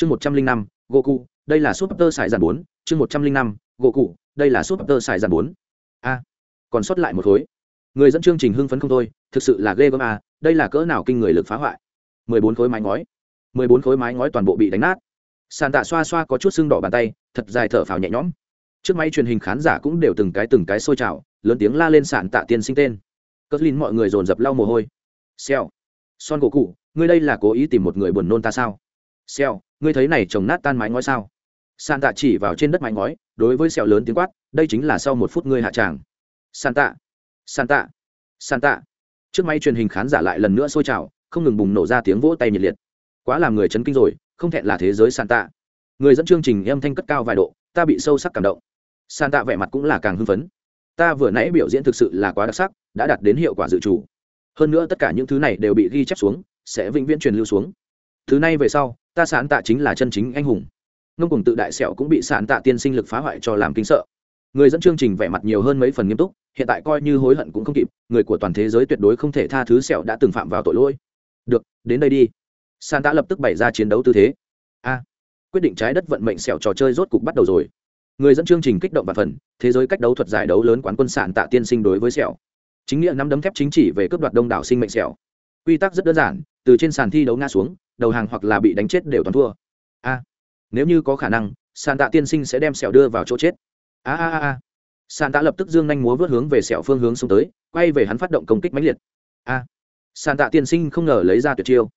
chương một trăm linh năm Goku, đây là súp tơ xài giàn bốn. Chương một trăm linh năm Goku, đây là súp tơ xài giàn bốn. A còn sót lại một khối. Người dẫn chương trình hưng phấn không thôi thực sự là ghê gớm a đây là cỡ nào kinh người lực phá hoại. Mười bốn khối mái ngói. Mười bốn khối mái ngói toàn bộ bị đánh nát. Sàn tạ xoa xoa có chút sưng đỏ bàn tay thật dài thở phào nhẹ nhõm. Trước máy truyền hình khán giả cũng đều từng cái từng cái sôi trào lớn tiếng la lên sàn tạ tiên sinh tên. Cất linh mọi người dồn dập lau mồ hôi. Xèo. Son gỗ cụ ngươi đây là cố ý tìm một người buồn nôn ta sao? Xèo, ngươi thấy này chồng nát tan mái ngói sao? Sàn tạ chỉ vào trên đất mái ngói, đối với xèo lớn tiếng quát, đây chính là sau một phút ngươi hạ tràng. Sàn tạ sàn tạ sàn tạ trước máy truyền hình khán giả lại lần nữa sôi trào, không ngừng bùng nổ ra tiếng vỗ tay nhiệt liệt. Quá làm người chấn kinh rồi, không thẹn là thế giới sàn tạ người dẫn chương trình âm thanh cất cao vài độ, ta bị sâu sắc cảm động. Sàn tạ vẻ mặt cũng là càng hưng phấn. Ta vừa nãy biểu diễn thực sự là quá đặc sắc, đã đạt đến hiệu quả dự trù. Hơn nữa tất cả những thứ này đều bị ghi chép xuống, sẽ vĩnh viễn truyền lưu xuống thứ này về sau, ta sán tạ chính là chân chính anh hùng. Ngông cùng tự đại sẹo cũng bị sán tạ tiên sinh lực phá hoại cho làm kinh sợ. Người dẫn chương trình vẻ mặt nhiều hơn mấy phần nghiêm túc, hiện tại coi như hối hận cũng không kịp, người của toàn thế giới tuyệt đối không thể tha thứ sẹo đã từng phạm vào tội lỗi. Được, đến đây đi. Sán tạ lập tức bày ra chiến đấu tư thế. A, quyết định trái đất vận mệnh sẹo trò chơi rốt cục bắt đầu rồi. Người dẫn chương trình kích động và phần, thế giới cách đấu thuật giải đấu lớn quán quân sản tạ tiên sinh đối với sẹo. Chính nghĩa năm đấm thép chính chỉ về cướp đoạt đông đảo sinh mệnh sẹo. Quy tắc rất đơn giản, từ trên sàn thi đấu ngã xuống đầu hàng hoặc là bị đánh chết đều toàn thua. A, nếu như có khả năng sàn tạ tiên sinh sẽ đem sẹo đưa vào chỗ chết. A a a a. Sàn tạ lập tức dương nhanh múa vớt hướng về sẹo phương hướng xuống tới, quay về hắn phát động công kích mãnh liệt. A sàn tạ tiên sinh không ngờ lấy ra tuyệt chiêu.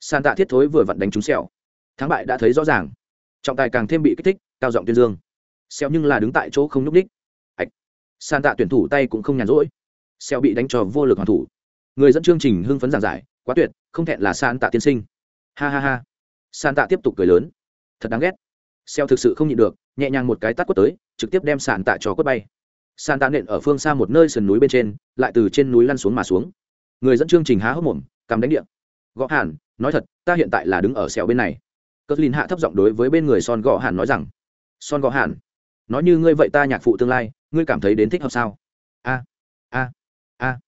Sàn tạ thiết thối vừa vặn đánh trúng sẹo. Thắng bại đã thấy rõ ràng. Trọng tài càng thêm bị kích thích, cao giọng tuyên dương. Sẹo nhưng là đứng tại chỗ không nhúc ních ạch sàn tạ tuyển thủ tay cũng không nhàn rỗi. Sẹo bị đánh trò vô lực hoàn thủ. Người dẫn chương trình hưng phấn giảng giải, quá tuyệt, không thẹn là san tạ tiên sinh ha ha ha. San tạ tiếp tục cười lớn. Thật đáng ghét. Xeo thực sự không nhịn được, nhẹ nhàng một cái tắt quất tới, trực tiếp đem sàn tạ cho quất bay. San tạ nện ở phương xa một nơi sườn núi bên trên, lại từ trên núi lăn xuống mà xuống. Người dẫn chương trình há hốc mồm, cắm đánh điện gõ hàn, nói thật, ta hiện tại là đứng ở xẻo bên này. Cất lìn hạ thấp giọng đối với bên người son gõ hàn nói rằng, son gõ hàn, nói như ngươi vậy ta nhạc phụ tương lai, ngươi cảm thấy đến thích hợp sao? A a a.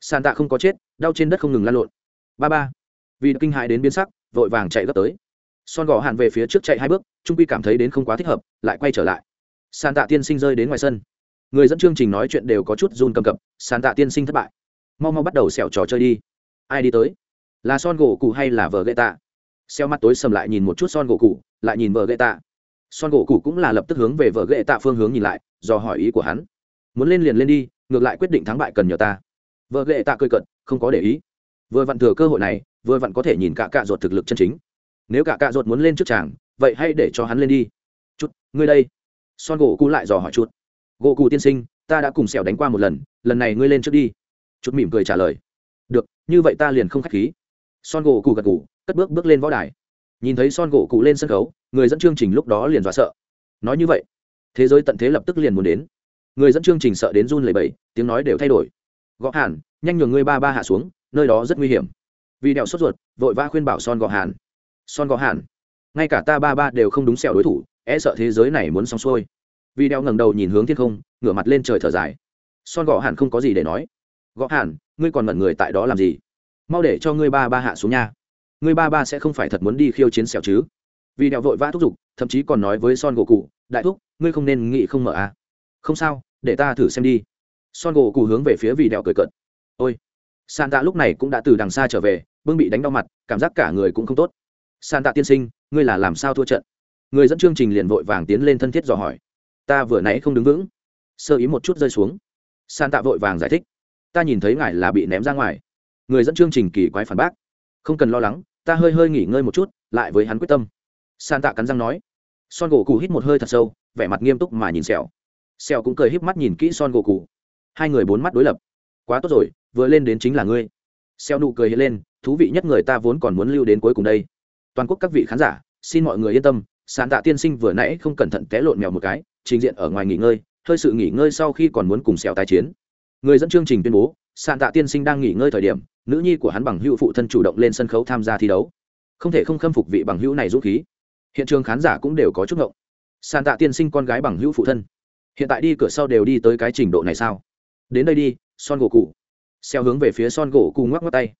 Sàn tạ không có chết, đau trên đất không ngừng lan lộn. Ba ba. Vì kinh hại đến biến sắc vội vàng chạy gấp tới. Son gò hàn về phía trước chạy hai bước, trung quy cảm thấy đến không quá thích hợp, lại quay trở lại. Sàn tạ tiên sinh rơi đến ngoài sân. Người dẫn chương trình nói chuyện đều có chút run cầm cập, sàn tạ tiên sinh thất bại. Mau mau bắt đầu xẻo trò chơi đi. Ai đi tới? Là son gỗ cụ hay là vợ gậy tạ? Xeo mắt tối sầm lại nhìn một chút son gỗ cụ lại nhìn vợ gậy tạ. Son gỗ cụ cũng là lập tức hướng về vợ gậy tạ phương hướng nhìn lại, do hỏi ý của hắn. Muốn lên liền lên đi, ngược lại quyết định thắng bại cần nhờ ta. Vợ ghệ tạ cười cận không có để ý. Vừa vặn thừa cơ hội này vừa vặn có thể nhìn cả cạ ruột thực lực chân chính. Nếu cả cạ ruột muốn lên trước chàng, vậy hãy để cho hắn lên đi. Chút, ngươi đây. Son gỗ cụ lại dò hỏi chút. Gỗ cụ tiên sinh, ta đã cùng sẹo đánh qua một lần lần này ngươi lên trước đi. Chút mỉm cười trả lời. Được, như vậy ta liền không k h á c h khí. Son gỗ cụ gật cụ cất bước bước lên võ đài. Nhìn thấy son gỗ cụ lên sân khấu, người dẫn chương trình lúc đó liền dọa sợ. Nói như vậy, thế giới tận thế lập tức liền muốn đến. Người dẫn chương trình sợ đến run lầy bẩy, tiếng nói đều thay đổi. Gõ hẳn nhanh nhường ngươi ba ba hạ xuống, nơi đó rất nguy hiểm vì đèo sốt ruột, vội vã khuyên bảo son gõ hàn. Son gõ hàn, ngay cả ta ba ba đều không đúng sẹo đối thủ e sợ thế giới này muốn xong xuôi. Vì đeo ngẩng đầu nhìn hướng thiên không, ngửa mặt lên trời thở dài. Son gõ hàn không có gì để nói. Gõ hàn, ngươi còn mẩn người tại đó làm gì? Mau để cho ngươi ba ba hạ xuống nha. Ngươi ba ba sẽ không phải thật muốn đi khiêu chiến sẹo chứ. Vì đeo vội vã thúc giục, thậm chí còn nói với son gỗ cụ, đại thúc, ngươi không nên nghĩ không mở à. Không sao, để ta thử xem đi. Son gỗ cụ hướng về phía Vì đèo cười cợt. Ôi. San tạ lúc này cũng đã từ đằng xa trở về bưng bị đánh đau mặt, cảm giác cả người cũng không tốt. San tạ tiên sinh, ngươi là làm sao thua trận? Người dẫn chương trình liền vội vàng tiến lên thân thiết dò hỏi. Ta vừa nãy không đứng vững. Sơ ý một chút rơi xuống. San tạ vội vàng giải thích. Ta nhìn thấy ngài là bị ném ra ngoài. Người dẫn chương trình kỳ quái phản bác. Không cần lo lắng, ta hơi hơi nghỉ ngơi một chút, lại với hắn quyết tâm. San tạ cắn răng nói. Son gỗ cụ hít một hơi thật sâu, vẻ mặt nghiêm túc mà nhìn sẹo. Sẹo cũng cười híp mắt nhìn kỹ son gỗ cụ hai người bốn mắt đối lập. Quá tốt rồi, vừa lên đến chính là ngươi. Xeo nụ cười hiện lên thú vị nhất người ta vốn còn muốn lưu đến cuối cùng đây. Toàn quốc các vị khán giả, xin mọi người yên tâm sàn tạ tiên sinh vừa nãy không cẩn thận té lộn mèo một cái, trình diện ở ngoài nghỉ ngơi, hơi sự nghỉ ngơi sau khi còn muốn cùng xẻo tái chiến. Người dẫn chương trình tuyên bố sàn tạ tiên sinh đang nghỉ ngơi thời điểm, nữ nhi của hắn bằng hữu phụ thân chủ động lên sân khấu tham gia thi đấu. Không thể không khâm phục vị bằng hữu này dũng khí. Hiện trường khán giả cũng đều có chút ngộng. Sàn tạ tiên sinh con gái bằng hữu phụ thân. Hiện tại đi cửa sau đều đi tới cái trình độ này sao? Đến đây đi, son gỗ cụ. Xeo hướng về phía son gỗ cụ ngoắc ngoắc tay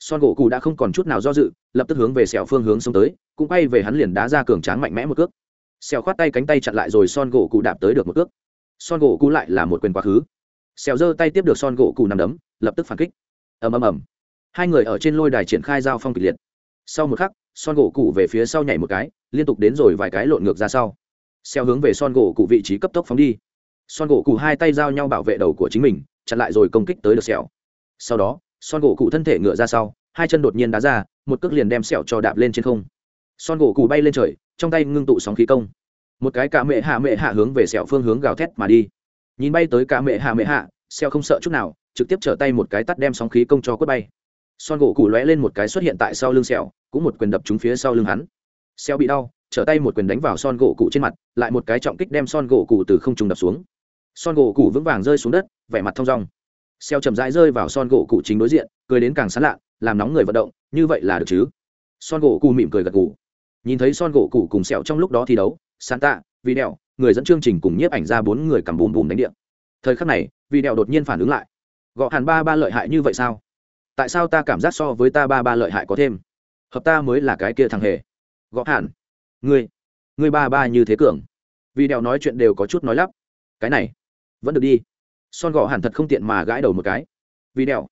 son gỗ cụ đã không còn chút nào do dự, lập tức hướng về sẹo phương hướng xông tới, cũng quay về hắn liền đá ra cường tráng mạnh mẽ một cước. Sẹo khoát tay cánh tay chặn lại rồi son gỗ cụ đạp tới được một cước. Son gỗ cụ lại là một quyền quá khứ. Sẹo giơ tay tiếp được son gỗ cụ nằm đấm, lập tức phản kích. Ầm ầm ầm. Hai người ở trên lôi đài triển khai giao phong kịch liệt. Sau một khắc, son gỗ cụ về phía sau nhảy một cái, liên tục đến rồi vài cái lộn ngược ra sau. Xeo hướng về son gỗ cụ vị trí cấp tốc phóng đi. Son gỗ cụ hai tay giao nhau bảo vệ đầu của chính mình, chặn lại rồi công kích tới được sẹo. Sau đó son gỗ cụ thân thể ngựa ra sau, hai chân đột nhiên đá ra, một cước liền đem sẹo cho đạp lên trên không. Son gỗ cụ bay lên trời, trong tay ngưng tụ sóng khí công. Một cái cả mẹ hạ mẹ hạ hướng về sẹo phương hướng gào thét mà đi. Nhìn bay tới cả mẹ hạ mẹ hạ, sẹo không sợ chút nào, trực tiếp trở tay một cái tắt đem sóng khí công cho quất bay. Son gỗ cụ lóe lên một cái xuất hiện tại sau lưng sẹo, cũng một quyền đập trúng phía sau lưng hắn. Sẹo bị đau, trở tay một quyền đánh vào son gỗ cụ trên mặt, lại một cái trọng kích đem son gỗ cụ từ không trung đập xuống. Son gỗ cụ vững vàng rơi xuống đất, vẻ mặt thong dong xeo chậm rãi rơi vào son gỗ cụ chính đối diện, cười đến càng sán lạ, làm nóng người vận động, như vậy là được chứ? Son gỗ cụ mỉm cười gật gù. Nhìn thấy son gỗ cụ cùng sẹo trong lúc đó thi đấu, santa vì đèo người dẫn chương trình cùng nhiếp ảnh ra bốn người cầm bùm bùm đánh điện thời khắc này vì đèo đột nhiên phản ứng lại. Gõ hàn ba ba lợi hại như vậy sao? Tại sao ta cảm giác so với ta ba ba lợi hại có thêm? Hợp ta mới là cái kia thằng hề. Gõ hàn, ngươi ngươi ba ba như thế cường. Vì đèo nói chuyện đều có chút nói lắp. Cái này, vẫn được đi son gõ hẳn thật không tiện mà gãi đầu một cái. Vì đèo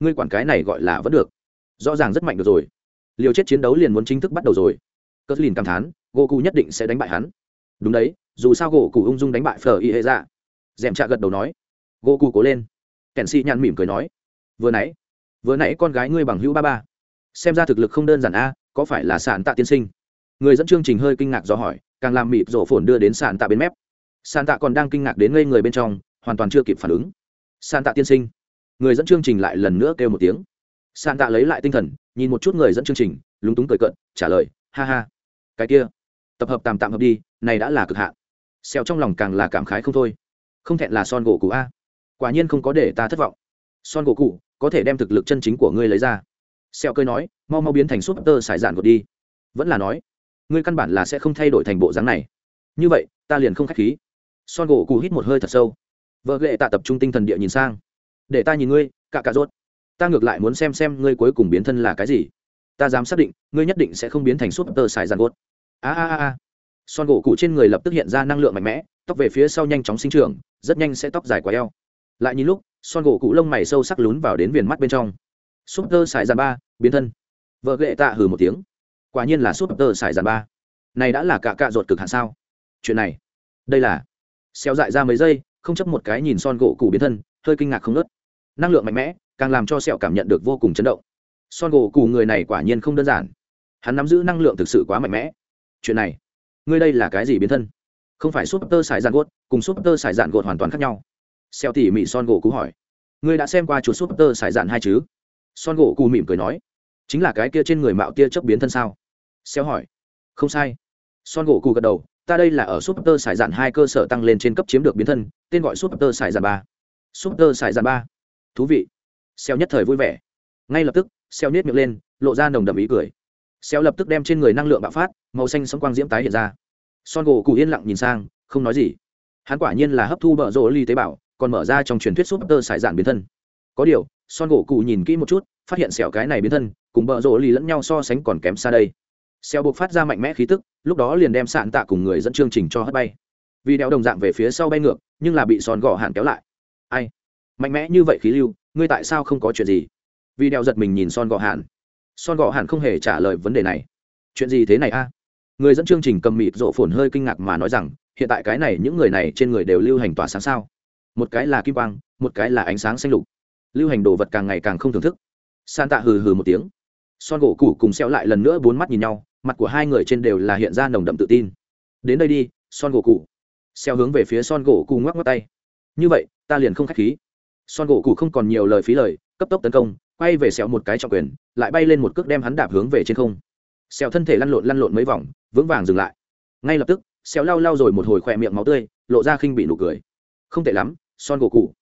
ngươi quản cái này gọi là vẫn được. Rõ ràng rất mạnh được rồi. Liều chết chiến đấu liền muốn chính thức bắt đầu rồi. Cất lìn cảm thán, gỗ cụ nhất định sẽ đánh bại hắn. Đúng đấy, dù sao gỗ cụ ung dung đánh bại phở y hệ ra dèm trạ gật đầu nói. Gỗ cụ cố lên. Kèn si nhăn mỉm cười nói. Vừa nãy vừa nãy con gái ngươi bằng hữu ba ba. Xem ra thực lực không đơn giản a, có phải là sàn tạ tiên sinh? Người dẫn chương trình hơi kinh ngạc do hỏi, càng làm mịt rổ phồn đưa đến sàn tạ bên mép. Sàn tạ còn đang kinh ngạc đến ngây người bên trong hoàn toàn chưa kịp phản ứng. San tạ tiên sinh. Người dẫn chương trình lại lần nữa kêu một tiếng. San tạ lấy lại tinh thần, nhìn một chút người dẫn chương trình, lúng túng cười cận trả lời, ha ha. Cái kia, tập hợp tạm tạm hợp đi, này đã là cực hạn. Xèo trong lòng càng là cảm khái không thôi. Không thẹn là son gỗ cụ a. Quả nhiên không có để ta thất vọng. Son gỗ cụ có thể đem thực lực chân chính của ngươi lấy ra. Xèo cười nói, mau mau biến thành súp tơ sải dạn gột đi. Vẫn là nói, ngươi căn bản là sẽ không thay đổi thành bộ dáng này. Như vậy, ta liền không khách khí. Son gỗ cụ hít một hơi thật sâu vợ ghệ tạ tập trung tinh thần địa nhìn sang. Để ta nhìn ngươi cạ cạ rốt. Ta ngược lại muốn xem xem ngươi cuối cùng biến thân là cái gì. Ta dám xác định, ngươi nhất định sẽ không biến thành súp tơ xài giàn gốt. A a a son gỗ cụ trên người lập tức hiện ra năng lượng mạnh mẽ, tóc về phía sau nhanh chóng sinh trưởng, rất nhanh sẽ tóc dài quá eo. Lại nhìn lúc, son gỗ cụ lông mày sâu sắc lún vào đến viền mắt bên trong. Súp tơ xài dàn ba, biến thân. Vợ ghệ tạ hừ một tiếng. Quả nhiên là súp tơ xài dàn ba. Này đã là cả cạ ruột cực hạn sao? Chuyện này. Đây là. Xéo dại ra mấy giây không chấp một cái nhìn son gỗ cụ biến thân, hơi kinh ngạc không nớt năng lượng mạnh mẽ, càng làm cho sẹo cảm nhận được vô cùng chấn động. Son gỗ cụ người này quả nhiên không đơn giản. Hắn nắm giữ năng lượng thực sự quá mạnh mẽ. Chuyện này, ngươi đây là cái gì biến thân? Không phải súp tơ sải dạn gột cùng súp tơ sải dạn gột hoàn toàn khác nhau. Xeo tỉ mỉ son gỗ cú hỏi. Ngươi đã xem qua chuột súp tơ sải dạn hai chứ? Son gỗ cụ mỉm cười nói. Chính là cái kia trên người mạo tia chớp biến thân sao? Xeo hỏi. Không sai. Son gỗ cụ gật đầu. Ta đây là ở súp tơ sải dạn hai cơ sở tăng lên trên cấp chiếm được biến thân tên gọi súp tơ sải dạn ba. Súp tơ sải dạn ba. Thú vị. Xeo nhất thời vui vẻ. Ngay lập tức xeo nết miệng lên, lộ ra nồng đậm ý cười. Xeo lập tức đem trên người năng lượng bạo phát, màu xanh sống quang diễm tái hiện ra. Son gỗ cụ yên lặng nhìn sang, không nói gì. Hắn quả nhiên là hấp thu bờ rỗ ly tế bào, còn mở ra trong truyền thuyết súp tơ sải dạn biến thân. Có điều, son gỗ cụ nhìn kỹ một chút, phát hiện Xeo cái này biến thân, cùng bờ rỗ ly lẫn nhau so sánh còn kém xa đây. Xeo buộc phát ra mạnh mẽ khí tức, lúc đó liền đem sạn tạ cùng người dẫn chương trình cho hất bay vì đeo đồng dạng về phía sau bay ngược, nhưng là bị son gò hạn kéo lại. Ai? Mạnh mẽ như vậy khí lưu, ngươi tại sao không có chuyện gì? Vì đeo giật mình nhìn son gò hạn. Son gò hạn không hề trả lời vấn đề này. Chuyện gì thế này a? Người dẫn chương trình cầm mịt rộ phồn hơi kinh ngạc mà nói rằng, hiện tại cái này những người này trên người đều lưu hành tỏa sáng sao? Một cái là kim quang, một cái là ánh sáng xanh lục. Lưu hành đồ vật càng ngày càng không thưởng thức. San tạ hừ hừ một tiếng. Son gỗ củ cùng xeo lại lần nữa bốn mắt nhìn nhau, mặt của hai người trên đều là hiện ra nồng đậm tự tin. Đến đây đi, son gỗ cụ xeo hướng về phía son gỗ cụ ngoắc ngoắc tay. Như vậy, ta liền không k h á c h khí. Son gỗ cụ không còn nhiều lời phí lời, cấp tốc tấn công, quay về xeo một cái trọng quyền, lại bay lên một cước đem hắn đạp hướng về trên không. Xeo thân thể lăn lộn lăn lộn mấy vòng, vững vàng dừng lại. Ngay lập tức xéo lau lau rồi một hồi khỏe miệng máu tươi, lộ ra khinh bị nụ cười. Không tệ lắm, son gỗ cụ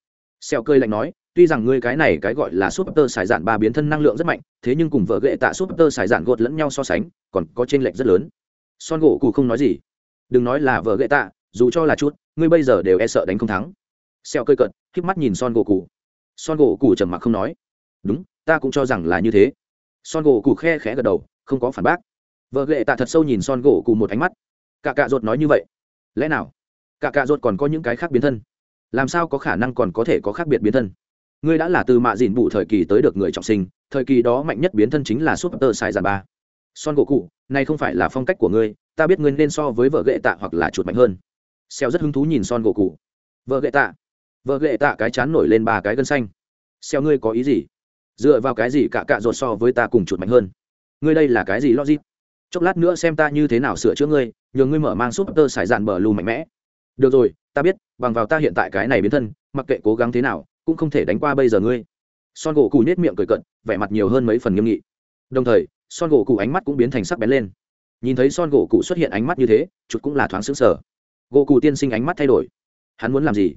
xéo cơi lạnh nói, tuy rằng ngươi cái này cái gọi là súp tơ xài dạn ba biến thân năng lượng rất mạnh, thế nhưng cùng vợ ghệ tạ súp tơ xài dạn gột lẫn nhau so sánh, còn có t r ê n lệch rất lớn. Son gỗ cụ không nói gì. Đừng nói là vợ ghệ tạ dù cho là chút, ngươi bây giờ đều e sợ đánh không thắng. Xéo cơi cận k mắt nhìn son gỗ cụ son gỗ cụ trầm mặc không nói. Đúng, ta cũng cho rằng là như thế. Son gỗ cụ khe khẽ gật đầu, không có phản bác. Vợ ghệ tạ thật sâu nhìn son gỗ cụ một ánh mắt. Cả cạ ruột nói như vậy. Lẽ nào? Cả cạ ruột còn có những cái khác biến thân? Làm sao có khả năng còn có thể có khác biệt biến thân? Ngươi đã là từ mạ dìn bụ thời kỳ tới được người trọng sinh, thời kỳ đó mạnh nhất biến thân chính là súp tơ xài giàn ba. Son gỗ cụ này không phải là phong cách của ngươi, ta biết ngươi nên so với vợ ghệ tạ hoặc là chuột mạnh hơn xeo rất hứng thú nhìn son gỗ cụ vợ ghệ tạ. Vợ ghệ tạ cái chán nổi lên ba cái gân xanh. Xeo ngươi có ý gì? Dựa vào cái gì cả cạ ruột so với ta cùng chuột mạnh hơn? Ngươi đây là cái gì logic? Chốc lát nữa xem ta như thế nào sửa chữa ngươi, nhường ngươi mở mang súp tơ xài dạn bờ lù mạnh mẽ. Được rồi, ta biết, bằng vào ta hiện tại cái này biến thân, mặc kệ cố gắng thế nào, cũng không thể đánh qua bây giờ ngươi. Son gỗ cụ nết miệng cười cận vẻ mặt nhiều hơn mấy phần nghiêm nghị. Đồng thời, son gỗ cụ ánh mắt cũng biến thành sắc bén lên. Nhìn thấy son gỗ cụ xuất hiện ánh mắt như thế chút cũng là thoáng xứng sở gỗ cụ tiên sinh ánh mắt thay đổi. Hắn muốn làm gì?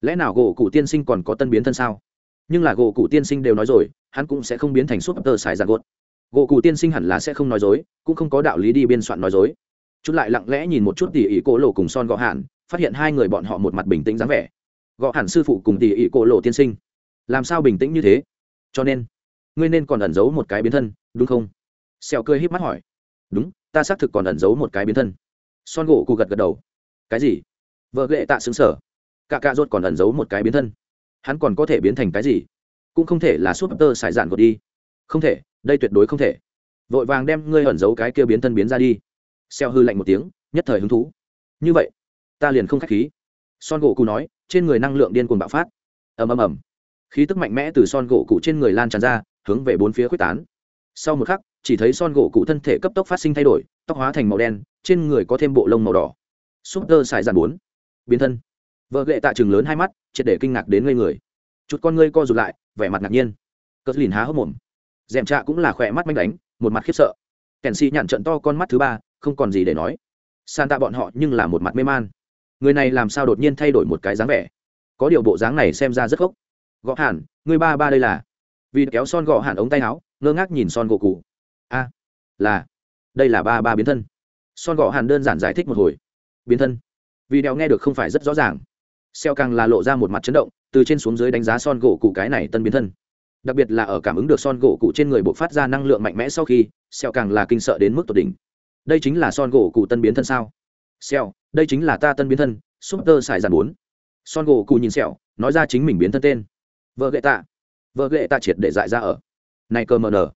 Lẽ nào gỗ cụ tiên sinh còn có tân biến thân sao? Nhưng là gỗ cụ tiên sinh đều nói rồi, hắn cũng sẽ không biến thành súp tơ xài giặc gột. Gỗ cụ tiên sinh hẳn là sẽ không nói dối, cũng không có đạo lý đi biên soạn nói dối. Chút lại lặng lẽ nhìn một chút tỉ ỉ cô lộ cùng son gõ hạn phát hiện hai người bọn họ một mặt bình tĩnh dáng vẻ. Gõ hẳn sư phụ cùng tỉ ỉ cô lộ tiên sinh. Làm sao bình tĩnh như thế? Cho nên, ngươi nên còn ẩn giấu một cái biến thân, đúng không? Xèo cười híp mắt hỏi. Đúng, ta xác thực còn ẩn giấu một cái biến thân. Son gỗ cụ gật gật đầu cái gì? Vợ ghệ tạ xứng sở. Cả cạ rốt còn ẩn giấu một cái biến thân. Hắn còn có thể biến thành cái gì? Cũng không thể là súp tơ sải dạn gột đi. Không thể, đây tuyệt đối không thể. Vội vàng đem ngươi ẩn giấu cái kia biến thân biến ra đi. Xeo hư lạnh một tiếng, nhất thời hứng thú. Như vậy, ta liền không k h á c h khí. Son gỗ cụ nói, trên người năng lượng điên cuồng bạo phát. Ầm ầm ầm. Khí tức mạnh mẽ từ son gỗ cụ trên người lan tràn ra, hướng về bốn phía quyết tán. Sau một khắc, chỉ thấy son gỗ cụ thân thể cấp tốc phát sinh thay đổi, tóc hóa thành màu đen, trên người có thêm bộ lông màu đỏ súp tơ xài dàn bốn. Biến thân. Vợ lệ tạ chừng lớn hai mắt, triệt để kinh ngạc đến ngây người. Chút con ngươi co rụt lại, vẻ mặt ngạc nhiên. Cất lìn há hốc mồm. Dèm trạ cũng là khỏe mắt manh đánh, một mặt khiếp sợ. Kèn xì nhặn trận to con mắt thứ ba, không còn gì để nói. San tạ bọn họ nhưng là một mặt mê man. Người này làm sao đột nhiên thay đổi một cái dáng vẻ? Có điều bộ dáng này xem ra rất khốc gõ hẳn, người ba ba đây là. Vì kéo son gõ hẳn ống tay áo, ngơ ngác nhìn son gỗ cụ a, là. Đây là ba ba biến thân. Son gõ hẳn đơn giản giải thích một hồi biến thân. Vì đeo nghe được không phải rất rõ ràng. Xeo càng là lộ ra một mặt chấn động, từ trên xuống dưới đánh giá son gỗ cụ cái này tân biến thân. Đặc biệt là ở cảm ứng được son gỗ cụ trên người bộ phát ra năng lượng mạnh mẽ sau khi, xeo càng là kinh sợ đến mức tột đỉnh. Đây chính là son gỗ cụ tân biến thân sao? Xeo, đây chính là ta tân biến thân, super xài giàn bốn. Son gỗ cụ nhìn xeo, nói ra chính mình biến thân tên. Vợ gệ tạ. Vợ gệ tạ triệt để dại ra ở. Này cơ mờ nở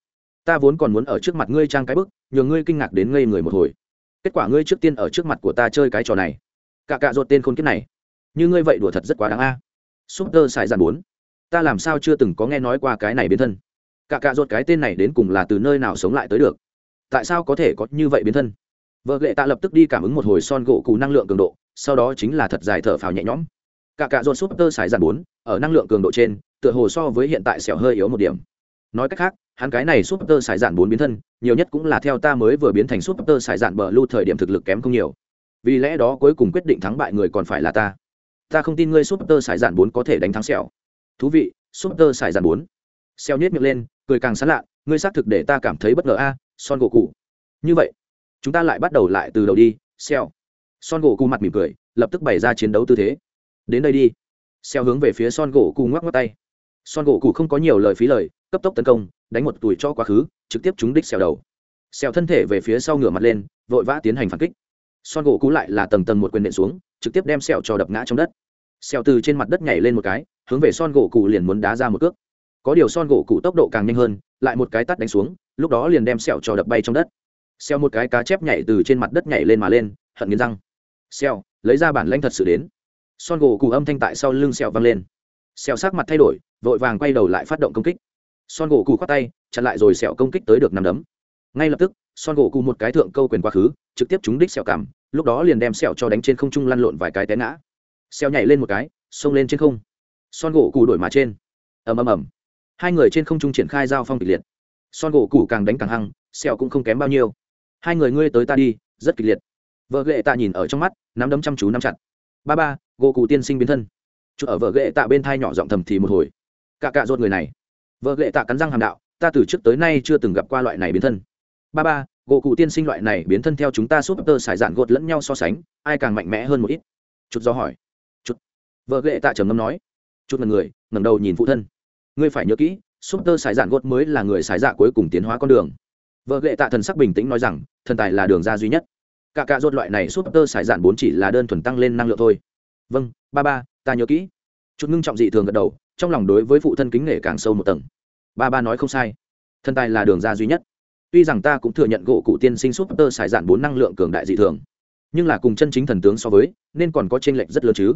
ta vốn còn muốn ở trước mặt ngươi trang cái bức, nhờ ngươi kinh ngạc đến ngây người một hồi kết quả ngươi trước tiên ở trước mặt của ta chơi cái trò này. Cả cạ ruột tên khôn kiếp này. Như ngươi vậy đùa thật rất quá đáng a. À. super xài dàn bốn. Ta làm sao chưa từng có nghe nói qua cái này biến thân. Cả cạ ruột cái tên này đến cùng là từ nơi nào sống lại tới được? Tại sao có thể có như vậy biến thân? Vợ lệ tạ lập tức đi cảm ứng một hồi son gỗ cụ năng lượng cường độ, sau đó chính là thật dài thở phào nhẹ nhõm. Cả cạ ruột super xài dàn bốn, ở năng lượng cường độ trên, tựa hồ so với hiện tại xẻo hơi yếu một điểm. Nói cách khác hắn cái này Súp Tơ Sải Dạn bốn biến thân, nhiều nhất cũng là theo ta mới vừa biến thành Súp Tơ Sải Dạn bờ lưu thời điểm thực lực kém không nhiều. Vì lẽ đó cuối cùng quyết định thắng bại người còn phải là ta. Ta không tin ngươi Súp Tơ Sải Dạn bốn có thể đánh thắng sẹo. Thú vị Súp Tơ Sải Dạn bốn. Sẹo nhếch miệng lên, cười càng sán lạ, ngươi xác thực để ta cảm thấy bất ngờ a, son gỗ cụ như vậy, chúng ta lại bắt đầu lại từ đầu đi, sẹo. Son gỗ cụ mặt mỉm cười, lập tức bày ra chiến đấu tư thế. Đến đây đi. Sẹo hướng về phía son gỗ cụ ngoắc ngoắc tay. Son gỗ cụ không có nhiều lời phí lời cấp tốc tấn công, đánh một tuổi cho quá khứ, trực tiếp trúng đích xèo đầu. Xèo thân thể về phía sau ngửa mặt lên, vội vã tiến hành phản kích. Son gỗ cú lại là tầng tầng một quyền nện xuống, trực tiếp đem xèo cho đập ngã trong đất. Xèo từ trên mặt đất nhảy lên một cái, hướng về son gỗ cụ liền muốn đá ra một cước. Có điều son gỗ cụ tốc độ càng nhanh hơn, lại một cái tắt đánh xuống, lúc đó liền đem xèo cho đập bay trong đất. Xèo một cái cá chép nhảy từ trên mặt đất nhảy lên mà lên, hận nghiến răng. Xèo, lấy ra bản lanh thật sự đến. Son gỗ cụ âm thanh tại sau lưng xèo văng lên. Xèo sắc mặt thay đổi, vội vàng quay đầu lại phát động công kích son gỗ cụ khoát tay, chặn lại rồi sẹo công kích tới được năm đấm. Ngay lập tức, son gỗ cụ một cái thượng câu quyền quá khứ, trực tiếp trúng đích sẹo cảm, lúc đó liền đem sẹo cho đánh trên không trung lăn lộn vài cái té ngã. Sẹo nhảy lên một cái, xông lên trên không. Son gỗ cụ đổi mà trên. Ầm ầm ầm. Hai người trên không trung triển khai giao phong kịch liệt. Son gỗ cụ càng đánh càng hăng, sẹo cũng không kém bao nhiêu. Hai người ngươi tới ta đi, rất kịch liệt. Vợ ghệ tạ nhìn ở trong mắt, nắm đấm chăm chú nắm chặt. Ba ba gỗ cụ tiên sinh biến thân. Chút ở vợ ghệ tạ bên thai nhỏ giọng thầm thì một hồi. Cả cạ rốt người này vợ lệ tạ cắn răng hàm đạo, ta từ trước tới nay chưa từng gặp qua loại này biến thân. Ba ba, gỗ cụ tiên sinh loại này biến thân theo chúng ta súp tơ xài dạn gột lẫn nhau so sánh, ai càng mạnh mẽ hơn một ít? Chút do hỏi. Chút vợ lệ tạ trầm ngâm nói. Chút mật người, ngẩng đầu nhìn phụ thân. Ngươi phải nhớ kỹ súp tơ sải dạn gột mới là người sải dạ cuối cùng tiến hóa con đường. Vợ ghệ tạ thần sắc bình tĩnh nói rằng, thần tài là đường ra duy nhất. Cả cả rốt loại này súp tơ sải dạn bốn chỉ là đơn thuần tăng lên năng lượng thôi. Vâng ba ba, ta nhớ kỹ. Chút ngưng trọng dị thường gật đầu trong lòng đối với phụ thân kính nể càng sâu một tầng. Ba ba nói không sai. Thần tài là đường ra duy nhất. Tuy rằng ta cũng thừa nhận gỗ cụ tiên sinh súp tơ xài dạn bốn năng lượng cường đại dị thường, nhưng là cùng chân chính thần tướng so với, nên còn có t r ê n lệch rất lớn chứ.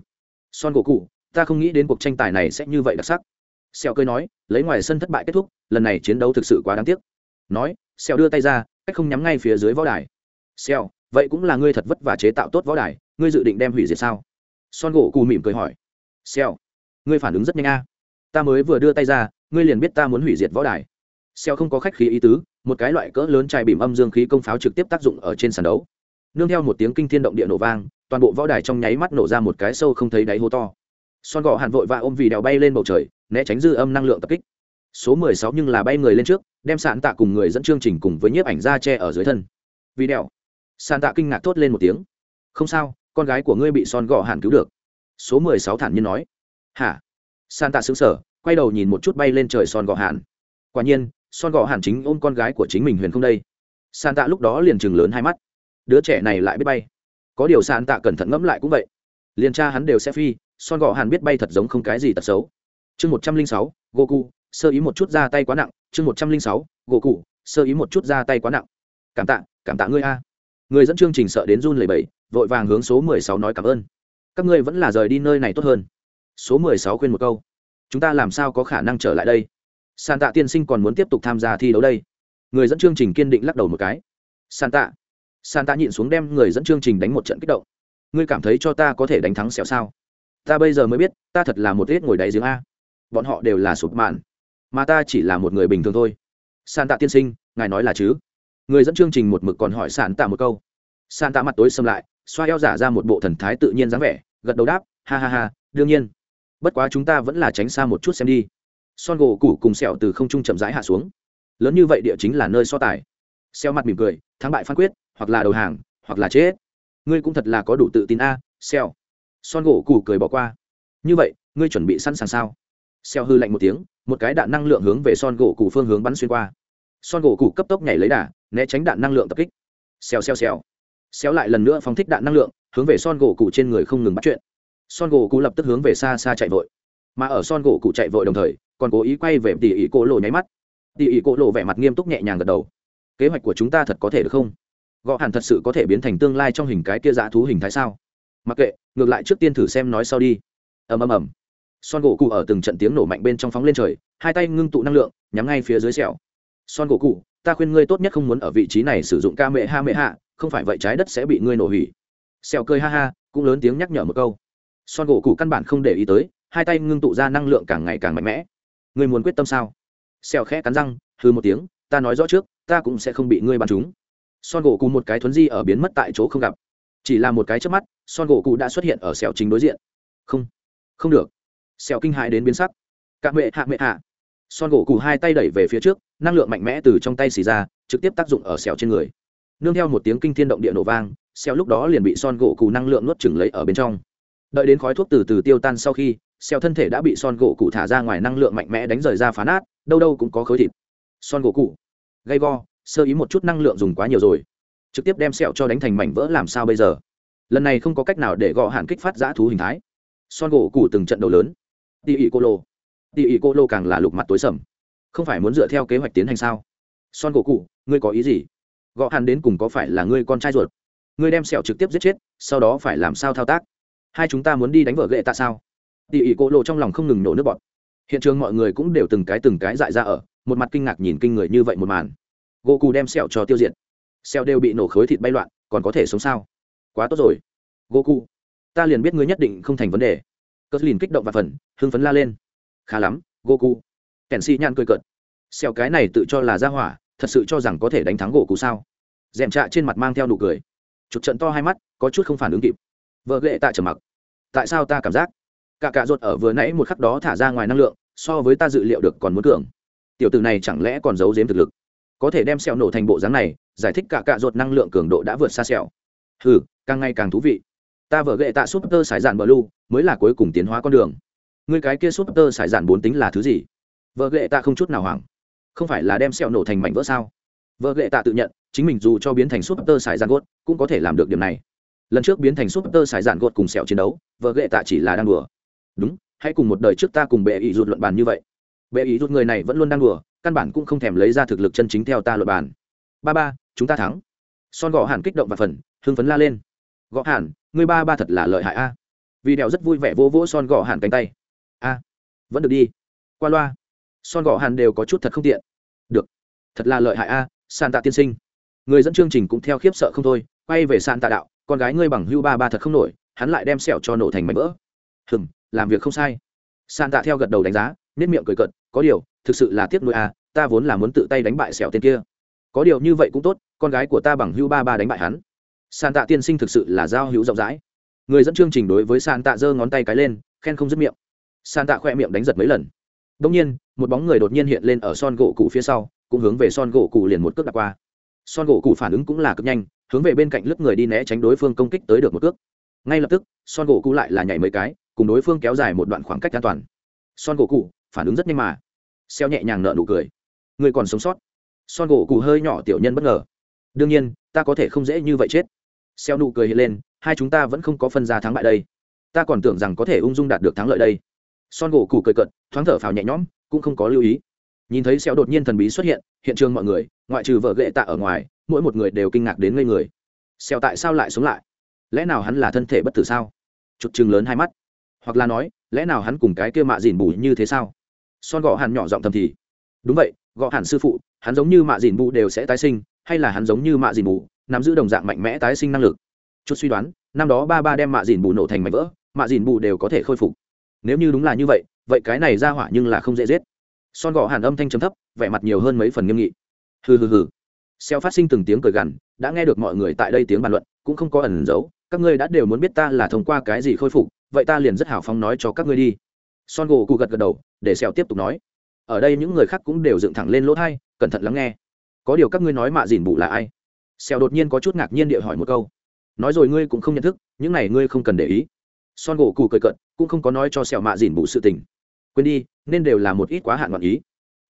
Son gỗ cụ, ta không nghĩ đến cuộc tranh tài này sẽ như vậy đặc sắc. Xèo cơi nói, lấy ngoài sân thất bại kết thúc, lần này chiến đấu thực sự quá đáng tiếc. Nói xèo đưa tay ra, cách không nhắm ngay phía dưới võ đài. Xèo vậy cũng là ngươi thật vất vả chế tạo tốt võ đài, ngươi dự định đem hủy diệt sao? Son gỗ cụ mỉm cười hỏi. Xèo ngươi phản ứng rất nhanh a ta mới vừa đưa tay ra, ngươi liền biết ta muốn hủy diệt võ đài. Xeo không có khách khí ý tứ, một cái loại cỡ lớn chai bìm âm dương khí công pháo trực tiếp tác dụng ở trên sàn đấu. Nương theo một tiếng kinh thiên động địa nổ vang, toàn bộ võ đài trong nháy mắt nổ ra một cái sâu không thấy đáy hố to. Son gọ hạn vội và ôm vì đèo bay lên bầu trời, né tránh dư âm năng lượng tập kích. Số mười sáu nhưng là bay người lên trước, đem sạn tạ cùng người dẫn chương trình cùng với nhiếp ảnh ra che ở dưới thân. Vì đèo. Sàn tạ kinh ngạc thốt lên một tiếng. Không sao, con gái của ngươi bị son gọ hạn cứu được. Số mười sáu thản nhiên nói. Hả? San tạ xứng sở quay đầu nhìn một chút bay lên trời son Gò hạn quả nhiên, son Gò hạn chính ôm con gái của chính mình huyền không đây. San tạ lúc đó liền chừng lớn hai mắt. Đứa trẻ này lại biết bay. Có điều San tạ cẩn thận ngẫm lại cũng vậy. Liền cha hắn đều sẽ phi, son Gò hàn biết bay thật giống không cái gì tật xấu. Chương một trăm linh sáu, Goku, sơ ý một chút ra tay quá nặng. Chương một trăm linh sáu, Goku, sơ ý một chút ra tay quá nặng. Cảm tạ cảm tạ ngươi a. Người dẫn chương trình sợ đến run lầy bẫy vội vàng hướng số mười sáu nói cảm ơn. Các ngươi vẫn là rời đi nơi này tốt hơn số mười sáu khuyên một câu. Chúng ta làm sao có khả năng trở lại đây? Sàn tạ tiên sinh còn muốn tiếp tục tham gia thi đấu đây. Người dẫn chương trình kiên định lắc đầu một cái. Sàn tạ san Tạ nhịn xuống đem người dẫn chương trình đánh một trận kích động. Ngươi cảm thấy cho ta có thể đánh thắng xẻo sao? Ta bây giờ mới biết, ta thật là một ít ngồi đáy giếng a. Bọn họ đều là sụp mạn. Mà ta chỉ là một người bình thường thôi. San tạ tiên sinh, ngài nói là chứ? Người dẫn chương trình một mực còn hỏi san tạ một câu. San tạ mặt tối xâm lại, xoa eo giả ra một bộ thần thái tự nhiên dáng vẻ, gật đầu đáp, ha ha ha, đương nhiên bất quá chúng ta vẫn là tránh xa một chút xem đi. Son gỗ củ cùng sẹo từ không trung chậm rãi hạ xuống. Lớn như vậy địa chính là nơi so tài. Xeo mặt mỉm cười, thắng bại phán quyết, hoặc là đầu hàng, hoặc là chết. Ngươi cũng thật là có đủ tự tin a xeo son gỗ củ cười bỏ qua. Như vậy, ngươi chuẩn bị sẵn sàng sao? Xeo hư lạnh một tiếng, một cái đạn năng lượng hướng về son gỗ củ phương hướng bắn xuyên qua. Son gỗ củ cấp tốc nhảy lấy đà, né tránh đạn năng lượng tập kích. Xeo xeo xeo xéo lại lần nữa phóng thích đạn năng lượng, hướng về son gỗ cụ trên người không ngừng bắt chuyện son gỗ cụ lập tức hướng về xa xa chạy vội. Mà ở son gỗ cụ chạy vội đồng thời, còn cố ý quay về tỉ ỉ cô lộ nháy mắt. Tỉ ỉ cô lộ vẻ mặt nghiêm túc nhẹ nhàng gật đầu. Kế hoạch của chúng ta thật có thể được không? Gõ hẳn thật sự có thể biến thành tương lai trong hình cái kia dã thú hình thái sao? Mặc kệ, ngược lại trước tiên thử xem nói sau đi. Ầm ầm ầm. Son gỗ cụ ở từng trận tiếng nổ mạnh bên trong phóng lên trời, hai tay ngưng tụ năng lượng, nhắm ngay phía dưới sẹo. Son gỗ cụ ta khuyên ngươi tốt nhất không muốn ở vị trí này sử dụng ca mệ ha mệ hạ không phải vậy trái đất sẽ bị ngươi nổ hủy. Sẹo cười ha ha, cũng lớn tiếng nhắc nhở một câu son gỗ cụ căn bản không để ý tới, hai tay ngưng tụ ra năng lượng càng ngày càng mạnh mẽ. Ngươi muốn quyết tâm sao? Xèo khẽ cắn răng hư một tiếng, ta nói rõ trước, ta cũng sẽ không bị ngươi bắn chúng. son gỗ cụ một cái thuấn di ở biến mất tại chỗ không gặp. Chỉ là một cái trước mắt, son gỗ cụ đã xuất hiện ở xèo chính đối diện. Không không được. Xèo kinh hại đến biến sắc. C mệ hạ mệ hạ. Son gỗ cụ hai tay đẩy về phía trước, năng lượng mạnh mẽ từ trong tay xì ra, trực tiếp tác dụng ở xèo trên người. Nương theo một tiếng kinh thiên động địa nổ vang, xèo lúc đó liền bị son gỗ cụ năng lượng nuốt chừng lấy ở bên trong đợi đến khói thuốc từ từ tiêu tan sau khi sẹo thân thể đã bị son gỗ cụ thả ra ngoài năng lượng mạnh mẽ đánh rời ra phá nát, đâu đâu cũng có khối thịt. Son gỗ cụ. Gay go, sơ ý một chút năng lượng dùng quá nhiều rồi. Trực tiếp đem sẹo cho đánh thành mảnh vỡ làm sao bây giờ? Lần này không có cách nào để gõ hạn kích phát giã thú hình thái. Son gỗ cụ từng trận đấu lớn. Tỉ ỉ cô lô. Tỉ ỉ cô lô càng là lục mặt tối sầm. Không phải muốn dựa theo kế hoạch tiến hành sao? Son gỗ cụ, ngươi có ý gì? Gõ hàn đến cùng có phải là ngươi con trai ruột? Ngươi đem sẹo trực tiếp giết chết, sau đó phải làm sao thao tác? Hai chúng ta muốn đi đánh vợ ghệ tạ sao? Tỉ ỉ cô lộ trong lòng không ngừng nổ nước bọt. Hiện trường mọi người cũng đều từng cái từng cái dại ra ở, một mặt kinh ngạc nhìn kinh người như vậy một màn. Gỗ cù đem sẹo cho tiêu diệt. Sẹo đều bị nổ khối thịt bay loạn, còn có thể sống sao? Quá tốt rồi. Gỗ cù, ta liền biết ngươi nhất định không thành vấn đề. Cất lìn kích động và phần, hưng phấn la lên. Khá lắm, gỗ cù. Kèn si nhan cười cợt. Sẹo cái này tự cho là ra hỏa, thật sự cho rằng có thể đánh thắng gỗ cù sao? D è m trạ trên mặt mang theo nụ cười. Chụp trận to hai mắt, có chút không phản ứng kịp vợ ghệ tạ trầm mặc. Tại sao ta cảm giác? Cả cạ ruột ở vừa nãy một khắc đó thả ra ngoài năng lượng, so với ta dự liệu được còn muốn cường. Tiểu tử này chẳng lẽ còn giấu giếm thực lực? Có thể đem sẹo nổ thành bộ dáng này, giải thích cả cạ ruột năng lượng cường độ đã vượt xa sẹo. Ừ càng ngày càng thú vị. Ta vợ ghệ tạ súp tơ sải dạn bờ lu, mới là cuối cùng tiến hóa con đường. Ngươi cái kia súp tơ sải dạn bốn tính là thứ gì? Vợ ghệ tạ không chút nào hoảng. Không phải là đem sẹo nổ thành mảnh vỡ sao? Vợ ghệ tạ tự nhận, chính mình dù cho biến thành súp tơ sải dạn gốt, cũng có thể làm được điểm này lần trước biến thành súp tơ sải dạn gột cùng sẹo chiến đấu, vợ ghệ tạ chỉ là đang đùa. Đúng, hãy cùng một đời trước ta cùng bệ ý rụt luận bàn như vậy. Bệ ý rụt người này vẫn luôn đang đùa, căn bản cũng không thèm lấy ra thực lực chân chính theo ta luận bàn. Ba ba, chúng ta thắng. Son gõ hàn kích động và phần, hưng phấn la lên. Gõ hàn người ba ba thật là lợi hại a. Vì đèo rất vui vẻ vô vỗ son gõ hàn cánh tay. A, vẫn được đi. Qua loa. Son gõ hàn đều có chút thật không tiện. Được. Thật là lợi hại a san tạ tiên sinh. Người dẫn chương trình cũng theo khiếp sợ không thôi, quay về san tạ đạo con gái ngươi bằng hưu ba ba thật không nổi, hắn lại đem sẹo cho nổ thành mảnh vỡ. Hừng làm việc không sai. San tạ theo gật đầu đánh giá nết miệng cười cợt, có điều, thực sự là tiếc nuôi à? ta vốn là muốn tự tay đánh bại sẹo tên kia. Có điều như vậy cũng tốt, con gái của ta bằng hưu ba ba đánh bại hắn. San tạ tiên sinh thực sự là giao hữu rộng rãi. Người dẫn chương trình đối với san tạ giơ ngón tay cái lên, khen không dứt miệng. San tạ khoe miệng đánh giật mấy lần. Đông nhiên, một bóng người đột nhiên hiện lên ở son gỗ cụ phía sau, cũng hướng về son gỗ cụ liền một cước đặt qua. Son gỗ cụ phản ứng cũng là cực nhanh hướng về bên cạnh lướt người đi né tránh đối phương công kích tới được một cước. Ngay lập tức, son gỗ cụ lại là nhảy mấy cái, cùng đối phương kéo dài một đoạn khoảng cách an toàn. Son gỗ cụ phản ứng rất nhanh mà. Xeo nhẹ nhàng nợ nụ cười. Người còn sống sót. Son gỗ cụ hơi nhỏ tiểu nhân bất ngờ. Đương nhiên, ta có thể không dễ như vậy chết. Xeo nụ cười hiện lên, hai chúng ta vẫn không có phân ra thắng bại đây. Ta còn tưởng rằng có thể ung dung đạt được thắng lợi đây. Son gỗ cụ cười cận thoáng thở phào nhẹ nhõm, cũng không có lưu ý. Nhìn thấy xeo đột nhiên thần bí xuất hiện hiện trường mọi người, ngoại trừ vợ ghệ tạ ở ngoài mỗi một người đều kinh ngạc đến ngây người. Xèo tại sao lại sống lại? Lẽ nào hắn là thân thể bất tử sao? Chụt chừng lớn hai mắt. Hoặc là nói, lẽ nào hắn cùng cái kia mạ dìn bù như thế sao? Son gõ hàn nhỏ giọng thầm thì. Đúng vậy gõ hàn sư phụ, hắn giống như mạ dìn bù đều sẽ tái sinh, hay là hắn giống như mạ dìn bù, nắm giữ đồng dạng mạnh mẽ tái sinh năng lực. Chút suy đoán, năm đó ba ba đem mạ dìn bù nổ thành mảnh vỡ, mạ dìn bù đều có thể khôi phục. Nếu như đúng là như vậy vậy cái này ra hỏa nhưng là không dễ giết. Son gõ hàn âm thanh chấm thấp, vẻ mặt nhiều hơn mấy phần nghiêm nghị. Hừ hừ hừ xeo phát sinh từng tiếng cười gằn, đã nghe được mọi người tại đây tiếng bàn luận, cũng không có ẩn giấu, các ngươi đã đều muốn biết ta là thông qua cái gì khôi phục, vậy ta liền rất hào phóng nói cho các ngươi đi. Son gỗ cụ gật gật đầu, để xeo tiếp tục nói. Ở đây những người khác cũng đều dựng thẳng lên lỗ thay cẩn thận lắng nghe. Có điều các ngươi nói mạ dìn bụ là ai? Xeo đột nhiên có chút ngạc nhiên địa hỏi một câu. Nói rồi ngươi cũng không nhận thức, những này ngươi không cần để ý. Son gỗ cụ cười cận cũng không có nói cho xeo mạ dìn bụ sự tình. Quên đi, nên đều là một ít quá hạn ngọn ý.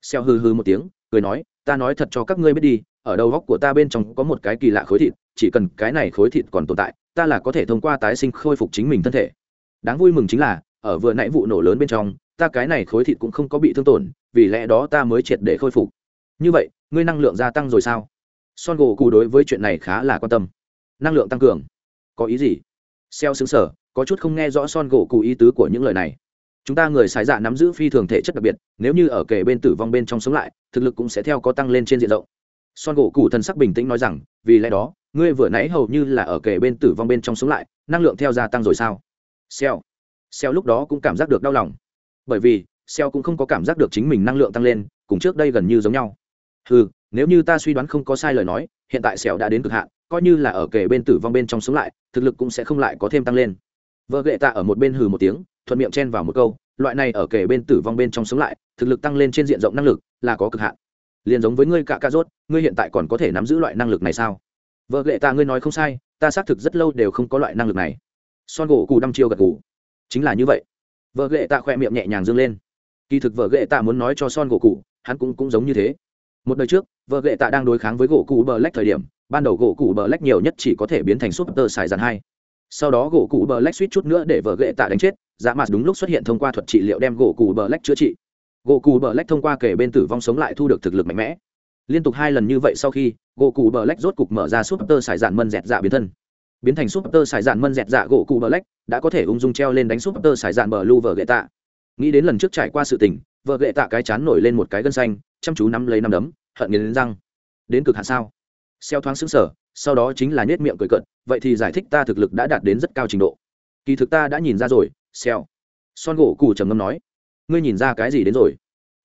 Xeo hừ hừ một tiếng, cười nói ta nói thật cho các ngươi biết đi, ở đầu góc của ta bên trong có một cái kỳ lạ khối thịt, chỉ cần cái này khối thịt còn tồn tại, ta là có thể thông qua tái sinh khôi phục chính mình thân thể. Đáng vui mừng chính là, ở vừa nãy vụ nổ lớn bên trong, ta cái này khối thịt cũng không có bị thương tổn, vì lẽ đó ta mới triệt để khôi phục. Như vậy, ngươi năng lượng gia tăng rồi sao? Son gỗ cụ đối với chuyện này khá là quan tâm. Năng lượng tăng cường. Có ý gì? Xeo xứng sở có chút không nghe rõ son gỗ cụ ý tứ của những lời này chúng ta người xài dạ nắm giữ phi thường thể chất đặc biệt, nếu như ở kề bên tử vong bên trong sống lại, thực lực cũng sẽ theo có tăng lên trên diện rộng. Son gỗ cụ thần sắc bình tĩnh nói rằng, vì lẽ đó, ngươi vừa nãy hầu như là ở kề bên tử vong bên trong sống lại, năng lượng theo gia tăng rồi sao? Xeo xeo lúc đó cũng cảm giác được đau lòng. Bởi vì xeo cũng không có cảm giác được chính mình năng lượng tăng lên, cùng trước đây gần như giống nhau. Ừ nếu như ta suy đoán không có sai lời nói, hiện tại xeo đã đến cực hạn, coi như là ở kề bên tử vong bên trong sống lại, thực lực cũng sẽ không lại có thêm tăng lên. Vợ gệ tạ ở một bên hừ một tiếng thuận miệng chen vào một câu, loại này ở kề bên tử vong bên trong sống lại, thực lực tăng lên trên diện rộng năng lực, là có cực hạn. Liền giống với ngươi cả ca rốt, ngươi hiện tại còn có thể nắm giữ loại năng lực này sao? Vợ lệ ta ngươi nói không sai, ta xác thực rất lâu đều không có loại năng lực này. Son gỗ cù đăm chiêu gật gù. Chính là như vậy. Vợ ghệ ta khỏe miệng nhẹ nhàng dâng lên. Kỳ thực vợ ghệ ta muốn nói cho son gỗ cụ hắn cũng cũng giống như thế. Một đời trước, vợ ghệ ta đang đối kháng với gỗ cụ bờ lách thời điểm, ban đầu gỗ cụ bờ lách nhiều nhất chỉ có thể biến thành súp tơ xài dàn hai sau đó gỗ cụ bờ lách suýt chút nữa để vợ ghệ tạ đánh chết dạ mặt đúng lúc xuất hiện thông qua thuật trị liệu đem gỗ cụ bờ lách chữa trị. Gỗ cụ bờ lách thông qua kể bên tử vong sống lại thu được thực lực mạnh mẽ. Liên tục hai lần như vậy sau khi, gỗ cụ bờ lách rốt cục mở ra súp tơ xài dạn mân dẹt dạ biến thân. Biến thành súp tơ xài dạn mân dẹt dạ gỗ cụ bờ lách đã có thể ung dung treo lên đánh súp tơ xài dạn bờ lu vợ ghệ tạ. Nghĩ đến lần trước trải qua sự tình vợ ghệ tạ cái chán nổi lên một cái gân xanh, chăm chú nắm lấy nắm đấm, hận nghiến răng. Đến cực hạn sao? Xeo thoáng xứng sở sau đó chính là nhét miệng cười cận vậy thì giải thích ta thực lực đã đạt đến rất cao trình độ. Kỳ thực ta đã nhìn ra rồi xeo son gỗ cù trầm ngâm nói. Ngươi nhìn ra cái gì đến rồi?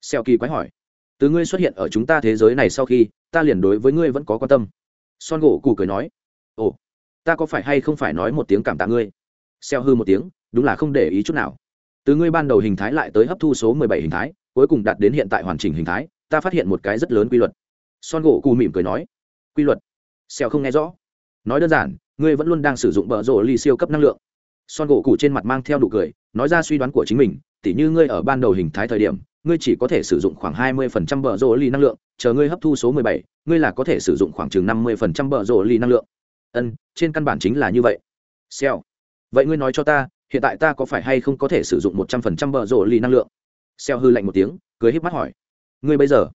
Xeo kỳ quái hỏi. Từ ngươi xuất hiện ở chúng ta thế giới này sau khi, ta liền đối với ngươi vẫn có quan tâm. Son gỗ cù cười nói. Ồ, ta có phải hay không phải nói một tiếng cảm tạ ngươi? Xeo hư một tiếng, đúng là không để ý chút nào. Từ ngươi ban đầu hình thái lại tới hấp thu số mười bảy hình thái, cuối cùng đạt đến hiện tại hoàn chỉnh hình thái, ta phát hiện một cái rất lớn quy luật. Son gỗ cù mỉm cười nói. Quy luật? Xeo không nghe rõ. Nói đơn giản, ngươi vẫn luôn đang sử dụng bờ rổ ly siêu cấp năng lượng. Son gỗ cụ trên mặt mang theo đủ cười, nói ra suy đoán của chính mình, tỉ như ngươi ở ban đầu hình thái thời điểm, ngươi chỉ có thể sử dụng khoảng hai mươi phần trăm bờ rỗ ly năng lượng, chờ ngươi hấp thu số mười bảy, ngươi là có thể sử dụng khoảng chừng năm mươi phần trăm bờ rỗ ly năng lượng. Ân, trên căn bản chính là như vậy. Xèo. Vậy ngươi nói cho ta, hiện tại ta có phải hay không có thể sử dụng một trăm phần trăm bờ rộ ly năng lượng? Xèo hư lạnh một tiếng, cười híp mắt hỏi. Ngươi bây giờ,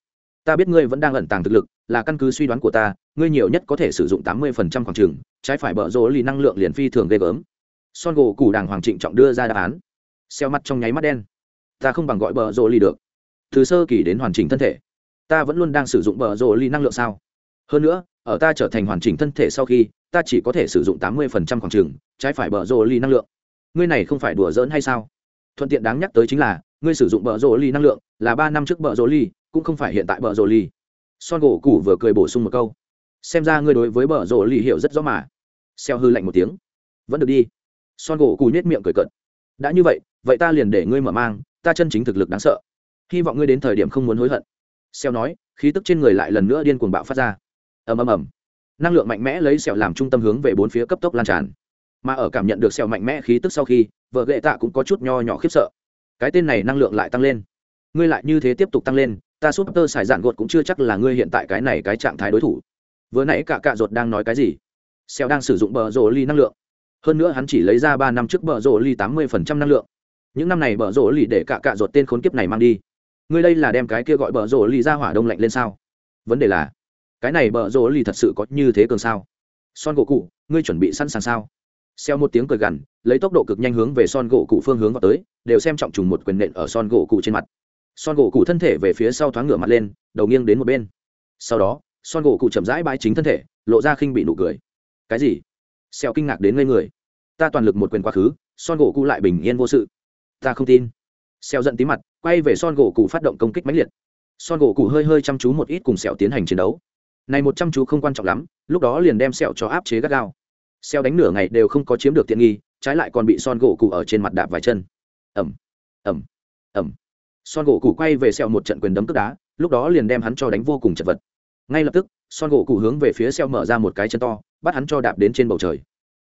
ta biết ngươi vẫn đang ẩn tàng thực lực, là căn cứ suy đoán của ta ngươi nhiều nhất có thể sử dụng tám mươi phần trăm khoảng trường trái phải bờ rỗ ly năng lượng liền phi thường ghê gớm. Son gỗ củ đàng hoàng trịnh trọng đưa ra đáp án. Xeo mắt trong nháy mắt đen. Ta không bằng gọi bờ rỗ ly được. Từ sơ kỳ đến hoàn chỉnh thân thể. Ta vẫn luôn đang sử dụng bờ rỗ ly năng lượng sao? Hơn nữa, ở ta trở thành hoàn chỉnh thân thể sau khi, ta chỉ có thể sử dụng tám mươi phần trăm khoảng trừng trái phải bờ rỗ ly năng lượng. Ngươi này không phải đùa giỡn hay sao? Thuận tiện đáng nhắc tới chính là, ngươi sử dụng bờ rỗ ly năng lượng là ba năm trước bờ rỗ ly cũng không phải hiện tại bờ rỗ ly son gỗ củ vừa cười bổ sung một câu xem ra ngươi đối với bờ rỗ lì hiểu rất rõ mà. Xeo hư lạnh một tiếng. Vẫn được đi. Son gỗ cù nhét miệng cười cận đã như vậy vậy ta liền để ngươi mở mang, ta chân chính thực lực đáng sợ. Hy vọng ngươi đến thời điểm không muốn hối hận. Xeo nói, khí tức trên người lại lần nữa điên cuồng bạo phát ra. Ầm ầm ầm. Năng lượng mạnh mẽ lấy xeo làm trung tâm hướng về bốn phía cấp tốc lan tràn. Mà ở cảm nhận được xeo mạnh mẽ khí tức sau khi, vợ gệ tạ cũng có chút nho nhỏ khiếp sợ. Cái tên này năng lượng lại tăng lên. Ngươi lại như thế tiếp tục tăng lên, ta súp tơ xài dạn gột cũng chưa chắc là ngươi hiện tại cái này cái trạng thái đối thủ vừa nãy cả cạ ruột đang nói cái gì? Xeo đang sử dụng bờ rổ ly năng lượng. Hơn nữa hắn chỉ lấy ra ba năm trước bờ rổ ly tám mươi phần trăm năng lượng. Những năm này bờ rổ ly để cả cạ ruột tên khốn kiếp này mang đi. Ngươi đây là đem cái kia gọi bờ rổ ly ra hỏa đông lạnh lên sao? Vấn đề là, cái này bờ rổ ly thật sự có như thế cường sao? Son gỗ cụ ngươi chuẩn bị sẵn sàng sao? Xeo một tiếng cười gằn, lấy tốc độ cực nhanh hướng về son gỗ cụ phương hướng vào tới, đều xem trọng trùng một quyền nện ở son gỗ cụ trên mặt. Son gỗ cụ thân thể về phía sau thoáng ngửa mặt lên, đầu nghiêng đến một bên. Sau đó son gỗ cụ chậm rãi bãi chính thân thể, lộ ra khinh bị nụ cười. Cái gì? Xeo kinh ngạc đến ngây người. Ta toàn lực một quyền quá khứ, son gỗ cụ lại bình yên vô sự. Ta không tin. Xeo giận tí mặt, quay về son gỗ cụ phát động công kích mãnh liệt. Son gỗ cụ hơi hơi chăm chú một ít cùng sẹo tiến hành chiến đấu. Này một chăm chú không quan trọng lắm, lúc đó liền đem sẹo cho áp chế gắt gao. Xeo đánh nửa ngày đều không có chiếm được tiện nghi, trái lại còn bị son gỗ cụ ở trên mặt đạp vài chân. Ẩm ẩm ẩm son gỗ cụ quay về Xeo một trận quyền đấm tức đá, lúc đó liền đem hắn cho đánh vô cùng chật vật ngay lập tức, son gỗ cụ hướng về phía xeo mở ra một cái chân to, bắt hắn cho đạp đến trên bầu trời.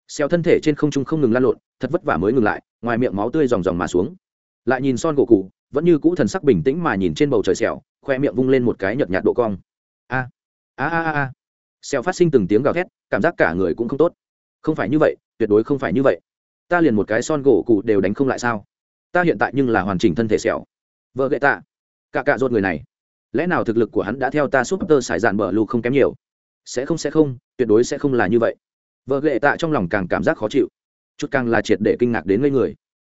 Xeo thân thể trên không trung không ngừng lan lộn, thật vất vả mới ngừng lại, ngoài miệng máu tươi ròng ròng mà xuống. Lại nhìn son gỗ cụ, vẫn như cũ thần sắc bình tĩnh mà nhìn trên bầu trời xẻo khoe miệng vung lên một cái nhợt nhạt độ cong. A a a a xẻo phát sinh từng tiếng gào thét, cảm giác cả người cũng không tốt. Không phải như vậy, tuyệt đối không phải như vậy. Ta liền một cái son gỗ cụ đều đánh không lại sao? Ta hiện tại nhưng là hoàn chỉnh thân thể xẻo vợ gậy tạ. Cả cạ rốt người này lẽ nào thực lực của hắn đã theo ta súp tơ sải dạn bờ lu không kém nhiều? Sẽ không sẽ không, tuyệt đối sẽ không là như vậy. Vợ ghệ tạ trong lòng càng cảm giác khó chịu. Chút càng là triệt để kinh ngạc đến ngây người.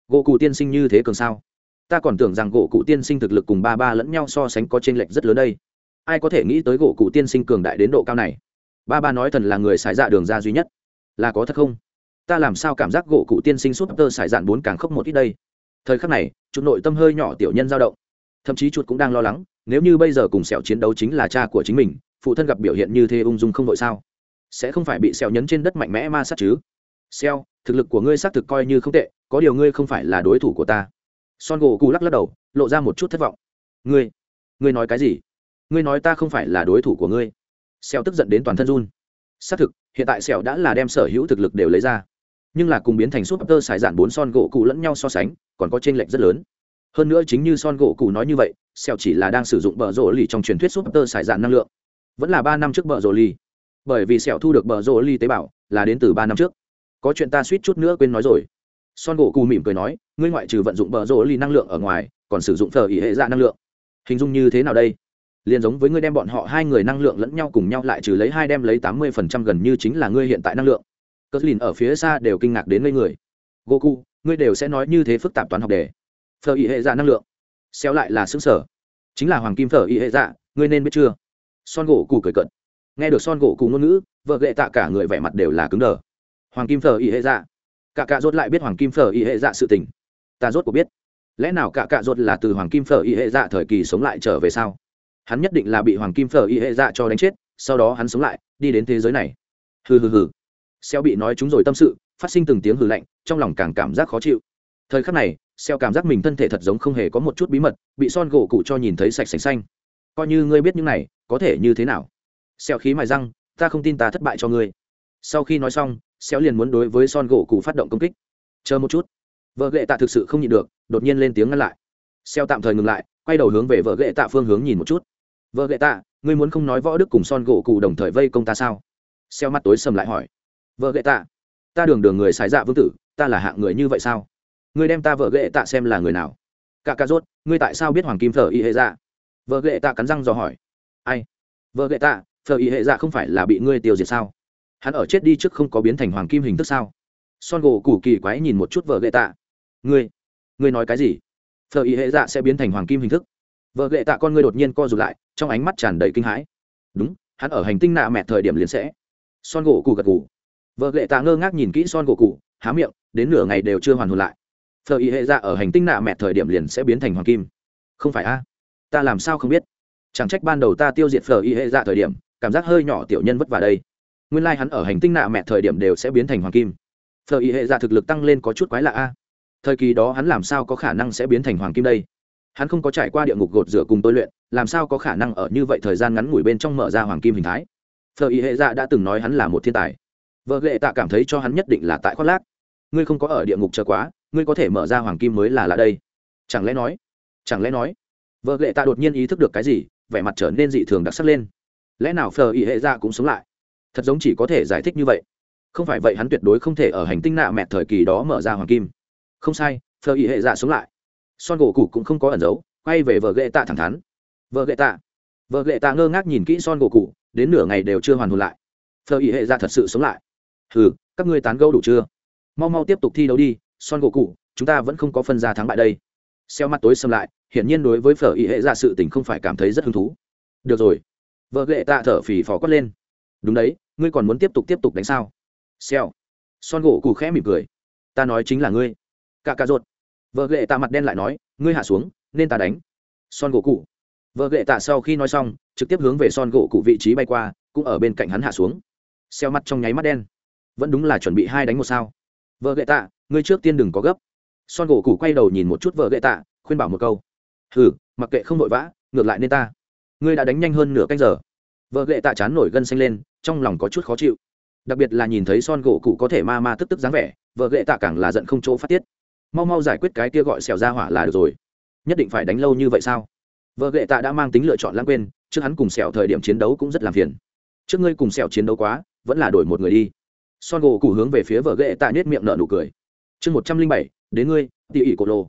Gỗ cụ tiên sinh như thế cường sao? Ta còn tưởng rằng gỗ cụ tiên sinh thực lực cùng ba ba lẫn nhau so sánh có t r ê n lệch rất lớn đây. Ai có thể nghĩ tới gỗ cụ tiên sinh cường đại đến độ cao này? Ba ba nói thần là người xài dạ đường ra duy nhất. Là có thật không? Ta làm sao cảm giác gỗ cụ tiên sinh súp tơ xài dạn bốn càng khốc một ít đây? Thời khắc này chuột nội tâm hơi nhỏ tiểu nhân dao động. Thậm chí chuột cũng đang lo lắng nếu như bây giờ cùng sẹo chiến đấu chính là cha của chính mình, phụ thân gặp biểu hiện như thế ung dung không đội sao? Sẽ không phải bị sẹo nhấn trên đất mạnh mẽ ma sát chứ? Sẹo, thực lực của ngươi xác thực coi như không tệ, có điều ngươi không phải là đối thủ của ta. Son gỗ cù lắc lắc đầu, lộ ra một chút thất vọng. Ngươi ngươi nói cái gì? Ngươi nói ta không phải là đối thủ của ngươi. Sẹo tức giận đến toàn thân run. Xác thực, hiện tại sẹo đã là đem sở hữu thực lực đều lấy ra. Nhưng là cùng biến thành súp tơ xài giản bốn son gỗ cụ lẫn nhau so sánh, còn có t r ê n lệch rất lớn hơn nữa chính như son gỗ cụ nói như vậy sẹo chỉ là đang sử dụng bờ rổ lì trong truyền thuyết súp tơ xài dạn năng lượng. Vẫn là ba năm trước bờ rổ lì. Bởi vì sẹo thu được bờ rổ lì tế bào là đến từ ba năm trước. Có chuyện ta suýt chút nữa quên nói rồi. Son gỗ cụ mỉm cười nói ngươi ngoại trừ vận dụng bờ rỗ lì năng lượng ở ngoài còn sử dụng thờ ỉ hệ dạ năng lượng. Hình dung như thế nào đây? Liền giống với ngươi đem bọn họ hai người năng lượng lẫn nhau cùng nhau lại trừ lấy hai đem lấy tám mươi phần trăm gần như chính là ngươi hiện tại năng lượng. Cờ lìn ở phía xa đều kinh ngạc đến ngây người. Goku, ngươi đều sẽ nói như thế phức tạp toán học đề. Phở y hệ dạ năng lượng. Xéo lại là xứng sở. Chính là hoàng kim phở y hệ dạ ngươi nên biết chưa? Son gỗ cụ cười cận nghe được son gỗ cụ ngôn ngữ, vợ gệ tạ cả người vẻ mặt đều là cứng đờ. Hoàng kim phở y hệ dạ. Cả cạ rốt lại biết hoàng kim phở y hệ dạ sự tình. Ta rốt cũng biết. Lẽ nào cả cạ rốt là từ hoàng kim phở y hệ dạ thời kỳ sống lại trở về sao? Hắn nhất định là bị hoàng kim phở y hệ dạ cho đánh chết, sau đó hắn sống lại, đi đến thế giới này. Hừ hừ hừ. Xéo bị nói chúng rồi tâm sự, phát sinh từng tiếng hừ lạnh, trong lòng càng cảm giác khó chịu thời khắc này xeo cảm giác mình thân thể thật giống không hề có một chút bí mật, bị son gỗ cụ cho nhìn thấy sạch sành xanh. Coi như ngươi biết những này, có thể như thế nào? Xeo khí mài răng, ta không tin ta thất bại cho ngươi. Sau khi nói xong Xeo liền muốn đối với son gỗ cụ phát động công kích. Chờ một chút. Vợ ghệ tạ thực sự không nhịn được, đột nhiên lên tiếng ngăn lại. Xeo tạm thời ngừng lại, quay đầu hướng về vợ ghệ tạ phương hướng nhìn một chút. Vợ ghệ tạ, ngươi muốn không nói võ đức cùng son gỗ cụ đồng thời vây công ta sao? Xeo mắt tối sầm lại hỏi. Vợ ghệ tạ, ta đường đường người xài dạ vương tử, ta là hạng người như vậy sao? Ngươi đem ta vợ ghệ tạ xem là người nào? Cả cà rốt ngươi tại sao biết hoàng kim phở y hệ dạ? Vợ ghệ tạ cắn răng dò hỏi. Ai? Vợ ghệ tạ phở y hệ dạ không phải là bị ngươi tiêu diệt sao? Hắn ở chết đi trước không có biến thành hoàng kim hình thức sao? Son gỗ củ kỳ quái nhìn một chút vợ ghệ tạ. Ngươi? Ngươi nói cái gì? Phở y hệ dạ sẽ biến thành hoàng kim hình thức. Vợ ghệ tạ con ngươi đột nhiên co rụt lại trong ánh mắt tràn đầy kinh hãi. Đúng hắn ở hành tinh nạ mẹ thời điểm liền sẽ. Son gỗ Củ gật cụ vợ ghệ tạ ngơ ngác nhìn kỹ son gỗ Củ, há miệng đến nửa ngày đều chưa hoàn hồn lại thợ y hệ dạ ở hành tinh nạ mẹ thời điểm liền sẽ biến thành hoàng kim. Không phải a? Ta làm sao không biết? Chẳng trách ban đầu ta tiêu diệt phở y hệ dạ thời điểm, cảm giác hơi nhỏ tiểu nhân vất vả đây. Nguyên lai hắn ở hành tinh nạ mẹ thời điểm đều sẽ biến thành hoàng kim. Phở y hệ dạ thực lực tăng lên có chút quái lạ a. Thời kỳ đó hắn làm sao có khả năng sẽ biến thành hoàng kim đây? Hắn không có trải qua địa ngục gột rửa cùng tôi luyện, làm sao có khả năng ở như vậy thời gian ngắn ngủi bên trong mở ra hoàng kim hình thái? Phở y hệ dạ đã từng nói hắn là một thiên tài. Vợ lệ tạ cảm thấy cho hắn nhất định là tại khoác lác ngươi không có ở địa ngục chờ quá, ngươi có thể mở ra hoàng kim mới là lạ đây. Chẳng lẽ nói, chẳng lẽ nói, vợ lệ tạ đột nhiên ý thức được cái gì, vẻ mặt trở nên dị thường đặc sắc lên. Lẽ nào phờ ý hệ ra cũng sống lại? Thật giống chỉ có thể giải thích như vậy. Không phải vậy hắn tuyệt đối không thể ở hành tinh nạ mẹ thời kỳ đó mở ra hoàng kim. Không sai, phờ ý hệ ra sống lại. Son gỗ cụ cũng không có ẩn giấu, quay về vợ ghệ tạ thẳng thắn. Vợ ghệ tạ vợ ghệ tạ ngơ ngác nhìn kỹ son gỗ cụ đến nửa ngày đều chưa hoàn hồn lại. Phờ ý hệ ra thật sự sống lại. Hừ, các ngươi tán gẫu đủ chưa? Mau mau tiếp tục thi đấu đi, son gỗ cụ chúng ta vẫn không có phân ra thắng bại đây. Xeo mặt tối xâm lại, hiển nhiên đối với phở Y hệ ra sự tình không phải cảm thấy rất hứng thú. Được rồi. Vợ ghệ tạ thở phì phò quất lên. Đúng đấy, ngươi còn muốn tiếp tục tiếp tục đánh sao? Xeo. Son gỗ cụ khẽ mỉm cười. Ta nói chính là ngươi. Cả cà rột. Vợ ghệ tạ mặt đen lại nói, ngươi hạ xuống, nên ta đánh. Son gỗ cụ vợ ghệ tạ sau khi nói xong, trực tiếp hướng về son gỗ cụ vị trí bay qua, cũng ở bên cạnh hắn hạ xuống. Xeo mặt trong nháy mắt đen. Vẫn đúng là chuẩn bị hai đánh một sao vợ ghệ tạ, ngươi trước tiên đừng có gấp. Son gỗ cụ quay đầu nhìn một chút vợ ghệ tạ, khuyên bảo một câu. Hừ, mặc kệ không vội vã, ngược lại nên ta. Ngươi đã đánh nhanh hơn nửa canh giờ. Vợ ghệ tạ chán nổi gân xanh lên, trong lòng có chút khó chịu. Đặc biệt là nhìn thấy son gỗ cụ có thể ma ma tức tức dáng vẻ, vợ ghệ tạ càng là giận không chỗ phát tiết. Mau mau giải quyết cái kia gọi xẻo ra hỏa là được rồi. Nhất định phải đánh lâu như vậy sao? Vợ ghệ tạ đã mang tính lựa chọn lãng quên, trước hắn cùng sẹo thời điểm chiến đấu cũng rất làm phiền. Trước ngươi cùng sẹo chiến đấu quá, vẫn là đổi một người đi son gỗ cụ hướng về phía vợ ghệ tạ nết miệng nở nụ cười. Chương một trăm linh bảy, đến ngươi tỉ ỉ cổ lô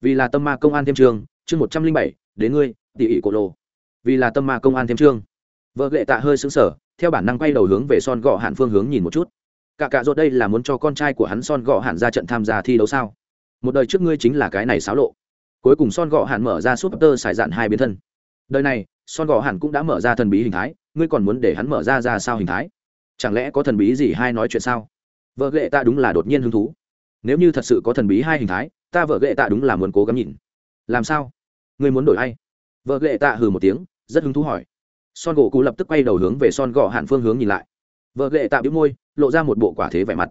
vì là tâm ma công an thêm trường, chương một trăm linh bảy, đến ngươi tỉ ỉ cổ lô vì là tâm ma công an thêm trường. Vợ ghệ tạ hơi xứng sở theo bản năng quay đầu hướng về son gọ hạn phương hướng nhìn một chút. Cả cả rốt đây là muốn cho con trai của hắn son gọ hạn ra trận tham gia thi đấu sao? Một đời trước ngươi chính là cái này xáo lộ. Cuối cùng son gọ hạn mở ra súp tơ xài dạn hai biến thân. Đời này, son gọ hạn cũng đã mở ra thần bí hình thái, ngươi còn muốn để hắn mở ra ra sao hình thái? Chẳng lẽ có thần bí gì hay nói chuyện sao? Vợ ghệ ta đúng là đột nhiên hứng thú. Nếu như thật sự có thần bí hai hình thái, ta vợ ghệ ta đúng là muốn cố gắng nhìn. Làm sao? Ngươi muốn đổi hay vợ ghệ ta hừ một tiếng, rất hứng thú hỏi. Son gỗ cụ lập tức quay đầu hướng về son gò hạn phương hướng nhìn lại. Vợ ghệ ta biếu môi, lộ ra một bộ quả thế vẻ mặt.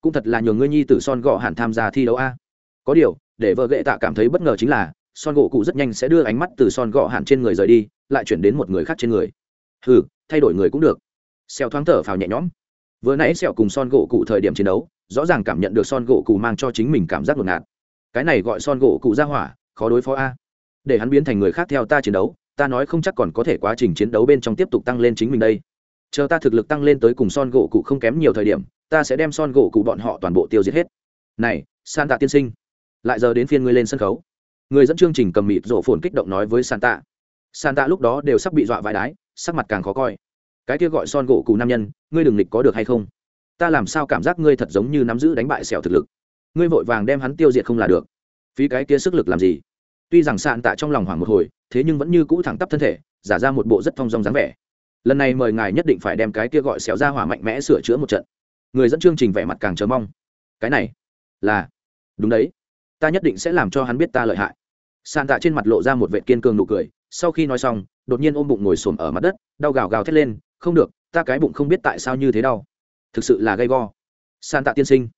Cũng thật là nhường ngươi nhi tử son gò hạn tham gia thi đấu a. Có điều, để vợ ghệ tạ cảm thấy bất ngờ chính là, son gỗ cụ rất nhanh sẽ đưa ánh mắt từ son gò hạn trên người rời đi, lại chuyển đến một người khác trên người. Hừ, thay đổi người cũng được xèo thoáng thở phào nhẹ nhõm. Vừa nãy sẹo cùng son gỗ cụ thời điểm chiến đấu, rõ ràng cảm nhận được son gỗ cụ mang cho chính mình cảm giác ngột ngạt. Cái này gọi son gỗ cụ ra hỏa, khó đối phó a. Để hắn biến thành người khác theo ta chiến đấu, ta nói không chắc còn có thể quá trình chiến đấu bên trong tiếp tục tăng lên chính mình đây. Chờ ta thực lực tăng lên tới cùng son gỗ cụ không kém nhiều thời điểm, ta sẽ đem son gỗ cụ bọn họ toàn bộ tiêu diệt hết. Này san tạ tiên sinh. Lại giờ đến phiên ngươi lên sân khấu. Người dẫn chương trình cầm mịt rổ phồn kích động nói với san tạ san tạ lúc đó đều sắp bị dọa vãi đái, sắc mặt càng khó coi cái kia gọi son gỗ cụ nam nhân, ngươi đừng nghịch có được hay không? Ta làm sao cảm giác ngươi thật giống như nắm giữ đánh bại sẹo thực lực? Ngươi vội vàng đem hắn tiêu diệt không là được. Phí cái kia sức lực làm gì? Tuy rằng sạn tạ trong lòng hoảng một hồi, thế nhưng vẫn như cũ thẳng tắp thân thể, giả ra một bộ rất thong dong dáng vẻ. Lần này mời ngài nhất định phải đem cái kia gọi xẻo ra hỏa mạnh mẽ sửa chữa một trận. Người dẫn chương trình vẻ mặt càng chờ mong. Cái này là đúng đấy. Ta nhất định sẽ làm cho hắn biết ta lợi hại. Sàn tạ trên mặt lộ ra một vệ kiên cường nụ cười, sau khi nói xong, đột nhiên ôm bụng ngồi xổm ở mặt đất, đau gào gào thét lên không được, ta cái bụng không biết tại sao như thế đau. Thực sự là gay go. San tạ tiên sinh.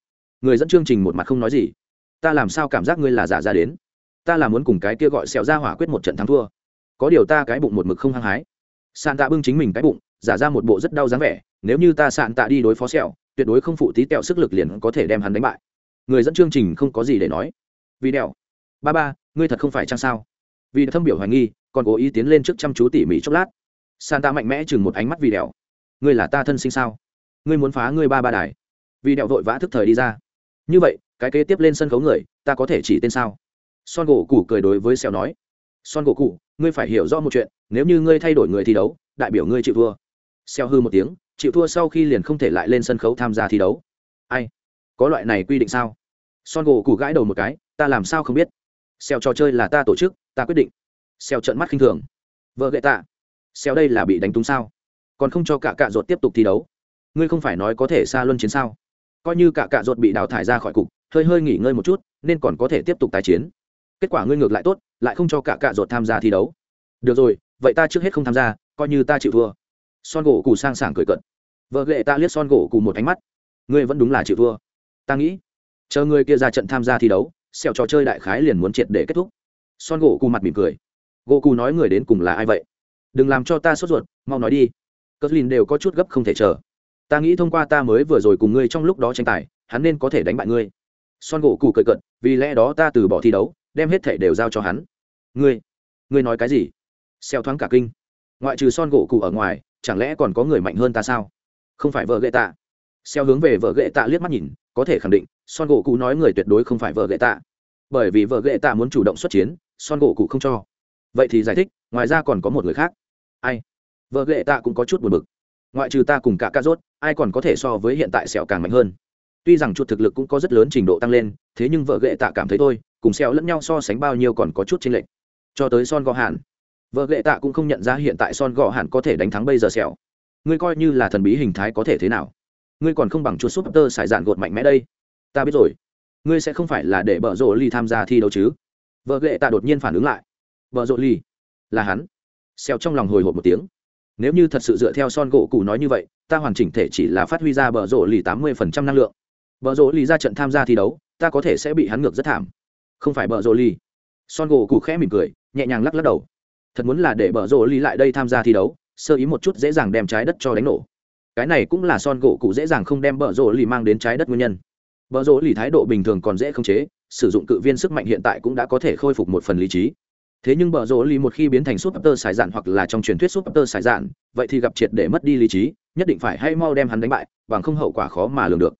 Người dẫn chương trình một mặt không nói gì. Ta làm sao cảm giác ngươi là giả ra đến? Ta là muốn cùng cái kia gọi sẹo ra hỏa quyết một trận thắng thua. Có điều ta cái bụng một mực không hăng hái. San tạ bưng chính mình cái bụng, giả ra một bộ rất đau dáng vẻ. Nếu như ta san tạ đi đối phó sẹo, tuyệt đối không phụ tí tẹo sức lực liền có thể đem hắn đánh bại. Người dẫn chương trình không có gì để nói. Vì đèo ba ba, ngươi thật không phải chăng sao? Vì thâm biểu hoài nghi, còn cố ý tiến lên trước chăm chú tỉ mỉ chốc lát. Santa mạnh mẽ chừng một ánh mắt vì đèo. Ngươi là ta thân sinh sao? Ngươi muốn phá ngươi ba ba đài. Vì đèo vội vã thức thời đi ra. Như vậy, cái kế tiếp lên sân khấu người, ta có thể chỉ tên sao? Son gỗ cụ cười đối với xèo nói. Son gỗ cụ ngươi phải hiểu rõ một chuyện, nếu như ngươi thay đổi người thi đấu, đại biểu ngươi chịu thua. Xèo hư một tiếng, chịu thua sau khi liền không thể lại lên sân khấu tham gia thi đấu. Ai? Có loại này quy định sao? Son gỗ cụ gãi đầu một cái, ta làm sao không biết? Xèo trò chơi là ta tổ chức, ta quyết định. Xèo trận mắt khinh thường. Vợ gậy tạ xéo đây là bị đánh túng sao? Còn không cho cả cạ ruột tiếp tục thi đấu. Ngươi không phải nói có thể xa luân chiến sao? Coi như cả cạ ruột bị đào thải ra khỏi cục, hơi hơi nghỉ ngơi một chút, nên còn có thể tiếp tục tái chiến. Kết quả ngươi ngược lại tốt, lại không cho cả cạ ruột tham gia thi đấu. Được rồi, vậy ta trước hết không tham gia, coi như ta chịu thua. Son gỗ cù sang sảng cười cận vợ ghệ ta liếc son gỗ cù một ánh mắt. Ngươi vẫn đúng là chịu thua. Ta nghĩ, chờ người kia ra trận tham gia thi đấu, xẻo trò chơi đại khái liền muốn triệt để kết thúc. Son gỗ cù mặt mỉm cười. Gỗ cù nói người đến cùng là ai vậy? Đừng làm cho ta sốt ruột, mau nói đi. Cất lìn đều có chút gấp không thể chờ. Ta nghĩ thông qua ta mới vừa rồi cùng ngươi trong lúc đó tranh tài, hắn nên có thể đánh bại ngươi. Son gỗ cụ cười cận vì lẽ đó ta từ bỏ thi đấu, đem hết thể đều giao cho hắn. Ngươi ngươi nói cái gì? Xeo thoáng cả kinh. Ngoại trừ son gỗ cụ ở ngoài, chẳng lẽ còn có người mạnh hơn ta sao? Không phải vợ gậy tạ. Xeo hướng về vợ gậy tạ liếc mắt nhìn, có thể khẳng định, son gỗ cụ nói người tuyệt đối không phải vợ gậy tạ. Bởi vì vợ gậy tạ muốn chủ động xuất chiến, son gỗ cụ không cho. Vậy thì giải thích, ngoài ra còn có một người khác ai? Vợ lệ tạ cũng có chút buồn bực. Ngoại trừ ta cùng cả ca rốt, ai còn có thể so với hiện tại sẹo càng mạnh hơn? Tuy rằng chuột thực lực cũng có rất lớn trình độ tăng lên, thế nhưng vợ ghệ tạ cảm thấy thôi, cùng sẹo lẫn nhau so sánh bao nhiêu còn có chút chênh lệch. Cho tới son gò hạn vợ ghệ tạ cũng không nhận ra hiện tại son gò hạn có thể đánh thắng bây giờ sẹo. Ngươi coi như là thần bí hình thái có thể thế nào? Ngươi còn không bằng chuột súp tơ sải dạn gột mạnh mẽ đây. Ta biết rồi. Ngươi sẽ không phải là để bợ rộ ly tham gia thi đấu chứ? Vợ ghệ tạ đột nhiên phản ứng lại. Vợ rộ ly là hắn xèo trong lòng hồi hộp một tiếng. Nếu như thật sự dựa theo son gỗ cụ nói như vậy, ta hoàn chỉnh thể chỉ là phát huy ra bờ rộ lì tám mươi phần trăm năng lượng. Bờ rộ lì ra trận tham gia thi đấu, ta có thể sẽ bị hắn ngược rất thảm. Không phải bờ rộ lì. Son gỗ cụ khẽ mỉm cười, nhẹ nhàng lắc lắc đầu. Thật muốn là để bờ rộ lì lại đây tham gia thi đấu, sơ ý một chút dễ dàng đem trái đất cho đánh nổ. Cái này cũng là son gỗ cụ dễ dàng không đem bờ rộ lì mang đến trái đất nguyên nhân. Bờ rộ lì thái độ bình thường còn dễ khống chế, sử dụng cự viên sức mạnh hiện tại cũng đã có thể khôi phục một phần lý trí thế nhưng bờ rỗ lì một khi biến thành súp tơ sải dạn hoặc là trong truyền thuyết súp tơ sải dạn vậy thì gặp triệt để mất đi lý trí, nhất định phải hay mau đem hắn đánh bại, bằng không hậu quả khó mà lường được.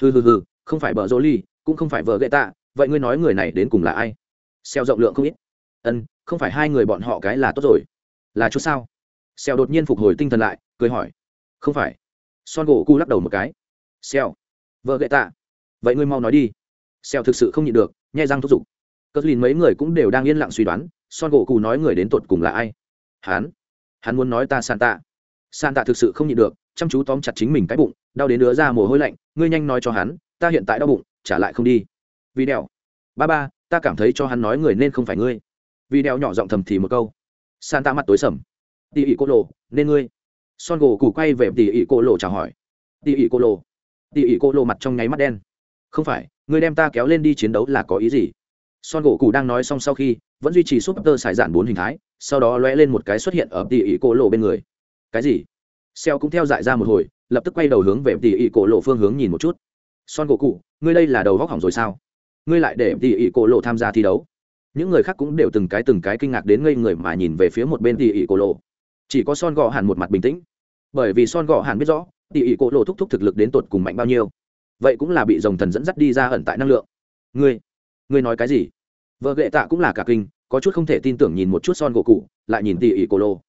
Hừ hừ hừ, không phải bờ rỗ lì cũng không phải vợ gậy tạ, vậy ngươi nói người này đến cùng là ai? Xeo rộng lượng không ít. Ân, không phải hai người bọn họ cái là tốt rồi. Là chút sao? Xeo đột nhiên phục hồi tinh thần lại, cười hỏi. Không phải. Son gỗ cu lắc đầu một cái. Xeo. Vợ gậy tạ. Vậy ngươi mau nói đi. Xeo thực sự không nhịn được, nhai răng thúc giục. Cất lìn mấy người cũng đều đang yên lặng suy đoán son gỗ cụ nói người đến tột cùng là ai? Hắn. Hắn muốn nói ta san tạ san tạ thực sự không nhịn được, chăm chú tóm chặt chính mình cái bụng, đau đến đứa ra mồ hôi lạnh, ngươi nhanh nói cho hắn, ta hiện tại đau bụng, trả lại không đi. Vì đèo ba ba, ta cảm thấy cho hắn nói người nên không phải ngươi. Vì đèo nhỏ giọng thầm thì một câu. San tạ mặt tối sầm. Tỉ ỉ cô lộ, nên ngươi. Son gỗ cụ quay về tỉ ỉ cô lộ chào hỏi. Tỉ ỉ cô lộ. Tỉ ỉ cô lộ mặt trong nháy mắt đen. Không phải, ngươi đem ta kéo lên đi chiến đấu là có ý gì? Son gỗ cụ đang nói xong sau khi vẫn duy trì súp tơ xài dạn bốn hình thái, sau đó lóe lên một cái xuất hiện ở tỉ ỉ cổ lộ bên người. Cái gì? Xeo cũng theo dại ra một hồi, lập tức quay đầu hướng về tỉ ỉ cổ lộ phương hướng nhìn một chút. Son gỗ cụ, ngươi đây là đầu góc hỏng rồi sao? Ngươi lại để tỉ ỉ cổ lộ tham gia thi đấu. Những người khác cũng đều từng cái từng cái kinh ngạc đến ngây người mà nhìn về phía một bên tỉ ỉ cổ lộ. Chỉ có son gò hẳn một mặt bình tĩnh. Bởi vì son gò hẳn biết rõ, tỉ ỉ cổ lộ thúc thúc thực lực đến tột cùng mạnh bao nhiêu. Vậy cũng là bị dòng thần dẫn dắt đi ra ẩn tại năng lượng. Ngươi ngươi nói cái gì? Vợ ghệ tạ cũng là cả kinh, có chút không thể tin tưởng nhìn một chút son gỗ cụ lại nhìn tỉ ỉ cô lô.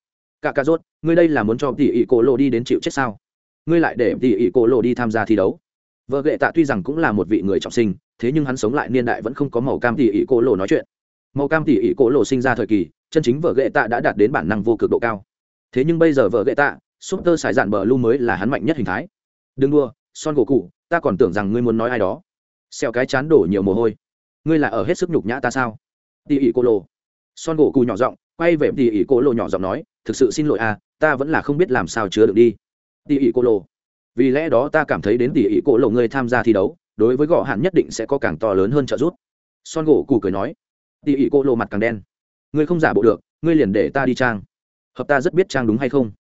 Cả cà rốt, ngươi đây là muốn cho tỉ ỉ cô lô đi đến chịu chết sao? Ngươi lại để tỉ ỉ cô lô đi tham gia thi đấu. Vợ ghệ tạ tuy rằng cũng là một vị người trọng sinh, thế nhưng hắn sống lại niên đại vẫn không có màu cam tỉ ỉ cô lô nói chuyện. Màu cam tỉ ỉ cô lô sinh ra thời kỳ, chân chính vợ ghệ tạ đã đạt đến bản năng vô cực độ cao. Thế nhưng bây giờ vợ ghệ tạ súp tơ sải dạn bờ lu mới là hắn mạnh nhất hình thái. Đừng đua son gỗ cụ ta còn tưởng rằng ngươi muốn nói ai đó. Xẹo cái chán đổ nhiều mồ hôi ngươi là ở hết sức nhục nhã ta sao? Tỉ ỉ cô lô son gỗ cù nhỏ giọng, quay về tỉ ỉ cô lô nhỏ giọng nói, thực sự xin lỗi à ta vẫn là không biết làm sao chứa được đi. Tỉ ỉ cô lô vì lẽ đó ta cảm thấy đến tỉ ỉ cô lô ngươi tham gia thi đấu, đối với gõ hạn nhất định sẽ có càng to lớn hơn trợ giúp. Son gỗ cù cười nói, tỉ ỉ cô lô mặt càng đen. Ngươi không giả bộ được, ngươi liền để ta đi trang. Hợp ta rất biết trang đúng hay không?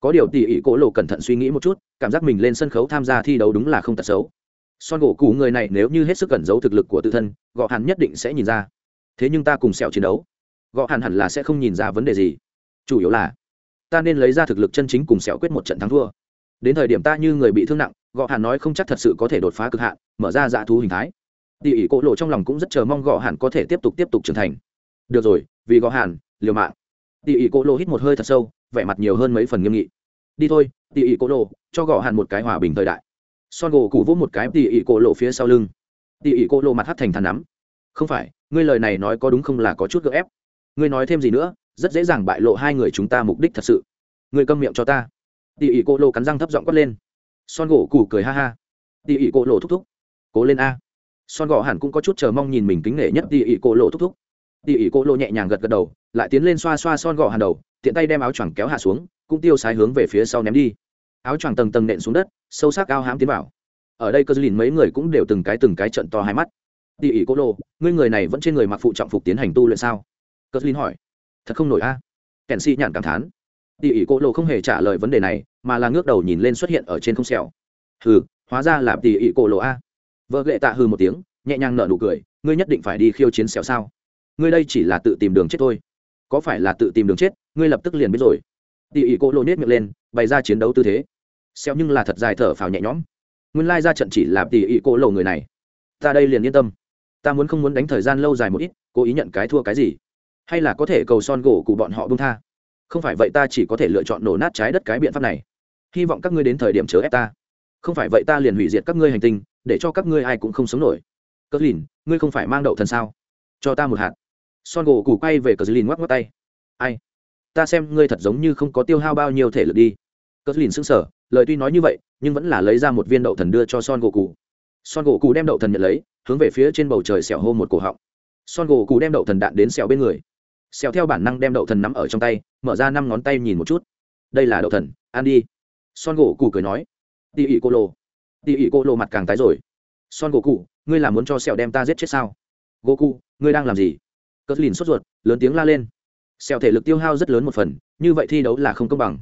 Có điều tỉ ỉ cô lô cẩn thận suy nghĩ một chút, cảm giác mình lên sân khấu tham gia thi đấu đúng là không tật xấu son gỗ cũ người này nếu như hết sức cẩn giấu thực lực của tự thân, gọ hàn nhất định sẽ nhìn ra. Thế nhưng ta cùng sẹo chiến đấu gõ hẳn hẳn là sẽ không nhìn ra vấn đề gì. Chủ yếu là, ta nên lấy ra thực lực chân chính cùng sẹo quyết một trận thắng thua. Đến thời điểm ta như người bị thương nặng gõ hẳn nói không chắc thật sự có thể đột phá cực hạn, mở ra dạ thú hình thái. Tỉ ỉ cỗ lộ trong lòng cũng rất chờ mong gõ hẳn có thể tiếp tục tiếp tục trưởng thành. Được rồi, vì gõ hẳn liều mạng. Tỉ ỉ cỗ lộ hít một hơi thật sâu, vẻ mặt nhiều hơn mấy phần nghiêm nghị. Đi thôi tỉ ỉ cỗ lộ, cho gõ hẳn một cái hòa bình thời đại son gỗ cụ vỗ một cái tỉ ỉ cổ lộ phía sau lưng. Tỉ ỉ cổ lộ mặt hắt thành thàn nắm. Không phải, ngươi lời này nói có đúng không là có chút gợ ép. Ngươi nói thêm gì nữa, rất dễ dàng bại lộ hai người chúng ta mục đích thật sự. Ngươi câm miệng cho ta. Tỉ ỉ cổ lộ cắn răng thấp giọng quát lên. Son gỗ cụ cười ha ha. Tỉ ỉ cổ lộ thúc thúc. Cố lên a. Son gỗ hẳn cũng có chút chờ mong nhìn mình kính nể nhất tỉ ỉ cổ lộ thúc thúc. Tỉ ỉ cổ lộ nhẹ nhàng gật gật đầu, lại tiến lên xoa xoa son gỗ hẳn đầu, tiện tay đem áo choàng kéo hạ xuống, cũng tiêu sái hướng về phía sau ném đi. Áo choàng tầng tầng nện xuống đất sâu sắc cao hãm tiến vào. Ở đây cơ dư lìn mấy người cũng đều từng cái từng cái trận to hai mắt. Tỉ ỉ cô lộ ngươi người này vẫn trên người mặc phụ trọng phục tiến hành tu luyện sao? Cơ dư lìn hỏi. Thật không nổi a. Kèn si nhàn cảm thán. Tỉ ỉ cô lộ không hề trả lời vấn đề này, mà là ngước đầu nhìn lên xuất hiện ở trên không xẻo hừ, hóa ra là tỉ ỉ cô lộ a. Vợ lệ tạ hừ một tiếng, nhẹ nhàng nở nụ cười, ngươi nhất định phải đi khiêu chiến xẻo sao? Ngươi đây chỉ là tự tìm đường chết thôi. Có phải là tự tìm đường chết, ngươi lập tức liền biết rồi. Tỉ ỉ cô lộ nết miệng lên, bày ra chiến đấu tư thế. Xéo nhưng là thật dài thở phào nhẹ nhõm. Nguyên lai ra trận chỉ là tỉ ỉ cỗ lầu người này. Ta đây liền yên tâm. Ta muốn không muốn đánh thời gian lâu dài một ít, cố ý nhận cái thua cái gì. Hay là có thể cầu son gỗ của bọn họ bung tha. Không phải vậy ta chỉ có thể lựa chọn nổ nát trái đất cái biện pháp này. Hy vọng các ngươi đến thời điểm chớ ép ta. Không phải vậy ta liền hủy diệt các ngươi hành tinh, để cho các ngươi ai cũng không sống nổi. Cờ lìn, ngươi không phải mang đậu thần sao? Cho ta một hạt. Son gỗ củ quay về cờ lìn ngoắc ngoắc tay. Ai? Ta xem ngươi thật giống như không có tiêu hao bao nhiêu thể lực đi. Cờ lìn sững sờ lời tuy nói như vậy, nhưng vẫn là lấy ra một viên đậu thần đưa cho son gỗ cụ son gỗ cụ đem đậu thần nhận lấy, hướng về phía trên bầu trời xẻo hô một cổ họng. Son gỗ cụ đem đậu thần đạn đến xẻo bên người. Xẻo theo bản năng đem đậu thần nắm ở trong tay, mở ra năm ngón tay nhìn một chút. Đây là đậu thần, ăn đi. Son gỗ cụ cười nói. Tỉ ỉ cô lô. Tỉ ỉ cô lô mặt càng tái rồi. Son gỗ cụ ngươi là muốn cho xẻo đem ta giết chết sao? Gỗ cụ ngươi đang làm gì? Cất lìn sốt ruột, lớn tiếng la lên. Xẻo thể lực tiêu hao rất lớn một phần, như vậy thi đấu là không công bằng.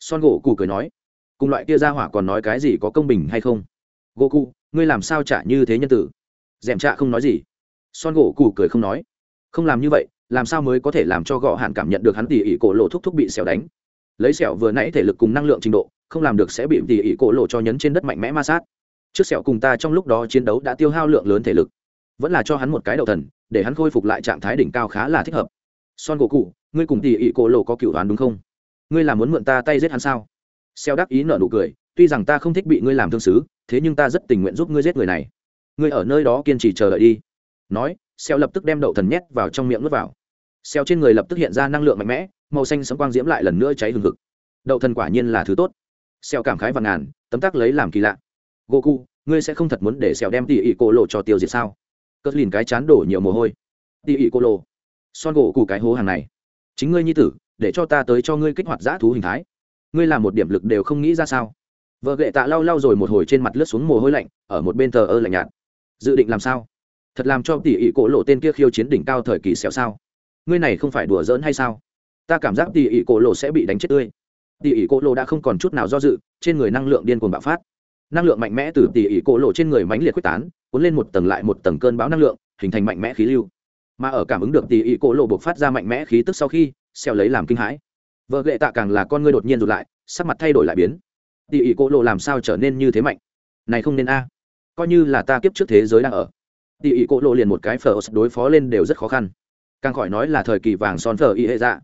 Son gỗ cụ cười nói cùng loại kia ra hỏa còn nói cái gì có công bình hay không? Gỗ cụ ngươi làm sao trả như thế nhân tử? Dèm trạ không nói gì. Son gỗ cụ cười không nói. Không làm như vậy, làm sao mới có thể làm cho gõ hạn cảm nhận được hắn tỉ ỉ cổ lộ thúc thúc bị xẻo đánh? Lấy sẹo vừa nãy thể lực cùng năng lượng trình độ, không làm được sẽ bị tỉ ỉ cổ lộ cho nhấn trên đất mạnh mẽ ma sát. Trước sẹo cùng ta trong lúc đó chiến đấu đã tiêu hao lượng lớn thể lực. Vẫn là cho hắn một cái đầu thần, để hắn khôi phục lại trạng thái đỉnh cao khá là thích hợp. Son gỗ cụ ngươi cùng tỉ ỉ cổ lộ có cựu đoán đúng không? Ngươi là muốn mượn ta tay giết hắn sao? Xeo đắc ý nở nụ cười, tuy rằng ta không thích bị ngươi làm thương xứ thế nhưng ta rất tình nguyện giúp ngươi giết người này. Ngươi ở nơi đó kiên trì chờ đợi đi. Nói, xeo lập tức đem đậu thần nhét vào trong miệng nuốt vào. Xeo trên người lập tức hiện ra năng lượng mạnh mẽ, màu xanh sấm quang diễm lại lần nữa cháy hừng hực. Đậu thần quả nhiên là thứ tốt. Xeo cảm khái và ngàn, tấm tắc lấy làm kỳ lạ. Goku, ngươi sẽ không thật muốn để xeo đem tỉ ỉ cô lộ cho tiêu diệt sao? Cất lìn cái chán đổ nhiều mồ hôi. Tỉ ỉ cô lộ. Son gỗ cù cái hố hàng này. Chính ngươi nhi tử, để cho ta tới cho ngươi kích hoạt giã thú hình thái ngươi làm một điểm lực đều không nghĩ ra sao? Vợ gệ tạ lau lau rồi một hồi trên mặt lướt xuống mồ hôi lạnh, ở một bên thờ ơ lạnh nhạt. Dự định làm sao? Thật làm cho tỉ ỉ cổ lộ tên kia khiêu chiến đỉnh cao thời kỳ xẻo sao? Ngươi này không phải đùa giỡn hay sao? Ta cảm giác tỉ ỉ cổ lộ sẽ bị đánh chết tươi. Tỉ ỉ cổ lộ đã không còn chút nào do dự, trên người năng lượng điên cuồng bạo phát. Năng lượng mạnh mẽ từ tỉ ỉ cổ lộ trên người mãnh liệt quyết tán, cuốn lên một tầng lại một tầng cơn bão năng lượng, hình thành mạnh mẽ khí lưu. Mà ở cảm ứng được tỉ ỉ cổ lộ buộc phát ra mạnh mẽ khí tức sau khi xẻo lấy làm kinh hãi vợ lệ tạ càng là con ngươi đột nhiên rụt lại, sắc mặt thay đổi lại biến. Tỉ ỉ cổ lộ làm sao trở nên như thế mạnh? Này không nên a. Coi như là ta kiếp trước thế giới đang ở. Tỉ ỉ cổ lộ liền một cái phở đối phó lên đều rất khó khăn. Càng khỏi nói là thời kỳ vàng son phở y hệ dạ.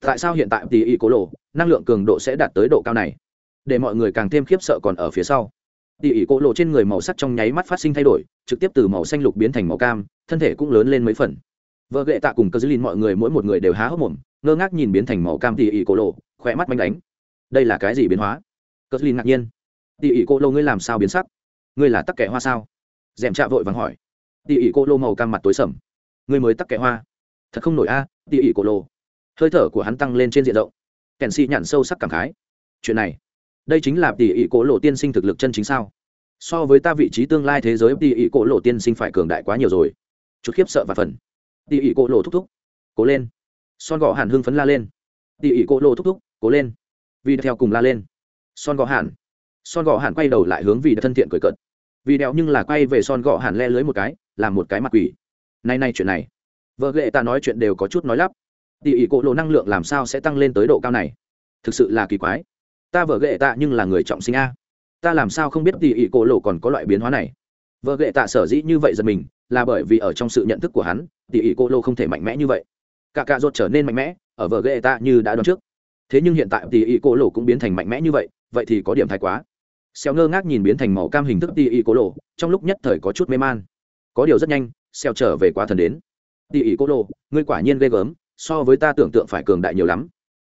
Tại sao hiện tại tỉ ỉ cổ lộ, năng lượng cường độ sẽ đạt tới độ cao này? Để mọi người càng thêm khiếp sợ còn ở phía sau. Tỉ ỉ cổ lộ trên người màu sắc trong nháy mắt phát sinh thay đổi, trực tiếp từ màu xanh lục biến thành màu cam, thân thể cũng lớn lên mấy phần. Vợ gệ tạ cùng cơ dư lin mọi người mỗi một người đều há hốc mồm ngơ ngác nhìn biến thành màu cam tỉ ỉ cô lộ khỏe mắt manh đánh. Đây là cái gì biến hóa? Cờ dư lin ngạc nhiên. Tỉ ỉ cô lộ ngươi làm sao biến sắc? Ngươi là tắc kẻ hoa sao? D è m chạ vội vàng hỏi. Tỉ ỉ cô lộ màu cam mặt tối sầm. Ngươi mới tắc kẻ hoa. Thật không nổi a à, tỉ ỉ cô lộ. Hơi thở của hắn tăng lên trên diện rộng. Kèn si nhặn sâu sắc cảm khái. Chuyện này đây chính là tỉ ỉ cô lộ tiên sinh thực lực chân chính sao? So với ta vị trí tương lai thế giới tỉ ỉ cô lộ tiên sinh phải cường đại quá nhiều rồi. Chút khiếp sợ và phần. Tỉ ỉ cô lộ thúc thúc. Cố lên son gõ hàn hưng phấn la lên. Tỉ ỉ cổ lô thúc thúc, cố lên. Vì theo cùng la lên. Son gõ hàn. Son gõ hàn quay đầu lại hướng vì thân thiện cười cợt. Vì đeo nhưng là quay về son gõ hàn le lưới một cái làm một cái mặt quỷ. Nay nay chuyện này. Vợ ghệ ta nói chuyện đều có chút nói lắp. Tỉ ỉ cổ lô năng lượng làm sao sẽ tăng lên tới độ cao này? Thực sự là kỳ quái. Ta vợ ghệ ta nhưng là người trọng sinh a. Ta làm sao không biết tỉ ỉ cổ lô còn có loại biến hóa này? Vợ ghệ tạ sở dĩ như vậy giật mình, là bởi vì ở trong sự nhận thức của hắn, tỉ ỉ cổ lô không thể mạnh mẽ như vậy cả cạ ruột trở nên mạnh mẽ, ở vở ghệ tạ như đã đoán trước. Thế nhưng hiện tại thì y cổ lộ cũng biến thành mạnh mẽ như vậy vậy thì có điểm thái quá. Xeo ngơ ngác nhìn biến thành màu cam hình thức tỉ Y cổ lộ trong lúc nhất thời có chút mê man. Có điều rất nhanh xeo trở về quá thần đến. Tỉ Y cổ lộ ngươi quả nhiên ghê gớm, so với ta tưởng tượng phải cường đại nhiều lắm.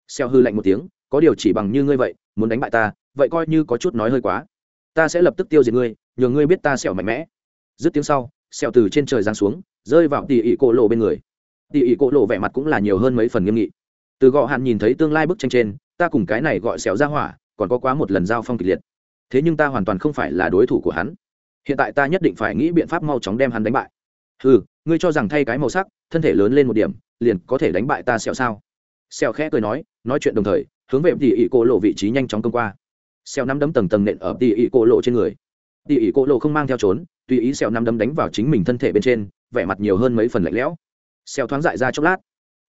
Xeo hư lạnh một tiếng, có điều chỉ bằng như ngươi vậy, muốn đánh bại ta, vậy coi như có chút nói hơi quá. Ta sẽ lập tức tiêu diệt ngươi, nhờ ngươi biết ta xeo mạnh mẽ. Dứt tiếng sau Xeo từ trên trời giáng xuống, rơi vào tỉ ỉ cổ lộ bên người tỉ ỉ cổ lộ vẻ mặt cũng là nhiều hơn mấy phần nghiêm nghị. Từ gọ hạn nhìn thấy tương lai bức tranh trên, ta cùng cái này gọi sẹo ra hỏa, còn có quá một lần giao phong kịch liệt. Thế nhưng ta hoàn toàn không phải là đối thủ của hắn. Hiện tại ta nhất định phải nghĩ biện pháp mau chóng đem hắn đánh bại. Ừ ngươi cho rằng thay cái màu sắc, thân thể lớn lên một điểm, liền có thể đánh bại ta sẹo sao? Sẹo khẽ cười nói nói chuyện đồng thời, hướng về tỉ ỉ cổ lộ vị trí nhanh chóng công qua. Sẹo nắm đấm tầng tầng nện ở tỉ ỉ cổ lộ trên người. Tỉ ỉ cổ lộ không mang theo trốn, tùy ý sẹo nắm đấm đánh vào chính mình thân thể bên trên, vẻ mặt nhiều hơn mấy phần lạnh lẽo. Xeo thoáng dại ra chốc lát.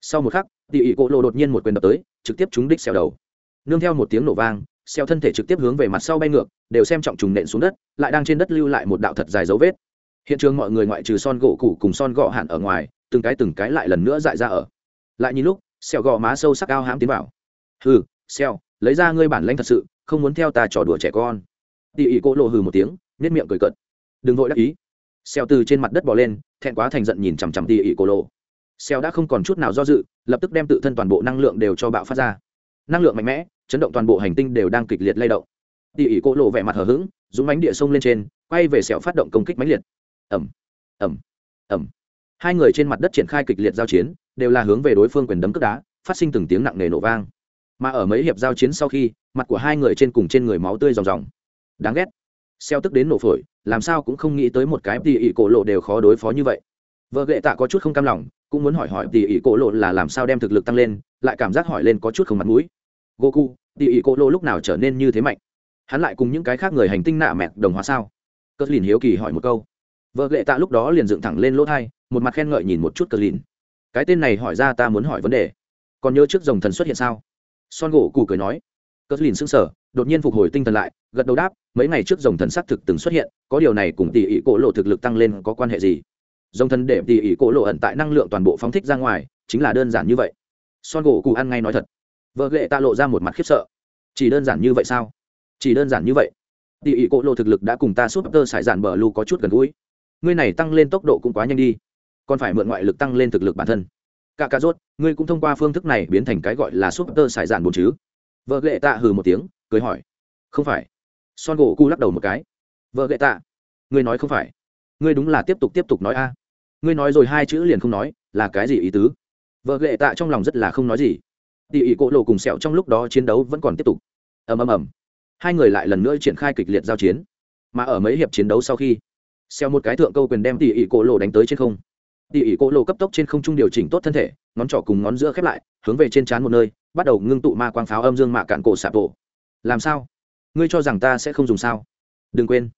Sau một khắc tỉ ỉ cổ lộ đột nhiên một quyền đập tới trực tiếp trúng đích sẹo đầu. Nương theo một tiếng nổ vang xeo thân thể trực tiếp hướng về mặt sau bay ngược đều xem trọng trùng nện xuống đất lại đang trên đất lưu lại một đạo thật dài dấu vết. Hiện trường mọi người ngoại trừ son gỗ cũ cùng son gọ hạn ở ngoài từng cái từng cái lại lần nữa dại ra ở. Lại nhìn lúc xeo gò má sâu sắc ao hãm tiến vào. Hừ xeo, lấy ra ngươi bản lãnh thật sự không muốn theo ta trò đùa trẻ con. Tỉ ỉ cô lộ hừ một tiếng nết miệng cười cợt. Đừng vội đắc ý. Xèo từ trên mặt đất bỏ lên thẹn quá thành giận nhìn chằm chằm tỉ ỉ cô lộ xèo đã không còn chút nào do dự, lập tức đem tự thân toàn bộ năng lượng đều cho bạo phát ra. Năng lượng mạnh mẽ, chấn động toàn bộ hành tinh đều đang kịch liệt lay động. Tỉ ỉ cô lộ vẻ mặt hờ hững, dũng bánh địa sông lên trên, quay về xèo phát động công kích mãnh liệt. Ẩm ẩm ẩm hai người trên mặt đất triển khai kịch liệt giao chiến, đều là hướng về đối phương quyền đấm cướp đá, phát sinh từng tiếng nặng nề nổ vang. Mà ở mấy hiệp giao chiến sau khi, mặt của hai người trên cùng trên người máu tươi ròng ròng. Đáng ghét. Xeo tức đến nổ phổi, làm sao cũng không nghĩ tới một cái tỉ ỉ cổ lộ đều khó đối phó như vậy. Vợ ghệ tạ có chút không cam lòng cũng muốn hỏi hỏi tỉ ỉ cổ lộ là làm sao đem thực lực tăng lên, lại cảm giác hỏi lên có chút không mặt mũi. Goku, tỉ ỉ cổ lộ lúc nào trở nên như thế mạnh? Hắn lại cùng những cái khác người hành tinh nạ mẹt đồng hóa sao? Cất lìn hiếu kỳ hỏi một câu. Vợ lệ tạ lúc đó liền dựng thẳng lên lỗ thai, một mặt khen ngợi nhìn một chút cờ lìn cái tên này hỏi ra ta muốn hỏi vấn đề. Còn nhớ trước dòng thần xuất hiện sao? Son gỗ cù cười nói. Cờ lìn sững sờ, đột nhiên phục hồi tinh thần lại, gật đầu đáp, mấy ngày trước dòng thần xác thực từng xuất hiện, có điều này cùng tỷ ỉ cổ lộ thực lực tăng lên có quan hệ gì? Dòng thần để tỷ ỉ cổ lộ ẩn tại năng lượng toàn bộ phóng thích ra ngoài, chính là đơn giản như vậy. Son gỗ cụ ăn ngay nói thật. Vợ lệ ta lộ ra một mặt khiếp sợ. Chỉ đơn giản như vậy sao? Chỉ đơn giản như vậy. Tỷ ỉ cổ lộ thực lực đã cùng ta súp tơ sải dạn bờ lu có chút gần gũi. Ngươi này tăng lên tốc độ cũng quá nhanh đi. Còn phải mượn ngoại lực tăng lên thực lực bản thân. Cả cà rốt, ngươi cũng thông qua phương thức này biến thành cái gọi là súp tơ sải dạn bồn chứ? Vợ lệ tạ hừ một tiếng, cười hỏi. Không phải. Son gỗ cụ lắc đầu một cái. Vợ lệ tạ ngươi nói không phải. Ngươi đúng là tiếp tục tiếp tục nói a ngươi nói rồi hai chữ liền không nói, là cái gì ý tứ? Vợ lệ tạ trong lòng rất là không nói gì. Tỉ ỉ cỗ lộ cùng sẹo trong lúc đó chiến đấu vẫn còn tiếp tục. Ầm ầm ầm. Hai người lại lần nữa triển khai kịch liệt giao chiến. Mà ở mấy hiệp chiến đấu sau khi xeo một cái thượng câu quyền đem tỉ ỉ cỗ lộ đánh tới trên không. Tỉ ỉ cỗ lộ cấp tốc trên không trung điều chỉnh tốt thân thể, ngón trỏ cùng ngón giữa khép lại, hướng về trên trán một nơi, bắt đầu ngưng tụ ma quang pháo âm dương mạ cạn cổ sạp bộ làm sao? Ngươi cho rằng ta sẽ không dùng sao? Đừng quên.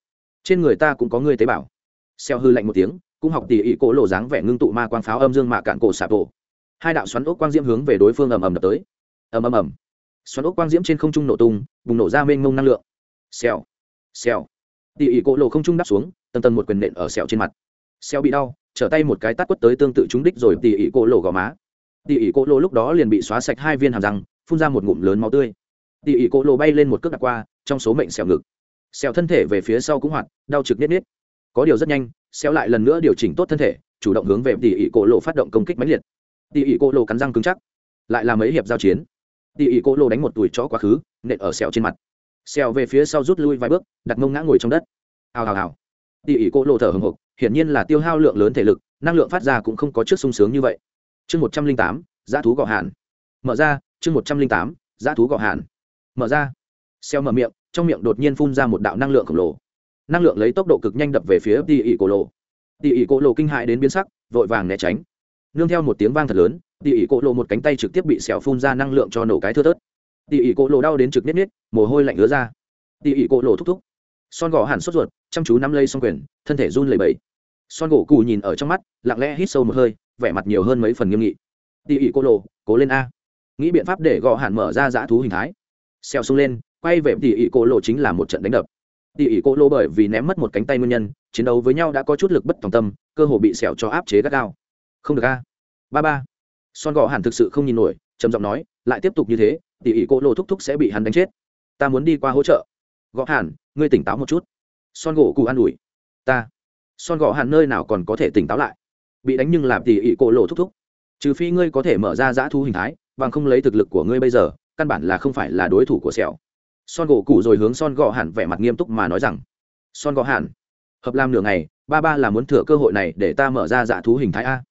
Trên người ta cũng có ngươi tế bào. Xeo hư lạnh một tiếng cũng học tỉ ỉ cỗ lộ dáng vẻ ngưng tụ ma quang pháo âm dương mạ cạn cổ sạp bộ hai đạo xoắn ốc quang diễm hướng về đối phương ầm ầm đập tới. Ầm ầm ầm. Xoắn ốc quang diễm trên không trung nổ tung, bùng nổ ra mênh mông năng lượng. Xèo xèo. Tỉ ỉ cỗ lộ không trung đắp xuống tần tần một quyền nện ở xèo trên mặt. Xèo bị đau, trở tay một cái tát quất tới tương tự trúng đích rồi tỉ ỉ cỗ lộ gò má. Tỉ ỉ cỗ lộ lúc đó liền bị xóa sạch hai viên hàm răng, phun ra một ngụm lớn máu tươi. Tỉ ỉ cỗ lộ bay lên một cước đặt qua, trong số mệnh xèo ngực. Xèo thân thể về phía sau cũng hoạt, đau trực nhất nhất có điều rất nhanh xéo lại lần nữa điều chỉnh tốt thân thể, chủ động hướng về tỉ ỉ cô lộ phát động công kích mãnh liệt. Tỉ ỉ cô lộ cắn răng cứng chắc, lại là mấy hiệp giao chiến. Tỉ ỉ cô lộ đánh một tuổi chó quá khứ, nện ở xẻo trên mặt. Xẻo về phía sau rút lui vài bước, đặt mông ngã ngồi trong đất. Hào hào hào. Tỉ ỉ cô lộ thở hồng hộc, hiển nhiên là tiêu hao lượng lớn thể lực, năng lượng phát ra cũng không có trước sung sướng như vậy. Chương một trăm linh tám, dã thú gọ hạn. Mở ra, chương một trăm linh tám, dã thú gọ hạn. Mở ra. Xeo mở miệng, trong miệng đột nhiên phun ra một đạo năng lượng khổng lồ năng lượng lấy tốc độ cực nhanh đập về phía tỉ ỉ cổ lộ. Tỉ ỉ cổ lộ kinh hại đến biến sắc, vội vàng né tránh. Nương theo một tiếng vang thật lớn tỉ ỉ cổ lộ một cánh tay trực tiếp bị xẻo phun ra năng lượng cho nổ cái thưa tớt. tỉ ỉ cổ lộ đau đến trực nết nết mồ hôi lạnh ứa ra. Tỉ ỉ cổ lộ thúc thúc. Son gò hẳn sốt ruột, chăm chú nắm lấy xong quyền, thân thể run lẩy bẩy. Son gỗ cù nhìn ở trong mắt, lặng lẽ hít sâu một hơi, vẻ mặt nhiều hơn mấy phần nghiêm nghị. Tỉ ỉ Cổ lộ, cố lên a. Nghĩ biện pháp để gò hẳn mở ra dã thú hình thái. Xeo xuống lên, quay về tỉ ỉ Cổ lộ chính là một trận đánh đập tỉ ỉ cô lộ bởi vì ném mất một cánh tay nguyên nhân, chiến đấu với nhau đã có chút lực bất tòng tâm, cơ hồ bị xẻo cho áp chế gắt gao. Không được a. Ba ba. Son gõ hạn thực sự không nhìn nổi, trầm giọng nói, lại tiếp tục như thế, tỉ ỉ cô lộ thúc thúc sẽ bị hắn đánh chết. Ta muốn đi qua hỗ trợ. Gõ hẳn, ngươi tỉnh táo một chút. Son gỗ cụ an ủi. Ta. Son gõ hẳn nơi nào còn có thể tỉnh táo lại? Bị đánh nhưng làm tỉ ỉ cô lộ thúc thúc. Trừ phi ngươi có thể mở ra dã thu hình thái, bằng không lấy thực lực của ngươi bây giờ, căn bản là không phải là đối thủ của sẹo son gỗ cụ rồi hướng son Gò hẳn vẻ mặt nghiêm túc mà nói rằng, son Gò hẳn hợp làm nửa ngày, ba ba là muốn thừa cơ hội này để ta mở ra dạ thú hình thái a.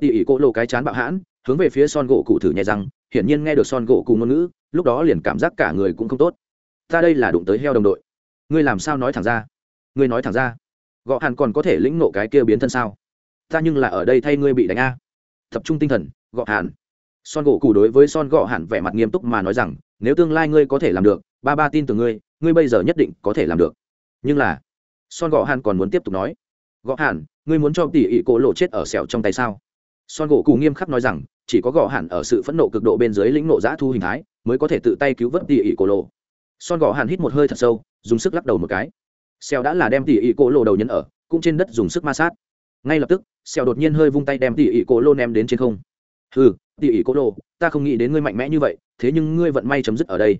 Tỉ ỉ cô lộ cái chán bạo hãn, hướng về phía son gỗ cụ thử nhẹ rằng, hiển nhiên nghe được son gỗ cụ ngôn ngữ, lúc đó liền cảm giác cả người cũng không tốt. Ta đây là đụng tới heo đồng đội. Ngươi làm sao nói thẳng ra? Ngươi nói thẳng ra. Gò hẳn còn có thể lĩnh nộ cái kia biến thân sao? Ta nhưng là ở đây thay ngươi bị đánh a. Tập trung tinh thần gò hẳn son gỗ cụ đối với son gò hẳn vẻ mặt nghiêm túc mà nói rằng, nếu tương lai ngươi có thể làm được ba ba tin tưởng ngươi ngươi bây giờ nhất định có thể làm được. Nhưng là son gõ hàn còn muốn tiếp tục nói gõ hàn ngươi muốn cho tỷ ỉ cổ lộ chết ở sẹo trong tay sao? Son gỗ Cù nghiêm khắc nói rằng chỉ có gõ hàn ở sự phẫn nộ cực độ bên dưới lĩnh nộ giã thu hình thái mới có thể tự tay cứu vớt tỷ ỉ cổ lộ. Son gõ hàn hít một hơi thật sâu dùng sức lắc đầu một cái. Sẹo đã là đem tỉ ỉ cổ lộ đầu nhấn ở cũng trên đất dùng sức ma sát. Ngay lập tức Sẹo đột nhiên hơi vung tay đem tỉ ỉ cổ lộ ném đến trên không. Ừ tỉ ỉ cổ lộ, ta không nghĩ đến ngươi mạnh mẽ như vậy thế nhưng ngươi vận may chấm dứt ở đây.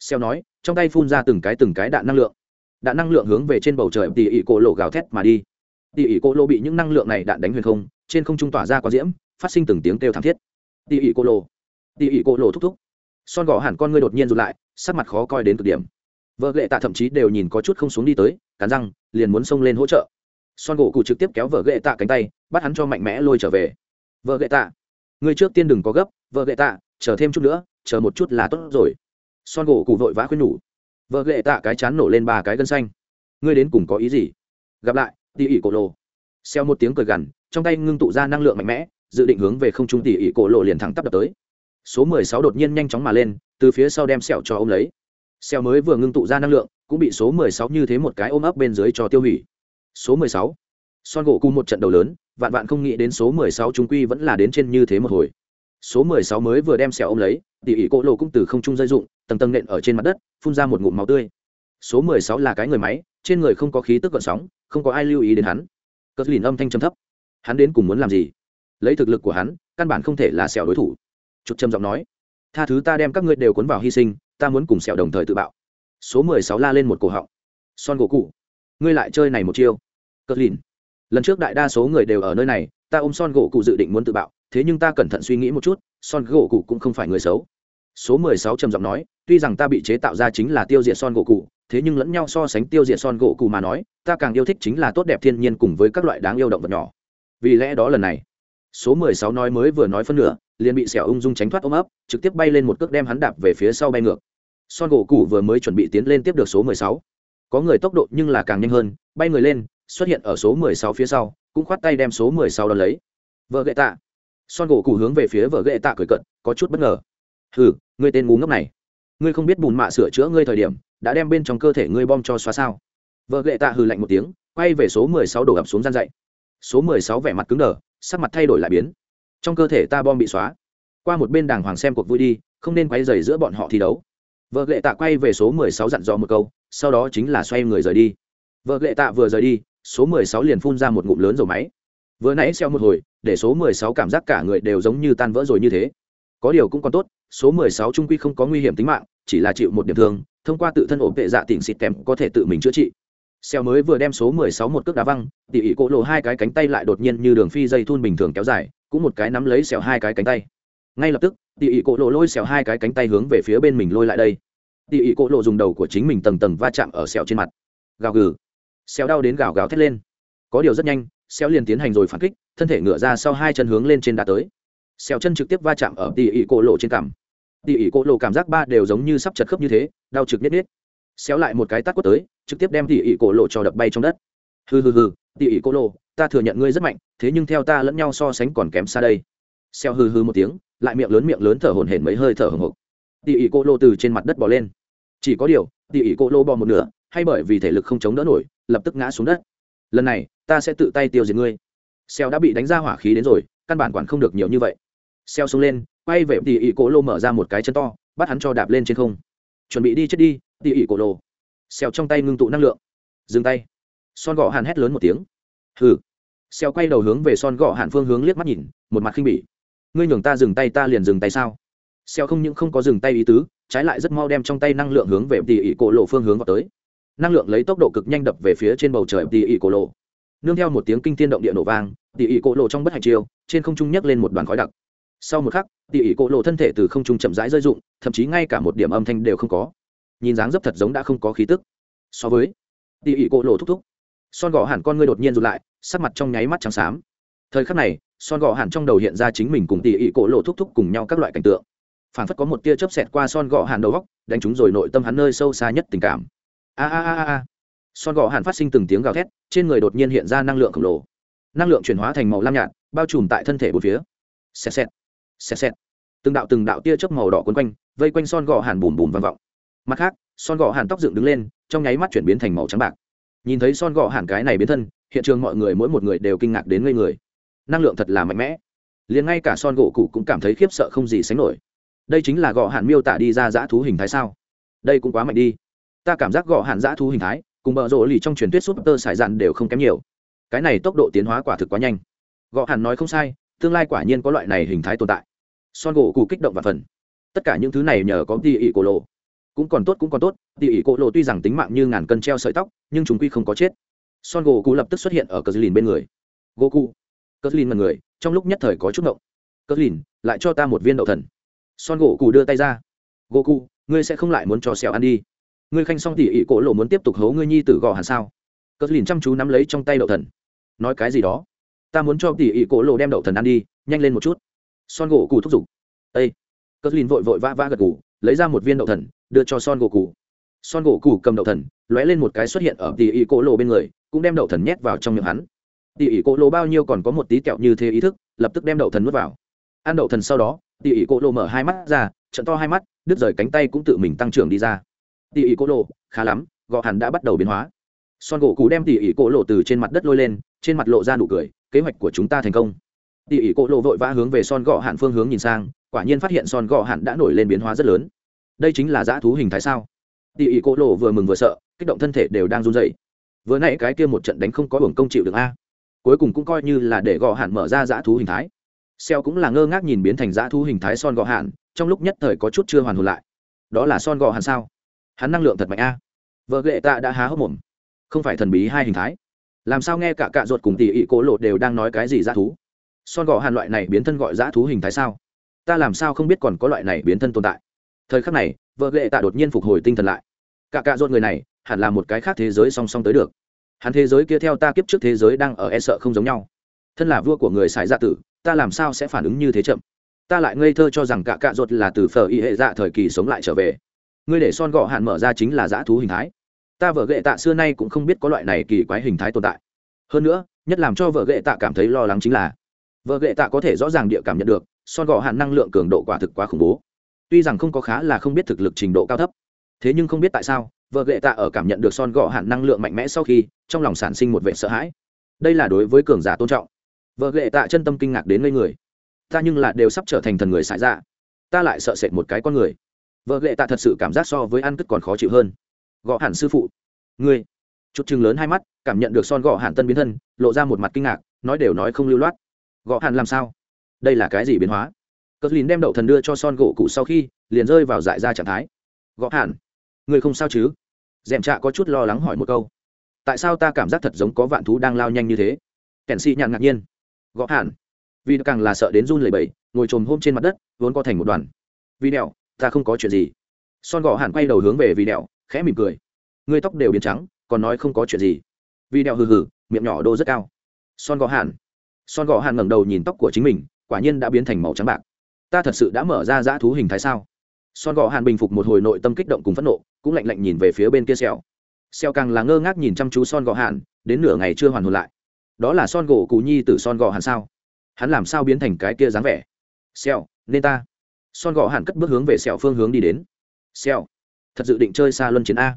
Xeo nói, trong tay phun ra từng cái từng cái đạn năng lượng. Đạn năng lượng hướng về trên bầu trời tỉ ỉ cổ lộ gào thét mà đi. Tỉ ỉ cổ lộ bị những năng lượng này đạn đánh huyền không, trên không trung tỏa ra có diễm, phát sinh từng tiếng kêu thảm thiết. Tỉ ỉ cổ lộ. Tỉ ỉ cổ lộ thúc thúc. Son gõ hẳn con ngươi đột nhiên rụt lại, sắc mặt khó coi đến cực điểm. Vợ lệ tạ thậm chí đều nhìn có chút không xuống đi tới, cắn răng, liền muốn xông lên hỗ trợ. Son gỗ cụ trực tiếp kéo vợ lệ tạ cánh tay, bắt hắn cho mạnh mẽ lôi trở về. Vợ lệ tạ, người trước tiên đừng có gấp, vợ lệ tạ, chờ thêm chút nữa, chờ một chút là tốt rồi son gỗ cụ vội vã khuyên nhủ. Vợ ghệ tạ cái chán nổ lên ba cái gân xanh. Ngươi đến cùng có ý gì? Gặp lại tỉ ỉ cổ lộ. Xeo một tiếng cười gằn, trong tay ngưng tụ ra năng lượng mạnh mẽ, dự định hướng về không trung tỉ ỉ cổ lộ liền thẳng tắp đập tới. Số mười sáu đột nhiên nhanh chóng mà lên, từ phía sau đem sẹo cho ôm lấy. Sẹo mới vừa ngưng tụ ra năng lượng, cũng bị số mười sáu như thế một cái ôm ấp bên dưới cho tiêu hủy. Số mười sáu. Son gỗ cùng một trận đầu lớn, vạn vạn không nghĩ đến số mười sáu chúng quy vẫn là đến trên như thế một hồi số mười sáu mới vừa đem sẹo ôm lấy, tỉ ỉ cỗ lộ cũng từ không trung dây dụng tầng tầng nện ở trên mặt đất, phun ra một ngụm máu tươi. Số mười sáu là cái người máy, trên người không có khí tức gợn sóng, không có ai lưu ý đến hắn. Cất lìn âm thanh trầm thấp. Hắn đến cùng muốn làm gì? Lấy thực lực của hắn, căn bản không thể là sẹo đối thủ. Chút trầm giọng nói, tha thứ ta đem các ngươi đều cuốn vào hy sinh, ta muốn cùng sẹo đồng thời tự bạo. Số mười sáu la lên một cổ họng. Son gỗ cụ, ngươi lại chơi này một chiêu. Cất lìn, lần trước đại đa số người đều ở nơi này, ta ôm son gỗ cụ dự định muốn tự bạo thế nhưng ta cẩn thận suy nghĩ một chút, son gỗ cụ cũng không phải người xấu. Số mười sáu trầm giọng nói, tuy rằng ta bị chế tạo ra chính là tiêu diệt son gỗ cụ thế nhưng lẫn nhau so sánh tiêu diệt son gỗ cụ mà nói, ta càng yêu thích chính là tốt đẹp thiên nhiên cùng với các loại đáng yêu động vật nhỏ. Vì lẽ đó lần này, số mười sáu nói mới vừa nói phân nửa, liền bị xẻo ung dung tránh thoát ôm ấp, trực tiếp bay lên một cước đem hắn đạp về phía sau bay ngược. Son gỗ cụ vừa mới chuẩn bị tiến lên tiếp được số mười sáu. Có người tốc độ nhưng là càng nhanh hơn, bay người lên, xuất hiện ở số mười sáu phía sau, cũng khoát tay đem số mười sáu đón lấy. Vợ gậy tạ son gỗ cụ hướng về phía vợ ghệ tạ cười cận có chút bất ngờ. Hừ, ngươi tên ngu ngốc này. Ngươi không biết bùn mạ sửa chữa ngươi thời điểm, đã đem bên trong cơ thể ngươi bom cho xóa sao? Vợ ghệ tạ hừ lạnh một tiếng, quay về số mười sáu đổ ập xuống gian dậy. Số mười sáu vẻ mặt cứng đờ, sắc mặt thay đổi lại biến. Trong cơ thể ta bom bị xóa. Qua một bên đàng hoàng xem cuộc vui đi, không nên quay dày giữa bọn họ thi đấu. Vợ lệ tạ quay về số mười sáu dặn dò một câu, sau đó chính là xoay người rời đi. Vợ lệ tạ vừa rời đi, số mười sáu liền phun ra một ngụm lớn dầu máy vừa nãy xeo một hồi, để số mười sáu cảm giác cả người đều giống như tan vỡ rồi như thế. Có điều cũng còn tốt, số mười sáu trung quy không có nguy hiểm tính mạng, chỉ là chịu một điểm thương, thông qua tự thân ổn vệ dạ tỉnh xịt kèm có thể tự mình chữa trị. Xeo mới vừa đem số mười sáu một cước đá văng, tỉ ỉ cỗ lộ hai cái cánh tay lại đột nhiên như đường phi dây thun bình thường kéo dài, cũng một cái nắm lấy xẻo hai cái cánh tay. Ngay lập tức, tỉ ỉ cỗ lộ lôi xẻo hai cái cánh tay hướng về phía bên mình lôi lại đây. Tỉ ỉ cỗ lộ dùng đầu của chính mình tầng tầng va chạm ở xẻo trên mặt. Gào gừ. Xẻo đau đến gào gào thét lên. Có điều rất nhanh Xéo liền tiến hành rồi phản kích, thân thể ngửa ra sau hai chân hướng lên trên đá tới. Xéo chân trực tiếp va chạm ở tỉ ỉ cổ lộ trên cằm. Tỉ ỉ cổ lộ cảm giác ba đều giống như sắp chật khớp như thế, đau trực nhất nhất xéo lại một cái tát quất tới, trực tiếp đem tỉ ỉ cổ lộ cho đập bay trong đất. Hừ hừ hừ, tỉ ỉ cổ lộ, ta thừa nhận ngươi rất mạnh, thế nhưng theo ta lẫn nhau so sánh còn kém xa đây. Xéo hừ hừ một tiếng, lại miệng lớn miệng lớn thở hổn hển mấy hơi thở hồng hộc. Tỉ ỉ cổ lộ từ trên mặt đất bò lên. Chỉ có điều, tỉ ỉ cổ lộ bò một nửa, hay bởi vì thể lực không chống đỡ nổi, lập tức ngã xuống đất. Lần này ta sẽ tự tay tiêu diệt ngươi. Xeo đã bị đánh ra hỏa khí đến rồi, căn bản quản không được nhiều như vậy. Xeo xuống lên, quay về tỉ ỉ cổ lô mở ra một cái chân to, bắt hắn cho đạp lên trên không. Chuẩn bị đi chết đi tỉ ỉ cổ lô. Xeo trong tay ngưng tụ năng lượng. Dừng tay. Son gọ hàn hét lớn một tiếng. Hừ. Xeo quay đầu hướng về son gọ hàn phương hướng liếc mắt nhìn, một mặt khinh bỉ. Ngươi nhường ta dừng tay, ta liền dừng tay sao? Xeo không những không có dừng tay ý tứ, trái lại rất mau đem trong tay năng lượng hướng về tỉ ỉ cổ lộ phương hướng vào tới. Năng lượng lấy tốc độ cực nhanh đập về phía trên bầu trời tỉ ỉ cổ lộ nương theo một tiếng kinh tiên động địa nổ vang, tỉ ỉ cổ lộ trong bất hạnh chiêu, trên không trung nhấc lên một đoàn khói đặc. Sau một khắc, tỉ ỉ cổ lộ thân thể từ không trung chậm rãi rơi rụng, thậm chí ngay cả một điểm âm thanh đều không có. Nhìn dáng dấp thật giống đã không có khí tức. So với tỉ ỉ cổ lộ thúc thúc, son gõ hẳn con ngươi đột nhiên rụt lại, sắc mặt trong nháy mắt trắng xám. Thời khắc này, son gõ hẳn trong đầu hiện ra chính mình cùng tỉ ỉ cổ lộ thúc thúc cùng nhau các loại cảnh tượng. Phản phất có một tia chớp xẹt qua son gõ hàn đầu góc đánh chúng rồi nội tâm hắn nơi sâu xa nhất tình cảm. A a a a son gò hàn phát sinh từng tiếng gào thét, trên người đột nhiên hiện ra năng lượng khổng lồ. Năng lượng chuyển hóa thành màu lam nhạt, bao trùm tại thân thể bốn phía. Xẹt xẹt xẹt xẹt. Từng đạo từng đạo tia chớp màu đỏ quấn quanh, vây quanh son gò hàn bùm bùm vang vọng. Mặt khác, son gò hàn tóc dựng đứng lên, trong nháy mắt chuyển biến thành màu trắng bạc. Nhìn thấy son gò hàn cái này biến thân, hiện trường mọi người mỗi một người đều kinh ngạc đến ngây người. Năng lượng thật là mạnh mẽ. Liền ngay cả son gỗ cụ cũng cảm thấy khiếp sợ không gì sánh nổi. Đây chính là gò hàn miêu tả đi ra dã thú hình thái sao? Đây cũng quá mạnh đi. Ta cảm giác gò hàn dã thú hình thái cùng bờ rộ lì trong truyền thuyết súp tơ sải dạn đều không kém nhiều. Cái này tốc độ tiến hóa quả thực quá nhanh. Gọ hẳn nói không sai, tương lai quả nhiên có loại này hình thái tồn tại. Son gỗ cụ kích động và phần. Tất cả những thứ này nhờ có tỉ ỉ cổ lộ. Cũng còn tốt, cũng còn tốt tỉ ỉ cổ lộ tuy rằng tính mạng như ngàn cân treo sợi tóc, nhưng chúng quy không có chết. Son gỗ cụ lập tức xuất hiện ở cờ lìn bên người. Gỗ cụ cờ lìn mật người, trong lúc nhất thời có chút ngộng. Cờ lìn, lại cho ta một viên đậu thần. Son gỗ cụ đưa tay ra. Gỗ cụ ngươi sẽ không lại muốn cho xèo ăn đi ngươi khanh xong tỉ ỉ cổ lộ muốn tiếp tục hố ngươi nhi tử gò hẳn sao? Cờ lìn chăm chú nắm lấy trong tay đậu thần. Nói cái gì đó? Ta muốn cho tỉ ỉ cổ lộ đem đậu thần ăn đi, nhanh lên một chút. Son gỗ cụ thúc giục. Ây cờ lìn vội vội vã vã gật cụ lấy ra một viên đậu thần, đưa cho son gỗ cụ son gỗ cụ cầm đậu thần, lóe lên một cái xuất hiện ở tỉ ỉ cổ lộ bên người, cũng đem đậu thần nhét vào trong miệng hắn. Tỉ ỉ cổ lộ bao nhiêu còn có một tí kẹo như thế ý thức, lập tức đem đậu thần nuốt vào. Ăn đậu thần sau đó, tỉ ỉ cổ lộ mở hai mắt ra, trận to hai mắt, đứt rời cánh tay cũng tự mình tăng trưởng đi ra tỉ ỉ cổ lộ, khá lắm gọ hẳn đã bắt đầu biến hóa. Son gỗ cú đem tỉ ỉ cổ lộ từ trên mặt đất lôi lên, trên mặt lộ ra nụ cười, kế hoạch của chúng ta thành công. Tỉ ỉ cổ lộ vội vã hướng về son gọ hạn phương hướng nhìn sang, quả nhiên phát hiện son gọ hạn đã nổi lên biến hóa rất lớn. Đây chính là dã thú hình thái sao? Tỉ ỉ cổ lộ vừa mừng vừa sợ, kích động thân thể đều đang run dậy vừa nãy cái kia một trận đánh không có hưởng công chịu được a. Cuối cùng cũng coi như là để gọ hạn mở ra dã thú hình thái. Xeo cũng là ngơ ngác nhìn biến thành dã thú hình thái son gọ hạn trong lúc nhất thời có chút chưa hoàn hồn lại. Đó là son gọ hạn sao? Hắn năng lượng thật mạnh a. Vợ ghệ tạ đã há hốc mồm. Không phải thần bí hai hình thái. Làm sao nghe cả cạ ruột cùng tỉ ỉ cố lộ đều đang nói cái gì dã thú? Son gò hàn loại này biến thân gọi dã thú hình thái sao? Ta làm sao không biết còn có loại này biến thân tồn tại? Thời khắc này, vợ ghệ tạ đột nhiên phục hồi tinh thần lại. Cả cạ ruột người này, hẳn là một cái khác thế giới song song tới được. Hắn thế giới kia theo ta kiếp trước thế giới đang ở e sợ không giống nhau. Thân là vua của người xài dạ tử, ta làm sao sẽ phản ứng như thế chậm? Ta lại ngây thơ cho rằng cả cạ ruột là từ phở y hệ dạ thời kỳ sống lại trở về ngươi để son gọ hạn mở ra chính là dã thú hình thái. Ta vợ ghệ tạ xưa nay cũng không biết có loại này kỳ quái hình thái tồn tại. Hơn nữa, nhất làm cho vợ ghệ tạ cảm thấy lo lắng chính là, vợ ghệ tạ có thể rõ ràng địa cảm nhận được, son gọ hạn năng lượng cường độ quả thực quá khủng bố. Tuy rằng không có khá là không biết thực lực trình độ cao thấp, thế nhưng không biết tại sao, vợ ghệ tạ ở cảm nhận được son gọ hạn năng lượng mạnh mẽ sau khi, trong lòng sản sinh một vệ sợ hãi. Đây là đối với cường giả tôn trọng. Vợ ghệ tạ chân tâm kinh ngạc đến ngây người. Ta nhưng là đều sắp trở thành thần người xài ra dạ. ta lại sợ sệt một cái con người vợ lệ tạ thật sự cảm giác so với ăn cất còn khó chịu hơn. Gõ hẳn sư phụ. Ngươi. Chút chừng lớn hai mắt, cảm nhận được son gõ hẳn tân biến thân, lộ ra một mặt kinh ngạc, nói đều nói không lưu loát. Gõ hẳn làm sao? Đây là cái gì biến hóa? Cờ lìn đem đậu thần đưa cho son gỗ cụ sau khi, liền rơi vào dại ra trạng thái. Gõ hẳn ngươi không sao chứ? Dèm trạ có chút lo lắng hỏi một câu. Tại sao ta cảm giác thật giống có vạn thú đang lao nhanh như thế? Kèn xị nhàn ngạc nhiên. Gõ hẳn vì càng là sợ đến run lẩy bẩy, ngồi trồm hôm trên mặt đất, vốn co thành một đoàn. Vì đèo ta không có chuyện gì. Son gò hẳn quay đầu hướng về vì đèo khẽ mỉm cười. Ngươi tóc đều biến trắng, còn nói không có chuyện gì. Vì đèo hừ hừ, miệng nhỏ đô rất cao. Son gò hẳn. Son gò hẳn ngẩng đầu nhìn tóc của chính mình, quả nhiên đã biến thành màu trắng bạc. Ta thật sự đã mở ra dã thú hình thái sao? Son gò hàn bình phục một hồi nội tâm kích động cùng phẫn nộ, cũng lạnh lạnh nhìn về phía bên kia xèo xèo càng là ngơ ngác nhìn chăm chú son gò hàn đến nửa ngày chưa hoàn hồn lại. Đó là son gỗ cù nhi từ son gò hàn sao? Hắn làm sao biến thành cái kia dáng vẻ? Xèo nên ta son gỗ hàn cất bước hướng về sẹo, phương hướng đi đến. Sẹo, thật dự định chơi xa luân chiến a.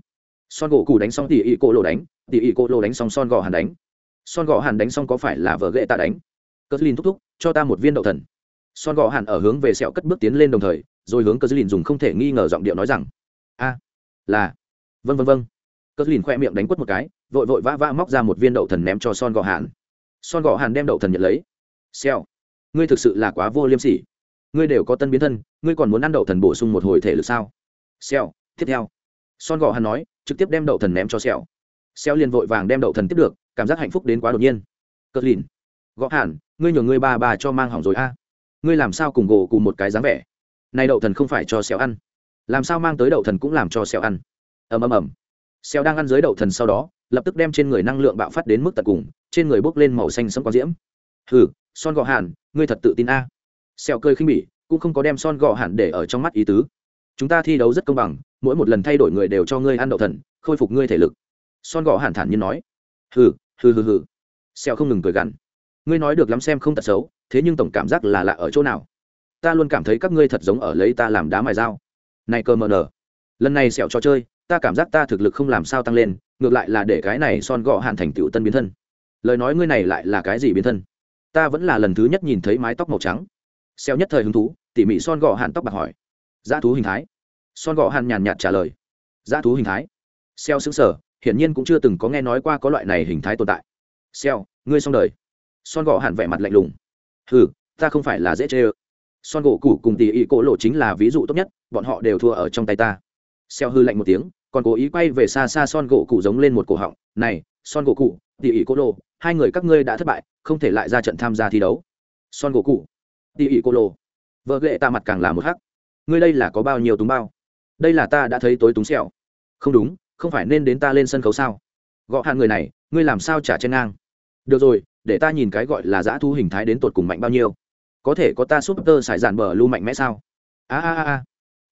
Son gỗ cù đánh xong tỉ ỉ cỗ lộ đánh tỉ ỉ cỗ lộ đánh xong son gỗ hàn đánh. Son gỗ hàn đánh xong có phải là vợ ghệ ta đánh? Cất linh thúc thúc cho ta một viên đậu thần. Son gỗ hàn ở hướng về sẹo cất bước tiến lên đồng thời rồi hướng Cất linh dùng không thể nghi ngờ giọng điệu nói rằng a là vân vân vân Cất linh khoe miệng đánh quất một cái vội vội vã vã móc ra một viên đậu thần ném cho son gỗ hàn son gỗ hàn đem đậu thần nhận lấy. Sẹo, ngươi thực sự là quá vô liêm sỉ ngươi đều có tân biến thân, ngươi còn muốn ăn đậu thần bổ sung một hồi thể lực sao? Xeo tiếp theo. Son gò hắn nói, trực tiếp đem đậu thần ném cho xeo xeo liền vội vàng đem đậu thần tiếp được, cảm giác hạnh phúc đến quá đột nhiên. Cất lìn. Gõ hẳn, ngươi nhường ngươi ba bà cho mang hỏng rồi a. Ngươi làm sao cùng gỗ cùng một cái dáng vẻ? Này đậu thần không phải cho xèo ăn. Làm sao mang tới đậu thần cũng làm cho xèo ăn? Ầm ầm ầm. Xèo đang ăn dưới đậu thần sau đó, lập tức đem trên người năng lượng bạo phát đến mức tận cùng, trên người bốc lên màu xanh sẫm quang diễm. Hừ, son gò hàn ngươi thật tự tin a sẹo cười khinh bỉ, cũng không có đem son gọ hàn để ở trong mắt ý tứ. Chúng ta thi đấu rất công bằng, mỗi một lần thay đổi người đều cho ngươi ăn đậu thần, khôi phục ngươi thể lực. Son gọ hàn thản nhiên nói. Hừ hừ hừ hừ. Sẹo không ngừng cười gằn. Ngươi nói được lắm xem không tật xấu, thế nhưng tổng cảm giác là lạ ở chỗ nào? Ta luôn cảm thấy các ngươi thật giống ở lấy ta làm đá mài dao. Này cơ mờ nở lần này sẹo cho chơi, ta cảm giác ta thực lực không làm sao tăng lên, ngược lại là để cái này son gọ hạn thành tựu tân biến thân. Lời nói ngươi này lại là cái gì biến thân? Ta vẫn là lần thứ nhất nhìn thấy mái tóc màu trắng xeo nhất thời hứng thú, tỉ mỉ son gọ hàn tóc bạc hỏi. Dã thú hình thái. Son gọ hàn nhàn nhạt trả lời. Dã thú hình thái. Xeo xứng sở hiển nhiên cũng chưa từng có nghe nói qua có loại này hình thái tồn tại. Xeo, ngươi xong đời. Son gọ hàn vẻ mặt lạnh lùng. Hừ, ta không phải là dễ chê ơ. Son gỗ củ cùng tỉ ỉ cỗ lộ chính là ví dụ tốt nhất, bọn họ đều thua ở trong tay ta. Xeo hư lạnh một tiếng, còn cố ý quay về xa xa son gỗ cụ giống lên một cổ họng. Này, son gỗ cụ tỉ ỉ cỗ lộ, hai người các ngươi đã thất bại, không thể lại ra trận tham gia thi đấu. Son gỗ cụ tỉ ỉ cô lô. Vợ ghệ ta mặt càng là một hắc. Ngươi đây là có bao nhiêu túng bao? Đây là ta đã thấy tối túng sẹo. Không đúng, không phải nên đến ta lên sân khấu sao? Gõ hạn người này, ngươi làm sao trả trên ngang? Được rồi, để ta nhìn cái gọi là dã thu hình thái đến tột cùng mạnh bao nhiêu. Có thể có ta súp tơ sải dàn bờ lưu mạnh mẽ sao? A a a a.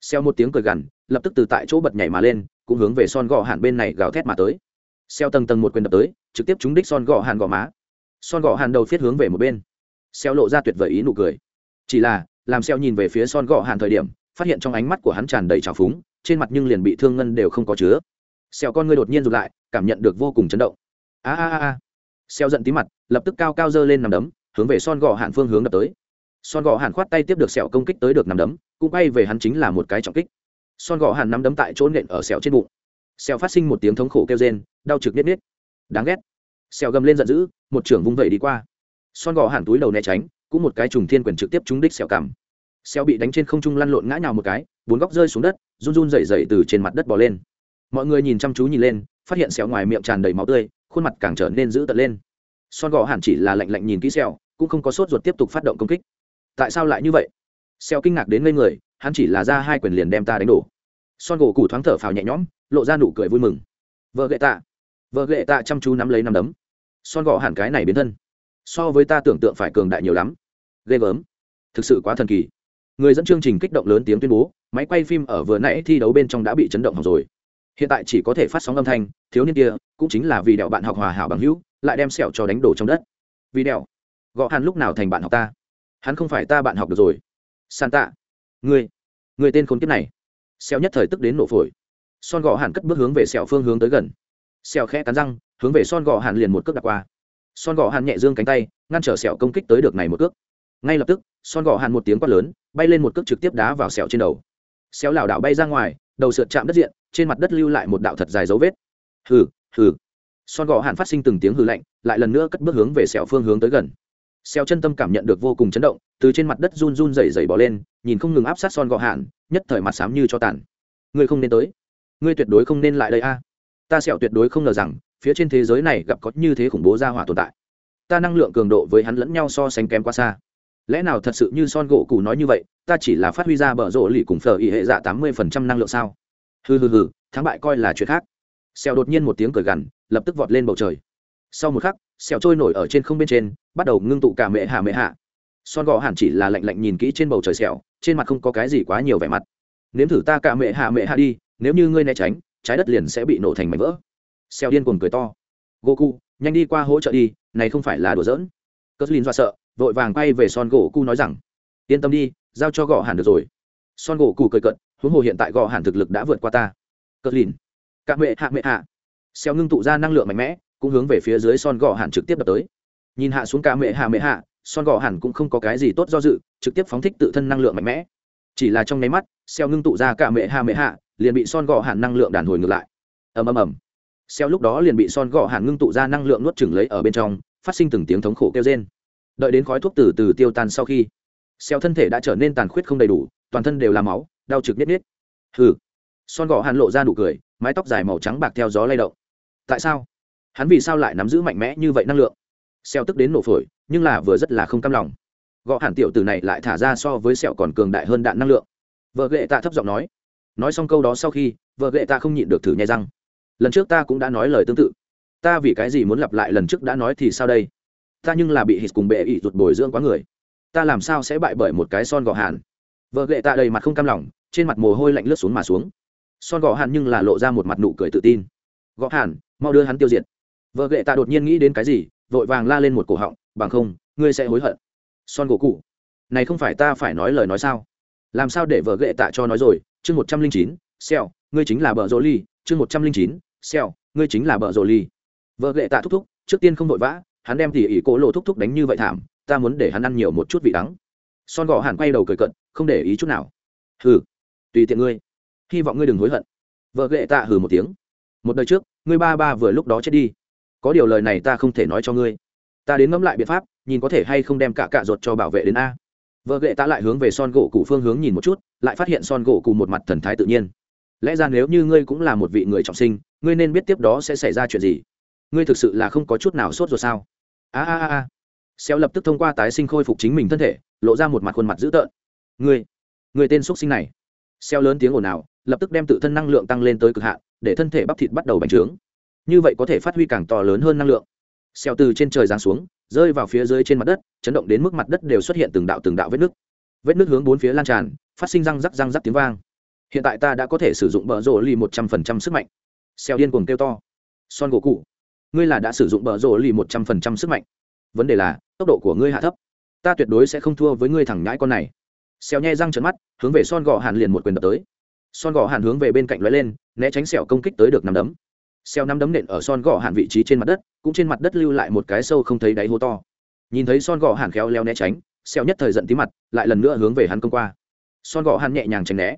Xeo một tiếng cười gằn, lập tức từ tại chỗ bật nhảy mà lên, cũng hướng về son gọ hạn bên này gào thét mà tới. Xeo tầng tầng một quyền đập tới, trực tiếp trúng đích son gọ hạn gò má. Son gọ hạn đầu phiết hướng về một bên. Xeo lộ ra tuyệt vời ý nụ cười chỉ là, làm xeo nhìn về phía son gọ hàn thời điểm, phát hiện trong ánh mắt của hắn tràn đầy trào phúng, trên mặt nhưng liền bị thương ngân đều không có chứa. Xeo con ngươi đột nhiên rụt lại, cảm nhận được vô cùng chấn động. A a a xeo giận tí mặt, lập tức cao cao dơ lên nằm đấm, hướng về son gọ hàn phương hướng đập tới. Son gọ hàn khoát tay tiếp được sẹo công kích tới được nằm đấm, cũng bay về hắn chính là một cái trọng kích. Son gọ hàn nắm đấm tại chỗ nện ở sẹo trên bụng. Sẹo phát sinh một tiếng thống khổ kêu rên, đau trực biết biết đáng ghét. Sẹo gầm lên giận dữ, một trưởng vung vẩy đi qua. Son gọ hàn túi đầu né tránh cũng một cái trùng thiên quyền trực tiếp trúng đích sẹo cằm sẹo bị đánh trên không trung lăn lộn ngã nhào một cái, bốn góc rơi xuống đất, run run rẩy rẩy từ trên mặt đất bò lên. Mọi người nhìn chăm chú nhìn lên, phát hiện sẹo ngoài miệng tràn đầy máu tươi, khuôn mặt càng trở nên dữ tợn lên. Son gọ hẳn chỉ là lạnh lạnh nhìn kỹ sẹo cũng không có sốt ruột tiếp tục phát động công kích. Tại sao lại như vậy? Xẻo kinh ngạc đến ngây người, hắn chỉ là ra hai quyền liền đem ta đánh đổ. Son gỗ củ thoáng thở phào nhẹ nhõm, lộ ra nụ cười vui mừng. Vợ gệ tạ. Vợ gệ tạ chăm chú nắm lấy nắm đấm. Son gọ hẳn cái này biến thân. So với ta tưởng tượng phải cường đại nhiều lắm ghê gớm thực sự quá thần kỳ. Người dẫn chương trình kích động lớn tiếng tuyên bố máy quay phim ở vừa nãy thi đấu bên trong đã bị chấn động học rồi. Hiện tại chỉ có thể phát sóng âm thanh thiếu niên kia cũng chính là vì đẹo bạn học hòa hảo bằng hữu lại đem sẹo cho đánh đổ trong đất. Vì đẹo. Gõ hàn lúc nào thành bạn học ta? Hắn không phải ta bạn học được rồi. San tạ người, người tên khốn kiếp này. Sẹo nhất thời tức đến nổ phổi. Son gõ hàn cất bước hướng về sẹo phương hướng tới gần. Sẹo khẽ cắn răng hướng về son gõ hàn liền một cước đặt qua. Son gõ hàn nhẹ dương cánh tay ngăn trở sẹo công kích tới được này một cước ngay lập tức son gọ hàn một tiếng quát lớn bay lên một cước trực tiếp đá vào sẹo trên đầu. Sẹo lảo đảo bay ra ngoài đầu sượt chạm đất diện trên mặt đất lưu lại một đạo thật dài dấu vết. Hừ hừ. Son gọ hàn phát sinh từng tiếng hừ lạnh lại lần nữa cất bước hướng về sẹo phương hướng tới gần. Sẹo chân tâm cảm nhận được vô cùng chấn động từ trên mặt đất run run rẩy rẩy bỏ lên nhìn không ngừng áp sát son gọ hàn, nhất thời mặt xám như cho tàn. Ngươi không nên tới. Ngươi tuyệt đối không nên lại đây a. Ta sẹo tuyệt đối không ngờ rằng phía trên thế giới này gặp có như thế khủng bố gia hỏa tồn tại. Ta năng lượng cường độ với hắn lẫn nhau so sánh kém quá xa lẽ nào thật sự như son gỗ cụ nói như vậy, ta chỉ là phát huy ra bở rộ lì cùng phở ý hệ dạ tám mươi phần trăm năng lượng sao? Hừ hừ hừ, thắng bại coi là chuyện khác. Xèo đột nhiên một tiếng cười gằn, lập tức vọt lên bầu trời. Sau một khắc, xèo trôi nổi ở trên không bên trên, bắt đầu ngưng tụ cả mẹ hạ mẹ hạ. Son gò hẳn chỉ là lạnh lạnh nhìn kỹ trên bầu trời xèo, trên mặt không có cái gì quá nhiều vẻ mặt. Nếm thử ta cả mẹ hạ mẹ hạ đi, nếu như ngươi né tránh, trái đất liền sẽ bị nổ thành mảnh vỡ. Xèo điên cuồng cười to. Goku, nhanh đi qua hỗ trợ đi, này không phải là đùa giỡn. Cất linh do sợ vội vàng quay về son gỗ cu nói rằng, yên tâm đi, giao cho gõ hẳn được rồi. Son gỗ cụ cười cận huống hồ hiện tại gõ hẳn thực lực đã vượt qua ta. Cất lìn cả mẹ hạ mẹ hạ. Xeo ngưng tụ ra năng lượng mạnh mẽ, cũng hướng về phía dưới son gò hẳn trực tiếp đập tới. Nhìn hạ xuống cả mẹ hạ mẹ hạ, son gò hẳn cũng không có cái gì tốt do dự, trực tiếp phóng thích tự thân năng lượng mạnh mẽ. Chỉ là trong nháy mắt, xeo ngưng tụ ra cả mẹ hạ mẹ hạ, liền bị son gò hẳn năng lượng đàn hồi ngược lại. Ầm ầm ầm. Xeo lúc đó liền bị son gò hẳn ngưng tụ ra năng lượng nuốt chửng lấy ở bên trong, phát sinh từng tiếng thống khổ kêu rên đợi đến khói thuốc từ từ tiêu tan sau khi, xeo thân thể đã trở nên tàn khuyết không đầy đủ, toàn thân đều là máu, đau trực nhất nhất hừ. Son gò hàn lộ ra nụ cười, mái tóc dài màu trắng bạc theo gió lay động. Tại sao? Hắn vì sao lại nắm giữ mạnh mẽ như vậy năng lượng? Xeo tức đến nổ phổi, nhưng là vừa rất là không cam lòng. Gõ hàn tiểu tử này lại thả ra so với sẹo còn cường đại hơn đạn năng lượng. Vợ ghệ tạ thấp giọng nói. Nói xong câu đó sau khi, vợ ghệ tạ không nhịn được thử nhai răng. Lần trước ta cũng đã nói lời tương tự. Ta vì cái gì muốn lặp lại lần trước đã nói thì sao đây? Ta nhưng là bị hít cùng bệ ỷ rụt bồi dưỡng quá người. Ta làm sao sẽ bại bởi một cái son gò hàn? Vợ ghệ tạ đầy mặt không cam lòng trên mặt mồ hôi lạnh lướt xuống mà xuống. Son gò hàn nhưng là lộ ra một mặt nụ cười tự tin. Gõ hàn mau đưa hắn tiêu diệt. Vợ ghệ tạ đột nhiên nghĩ đến cái gì vội vàng la lên một cổ họng bằng không ngươi sẽ hối hận. Son gỗ cụ này không phải ta phải nói lời nói sao? Làm sao để vợ ghệ tạ cho nói rồi? Chương một trăm linh chín xèo, ngươi chính là bờ rỗ ly. Chương một trăm linh chín xèo, ngươi chính là bờ rỗ ly. Vợ ghệ tạ thúc thúc trước tiên không vội vã hắn đem tỉ ỉ cổ lộ thúc thúc đánh như vậy thảm, ta muốn để hắn ăn nhiều một chút vị đắng. Son gò hàn quay đầu cười cận không để ý chút nào. Hừ, tùy tiện ngươi. Hy vọng ngươi đừng hối hận. Vợ ghệ tạ hừ một tiếng. Một đời trước, ngươi ba ba vừa lúc đó chết đi. Có điều lời này ta không thể nói cho ngươi. Ta đến ngẫm lại biện pháp, nhìn có thể hay không đem cả cạ ruột cho bảo vệ đến a. Vợ ghệ ta lại hướng về son gỗ cụ phương hướng nhìn một chút, lại phát hiện son gỗ cụ một mặt thần thái tự nhiên. Lẽ ra nếu như ngươi cũng là một vị người trọng sinh, ngươi nên biết tiếp đó sẽ xảy ra chuyện gì ngươi thực sự là không có chút nào sốt rồi sao? A a a xéo lập tức thông qua tái sinh khôi phục chính mình thân thể, lộ ra một mặt khuôn mặt dữ tợn. Ngươi người tên x sinh này. Xéo lớn tiếng ồn ào, lập tức đem tự thân năng lượng tăng lên tới cực hạn, để thân thể bắp thịt bắt đầu bành trướng. Như vậy có thể phát huy càng to lớn hơn năng lượng. Xéo từ trên trời giáng xuống, rơi vào phía dưới trên mặt đất, chấn động đến mức mặt đất đều xuất hiện từng đạo từng đạo vết nước vết nước hướng bốn phía lan tràn, phát sinh răng rắc răng rắc tiếng vang. Hiện tại ta đã có thể sử dụng bờ rổ lì một trăm phần trăm sức mạnh. Xeo điên cuồng kêu to. Son gỗ cụ ngươi là đã sử dụng bờ rổ lì một trăm phần trăm sức mạnh. Vấn đề là, tốc độ của ngươi hạ thấp. Ta tuyệt đối sẽ không thua với ngươi thẳng nhãi con này. Xèo nhẹ răng trợn mắt, hướng về son gò hàn liền một quyền đập tới. Son gò hàn hướng về bên cạnh lóe lên, né tránh sẹo công kích tới được nằm đấm. Xeo nắm đấm nện ở son gò hàn vị trí trên mặt đất, cũng trên mặt đất lưu lại một cái sâu không thấy đáy hố to. Nhìn thấy son gò hàn khéo leo né tránh xeo nhất thời giận tí mặt, lại lần nữa hướng về hắn công qua. Son gò hàn nhẹ nhàng tránh né.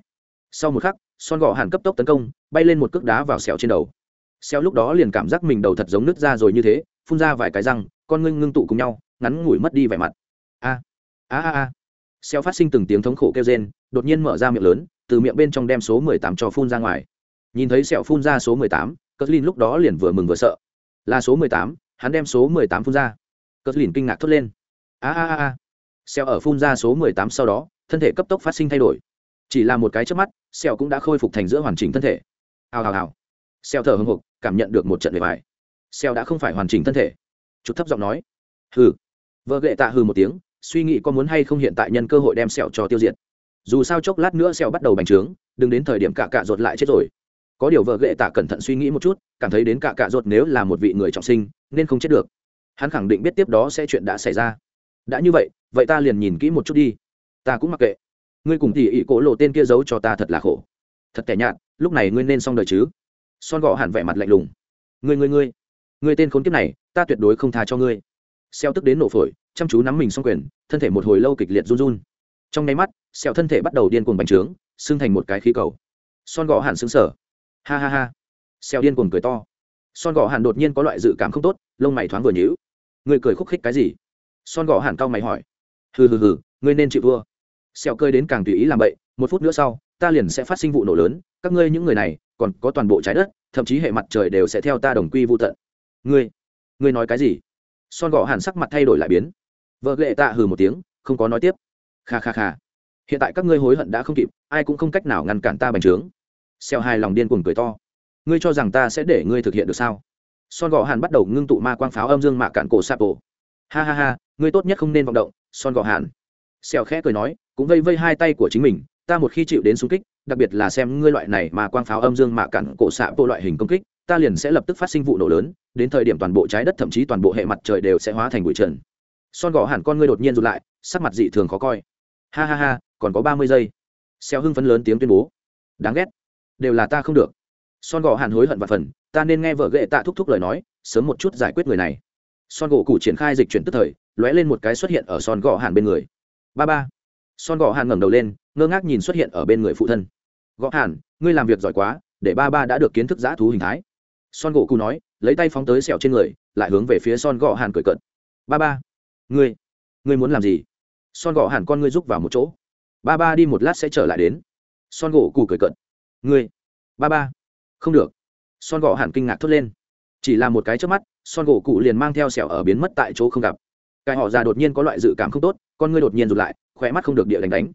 Sau một khắc, son gò hàn cấp tốc tấn công, bay lên một cước đá vào sẹo trên đầu xeo lúc đó liền cảm giác mình đầu thật giống nứt ra rồi như thế, phun ra vài cái răng, con ngưng ngưng tụ cùng nhau, ngắn ngủi mất đi vẻ mặt. A a a a. Xeo phát sinh từng tiếng thống khổ kêu rên, đột nhiên mở ra miệng lớn, từ miệng bên trong đem số mười tám cho phun ra ngoài. Nhìn thấy sẹo phun ra số mười tám cất lìn lúc đó liền vừa mừng vừa sợ. Là số mười tám, hắn đem số mười tám phun ra. Cất lìn kinh ngạc thốt lên. A a a a. Sẹo ở phun ra số mười tám sau đó, thân thể cấp tốc phát sinh thay đổi. Chỉ là một cái trước mắt sẹo cũng đã khôi phục thành giữa hoàn chỉnh thân thể. Hào hào hào. Xeo thở hưng hục, cảm nhận được một trận bề bài. Xeo đã không phải hoàn chỉnh thân thể. Chút thấp giọng nói. Hừ. Vợ gệ tạ hừ một tiếng, suy nghĩ có muốn hay không hiện tại nhân cơ hội đem sẹo cho tiêu diệt. Dù sao chốc lát nữa sẹo bắt đầu bành trướng, đừng đến thời điểm cả cạ ruột lại chết rồi. Có điều vợ gệ tạ cẩn thận suy nghĩ một chút, cảm thấy đến cả cạ ruột nếu là một vị người trọng sinh, nên không chết được. Hắn khẳng định biết tiếp đó sẽ chuyện đã xảy ra. Đã như vậy vậy ta liền nhìn kỹ một chút đi. Ta cũng mặc kệ. Ngươi cùng tỉ ỉ cổ lộ tên kia giấu cho ta thật là khổ. Thật tẻ nhạt, lúc này ngươi nên xong đời chứ? Son gọ hẳn vẻ mặt lạnh lùng. Ngươi ngươi ngươi ngươi tên khốn kiếp này ta tuyệt đối không tha cho ngươi. Xeo tức đến nổ phổi chăm chú nắm mình xong quyền thân thể một hồi lâu kịch liệt run run. Trong nháy mắt xeo thân thể bắt đầu điên cuồng bành trướng xưng thành một cái khí cầu. Son gọ hẳn xứng sở ha ha ha. Xeo điên cuồng cười to. Son gọ hẳn đột nhiên có loại dự cảm không tốt lông mày thoáng vừa nhíu. Người cười khúc khích cái gì? Son gọ hẳn cau mày hỏi. Hừ hừ hừ ngươi nên chịu thua. Xeo cười đến càng tùy ý làm bậy, một phút nữa sau ta liền sẽ phát sinh vụ nổ lớn các ngươi những người này còn có toàn bộ trái đất, thậm chí hệ mặt trời đều sẽ theo ta đồng quy vô tận. Ngươi ngươi nói cái gì? Son gọ hàn sắc mặt thay đổi lại biến. Vợ lệ tạ hừ một tiếng, không có nói tiếp. Kha kha kha. Hiện tại các ngươi hối hận đã không kịp, ai cũng không cách nào ngăn cản ta bành trướng. Xeo hai lòng điên cuồng cười to. Ngươi cho rằng ta sẽ để ngươi thực hiện được sao? Son gò hàn bắt đầu ngưng tụ ma quang pháo âm dương mạ cạn cổ sapo ha ha ha, ngươi tốt nhất không nên vọng động, son gò hàn. Xeo khẽ cười nói, cũng vây vây hai tay của chính mình ta một khi chịu đến xung kích, đặc biệt là xem ngươi loại này mà quang pháo âm dương mạ cản cổ xạ bộ loại hình công kích, ta liền sẽ lập tức phát sinh vụ nổ lớn, đến thời điểm toàn bộ trái đất thậm chí toàn bộ hệ mặt trời đều sẽ hóa thành bụi trần. Son gò hẳn con ngươi đột nhiên rụt lại, sắc mặt dị thường khó coi. Ha ha ha, còn có ba mươi giây. Xeo hưng phấn lớn tiếng tuyên bố. Đáng ghét. Đều là ta không được. Son gò hàn hối hận và phần, ta nên nghe vợ ghệ tạ thúc thúc lời nói, sớm một chút giải quyết người này. Son gỗ cụ triển khai dịch chuyển tức thời, lóe lên một cái xuất hiện ở son gõ hàn bên người. Ba ba son gõ hàn ngẩng đầu lên, ngơ ngác nhìn xuất hiện ở bên người phụ thân. Gõ hàn, ngươi làm việc giỏi quá, để ba ba đã được kiến thức giã thú hình thái. Son gỗ cụ nói, lấy tay phóng tới sẹo trên người, lại hướng về phía son gõ hàn cười cận ba ba, ngươi ngươi muốn làm gì? Son gõ hàn con ngươi rúc vào một chỗ. Ba ba đi một lát sẽ trở lại đến. Son gỗ cụ cười cận ngươi, ba ba, không được. Son gọ hàn kinh ngạc thốt lên. Chỉ là một cái trước mắt, son gỗ cụ liền mang theo sẹo ở biến mất tại chỗ không gặp cái họ già đột nhiên có loại dự cảm không tốt, con ngươi đột nhiên rụt lại khỏe mắt không được địa đánh đánh.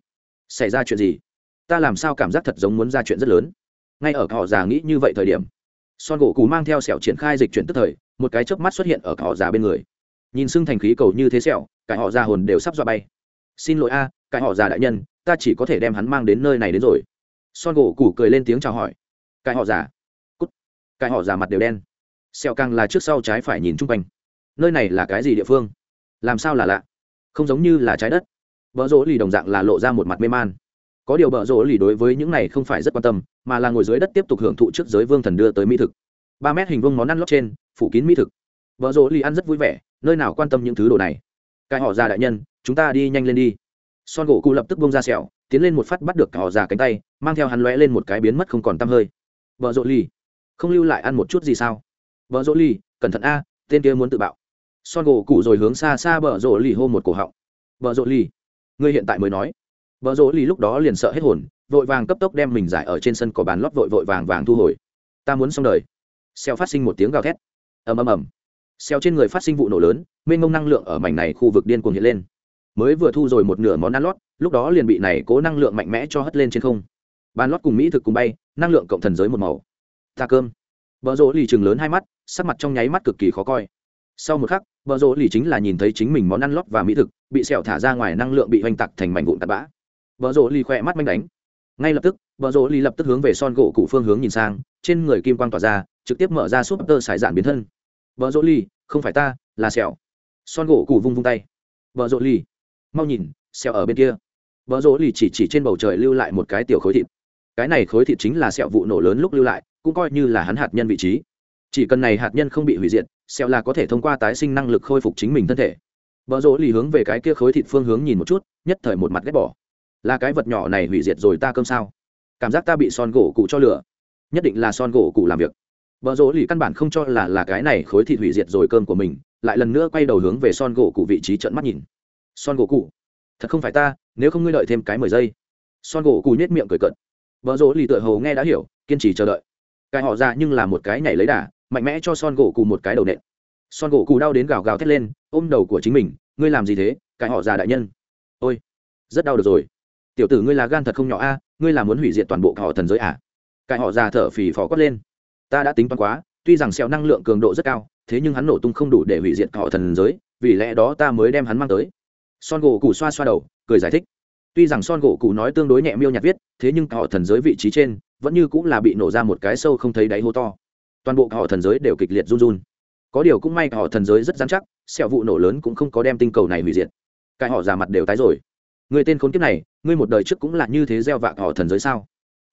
Xảy ra chuyện gì? Ta làm sao cảm giác thật giống muốn ra chuyện rất lớn? Ngay ở họ già nghĩ như vậy thời điểm, son gỗ cù mang theo sẹo triển khai dịch chuyển tức thời, một cái chớp mắt xuất hiện ở họ già bên người. Nhìn xưng thành khí cầu như thế sẹo, cái họ già hồn đều sắp dọa bay. Xin lỗi a, cái họ già đại nhân, ta chỉ có thể đem hắn mang đến nơi này đến rồi. Son gỗ cù cười lên tiếng chào hỏi. Cái họ già. Cút. Cái họ già mặt đều đen. Sẹo càng là trước sau trái phải nhìn chung quanh. Nơi này là cái gì địa phương? Làm sao là lạ? Không giống như là trái đất. Vợ rỗ lì đồng dạng là lộ ra một mặt mê man. Có điều bợ rỗ lì đối với những này không phải rất quan tâm, mà là ngồi dưới đất tiếp tục hưởng thụ trước giới vương thần đưa tới mỹ thực. Ba mét hình vương món ăn lót trên, phủ kín mỹ thực. Vợ rỗ lì ăn rất vui vẻ, nơi nào quan tâm những thứ đồ này? Cái họ già đại nhân, chúng ta đi nhanh lên đi. Son gỗ cụ lập tức bông ra sẹo, tiến lên một phát bắt được họ già cánh tay, mang theo hắn lóe lên một cái biến mất không còn t hơi. Vợ rỗ lì, không lưu lại ăn một chút gì sao? Vợ rỗ lì, cẩn thận a, tên kia muốn tự bạo son gỗ cụ rồi hướng xa xa bờ rộ lì hô một cổ họng. Vợ rộ lì, ngươi hiện tại mới nói. Vợ rộ lì lúc đó liền sợ hết hồn, vội vàng cấp tốc đem mình giải ở trên sân cỏ bàn lót vội vội vàng vàng thu hồi. Ta muốn xong đời. Xeo phát sinh một tiếng gào thét. Ầm ầm ầm. Xeo trên người phát sinh vụ nổ lớn, mênh mông năng lượng ở mảnh này khu vực điên cuồng hiện lên. Mới vừa thu rồi một nửa món ăn lót, lúc đó liền bị này cố năng lượng mạnh mẽ cho hất lên trên không. Bàn lót cùng mỹ thực cùng bay, năng lượng cộng thần giới một màu. Ta cơm. Vợ rỗ lì chừng lớn hai mắt, sắc mặt trong nháy mắt cực kỳ khó coi sau một khắc vợ rỗ lì chính là nhìn thấy chính mình món ăn lót và mỹ thực, bị sẹo thả ra ngoài năng lượng bị oanh tặc thành mảnh vụn tạt bã. Vợ rỗ lì khỏe mắt manh đánh. Ngay lập tức vợ rỗ lì lập tức hướng về son gỗ cụ phương hướng nhìn sang, trên người kim quang tỏa ra, trực tiếp mở ra súp tơ sải dạn biến thân. Vợ rỗ lì, không phải ta, là sẹo son gỗ cụ vung vung tay. Vợ rỗ lì, mau nhìn sẹo ở bên kia. Vợ rỗ lì chỉ chỉ trên bầu trời lưu lại một cái tiểu khối thịt. Cái này khối thịt chính là sẹo vụ nổ lớn lúc lưu lại, cũng coi như là hắn hạt nhân vị trí. Chỉ cần này hạt nhân không bị hủy diệt sẹo là có thể thông qua tái sinh năng lực khôi phục chính mình thân thể. Vợ rỗ lì hướng về cái kia khối thịt phương hướng nhìn một chút, nhất thời một mặt ghét bỏ. Là cái vật nhỏ này hủy diệt rồi ta cơm sao? Cảm giác ta bị son gỗ cụ cho lửa. Nhất định là son gỗ cụ làm việc. Vợ rỗ lì căn bản không cho là là cái này khối thịt hủy diệt rồi cơm của mình, lại lần nữa quay đầu hướng về son gỗ cụ vị trí trận mắt nhìn. Son gỗ cụ? Thật không phải ta, nếu không ngươi đợi thêm cái mười giây. Son gỗ cụ nhét miệng cười cận vợ rỗ lì tựa hầu nghe đã hiểu, kiên trì chờ đợi. Cái họ ra nhưng là một cái nhảy lấy đà mạnh mẽ cho son gỗ cụ một cái đầu nện. Son gỗ cụ đau đến gào gào thét lên, ôm đầu của chính mình, ngươi làm gì thế? Cái họ già đại nhân. Ôi, rất đau được rồi. Tiểu tử ngươi là gan thật không nhỏ a à, ngươi là muốn hủy diệt toàn bộ họ thần giới à? Cái họ già thở phì phò quát lên. Ta đã tính toán quá, tuy rằng xẹo năng lượng cường độ rất cao, thế nhưng hắn nổ tung không đủ để hủy diệt họ thần giới, vì lẽ đó ta mới đem hắn mang tới. Son gỗ cụ xoa xoa đầu, cười giải thích. Tuy rằng son gỗ cụ nói tương đối nhẹ miêu nhạt viết, thế nhưng họ thần giới vị trí trên vẫn như cũng là bị nổ ra một cái sâu không thấy đáy hố to toàn bộ họ thần giới đều kịch liệt run run. Có điều cũng may họ thần giới rất dám chắc, sẹo vụ nổ lớn cũng không có đem tinh cầu này hủy diệt. Cái họ già mặt đều tái rồi. Người tên khốn kiếp này, ngươi một đời trước cũng là như thế gieo vạ họ thần giới sao?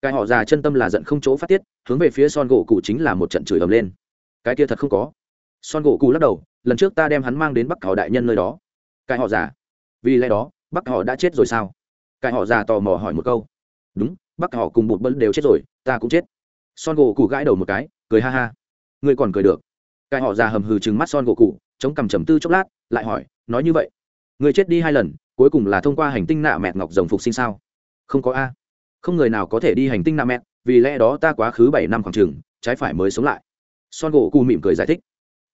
Cái họ già chân tâm là giận không chỗ phát tiết, hướng về phía son gỗ cụ chính là một trận chửi ầm lên. Cái kia thật không có. Son gỗ cụ lắc đầu, lần trước ta đem hắn mang đến bắc họ đại nhân nơi đó. Cái họ già. Vì lẽ đó, bắc họ đã chết rồi sao? Cái họ già tò mò hỏi một câu. Đúng, bắc họ cùng một bấn đều chết rồi, ta cũng chết. Son gỗ cụ gãi đầu một cái cười ha ha. Ngươi còn cười được. Cái họ già hầm hừ chừng mắt son gỗ cụ, chống cằm trầm tư chốc lát, lại hỏi, nói như vậy. Người chết đi hai lần, cuối cùng là thông qua hành tinh nạ mẹt ngọc rồng phục sinh sao? Không có a. Không người nào có thể đi hành tinh nạ mẹt, vì lẽ đó ta quá khứ bảy năm khoảng trường, trái phải mới sống lại. Son gỗ cụ mỉm cười giải thích.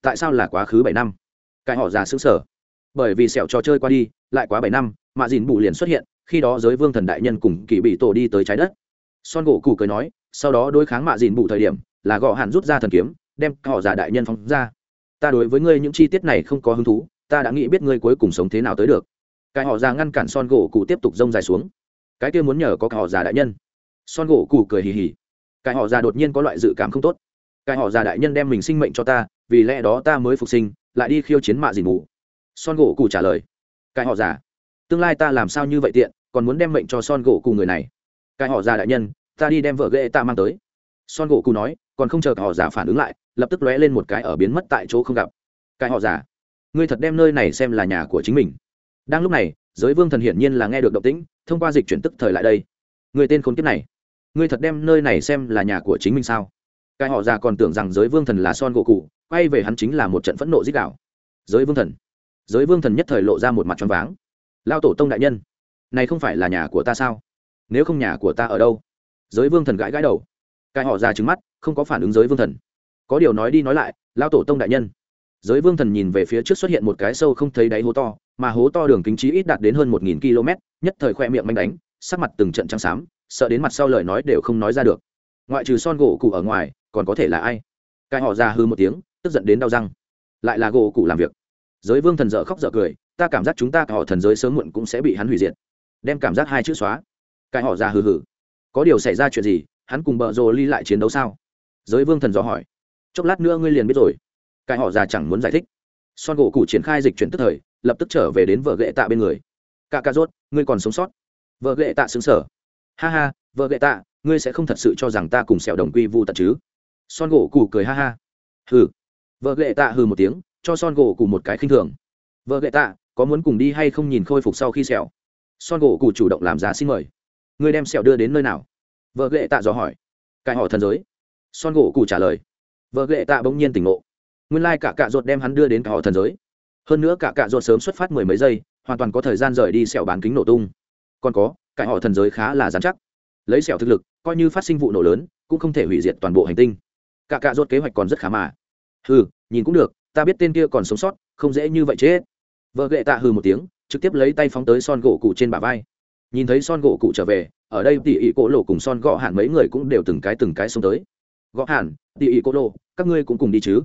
Tại sao là quá khứ bảy năm? Cái họ già xứng sở bởi vì sẹo trò chơi qua đi, lại quá bảy năm mạ dìn bù liền xuất hiện, khi đó giới vương thần đại nhân cùng kỳ bị tổ đi tới trái đất. Son gỗ cụ cười nói, sau đó đối kháng mạ dìn bù thời điểm là gọ hạn rút ra thần kiếm, đem họ giả đại nhân phóng ra. Ta đối với ngươi những chi tiết này không có hứng thú, ta đã nghĩ biết ngươi cuối cùng sống thế nào tới được. Cái họ già ngăn cản son gỗ cụ tiếp tục rông dài xuống. Cái kia muốn nhờ có cái họ già đại nhân. Son gỗ cụ cười hì hì. Cái họ già đột nhiên có loại dự cảm không tốt. Cái họ già đại nhân đem mình sinh mệnh cho ta, vì lẽ đó ta mới phục sinh, lại đi khiêu chiến mạ dìn mù. Son gỗ cụ trả lời. Cái họ già tương lai ta làm sao như vậy tiện, còn muốn đem mệnh cho son gỗ cụ người này. Cái họ già đại nhân, ta đi đem vợ ghệ ta mang tới. Son gỗ cụ nói còn không chờ họ giả phản ứng lại lập tức lóe lên một cái ở biến mất tại chỗ không gặp. Cái họ giả, ngươi thật đem nơi này xem là nhà của chính mình. Đang lúc này giới vương thần hiển nhiên là nghe được động tĩnh thông qua dịch chuyển tức thời lại đây. Người tên khốn kiếp này ngươi thật đem nơi này xem là nhà của chính mình sao? Cái họ già còn tưởng rằng giới vương thần là son gỗ cụ quay về hắn chính là một trận phẫn nộ dích đạo giới vương thần giới vương thần nhất thời lộ ra một mặt tròn váng. Lao tổ tông đại nhân này không phải là nhà của ta sao? Nếu không nhà của ta ở đâu? Giới vương thần gãi gãi đầu cái họ ra trứng mắt, không có phản ứng giới vương thần. Có điều nói đi nói lại lao tổ tông đại nhân. Giới vương thần nhìn về phía trước xuất hiện một cái sâu không thấy đáy hố to, mà hố to đường kính trí ít đạt đến hơn một nghìn km, nhất thời khoe miệng manh đánh, sắc mặt từng trận trắng xám, sợ đến mặt sau lời nói đều không nói ra được. Ngoại trừ son gỗ cụ ở ngoài, còn có thể là ai? Cái họ ra hư một tiếng, tức giận đến đau răng. Lại là gỗ cụ làm việc. Giới vương thần dở khóc dở cười, ta cảm giác chúng ta cả họ thần giới sớm muộn cũng sẽ bị hắn hủy diệt. Đem cảm giác hai chữ xóa. Cái họ ra hừ hừ. Có điều xảy ra chuyện gì hắn cùng bợ rồ ly lại chiến đấu sao? Giới vương thần dò hỏi. Chốc lát nữa ngươi liền biết rồi. Cái họ già chẳng muốn giải thích. Son gỗ cụ triển khai dịch chuyển tức thời, lập tức trở về đến vợ ghệ tạ bên người. Cả ca rốt, ngươi còn sống sót. Vợ ghệ tạ xứng sở ha ha, vợ ghệ tạ, ngươi sẽ không thật sự cho rằng ta cùng sẹo đồng quy vu tận chứ? Son gỗ cụ cười ha ha. Hừ. Vợ ghệ tạ hừ một tiếng, cho son gỗ cụ một cái khinh thường. Vợ ghệ tạ, có muốn cùng đi hay không nhìn khôi phục sau khi sẹo? Son gỗ cụ chủ động làm giá xin mời. Ngươi đem sẹo đưa đến nơi nào? Vợ ghệ tạ dò hỏi. Cải họ thần giới. Son gỗ cụ trả lời. Vợ ghệ tạ bỗng nhiên tỉnh ngộ. Nguyên lai cả cạ ruột đem hắn đưa đến cả họ thần giới. Hơn nữa cả cạ ruột sớm xuất phát mười mấy giây, hoàn toàn có thời gian rời đi sẹo bán kính nổ tung. Còn có cải họ thần giới khá là dán chắc. Lấy sẹo thực lực, coi như phát sinh vụ nổ lớn, cũng không thể hủy diệt toàn bộ hành tinh. Cả cạ ruột kế hoạch còn rất khá mà. Hừ, nhìn cũng được, ta biết tên kia còn sống sót, không dễ như vậy chết. Vợ ghệ tạ hừ một tiếng, trực tiếp lấy tay phóng tới son gỗ cụ trên bả vai nhìn thấy son gỗ cụ trở về, ở đây tỉ ỉ cỗ lộ cùng son gõ hạn mấy người cũng đều từng cái từng cái xông tới. Gõ hạn tỉ ỉ cỗ lộ các ngươi cũng cùng đi chứ?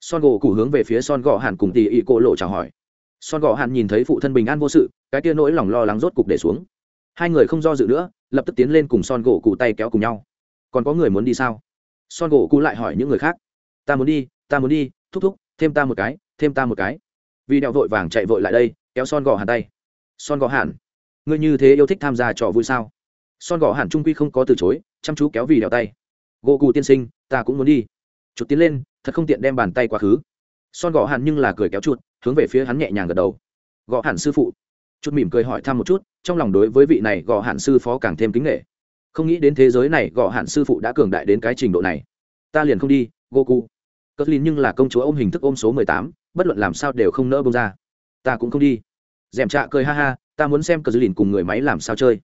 Son gỗ cụ hướng về phía son gõ hạn cùng tỉ ỉ cỗ lộ chào hỏi. Son gõ hạn nhìn thấy phụ thân bình an vô sự, cái tia nỗi lòng lo lắng rốt cục để xuống. Hai người không do dự nữa, lập tức tiến lên cùng son gỗ cụ tay kéo cùng nhau. Còn có người muốn đi sao? Son gỗ cụ lại hỏi những người khác. Ta muốn đi, ta muốn đi, thúc thúc, thêm ta một cái, thêm ta một cái. Vì đeo vội vàng chạy vội lại đây, kéo son gò hàn tay. Son gò hàn ngươi như thế yêu thích tham gia trò vui sao? Son gò hàn trung quy không có từ chối, chăm chú kéo vì đèo tay. Gỗ cụ tiên sinh, ta cũng muốn đi. Chuột tiến lên, thật không tiện đem bàn tay quá khứ. Son gò hàn nhưng là cười kéo chuột, hướng về phía hắn nhẹ nhàng gật đầu. Gò hàn sư phụ. Chút mỉm cười hỏi thăm một chút, trong lòng đối với vị này gò hàn sư phó càng thêm kính nghệ không nghĩ đến thế giới này gò hàn sư phụ đã cường đại đến cái trình độ này. Ta liền không đi goku cất lin nhưng là công chúa ôm hình thức ôm số mười tám, bất luận làm sao đều không nỡ bông ra. Ta cũng không đi. Dèm trạ cười ha ha ta muốn xem cờ dư lìn cùng người máy làm sao chơi.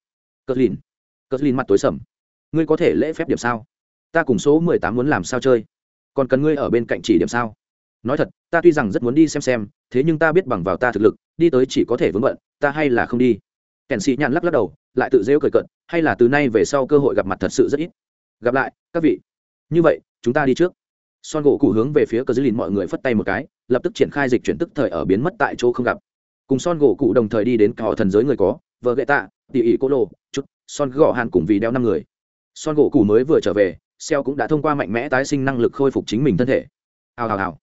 Cờ lìn. Cờ lìn mặt tối sầm. Ngươi có thể lễ phép điểm sao? Ta cùng số mười tám muốn làm sao chơi. Còn cần ngươi ở bên cạnh chỉ điểm sao? Nói thật, ta tuy rằng rất muốn đi xem xem, thế nhưng ta biết bằng vào ta thực lực, đi tới chỉ có thể vướng bận, ta hay là không đi. Kèn sĩ nhàn lắc lắc đầu, lại tự rêu cười cận hay là từ nay về sau cơ hội gặp mặt thật sự rất ít. Gặp lại, các vị. Như vậy, chúng ta đi trước. Son gỗ cụ hướng về phía cờ dư lìn mọi người phất tay một cái, lập tức triển khai dịch chuyển tức thời ở biến mất tại chỗ không gặp cùng son gỗ cụ đồng thời đi đến cả thần giới người có, vợ gậy tạ tỉ ỉ cô lô, chút, son gõ hàn cùng vì đeo năm người. Son gỗ cụ mới vừa trở về xeo cũng đã thông qua mạnh mẽ tái sinh năng lực khôi phục chính mình thân thể. Hào hào hào.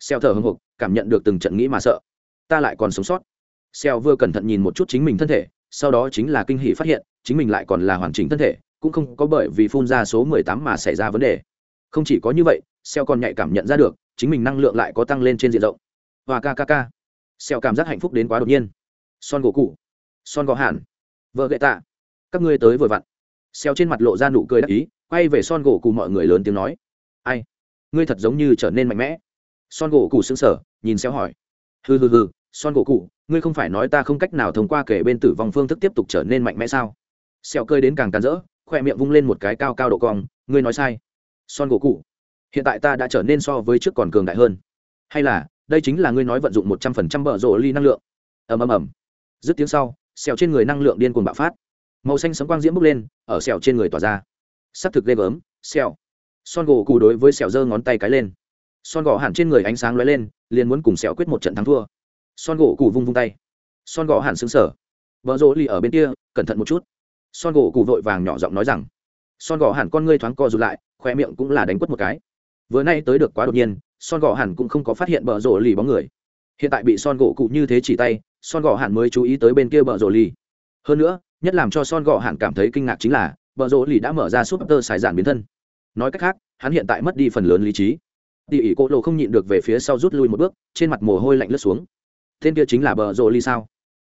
Xeo thở hưng hục, cảm nhận được từng trận nghĩ mà sợ. Ta lại còn sống sót. Xeo vừa cẩn thận nhìn một chút chính mình thân thể, sau đó chính là kinh hỷ phát hiện, chính mình lại còn là hoàn chỉnh thân thể, cũng không có bởi vì phun ra số mười tám mà xảy ra vấn đề. Không chỉ có như vậy xeo còn nhạy cảm nhận ra được, chính mình năng lượng lại có tăng lên trên diện rộng. Và kkk xeo cảm giác hạnh phúc đến quá đột nhiên. Son gỗ cụ son gò hàn. Vợ gậy tạ. Các ngươi tới vừa vặn. Xeo trên mặt lộ ra nụ cười đắc ý, quay về son gỗ cụ mọi người lớn tiếng nói. Ai? Ngươi thật giống như trở nên mạnh mẽ. Son gỗ cụ xứng sở nhìn xeo hỏi. Hừ hừ hừ, son gỗ cụ ngươi không phải nói ta không cách nào thông qua kể bên tử vong phương thức tiếp tục trở nên mạnh mẽ sao? Xeo cơi đến càng càn rỡ, khoe miệng vung lên một cái cao cao độ cong, ngươi nói sai. Son gỗ cụ hiện tại ta đã trở nên so với trước còn cường đại hơn. Hay là đây chính là ngươi nói vận dụng một trăm phần trăm bờ rộ ly năng lượng. Ầm ầm ầm. Dứt tiếng sau, xèo trên người năng lượng điên cuồng bạo phát. Màu xanh sấm quang diễm bốc lên, ở xèo trên người tỏa ra. S ắ c thực ghê gớm, xèo. Son gỗ cụ đối với xèo giơ ngón tay cái lên. Son gỗ hẳn trên người ánh sáng lóe lên, liền muốn cùng xèo quyết một trận thắng thua. Son gỗ cụ vung vung tay. Son gỗ hẳn xứng sở vợ rỗ ly ở bên kia, cẩn thận một chút. Son gỗ cụ vội vàng nhỏ giọng nói rằng, son gỗ hẳn con ngươi thoáng co rụt lại, khoe miệng cũng là đánh quất một cái. Vừa nay tới được quá đột nhiên son gỗ hẳn cũng không có phát hiện bờ rổ lì bóng người. Hiện tại bị son gỗ cụ như thế chỉ tay, son gỗ hẳn mới chú ý tới bên kia bờ rổ lì. Hơn nữa, nhất làm cho son gỗ hẳn cảm thấy kinh ngạc chính là, bờ rổ lì đã mở ra súp tơ xài giản biến thân. Nói cách khác, hắn hiện tại mất đi phần lớn lý trí. Tỉ ỉ cô lộ không nhịn được về phía sau rút lui một bước, trên mặt mồ hôi lạnh lướt xuống. Tên kia chính là bờ rổ lì sao?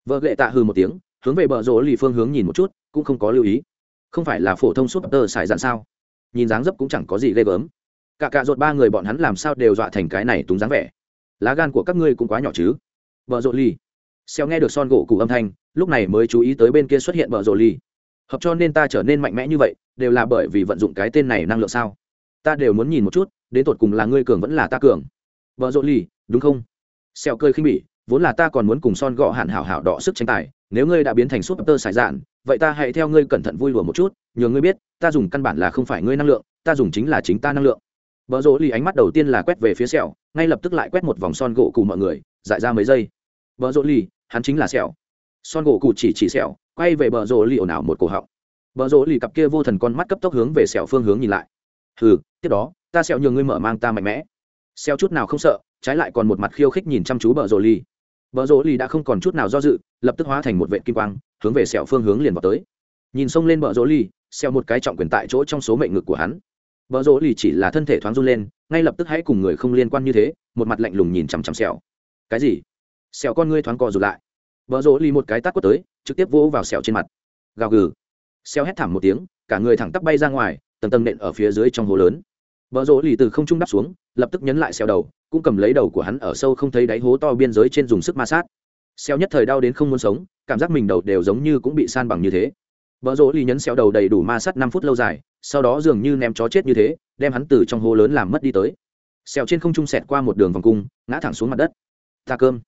Vợ gệ tạ hư một tiếng, hướng về bờ rổ lì phương hướng nhìn một chút, cũng không có lưu ý. Không phải là phổ thông súp tơ xài giản sao? Nhìn dáng dấp cũng chẳng có gì ghê gớm cả cạ ruột ba người bọn hắn làm sao đều dọa thành cái này túng dáng vẻ. Lá gan của các ngươi cũng quá nhỏ chứ. Vợ rộ ly xeo nghe được son gỗ cụ âm thanh, lúc này mới chú ý tới bên kia xuất hiện vợ rộ ly hợp cho nên ta trở nên mạnh mẽ như vậy, đều là bởi vì vận dụng cái tên này năng lượng sao? Ta đều muốn nhìn một chút, đến tột cùng là ngươi cường vẫn là ta cường. Vợ rộ ly đúng không? Xeo cười khinh bỉ, vốn là ta còn muốn cùng son gọ hạn hảo hảo đọ sức tranh tài, nếu ngươi đã biến thành súp tơ sải dạn, vậy ta hãy theo ngươi cẩn thận vui lùa một chút, nhờ ngươi biết, ta dùng căn bản là không phải ngươi năng lượng, ta dùng chính là chính ta năng lượng vợ rỗ lì ánh mắt đầu tiên là quét về phía sẹo, ngay lập tức lại quét một vòng son gỗ cụ mọi người, dại ra mấy giây. Vợ rỗ lì, hắn chính là sẹo. Son gỗ cụ chỉ chỉ sẹo, quay về bờ rỗ lì ồn ào một cổ họng. Bờ rỗ lì cặp kia vô thần con mắt cấp tốc hướng về sẹo phương hướng nhìn lại. Hừ, tiếp đó, ta sẹo nhường ngươi mở mang ta mạnh mẽ. Sẹo chút nào không sợ, trái lại còn một mặt khiêu khích nhìn chăm chú bờ rỗ lì. Bờ rỗ lì đã không còn chút nào do dự, lập tức hóa thành một vệ kim quang, hướng về sẹo phương hướng liền vào tới. Nhìn xông lên bờ rỗ lì, sẹo một cái trọng quyền tại chỗ trong số mệnh ngực của hắn bờ rỗ lì chỉ là thân thể thoáng run lên, ngay lập tức hãy cùng người không liên quan như thế, một mặt lạnh lùng nhìn chằm chằm sẹo. Cái gì? Sẹo con ngươi thoáng co rụt lại. Vợ rỗ lì một cái tát quất tới, trực tiếp vỗ vào sẹo trên mặt. Gào gừ. Sẹo hét thảm một tiếng, cả người thẳng tắp bay ra ngoài, tầng tầng nện ở phía dưới trong hố lớn. Vợ rỗ lì từ không trung đắp xuống, lập tức nhấn lại sẹo đầu, cũng cầm lấy đầu của hắn ở sâu không thấy đáy hố to biên giới trên dùng sức ma sát. Xeo nhất thời đau đến không muốn sống, cảm giác mình đầu đều giống như cũng bị san bằng như thế. Bờ rỗ lì nhấn xéo đầu đầy đủ ma sát năm phút lâu dài, sau đó dường như ném chó chết như thế, đem hắn từ trong hố lớn làm mất đi tới. Xèo trên không trung xẹt qua một đường vòng cung, ngã thẳng xuống mặt đất. Ta cơm.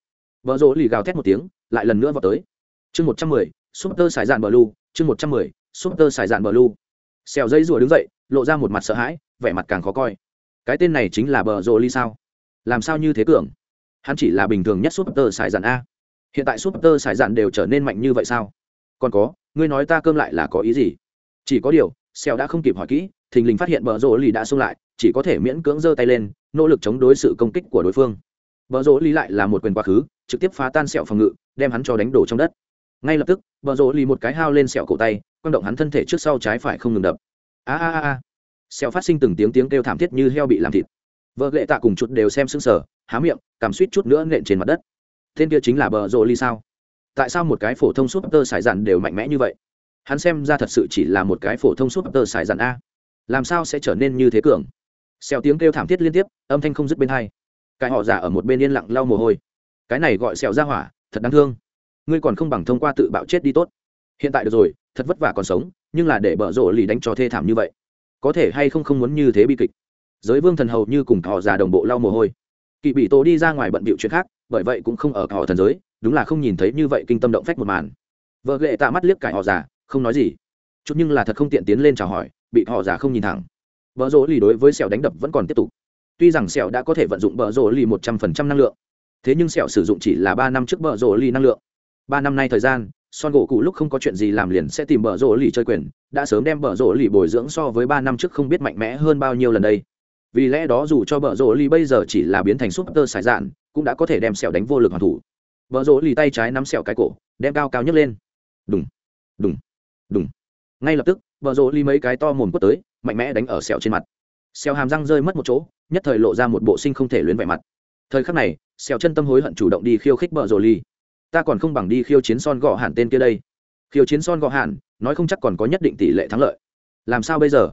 Bờ rỗ lì gào thét một tiếng, lại lần nữa vọt tới. Chương một trăm mười súp xài dạn bờ chương một trăm mười súp xài dạn bờ xèo dây rùa đứng dậy, lộ ra một mặt sợ hãi, vẻ mặt càng khó coi. Cái tên này chính là bờ rỗ lì sao? Làm sao như thế cường? Hắn chỉ là bình thường nhất Super Saiyan xài dạn a. Hiện tại Super Saiyan xài dạn đều trở nên mạnh như vậy sao? Còn có ngươi nói ta cơm lại là có ý gì? Chỉ có điều xèo đã không kịp hỏi kỹ, thình lình phát hiện bờ rỗ lì đã xông lại, chỉ có thể miễn cưỡng giơ tay lên, nỗ lực chống đối sự công kích của đối phương. Bờ rỗ lì lại là một quyền quá khứ, trực tiếp phá tan sẹo phòng ngự, đem hắn cho đánh đổ trong đất. Ngay lập tức vợ rỗ lì một cái hao lên sẹo cổ tay, quăng động hắn thân thể trước sau trái phải không ngừng đập. A a a a. Sẹo phát sinh từng tiếng tiếng kêu thảm thiết như heo bị làm thịt. Vợ lệ tạ cùng chút đều xem sững sờ, há miệng, cảm suýt chút nữa nện trên mặt đất. Tên kia chính là bờ rỗ lì sao? Tại sao một cái phổ thông súp tơ sải dạn đều mạnh mẽ như vậy? Hắn xem ra thật sự chỉ là một cái phổ thông súp tơ sải dạn a. Làm sao sẽ trở nên như thế cường? Xèo tiếng kêu thảm thiết liên tiếp, âm thanh không dứt bên hai. Cái họ giả ở một bên yên lặng lau mồ hôi. Cái này gọi xèo ra hỏa, thật đáng thương. Ngươi còn không bằng thông qua tự bạo chết đi tốt. Hiện tại được rồi, thật vất vả còn sống, nhưng là để bợ rộ lì đánh cho thê thảm như vậy. Có thể hay không không muốn như thế bi kịch. Giới vương thần hầu như cùng họ già đồng bộ lau mồ hôi. Kỵ bị tổ đi ra ngoài bận bịu chuyện khác bởi vậy cũng không ở họ thần giới, đúng là không nhìn thấy như vậy kinh tâm động phách một màn. Vợ ghệ tạ mắt liếc cải họ già, không nói gì. Chút nhưng là thật không tiện tiến lên chào hỏi, bị họ già không nhìn thẳng. Vợ rỗ lì đối với sẹo đánh đập vẫn còn tiếp tục. Tuy rằng sẹo đã có thể vận dụng bờ rỗ lì một trăm phần trăm năng lượng, thế nhưng sẹo sử dụng chỉ là ba năm trước bờ rỗ lì năng lượng. Ba năm nay thời gian, son gỗ cụ lúc không có chuyện gì làm liền sẽ tìm bờ rỗ lì chơi quyền, đã sớm đem bờ rỗ lì bồi dưỡng so với ba năm trước không biết mạnh mẽ hơn bao nhiêu lần đây. Vì lẽ đó dù cho bờ rỗ lì bây giờ chỉ là biến thành súp tơ sải dạn cũng đã có thể đem sẹo đánh vô lực hoàn thủ. Bờ rỗ lì tay trái nắm sẹo cái cổ, đem cao cao nhấc lên. Đúng đúng đúng ngay lập tức bờ rỗ lì mấy cái to mồm quất tới, mạnh mẽ đánh ở sẹo trên mặt. Sẹo hàm răng rơi mất một chỗ, nhất thời lộ ra một bộ sinh không thể luyến vẻ mặt. Thời khắc này, sẹo chân tâm hối hận chủ động đi khiêu khích bờ rỗ lì. Ta còn không bằng đi khiêu chiến son gọ hẳn tên kia đây. Khiêu chiến son gọ hẳn, nói không chắc còn có nhất định tỷ lệ thắng lợi. Làm sao bây giờ?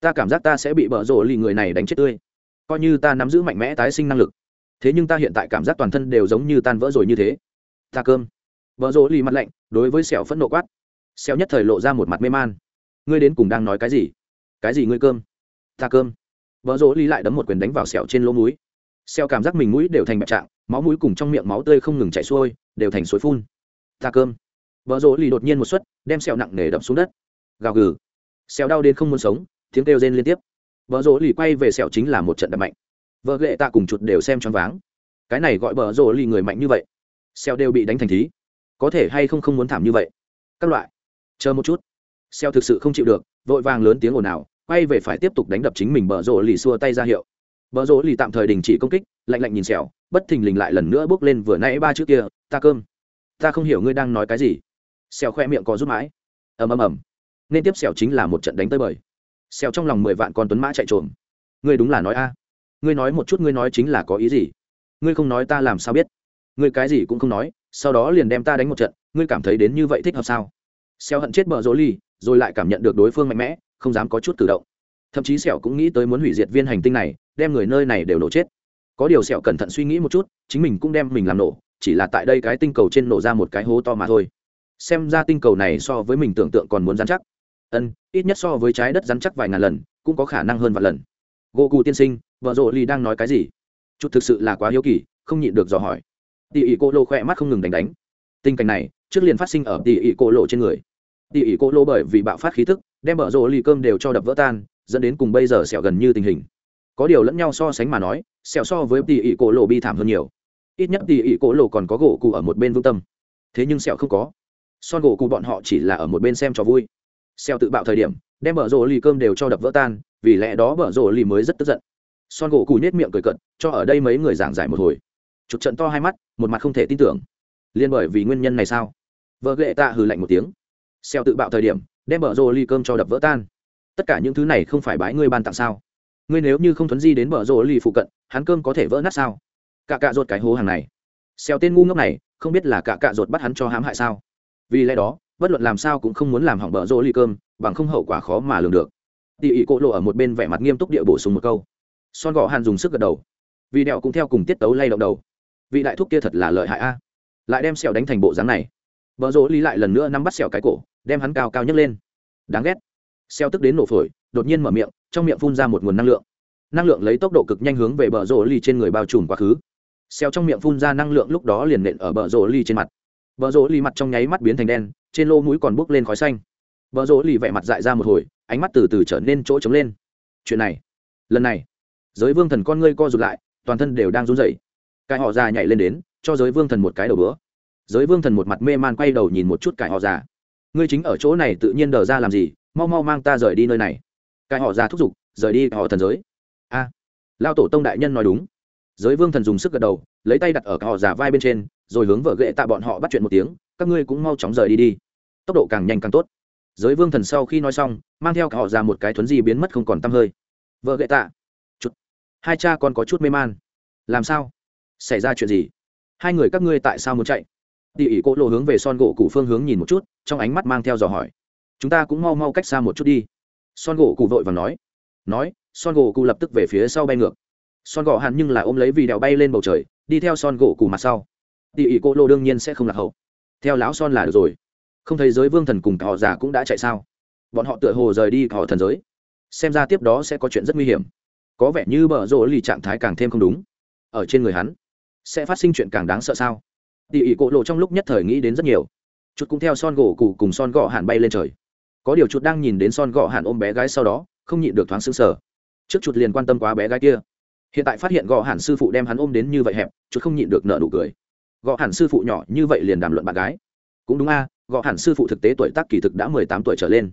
Ta cảm giác ta sẽ bị bợ rộ lì người này đánh chết tươi. Coi như ta nắm giữ mạnh mẽ tái sinh năng lực thế nhưng ta hiện tại cảm giác toàn thân đều giống như tan vỡ rồi như thế. Ta cơm. Vợ rỗ lì mặt lạnh, đối với sẹo phẫn nộ quát. Sẹo nhất thời lộ ra một mặt mê man. Ngươi đến cùng đang nói cái gì? Cái gì ngươi cơm? Ta cơm. Vợ rỗ lì lại đấm một quyền đánh vào sẹo trên lỗ mũi. Sẹo cảm giác mình mũi đều thành bạch trạng, máu mũi cùng trong miệng máu tươi không ngừng chảy xuôi, đều thành suối phun. Ta cơm. Vợ rỗ lì đột nhiên một suất đem sẹo nặng nề đập xuống đất. Gào gừ. Sẹo đau đến không muốn sống, tiếng kêu rên liên tiếp. Vợ rỗ lì quay về sẹo chính là một trận đập mạnh vợ lệ tạ cùng chuột đều xem choáng váng. Cái này gọi bờ rồ lì người mạnh như vậy. Sẹo đều bị đánh thành thí. Có thể hay không không muốn thảm như vậy. Các loại. Chờ một chút. Sẹo thực sự không chịu được, vội vàng lớn tiếng ồn ào, quay về phải tiếp tục đánh đập chính mình bờ rồ lì xua tay ra hiệu. Bờ rồ lì tạm thời đình chỉ công kích, lạnh lạnh nhìn sẹo bất thình lình lại lần nữa bước lên vừa nãy ba chữ kia, ta cơm. Ta không hiểu ngươi đang nói cái gì. Xèo khoe miệng có rút mãi. Ầm ầm ầm. Nên tiếp xèo chính là một trận đánh tơi bời. Xèo trong lòng mười vạn con tuấn mã chạy trộm ngươi đúng là nói a ngươi nói một chút ngươi nói chính là có ý gì? Ngươi không nói ta làm sao biết? Ngươi cái gì cũng không nói, sau đó liền đem ta đánh một trận, ngươi cảm thấy đến như vậy thích hợp sao? Xeo hận chết bờ rỗ ly rồi lại cảm nhận được đối phương mạnh mẽ, không dám có chút cử động. Thậm chí sẹo cũng nghĩ tới muốn hủy diệt viên hành tinh này, đem người nơi này đều nổ chết. Có điều sẹo cẩn thận suy nghĩ một chút, chính mình cũng đem mình làm nổ, chỉ là tại đây cái tinh cầu trên nổ ra một cái hố to mà thôi. Xem ra tinh cầu này so với mình tưởng tượng còn muốn dán chắc. Ân, ít nhất so với trái đất dán chắc vài ngàn lần, cũng có khả năng hơn vài lần gỗ cụ tiên sinh, vợ rộ ly đang nói cái gì? Chút thực sự là quá hiếu kỳ, không nhịn được dò hỏi. Tỉ ỉ cô lô khỏe mắt không ngừng đánh đánh. Tình cảnh này, trước liền phát sinh ở tỉ ỉ cô lộ trên người. Tỉ ỉ cô lô bởi vì bạo phát khí thức, đem vợ rộ ly cơm đều cho đập vỡ tan, dẫn đến cùng bây giờ sẹo gần như tình hình. Có điều lẫn nhau so sánh mà nói sẹo so với tỉ ỉ cô lộ bi thảm hơn nhiều. Ít nhất tỉ ỉ cô lộ còn có gỗ cụ ở một bên vững tâm. Thế nhưng sẹo không có. Son gỗ cụ bọn họ chỉ là ở một bên xem cho vui. Sẹo tự bạo thời điểm, đem vợ rộ lì cơm đều cho đập vỡ tan vì lẽ đó bở rộ lì mới rất tức giận. Son gỗ cù nhét miệng cười cận cho ở đây mấy người giảng giải một hồi. Chụp trận to hai mắt, một mặt không thể tin tưởng. Liên bởi vì nguyên nhân này sao? Vợ ghệ tạ hừ lạnh một tiếng. Xeo tự bạo thời điểm, đem bở rộ lì cơm cho đập vỡ tan. Tất cả những thứ này không phải bãi ngươi ban tặng sao? Ngươi nếu như không thuấn di đến bờ rộ lì phụ cận, hắn cơm có thể vỡ nát sao? Cả cạ ruột cái hố hàng này. Xeo tên ngu ngốc này, không biết là cả cạ ruột bắt hắn cho hãm hại sao? Vì lẽ đó, bất luận làm sao cũng không muốn làm hỏng bờ rộ lì cơm, bằng không hậu quả khó mà lường được tỉ ỉ cô lộ ở một bên vẻ mặt nghiêm túc địa bổ sung một câu. Son gọ hàn dùng sức gật đầu. Vì đẹo cũng theo cùng tiết tấu lay động đầu. Vị đại thúc kia thật là lợi hại a. Lại đem sẹo đánh thành bộ dáng này. Vợ rỗ ly lại lần nữa nắm bắt sẹo cái cổ, đem hắn cao cao nhấc lên. Đáng ghét. Sẹo tức đến nổ phổi, đột nhiên mở miệng, trong miệng phun ra một nguồn năng lượng. Năng lượng lấy tốc độ cực nhanh hướng về bờ rỗ ly trên người bao trùm quá khứ. Xeo trong miệng phun ra năng lượng lúc đó liền nện ở bờ rỗ ly trên mặt. Bờ rỗ ly mặt trong nháy mắt biến thành đen, trên lô mũi còn bốc lên khói xanh bờ rỗ lì vẻ mặt dại ra một hồi ánh mắt từ từ trở nên chỗ trống lên. Chuyện này lần này giới vương thần con ngươi co rụt lại toàn thân đều đang run rẩy. Cái họ già nhảy lên đến cho giới vương thần một cái đầu bữa. Giới vương thần một mặt mê man quay đầu nhìn một chút cái họ già. Ngươi chính ở chỗ này tự nhiên đờ ra làm gì mau mau mang ta rời đi nơi này. Cái họ già thúc giục rời đi họ thần giới. A à, lao tổ tông đại nhân nói đúng. Giới vương thần dùng sức gật đầu lấy tay đặt ở cái họ già vai bên trên rồi hướng vợ ghệ tạ bọn họ bắt chuyện một tiếng các ngươi cũng mau chóng rời đi đi. Tốc độ càng nhanh càng tốt giới vương thần sau khi nói xong, mang theo cả họ ra một cái thuấn di biến mất không còn t hơi. Vợ gậy tạ. Chút hai cha con có chút mê man. Làm sao? Xảy ra chuyện gì? Hai người các ngươi tại sao muốn chạy? Tỉ ỉ cỗ lộ hướng về son gỗ cụ phương hướng nhìn một chút, trong ánh mắt mang theo dò hỏi. Chúng ta cũng mau mau cách xa một chút đi. Son gỗ cụ vội và nói. Nói, son gỗ cụ lập tức về phía sau bay ngược. Son gỗ hẳn nhưng là ôm lấy vì đèo bay lên bầu trời, đi theo son gỗ cụ mặt sau. Tỉ ỉ cỗ lộ đương nhiên sẽ không lạc hậu. Theo lão son là được rồi không thấy giới vương thần cùng họ già cũng đã chạy sao? Bọn họ tựa hồ rời đi họ thần giới. Xem ra tiếp đó sẽ có chuyện rất nguy hiểm. Có vẻ như bờ rỗ lì trạng thái càng thêm không đúng. Ở trên người hắn, sẽ phát sinh chuyện càng đáng sợ sao? Tỉ ỉ cộ lộ trong lúc nhất thời nghĩ đến rất nhiều. Chút cũng theo son gỗ cụ cùng son gọ hạn bay lên trời. Có điều chút đang nhìn đến son gọ hạn ôm bé gái sau đó, không nhịn được thoáng xứng sờ. Trước chút liền quan tâm quá bé gái kia. Hiện tại phát hiện gọ hạn sư phụ đem hắn ôm đến như vậy hẹp, chút không nhịn được nợ nụ cười. Gọ hạn sư phụ nhỏ như vậy liền đàm luận bạn gái. Cũng đúng a gọ hẳn sư phụ thực tế tuổi tác kỳ thực đã mười tám tuổi trở lên.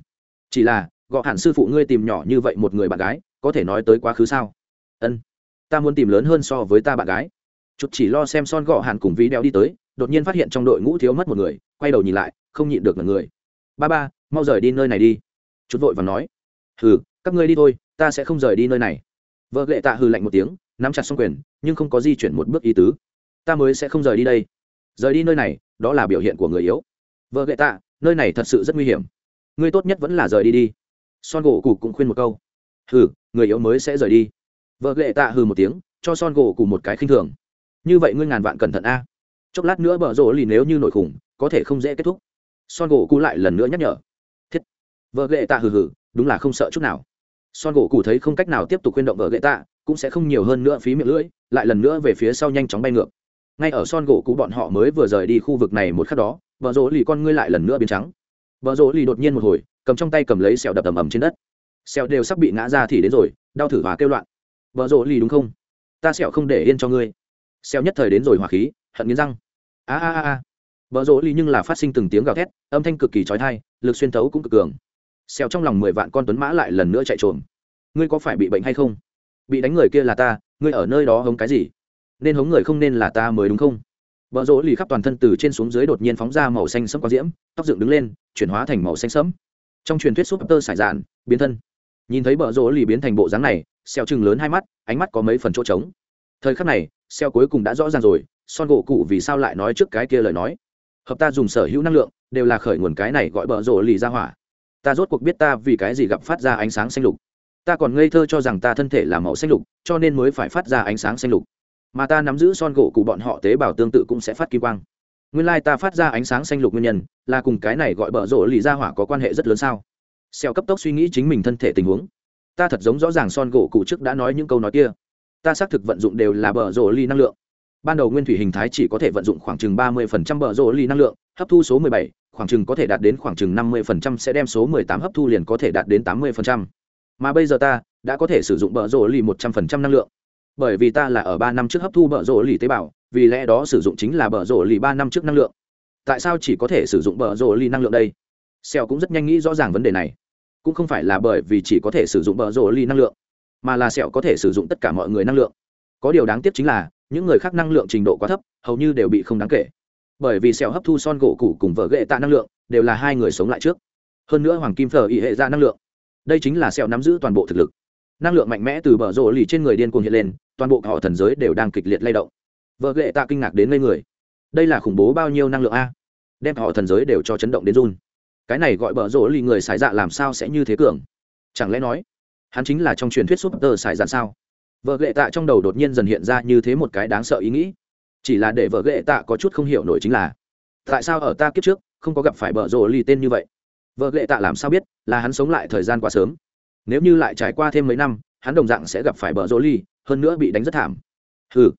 Chỉ là, gọ hẳn sư phụ ngươi tìm nhỏ như vậy một người bạn gái, có thể nói tới quá khứ sao? Ân, ta muốn tìm lớn hơn so với ta bạn gái. Chút chỉ lo xem son gọ hẳn cùng ví đeo đi tới, đột nhiên phát hiện trong đội ngũ thiếu mất một người, quay đầu nhìn lại, không nhịn được là người. Ba ba, mau rời đi nơi này đi. Chút vội và nói. Hừ, các ngươi đi thôi, ta sẽ không rời đi nơi này. Vợ lệ tạ hừ lạnh một tiếng, nắm chặt xong quyền, nhưng không có di chuyển một bước ý tứ. Ta mới sẽ không rời đi đây. Rời đi nơi này, đó là biểu hiện của người yếu vợ gậy tạ, nơi này thật sự rất nguy hiểm. Ngươi tốt nhất vẫn là rời đi đi. Son gỗ cụ cũng khuyên một câu. Hừ, người yếu mới sẽ rời đi. Vợ gậy tạ hừ một tiếng, cho son gỗ cụ một cái khinh thường. Như vậy ngươi ngàn vạn cẩn thận a. Chốc lát nữa bở rộ lì nếu như nổi khủng, có thể không dễ kết thúc. Son gỗ cụ lại lần nữa nhắc nhở. Thiết. Vợ gậy tạ hừ hừ, đúng là không sợ chút nào. Son gỗ cụ thấy không cách nào tiếp tục khuyên động vợ gậy tạ, cũng sẽ không nhiều hơn nữa phí miệng lưỡi, lại lần nữa về phía sau nhanh chóng bay ngược. Ngay ở son gỗ cụ bọn họ mới vừa rời đi khu vực này một khắc đó vợ rỗ lì con ngươi lại lần nữa biến trắng. Vợ rỗ lì đột nhiên một hồi, cầm trong tay cầm lấy sẹo đập ầm ầm trên đất. Sẹo đều sắp bị ngã ra thì đến rồi, đau thử và kêu loạn. Vợ rỗ lì đúng không? Ta sẹo không để yên cho ngươi. Sẹo nhất thời đến rồi hỏa khí, hận nghiến răng. A a a a. Vợ rỗ lì nhưng là phát sinh từng tiếng gào thét, âm thanh cực kỳ trói thai lực xuyên thấu cũng cực cường. Sẹo trong lòng mười vạn con tuấn mã lại lần nữa chạy trộm ngươi có phải bị bệnh hay không? Bị đánh người kia là ta, ngươi ở nơi đó hống cái gì? Nên hống người không nên là ta mới đúng không? Bờ rỗ lì khắp toàn thân từ trên xuống dưới đột nhiên phóng ra màu xanh sẫm quang diễm, tóc dựng đứng lên, chuyển hóa thành màu xanh sẫm. Trong truyền thuyết Super tơ sải dạn biến thân. Nhìn thấy bờ rỗ lì biến thành bộ dáng này xeo trừng lớn hai mắt, ánh mắt có mấy phần chỗ trống. Thời khắc này xeo cuối cùng đã rõ ràng rồi, son gỗ cụ vì sao lại nói trước cái kia lời nói. Hợp ta dùng sở hữu năng lượng, đều là khởi nguồn cái này gọi bờ rỗ lì ra hỏa. Ta rốt cuộc biết ta vì cái gì gặp phát ra ánh sáng xanh lục. Ta còn ngây thơ cho rằng ta thân thể là màu xanh lục, cho nên mới phải phát ra ánh sáng xanh lục mà ta nắm giữ son gỗ cụ bọn họ tế bào tương tự cũng sẽ phát kim quang. Nguyên lai ta phát ra ánh sáng xanh lục nguyên nhân là cùng cái này gọi bở rộ lì ra hỏa có quan hệ rất lớn sao? Xeo cấp tốc suy nghĩ chính mình thân thể tình huống. Ta thật giống rõ ràng son gỗ cụ trước đã nói những câu nói kia. Ta xác thực vận dụng đều là bờ rổ lì năng lượng. Ban đầu nguyên thủy hình thái chỉ có thể vận dụng khoảng chừng ba mươi phần trăm bờ rổ lì năng lượng, hấp thu số mười bảy, khoảng chừng có thể đạt đến khoảng chừng năm mươi phần trăm sẽ đem số mười tám hấp thu liền có thể đạt đến tám mươi phần trăm. Mà bây giờ ta đã có thể sử dụng bờ rổ lì một trăm phần trăm năng lượng bởi vì ta là ở ba năm trước hấp thu bờ rổ lì tế bào, vì lẽ đó sử dụng chính là bờ rổ lì ba năm trước năng lượng. Tại sao chỉ có thể sử dụng bờ rổ lì năng lượng đây? Sẹo cũng rất nhanh nghĩ rõ ràng vấn đề này. Cũng không phải là bởi vì chỉ có thể sử dụng bờ rổ lì năng lượng, mà là sẹo có thể sử dụng tất cả mọi người năng lượng. Có điều đáng tiếc chính là, những người khác năng lượng trình độ quá thấp, hầu như đều bị không đáng kể. Bởi vì sẹo hấp thu son gỗ cũ cùng vợ ghệ tạ năng lượng, đều là hai người sống lại trước. Hơn nữa hoàng kim thờ ý hệ ra năng lượng. Đây chính là sẹo nắm giữ toàn bộ thực lực. Năng lượng mạnh mẽ từ bờ rổ lì trên người điên cuồng hiện lên toàn bộ họ thần giới đều đang kịch liệt lay động. Vợ ghệ tạ kinh ngạc đến ngây người. Đây là khủng bố bao nhiêu năng lượng a? Đem họ thần giới đều cho chấn động đến run. Cái này gọi bờ rỗ lì người xài dạ làm sao sẽ như thế cường? Chẳng lẽ nói, hắn chính là trong truyền thuyết súp tơ xài dạ sao? Vợ ghệ tạ trong đầu đột nhiên dần hiện ra như thế một cái đáng sợ ý nghĩ. Chỉ là để vợ ghệ tạ có chút không hiểu nổi chính là, tại sao ở ta kiếp trước, không có gặp phải bờ rỗ lì tên như vậy? Vợ ghệ tạ làm sao biết là hắn sống lại thời gian quá sớm? Nếu như lại trải qua thêm mấy năm, hắn đồng dạng sẽ gặp phải bờ rỗ lì hơn nữa bị đánh rất thảm. Hừ.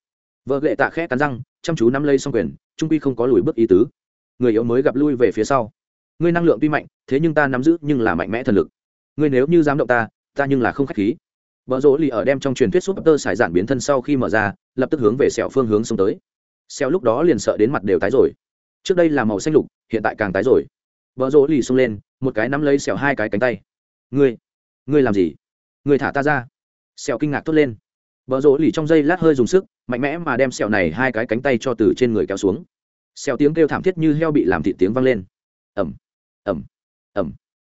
Vợ ghệ tạ khẽ cắn răng, chăm chú nắm lấy xong quyền, trung quy không có lùi bước ý tứ. Người yếu mới gặp lui về phía sau. Ngươi năng lượng tuy mạnh, thế nhưng ta nắm giữ nhưng là mạnh mẽ thần lực. Ngươi nếu như dám động ta ta nhưng là không khách khí. Vợ rỗ lì ở đem trong truyền thuyết súp tơ xài giản biến thân sau khi mở ra, lập tức hướng về sẹo phương hướng xông tới. Sẹo lúc đó liền sợ đến mặt đều tái rồi. Trước đây là màu xanh lục, hiện tại càng tái rồi. Vợ rỗ lì xông lên, một cái nắm lấy sẹo hai cái cánh tay. Ngươi ngươi làm gì? Ngươi thả ta ra. Sẹo kinh ngạc tốt lên vợ rỗ lì trong giây lát hơi dùng sức, mạnh mẽ mà đem sẹo này hai cái cánh tay cho từ trên người kéo xuống. Sẹo tiếng kêu thảm thiết như heo bị làm thịt tiếng vang lên. Ẩm ẩm ẩm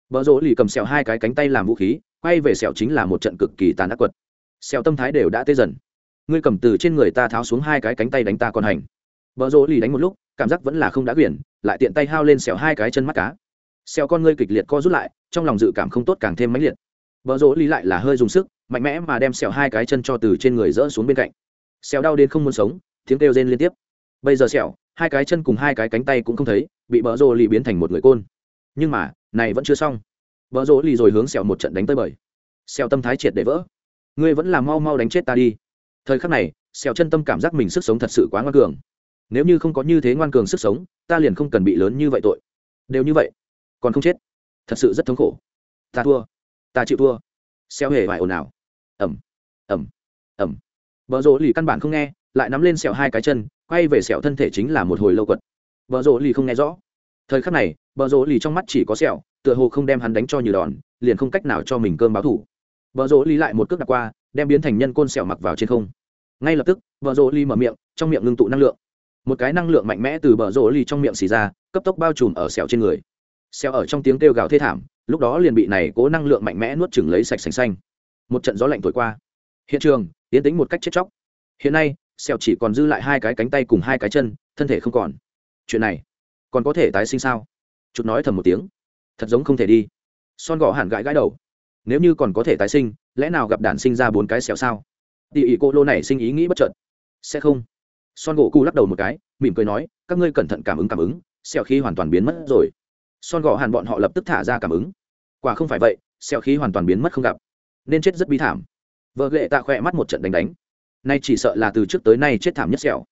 vợ rỗ lì cầm sẹo hai cái cánh tay làm vũ khí, quay về sẹo chính là một trận cực kỳ tàn ác quật. Sẹo tâm thái đều đã tê dần. Ngươi cầm từ trên người ta tháo xuống hai cái cánh tay đánh ta còn hành. Vợ rỗ lì đánh một lúc, cảm giác vẫn là không đã quyển, lại tiện tay hao lên sẹo hai cái chân mắt cá. Sẹo con ngươi kịch liệt co rút lại, trong lòng dự cảm không tốt càng thêm mãnh liệt. Vợ rỗ lì lại là hơi dùng sức mạnh mẽ mà đem sẹo hai cái chân cho từ trên người dỡ xuống bên cạnh. Sẹo đau đến không muốn sống, tiếng kêu rên liên tiếp. Bây giờ sẹo, hai cái chân cùng hai cái cánh tay cũng không thấy, bị bờ rồ lì biến thành một người côn. Nhưng mà, này vẫn chưa xong. Bờ rồ lì rồi hướng sẹo một trận đánh tới bời. Sẹo tâm thái triệt để vỡ. Ngươi vẫn là mau mau đánh chết ta đi. Thời khắc này, sẹo chân tâm cảm giác mình sức sống thật sự quá ngoan cường. Nếu như không có như thế ngoan cường sức sống, ta liền không cần bị lớn như vậy tội. Đều như vậy, còn không chết. Thật sự rất thống khổ. Ta thua. Ta chịu thua. Xeo hề vải ồn ào ẩm ẩm ẩm. Vợ rỗ lì căn bản không nghe, lại nắm lên sẹo hai cái chân, quay về sẹo thân thể chính là một hồi lâu quật. Vợ rỗ lì không nghe rõ. Thời khắc này vợ rỗ lì trong mắt chỉ có sẹo, tựa hồ không đem hắn đánh cho như đòn, liền không cách nào cho mình cơm báo thủ. Vợ rỗ lì lại một cước đặt qua, đem biến thành nhân côn sẹo mặc vào trên không. Ngay lập tức vợ rỗ lì mở miệng, trong miệng ngưng tụ năng lượng. Một cái năng lượng mạnh mẽ từ vợ rỗ lì trong miệng xì ra, cấp tốc bao trùm ở sẹo trên người. Sẹo ở trong tiếng kêu gào thê thảm, lúc đó liền bị này cố năng lượng mạnh mẽ nuốt chừng lấy sạch sành xanh một trận gió lạnh thổi qua. Hiện trường tiến tính một cách chết chóc. Hiện nay, sẹo chỉ còn dư lại hai cái cánh tay cùng hai cái chân, thân thể không còn. Chuyện này, còn có thể tái sinh sao? Chút nói thầm một tiếng. Thật giống không thể đi. Son gõ hẳn gãi gãi đầu. Nếu như còn có thể tái sinh, lẽ nào gặp đản sinh ra bốn cái sẹo sao? Tỉ ỉ cô lô này sinh ý nghĩ bất chợt. Sẽ không. Son gỗ cu lắc đầu một cái, mỉm cười nói, các ngươi cẩn thận cảm ứng cảm ứng, sẹo khi hoàn toàn biến mất rồi. Son gõ hàn bọn họ lập tức thả ra cảm ứng. Quả không phải vậy, sẹo khí hoàn toàn biến mất không gặp nên chết rất bi thảm. Vợ ghệ tạ khỏe mắt một trận đánh đánh. Nay chỉ sợ là từ trước tới nay chết thảm nhất sẹo.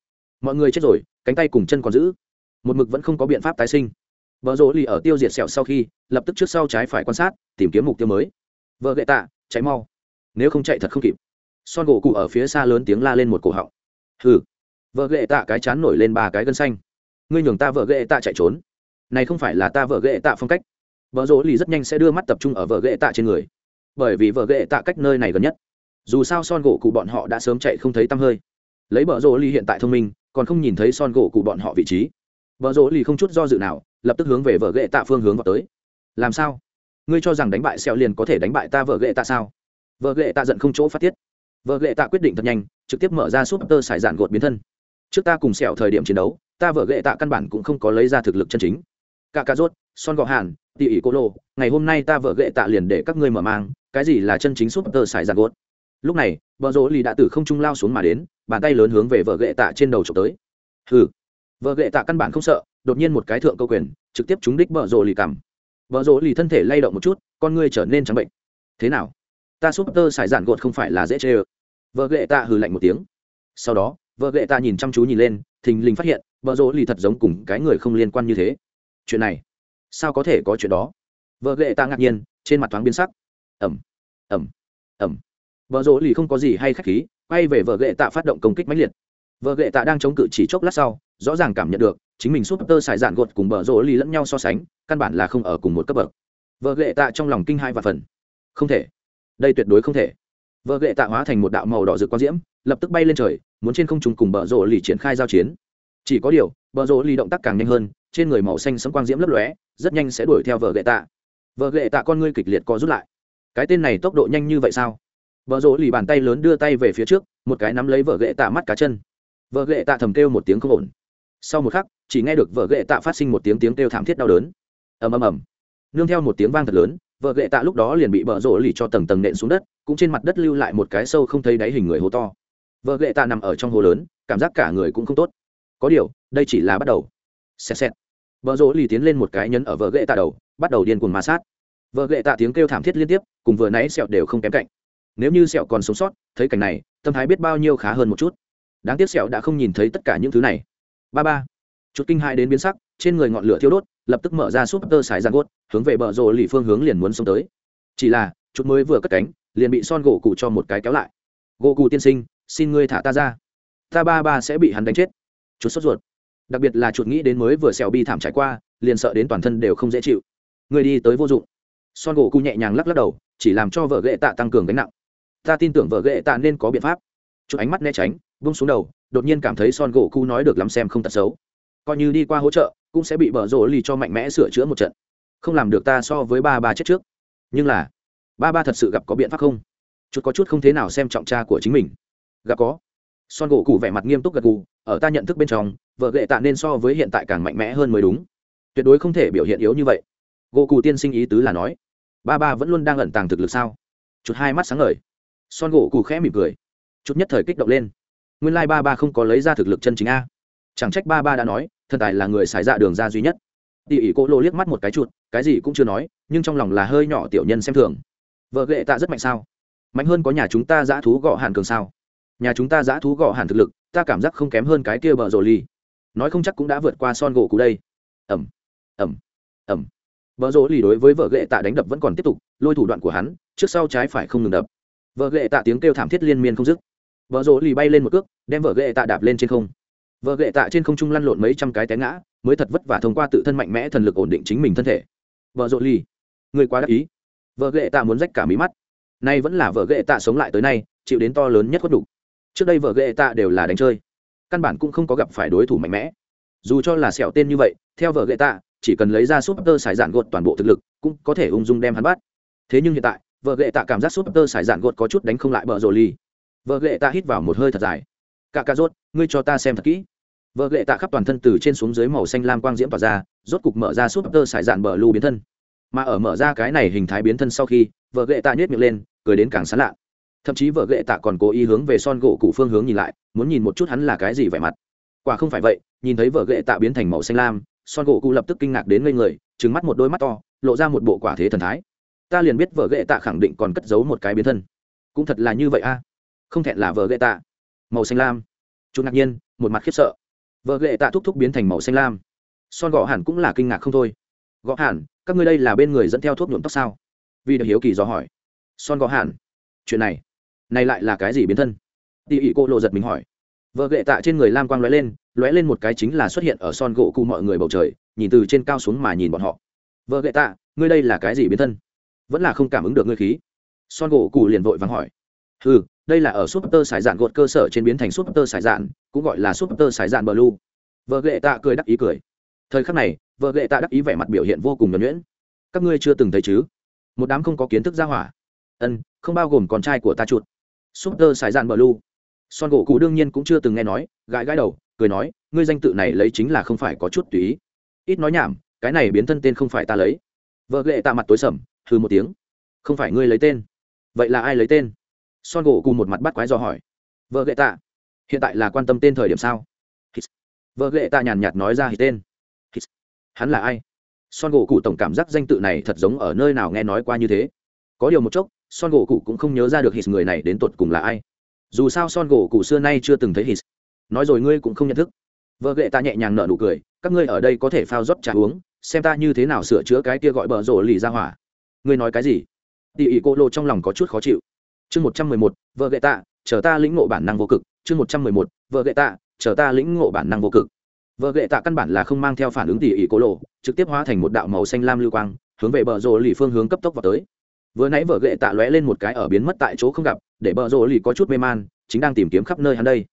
Mọi người chết rồi, cánh tay cùng chân còn giữ. Một mực vẫn không có biện pháp tái sinh. Vợ rỗ lì ở tiêu diệt sẹo sau khi, lập tức trước sau trái phải quan sát, tìm kiếm mục tiêu mới. Vợ gậy tạ cháy mau. Nếu không chạy thật không kịp. Son gỗ cụ ở phía xa lớn tiếng la lên một cổ họng. Hừ. Vợ gậy tạ cái chán nổi lên ba cái gân xanh. Ngươi nhường ta vợ gậy tạ chạy trốn. Này không phải là ta vợ gậy tạ phong cách. Vợ rỗ lì rất nhanh sẽ đưa mắt tập trung ở vợ gậy tạ trên người bởi vì vợ ghệ tạ cách nơi này gần nhất. Dù sao son gỗ cụ bọn họ đã sớm chạy không thấy tăm hơi. Lấy bờ rỗ ly hiện tại thông minh, còn không nhìn thấy son gỗ cụ bọn họ vị trí. Bờ rỗ ly không chút do dự nào, lập tức hướng về vợ ghệ tạ phương hướng vào tới. Làm sao? Ngươi cho rằng đánh bại xeo liền có thể đánh bại ta vợ ghệ tạ sao? Vợ ghệ tạ giận không chỗ phát tiết. Vợ ghệ tạ quyết định thật nhanh, trực tiếp mở ra súp tơ sải dạn gột biến thân. Trước ta cùng sẹo thời điểm chiến đấu, ta vợ ghệ tạ căn bản cũng không có lấy ra thực lực chân chính. Cả cà rốt, son gò hàn, tỉ ỉ cô lô, ngày hôm nay ta vợ ghệ tạ liền để các ngươi mở mang cái gì là chân chính súp tơ xài giàn gốt lúc này, vợ rỗ lì đã từ không trung lao xuống mà đến, bàn tay lớn hướng về vợ gậy tạ trên đầu trộm tới. Hừ. Vợ gậy tạ căn bản không sợ, đột nhiên một cái thượng câu quyền, trực tiếp trúng đích vợ rỗ lì cằm. Vợ rỗ lì thân thể lay động một chút, con ngươi trở nên trắng bệnh. Thế nào? Ta súp tơ xài giản gột không phải là dễ chê ơ. Vợ gệ tạ hừ lạnh một tiếng. Sau đó, vợ gệ tạ nhìn chăm chú nhìn lên, thình lình phát hiện, vợ rỗ lì thật giống cùng cái người không liên quan như thế. Chuyện này, sao có thể có chuyện đó? Vợ gệ tạ ngạc nhiên, trên mặt thoáng biến sắc ẩm ẩm ẩm vợ rỗ lì không có gì hay khách khí, quay về vợ ghệ tạ phát động công kích mãnh liệt. Vợ ghệ tạ đang chống cự chỉ chốc lát sau, rõ ràng cảm nhận được, chính mình súp tơ xài dạn gột cùng vợ rỗ lì lẫn nhau so sánh, căn bản là không ở cùng một cấp bậc. Vợ ghệ tạ trong lòng kinh hai và phần. Không thể. Đây tuyệt đối không thể. Vợ ghệ tạ hóa thành một đạo màu đỏ rực quang diễm, lập tức bay lên trời, muốn trên không trung cùng bờ rỗ lì triển khai giao chiến. Chỉ có điều bờ rỗ lì động tác càng nhanh hơn, trên người màu xanh sẫm quang diễm lấp lóe, rất nhanh sẽ đuổi theo vợ ghệ tạ. Vợ ghệ tạ con ngươi kịch liệt co rút lại cái tên này tốc độ nhanh như vậy sao? Vợ rỗ lì bàn tay lớn đưa tay về phía trước, một cái nắm lấy vợ ghệ tạ mắt cá chân. Vợ ghệ tạ thầm kêu một tiếng không ổn. Sau một khắc, chỉ nghe được vợ ghệ tạ phát sinh một tiếng tiếng kêu thảm thiết đau đớn. Ầm ầm ầm. Nương theo một tiếng vang thật lớn, vợ ghệ tạ lúc đó liền bị bờ rỗ lì cho tầng tầng nện xuống đất, cũng trên mặt đất lưu lại một cái sâu không thấy đáy hình người hố to. Vợ ghệ tạ nằm ở trong hồ lớn, cảm giác cả người cũng không tốt. Có điều, đây chỉ là bắt đầu. Xẹt xẹt. Vợ rỗ lì tiến lên một cái nhấn ở vợ ghệ tạ đầu, bắt đầu điên cuồng ma sát vợ lệ tạ tiếng kêu thảm thiết liên tiếp, cùng vừa nãy sẹo đều không kém cạnh. Nếu như sẹo còn sống sót, thấy cảnh này, tâm thái biết bao nhiêu khá hơn một chút. Đáng tiếc sẹo đã không nhìn thấy tất cả những thứ này. Ba ba. Chút kinh hãi đến biến sắc, trên người ngọn lửa thiêu đốt, lập tức mở ra súp tơ xài giang gốt hướng về bờ rồ lì phương hướng liền muốn xông tới. Chỉ là, chút mới vừa cất cánh, liền bị son gỗ cụ cho một cái kéo lại. Gỗ cụ tiên sinh, xin ngươi thả ta ra. Ta ba ba sẽ bị hắn đánh chết. Chút sốt ruột. Đặc biệt là chuột nghĩ đến mới vừa sẹo bi thảm trải qua, liền sợ đến toàn thân đều không dễ chịu. Người đi tới vô dụng son gỗ cụ nhẹ nhàng lắc lắc đầu, chỉ làm cho vợ ghệ tạ tăng cường gánh nặng. Ta tin tưởng vợ ghệ tạ nên có biện pháp. Chút ánh mắt né tránh bung xuống đầu, đột nhiên cảm thấy son gỗ cụ nói được lắm xem không tật xấu. Coi như đi qua hỗ trợ, cũng sẽ bị bở rộ lì cho mạnh mẽ sửa chữa một trận. Không làm được ta so với ba ba chết trước. Nhưng là, ba ba thật sự gặp có biện pháp không? Chút có chút không thế nào xem trọng cha của chính mình. Gặp có. Son gỗ cụ vẻ mặt nghiêm túc gật gù, ở ta nhận thức bên trong vợ gệ tạ nên so với hiện tại càng mạnh mẽ hơn mới đúng. Tuyệt đối không thể biểu hiện yếu như vậy. Gỗ cụ tiên sinh ý tứ là nói ba ba vẫn luôn đang ẩn tàng thực lực sao? Chút hai mắt sáng ngời. Son gỗ cụ khẽ mỉm cười. Chút nhất thời kích động lên. Nguyên lai ba ba không có lấy ra thực lực chân chính a. Chẳng trách ba ba đã nói, thần tài là người xài dạ đường ra duy nhất. Tỉ ỉ cô lô liếc mắt một cái chuột cái gì cũng chưa nói, nhưng trong lòng là hơi nhỏ tiểu nhân xem thường. Vợ ghệ tạ rất mạnh sao? Mạnh hơn có nhà chúng ta giã thú gọ hàn cường sao? Nhà chúng ta giã thú gọ hàn thực lực, ta cảm giác không kém hơn cái kia bờ rồ ly nói không chắc cũng đã vượt qua son gỗ cũ đây. Ẩm ẩm ẩm vợ rỗ lì đối với vợ ghệ tạ đánh đập vẫn còn tiếp tục, lôi thủ đoạn của hắn, trước sau trái phải không ngừng đập. Vợ ghệ tạ tiếng kêu thảm thiết liên miên không dứt. Vợ rỗ lì bay lên một cước, đem vợ ghệ tạ đạp lên trên không. Vợ ghệ tạ trên không trung lăn lộn mấy trăm cái té ngã, mới thật vất vả thông qua tự thân mạnh mẽ thần lực ổn định chính mình thân thể. Vợ rỗ lì, người quá đắc ý. Vợ ghệ tạ muốn rách cả mí mắt. Nay vẫn là vợ ghệ tạ sống lại tới nay, chịu đến to lớn nhất khuất đủ trước đây vợ ghệ tạ đều là đánh chơi, căn bản cũng không có gặp phải đối thủ mạnh mẽ. Dù cho là sẹo tên như vậy, theo vợ ghệ tạ chỉ cần lấy ra súp tơ xài dạn gột toàn bộ thực lực, cũng có thể ung dung đem hắn bắt. Thế nhưng hiện tại, vợ ghệ tạ cảm giác súp tơ xài dạn gột có chút đánh không lại bờ rồ ly vợ ghệ tạ hít vào một hơi thật dài. Cả cà rốt, ngươi cho ta xem thật kỹ. Vợ ghệ tạ khắp toàn thân từ trên xuống dưới màu xanh lam quang diễm tỏa ra, rốt cục mở ra súp tơ xài dạn bờ lưu biến thân. Mà ở mở ra cái này hình thái biến thân sau khi, vợ ghệ tạ nhét miệng lên, cười đến càng sán lạ. Thậm chí vợ ghệ tạ còn cố ý hướng về son gỗ cụ phương hướng nhìn lại, muốn nhìn một chút hắn là cái gì vẻ mặt. Quả không phải vậy, nhìn thấy vợ ghệ tạ biến thành màu xanh lam son gỗ cụ lập tức kinh ngạc đến ngây người trứng mắt một đôi mắt to, lộ ra một bộ quả thế thần thái. Ta liền biết vợ ghệ tạ khẳng định còn cất giấu một cái biến thân. Cũng thật là như vậy a. Không thẹn là vợ ghệ tạ. Màu xanh lam. Chút ngạc nhiên, một mặt khiếp sợ. Vợ ghệ tạ thúc thúc biến thành màu xanh lam. Son gõ hẳn cũng là kinh ngạc không thôi. Gõ hẳn các ngươi đây là bên người dẫn theo thuốc nhuộm tóc sao? Vì được hiếu kỳ do hỏi. Son gõ hẳn chuyện này này lại là cái gì biến thân? Tỉ ỉ cô lộ giật mình hỏi. Vợ ghệ tạ trên người lam quang lóe lên lóe lên một cái chính là xuất hiện ở son gỗ cụ mọi người bầu trời, nhìn từ trên cao xuống mà nhìn bọn họ. Vợ gậy tạ, ngươi đây là cái gì biến thân? Vẫn là không cảm ứng được ngươi khí. Son gỗ cụ liền vội vắng hỏi. Ừ đây là ở súp tơ sải dạn gột cơ sở trên biến thành súp tơ sải dạn, cũng gọi là súp tơ sải dạn bờ lu vợ gậy tạ cười đắc ý cười. Thời khắc này, vợ gậy tạ đắc ý vẻ mặt biểu hiện vô cùng nhuẩn nhuyễn. Các ngươi chưa từng thấy chứ? Một đám không có kiến thức ra hỏa. Ân, không bao gồm con trai của ta chuột. Súp tơ sải dạn bờ lu son gỗ cụ đương nhiên cũng chưa từng nghe nói, gãi gãi đầu cười nói, ngươi danh tự này lấy chính là không phải có chút tùy ý. Ít nói nhảm, cái này biến thân tên không phải ta lấy. Vợ ghệ tạ mặt tối sầm hư một tiếng. Không phải ngươi lấy tên. Vậy là ai lấy tên? Son gỗ cùng một mặt bắt quái do hỏi. Vợ ghệ tạ, hiện tại là quan tâm tên thời điểm sao? Vợ ghệ tạ nhàn nhạt nói ra hít tên. Hắn là ai? Son gỗ cụ tổng cảm giác danh tự này thật giống ở nơi nào nghe nói qua như thế. Có điều một chốc, son gỗ cụ cũng không nhớ ra được hít người này đến tột cùng là ai. Dù sao son gỗ cụ xưa nay chưa từng thấy hít nói rồi ngươi cũng không nhận thức. Vợ ghệ ta nhẹ nhàng nở nụ cười, các ngươi ở đây có thể phao rót trà uống, xem ta như thế nào sửa chữa cái kia gọi bờ rổ lì ra hỏa. Ngươi nói cái gì? Tỉ ỉ cô lô trong lòng có chút khó chịu. Chương một trăm mười một, vợ ghệ tạ chờ ta lĩnh ngộ bản năng vô cực. Chương một trăm mười một, vợ ghệ tạ chờ ta lĩnh ngộ bản năng vô cực. Vợ ghệ tạ căn bản là không mang theo phản ứng tỉ ỉ cô lô, trực tiếp hóa thành một đạo màu xanh lam lưu quang, hướng về bờ rổ lì phương hướng cấp tốc vào tới. Vừa nãy vợ ghệ tạ lóe lên một cái ở biến mất tại chỗ không gặp, để bờ rổ lì có chút mê man, chính đang tìm kiếm khắp nơi hắn đây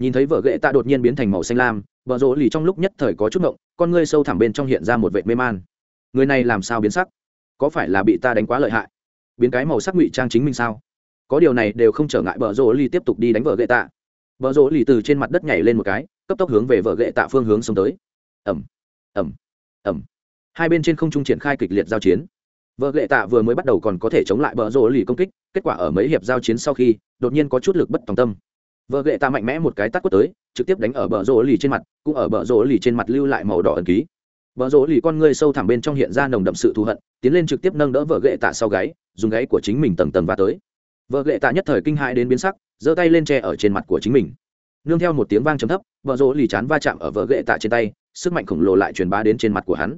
nhìn thấy vợ ghệ tạ đột nhiên biến thành màu xanh lam, vợ rỗ lì trong lúc nhất thời có chút ngộng, con ngươi sâu thẳm bên trong hiện ra một vệ mê man. Người này làm sao biến sắc? Có phải là bị ta đánh quá lợi hại? Biến cái màu sắc ngụy trang chính mình sao? Có điều này đều không trở ngại vợ rỗ lì tiếp tục đi đánh vợ ghệ tạ. Vợ rỗ lì từ trên mặt đất nhảy lên một cái, cấp tốc hướng về vợ ghệ tạ phương hướng xông tới. Ẩm ẩm ẩm hai bên trên không trung triển khai kịch liệt giao chiến. Vợ ghệ tạ vừa mới bắt đầu còn có thể chống lại vợ rỗ lì công kích, kết quả ở mấy hiệp giao chiến sau khi, đột nhiên có chút lực bất tòng tâm vợ ghệ ta mạnh mẽ một cái tắt quất tới, trực tiếp đánh ở bờ rỗ lì trên mặt, cũng ở bờ rỗ lì trên mặt lưu lại màu đỏ ẩn ký. Bờ rỗ lì con ngươi sâu thẳm bên trong hiện ra nồng đậm sự thù hận, tiến lên trực tiếp nâng đỡ vợ ghệ tạ sau gáy, dùng gáy của chính mình tầng tầng và tới. Vợ ghệ tạ nhất thời kinh hãi đến biến sắc, giơ tay lên tre ở trên mặt của chính mình. Nương theo một tiếng vang trầm thấp vợ rỗ lì chán va chạm ở vợ ghệ tạ trên tay, sức mạnh khổng lồ lại truyền bá đến trên mặt của hắn.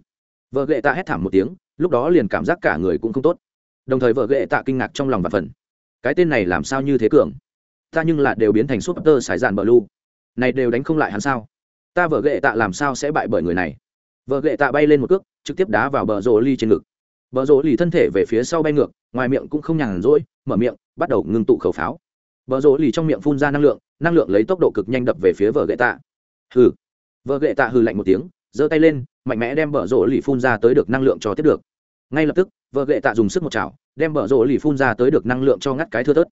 Vợ ghệ tạ hét thảm một tiếng, lúc đó liền cảm giác cả người cũng không tốt. Đồng thời vợ ghệ tạ kinh ngạc trong lòng và phần cái tên này làm sao như thế cường? Ta nhưng là đều biến thành súp tơ sải dạn bờ lu. Này đều đánh không lại hắn sao? Ta vợ ghệ tạ làm sao sẽ bại bởi người này? Vợ ghệ tạ bay lên một cước, trực tiếp đá vào bờ rồ ly trên ngực. Bờ rồ ly thân thể về phía sau bay ngược, ngoài miệng cũng không nhàn rỗi, mở miệng, bắt đầu ngưng tụ khẩu pháo. Bờ rồ ly trong miệng phun ra năng lượng năng lượng lấy tốc độ cực nhanh đập về phía vợ ghệ tạ. Hừ. Vợ ghệ tạ hừ lạnh một tiếng, giơ tay lên, mạnh mẽ đem bờ rồ ly phun ra tới được năng lượng cho tiếp được. Ngay lập tức, vợ ghệ tạ dùng sức một chảo, đem bờ rồ ly phun ra tới được năng lượng cho ngắt cái thưa tớt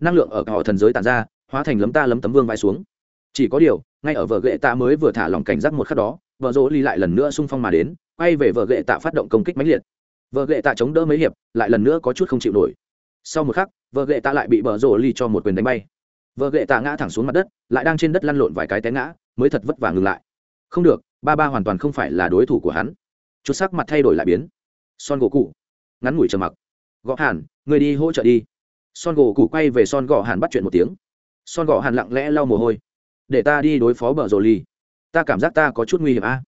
năng lượng ở họ thần giới tàn ra, hóa thành lấm ta lấm tấm vương vai xuống. Chỉ có điều, ngay ở vợ ghệ tạ mới vừa thả lòng cảnh giác một khắc đó, vợ rỗ ly lại lần nữa xung phong mà đến, quay về vợ ghệ tạ phát động công kích mãnh liệt. Vợ ghệ tạ chống đỡ mấy hiệp, lại lần nữa có chút không chịu nổi. Sau một khắc vợ ghệ tạ lại bị vợ rỗ ly cho một quyền đánh bay. Vợ ghệ tạ ngã thẳng xuống mặt đất, lại đang trên đất lăn lộn vài cái té ngã, mới thật vất vả ngừng lại. Không được, ba ba hoàn toàn không phải là đối thủ của hắn. Chút sắc mặt thay đổi lại biến. Son gỗ cụ. Ngắn ngủi trầm mặc. Gõ hàn, người đi hỗ trợ đi son gỗ cụ quay về son gõ hàn bắt chuyện một tiếng. Son gõ hàn lặng lẽ lau mồ hôi. Để ta đi đối phó bờ rồ ly ta cảm giác ta có chút nguy hiểm a.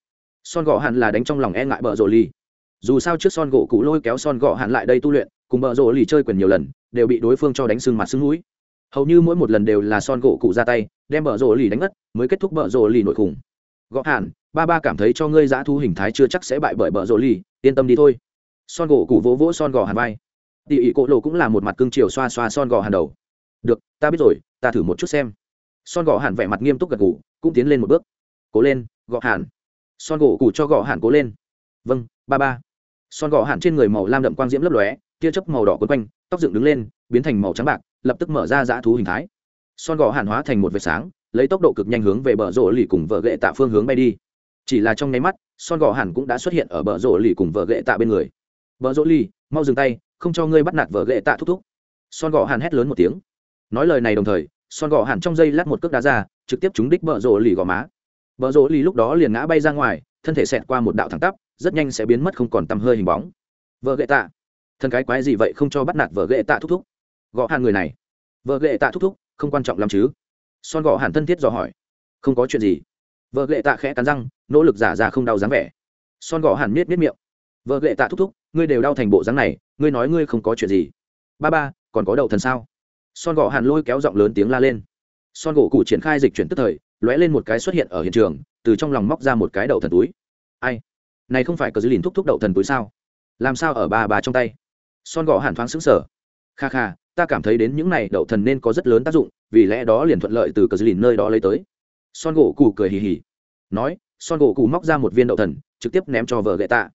Son gõ hàn là đánh trong lòng e ngại bờ rồ ly dù sao trước son gỗ cụ lôi kéo son gõ hàn lại đây tu luyện cùng bờ rồ ly chơi quyền nhiều lần đều bị đối phương cho đánh sưng mặt sưng mũi. Hầu như mỗi một lần đều là son gỗ cụ ra tay đem bờ rồ ly đánh ngất, mới kết thúc bờ rồ ly nội khủng. Gõ hàn ba ba cảm thấy cho ngươi giã thu hình thái chưa chắc sẽ bại bởi bờ rồ ly yên tâm đi thôi. Son gỗ cụ vỗ vỗ son gò hàn vai tỉ ỉ cỗ lộ cũng là một mặt cương chiều xoa xoa son gò hàn đầu. Được, ta biết rồi, ta thử một chút xem. Son gò hàn vẻ mặt nghiêm túc gật gù, cũng tiến lên một bước. Cố lên gọ hàn. Son gỗ cụ cho gọ hàn cố lên. Vâng ba ba. Son gò hàn trên người màu lam đậm quang diễm lấp lóe, tia chớp màu đỏ quấn quanh, tóc dựng đứng lên, biến thành màu trắng bạc, lập tức mở ra dã thú hình thái. Son gò hàn hóa thành một vệt sáng, lấy tốc độ cực nhanh hướng về bờ rổ lì cùng vợ gệ tạ phương hướng bay đi. Chỉ là trong nháy mắt, son gò hàn cũng đã xuất hiện ở bờ rổ lì cùng vợ gệ tạ bên người. Vợ rỗ lì, mau dừng tay không cho ngươi bắt nạt vợ ghệ tạ thúc thúc. Son gò hàn hét lớn một tiếng. Nói lời này đồng thời, son gò hàn trong dây lát một cước đá ra, trực tiếp trúng đích vợ rỗ lì gò má. Vợ rỗ lì lúc đó liền ngã bay ra ngoài, thân thể xẹt qua một đạo thẳng tắp, rất nhanh sẽ biến mất không còn tầm hơi hình bóng. Vợ ghệ tạ. Thân cái quái gì vậy không cho bắt nạt vợ ghệ tạ thúc thúc? Gõ hàn người này. Vợ ghệ tạ thúc thúc, không quan trọng lắm chứ? Son gõ hàn thân thiết dò hỏi. Không có chuyện gì. Vợ ghệ tạ khẽ cắn răng, nỗ lực giả ra không đau dáng vẻ. Son gõ hàn miết miết miệng. Vợ ghệ tạ thúc thúc ngươi đều đau thành bộ dáng này, ngươi nói ngươi không có chuyện gì. Ba ba, còn có đầu thần sao? Son gỗ hàn lôi kéo giọng lớn tiếng la lên. Son gỗ cụ triển khai dịch chuyển tức thời, lóe lên một cái xuất hiện ở hiện trường, từ trong lòng móc ra một cái đậu thần túi. Ai? Này không phải có dư lìn thúc thúc đậu thần túi sao? Làm sao ở ba bà trong tay? Son gỗ hàn thoáng xứng sở kha kha, ta cảm thấy đến những này đậu thần nên có rất lớn tác dụng, vì lẽ đó liền thuận lợi từ cờ dư lìn nơi đó lấy tới. Son gỗ cụ cười hì hì. Nói, son gỗ cụ móc ra một viên đậu thần, trực tiếp ném cho vợ gậy tạ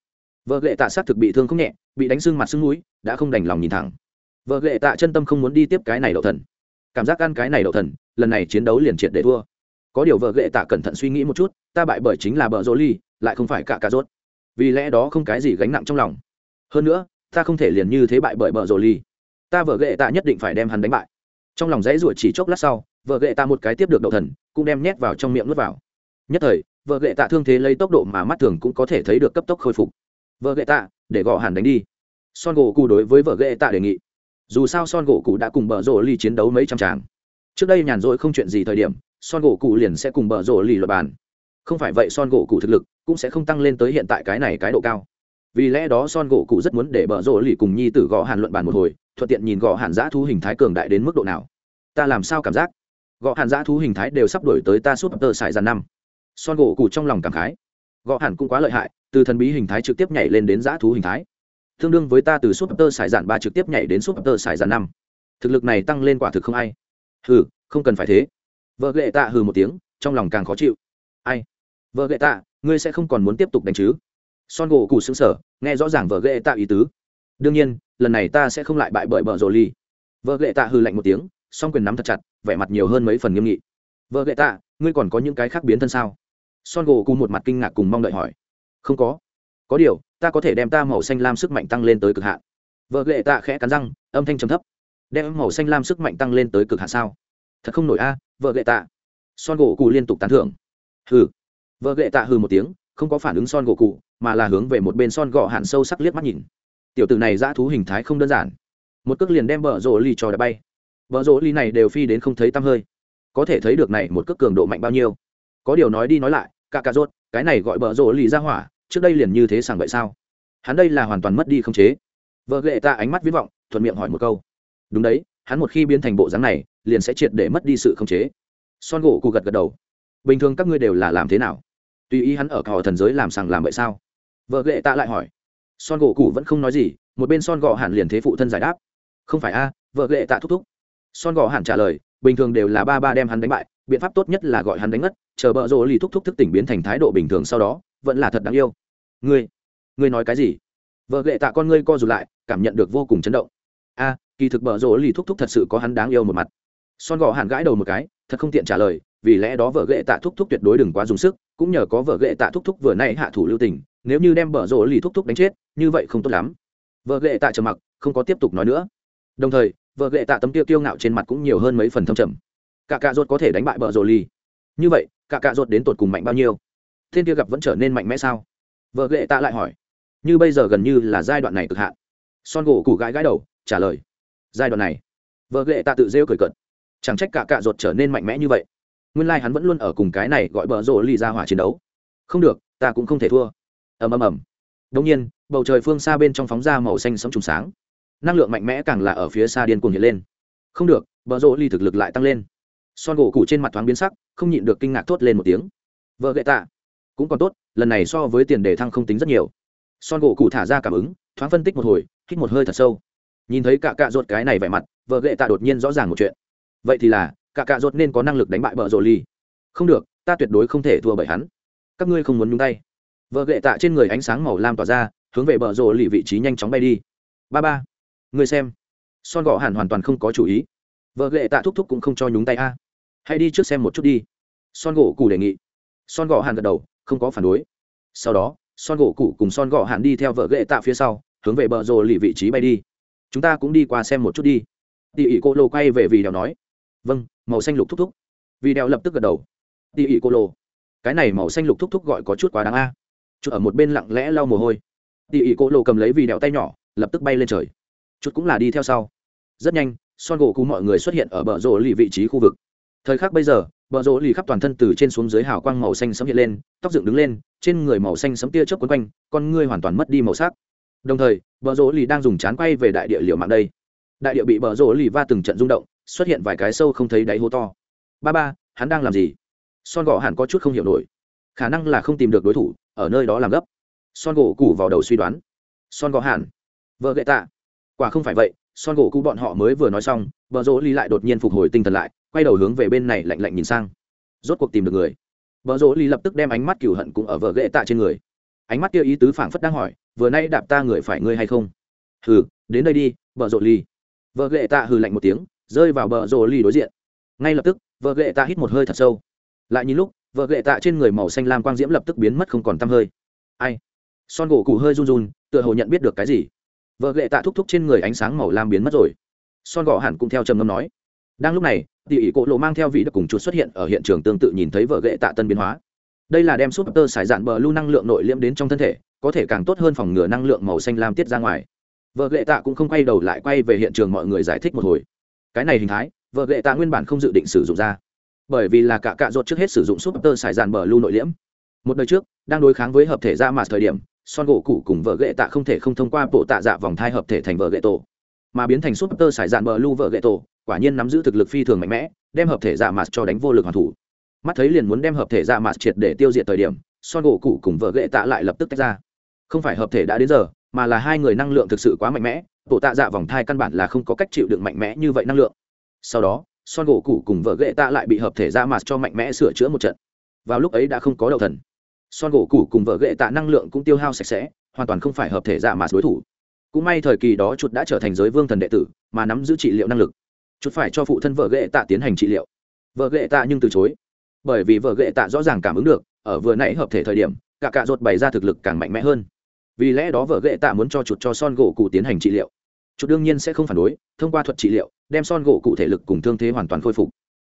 vợ lệ tạ xác thực bị thương không nhẹ, bị đánh sưng mặt sưng núi đã không đành lòng nhìn thẳng. Vợ lệ tạ chân tâm không muốn đi tiếp cái này đậu thần. Cảm giác ăn cái này đậu thần, lần này chiến đấu liền triệt để thua. Có điều vợ ghệ tạ cẩn thận suy nghĩ một chút, ta bại bởi chính là bợ rỗ ly lại không phải cả cà rốt. Vì lẽ đó không cái gì gánh nặng trong lòng. Hơn nữa, ta không thể liền như thế bại bởi bợ rỗ ly ta vợ ghệ tạ nhất định phải đem hắn đánh bại. Trong lòng dãy ruột chỉ chốc lát sau, vợ ghệ tạ một cái tiếp được đậu thần, cũng đem nhét vào trong miệng nuốt vào. Nhất thời, vợ ghệ tạ thương thế lấy tốc độ mà mắt thường cũng có thể thấy được cấp tốc khôi phục vợ ghệ tạ, để gõ hẳn đánh đi. Son gỗ cụ đối với vợ ghệ tạ đề nghị. Dù sao son gỗ cụ đã cùng bờ rỗ ly chiến đấu mấy trăm tràng. Trước đây nhàn rỗi không chuyện gì thời điểm, son gỗ cụ liền sẽ cùng bờ rỗ ly luật bàn. Không phải vậy son gỗ cụ thực lực cũng sẽ không tăng lên tới hiện tại cái này cái độ cao. Vì lẽ đó son gỗ cụ rất muốn để bờ rỗ ly cùng nhi tử gõ hàn luận bàn một hồi, thuận tiện nhìn gõ hàn giã thú hình thái cường đại đến mức độ nào. Ta làm sao cảm giác? Gõ hàn giã thú hình thái đều sắp đổi tới ta suốt tơ xài dàn năm. Son gỗ cụ trong lòng cảm khái. Gõ hàn cũng quá lợi hại từ thần bí hình thái trực tiếp nhảy lên đến giã thú hình thái. Tương đương với ta từ súp tơ sải dạn ba trực tiếp nhảy đến súp tơ sải dạn năm. Thực lực này tăng lên quả thực không ai. Hừ, không cần phải thế. Vợ ghệ tạ hừ một tiếng, trong lòng càng khó chịu. Ai? Vợ ghệ tạ, ngươi sẽ không còn muốn tiếp tục đánh chứ? Son gỗ cụ xứng sở nghe rõ ràng vợ ghệ tạ ý tứ. Đương nhiên, lần này ta sẽ không lại bại bởi bờ rồ ly. Vợ ghệ tạ hừ lạnh một tiếng, song quyền nắm thật chặt, vẻ mặt nhiều hơn mấy phần nghiêm nghị. Vợ ghệ tạ, ngươi còn có những cái khác biến thân sao? Son gỗ cù một mặt kinh ngạc cùng mong đợi hỏi không có. Có điều, ta có thể đem ta màu xanh lam sức mạnh tăng lên tới cực hạn. Vợ lệ tạ khẽ cắn răng, âm thanh trầm thấp. Đem màu xanh lam sức mạnh tăng lên tới cực hạn sao? Thật không nổi a, vợ lệ tạ. Son gỗ cụ liên tục tán thưởng. Hừ. Vợ lệ tạ hừ một tiếng, không có phản ứng son gỗ cụ, mà là hướng về một bên son gọ hạn sâu sắc liếc mắt nhìn. Tiểu tử này dã thú hình thái không đơn giản. Một cước liền đem vợ rỗ ly cho đã bay. Vợ rỗ ly này đều phi đến không thấy tăm hơi. Có thể thấy được này một cước cường độ mạnh bao nhiêu. Có điều nói đi nói lại cả cà rốt, cái này gọi bợ rỗ lì ra hỏa, trước đây liền như thế sàng vậy sao? Hắn đây là hoàn toàn mất đi không chế. Vợ lệ ta ánh mắt viết vọng, thuận miệng hỏi một câu. Đúng đấy, hắn một khi biến thành bộ dáng này, liền sẽ triệt để mất đi sự không chế. Son gỗ cụ gật gật đầu. Bình thường các ngươi đều là làm thế nào? Tùy ý hắn ở cò thần giới làm sàng làm vậy sao? Vợ lệ ta lại hỏi. Son gỗ cụ vẫn không nói gì, một bên son gọ hẳn liền thế phụ thân giải đáp. Không phải a, vợ lệ tạ thúc thúc son gò hẳn trả lời, bình thường đều là ba ba đem hắn đánh bại, biện pháp tốt nhất là gọi hắn đánh ngất, chờ bợ rỗ lì thúc thúc thức tỉnh biến thành thái độ bình thường sau đó, vẫn là thật đáng yêu. Ngươi ngươi nói cái gì? Vợ ghệ tạ con ngươi co rụt lại, cảm nhận được vô cùng chấn động. A, kỳ thực bợ rỗ lì thúc thúc thật sự có hắn đáng yêu một mặt. Son gò hẳn gãi đầu một cái, thật không tiện trả lời, vì lẽ đó vợ ghệ tạ thúc thúc tuyệt đối đừng quá dùng sức, cũng nhờ có vợ ghệ tạ thúc thúc vừa nay hạ thủ lưu tình, nếu như đem bợ rỗ lì thúc thúc đánh chết, như vậy không tốt lắm. Vợ ghệ tạ trầm mặc, không có tiếp tục nói nữa. Đồng thời vợ gệ tạ tấm tiêu tiêu ngạo trên mặt cũng nhiều hơn mấy phần thâm trầm. Cả cạ ruột có thể đánh bại bờ rồ ly. như vậy, cả cạ ruột đến tột cùng mạnh bao nhiêu? Thiên kia gặp vẫn trở nên mạnh mẽ sao? Vợ gệ tạ lại hỏi. Như bây giờ gần như là giai đoạn này cực hạn. Son gỗ củ gãi gãi đầu, trả lời. Giai đoạn này. Vợ gệ tạ tự rêu cười cợt. Chẳng trách cả cạ ruột trở nên mạnh mẽ như vậy. Nguyên lai、like、hắn vẫn luôn ở cùng cái này gọi bờ rộ ly ra hỏa chiến đấu. Không được, ta cũng không thể thua. Ầm ầm ầm. Đông nhiên, bầu trời phương xa bên trong phóng ra màu xanh sống trùng sáng năng lượng mạnh mẽ càng là ở phía xa điên cuồng hiện lên. Không được, bờ rỗ ly thực lực lại tăng lên. Son gỗ cụ trên mặt thoáng biến sắc, không nhịn được kinh ngạc thốt lên một tiếng. Vợ gậy tạ. Cũng còn tốt, lần này so với tiền đề thăng không tính rất nhiều. Son gỗ cụ thả ra cảm ứng, thoáng phân tích một hồi, hít một hơi thật sâu. Nhìn thấy cả cạ ruột cái này vẻ mặt, vợ gậy tạ đột nhiên rõ ràng một chuyện. Vậy thì là cả cạ ruột nên có năng lực đánh bại vợ rỗ ly. Không được, ta tuyệt đối không thể thua bởi hắn. Các ngươi không muốn nhúng tay. Vợ gậy tạ trên người ánh sáng màu lam tỏa ra, hướng về bờ rộ lì vị trí nhanh chóng bay đi. Ba ba người xem. Son gọ hẳn hoàn toàn không có chủ ý. Vợ lệ tạ thúc thúc cũng không cho nhúng tay a. Hãy đi trước xem một chút đi. Son gỗ cụ đề nghị. Son gọ hẳn gật đầu, không có phản đối. Sau đó, son gỗ cụ cùng son gọ hẳn đi theo vợ lệ tạ phía sau, hướng về bờ rồ lì vị trí bay đi. Chúng ta cũng đi qua xem một chút đi. Tỉ ỉ cô lô quay về vì đèo nói. Vâng màu xanh lục thúc thúc. Vì đèo lập tức gật đầu. Tỉ ỉ cô lô. Cái này màu xanh lục thúc thúc gọi có chút quá đáng a. Chút ở một bên lặng lẽ lau mồ hôi. Tỉ ỉ cô lô cầm lấy vì đèo tay nhỏ, lập tức bay lên trời chút cũng là đi theo sau. Rất nhanh, son gỗ cụ mọi người xuất hiện ở bờ rỗ lì vị trí khu vực. Thời khắc bây giờ, bờ rỗ lì khắp toàn thân từ trên xuống dưới hào quang màu xanh sấm hiện lên, tóc dựng đứng lên, trên người màu xanh sấm tia chớp quấn quanh, con ngươi hoàn toàn mất đi màu sắc. Đồng thời, bờ rỗ lì đang dùng chán quay về đại địa liều mạng đây. Đại địa bị bờ rỗ lì va từng trận rung động, xuất hiện vài cái sâu không thấy đáy hố to. Ba ba, hắn đang làm gì? Son gỗ hẳn có chút không hiểu nổi. Khả năng là không tìm được đối thủ, ở nơi đó làm gấp. Son gỗ củ vào đầu suy đoán. Son gỗ hẳn. Vợ gậy tạ quả không phải vậy, son gỗ cụ bọn họ mới vừa nói xong vợ rỗ ly lại đột nhiên phục hồi tinh thần lại, quay đầu hướng về bên này lạnh lạnh nhìn sang. Rốt cuộc tìm được người. Vợ rỗ ly lập tức đem ánh mắt cửu hận cũng ở vợ ghệ tạ trên người. Ánh mắt kia ý tứ phảng phất đang hỏi, vừa nay đạp ta người phải ngươi hay không? Hừ, đến đây đi vợ rỗ ly vợ ghệ tạ hừ lạnh một tiếng, rơi vào bờ rỗ ly đối diện. Ngay lập tức, vợ ghệ tạ hít một hơi thật sâu. Lại nhìn lúc, vợ ghệ tạ trên người màu xanh lam quang diễm lập tức biến mất không còn t hơi. Ai? Son gỗ cụ hơi run run, tựa hồ nhận biết được cái gì vợ lệ tạ thúc thúc trên người ánh sáng màu lam biến mất rồi. Son gò hẳn cũng theo trầm ngâm nói. Đang lúc này, tỉ ỉ cỗ lộ mang theo vị đặc cùng chuột xuất hiện ở hiện trường tương tự nhìn thấy vợ lệ tạ tân biến hóa. Đây là đem súp tơ xài dạn bờ lưu năng lượng nội liễm đến trong thân thể, có thể càng tốt hơn phòng ngừa năng lượng màu xanh lam tiết ra ngoài. Vợ lệ tạ cũng không quay đầu lại quay về hiện trường mọi người giải thích một hồi. Cái này hình thái, vợ lệ tạ nguyên bản không dự định sử dụng ra. Bởi vì là cả cạ ruột trước hết sử dụng súp tơ xài dạn bờ lưu nội liễm. Một đời trước, đang đối kháng với hợp thể ra mà thời điểm son gỗ cụ cùng vợ ghệ tạ không thể không thông qua bộ tạ dạ vòng thai hợp thể thành vợ ghệ tổ, mà biến thành súp tơ xài dạn bờ lưu vợ ghệ tổ, quả nhiên nắm giữ thực lực phi thường mạnh mẽ, đem hợp thể dạ mạt cho đánh vô lực hoàn thủ. Mắt thấy liền muốn đem hợp thể dạ mạt triệt để tiêu diệt thời điểm, son gỗ cụ cùng vợ ghệ tạ lại lập tức tách ra. Không phải hợp thể đã đến giờ, mà là hai người năng lượng thực sự quá mạnh mẽ, bộ tạ dạ vòng thai căn bản là không có cách chịu đựng mạnh mẽ như vậy năng lượng. Sau đó, son gỗ cụ cùng vợ ghệ tạ lại bị hợp thể dạ mạt cho mạnh mẽ sửa chữa một trận. Vào lúc ấy đã không có đầu thần son gỗ cũ cùng vợ ghệ tạ năng lượng cũng tiêu hao sạch sẽ, hoàn toàn không phải hợp thể giả mà đối thủ. Cũng may thời kỳ đó chuột đã trở thành giới vương thần đệ tử, mà nắm giữ trị liệu năng lực. Chuột phải cho phụ thân vợ ghệ tạ tiến hành trị liệu. Vợ ghệ tạ nhưng từ chối. Bởi vì vợ ghệ tạ rõ ràng cảm ứng được, ở vừa nãy hợp thể thời điểm, cả cạ ruột bày ra thực lực càng mạnh mẽ hơn. Vì lẽ đó vợ ghệ tạ muốn cho chuột cho son gỗ cụ tiến hành trị liệu. Chuột đương nhiên sẽ không phản đối, thông qua thuật trị liệu, đem son gỗ cụ thể lực cùng thương thế hoàn toàn khôi phục.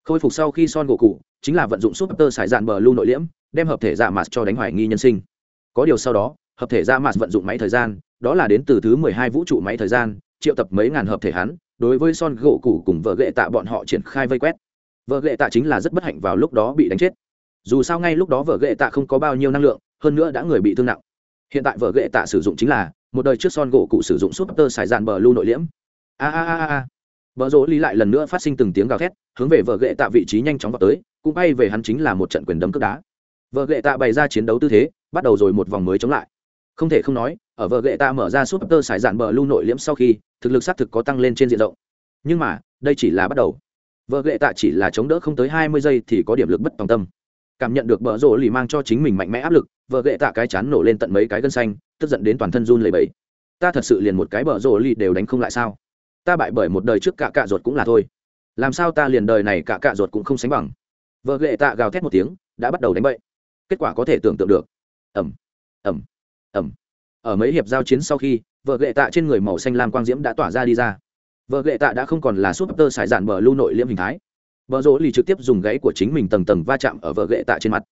Khôi phục sau khi son gỗ cụ chính là vận dụng súp tơ sải dạn bờ lưu nội liễm đem hợp thể dạ mạt cho đánh hoài nghi nhân sinh. Có điều sau đó, hợp thể dạ mạt vận dụng máy thời gian, đó là đến từ thứ mười hai vũ trụ máy thời gian, triệu tập mấy ngàn hợp thể hắn, đối với son gỗ cũ cùng vợ gệ tạ bọn họ triển khai vây quét. Vợ gệ tạ chính là rất bất hạnh vào lúc đó bị đánh chết. Dù sao ngay lúc đó vợ gệ tạ không có bao nhiêu năng lượng, hơn nữa đã người bị thương nặng. Hiện tại vợ gệ tạ sử dụng chính là, một đời trước son gỗ cụ sử dụng súp tơ xài dạn bờ lưu nội liễm. A a a a vợ rỗ lý lại lần nữa phát sinh từng tiếng gào thét, hướng về vợ gệ tạ vị trí nhanh chóng vào tới, cũng bay về hắn chính là một trận quyền đấm cướp đá vợ ghệ tạ bày ra chiến đấu tư thế, bắt đầu rồi một vòng mới chống lại. Không thể không nói, ở vợ ghệ tạ mở ra súp tơ sải dạn bờ lưu nội liễm sau khi, thực lực xác thực có tăng lên trên diện rộng. Nhưng mà, đây chỉ là bắt đầu. Vợ ghệ tạ chỉ là chống đỡ không tới hai mươi giây thì có điểm lực bất tòng tâm. Cảm nhận được bờ rỗ lì mang cho chính mình mạnh mẽ áp lực, vợ ghệ tạ cái chán nổ lên tận mấy cái gân xanh, tức giận đến toàn thân run lầy bẫy ta thật sự liền một cái bờ rỗ lì đều đánh không lại sao? Ta bại bởi một đời trước cả cạ ruột cũng là thôi. Làm sao ta liền đời này cả cạ ruột cũng không sánh bằng? Vợ ghệ tạ gào thét một tiếng, đã bắt đầu đánh bậy kết quả có thể tưởng tượng được. Ẩm ẩm ẩm ở mấy hiệp giao chiến sau khi, vợ ghệ tạ trên người màu xanh lam quang diễm đã tỏa ra đi ra. Vợ ghệ tạ đã không còn là súp tơ sải dạn bờ lưu nội liễm hình thái. Vợ rỗ lì trực tiếp dùng gáy của chính mình tầng tầng va chạm ở vợ ghệ tạ trên mặt.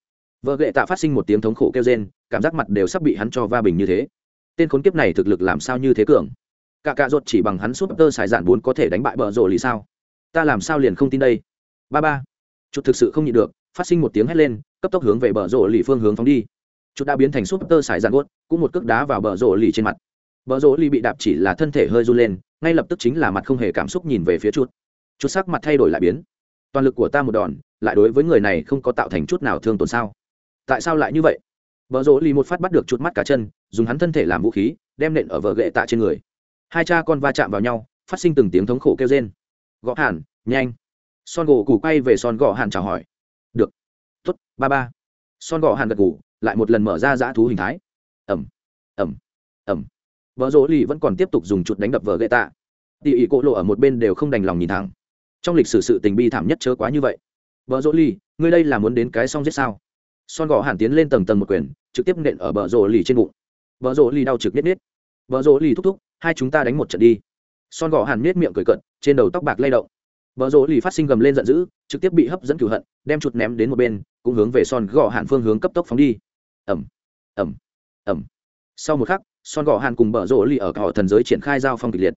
Vợ ghệ tạ phát sinh một tiếng thống khổ kêu rên, cảm giác mặt đều sắp bị hắn cho va bình như thế. Tên khốn kiếp này thực lực làm sao như thế cường? Cả cạ ruột chỉ bằng hắn súp tơ sải dạn bốn có thể đánh bại bờ rỗ lì sao? Ta làm sao liền không tin đây? Ba ba, chút thực sự không nhịn được phát sinh một tiếng hét lên, cấp tốc hướng về bờ rổ lì phương hướng phóng đi. Chút đã biến thành súp tơ xài dạn gốt cũng một cước đá vào bờ rổ lì trên mặt. Bờ rổ lì bị đạp chỉ là thân thể hơi run lên, ngay lập tức chính là mặt không hề cảm xúc nhìn về phía chút chút sắc mặt thay đổi lại biến. Toàn lực của ta một đòn, lại đối với người này không có tạo thành chút nào thương tổn sao? Tại sao lại như vậy? Vợ rỗ lì một phát bắt được chút mắt cá chân, dùng hắn thân thể làm vũ khí, đem nện ở vợ gậy tạ trên người. Hai cha con va chạm vào nhau, phát sinh từng tiếng thống khổ kêu rên. Gõ hàn, nhanh. Son gỗ củ quay về son gõ hàn chào hỏi t ố t ba ba. Son gò hàn gật ngủ lại một lần mở ra dã thú hình thái. Ẩm ẩm ẩm. Vợ rỗ lì vẫn còn tiếp tục dùng chuột đánh đập vợ gậy tạ. Tỉ ỉ cỗ lộ ở một bên đều không đành lòng nhìn thẳng. Trong lịch sử sự tình bi thảm nhất chớ quá như vậy. Vợ rỗ lì, ngươi đây là muốn đến cái xong giết sao? Son gò hàn tiến lên tầng tầng một quyền, trực tiếp nện ở vợ rỗ lì trên bụng. Vợ rỗ lì đau trực nết nết. Vợ rỗ lì thúc thúc, hai chúng ta đánh một trận đi. Son gò hàn nết miệng cười cận trên đầu tóc bạc lay động. Bờ rỗ lì phát sinh gầm lên giận dữ trực tiếp bị hấp dẫn cửu hận đem chuột ném đến một bên cũng hướng về son gò hàn phương hướng cấp tốc phóng đi. Ầm, ầm, ầm. sau một khắc son gò hàn cùng bờ rỗ lì ở cả họ thần giới triển khai giao phong kịch liệt.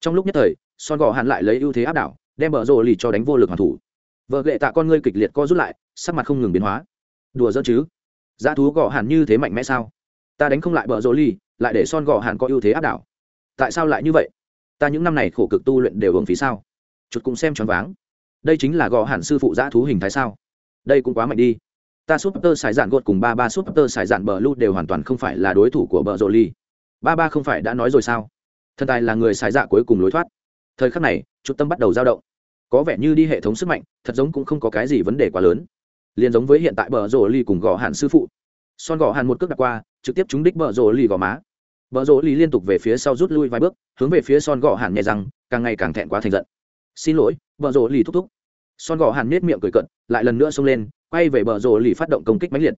Trong lúc nhất thời son gò hàn lại lấy ưu thế áp đảo đem bờ rỗ lì cho đánh vô lực hoàn thủ. Vợ lệ tạ con ngươi kịch liệt co rút lại sắc mặt không ngừng biến hóa. Đùa giỡn chứ? Dã thú gò hàn như thế mạnh mẽ sao? Ta đánh không lại bờ rỗ lì lại để son gò hàn có ưu thế áp đảo. Tại sao lại như vậy? Ta những năm này khổ cực tu luyện đều uổng phí sao? Chút cũng xem choáng váng. Đây chính là gò hàn sư phụ giã thú hình thái sao? Đây cũng quá mạnh đi. Ta súp tơ xài dạn gột cùng ba ba súp tơ xài dạn bờ lu đều hoàn toàn không phải là đối thủ của bờ rồ ly ba ba không phải đã nói rồi sao? Thần tài là người xài dạ cuối cùng lối thoát. Thời khắc này chút tâm bắt đầu dao động. Có vẻ như đi hệ thống sức mạnh thật giống cũng không có cái gì vấn đề quá lớn. Liền giống với hiện tại bờ rồ ly cùng gò hàn sư phụ. Son gò hàn một cước đặt qua trực tiếp trúng đích bờ rồ ly gò má. Bờ rỗ ly liên tục về phía sau rút lui vài bước, hướng về phía Son gò Hàn nhẹ rằng, càng ngày càng thẹn quá thành giận. "Xin lỗi, bờ rỗ lì thúc thúc." Son gò Hàn nết miệng cười cận, lại lần nữa xông lên, quay về bờ rổ lì phát động công kích mãnh liệt.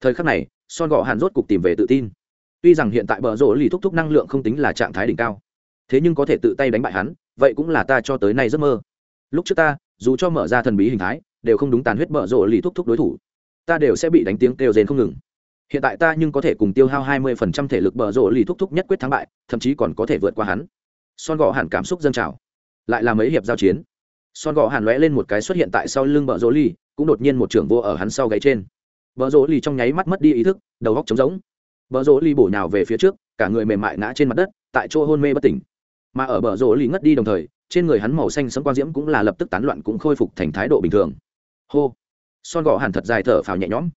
Thời khắc này son gò hàn rốt cục tìm về tự tin. Tuy rằng hiện tại bờ rổ lì thúc thúc năng lượng không tính là trạng thái đỉnh cao thế nhưng có thể tự tay đánh bại hắn vậy cũng là ta cho tới nay giấc mơ. Lúc trước ta dù cho mở ra thần bí hình thái đều không đúng tàn huyết bờ rổ lì thúc thúc đối thủ. Ta đều sẽ bị đánh tiếng kêu rền không ngừng. Hiện tại ta nhưng có thể cùng tiêu hao hai mươi phần trăm thể lực bờ rộ lì thúc thúc nhất quyết thắng bại thậm chí còn có thể vượt qua hắn. Son gò hàn cảm xúc dâng trào lại là mấy hiệp giao chiến. Son gò hàn lóe lên một cái xuất hiện tại sau lưng bờ rỗ ly cũng đột nhiên một trưởng vô ở hắn sau gáy trên. Bờ rỗ ly trong nháy mắt mất đi ý thức, đầu góc trống rỗng. Bờ rỗ ly bổ nhào về phía trước, cả người mềm mại ngã trên mặt đất, tại chỗ hôn mê bất tỉnh. Mà ở bờ rỗ ly ngất đi đồng thời, trên người hắn màu xanh sẫm quang diễm cũng là lập tức tán loạn cũng khôi phục thành thái độ bình thường. Hô! Son gò hàn thật dài thở phào nhẹ nhõm.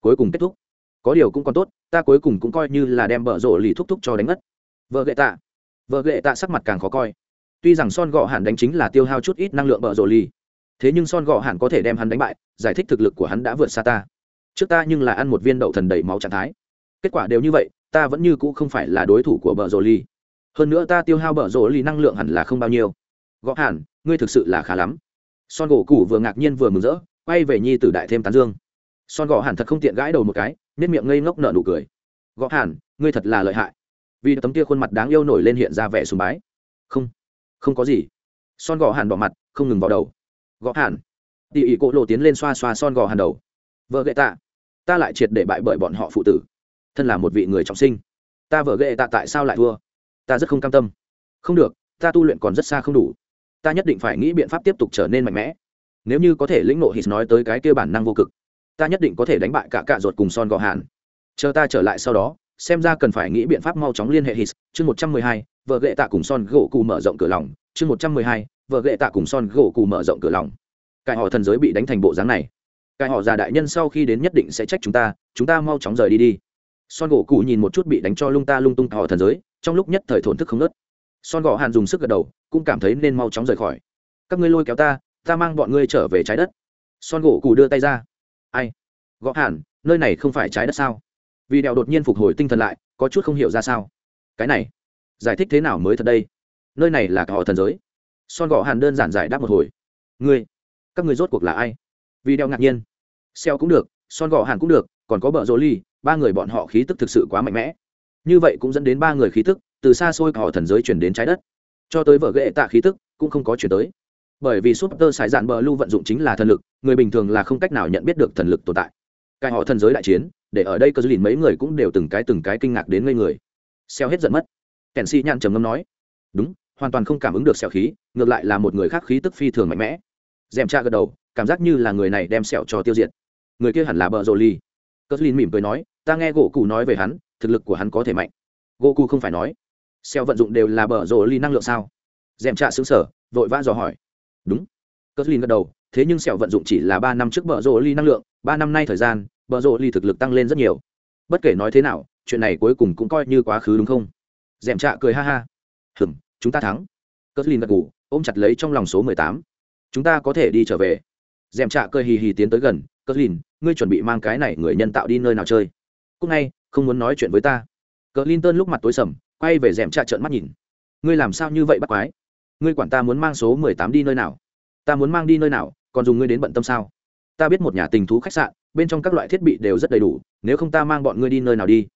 Cuối cùng kết thúc. Có điều cũng còn tốt, ta cuối cùng cũng coi như là đem bờ rỗ ly thúc thúc cho đánh ngất. Vợ gệ tạ. Vợ gệ tạ sắc mặt càng khó coi tuy rằng son gọ Hạn đánh chính là tiêu hao chút ít năng lượng bờ rổ Ly, thế nhưng son gọ Hạn có thể đem hắn đánh bại giải thích thực lực của hắn đã vượt xa ta. Trước ta nhưng là ăn một viên đậu thần đầy máu trạng thái. Kết quả đều như vậy ta vẫn như cũ không phải là đối thủ của bờ rổ Ly. hơn nữa ta tiêu hao bờ rổ Ly năng lượng hẳn là không bao nhiêu. Gõ hẳn ngươi thực sự là khá lắm. Son gỗ cũ vừa ngạc nhiên vừa mừng rỡ quay về nhi tử đại thêm tán dương. Son gõ hẳn thật không tiện gãi đầu một cái nếp miệng ngây ngốc nở nụ cười. Gõ hẳn ngươi thật là lợi hại. Vì tấm kia khuôn mặt đáng yêu nổi lên hiện ra vẻ sùng bái. Không không có gì. Son gò hàn bỏ mặt không ngừng vào đầu. Gõ hàn, tỉ ỉ cỗ lộ tiến lên xoa xoa son gò hàn đầu. Vợ gậy tạ. Ta lại triệt để bại bởi bọn họ phụ tử. Thân là một vị người trọng sinh. Ta vợ gậy tạ tại sao lại thua? Ta rất không cam tâm. Không được ta tu luyện còn rất xa không đủ. Ta nhất định phải nghĩ biện pháp tiếp tục trở nên mạnh mẽ. Nếu như có thể lĩnh nộ hít nói tới cái kia bản năng vô cực ta nhất định có thể đánh bại cả cạ ruột cùng son gò hàn. Chờ ta trở lại sau đó xem ra cần phải nghĩ biện pháp mau chóng liên hệ his. Chương một trăm mười hai, vợ gệ tạ cùng son gỗ cù mở rộng cửa lòng. Chương một trăm mười hai, vợ gệ tạ cùng son gỗ cù mở rộng cửa lòng. Cải họ thần giới bị đánh thành bộ dáng này. Cải họ già đại nhân sau khi đến nhất định sẽ trách chúng ta chúng ta mau chóng rời đi đi. Son gỗ cụ nhìn một chút bị đánh cho lung ta lung tung họ thần giới, trong lúc nhất thời thổn thức không nớt son gỗ hàn dùng sức gật đầu, cũng cảm thấy nên mau chóng rời khỏi. Các ngươi lôi kéo ta ta mang bọn ngươi trở về trái đất. Son gỗ cụ đưa tay ra. Ai? Gõ hàn, nơi này không phải trái đất sao? Vì đèo đột nhiên phục hồi tinh thần lại, có chút không hiểu ra sao. Cái này, giải thích thế nào mới thật đây? Nơi này là cả họ thần giới. Son gọ hàn đơn giản giải đáp một hồi. Ngươi, các ngươi rốt cuộc là ai? Vì đeo ngạc nhiên. Xeo cũng được, son gọ hàn cũng được, còn có bờ rô ly, ba người bọn họ khí tức thực sự quá mạnh mẽ. Như vậy cũng dẫn đến ba người khí tức từ xa xôi cả họ thần giới chuyển đến trái đất. Cho tới vợ ghệ tạ khí tức cũng không có chuyển tới. Bởi vì súp tơ sải dạn bờ lưu vận dụng chính là thần lực, người bình thường là không cách nào nhận biết được thần lực tồn tại. Cái họ thần giới đại chiến để ở đây cơ dư lìn mấy người cũng đều từng cái từng cái kinh ngạc đến ngây người. Xeo hết giận mất. Kèn si nhăn trầm ngâm nói, đúng, hoàn toàn không cảm ứng được xẻo khí, ngược lại là một người khác khí tức phi thường mạnh mẽ. Dèm cha gật đầu, cảm giác như là người này đem sẹo cho tiêu diệt. Người kia hẳn là bờ rồ ly cờ lin mỉm cười nói, ta nghe gỗ cụ nói về hắn, thực lực của hắn có thể mạnh. Gỗ cụ không phải nói, xeo vận dụng đều là bờ rồ ly năng lượng sao? Dèm cha xứng sở vội vã dò hỏi, đúng. Cờ lin gật đầu, thế nhưng sẹo vận dụng chỉ là ba năm trước bờ rồ ly năng lượng, ba năm nay thời gian bờ rộ ly thực lực tăng lên rất nhiều. Bất kể nói thế nào, chuyện này cuối cùng cũng coi như quá khứ đúng không? Dèm trạ cười ha ha. Hừng chúng ta thắng. Cất lin gật ngủ ôm chặt lấy trong lòng số mười tám. Chúng ta có thể đi trở về. Dèm trạ cười hì hì tiến tới gần. Cất lin ngươi chuẩn bị mang cái này người nhân tạo đi nơi nào chơi? Cúc ngay, không muốn nói chuyện với ta. Cờ lin tơn lúc mặt tối sầm, quay về dèm trạ trợn mắt nhìn. Ngươi làm sao như vậy bắt quái? Ngươi quản ta muốn mang số mười tám đi nơi nào? Ta muốn mang đi nơi nào? Còn dùng ngươi đến bận tâm sao? Ta biết một nhà tình thú khách sạn, bên trong các loại thiết bị đều rất đầy đủ, nếu không ta mang bọn ngươi đi nơi nào đi?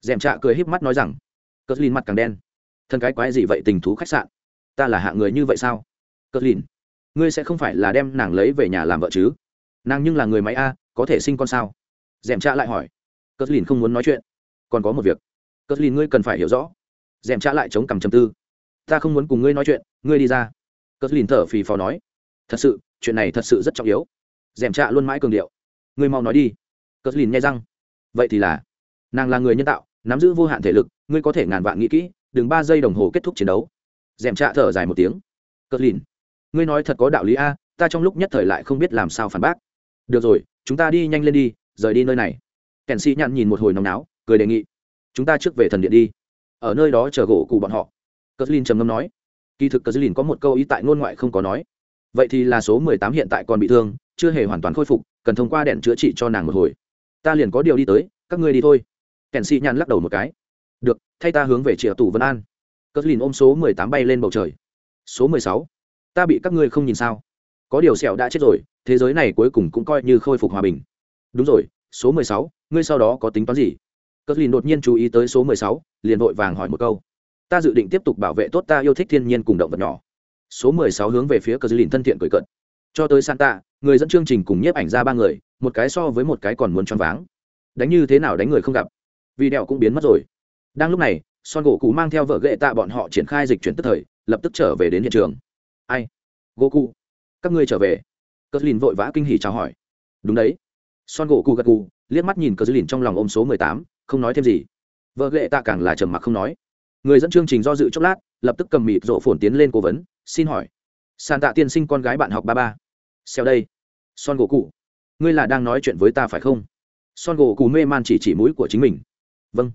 Dèm trạ cười híp mắt nói rằng cờ lìn mặt càng đen. Thân cái quái gì vậy tình thú khách sạn? Ta là hạng người như vậy sao? Cờ lìn ngươi sẽ không phải là đem nàng lấy về nhà làm vợ chứ? Nàng nhưng là người máy a, có thể sinh con sao? Dèm trạ lại hỏi. Cờ lìn không muốn nói chuyện. Còn có một việc. Cờ lìn ngươi cần phải hiểu rõ. Dèm trạ lại chống cằm chầm tư. Ta không muốn cùng ngươi nói chuyện, ngươi đi ra. Cờ lìn thở phì phò nói. Thật sự, chuyện này thật sự rất trọng yếu dèm trạ luôn mãi cường điệu. Người mau nói đi. Cờ lìn nghe răng. Vậy thì là, nàng là người nhân tạo, nắm giữ vô hạn thể lực, ngươi có thể ngàn vạn nghĩ kỹ, đừng ba giây đồng hồ kết thúc chiến đấu. Dèm trạ thở dài một tiếng. Cờ lìn, ngươi nói thật có đạo lý a, ta trong lúc nhất thời lại không biết làm sao phản bác. Được rồi, chúng ta đi nhanh lên đi, rời đi nơi này. Kèn sĩ nhặn nhìn một hồi nóng náo, cười đề nghị. Chúng ta trước về thần điện đi. Ở nơi đó chờ gỗ cụ bọn họ. Cờ lìn trầm ngâm nói. Kỳ thực cờ lìn có một câu ý tại ngôn ngoại không có nói vậy thì là số mười tám hiện tại còn bị thương, chưa hề hoàn toàn khôi phục, cần thông qua đèn chữa trị cho nàng một hồi. Ta liền có điều đi tới, các ngươi đi thôi. Kèn sĩ nhăn lắc đầu một cái. Được, thay ta hướng về chìa tù vân an. Cất lìn ôm số mười tám bay lên bầu trời. Số mười sáu. Ta bị các ngươi không nhìn sao? Có điều sẹo đã chết rồi, thế giới này cuối cùng cũng coi như khôi phục hòa bình. Đúng rồi, số mười sáu, ngươi sau đó có tính toán gì? Cờ lìn đột nhiên chú ý tới số mười sáu, liền vội vàng hỏi một câu. Ta dự định tiếp tục bảo vệ tốt ta yêu thích thiên nhiên cùng động vật nhỏ số mười sáu hướng về phía cờ lìn thân thiện cười cận cho tới santa, người dẫn chương trình cùng nhiếp ảnh ra ba người, một cái so với một cái còn muốn choáng váng. Đánh như thế nào đánh người không gặp. Vì đẹo cũng biến mất rồi. Đang lúc này, son gỗ cụ mang theo vợ ghệ tạ bọn họ triển khai dịch chuyển tức thời, lập tức trở về đến hiện trường. Ai? Gỗ cụ các ngươi trở về. Cờ lìn vội vã kinh hỉ chào hỏi. Đúng đấy. Son gỗ cụ gật cụ liếc mắt nhìn cờ lìn trong lòng ôm số mười tám, không nói thêm gì. Vợ ghệ tạ càng là trầm mặc không nói người dẫn chương trình do dự chốc lát lập tức cầm mịt rộ phồn tiến lên cố vấn xin hỏi. Sàn tạ tiên sinh con gái bạn học ba ba. Xeo đây. Son gỗ cụ. Ngươi là đang nói chuyện với ta phải không? Son gỗ cụ mê man chỉ chỉ mũi của chính mình. Vâng.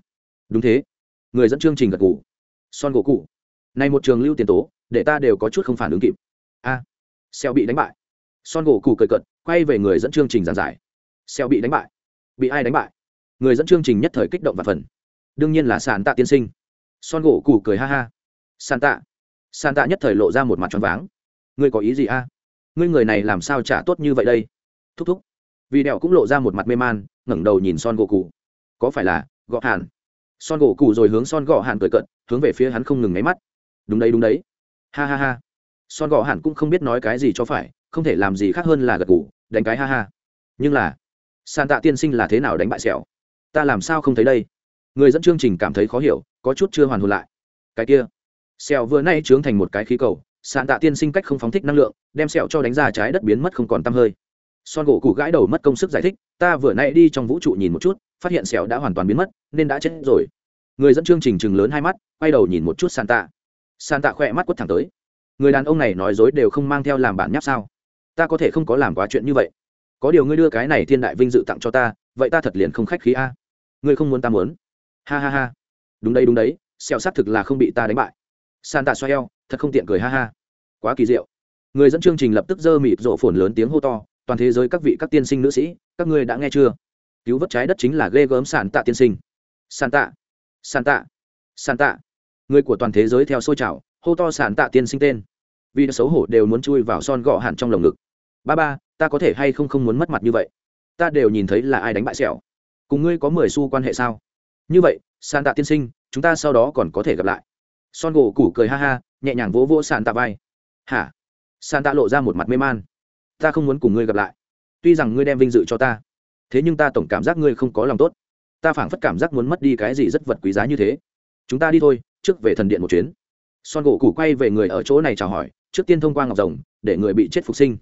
Đúng thế. Người dẫn chương trình gật cụ son gỗ cụ. Này một trường lưu tiền tố để ta đều có chút không phản ứng kịp. A. À, xeo bị đánh bại. Son gỗ cụ cười cận quay về người dẫn chương trình giảng giải. Xeo bị đánh bại. Bị ai đánh bại? Người dẫn chương trình nhất thời kích động và phần. Đương nhiên là sàn tạ tiên sinh son gỗ củ cười ha ha. Sàn tạ sàn tạ nhất thời lộ ra một mặt tròn váng. Ngươi có ý gì a? Ngươi người này làm sao trả tốt như vậy đây? Thúc thúc. Vì đèo cũng lộ ra một mặt mê man, ngẩng đầu nhìn son gỗ củ. có phải là gõ hàn? Son gỗ củ rồi hướng son gõ hàn cười cận hướng về phía hắn không ngừng nháy mắt. Đúng đấy đúng đấy. Ha ha ha. Son gõ hàn cũng không biết nói cái gì cho phải, không thể làm gì khác hơn là gật cụ đánh cái ha ha. Nhưng là san tạ tiên sinh là thế nào đánh bại sẹo? Ta làm sao không thấy đây? Người dẫn chương trình cảm thấy khó hiểu, có chút chưa hoàn hồn lại. Cái kia, sẹo vừa nay trướng thành một cái khí cầu, sạn tạ tiên sinh cách không phóng thích năng lượng, đem sẹo cho đánh ra trái đất biến mất không còn t hơi. Son gỗ cụ gãi đầu mất công sức giải thích, ta vừa nay đi trong vũ trụ nhìn một chút, phát hiện sẹo đã hoàn toàn biến mất, nên đã chết rồi. Người dẫn chương trình chừng lớn hai mắt, quay đầu nhìn một chút sàn tạ. Sàn tạ khỏe mắt quất thẳng tới. Người đàn ông này nói dối đều không mang theo làm bản nháp sao? Ta có thể không có làm quá chuyện như vậy. Có điều ngươi đưa cái này thiên đại vinh dự tặng cho ta, vậy ta thật liền không khách khí a. Ngươi không muốn ta muốn ha ha ha. Đúng đấy đúng đấy xẹo xác thực là không bị ta đánh bại. San tạ xoay eo thật không tiện cười, ha ha. Quá kỳ diệu. Người dẫn chương trình lập tức dơ mịt rộ phồn lớn tiếng hô to, toàn thế giới các vị các tiên sinh nữ sĩ, các ngươi đã nghe chưa? Cứu vớt trái đất chính là ghê gớm sản tạ tiên sinh. San tạ San tạ San tạ người của toàn thế giới theo xôi trào, hô to sản tạ tiên sinh tên. Vì xấu hổ đều muốn chui vào son gọ hẳn trong lồng ngực. Ba ba, ta có thể hay không không muốn mất mặt như vậy? Ta đều nhìn thấy là ai đánh bại sẹo cùng ngươi có mười xu quan hệ sao? Như vậy sàn tạ tiên sinh, chúng ta sau đó còn có thể gặp lại. Son gỗ củ cười ha ha, nhẹ nhàng vỗ vỗ sàn tạ vai. Hả? Sàn tạ lộ ra một mặt mê man. Ta không muốn cùng ngươi gặp lại. Tuy rằng ngươi đem vinh dự cho ta, thế nhưng ta tổng cảm giác ngươi không có lòng tốt. Ta phảng phất cảm giác muốn mất đi cái gì rất vật quý giá như thế. Chúng ta đi thôi, trước về thần điện một chuyến. Son gỗ củ quay về người ở chỗ này chào hỏi, trước tiên thông qua ngọc rồng, để người bị chết phục sinh.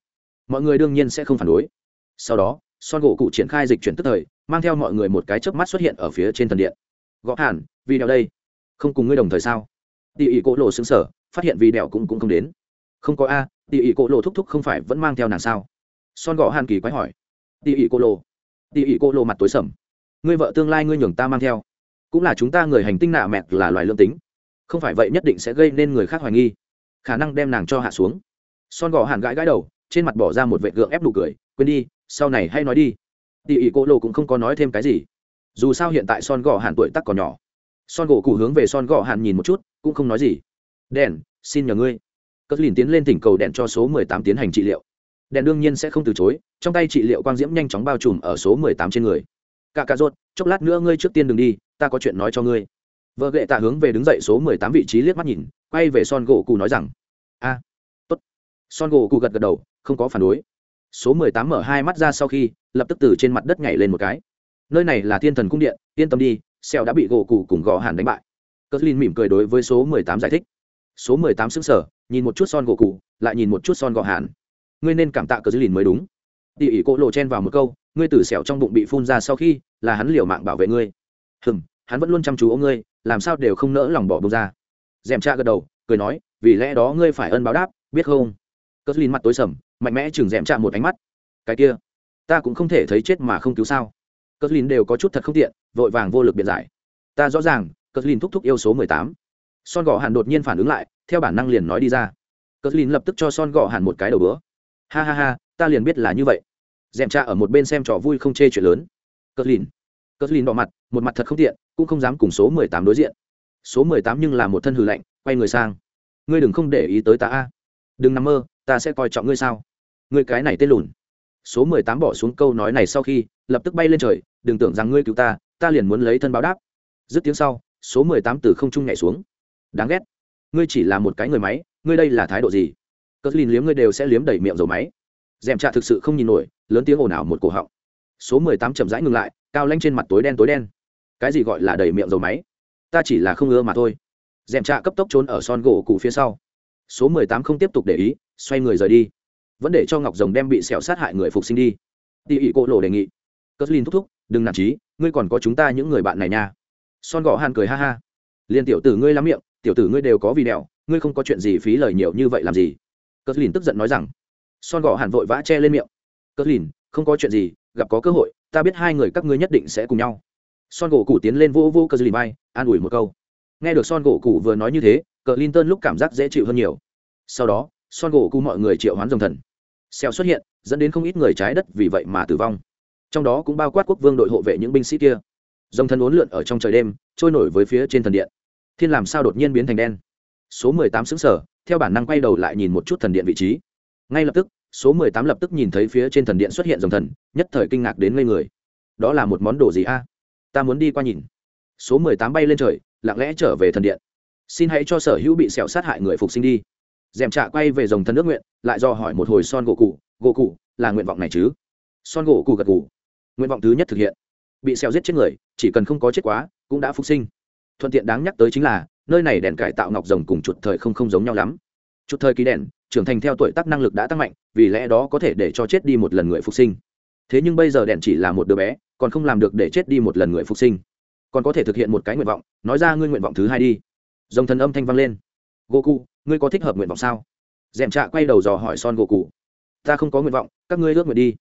Mọi người đương nhiên sẽ không phản đối. Sau đó son gỗ cụ triển khai dịch chuyển tức thời, mang theo mọi người một cái chớp mắt xuất hiện ở phía trên thần điện. Gõ hẳn vì đèo đây. Không cùng ngươi đồng thời sao? Tỉ ỉ cỗ lộ xứng sở phát hiện vì đèo cũng cũng không đến. Không có a tỉ ỉ cỗ lộ thúc thúc không phải vẫn mang theo nàng sao? Son gõ hàn kỳ quái hỏi. Tỉ ỉ cỗ lộ. Tỉ ỉ cỗ lộ mặt tối sầm. Ngươi vợ tương lai ngươi nhường ta mang theo. Cũng là chúng ta người hành tinh nạ mẹt là loài lương tính. Không phải vậy nhất định sẽ gây nên người khác hoài nghi. Khả năng đem nàng cho hạ xuống. Son gõ hàn gãi gãi đầu trên mặt bỏ ra một vệ gượng ép nụ cười, quên đi, sau này hay nói đi. Tỉ ỉ cô lộ cũng không có nói thêm cái gì. Dù sao hiện tại son gò hàn tuổi tắc còn nhỏ. Son gỗ cụ hướng về son gò hàn nhìn một chút, cũng không nói gì. Đèn, xin nhờ ngươi. Cất lìn tiến lên thỉnh cầu đèn cho số mười tám tiến hành trị liệu. Đèn đương nhiên sẽ không từ chối, trong tay trị liệu quang diễm nhanh chóng bao trùm ở số mười tám trên người. Cả cà rốt, chốc lát nữa ngươi trước tiên đừng đi, ta có chuyện nói cho ngươi. Vợ gệ tạ hướng về đứng dậy số mười tám vị trí liếc mắt nhìn, quay về son gỗ cụ nói rằng, a, tốt. Son gỗ cụ gật gật đầu không có phản đối. Số mười tám mở hai mắt ra sau khi lập tức từ trên mặt đất nhảy lên một cái. Nơi này là thiên thần cung điện yên tâm đi xeo đã bị gỗ cụ cùng gò hàn đánh bại. Cất lin mỉm cười đối với số mười tám giải thích. Số mười tám xứng sở nhìn một chút son gỗ cụ lại nhìn một chút son gò hàn. Ngươi nên cảm tạ cờ lin mới đúng. Tỉ ỉ cỗ lộ chen vào một câu ngươi từ xẻo trong bụng bị phun ra sau khi là hắn liều mạng bảo vệ ngươi. Hừm, hắn vẫn luôn chăm chú ô ngươi làm sao đều không nỡ lòng bỏ bông ra. Dèm cha gật đầu cười nói vì lẽ đó ngươi phải ân báo đáp biết không? Cất lin mặt tối sầm mạnh mẽ chừng rèm chạm một ánh mắt. Cái kia, ta cũng không thể thấy chết mà không cứu sao? Cất lìn đều có chút thật không tiện, vội vàng vô lực biện giải. Ta rõ ràng cất lìn thúc thúc yêu số mười tám. Son gò hàn đột nhiên phản ứng lại, theo bản năng liền nói đi ra. Cất lìn lập tức cho son gò hàn một cái đầu bữa. Ha ha ha, ta liền biết là như vậy. Dèm cha ở một bên xem trò vui không chê chuyện lớn. Cất lìn cất lìn đỏ mặt, một mặt thật không tiện, cũng không dám cùng số mười tám đối diện. Số mười tám nhưng là một thân hư lạnh, quay người sang. Ngươi đừng không để ý tới ta a. Đừng nằm mơ, ta sẽ coi trọng ngươi sao? Ngươi cái này tên lùn. Số mười tám bỏ xuống câu nói này sau khi, lập tức bay lên trời, đừng tưởng rằng ngươi cứu ta ta liền muốn lấy thân báo đáp. Dứt tiếng sau, số mười tám từ không trung nhảy xuống. Đáng ghét. Ngươi chỉ là một cái người máy, ngươi đây là thái độ gì? Cất lìn liếm ngươi đều sẽ liếm đầy miệng dầu máy. Dèm trạ thực sự không nhìn nổi, lớn tiếng ồn ào một cổ họng. Số mười tám chậm rãi ngừng lại, cao lanh trên mặt tối đen tối đen. Cái gì gọi là đầy miệng dầu máy? Ta chỉ là không ưa mà thôi. Dèm trạ cấp tốc trốn ở son gỗ cụ phía sau. Số mười tám không tiếp tục để ý, xoay người rời đi vẫn để cho ngọc rồng đem bị sẹo sát hại người phục sinh đi. Tỉ ỉ cô lộ đề nghị. Cất lin thúc thúc, đừng nản trí ngươi còn có chúng ta những người bạn này nha. Son gõ hàn cười ha ha. Liền tiểu tử ngươi lắm miệng, tiểu tử ngươi đều có vì đèo ngươi không có chuyện gì phí lời nhiều như vậy làm gì? Cất lin tức giận nói rằng. Son gõ hàn vội vã che lên miệng. Cất lin không có chuyện gì, gặp có cơ hội, ta biết hai người các ngươi nhất định sẽ cùng nhau. Son gỗ cụ tiến lên vô vô cờ lin bay an ủi một câu. Nghe được son gỗ cụ vừa nói như thế, cờ linton lúc cảm giác dễ chịu hơn nhiều. Sau đó, son gỗ cụ mọi người triệu hoán dòng thần xeo xuất hiện, dẫn đến không ít người trái đất vì vậy mà tử vong. Trong đó cũng bao quát quốc vương đội hộ vệ những binh sĩ kia. Dòng thần uốn lượn ở trong trời đêm, trôi nổi với phía trên thần điện. Thiên làm sao đột nhiên biến thành đen? Số mười tám xứng sở, theo bản năng quay đầu lại nhìn một chút thần điện vị trí. Ngay lập tức, số mười tám lập tức nhìn thấy phía trên thần điện xuất hiện dòng thần, nhất thời kinh ngạc đến ngây người. Đó là một món đồ gì a? Ta muốn đi qua nhìn. Số mười tám bay lên trời, lặng lẽ trở về thần điện. Xin hãy cho sở hữu bị sẹo sát hại người phục sinh đi dèm trạ quay về dòng thần nước nguyện, lại do hỏi một hồi son gỗ cụ gỗ cụ, là nguyện vọng này chứ? Son gỗ cụ gật cụ nguyện vọng thứ nhất thực hiện. Bị xeo giết chết người, chỉ cần không có chết quá, cũng đã phục sinh. Thuận tiện đáng nhắc tới chính là, nơi này đèn cải tạo ngọc rồng cùng chuột thời không không giống nhau lắm. Chuột thời ký đèn, trưởng thành theo tuổi tác năng lực đã tăng mạnh, vì lẽ đó có thể để cho chết đi một lần người phục sinh. Thế nhưng bây giờ đèn chỉ là một đứa bé, còn không làm được để chết đi một lần người phục sinh. Còn có thể thực hiện một cái nguyện vọng, nói ra ngươi nguyện vọng thứ hai đi. Dòng thần âm thanh vang lên. Goku ngươi có thích hợp nguyện vọng sao? Dèm trạ quay đầu dò hỏi son gỗ cụ ta không có nguyện vọng, các ngươi ước nguyện đi.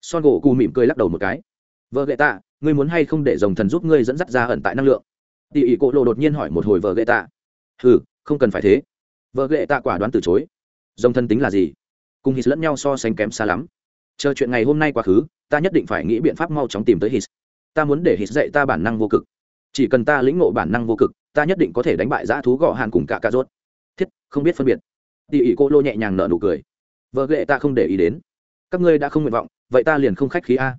Son gỗ cụ mỉm cười lắc đầu một cái. Vợ gậy tạ, ngươi muốn hay không để dòng thần giúp ngươi dẫn dắt ra ẩn tại năng lượng? Tỉ ỉ cỗ lộ đột nhiên hỏi một hồi vợ gậy tạ. Ừ không cần phải thế. Vợ gậy tạ quả đoán từ chối. Dòng thần tính là gì? Cùng hít lẫn nhau so sánh kém xa lắm. Chờ chuyện ngày hôm nay quá khứ, ta nhất định phải nghĩ biện pháp mau chóng tìm tới hít ta muốn để hít dạy ta bản năng vô cực. Chỉ cần ta lĩnh ngộ bản năng vô cực, ta nhất định có thể đánh bại dã thú gọ hàn cùng cả cà rốt thiết, không biết phân biệt. Tỉ ỉ cô lô nhẹ nhàng nở nụ cười. Vợ ghệ ta không để ý đến. Các ngươi đã không nguyện vọng, vậy ta liền không khách khí a.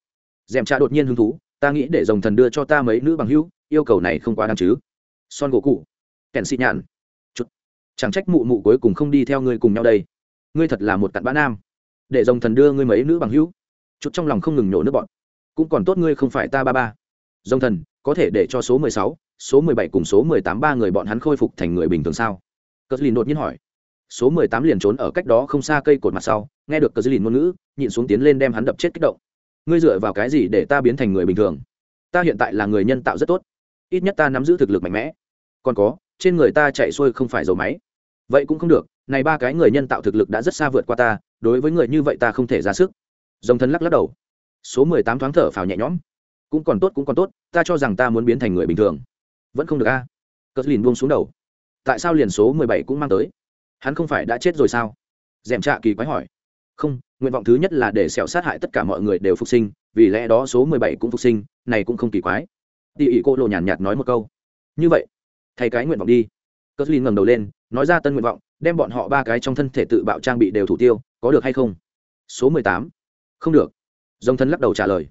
Dèm cha đột nhiên hứng thú, ta nghĩ để dòng thần đưa cho ta mấy nữ bằng hữu, yêu cầu này không quá đáng chứ. Son gỗ cụ. Kèn xị nhạn. Chút. Chẳng trách mụ mụ cuối cùng không đi theo ngươi cùng nhau đây. Ngươi thật là một cặn bã nam. Để dòng thần đưa ngươi mấy nữ bằng hữu. Chút trong lòng không ngừng nhổ nước bọn cũng còn tốt ngươi không phải ta ba ba. Dòng thần, có thể để cho số mười sáu, số mười bảy cùng số mười tám ba người bọn hắn khôi phục thành người bình thường sao? Cờ lìn đột nhiên hỏi. Số mười tám liền trốn ở cách đó không xa cây cột mặt sau, nghe được cờ lìn ngôn ngữ, nhịn xuống tiến lên đem hắn đập chết kích động. Ngươi dựa vào cái gì để ta biến thành người bình thường? Ta hiện tại là người nhân tạo rất tốt. Ít nhất ta nắm giữ thực lực mạnh mẽ. Còn có, trên người ta chạy xuôi không phải dầu máy. Vậy cũng không được, này ba cái người nhân tạo thực lực đã rất xa vượt qua ta, đối với người như vậy ta không thể ra sức. Dòng thân lắc lắc đầu. Số mười tám thoáng thở phào nhẹ nhõm. Cũng còn tốt, cũng còn tốt, ta cho rằng ta muốn biến thành người bình thường. Vẫn không được a. À? cất lìn buông xuống đầu tại sao liền số mười bảy cũng mang tới? Hắn không phải đã chết rồi sao? D è m trạ kỳ quái hỏi. Không, nguyện vọng thứ nhất là để sẹo sát hại tất cả mọi người đều phục sinh, vì lẽ đó số mười bảy cũng phục sinh, này cũng không kỳ quái. Tỉ ỉ cô lộ nhàn nhạt nói một câu. Như vậy, thay cái nguyện vọng đi. Cất lìn ngẩng đầu lên, nói ra tân nguyện vọng, đem bọn họ ba cái trong thân thể tự bạo trang bị đều thủ tiêu, có được hay không? Số mười tám. Không được. Dông thân lắc đầu trả lời.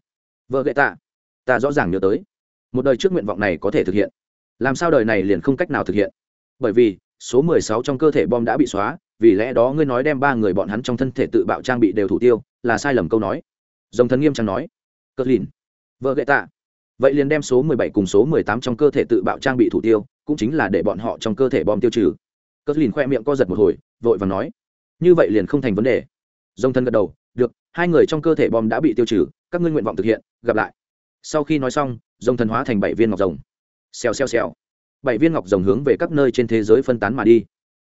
Vợ gậy tạ. Ta rõ ràng nhớ tới. Một đời trước nguyện vọng này có thể thực hiện. Làm sao đời này liền không cách nào thực hiện? Bởi vì, số mười sáu trong cơ thể bom đã bị xóa, vì lẽ đó ngươi nói đem ba người bọn hắn trong thân thể tự bạo trang bị đều thủ tiêu, là sai lầm câu nói. Dòng thần nghiêm trang nói. Cất lìn. Vợ gậy tạ. Vậy liền đem số mười bảy cùng số mười tám trong cơ thể tự bạo trang bị thủ tiêu, cũng chính là để bọn họ trong cơ thể bom tiêu trừ. Cất lìn khoe miệng co giật một hồi, vội và nói. Như vậy liền không thành vấn đề. Dòng thần gật đầu. Được, hai người trong cơ thể bom đã bị tiêu trừ, các ngươi nguyện vọng thực hiện, gặp lại. Sau khi nói xong, dòng thần hóa thành bảy viên ngọc rồng. Xèo xèo xèo bảy viên ngọc rồng hướng về các nơi trên thế giới phân tán mà đi.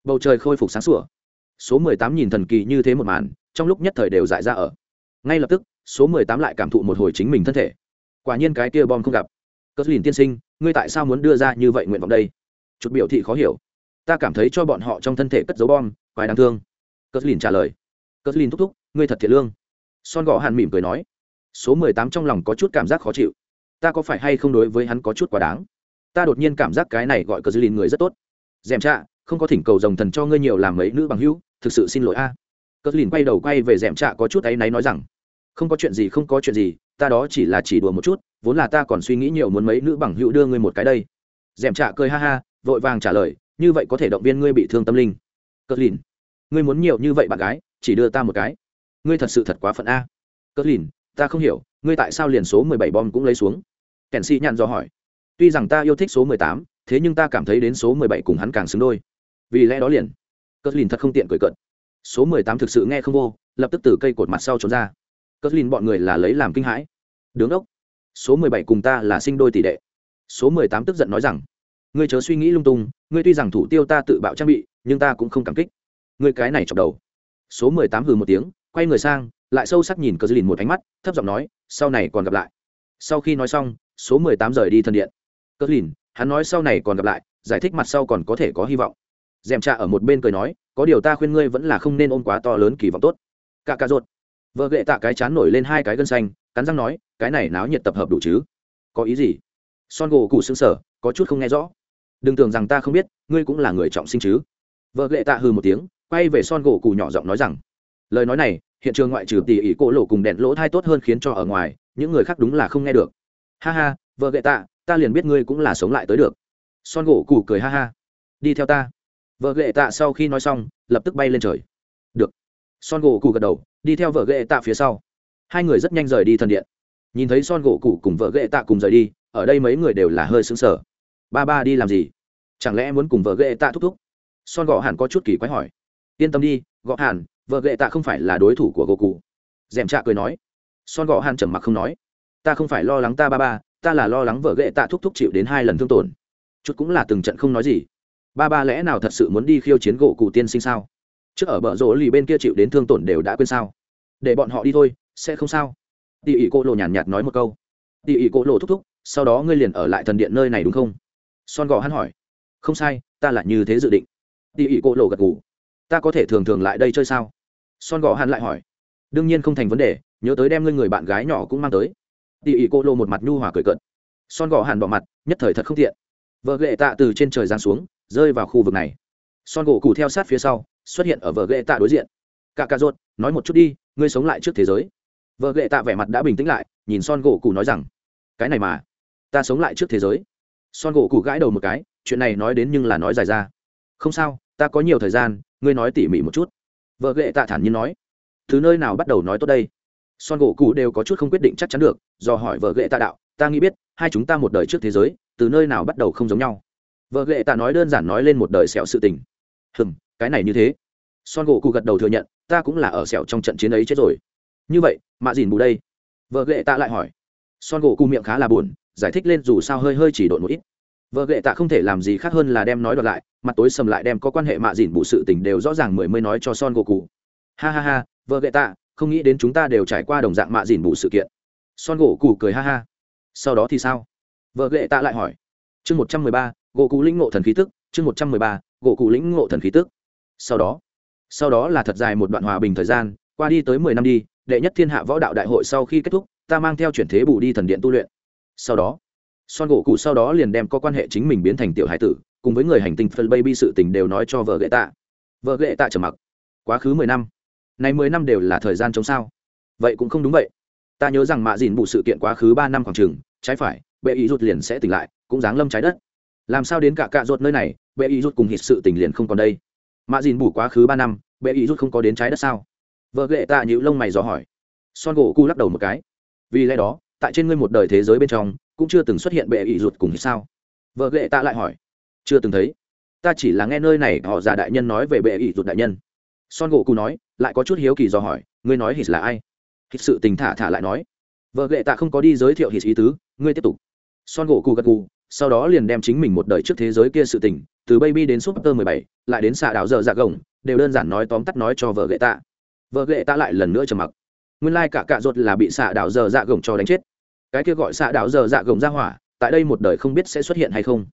Bầu trời khôi phục sáng sủa. Số mười tám nhìn thần kỳ như thế một màn, trong lúc nhất thời đều dại ra ở. Ngay lập tức, số mười tám lại cảm thụ một hồi chính mình thân thể. Quả nhiên cái kia bom không gặp. Cất lìn tiên sinh, ngươi tại sao muốn đưa ra như vậy nguyện vọng đây? Chút biểu thị khó hiểu. Ta cảm thấy cho bọn họ trong thân thể cất dấu bom, quái đáng thương. Cất lìn trả lời. Cất lìn thúc thúc, ngươi thật thiệt lương. Son gõ hàn mỉm cười nói. Số mười tám trong lòng có chút cảm giác khó chịu. Ta có phải hay không đối với hắn có chút quá đáng? Ta đột nhiên cảm giác cái này gọi cờ dư lìn người rất tốt. Dèm trạ, không có thỉnh cầu dòng thần cho ngươi nhiều làm mấy nữ bằng hữu, thực sự xin lỗi a. À. cờ lìn quay đầu quay về dèm trạ có chút áy náy nói rằng, không có chuyện gì, không có chuyện gì, ta đó chỉ là chỉ đùa một chút, vốn là ta còn suy nghĩ nhiều muốn mấy nữ bằng hữu đưa ngươi một cái đây. Dèm trạ cười ha ha, vội vàng trả lời, như vậy có thể động viên ngươi bị thương tâm linh. Cất lìn, ngươi muốn nhiều như vậy bạn gái, chỉ đưa ta một cái. Ngươi thật sự thật quá phận a. Cất lìn, ta không hiểu, ngươi tại sao liền số mười bảy bom cũng lấy xuống? Kèn si nhàn do hỏi tuy rằng ta yêu thích số mười tám, thế nhưng ta cảm thấy đến số mười bảy cùng hắn càng xứng đôi. Vì lẽ đó liền cất lìn thật không tiện cười cợt. Số mười tám thực sự nghe không vô, lập tức từ cây cột mặt sau trốn ra. Cất lìn bọn người là lấy làm kinh hãi. Đứng đốc, số mười bảy cùng ta là sinh đôi tỷ đệ. Số mười tám tức giận nói rằng, ngươi chớ suy nghĩ lung tung, ngươi tuy rằng thủ tiêu ta tự bạo trang bị, nhưng ta cũng không cảm kích. Ngươi cái này chọc đầu. Số mười tám hừ một tiếng, quay người sang, lại sâu sắc nhìn cờ dư lìn một ánh mắt, thấp giọng nói, sau này còn gặp lại. Sau khi nói xong, số mười tám rời đi thân điện cờ lìn, hắn nói sau này còn gặp lại, giải thích mặt sau còn có thể có hy vọng. Dèm trà ở một bên cười nói, có điều ta khuyên ngươi vẫn là không nên ôm quá to lớn kỳ vọng tốt. Cả cà rột vợ ghệ tạ cái chán nổi lên hai cái gân xanh, cắn răng nói, cái này náo nhiệt tập hợp đủ chứ? Có ý gì? Son gỗ cụ xương sở có chút không nghe rõ. Đừng tưởng rằng ta không biết, ngươi cũng là người trọng sinh chứ. Vợ ghệ tạ hừ một tiếng, quay về son gỗ cụ nhỏ giọng nói rằng, lời nói này, hiện trường ngoại trừ tỉ ỉ cỗ lộ cùng đèn lỗ thai tốt hơn khiến cho ở ngoài, những người khác đúng là không nghe được. Ha ha, vợ ghệ tạ ta liền biết ngươi cũng là sống lại tới được. Son gỗ cụ cười ha ha. Đi theo ta. Vợ ghệ tạ sau khi nói xong, lập tức bay lên trời. Được. Son gỗ cụ gật đầu, đi theo vợ ghệ tạ phía sau. Hai người rất nhanh rời đi thần điện. Nhìn thấy son gỗ cụ cùng vợ ghệ tạ cùng rời đi, ở đây mấy người đều là hơi xứng sở ba ba đi làm gì? Chẳng lẽ muốn cùng vợ ghệ tạ thúc thúc? Son gõ hẳn có chút kỳ quái hỏi. Yên tâm đi gõ hẳn, vợ ghệ tạ không phải là đối thủ của gỗ cụ dèm trạ cười nói. Son gõ hẳn trầm mặc không nói. Ta không phải lo lắng ta ba ba ta là lo lắng vợ ghệ tạ thúc thúc chịu đến hai lần thương tổn. Chút cũng là từng trận không nói gì. Ba ba lẽ nào thật sự muốn đi khiêu chiến gỗ cụ tiên sinh sao? Trước ở bờ rỗ lì bên kia chịu đến thương tổn đều đã quên sao? Để bọn họ đi thôi, sẽ không sao. Tỉ ỉ cô lộ nhàn nhạt nói một câu. Tỉ ỉ cô lộ thúc thúc, sau đó ngươi liền ở lại thần điện nơi này đúng không? Son gò hắn hỏi. Không sai, ta là như thế dự định. Tỉ ỉ cô lộ gật ngủ ta có thể thường thường lại đây chơi sao? Son gò hắn lại hỏi. Đương nhiên không thành vấn đề, nhớ tới đem ngươi người bạn gái nhỏ cũng mang tới tỉ ỉ cô lô một mặt nhu hòa cười cận son gò hàn bỏ mặt, nhất thời thật không tiện. Vợ ghệ tạ từ trên trời giáng xuống, rơi vào khu vực này. Son gỗ cù theo sát phía sau, xuất hiện ở vợ ghệ tạ đối diện. Cả cà rốt, nói một chút đi, ngươi sống lại trước thế giới. Vợ ghệ tạ vẻ mặt đã bình tĩnh lại, nhìn son gỗ cù nói rằng, cái này mà, ta sống lại trước thế giới. Son gỗ cù gãi đầu một cái, chuyện này nói đến nhưng là nói dài ra. Không sao, ta có nhiều thời gian, ngươi nói tỉ mỉ một chút. Vợ ghệ tạ thản nhiên nói, thứ nơi nào bắt đầu nói tốt đây? Son gỗ cụ đều có chút không quyết định chắc chắn được, do hỏi vợ ghệ tạ đạo, ta nghĩ biết, hai chúng ta một đời trước thế giới, từ nơi nào bắt đầu không giống nhau? Vợ ghệ tạ nói đơn giản nói lên một đời sẹo sự tình. Hừm, cái này như thế. Son gỗ cụ gật đầu thừa nhận, ta cũng là ở sẹo trong trận chiến ấy chết rồi. Như vậy, mạ dìn bù đây. Vợ ghệ tạ lại hỏi. Son gỗ cụ miệng khá là buồn, giải thích lên dù sao hơi hơi chỉ độn một ít. Vợ ghệ tạ không thể làm gì khác hơn là đem nói đoạt lại, mặt tối sầm lại đem có quan hệ mạ dìn bù sự tình đều rõ ràng mười mới nói cho son gỗ cụ ha ha ha, vợ ghệ tạ không nghĩ đến chúng ta đều trải qua đồng dạng mạ dìn bù sự kiện. Son gỗ cụ cười ha ha. Sau đó thì sao? Vợ ghệ tạ lại hỏi. Chương một trăm mười ba, gỗ cụ lĩnh ngộ thần khí tức. Chương một trăm mười ba, gỗ cụ lĩnh ngộ thần khí tức. Sau đó sau đó là thật dài một đoạn hòa bình thời gian, qua đi tới mười năm đi, đệ nhất thiên hạ võ đạo đại hội sau khi kết thúc, ta mang theo chuyển thế bù đi thần điện tu luyện. Sau đó, son gỗ cụ sau đó liền đem có quan hệ chính mình biến thành tiểu hải tử, cùng với người hành tinh phân baby sự tình đều nói cho vợ ghệ tạ. Vợ ghệ tạ trầm mặc. Quá khứ mười năm nay mười năm đều là thời gian chống sao? Vậy cũng không đúng vậy. Ta nhớ rằng mạ dìn bù sự kiện quá khứ ba năm khoảng chừng, trái phải, bệ ý rút liền sẽ tỉnh lại, cũng dáng lâm trái đất. Làm sao đến cả cạ ruột nơi này, bệ ý rút cùng hít sự tỉnh liền không còn đây? Mạ dìn bù quá khứ ba năm, bệ ý rút không có đến trái đất sao? Vợ ghệ tạ nhữ lông mày dò hỏi. Son gỗ cu lắc đầu một cái. Vì lẽ đó, tại trên ngươi một đời thế giới bên trong, cũng chưa từng xuất hiện bệ ý rút cùng hít sao? Vợ ghệ tạ lại hỏi. Chưa từng thấy. Ta chỉ là nghe nơi này họ già đại nhân nói về bệ ý rút đại nhân. Son gỗ cu nói lại có chút hiếu kỳ dò hỏi ngươi nói hít là ai? Hít sự tình thả thả lại nói vợ ghệ tạ không có đi giới thiệu hít ý tứ ngươi tiếp tục. Son gỗ cu gật cù sau đó liền đem chính mình một đời trước thế giới kia sự tình từ baby đến super 17, lại đến xạ đảo dở dạ gồng đều đơn giản nói tóm tắt nói cho vợ ghệ tạ. Vợ ghệ tạ lại lần nữa trầm mặc. Nguyên lai cả cạ ruột là bị xạ đảo dở dạ gồng cho đánh chết. Cái kia gọi xạ đảo dở dạ gồng ra hỏa tại đây một đời không biết sẽ xuất hiện hay không.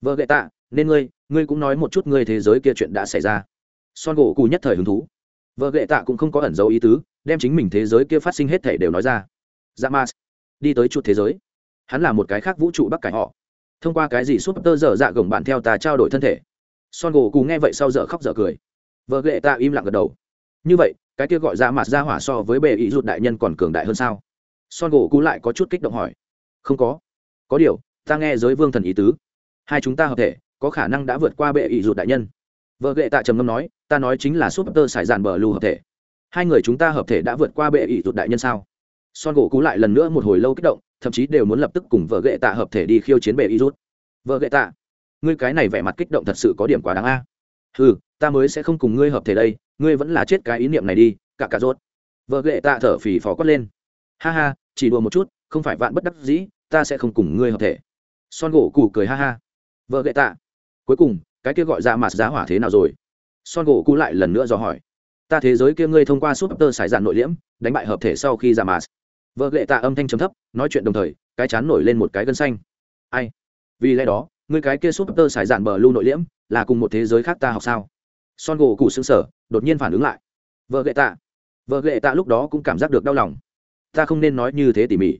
Vợ ghệ tạ nên ngươi ngươi cũng nói một chút ngươi thế giới kia chuyện đã xảy ra. Son gỗ cù nhất thời hứng thú vợ ghệ tạ cũng không có ẩn dấu ý tứ, đem chính mình thế giới kia phát sinh hết thể đều nói ra. Dạ ma đi tới chút thế giới. Hắn là một cái khác vũ trụ bắc cải họ. Thông qua cái gì súp tơ dở dạ gồng bạn theo ta trao đổi thân thể. Son gỗ cù nghe vậy sau dở khóc dở cười. Vợ ghệ tạ im lặng gật đầu. Như vậy, cái kia gọi dạ ra mặt ra hỏa so với bệ ý rụt đại nhân còn cường đại hơn sao? Son gỗ cú lại có chút kích động hỏi. Không có. Có điều, ta nghe giới vương thần ý tứ. Hai chúng ta hợp thể, có khả năng đã vượt qua bệ ý rụt đại nhân vợ ghệ tạ trầm ngâm nói, ta nói chính là súp tơ sải dàn bờ lưu hợp thể. Hai người chúng ta hợp thể đã vượt qua bệ ỷ tụt đại nhân sao? Son gỗ cú lại lần nữa một hồi lâu kích động, thậm chí đều muốn lập tức cùng vợ ghệ tạ hợp thể đi khiêu chiến bệ ỷ rút. Vợ ghệ tạ, ngươi cái này vẻ mặt kích động thật sự có điểm quá đáng a. Ừ ta mới sẽ không cùng ngươi hợp thể đây, ngươi vẫn là chết cái ý niệm này đi, cả cả rốt. Vợ ghệ tạ thở phì phò quất lên. Ha ha, chỉ đùa một chút, không phải vạn bất đắc dĩ, ta sẽ không cùng ngươi hợp thể. Son gỗ cù cười ha ha. Vợ ghệ tạ, cuối cùng cái kia gọi ra mặt giá hỏa thế nào rồi? Son gỗ cũ lại lần nữa dò hỏi. Ta thế giới kia ngươi thông qua súp tơ sải dạn nội liễm, đánh bại hợp thể sau khi ra mặt vợ ghệ tạ âm thanh chấm thấp, nói chuyện đồng thời, cái chán nổi lên một cái gân xanh. Ai? Vì lẽ đó, ngươi cái kia súp tơ sải dạn bờ lưu nội liễm, là cùng một thế giới khác ta học sao? Son gỗ cũ xứng sở đột nhiên phản ứng lại. Vợ ghệ tạ. Vợ ghệ tạ lúc đó cũng cảm giác được đau lòng. Ta không nên nói như thế tỉ mỉ.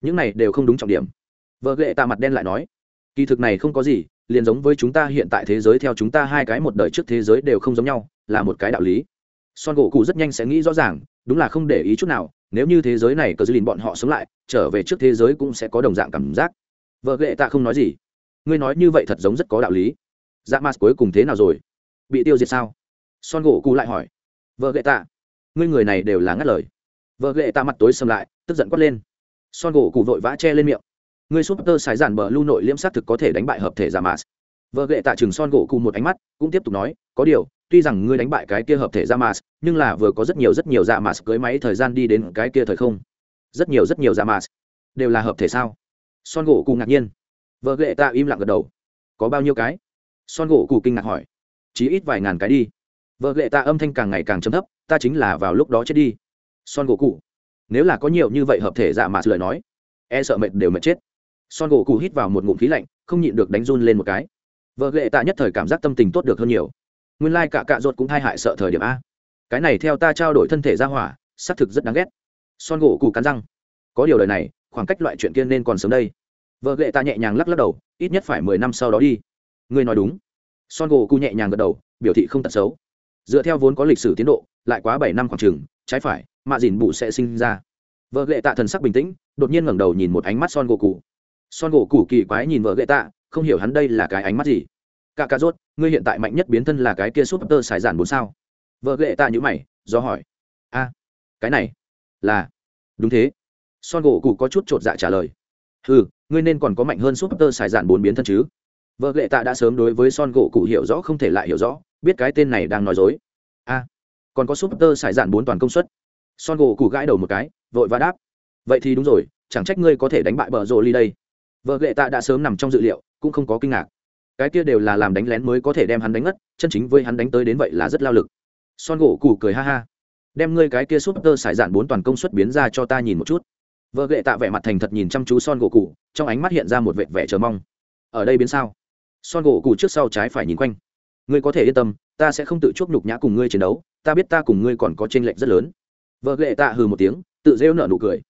Những này đều không đúng trọng điểm. Vợ ghệ tạ mặt đen lại nói. Kỳ thực này không có gì liền giống với chúng ta hiện tại thế giới theo chúng ta hai cái một đời trước thế giới đều không giống nhau, là một cái đạo lý. Son gỗ cụ rất nhanh sẽ nghĩ rõ ràng, đúng là không để ý chút nào, nếu như thế giới này cờ dư lìn bọn họ sống lại, trở về trước thế giới cũng sẽ có đồng dạng cảm giác. Vợ ghệ tạ không nói gì. Ngươi nói như vậy thật giống rất có đạo lý. Dạ mát cuối cùng thế nào rồi? Bị tiêu diệt sao? Son gỗ cụ lại hỏi. Vợ ghệ tạ, ngươi người này đều là ngắt lời. Vợ ghệ tạ mặt tối xâm lại, tức giận quát lên. Son gỗ cụ vội vã che lên miệng ngươi súp tơ sài giản bờ lưu nội liễm sát thực có thể đánh bại hợp thể giả mạt. Vợ ghệ tạ trường son gỗ cùng một ánh mắt, cũng tiếp tục nói, có điều, tuy rằng ngươi đánh bại cái kia hợp thể giả mạt, nhưng là vừa có rất nhiều rất nhiều giả mạt cưới máy thời gian đi đến cái kia thời không. Rất nhiều rất nhiều giả mạt đều là hợp thể sao? Son gỗ cụ ngạc nhiên. Vợ ghệ tạ im lặng gật đầu. Có bao nhiêu cái? Son gỗ cụ kinh ngạc hỏi. Chỉ ít vài ngàn cái đi. Vợ ghệ tạ âm thanh càng ngày càng chấm thấp, ta chính là vào lúc đó chết đi. Son gỗ cụ nếu là có nhiều như vậy hợp thể giả mạt lời nói e sợ mệt đều mệt chết son gỗ cụ hít vào một ngụm khí lạnh, không nhịn được đánh run lên một cái. Vợ ghệ tạ nhất thời cảm giác tâm tình tốt được hơn nhiều. Nguyên lai、like、cả cạ ruột cũng thay hại sợ thời điểm a. Cái này theo ta trao đổi thân thể ra hỏa, xác thực rất đáng ghét. Son gỗ cụ cắn răng. Có điều đời này, khoảng cách loại chuyện kia nên còn sớm đây. Vợ ghệ tạ nhẹ nhàng lắc lắc đầu, ít nhất phải mười năm sau đó đi. Ngươi nói đúng. Son gỗ cụ nhẹ nhàng gật đầu, biểu thị không tật xấu. Dựa theo vốn có lịch sử tiến độ, lại quá bảy năm khoảng chừng, trái phải, mạ dìn bụ sẽ sinh ra. Vợ ghệ tạ thần sắc bình tĩnh, đột nhiên ngẩng đầu nhìn một ánh mắt son gỗ cụ son gỗ củ kỳ quái nhìn vợ ghệ tạ, không hiểu hắn đây là cái ánh mắt gì. Cả cà rốt, ngươi hiện tại mạnh nhất biến thân là cái kia súp tơ xài giản bốn sao? Vợ ghệ tạ nhữ mày, do hỏi. A, cái này là, đúng thế. Son gỗ cụ có chút t r ộ t dạ trả lời. Ừ ngươi nên còn có mạnh hơn súp tơ xài giản bốn biến thân chứ. Vợ ghệ tạ đã sớm đối với son gỗ cụ hiểu rõ, không thể lại hiểu rõ, biết cái tên này đang nói dối. A, còn có súp tơ xài giản bốn toàn công suất. Son gỗ cụ gãi đầu một cái, vội và đáp. Vậy thì đúng rồi, chẳng trách ngươi có thể đánh bại bờ rồ ly đây vợ ghệ tạ đã sớm nằm trong dự liệu, cũng không có kinh ngạc. Cái kia đều là làm đánh lén mới có thể đem hắn đánh ngất, chân chính với hắn đánh tới đến vậy là rất lao lực. Son gỗ cù cười ha ha. Đem ngươi cái kia súp tơ sải dạn bốn toàn công suất biến ra cho ta nhìn một chút. Vợ ghệ tạ vẻ mặt thành thật nhìn chăm chú son gỗ cụ trong ánh mắt hiện ra một vệt vẻ chờ mong. Ở đây biến sao? Son gỗ cụ trước sau trái phải nhìn quanh. Ngươi có thể yên tâm, ta sẽ không tự chuốc nhục nhã cùng ngươi chiến đấu, ta biết ta cùng ngươi còn có tranh lệch rất lớn. Vợ ghệ tạ hừ một tiếng, tự rêu nợ nụ cười.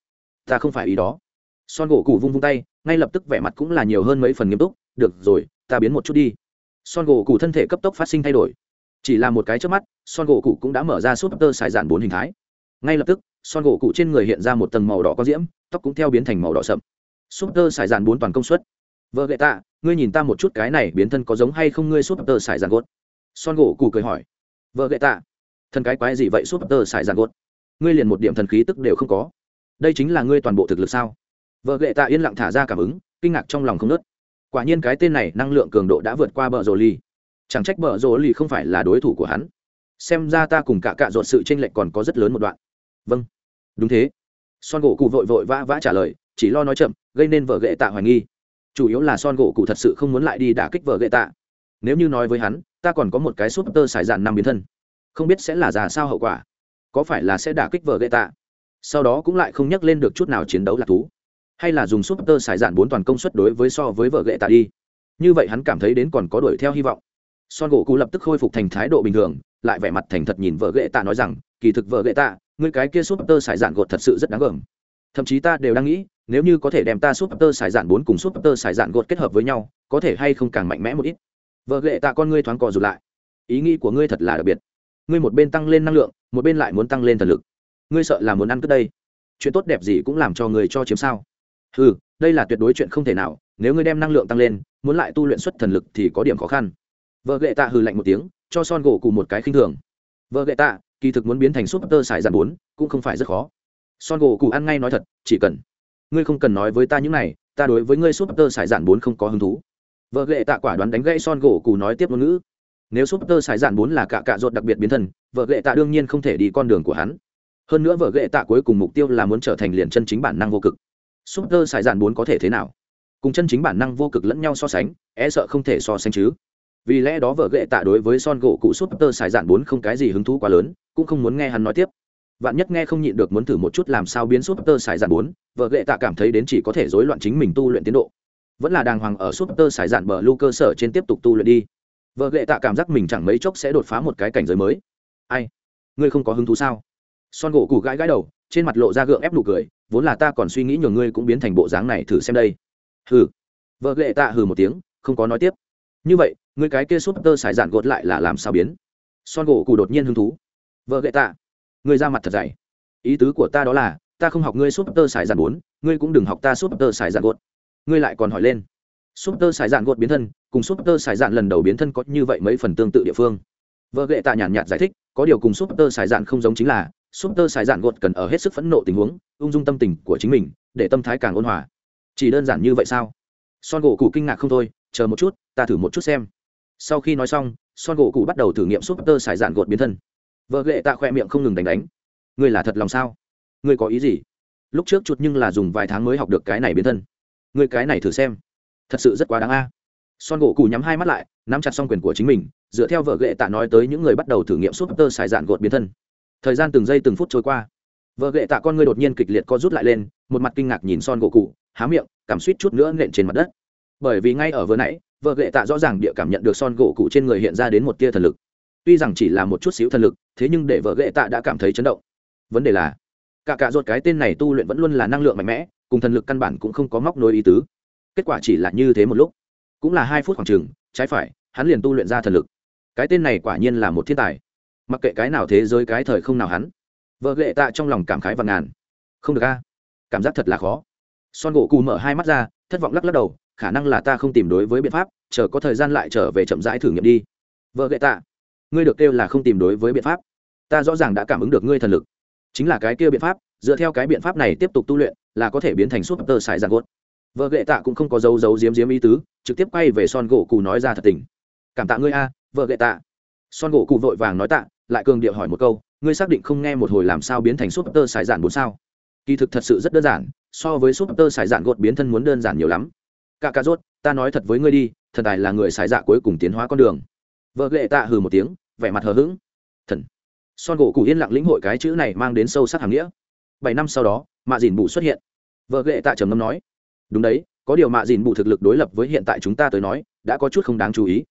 Ta không phải ý đó son gỗ cụ vung vung tay, ngay lập tức vẻ mặt cũng là nhiều hơn mấy phần nghiêm túc, được rồi, ta biến một chút đi. Son gỗ cụ thân thể cấp tốc phát sinh thay đổi. Chỉ là một cái trước mắt, son gỗ cụ cũng đã mở ra súp tơ xài dạn bốn hình thái. Ngay lập tức, son gỗ cụ trên người hiện ra một tầng màu đỏ có diễm, tóc cũng theo biến thành màu đỏ sậm. Súp tơ xài dạn bốn toàn công suất. Vợ gậy tạ, ngươi nhìn ta một chút cái này biến thân có giống hay không ngươi súp tơ xài dạn gốt son gỗ cụ cười hỏi. Vợ gậy tạ. Thân cái quái gì vậy súp tơ xài dạn gốt ngươi liền một điểm thần khí tức đều không có. Đây chính là ngươi toàn bộ thực lực sao? Vợ gệ tạ yên lặng thả ra cảm ứng, kinh ngạc trong lòng không nớt quả nhiên cái tên này năng lượng cường độ đã vượt qua bờ rồ ly chẳng trách bờ rồ ly không phải là đối thủ của hắn. Xem ra ta cùng cả cạ ruột sự tranh lệch còn có rất lớn một đoạn. Vâng. Đúng thế. Son gỗ cụ vội vội vã vã trả lời, chỉ lo nói chậm, gây nên vợ gệ tạ hoài nghi. Chủ yếu là son gỗ cụ thật sự không muốn lại đi đả kích vợ gệ tạ. Nếu như nói với hắn, ta còn có một cái súp tơ xài dạn năm biến thân. Không biết sẽ là già sao hậu quả. Có phải là sẽ đả kích vợ gệ tạ? Sau đó cũng lại không nhắc lên được chút nào chiến đấu là thú hay là dùng súp tơ xài dạn bốn toàn công suất đối với so với vợ ghệ tạ đi. Như vậy hắn cảm thấy đến còn có đuổi theo hy vọng. Son gỗ cụ lập tức khôi phục thành thái độ bình thường, lại vẻ mặt thành thật nhìn vợ ghệ tạ nói rằng, kỳ thực vợ ghệ tạ người cái kia súp tơ xài dạn gột thật sự rất đáng gờm. Thậm chí ta đều đang nghĩ, nếu như có thể đem ta súp tơ xài dạn bốn cùng súp tơ xài dạn gột kết hợp với nhau, có thể hay không càng mạnh mẽ một ít? Vợ ghệ tạ con ngươi thoáng cò rụt lại. Ý nghĩ của ngươi thật là đặc biệt. Ngươi một bên tăng lên năng lượng, một bên lại muốn tăng lên thần lực. Ngươi sợ là muốn ăn cướp đây. Chuyện tốt đẹp gì cũng làm cho người cho chiếm sao ừ đây là tuyệt đối chuyện không thể nào, nếu ngươi đem năng lượng tăng lên, muốn lại tu luyện xuất thần lực thì có điểm khó khăn. Vợ gệ tạ hừ lạnh một tiếng, cho son gỗ cụ một cái khinh thường. Vợ gệ tạ, kỳ thực muốn biến thành súp tơ sải dàn bốn, cũng không phải rất khó. Son gỗ cụ ăn ngay nói thật, chỉ cần ngươi không cần nói với ta những này, ta đối với ngươi súp tơ sải dàn bốn không có hứng thú. Vợ gệ tạ quả đoán đánh gãy son gỗ cụ nói tiếp ngôn ngữ. Nếu súp tơ sải dàn bốn là cả cạ ruột đặc biệt biến thân, vợ gệ tạ đương nhiên không thể đi con đường của hắn. Hơn nữa vợ gệ tạ cuối cùng mục tiêu là muốn trở thành liền chân chính bản năng vô cực. Super tơ xài bốn có thể thế nào? Cùng chân chính bản năng vô cực lẫn nhau so sánh e sợ không thể so sánh chứ. Vì lẽ đó vợ ghệ tạ đối với son gỗ cụ Super tơ xài dạn bốn không cái gì hứng thú quá lớn, cũng không muốn nghe hắn nói tiếp. Vạn nhất nghe không nhịn được muốn thử một chút làm sao biến Super tơ xài dạn bốn, vợ ghệ tạ cảm thấy đến chỉ có thể rối loạn chính mình tu luyện tiến độ. Vẫn là đàng hoàng ở Super tơ xài dạn bờ lưu cơ sở trên tiếp tục tu luyện đi. Vợ ghệ tạ cảm giác mình chẳng mấy chốc sẽ đột phá một cái cảnh giới mới. Ai? Ngươi không có hứng thú sao? Son gỗ cụ gãi gãi đầu, trên mặt lộ ra gượng ép nụ cười vốn là ta còn suy nghĩ nhường ngươi cũng biến thành bộ dáng này thử xem đây. Hừ. Vợ ghệ tạ hừ một tiếng, không có nói tiếp. Như vậy, ngươi cái kia súp tơ xài dạn gột lại là làm sao biến? Son gỗ cụ đột nhiên hứng thú. Vợ lệ tạ, ngươi ra mặt thật dày. Ý tứ của ta đó là, ta không học ngươi súp tơ xài dạn bốn, ngươi cũng đừng học ta súp tơ xài dạn gột. Ngươi lại còn hỏi lên. Súp tơ xài dạn gột biến thân, cùng súp tơ xài dạn lần đầu biến thân có như vậy mấy phần tương tự địa phương. Vợ lệ tạ nhàn nhạt giải thích, có điều cùng súp tơ xài dạn không giống chính là súp tơ xài dạn gột cần ở hết sức phẫn nộ tình huống ung dung tâm tình của chính mình, để tâm thái càng ôn hòa. Chỉ đơn giản như vậy sao? Son gỗ cụ kinh ngạc không thôi, chờ một chút, ta thử một chút xem. Sau khi nói xong, son gỗ cụ bắt đầu thử nghiệm súp tơ xài dạn gột biến thân. Vợ ghệ tạ khoe miệng không ngừng đánh đánh. Ngươi là thật lòng sao? Ngươi có ý gì? Lúc trước chút nhưng là dùng vài tháng mới học được cái này biến thân. Ngươi cái này thử xem. Thật sự rất quá đáng a. Son gỗ cụ nhắm hai mắt lại, nắm chặt xong quyền của chính mình, dựa theo vợ ghệ tạ nói tới những người bắt đầu thử nghiệm súp tơ xài dạn gột biến thân. Thời gian từng giây từng phút trôi qua vợ gệ tạ con ngươi đột nhiên kịch liệt co rút lại lên, một mặt kinh ngạc nhìn son gỗ cụ há miệng, cảm suýt chút nữa nện trên mặt đất. Bởi vì ngay ở vừa nãy, vợ gệ tạ rõ ràng địa cảm nhận được son gỗ cụ trên người hiện ra đến một tia thần lực. Tuy rằng chỉ là một chút xíu thần lực, thế nhưng để vợ gệ tạ đã cảm thấy chấn động. Vấn đề là, cả cả ruột cái tên này tu luyện vẫn luôn là năng lượng mạnh mẽ, cùng thần lực căn bản cũng không có móc nối ý tứ. Kết quả chỉ là như thế một lúc. Cũng là hai phút khoảng chừng, trái phải, hắn liền tu luyện ra thần lực. Cái tên này quả nhiên là một thiên tài. Mặc kệ cái nào thế giới cái thời không nào hắn vợ lệ tạ trong lòng cảm khái và ngàn. Không được a. Cảm giác thật là khó. Son gỗ cù mở hai mắt ra, thất vọng lắc lắc đầu, khả năng là ta không tìm đối với biện pháp, chờ có thời gian lại trở về chậm rãi thử nghiệm đi. Vợ lệ tạ, ngươi được kêu là không tìm đối với biện pháp. Ta rõ ràng đã cảm ứng được ngươi thần lực. Chính là cái kia biện pháp, dựa theo cái biện pháp này tiếp tục tu luyện, là có thể biến thành súp tơ xài giàn gốt vợ gậy tạ cũng không có dấu dấu diếm diếm ý tứ, trực tiếp quay về son gỗ cù nói ra thật tình. Cảm tạ ngươi a, vợ gậy tạ. Son gỗ cù vội vàng nói tạ, lại cường điệu hỏi một câu ngươi xác định không nghe một hồi làm sao biến thành súp tơ xài giản bốn sao? Kỳ thực thật sự rất đơn giản, so với súp tơ xài giản gột biến thân muốn đơn giản nhiều lắm. Cả cà rốt, ta nói thật với ngươi đi, thần tài là người xài dạ cuối cùng tiến hóa con đường. Vợ ghệ tạ hừ một tiếng, vẻ mặt hờ hững. Thần. Son gỗ cụ yên lặng lĩnh hội cái chữ này mang đến sâu sắc hàng nghĩa. Bảy năm sau đó, mạ dìn bụ xuất hiện. Vợ ghệ tạ trầm ngâm nói, đúng đấy, có điều mạ dìn bụ thực lực đối lập với hiện tại chúng ta tới nói, đã có chút không đáng chú ý.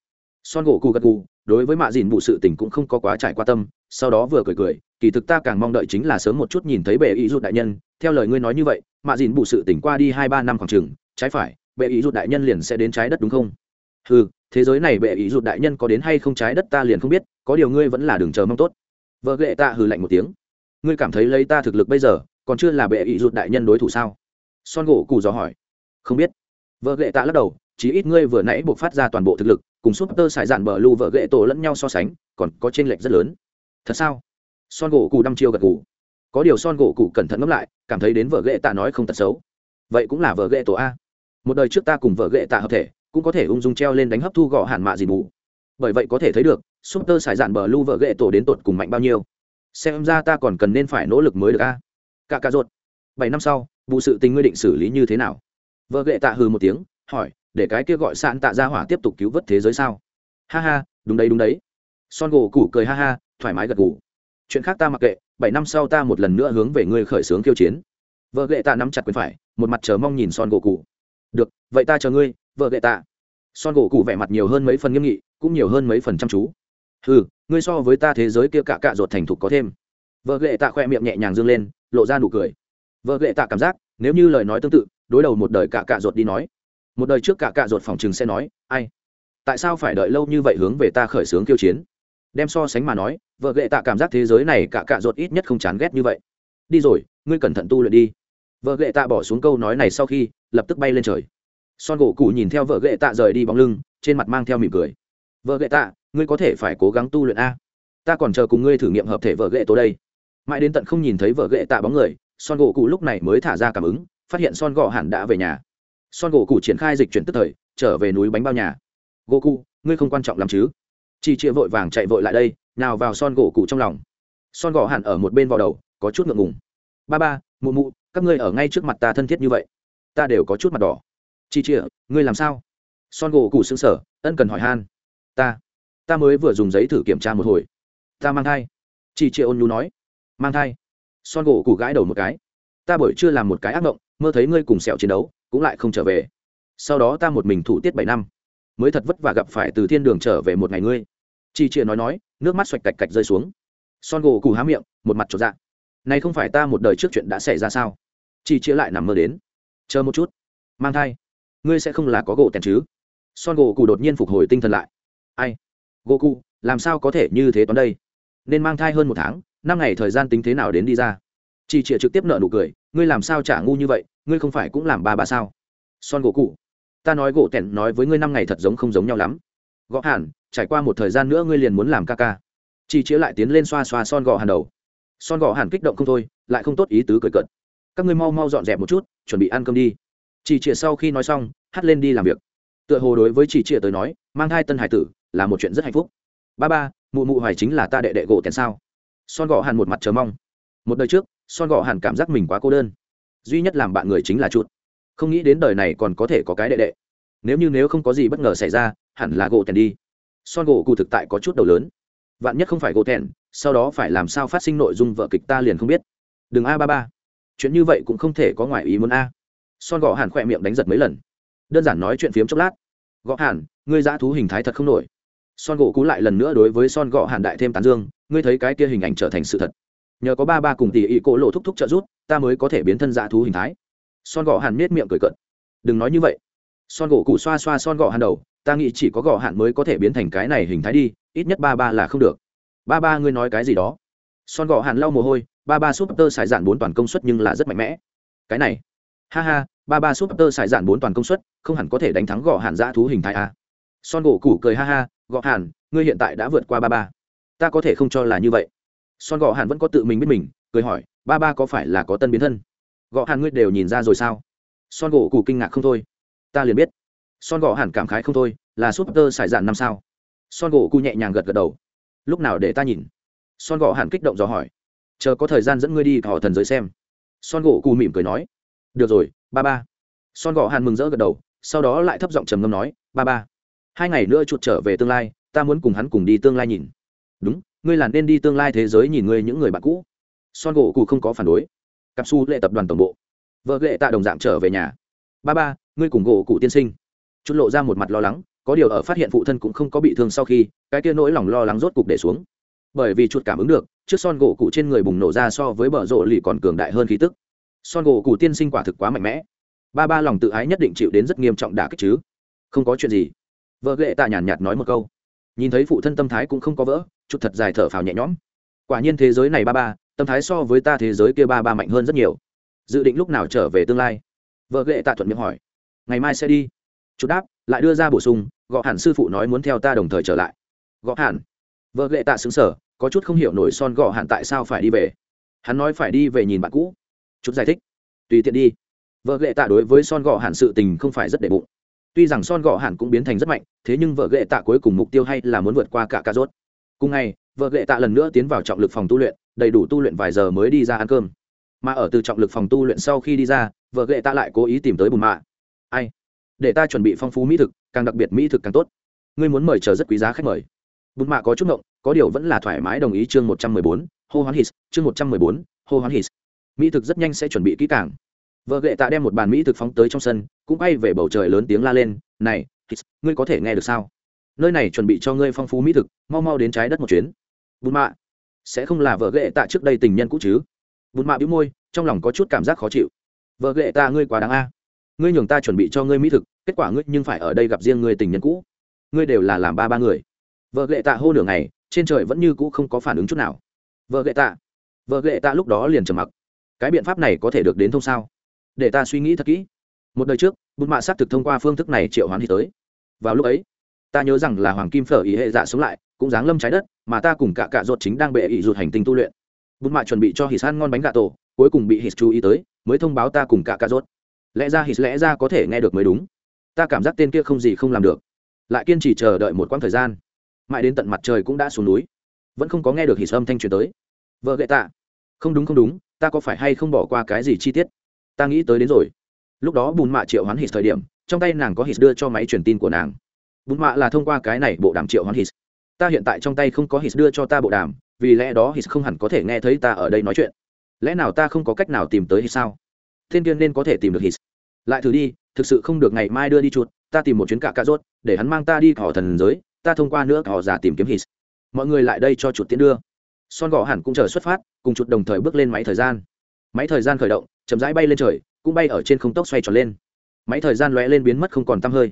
Son gỗ cụ gật cụ đối với mạ dìn bụ sự tình cũng không có quá trải qua tâm, sau đó vừa cười cười, kỳ thực ta càng mong đợi chính là sớm một chút nhìn thấy bệ ý rút đại nhân. Theo lời ngươi nói như vậy, mạ dìn bụ sự tỉnh qua đi hai ba năm khoảng chừng, trái phải, bệ ý rút đại nhân liền sẽ đến trái đất đúng không? Ừ thế giới này bệ ý rút đại nhân có đến hay không trái đất ta liền không biết, có điều ngươi vẫn là đường chờ mong tốt. Vợ ghệ ta hừ lạnh một tiếng. Ngươi cảm thấy lấy ta thực lực bây giờ, còn chưa là bệ ý rút đại nhân đối thủ sao? Son gỗ cù dò hỏi. Không biết. Vợ ghệ tạ lắc đầu chỉ ít ngươi vừa nãy buộc phát ra toàn bộ thực lực cùng súp tơ sải dạn bờ lưu vợ ghệ tổ lẫn nhau so sánh, còn có t r ê n lệch rất lớn. Thật sao? Son gỗ cụ đăm chiêu gật cù có điều son gỗ cụ cẩn thận ngẫm lại, cảm thấy đến vợ ghệ tạ nói không tật xấu. Vậy cũng là vợ ghệ tổ a. Một đời trước ta cùng vợ ghệ tạ hợp thể, cũng có thể ung dung treo lên đánh hấp thu gõ hạn mạ gì mù. Bởi vậy có thể thấy được súp tơ sải dạn bờ lưu vợ ghệ tổ đến tột cùng mạnh bao nhiêu. Xem ra ta còn cần nên phải nỗ lực mới được a. Cả cà rột bảy năm sau, vụ sự tình ngươi định xử lý như thế nào? Vợ ghệ tạ hừ một tiếng, hỏi để cái kia gọi sạn tạ ra hỏa tiếp tục cứu vớt thế giới sao? Ha ha, đúng đấy đúng đấy. Son gỗ củ cười ha ha, thoải mái gật gù. Chuyện khác ta mặc kệ, bảy năm sau ta một lần nữa hướng về ngươi khởi xướng khiêu chiến. Vợ gệ tạ nắm chặt quyền phải, một mặt chờ mong nhìn son gỗ cụ được, vậy ta chờ ngươi, vợ gệ tạ. Son gỗ cụ vẻ mặt nhiều hơn mấy phần nghiêm nghị, cũng nhiều hơn mấy phần chăm chú. Ừ ngươi so với ta thế giới kia cạ cạ ruột thành thục có thêm. Vợ gệ tạ khoe miệng nhẹ nhàng dương lên, lộ ra nụ cười. Vợ gệ tạ cảm giác, nếu như lời nói tương tự, đối đầu một đời cạ cạ ruột đi nói một đời trước cả cạ ruột phòng chừng sẽ nói, ai? Tại sao phải đợi lâu như vậy hướng về ta khởi xướng kiêu chiến? Đem so sánh mà nói, vợ ghệ tạ cảm giác thế giới này cả cạ ruột ít nhất không chán ghét như vậy. Đi rồi, ngươi cẩn thận tu luyện đi. Vợ ghệ tạ bỏ xuống câu nói này sau khi, lập tức bay lên trời. Son gỗ cụ nhìn theo vợ ghệ tạ rời đi bóng lưng, trên mặt mang theo mỉm cười. Vợ ghệ tạ, ngươi có thể phải cố gắng tu luyện a. Ta còn chờ cùng ngươi thử nghiệm hợp thể vợ ghệ tố đây. Mãi đến tận không nhìn thấy vợ ghệ tạ bóng người, son gỗ cụ lúc này mới thả ra cảm ứng, phát hiện son gỗ hẳn đã về nhà son gỗ cụ triển khai dịch chuyển tức thời, trở về núi bánh bao nhà. Gỗ cụ, ngươi không quan trọng lắm chứ? Chị chia vội vàng chạy vội lại đây, nào vào son gỗ cụ trong lòng. Son gỗ hẳn ở một bên vào đầu, có chút ngượng ngùng. Ba ba, mụ mụ, các ngươi ở ngay trước mặt ta thân thiết như vậy. Ta đều có chút mặt đỏ. Chị chia ngươi làm sao? Son gỗ cụ xứng sở ân cần hỏi han. Ta ta mới vừa dùng giấy thử kiểm tra một hồi. Ta mang thai. Chị chia ôn nhu nói. Mang thai. Son gỗ cụ gãi đầu một cái. Ta bởi chưa làm một cái ác mộng, mơ thấy ngươi cùng sẹo chiến đấu cũng lại không trở về. Sau đó ta một mình thủ tiết bảy năm. Mới thật vất vả gặp phải từ thiên đường trở về một ngày ngươi. Chị chia nói nói, nước mắt xoạch cạch cạch rơi xuống. Son gỗ cụ há miệng, một mặt trọt dạ. Này không phải ta một đời trước chuyện đã xảy ra sao? Chị chia lại nằm mơ đến. Chờ một chút. Mang thai. Ngươi sẽ không là có gỗ tèn chứ? Son gỗ cụ đột nhiên phục hồi tinh thần lại. Ai? Gỗ cụ làm sao có thể như thế toán đây? Nên mang thai hơn một tháng, năm ngày thời gian tính thế nào đến đi ra? Chị chịa trực tiếp nợ nụ cười, ngươi làm sao trả ngu như vậy? Ngươi không phải cũng làm ba bà sao? Son gỗ cụ. Ta nói gỗ tẻn nói với ngươi năm ngày thật giống không giống nhau lắm. Gõ hẳn trải qua một thời gian nữa ngươi liền muốn làm ca ca. Chỉ chĩa lại tiến lên xoa xoa son gò hàn đầu. Son gò hàn kích động không thôi, lại không tốt ý tứ cười cợt. Các ngươi mau mau dọn dẹp một chút, chuẩn bị ăn cơm đi. Chỉ chĩa sau khi nói xong hắt lên đi làm việc. Tựa hồ đối với chỉ chĩa tới nói, mang hai tân hải tử là một chuyện rất hạnh phúc. Ba ba, mụ mụ hoài chính là ta đệ đệ gỗ tèn sao? Son gò hàn một mặt chờ mong. Một đời trước, son gò hàn cảm giác mình quá cô đơn duy nhất làm bạn người chính là chút không nghĩ đến đời này còn có thể có cái đệ đệ. Nếu như nếu không có gì bất ngờ xảy ra, hẳn là gỗ tèn đi. Son gỗ cụ thực tại có chút đầu lớn. Vạn nhất không phải gỗ tèn, sau đó phải làm sao phát sinh nội dung vợ kịch ta liền không biết. Đừng a ba ba. Chuyện như vậy cũng không thể có ngoài ý muốn a. Son gõ hàn khỏe miệng đánh giật mấy lần. Đơn giản nói chuyện phiếm chốc lát. Gõ hàn ngươi dã thú hình thái thật không nổi. Son gỗ cú lại lần nữa đối với son gõ hàn đại thêm tán dương, ngươi thấy cái kia hình ảnh trở thành sự thật nhờ có ba ba cùng tỷ ị cổ lộ thúc thúc trợ rút ta mới có thể biến thân dạ thú hình thái. Son gò hàn miết miệng cười cận đừng nói như vậy. Son gỗ cụ xoa xoa son gò hàn đầu, ta nghĩ chỉ có gò hạn mới có thể biến thành cái này hình thái đi, ít nhất ba ba là không được. Ba ba, ngươi nói cái gì đó? Son gò hàn lau mồ hôi, ba ba súp tơ xài dạn bốn toàn công suất nhưng là rất mạnh mẽ. Cái này. Ha ha, ba ba súp tơ xài dạn bốn toàn công suất, không hẳn có thể đánh thắng gò hạn dã dạ thú hình thái a son gỗ củ cười ha ha, gò hàn, ngươi hiện tại đã vượt qua ba ba. Ta có thể không cho là như vậy son gõ hàn vẫn có tự mình biết mình, cười hỏi, ba ba có phải là có tân biến thân? Gõ hàn ngươi đều nhìn ra rồi sao? Son gỗ Cù kinh ngạc không thôi. Ta liền biết. Son gọ hàn cảm khái không thôi, là súp tơ xài dạn năm sao? Son gỗ cụ nhẹ nhàng gật gật đầu. Lúc nào để ta nhìn? Son gọ hàn kích động dò hỏi. Chờ có thời gian dẫn ngươi đi họ thần giới xem. Son gỗ cụ mỉm cười nói. Được rồi, ba ba. Son gọ hàn mừng rỡ gật đầu, sau đó lại thấp giọng trầm ngâm nói, ba ba, hai ngày nữa chuột trở về tương lai, ta muốn cùng hắn cùng đi tương lai nhìn. Đúng ngươi là nên đi tương lai thế giới nhìn ngươi những người bạn cũ. Son gỗ cụ không có phản đối. Cặp su lệ tập đoàn tổng bộ. Vợ ghệ tạ đồng dạng trở về nhà. Ba ba, ngươi cùng gỗ cụ tiên sinh. Chút lộ ra một mặt lo lắng, có điều ở phát hiện phụ thân cũng không có bị thương sau khi, cái kia nỗi lòng lo lắng rốt cục để xuống. Bởi vì chuột cảm ứng được, trước son gỗ cụ trên người bùng nổ ra so với bờ rộ lì còn cường đại hơn khí tức. Son gỗ cụ tiên sinh quả thực quá mạnh mẽ. Ba ba lòng tự ái nhất định chịu đến rất nghiêm trọng đả kích chứ. Không có chuyện gì. Vợ ghệ tạ nhàn nhạt nói một câu nhìn thấy phụ thân tâm thái cũng không có vỡ, chút thật dài thở phào nhẹ nhõm. Quả nhiên thế giới này ba ba, tâm thái so với ta thế giới kia ba ba mạnh hơn rất nhiều. Dự định lúc nào trở về tương lai? Vợ ghệ tạ thuận miệng hỏi. Ngày mai sẽ đi. Chút đáp, lại đưa ra bổ sung gõ hẳn sư phụ nói muốn theo ta đồng thời trở lại. Gõ hẳn vợ ghệ tạ xứng sở có chút không hiểu nổi son gõ hẳn tại sao phải đi về. Hắn nói phải đi về nhìn bạn cũ. Chút giải thích. Tùy tiện đi. Vợ ghệ tạ đối với son gõ hẳn sự tình không phải rất để bụng tuy rằng son gọ hẳn cũng biến thành rất mạnh, thế nhưng vợ ghệ tạ cuối cùng mục tiêu hay là muốn vượt qua cả ca rốt. Cùng ngày, vợ ghệ tạ lần nữa tiến vào trọng lực phòng tu luyện, đầy đủ tu luyện vài giờ mới đi ra ăn cơm. Mà ở từ trọng lực phòng tu luyện sau khi đi ra, vợ ghệ tạ lại cố ý tìm tới bùn mạ. Ai? Để ta chuẩn bị phong phú mỹ thực, càng đặc biệt mỹ thực càng tốt. Ngươi muốn mời chờ rất quý giá khách mời. Bùn mạ có chút ngộng, có điều vẫn là thoải mái đồng ý chương một trăm mười bốn, hô hoán hít, chương một trăm mười bốn, hô hoán hít. Mỹ thực rất nhanh sẽ chuẩn bị kỹ càng vợ ghệ tạ đem một bàn mỹ thực phóng tới trong sân, cũng bay về bầu trời lớn tiếng la lên, này ngươi có thể nghe được sao? Nơi này chuẩn bị cho ngươi phong phú mỹ thực, mau mau đến trái đất một chuyến. Bùn mạ, sẽ không là vợ ghệ tạ trước đây tình nhân cũ chứ? Bùn mạ bĩu môi, trong lòng có chút cảm giác khó chịu. Vợ ghệ tạ ngươi quá đáng a. Ngươi nhường ta chuẩn bị cho ngươi mỹ thực, kết quả ngươi nhưng phải ở đây gặp riêng ngươi tình nhân cũ. Ngươi đều là làm ba ba người. Vợ ghệ tạ hô nửa ngày, trên trời vẫn như cũ không có phản ứng chút nào. Vợ gệ tạ, vợ gệ tạ lúc đó liền trầm mặc. Cái biện pháp này có thể được đến thông sao? Để ta suy nghĩ thật kỹ. Một đời trước bùn mạ xác thực thông qua phương thức này triệu hoán hít tới. Vào lúc ấy, ta nhớ rằng là hoàng kim phở ý hệ dạ sống lại, cũng giáng lâm trái đất, mà ta cùng cả cạ ruột chính đang bệ ý ruột hành tinh tu luyện. Bùn mạ chuẩn bị cho hít ăn ngon bánh gà tổ, cuối cùng bị hít chú ý tới, mới thông báo ta cùng cả cạ ruột. Lẽ ra hít lẽ ra có thể nghe được mới đúng. Ta cảm giác tên kia không gì không làm được. Lại kiên trì chờ đợi một quãng thời gian. Mãi đến tận mặt trời cũng đã xuống núi. Vẫn không có nghe được hít âm thanh truyền tới. Vợ gậy tạ, không đúng không đúng, ta có phải hay không bỏ qua cái gì chi tiết? Ta nghĩ tới đến rồi. Lúc đó bùn mạ triệu hoán hít thời điểm, trong tay nàng có hít đưa cho máy truyền tin của nàng. Bùn mạ là thông qua cái này bộ đàm triệu hoán hít ta hiện tại trong tay không có hít đưa cho ta bộ đàm, vì lẽ đó hít không hẳn có thể nghe thấy ta ở đây nói chuyện. Lẽ nào ta không có cách nào tìm tới hít sao? Thiên tiên nên có thể tìm được hít lại thử đi, thực sự không được ngày mai đưa đi chuột, ta tìm một chuyến cả cà rốt, để hắn mang ta đi thỏ thần giới, ta thông qua nữa thỏ giả tìm kiếm hít mọi người lại đây cho chuột tiến đưa. Son gõ hẳn cũng chờ xuất phát, cùng chuột đồng thời bước lên máy thời gian máy thời gian khởi động, chậm rãi bay lên trời, cũng bay ở trên không tốc xoay tròn lên. Máy thời gian lóe lên biến mất không còn t hơi.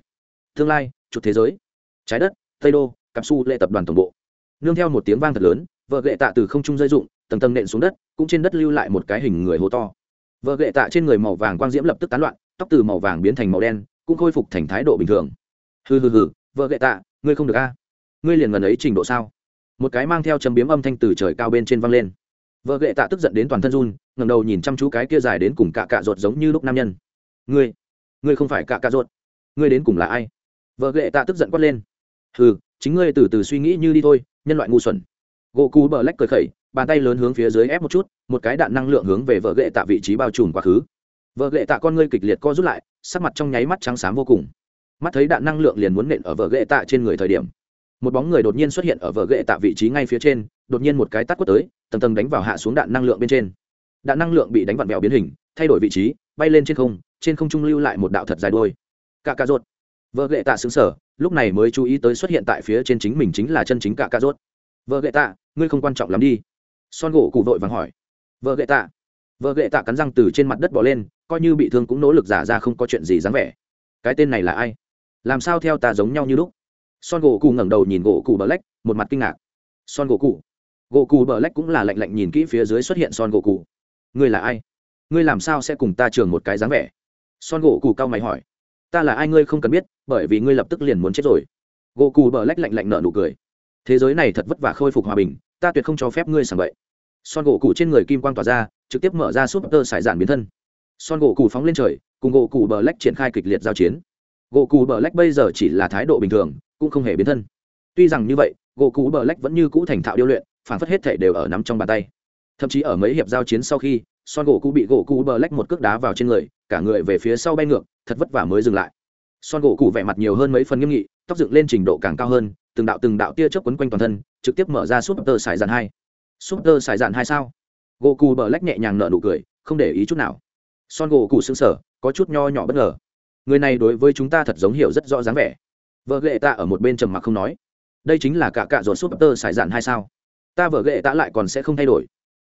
Tương lai chụp thế giới. Trái đất, tây đô cặp su lệ tập đoàn tổng bộ. Nương theo một tiếng vang thật lớn, vợ gệ tạ từ không trung rơi rụng, tầng tầng nện xuống đất, cũng trên đất lưu lại một cái hình người hố to. Vợ gệ tạ trên người màu vàng quang diễm lập tức tán loạn, tóc từ màu vàng biến thành màu đen, cũng khôi phục thành thái độ bình thường. Hừ hừ hừ, vợ gệ tạ, ngươi không được a? Ngươi liền gần ấy trình độ sao? Một cái mang theo chấm biếm âm thanh từ trời cao bên trên văng lên vợ gệ tạ tức giận đến toàn thân run ngầm đầu nhìn chăm chú cái kia dài đến cùng cạ cạ ruột giống như lúc nam nhân. Ngươi ngươi không phải cạ cạ ruột. Ngươi đến cùng là ai? Vợ gệ tạ tức giận quát lên. Hừ, chính ngươi từ từ suy nghĩ như đi thôi, nhân loại ngu xuẩn. Gỗ cú bờ lách cười khẩy, bàn tay lớn hướng phía dưới ép một chút, một cái đạn năng lượng hướng về vợ gệ tạ vị trí bao trùm quá khứ. Vợ gệ tạ con ngươi kịch liệt co rút lại, sắc mặt trong nháy mắt trắng xám vô cùng. Mắt thấy đạn năng lượng liền muốn nện ở vợ gệ tạ trên người thời điểm một bóng người đột nhiên xuất hiện ở vợ ghệ tạ vị trí ngay phía trên, đột nhiên một cái tắt quất tới, tầng tầng đánh vào hạ xuống đạn năng lượng bên trên. Đạn năng lượng bị đánh vặn vẹo biến hình, thay đổi vị trí, bay lên trên không trên không trung lưu lại một đạo thật dài đôi cả cà rốt. Vợ ghệ tạ xứng sở lúc này mới chú ý tới xuất hiện tại phía trên chính mình chính là chân chính cả cà rốt. Vợ ghệ tạ, ngươi không quan trọng lắm đi. Son gỗ cụ vội vàng hỏi. Vợ ghệ tạ. Vợ ghệ tạ cắn răng từ trên mặt đất bỏ lên, coi như bị thương cũng nỗ lực giả ra không có chuyện gì dáng vẻ. Cái tên này là ai? Làm sao theo ta giống nhau như lúc? Son gỗ cụ ngẩng đầu nhìn gỗ cụ bờ lách, một mặt kinh ngạc. Son gỗ cụ gỗ cụ bờ lách cũng là lạnh lạnh nhìn kỹ phía dưới xuất hiện son gỗ cụ ngươi là ai? Ngươi làm sao sẽ cùng ta trường một cái dáng vẻ? Son gỗ cụ cao mày hỏi. Ta là ai ngươi không cần biết, bởi vì ngươi lập tức liền muốn chết rồi. Gỗ cụ bờ lách lạnh lạnh nở nụ cười. Thế giới này thật vất vả khôi phục hòa bình, ta tuyệt không cho phép ngươi sảng bậy. Son gỗ cụ trên người kim quang tỏa ra, trực tiếp mở ra súp tơ sải giản biến thân. Son gỗ cụ phóng lên trời, cùng gỗ cụ bờ lách triển khai kịch liệt giao chiến. Gỗ cụ bờ lách bây giờ chỉ là thái độ bình thường cũng không hề biến thân. Tuy rằng như vậy, gỗ Black bờ lách vẫn như cũ thành thạo điêu luyện, phản phất hết thể đều ở nắm trong bàn tay. Thậm chí ở mấy hiệp giao chiến sau khi, son gỗ bị gỗ Black bờ lách một cước đá vào trên người, cả người về phía sau bay ngược, thật vất vả mới dừng lại. Son gỗ vẻ mặt nhiều hơn mấy phần nghiêm nghị, tóc dựng lên trình độ càng cao hơn, từng đạo từng đạo tia chớp quấn quanh toàn thân, trực tiếp mở ra súp tơ sải dạn hai. Súp tơ sải dạn hai sao? Gỗ Black bờ lách nhẹ nhàng nở nụ cười, không để ý chút nào. Son gỗ cụ xứng sở có chút nho nhỏ bất ngờ. Người này đối với chúng ta thật giống hiểu rất rõ dáng vẻ vợ ghệ tạ ở một bên trầm mặc không nói. Đây chính là cả cạ ruột súp tơ sải dạn hai sao? Ta vợ ghệ tạ lại còn sẽ không thay đổi.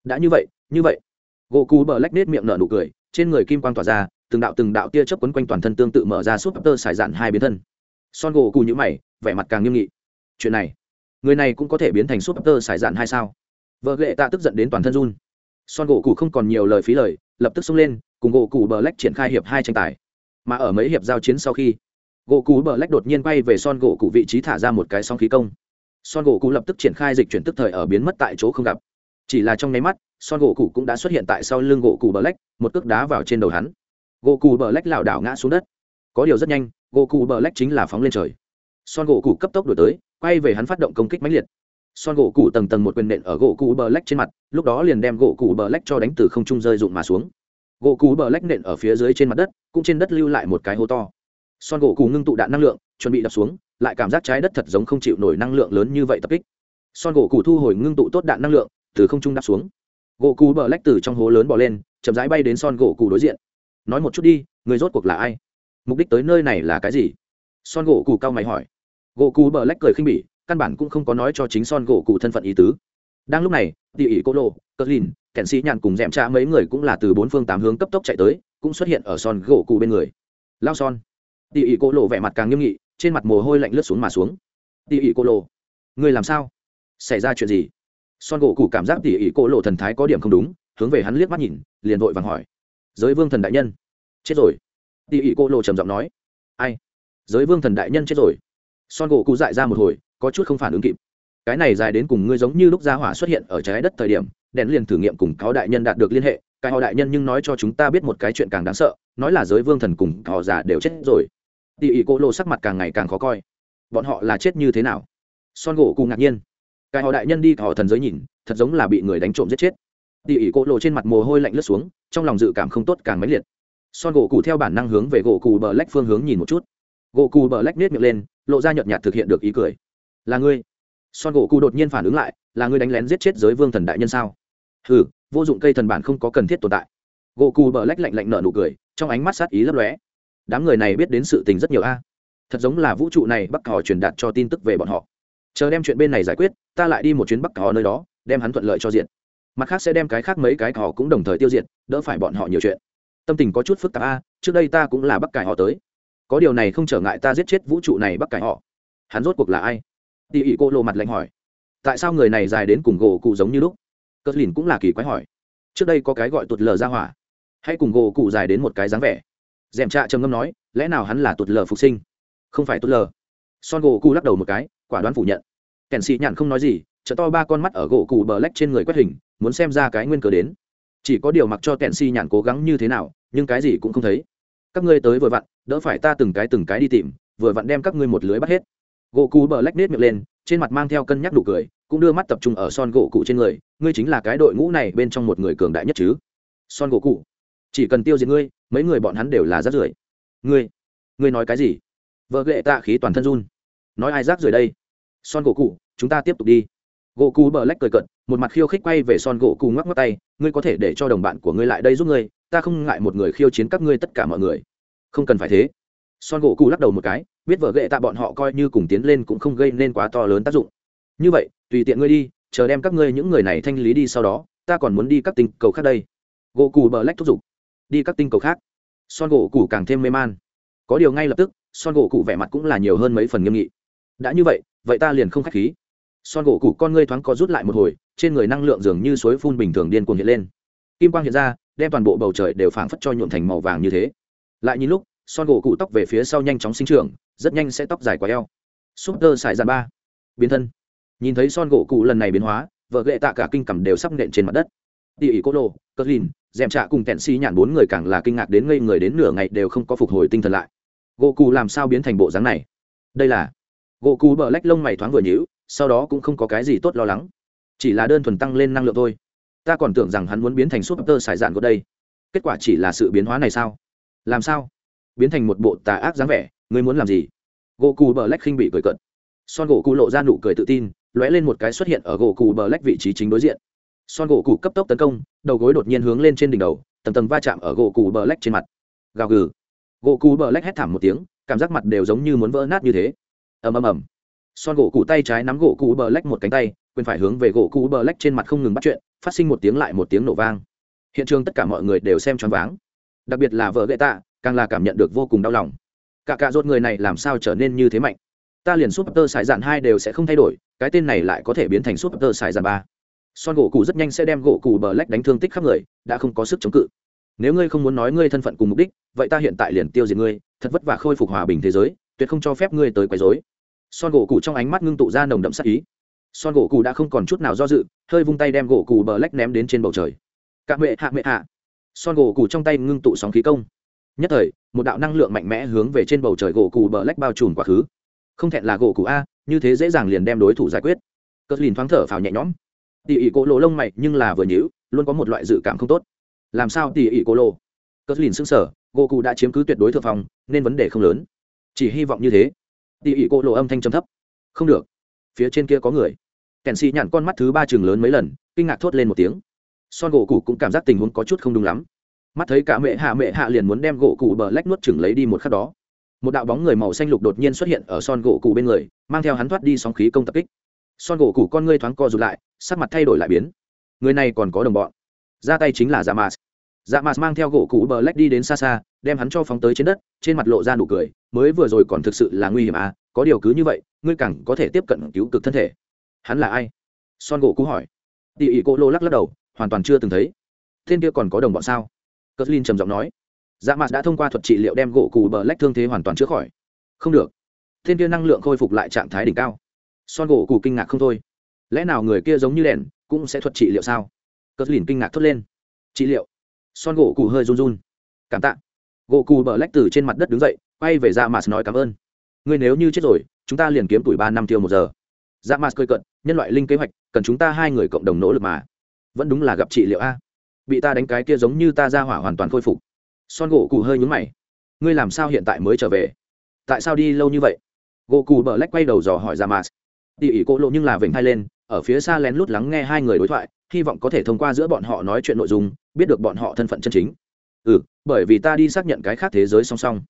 Đã như vậy như vậy. Gỗ cú bờ lách nết miệng nở nụ cười, trên người kim quang tỏa ra, từng đạo từng đạo tia chớp quấn quanh toàn thân tương tự mở ra súp tơ sải dạn hai biến thân. Son gỗ cù nhữ mày, vẻ mặt càng nghiêm nghị. Chuyện này, người này cũng có thể biến thành súp tơ sải dạn hai sao? Vợ ghệ tạ tức giận đến toàn thân run. Son gỗ cù không còn nhiều lời phí lời, lập tức xông lên, cùng gỗ cù bờ lách triển khai hiệp hai tranh tài. Mà ở mấy hiệp giao chiến sau khi gỗ cú bờ lách đột nhiên bay về son gỗ cụ vị trí thả ra một cái song khí công. Son gỗ cụ lập tức triển khai dịch chuyển tức thời ở biến mất tại chỗ không gặp. Chỉ là trong nháy mắt, son gỗ cụ cũng đã xuất hiện tại sau lưng gỗ cụ bờ lách, một cước đá vào trên đầu hắn. Gỗ cụ bờ lách lảo đảo ngã xuống đất. Có điều rất nhanh, gỗ cụ bờ lách chính là phóng lên trời. Son gỗ cụ cấp tốc đổi tới, quay về hắn phát động công kích mãnh liệt. Son gỗ cụ tầng tầng một quyền nện ở gỗ cụ bờ lách trên mặt, lúc đó liền đem gỗ cụ bờ lách cho đánh từ không trung rơi rụng mà xuống. Gỗ cụ bờ lách nện ở phía dưới trên mặt đất, cũng trên đất lưu lại một cái hố to son gỗ cụ ngưng tụ đạn năng lượng, chuẩn bị đập xuống, lại cảm giác trái đất thật giống không chịu nổi năng lượng lớn như vậy tập kích. Son gỗ cụ thu hồi ngưng tụ tốt đạn năng lượng, từ không trung đáp xuống. Gỗ cụ bờ lách từ trong hố lớn bỏ lên, chậm rãi bay đến son gỗ cụ đối diện. Nói một chút đi, người rốt cuộc là ai? Mục đích tới nơi này là cái gì? Son gỗ cụ cao mày hỏi. Gỗ cụ bờ lách cười khinh bỉ, căn bản cũng không có nói cho chính son gỗ cụ thân phận ý tứ. Đang lúc này địa ỷ cô lô cờ lìn, kèn sĩ nhàn cùng d ẹ m cha mấy người cũng là từ bốn phương tám hướng cấp tốc chạy tới, cũng xuất hiện ở son gỗ cụ bên người. Lao son. Tỷ ỷ cô lộ vẻ mặt càng nghiêm nghị, trên mặt mồ hôi lạnh lướt xuống mà xuống. Tỷ ỷ cô lộ, người làm sao? Xảy ra chuyện gì? Son gỗ cụ cảm giác tỉ ỉ cô lộ thần thái có điểm không đúng, hướng về hắn liếc mắt nhìn, liền vội vàng hỏi. Giới vương thần đại nhân, chết rồi. Tỉ ỉ cô lộ trầm giọng nói. Ai? Giới vương thần đại nhân chết rồi. Son gỗ cụ dại ra một hồi, có chút không phản ứng kịp. Cái này dài đến cùng ngươi giống như lúc gia hỏa xuất hiện ở trái đất thời điểm, đèn liền thử nghiệm cùng cáo đại nhân đạt được liên hệ. Cái họ đại nhân nhưng nói cho chúng ta biết một cái chuyện càng đáng sợ, nói là giới vương thần cùng họ già đều chết rồi tỉ ỉ cô lô sắc mặt càng ngày càng khó coi. Bọn họ là chết như thế nào? Son gỗ cụ ngạc nhiên. Cái họ đại nhân đi họ thần giới nhìn, thật giống là bị người đánh trộm giết chết. Tỉ ỉ cô lô trên mặt mồ hôi lạnh lướt xuống, trong lòng dự cảm không tốt càng mãnh liệt. Son gỗ cụ theo bản năng hướng về gỗ cụ bờ lách phương hướng nhìn một chút. Gỗ cụ bờ lách nết miệng lên, lộ ra nhợt nhạt thực hiện được ý cười. Là ngươi. Son gỗ cụ đột nhiên phản ứng lại, là ngươi đánh lén giết chết giới vương thần đại nhân sao? Ừ vô dụng cây thần bản không có cần thiết tồn tại. Gỗ cụ bờ lách lạnh lạnh nở nụ cười, trong ánh mắt sát ý lấp lóe đám người này biết đến sự tình rất nhiều a. À. Thật giống là vũ trụ này bắc họ truyền đạt cho tin tức về bọn họ. Chờ đem chuyện bên này giải quyết, ta lại đi một chuyến bắc họ nơi đó, đem hắn thuận lợi cho diện mặt khác sẽ đem cái khác mấy cái họ cũng đồng thời tiêu diệt, đỡ phải bọn họ nhiều chuyện. Tâm tình có chút phức tạp a, trước đây ta cũng là bắc cải họ tới. Có điều này không trở ngại ta giết chết vũ trụ này bắc cải họ. Hắn rốt cuộc là ai? Tỉ ỉ cô lộ mặt lạnh hỏi. Tại sao người này dài đến cùng gỗ cụ giống như lúc? Cất lìn cũng là kỳ quái hỏi. Trước đây có cái gọi tụt lờ ra hỏa. Hay cùng gỗ cụ dài đến một cái dáng vẻ d è m trạ trầm ngâm nói, lẽ nào hắn là tụt lờ phục sinh? Không phải tụt lờ. Son gỗ cụ lắc đầu một cái, quả đoán phủ nhận. Kèn xị nhạn không nói gì chợ to ba con mắt ở gỗ cụ bờ lách trên người quét hình, muốn xem ra cái nguyên cớ đến. Chỉ có điều mặc cho kèn xị nhạn cố gắng như thế nào, nhưng cái gì cũng không thấy. Các ngươi tới vừa vặn, đỡ phải ta từng cái từng cái đi tìm, vừa vặn đem các ngươi một lưới bắt hết. Gỗ cụ bờ lách nết miệng lên, trên mặt mang theo cân nhắc đủ cười, cũng đưa mắt tập trung ở son gỗ cụ trên người, ngươi chính là cái đội ngũ này bên trong một người cường đại nhất chứ? Son gỗ cụ chỉ cần tiêu diệt ngươi mấy người bọn hắn đều là rác rưởi. Ngươi ngươi nói cái gì? Vợ ghệ tạ khí toàn thân run. Nói ai rác rưởi đây? Son gỗ cụ, chúng ta tiếp tục đi. Gỗ cụ bờ lách cười cận một mặt khiêu khích quay về son gỗ cụ ngoắc ngoắc tay. Ngươi có thể để cho đồng bạn của ngươi lại đây giúp ngươi, ta không ngại một người khiêu chiến các ngươi tất cả mọi người. Không cần phải thế. Son gỗ cụ lắc đầu một cái, biết vợ ghệ tạ bọn họ coi như cùng tiến lên cũng không gây nên quá to lớn tác dụng. Như vậy, tùy tiện ngươi đi, chờ đem các ngươi những người này thanh lý đi sau đó, ta còn muốn đi các tình cầu khác đây. Gỗ cụ bờ lách thúc giục đi các tinh cầu khác. Son gỗ cụ càng thêm mê man. Có điều ngay lập tức, son gỗ cụ vẻ mặt cũng là nhiều hơn mấy phần nghiêm nghị. Đã như vậy vậy ta liền không k h á c h khí. Son gỗ cụ con ngươi thoáng có rút lại một hồi, trên người năng lượng dường như suối phun bình thường điên cuồng hiện lên. Kim quang hiện ra, đem toàn bộ bầu trời đều phảng phất cho nhuộm thành màu vàng như thế. Lại nhìn lúc, son gỗ cụ tóc về phía sau nhanh chóng sinh trưởng, rất nhanh sẽ tóc dài quá eo. Súp tơ xài dàn ba. Biến thân. Nhìn thấy son gỗ cụ lần này biến hóa, vợ ghệ tạ cả kinh cầm đều sắp nện trên mặt đất. Tỉ ỉ cô lô cất lìn dèm trạ cùng tẹn xi nhạn bốn người càng là kinh ngạc đến ngây người đến nửa ngày đều không có phục hồi tinh thần lại. Gỗ cù làm sao biến thành bộ dáng này? Đây là gỗ cù bờ lách lông mày thoáng vừa nhíu, sau đó cũng không có cái gì tốt lo lắng. Chỉ là đơn thuần tăng lên năng lượng thôi. Ta còn tưởng rằng hắn muốn biến thành súp tơ xài dạn của đây. Kết quả chỉ là sự biến hóa này sao? Làm sao? Biến thành một bộ tà ác dáng vẻ, ngươi muốn làm gì? Gỗ cù bờ lách khinh bị cười cận son gỗ cù lộ ra nụ cười tự tin, lóe lên một cái xuất hiện ở gỗ cù bờ lách vị trí chính đối diện son gỗ cụ cấp tốc tấn công, đầu gối đột nhiên hướng lên trên đỉnh đầu, tầng tầng va chạm ở gỗ cụ bờ lách trên mặt. Gào gừ. Gỗ cụ bờ lách hét thảm một tiếng, cảm giác mặt đều giống như muốn vỡ nát như thế. Ầm ầm ầm. Son gỗ cụ tay trái nắm gỗ cụ bờ lách một cánh tay, quyền phải hướng về gỗ cụ bờ lách trên mặt không ngừng bắt chuyện, phát sinh một tiếng lại một tiếng nổ vang. Hiện trường tất cả mọi người đều xem choáng váng. Đặc biệt là vợ gậy tạ, càng là cảm nhận được vô cùng đau lòng. Cả cả rốt người này làm sao trở nên như thế mạnh? Ta liền súp tơ sải dạn hai đều sẽ không thay đổi, cái tên này lại có thể biến thành súp tơ sải dạn ba son gỗ cụ rất nhanh sẽ đem gỗ cụ bờ lách đánh thương tích khắp người, đã không có sức chống cự. Nếu ngươi không muốn nói ngươi thân phận cùng mục đích, vậy ta hiện tại liền tiêu diệt ngươi, thật vất vả khôi phục hòa bình thế giới, tuyệt không cho phép ngươi tới quấy rối. Son gỗ cụ trong ánh mắt ngưng tụ ra nồng đậm sắc ý. Son gỗ cụ đã không còn chút nào do dự, hơi vung tay đem gỗ cụ bờ lách ném đến trên bầu trời. Cạ mệ hạ mệ hạ. Son gỗ cụ trong tay ngưng tụ sóng khí công. Nhất thời, một đạo năng lượng mạnh mẽ hướng về trên bầu trời gỗ cụ bờ lách bao trùm quá khứ. Không thẹn là gỗ cụ a, như thế dễ dàng liền đem đối thủ giải quyết. Cất lìn thoáng thở phào nhẹ nhõm tỉ ỉ cô lộ lông mày nhưng là vừa nhữ luôn có một loại dự cảm không tốt. Làm sao tỉ ỉ cô lộ cất lìn xứng sở gỗ cụ đã chiếm cứ tuyệt đối thượng phòng nên vấn đề không lớn. Chỉ hy vọng như thế. Tỉ ỉ cô lộ âm thanh trầm thấp. Không được. Phía trên kia có người. Kèn xì nhặn con mắt thứ ba chừng lớn mấy lần, kinh ngạc thốt lên một tiếng. Son gỗ cụ cũng cảm giác tình huống có chút không đúng lắm. Mắt thấy cả mẹ hạ mẹ hạ liền muốn đem gỗ cụ bờ lách nuốt chừng lấy đi một khắc đó. Một đạo bóng người màu xanh lục đột nhiên xuất hiện ở son gỗ cụ bên người, mang theo hắn thoát đi sóng khí công tập kích son gỗ cụ con ngươi thoáng co rụt lại, sắc mặt thay đổi lại biến. Người này còn có đồng bọn. Ra tay chính là dạ mạt. Dạ mạt mang theo gỗ cụ bờ lách đi đến xa xa, đem hắn cho phóng tới trên đất, trên mặt lộ ra nụ cười, mới vừa rồi còn thực sự là nguy hiểm à có điều cứ như vậy, ngươi càng có thể tiếp cận cứu cực thân thể. Hắn là ai? Son gỗ cũ hỏi. Tỉ ỉ cô lô lắc lắc đầu, hoàn toàn chưa từng thấy. Tên kia còn có đồng bọn sao? Cất linh trầm giọng nói. Dạ mạt đã thông qua thuật trị liệu đem gỗ cù bờ lách thương thế hoàn toàn chữa khỏi. Không được. Tên kia năng lượng khôi phục lại trạng thái đỉnh cao son gỗ cụ kinh ngạc không thôi. Lẽ nào người kia giống như đèn, cũng sẽ thuật trị liệu sao? Cất lìn kinh ngạc thốt lên. Trị liệu? Son gỗ cụ hơi run run. Cảm tạ. Gỗ cụ bờ lách từ trên mặt đất đứng dậy, quay về ra mạt nói cảm ơn. Ngươi nếu như chết rồi, chúng ta liền kiếm tuổi ba năm tiêu một giờ. Dạ mạt cười cận nhân loại linh kế hoạch, cần chúng ta hai người cộng đồng nỗ lực mà. Vẫn đúng là gặp trị liệu a. Bị ta đánh cái kia giống như ta ra hỏa hoàn toàn khôi phục. Son gỗ cụ hơi nhúng mày. Ngươi làm sao hiện tại mới trở về? Tại sao đi lâu như vậy? Gỗ cụ bờ lách quay đầu dò hỏi dạ ra mà tỉ ỉ cô lộ nhưng là vểnh hai lên, ở phía xa lén lút lắng nghe hai người đối thoại, hy vọng có thể thông qua giữa bọn họ nói chuyện nội dung, biết được bọn họ thân phận chân chính. Ừ bởi vì ta đi xác nhận cái khác thế giới song song.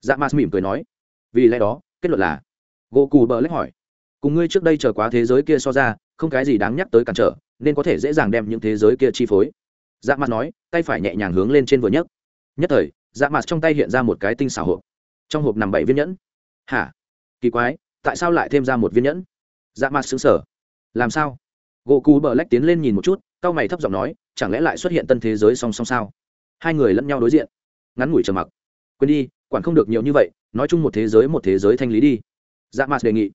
Dạ mát mỉm cười nói. Vì lẽ đó, kết luận là, gỗ cù bờ lách hỏi, cùng ngươi trước đây chờ quá thế giới kia so ra, không cái gì đáng nhắc tới cản trở, nên có thể dễ dàng đem những thế giới kia chi phối. Dạ mặt nói, tay phải nhẹ nhàng hướng lên trên vừa nhấc. Nhất thời dạ mặt trong tay hiện ra một cái tinh xảo hộp. Trong hộp nằm bảy viên nhẫn. Hả? Kỳ quái, tại sao lại thêm ra một viên nhẫn? Dạ mặt xứng sở làm sao? Gỗ cù bờ lách tiến lên nhìn một chút c mày thấp giọng nói, chẳng lẽ lại xuất hiện tân thế giới song song sao? Hai người lẫn nhau đối diện. Ngắn ngủi trầm mặc. Quên đi, quản không được nhiều như vậy, nói chung một thế giới một thế giới thanh lý đi. Dạ mặt đề nghị.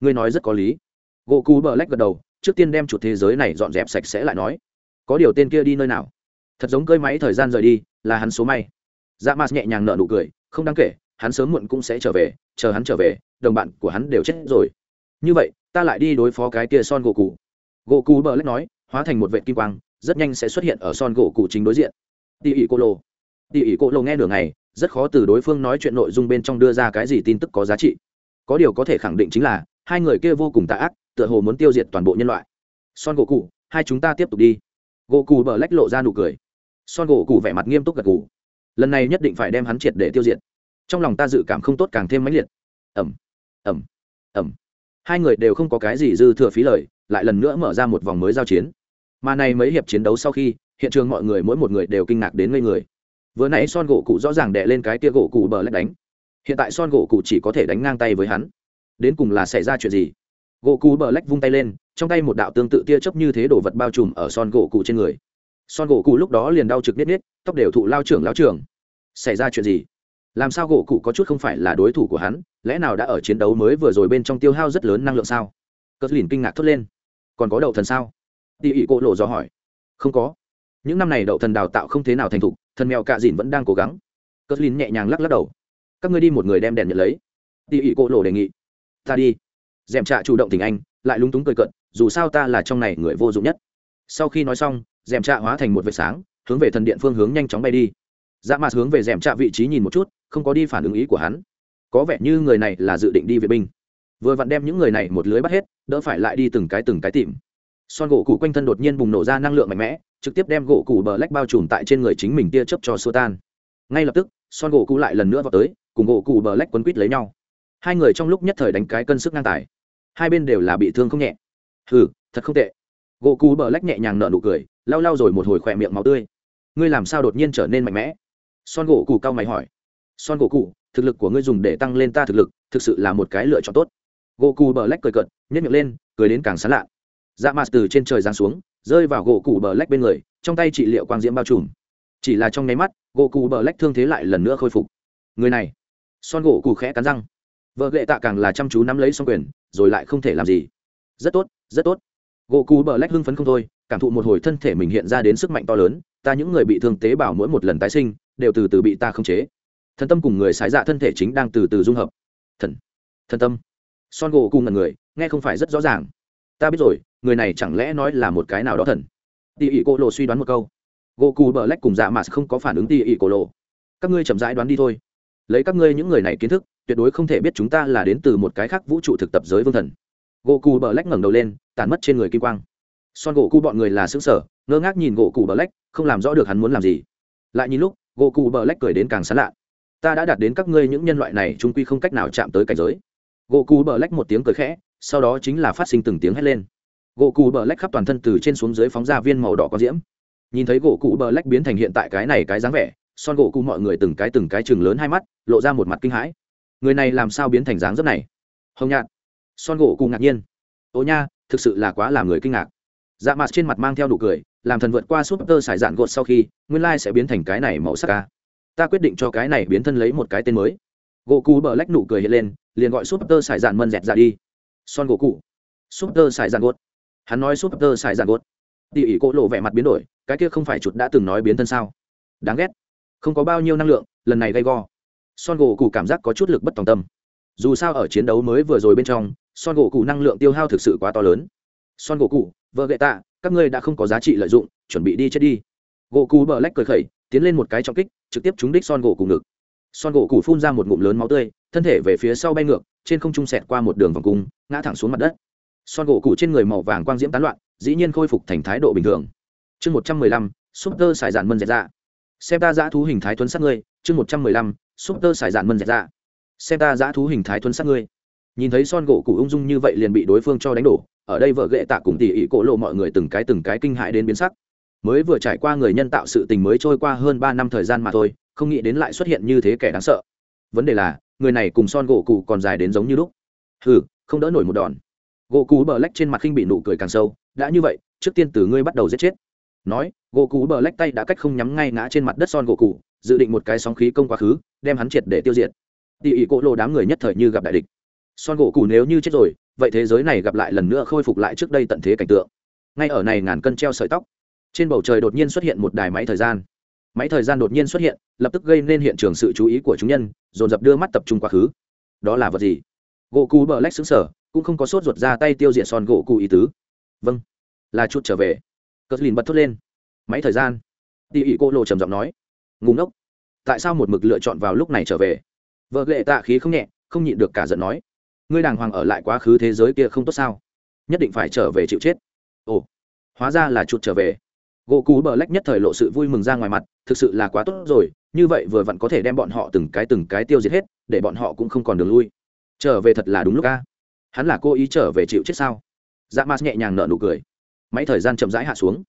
Ngươi nói rất có lý. Gỗ cù bờ lách gật đầu, trước tiên đem chuột thế giới này dọn dẹp sạch sẽ lại nói. Có điều tên kia đi nơi nào? Thật giống cơi máy thời gian rời đi, là hắn số may. Dạ mặt nhẹ nhàng nợ nụ cười, không đáng kể, hắn sớm muộn cũng sẽ trở về, chờ hắn trở về, đồng bạn của hắn đều chết rồi. Như vậy ta lại đi đối phó cái kia son gỗ cụ. Gỗ cụ bờ lách nói, hóa thành một vệ kim quang, rất nhanh sẽ xuất hiện ở son gỗ cụ chính đối diện. Tỉ ỉ cô lô. Tỉ ỉ cô lô nghe đường này rất khó từ đối phương nói chuyện nội dung bên trong đưa ra cái gì tin tức có giá trị. Có điều có thể khẳng định chính là, hai người kia vô cùng tạ ác, tựa hồ muốn tiêu diệt toàn bộ nhân loại. Son gỗ cụ, hai chúng ta tiếp tục đi. Gỗ cụ bờ lách lộ ra nụ cười. Son gỗ cụ vẻ mặt nghiêm túc gật cụ lần này nhất định phải đem hắn triệt để tiêu diệt. Trong lòng ta dự cảm không tốt càng thêm mãnh liệt. Ẩm ẩm ẩm hai người đều không có cái gì dư thừa phí lời, lại lần nữa mở ra một vòng mới giao chiến. Mà này mấy hiệp chiến đấu sau khi, hiện trường mọi người mỗi một người đều kinh ngạc đến ngây người. Vừa nãy son gỗ cụ rõ ràng đè lên cái tia gỗ cụ bờ lách đánh. Hiện tại son gỗ cụ chỉ có thể đánh ngang tay với hắn. Đến cùng là xảy ra chuyện gì? Gỗ cụ bờ lách vung tay lên, trong tay một đạo tương tự tia chớp như thế đổ vật bao trùm ở son gỗ cụ trên người. Son gỗ cụ lúc đó liền đau trực nết nết tóc đều thụ lao trưởng lao trưởng. Xảy ra chuyện gì? Làm sao gỗ cụ có chút không phải là đối thủ của hắn? Lẽ nào đã ở chiến đấu mới vừa rồi bên trong tiêu hao rất lớn năng lượng sao? Cất lìn kinh ngạc thốt lên. Còn có đậu thần sao? Tỉ ỉ cộ lộ do hỏi. Không có. Những năm này đậu thần đào tạo không thế nào thành thục, thần mèo cạ dìn vẫn đang cố gắng. Cất lìn nhẹ nhàng lắc lắc đầu. Các ngươi đi một người đem đèn nhận lấy. Tỉ ỉ cộ lộ đề nghị. Ta đi. Dèm trạ chủ động tình anh, lại lúng túng cười cận dù sao ta là trong này người vô dụng nhất. Sau khi nói xong, dèm trạ hóa thành một vệt sáng, hướng về thần điện phương hướng nhanh chóng bay đi. Dạ mạt hướng về dèm trạ vị trí nhìn một chút, không có đi phản ứng ý của hắn có vẻ như người này là dự định đi vệ binh. Vừa vặn đem những người này một lưới bắt hết, đỡ phải lại đi từng cái từng cái tìm. Son gỗ cụ quanh thân đột nhiên bùng nổ ra năng lượng mạnh mẽ, trực tiếp đem gỗ cụ bờ lách bao trùm tại trên người chính mình tia chấp cho xua tan. Ngay lập tức, son gỗ cụ lại lần nữa vào tới, cùng gỗ cụ bờ lách quấn quýt lấy nhau. Hai người trong lúc nhất thời đánh cái cân sức ngang tài. Hai bên đều là bị thương không nhẹ. Hừ, thật không tệ. Gỗ cụ bờ lách nhẹ nhàng nở nụ cười, lau lau rồi một hồi khỏe miệng máu tươi. Ngươi làm sao đột nhiên trở nên mạnh mẽ? Son gỗ cụ cao mày hỏi. Son gỗ cụ thực lực của ngươi dùng để tăng lên ta thực lực, thực sự là một cái lựa chọn tốt. Gỗ cụ bờ lách cười cợt nhét miệng lên, cười đến càng sán lạ. Dạ mạt từ trên trời giáng xuống, rơi vào gỗ cụ bờ lách bên người, trong tay trị liệu quang diễm bao trùm. Chỉ là trong nháy mắt gỗ cụ bờ lách thương thế lại lần nữa khôi phục. Người này, son gỗ cụ khẽ cắn răng. Vợ gệ tạ càng là chăm chú nắm lấy xong quyền, rồi lại không thể làm gì. Rất tốt rất tốt. Gỗ cú bờ lách hưng phấn không thôi, cảm thụ một hồi thân thể mình hiện ra đến sức mạnh to lớn, ta những người bị thương tế bào mỗi một lần tái sinh, đều từ từ bị ta khống chế thần tâm cùng người sái dạ thân thể chính đang từ từ dung hợp. Thần thần tâm. Son gỗ cùng ngần người, nghe không phải rất rõ ràng. Ta biết rồi, người này chẳng lẽ nói là một cái nào đó thần? Tỉ ỉ cô lộ suy đoán một câu. Gỗ cù bờ lách cùng dạ mà không có phản ứng tỉ ỉ cô lộ. Các ngươi chậm rãi đoán đi thôi. Lấy các ngươi những người này kiến thức, tuyệt đối không thể biết chúng ta là đến từ một cái khác vũ trụ thực tập giới vương thần. Gỗ cù bờ lách ngẩng đầu lên tàn mất trên người kim quang. Son gỗ cù bọn người là xứng sở ngơ ngác nhìn gỗ cù bờ lách, không làm rõ được hắn muốn làm gì. Lại nhìn lúc, gỗ cù bờ lách cười đến càng sán lạ ta đã đạt đến các ngươi những nhân loại này trung quy không cách nào chạm tới cảnh giới. Gỗ cù bờ lách một tiếng cười khẽ, sau đó chính là phát sinh từng tiếng hét lên. Gỗ cù bờ lách khắp toàn thân từ trên xuống dưới phóng ra viên màu đỏ có diễm. Nhìn thấy gỗ cụ bờ lách biến thành hiện tại cái này cái dáng vẻ, son gỗ cụ mọi người từng cái từng cái chừng lớn hai mắt, lộ ra một mặt kinh hãi. Người này làm sao biến thành dáng dấp này? Hồng nhạt son gỗ cụ ngạc nhiên. Ô nha, thực sự là quá làm người kinh ngạc. Dạ mặt trên mặt mang theo nụ cười, làm thần vượt qua súp tơ sải dạn gột sau khi, nguyên lai sẽ biến thành cái này màu sắc ca ta quyết định cho cái này biến thân lấy một cái tên mới. Gỗ cù bờ lách nụ cười hiện lên, liền gọi súp tơ sải dạn mân dẹt ra đi. Son gỗ cụ súp tơ sải dạn gốt hắn nói súp tơ sải dạn gốt tỉ ỉ cỗ lộ vẻ mặt biến đổi, cái kia không phải chuột đã từng nói biến thân sao? Đáng ghét. Không có bao nhiêu năng lượng, lần này gay go. Son gỗ cụ cảm giác có chút lực bất tòng tâm. Dù sao ở chiến đấu mới vừa rồi bên trong, son gỗ cụ năng lượng tiêu hao thực sự quá to lớn. Son gỗ cụ vợ gậy tạ, các ngươi đã không có giá trị lợi dụng, chuẩn bị đi chết đi. Gỗ cụ bờ lách cười khẩy, tiến lên một cái trọng kích trực tiếp trúng đích son gỗ cụ ngực. Son gỗ cụ phun ra một ngụm lớn máu tươi, thân thể về phía sau bay ngược, trên không trung sẹt qua một đường vòng cung, ngã thẳng xuống mặt đất. Son gỗ cụ trên người màu vàng quang diễm tán loạn, dĩ nhiên khôi phục thành thái độ bình thường. Chương một trăm mười lăm súp tơ xài dạn mân dẹt ra xem ta giã thú hình thái tuấn sát ngươi, chương một trăm mười lăm súp tơ xài dạn mân dẹt ra xem ta giã thú hình thái tuấn sát ngươi. Nhìn thấy son gỗ cụ ung dung như vậy liền bị đối phương cho đánh đổ, ở đây vợ ghệ tạ cùng tỉ ỉ cổ lộ mọi người từng cái từng cái kinh hại đến biến sắc mới vừa trải qua người nhân tạo sự tình mới trôi qua hơn ba năm thời gian mà thôi, không nghĩ đến lại xuất hiện như thế kẻ đáng sợ. Vấn đề là, người này cùng son gỗ cụ còn dài đến giống như lúc. Hừ, không đỡ nổi một đòn. Gỗ cụ bờ lách trên mặt khinh bị nụ cười càng sâu, đã như vậy, trước tiên từ ngươi bắt đầu giết chết. Nói, gỗ cụ bờ lách tay đã cách không nhắm ngay ngã trên mặt đất son gỗ cụ dự định một cái sóng khí công quá khứ, đem hắn triệt để tiêu diệt. Tỉ ỉ cỗ lộ đám người nhất thời như gặp đại địch. Son gỗ cụ nếu như chết rồi, vậy thế giới này gặp lại lần nữa khôi phục lại trước đây tận thế cảnh tượng. Ngay ở này ngàn cân treo sợi tóc trên bầu trời đột nhiên xuất hiện một đài máy thời gian. Máy thời gian đột nhiên xuất hiện, lập tức gây nên hiện trường sự chú ý của chúng nhân, dồn dập đưa mắt tập trung quá khứ. Đó là vật gì? Gỗ cù bờ lách xứng sở cũng không có sốt ruột ra tay tiêu diệt son gỗ cù ý tứ. Vâng là chút trở về. Cất lìn bật thốt lên. Máy thời gian. Tỉ ỉ cô lộ trầm giọng nói. Ngùng ốc tại sao một mực lựa chọn vào lúc này trở về? Vợ lệ tạ khí không nhẹ, không nhịn được cả giận nói. Ngươi đàng hoàng ở lại quá khứ thế giới kia không tốt sao? Nhất định phải trở về chịu chết. Ồ, hóa ra là chuột trở về gỗ cú bờ lách nhất thời lộ sự vui mừng ra ngoài mặt, thực sự là quá tốt rồi, như vậy vừa vặn có thể đem bọn họ từng cái từng cái tiêu diệt hết, để bọn họ cũng không còn đường lui. Trở về thật là đúng lúc ca hắn là cô ý trở về chịu chết sao? Dạ mát nhẹ nhàng nở nụ cười. Máy thời gian chậm rãi hạ xuống.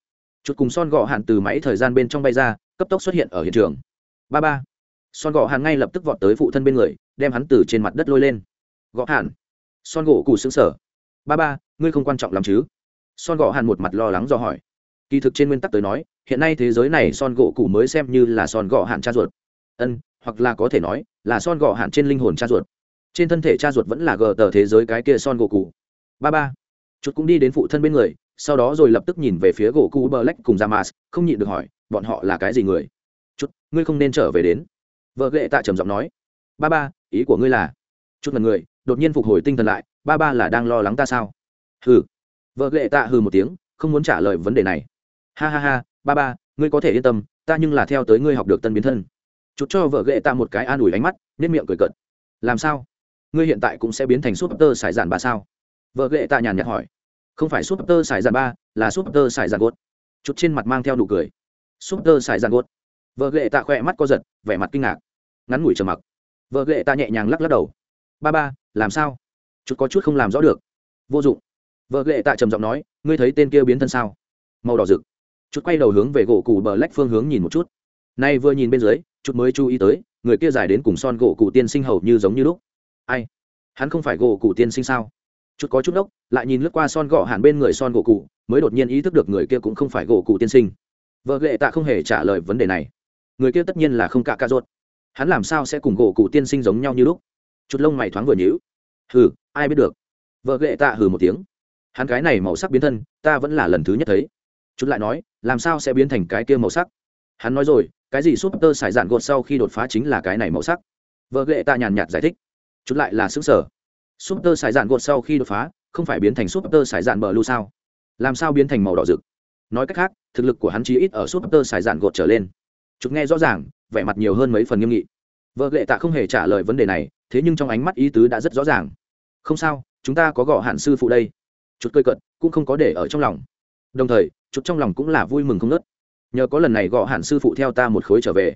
Chút cùng son gọ hạn từ máy thời gian bên trong bay ra, cấp tốc xuất hiện ở hiện trường. Ba ba. Son gọ hạn ngay lập tức vọt tới phụ thân bên người, đem hắn từ trên mặt đất lôi lên. Gõ hạn. Son gỗ cù xứng sở ba ba, ngươi không quan trọng lắm chứ? Son gọ hạn một mặt lo lắng do hỏi kỳ thực trên nguyên tắc tới nói hiện nay thế giới này son gỗ cụ mới xem như là son gọ hạn cha ruột. Ân hoặc là có thể nói là son gọ hạn trên linh hồn cha ruột. Trên thân thể cha ruột vẫn là gờ tờ thế giới cái kia son gỗ cụ ba ba chút cũng đi đến phụ thân bên người sau đó rồi lập tức nhìn về phía gỗ cụ bờ lách cùng Jamas, không nhịn được hỏi bọn họ là cái gì người? Chút ngươi không nên trở về đến. Vợ ghệ tạ trầm giọng nói ba ba ý của ngươi là? Chút mật người đột nhiên phục hồi tinh thần lại ba ba là đang lo lắng ta sao? Hừ. Vợ ghệ tạ hừ một tiếng không muốn trả lời vấn đề này ha ha ha, ba ba, ngươi có thể yên tâm, ta nhưng là theo tới ngươi học được tân biến thân. Chút cho vợ ghệ ta một cái an ủi ánh mắt nếp miệng cười cợt. Làm sao? Ngươi hiện tại cũng sẽ biến thành súp tơ sải giản ba sao? Vợ ghệ ta nhàn nhạt hỏi. Không phải súp tơ sải giản ba, là súp tơ sải giản gốt chút trên mặt mang theo nụ cười. Súp tơ sải giản gốt vợ ghệ ta khỏe mắt co giật, vẻ mặt kinh ngạc. Ngắn ngủi trầm mặc. Vợ ghệ ta nhẹ nhàng lắc lắc đầu. Ba ba, làm sao? Chút có chút không làm rõ được. Vô dụng. Vợ ghệ ta trầm giọng nói, ngươi thấy tên kia biến thân sao? Màu đỏ rực chút quay đầu hướng về gỗ cụ bờ lách phương hướng nhìn một chút. Nay vừa nhìn bên dưới chút mới chú ý tới, người kia dài đến cùng son gỗ cụ tiên sinh hầu như giống như lúc. Ai? Hắn không phải gỗ cụ tiên sinh sao? Chút có chút đốc, lại nhìn lướt qua son gõ hẳn bên người son gỗ cụ, mới đột nhiên ý thức được người kia cũng không phải gỗ cụ tiên sinh. Vợ lệ tạ không hề trả lời vấn đề này. Người kia tất nhiên là không cạ ca ruột. Hắn làm sao sẽ cùng gỗ cụ tiên sinh giống nhau như lúc? Chút lông mày thoáng vừa nhíu. Hừ, ai biết được? Vợ lệ tạ hừ một tiếng. Hắn cái này màu sắc biến thân, ta vẫn là lần thứ nhất thấy. Chút lại nói làm sao sẽ biến thành cái kia màu sắc? Hắn nói rồi, cái gì súp tơ sải dạn gột sau khi đột phá chính là cái này màu sắc. Vợ ghệ tạ nhàn nhạt giải thích. Chút lại là xứng sở súp tơ sải dạn gột sau khi đột phá, không phải biến thành súp tơ sải dạn bờ lưu sao? Làm sao biến thành màu đỏ rực? Nói cách khác, thực lực của hắn chí ít ở súp tơ sải dạn gột trở lên. Chút nghe rõ ràng, vẻ mặt nhiều hơn mấy phần nghiêm nghị. Vợ ghệ tạ không hề trả lời vấn đề này, thế nhưng trong ánh mắt ý tứ đã rất rõ ràng. Không sao, chúng ta có gõ hạn sư phụ đây. Chút cơi cận cũng không có để ở trong lòng. Đồng thời chút trong lòng cũng là vui mừng không nớt. Nhờ có lần này gõ hẳn sư phụ theo ta một khối trở về.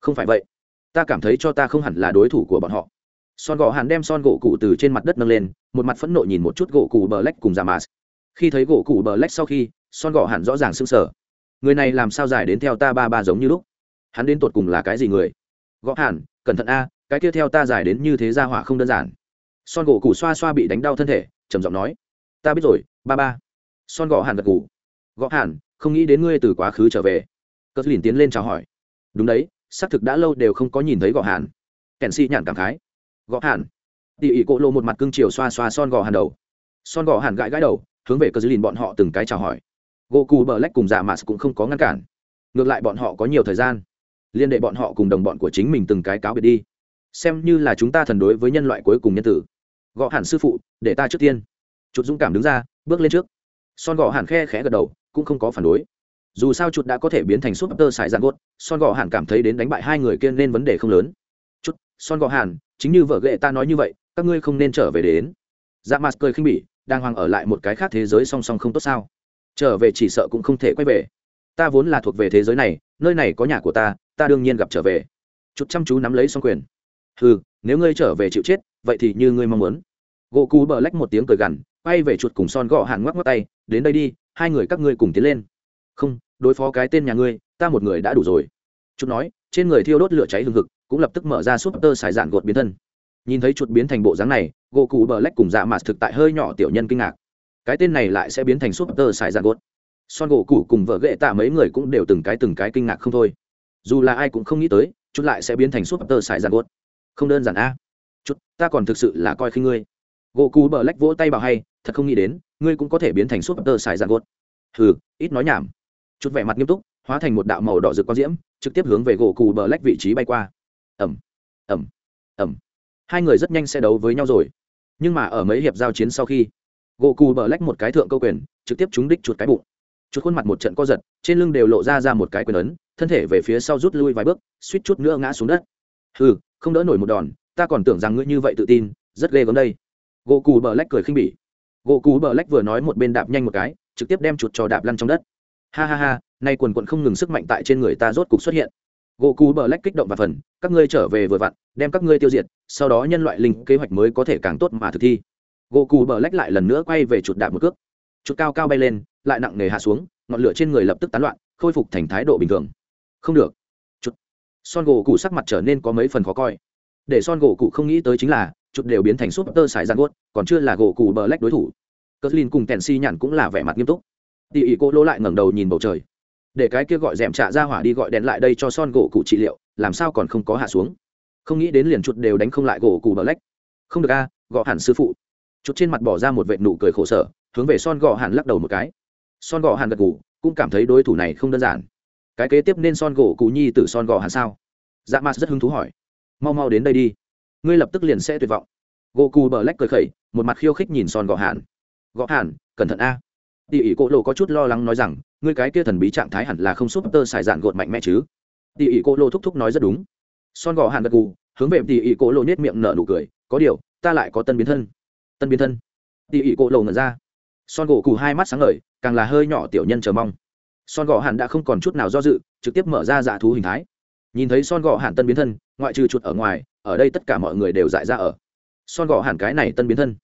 Không phải vậy, ta cảm thấy cho ta không hẳn là đối thủ của bọn họ. Son gõ hẳn đem son gỗ cụ từ trên mặt đất nâng lên, một mặt phẫn nộ nhìn một chút gỗ cụ bờ lách cùng giả mà khi thấy gỗ cụ bờ lách sau khi, son gõ hẳn rõ ràng sưng sở người này làm sao dài đến theo ta ba ba giống như lúc? Hắn đến tột cùng là cái gì người? Gõ hẳn, cẩn thận a, cái kia theo ta dài đến như thế ra hỏa không đơn giản. Son gỗ cụ xoa xoa bị đánh đau thân thể, trầm giọng nói. Ta biết rồi, ba ba. Son gõ hàn gật gù gõ hẳn không nghĩ đến ngươi từ quá khứ trở về. Cất lìn tiến lên chào hỏi. Đúng đấy, xác thực đã lâu đều không có nhìn thấy gõ hẳn kèn si nhàn cảm khái. Gõ hẳn tỉ ỉ cỗ lộ một mặt cưng chiều xoa xoa son gò hàn đầu. Son gò hàn gãi gãi đầu, hướng về cờ lìn bọn họ từng cái chào hỏi. Gỗ cù bờ lách cùng dạ mạt cũng không có ngăn cản. Ngược lại bọn họ có nhiều thời gian. Liên đệ bọn họ cùng đồng bọn của chính mình từng cái cáo biệt đi. Xem như là chúng ta thần đối với nhân loại cuối cùng nhân tử. Gõ hẳn sư phụ, để ta trước tiên. Chút dũng cảm đứng ra, bước lên trước. Son gõ hẳn khe khẽ gật đầu cũng không có phản đối. Dù sao chuột đã có thể biến thành súp tơ xài dạng gốt son gò hàn cảm thấy đến đánh bại hai người kia nên vấn đề không lớn. Chút son gò hàn, chính như vợ ghệ ta nói như vậy các ngươi không nên trở về đến. Dạ mặt cười khinh bỉ đang hoàng ở lại một cái khác thế giới song song không tốt sao? Trở về chỉ sợ cũng không thể quay về. Ta vốn là thuộc về thế giới này nơi này có nhà của ta ta đương nhiên gặp trở về. Chút chăm chú nắm lấy xong quyền. Ừ nếu ngươi trở về chịu chết vậy thì như ngươi mong muốn. Gỗ cú bờ lách một tiếng cười gằn quay về chuột cùng son gọ hàn ngoắc ngoắc tay, đến đây đi, hai người các ngươi cùng tiến lên. Không, đối phó cái tên nhà ngươi, ta một người đã đủ rồi. Chút nói, trên người thiêu đốt lửa cháy hừng hực, cũng lập tức mở ra súp tơ xài dạn gột biến thân. Nhìn thấy chuột biến thành bộ dáng này, gỗ cụ bờ lách cùng dạ mạt thực tại hơi nhỏ tiểu nhân kinh ngạc. Cái tên này lại sẽ biến thành súp tơ xài dạn gột. Son gỗ cụ cùng vợ ghệ tạ mấy người cũng đều từng cái từng cái kinh ngạc không thôi. Dù là ai cũng không nghĩ tới chút lại sẽ biến thành súp tơ xài dạn gột. Không đơn giản a. Chút ta còn thực sự là coi khi ngươi gỗ cụ bờ lách vỗ tay bảo hay thật không nghĩ đến ngươi cũng có thể biến thành súp tơ xài dạn gột. Hừ ít nói nhảm. Chút vẻ mặt nghiêm túc hóa thành một đạo màu đỏ rực quang diễm trực tiếp hướng về gỗ cụ bờ lách vị trí bay qua. Ẩm ẩm ẩm hai người rất nhanh sẽ đấu với nhau rồi. Nhưng mà ở mấy hiệp giao chiến sau khi gỗ cù bờ lách một cái thượng câu quyền trực tiếp trúng đích chuột cái bụng. Chuột khuôn mặt một trận co giật trên lưng đều lộ ra ra một cái quyền ấn thân thể về phía sau rút lui vài bước suýt chút nữa ngã xuống đất. Hừ, không đỡ nổi một đòn ta còn tưởng rằng ngươi như vậy tự tin rất ghê gớm đây gỗ cù bờ lách cười khinh bỉ. Gỗ cù bờ lách vừa nói một bên đạp nhanh một cái, trực tiếp đem chuột trò đạp lăn trong đất. Ha ha ha, nay quần quận không ngừng sức mạnh tại trên người ta rốt cục xuất hiện. Gỗ cù bờ lách kích động và phần, các ngươi trở về vừa vặn, đem các ngươi tiêu diệt, sau đó nhân loại linh kế hoạch mới có thể càng tốt mà thực thi. Gỗ cù bờ lách lại lần nữa quay về chuột đạp một cước. Chuột cao cao bay lên, lại nặng nề hạ xuống, ngọn lửa trên người lập tức tán loạn, khôi phục thành thái độ bình thường. Không được. Son gỗ cụ sắc mặt trở nên có mấy phần khó coi. Để son gỗ cụ không nghĩ tới chính là chút đều biến thành súp tơ sải giang gốt, còn chưa là gỗ cù bờ lách đối thủ. Cờ lin cùng kèn si nhản cũng là vẻ mặt nghiêm túc. Tỉ ỉ cô lô lại ngẩng đầu nhìn bầu trời. Để cái kia gọi d ẻ m trạ ra hỏa đi gọi đèn lại đây cho son gỗ cụ trị liệu, làm sao còn không có hạ xuống? Không nghĩ đến liền chút đều đánh không lại gỗ cù bờ lách. Không được a gõ hẳn sư phụ. Chút trên mặt bỏ ra một vệ nụ cười khổ sở, hướng về son gõ hẳn lắc đầu một cái. Son gõ hẳn gật gù, cũng cảm thấy đối thủ này không đơn giản. Cái kế tiếp nên son gỗ cụ nhi từ son gõ hẳn sao? Dạ mát rất hứng thú hỏi. Mau mau đến đây đi ngươi lập tức liền sẽ tuyệt vọng. Gỗ cụ bờ lách cười khẩy một mặt khiêu khích nhìn son gõ hàn. gõ hàn, cẩn thận a. Tỉ ỉ cỗ lộ có chút lo lắng nói rằng ngươi cái kia thần bí trạng thái hẳn là không súp tơ xài dạn gột mạnh mẽ chứ? Tỉ ỉ cỗ lộ thúc thúc nói rất đúng. Son gọ hàn gật gù hướng về tỉ ỉ cỗ lộ nết miệng nở nụ cười có điều ta lại có tân biến thân. Tân biến thân. Tỉ ỉ cỗ lộ ngẩn ra. Son gỗ cù hai mắt sáng ngời càng là hơi nhỏ tiểu nhân chờ mong. Son gọ hàn đã không còn chút nào do dự trực tiếp mở ra dạ thú hình thái. Nhìn thấy son gọ hàn tân biến thân ngoại trừ chuột ở ngoài ở đây tất cả mọi người đều dại ra ở. Son gò hẳn cái này tân biến thân.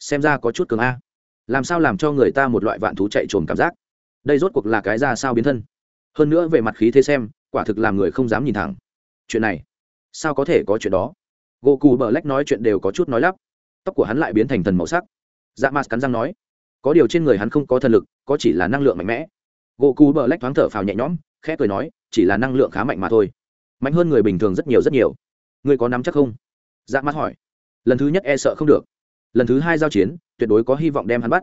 Xem ra có chút cường a. Làm sao làm cho người ta một loại vạn thú chạy trồn cảm giác? Đây rốt cuộc là cái ra sao biến thân? Hơn nữa về mặt khí thế xem, quả thực làm người không dám nhìn thẳng. Chuyện này, sao có thể có chuyện đó? Gỗ cù bờ lách nói chuyện đều có chút nói lắp. Tóc của hắn lại biến thành thần màu sắc. Dạ mát cắn răng nói, có điều trên người hắn không có thần lực, có chỉ là năng lượng mạnh mẽ. Gỗ cù bờ lách thoáng thở phào nhẹ nhõm, khẽ cười nói, chỉ là năng lượng khá mạnh mà thôi. Mạnh hơn người bình thường rất nhiều rất nhiều ngươi có nắm chắc không? Dạ mắt hỏi. Lần thứ nhất e sợ không được. Lần thứ hai giao chiến tuyệt đối có hy vọng đem hắn bắt.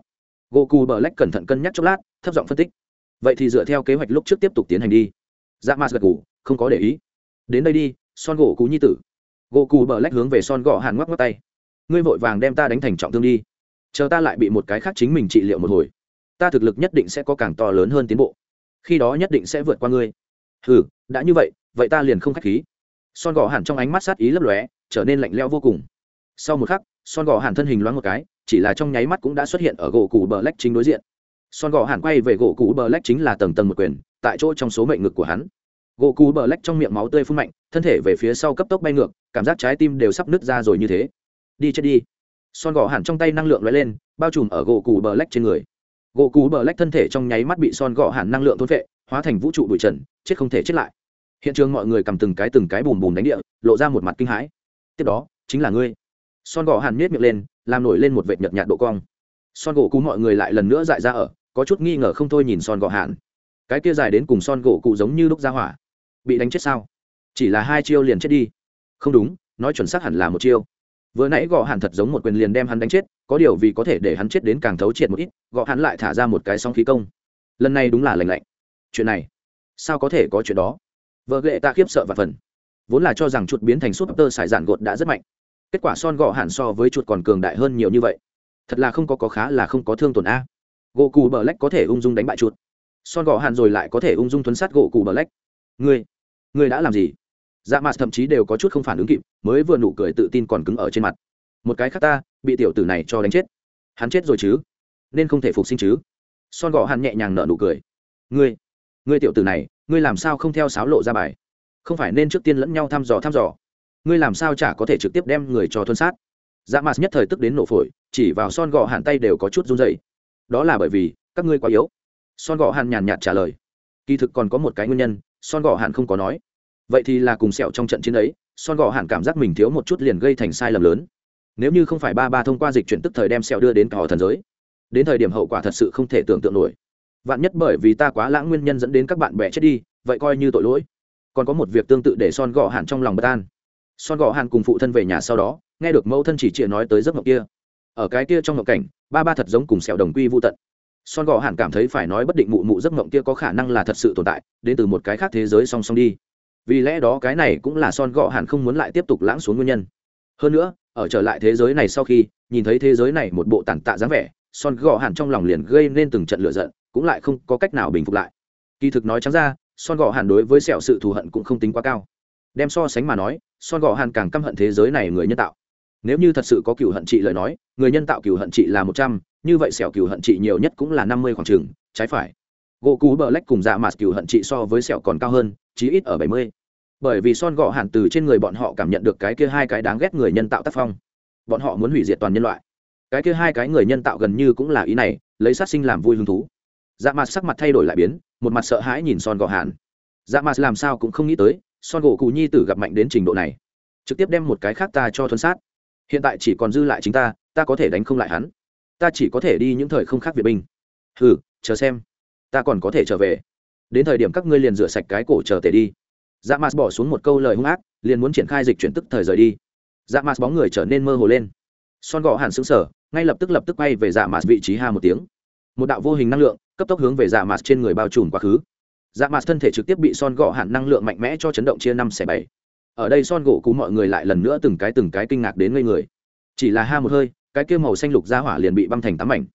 Goku bờ lách cẩn thận cân nhắc chốc lát thấp giọng phân tích. Vậy thì dựa theo kế hoạch lúc trước tiếp tục tiến hành đi. Dạ mạt gật gù, không có để ý. Đến đây đi son gỗ cú nhi tử. Goku bờ lách hướng về son gõ hàn ngoắc ngoắc tay. Ngươi vội vàng đem ta đánh thành trọng thương đi. Chờ ta lại bị một cái khác chính mình trị liệu một hồi. Ta thực lực nhất định sẽ có càng to lớn hơn tiến bộ. Khi đó nhất định sẽ vượt qua ngươi. Ừ đã như vậy vậy ta liền không k h á c h khí son gò hàn trong ánh mắt sát ý lấp lóe, trở nên lạnh leo vô cùng. Sau một khắc, son gò hàn thân hình loáng một cái, chỉ là trong nháy mắt cũng đã xuất hiện ở gỗ cụ bờ lách chính đối diện. Son gò hàn quay về gỗ cụ bờ lách chính là tầng tầng một quyền, tại chỗ trong số mệnh ngực của hắn. Gỗ cụ bờ lách trong miệng máu tươi phun mạnh, thân thể về phía sau cấp tốc bay ngược, cảm giác trái tim đều sắp nứt ra rồi như thế. Đi chết đi. Son gò hẳn trong tay năng lượng lóe lên, bao trùm ở gỗ cụ bờ lách trên người. Gỗ cụ bờ lách thân thể trong nháy mắt bị son gò hẳn năng lượng thôn vệ hóa thành vũ trụ bụi trần, chết không thể chết lại hiện trường mọi người cầm từng cái từng cái bùm bùm đánh địa, lộ ra một mặt kinh hãi. Tiếp đó, chính là ngươi. Son gò hàn miết miệng lên, làm nổi lên một vệt nhợt nhạt độ cong. Son gỗ cú mọi người lại lần nữa dại ra ở, có chút nghi ngờ không thôi nhìn son gò Hàn. cái kia dài đến cùng son gỗ cụ giống như lúc ra hỏa. Bị đánh chết sao? Chỉ là hai chiêu liền chết đi. Không đúng, nói chuẩn xác hẳn là một chiêu. Vừa nãy gọ Hàn thật giống một quyền liền đem hắn đánh chết, có điều vì có thể để hắn chết đến càng thấu triệt một ít gọ hắn lại thả ra một cái song khí công. Lần này đúng là lành lạnh. Chuyện này, sao có thể có chuyện đó? Vợ ghệ ta khiếp sợ và phần. Vốn là cho rằng chuột biến thành súp tơ sải giản gột đã rất mạnh. Kết quả son gọ hẳn so với chuột còn cường đại hơn nhiều như vậy. Thật là không có có khá là không có thương tổn a. Gỗ cù bờ lách có thể ung dung đánh bại chuột. Son gọ hẳn rồi lại có thể ung dung thuấn sát gỗ cù bờ lách. Ngươi ngươi đã làm gì? Dạ mặt thậm chí đều có chút không phản ứng kịp, mới vừa nụ cười tự tin còn cứng ở trên mặt. Một cái khác ta, bị tiểu tử này cho đánh chết. Hắn chết rồi chứ? Nên không thể phục sinh chứ? Son gọ hẳn nhẹ nhàng nở nụ cười. Ngươi ngươi tiểu tử này ngươi làm sao không theo sáo lộ ra bài? Không phải nên trước tiên lẫn nhau thăm dò thăm dò. Ngươi làm sao chả có thể trực tiếp đem người cho thuân sát? Dạ mặt nhất thời tức đến nổ phổi, chỉ vào son gọ hàn tay đều có chút run dậy đó là bởi vì, các ngươi quá yếu. Son gọ hàn nhàn nhạt trả lời. Kỳ thực còn có một cái nguyên nhân, son gọ hàn không có nói. Vậy thì là cùng sẹo trong trận chiến ấy, son gọ hàn cảm giác mình thiếu một chút liền gây thành sai lầm lớn. Nếu như không phải ba ba thông qua dịch chuyển tức thời đem sẹo đưa đến cả họ thần giới, đến thời điểm hậu quả thật sự không thể tưởng tượng nổi vạn nhất bởi vì ta quá lãng nguyên nhân dẫn đến các bạn bè chết đi, vậy coi như tội lỗi. Còn có một việc tương tự để son gò hạn trong lòng bất an. Son gò hạn cùng phụ thân về nhà sau đó, nghe được mẫu thân chỉ chịa nói tới giấc mộng kia. Ở cái kia trong mộng cảnh, ba ba thật giống cùng sẹo đồng quy vô tận. Son gò hạn cảm thấy phải nói bất định mụ mụ giấc mộng kia có khả năng là thật sự tồn tại, đến từ một cái khác thế giới song song đi. Vì lẽ đó cái này cũng là son gò hạn không muốn lại tiếp tục lãng xuống nguyên nhân. Hơn nữa, ở trở lại thế giới này sau khi, nhìn thấy thế giới này một bộ tàn tạ dáng vẻ, son gò hạn trong lòng liền gây nên từng trận lựa giận cũng lại không có cách nào bình phục lại. Kỳ thực nói trắng ra, son Gò hạn đối với sẹo sự thù hận cũng không tính quá cao. Đem so sánh mà nói, son Gò hạn càng căm hận thế giới này người nhân tạo. Nếu như thật sự có cựu hận trị lời nói, người nhân tạo cựu hận trị là một trăm, như vậy sẹo cựu hận trị nhiều nhất cũng là năm mươi khoảng trừng trái phải. Gỗ cú bờ lách cùng dạ mạt cựu hận trị so với sẹo còn cao hơn, chí ít ở bảy mươi. Bởi vì son gọ hạn từ trên người bọn họ cảm nhận được cái kia hai cái đáng ghét người nhân tạo tác phong. Bọn họ muốn hủy diệt toàn nhân loại. Cái kia hai cái người nhân tạo gần như cũng là ý này, lấy sát sinh làm vui hứng thú dạ mặt sắc mặt thay đổi lại biến, một mặt sợ hãi nhìn son Gò hạn dạ mặt làm sao cũng không nghĩ tới, son gỗ cụ nhi tử gặp mạnh đến trình độ này. Trực tiếp đem một cái khác ta cho thuần sát. Hiện tại chỉ còn dư lại chính ta ta có thể đánh không lại hắn. Ta chỉ có thể đi những thời không khác việt binh. Hừ, chờ xem. Ta còn có thể trở về. Đến thời điểm các ngươi liền rửa sạch cái cổ chờ tể đi. Dạ mạt bỏ xuống một câu lời hung ác, liền muốn triển khai dịch chuyển tức thời rời đi. Dạ mạt bóng người trở nên mơ hồ lên. Son Gò hàn xứng sở ngay lập tức lập tức bay về dạ mạt vị trí ha một tiếng. Một đạo vô hình năng lượng cấp tốc hướng về dạ mạt trên người bao trùm quá khứ. Dạ mạt thân thể trực tiếp bị son gỗ hạn năng lượng mạnh mẽ cho chấn động chia năm xẻ bảy. Ở đây son gỗ cú mọi người lại lần nữa từng cái từng cái kinh ngạc đến ngây người. Chỉ là ha một hơi, cái kia màu xanh lục ra hỏa liền bị băng thành tám mảnh.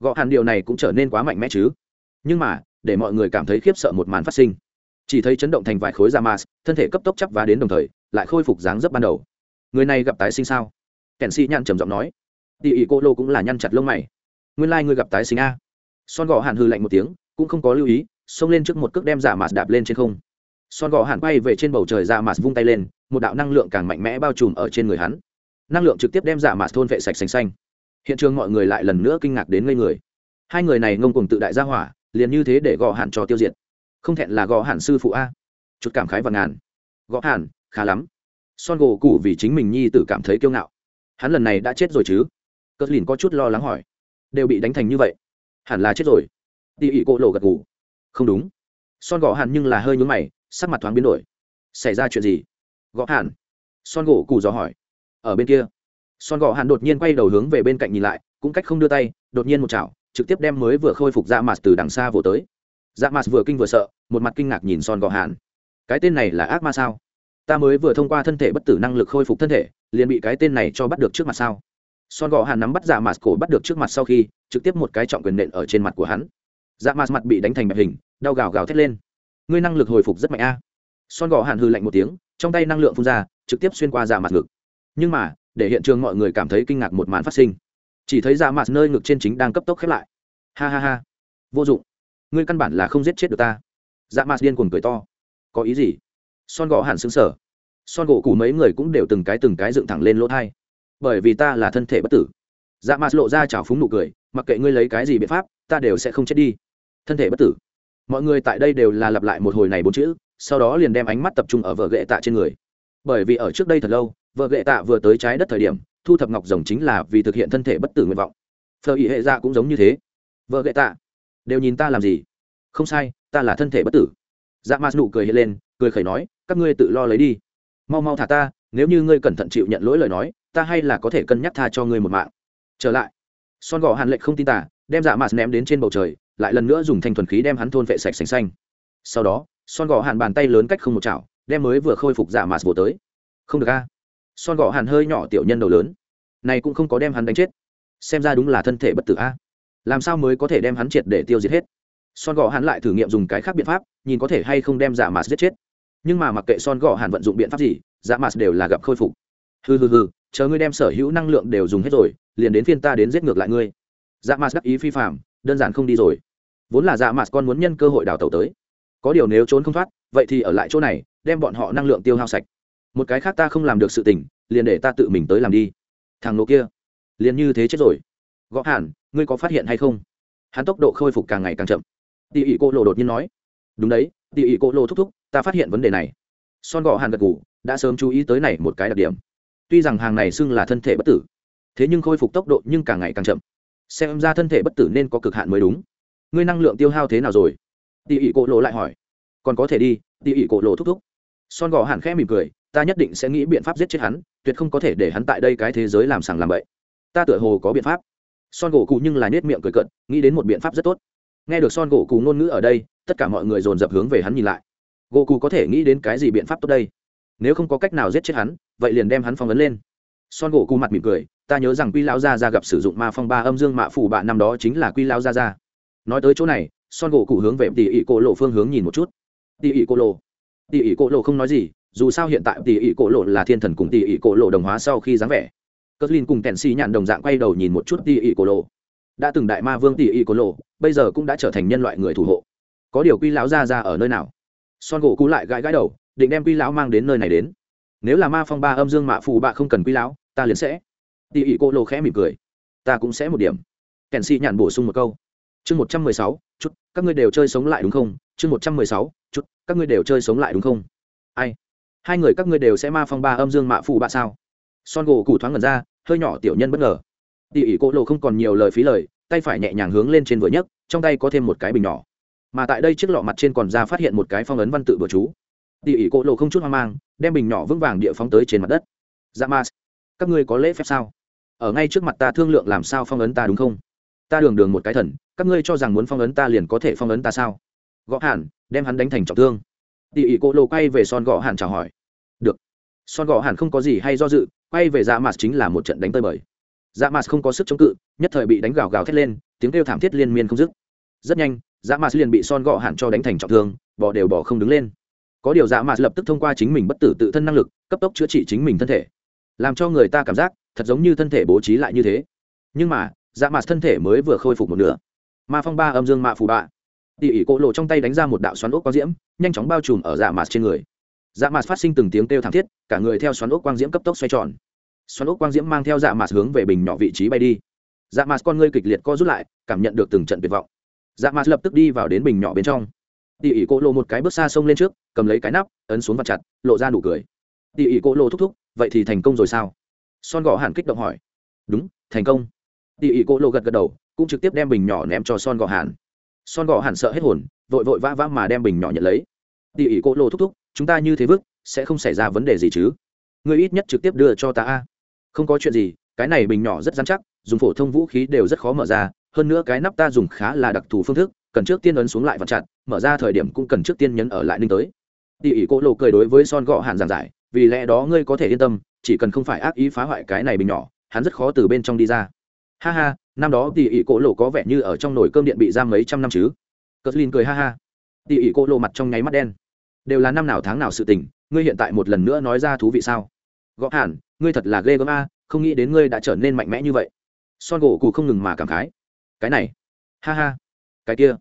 Gõ hàn điều này cũng trở nên quá mạnh mẽ chứ. Nhưng mà, để mọi người cảm thấy khiếp sợ một màn phát sinh. Chỉ thấy chấn động thành vài khối dạ da mas thân thể cấp tốc chấp và đến đồng thời, lại khôi phục dáng dấp ban đầu. Người này gặp tái sinh sao? Kèn si nhăn trầm giọng nói. Tỉ ỉ cô lô cũng là nhăn chặt lông mày. Nguyên lai、like、người gặp tái sinh a son gò hàn hư lạnh một tiếng cũng không có lưu ý xông lên trước một cước đem giả mạt đạp lên trên không. Son gò hàn bay về trên bầu trời giả mạt vung tay lên một đạo năng lượng càng mạnh mẽ bao trùm ở trên người hắn. Năng lượng trực tiếp đem giả mạt thôn vệ sạch xanh xanh. Hiện trường mọi người lại lần nữa kinh ngạc đến ngây người. Hai người này ngông cùng tự đại gia hỏa liền như thế để gò hàn cho tiêu diệt. Không thẹn là gò hàn sư phụ a. Chút cảm khái và ngàn. Gò hàn, khá lắm. Son gỗ cụ vì chính mình nhi tử cảm thấy kiêu ngạo. Hắn lần này đã chết rồi chứ? Cất lìn có chút lo lắng hỏi. Đều bị đánh thành như vậy hẳn là chết rồi. Tỉ ỉ cô lộ gật ngủ không đúng. Son gõ hẳn nhưng là hơi nhúng mày, sắc mặt thoáng biến đổi. Xảy ra chuyện gì? Gõ hẳn. Son gỗ cù dò hỏi. Ở bên kia. Son gõ hẳn đột nhiên quay đầu hướng về bên cạnh nhìn lại, cũng cách không đưa tay, đột nhiên một chảo, trực tiếp đem mới vừa khôi phục dạ mặt từ đằng xa vỗ tới. Dạ mặt vừa kinh vừa sợ, một mặt kinh ngạc nhìn son gõ hẳn. Cái tên này là ác ma sao? Ta mới vừa thông qua thân thể bất tử năng lực khôi phục thân thể, liền bị cái tên này cho bắt được trước mặt sao? Son gò hàn nắm bắt dạ mạt cổ bắt được trước mặt sau khi, trực tiếp một cái trọng quyền nện ở trên mặt của hắn. Dạ mạt mặt bị đánh thành bẹp hình, đau gào gào thét lên. Ngươi năng lực hồi phục rất mạnh a. Son gò hàn hư lạnh một tiếng, trong tay năng lượng phun ra, trực tiếp xuyên qua dạ mặt ngực. Nhưng mà, để hiện trường mọi người cảm thấy kinh ngạc một màn phát sinh. Chỉ thấy dạ mặt nơi ngực trên chính đang cấp tốc khép lại. Ha ha ha. Vô dụng. Ngươi căn bản là không giết chết được ta. Dạ mặt điên cuồng cười to. Có ý gì? Son gò hàn xứng sở son gỗ củ mấy người cũng đều từng cái từng cái dựng thẳng lên lỗ thai bởi vì ta là thân thể bất tử. Dạ mạt lộ ra chảo phúng nụ cười, mặc kệ ngươi lấy cái gì biện pháp, ta đều sẽ không chết đi. Thân thể bất tử. Mọi người tại đây đều là lặp lại một hồi này bốn chữ, sau đó liền đem ánh mắt tập trung ở vợ gệ tạ trên người. Bởi vì ở trước đây thật lâu vợ gệ tạ vừa tới trái đất thời điểm, thu thập ngọc rồng chính là vì thực hiện thân thể bất tử nguyện vọng. Phờ ý hệ dạ cũng giống như thế. Vợ gệ tạ, đều nhìn ta làm gì? Không sai, ta là thân thể bất tử. Dạ ma nụ cười hiện lên, cười khẩy nói, các ngươi tự lo lấy đi. Mau mau thả ta, nếu như ngươi cẩn thận chịu nhận lỗi lời nói ta hay là có thể cân nhắc tha cho ngươi một mạng. Trở lại. Son gò hàn lệnh không tin tả đem dạ mạt ném đến trên bầu trời, lại lần nữa dùng thanh thuần khí đem hắn thôn vệ sạch sành xanh. Sau đó, son gò hàn bàn tay lớn cách không một chảo, đem mới vừa khôi phục dạ mạt vồ tới. Không được a. Son gò hàn hơi nhỏ tiểu nhân đầu lớn. Này cũng không có đem hắn đánh chết. Xem ra đúng là thân thể bất tử a. Làm sao mới có thể đem hắn triệt để tiêu diệt hết? Son gò hàn lại thử nghiệm dùng cái khác biện pháp, nhìn có thể hay không đem dạ mạt giết chết. Nhưng mà mặc kệ son gò hàn vận dụng biện pháp gì dạ mạt đều là gặp khôi phục. Hừ hừ hừ chờ ngươi đem sở hữu năng lượng đều dùng hết rồi, liền đến phiên ta đến giết ngược lại ngươi. Dạ mạt đắc ý phi phạm, đơn giản không đi rồi. Vốn là dạ mạt con muốn nhân cơ hội đào tẩu tới. Có điều nếu trốn không thoát, vậy thì ở lại chỗ này, đem bọn họ năng lượng tiêu hao sạch. Một cái khác ta không làm được sự tình, liền để ta tự mình tới làm đi. Thằng nô kia, liền như thế chết rồi. Gõ hẳn ngươi có phát hiện hay không? Hắn tốc độ khôi phục càng ngày càng chậm. Tỉ ỉ cô lộ đột nhiên nói. Đúng đấy, tỉ ỉ cô lộ thúc thúc, ta phát hiện vấn đề này. Son gõ hàn gật ngủ đã sớm chú ý tới này một cái đặc điểm tuy rằng hàng này xưng là thân thể bất tử, thế nhưng khôi phục tốc độ nhưng càng ngày càng chậm. Xem ra thân thể bất tử nên có cực hạn mới đúng. Ngươi năng lượng tiêu hao thế nào rồi? Tỉ ỉ Cổ lộ lại hỏi. Còn có thể đi, tỉ ỉ Cổ lộ thúc thúc. Son gò hàn khẽ mỉm cười, ta nhất định sẽ nghĩ biện pháp giết chết hắn, tuyệt không có thể để hắn tại đây cái thế giới làm sàng làm bậy. Ta tựa hồ có biện pháp. Son gỗ cụ nhưng là nết miệng cười cận nghĩ đến một biện pháp rất tốt. Nghe được son gỗ cụ ngôn ngữ ở đây, tất cả mọi người dồn dập hướng về hắn nhìn lại. Gỗ cụ có thể nghĩ đến cái gì biện pháp tốt đây? Nếu không có cách nào giết chết hắn vậy liền đem hắn phong ấn lên. Son gỗ cụ mặt mỉm cười, ta nhớ rằng quy lão gia ra gặp sử dụng ma phong ba âm dương mạ phủ bạ năm đó chính là quy lão gia ra nói tới chỗ này, son gỗ cụ hướng về tỉ ỉ cổ lộ phương hướng nhìn một chút. Tỉ ỉ cổ lộ. Tỉ ỉ cổ lộ không nói gì, dù sao hiện tại tỉ ỉ cổ lộ là thiên thần cùng tỉ ỉ cổ lộ đồng hóa sau khi dáng vẻ. Cất linh cùng tèn xì nhạn đồng dạng quay đầu nhìn một chút tỉ ỉ cổ lộ. Đã từng đại ma vương tỉ ỉ cổ lộ, bây giờ cũng đã trở thành nhân loại người thủ hộ. Có điều quy lão gia ra ở nơi nào? Son gỗ cụ lại gãi gãi đầu, định đem quy lão mang đến nơi này đến nếu là ma phong ba âm dương mạ phù bạ không cần quy lão ta liền sẽ. Tỉ ỉ cô lô khẽ mỉm cười. Ta cũng sẽ một điểm. Kèn xì nhàn bổ sung một câu. Chương một trăm mười sáu chút các ngươi đều chơi sống lại đúng không? Chương một trăm mười sáu chút các ngươi đều chơi sống lại đúng không? Ai? Hai người các ngươi đều sẽ ma phong ba âm dương mạ phù bạ sao? Son gỗ cụ thoáng ngẩn ra, hơi nhỏ tiểu nhân bất ngờ. Tỉ ỉ cô lô không còn nhiều lời phí lời, tay phải nhẹ nhàng hướng lên trên vừa nhấc, trong tay có thêm một cái bình nhỏ. Mà tại đây chiếc lọ mặt trên còn ra phát hiện một cái phong ấn văn tự bừa chú tỉ ỉ Cổ lộ không chút hoang mang, đem bình nhỏ vững vàng địa phóng tới trên mặt đất. Dạ ma các ngươi có lễ phép sao? Ở ngay trước mặt ta thương lượng làm sao phong ấn ta đúng không? Ta đường đường một cái thần, các ngươi cho rằng muốn phong ấn ta liền có thể phong ấn ta sao? Gõ hẳn đem hắn đánh thành trọng thương. Tỉ ỉ Cổ lộ quay về son gõ hẳn chào hỏi. Được. Son gõ hẳn không có gì hay do dự, quay về dạ Mạt chính là một trận đánh tơi bời. Dạ Mạt không có sức chống cự, nhất thời bị đánh gào gào thét lên, tiếng kêu thảm thiết liên miên không dứt. Rất nhanh dạ Mạt liền bị son gõ hẳn cho đánh thành trọng thương bỏ đều bỏ không đứng lên có điều dạ mặt lập tức thông qua chính mình bất tử tự thân năng lực, cấp tốc chữa trị chính mình thân thể, làm cho người ta cảm giác thật giống như thân thể bố trí lại như thế. Nhưng mà dạ mặt thân thể mới vừa khôi phục một nửa. Ma phong ba âm dương mạ phù bạ. Tỉ ỉ cỗ lộ trong tay đánh ra một đạo xoắn ốc quang diễm, nhanh chóng bao trùm ở dạ mặt trên người. Dạ mạt phát sinh từng tiếng kêu thảm thiết, cả người theo xoắn ốc quang diễm cấp tốc xoay tròn. Xoắn ốc quang diễm mang theo dạ mạt hướng về bình nhỏ vị trí bay đi. Dạ mạt con ngươi kịch liệt co rút lại, cảm nhận được từng trận tuyệt vọng. Dạ mạt lập tức đi vào đến bình nhỏ bên trong tỉ ỉ cô lộ một cái bước xa sông lên trước cầm lấy cái nắp ấn xuống vặt chặt lộ ra nụ cười. Tỉ ỉ cô lộ thúc thúc vậy thì thành công rồi sao? Son gõ hàn kích động hỏi. Đúng thành công. Tỉ ỉ cô lộ gật gật đầu cũng trực tiếp đem bình nhỏ ném cho son gõ hàn son gõ hàn sợ hết hồn vội vội vã vã mà đem bình nhỏ nhận lấy. Tỉ ỉ cô lộ thúc thúc chúng ta như thế vứt, sẽ không xảy ra vấn đề gì chứ? Ngươi ít nhất trực tiếp đưa cho ta a. Không có chuyện gì cái này bình nhỏ rất dán chắc dùng phổ thông vũ khí đều rất khó mở ra hơn nữa cái nắp ta dùng khá là đặc thù phương thức cần trước tiên ấn xuống lại vặn chặt, mở ra thời điểm cũng cần trước tiên nhấn ở lại ninh tới. Tỉ ỉ cô lộ cười đối với son gọ hạn giảng giải, vì lẽ đó ngươi có thể yên tâm, chỉ cần không phải ác ý phá hoại cái này bình nhỏ, hắn rất khó từ bên trong đi ra. Ha ha, năm đó tỉ ỉ cô lộ có vẻ như ở trong nồi cơm điện bị giam mấy trăm năm chứ? Cất lin cười ha ha. Tỉ ỉ cô lộ mặt trong nháy mắt đen. Đều là năm nào tháng nào sự tình, ngươi hiện tại một lần nữa nói ra thú vị sao? Gõ hẳn ngươi thật là ghê gớm a, không nghĩ đến ngươi đã trở nên mạnh mẽ như vậy. Son gỗ cụ không ngừng mà cảm khái. Cái này. Ha ha cái kia.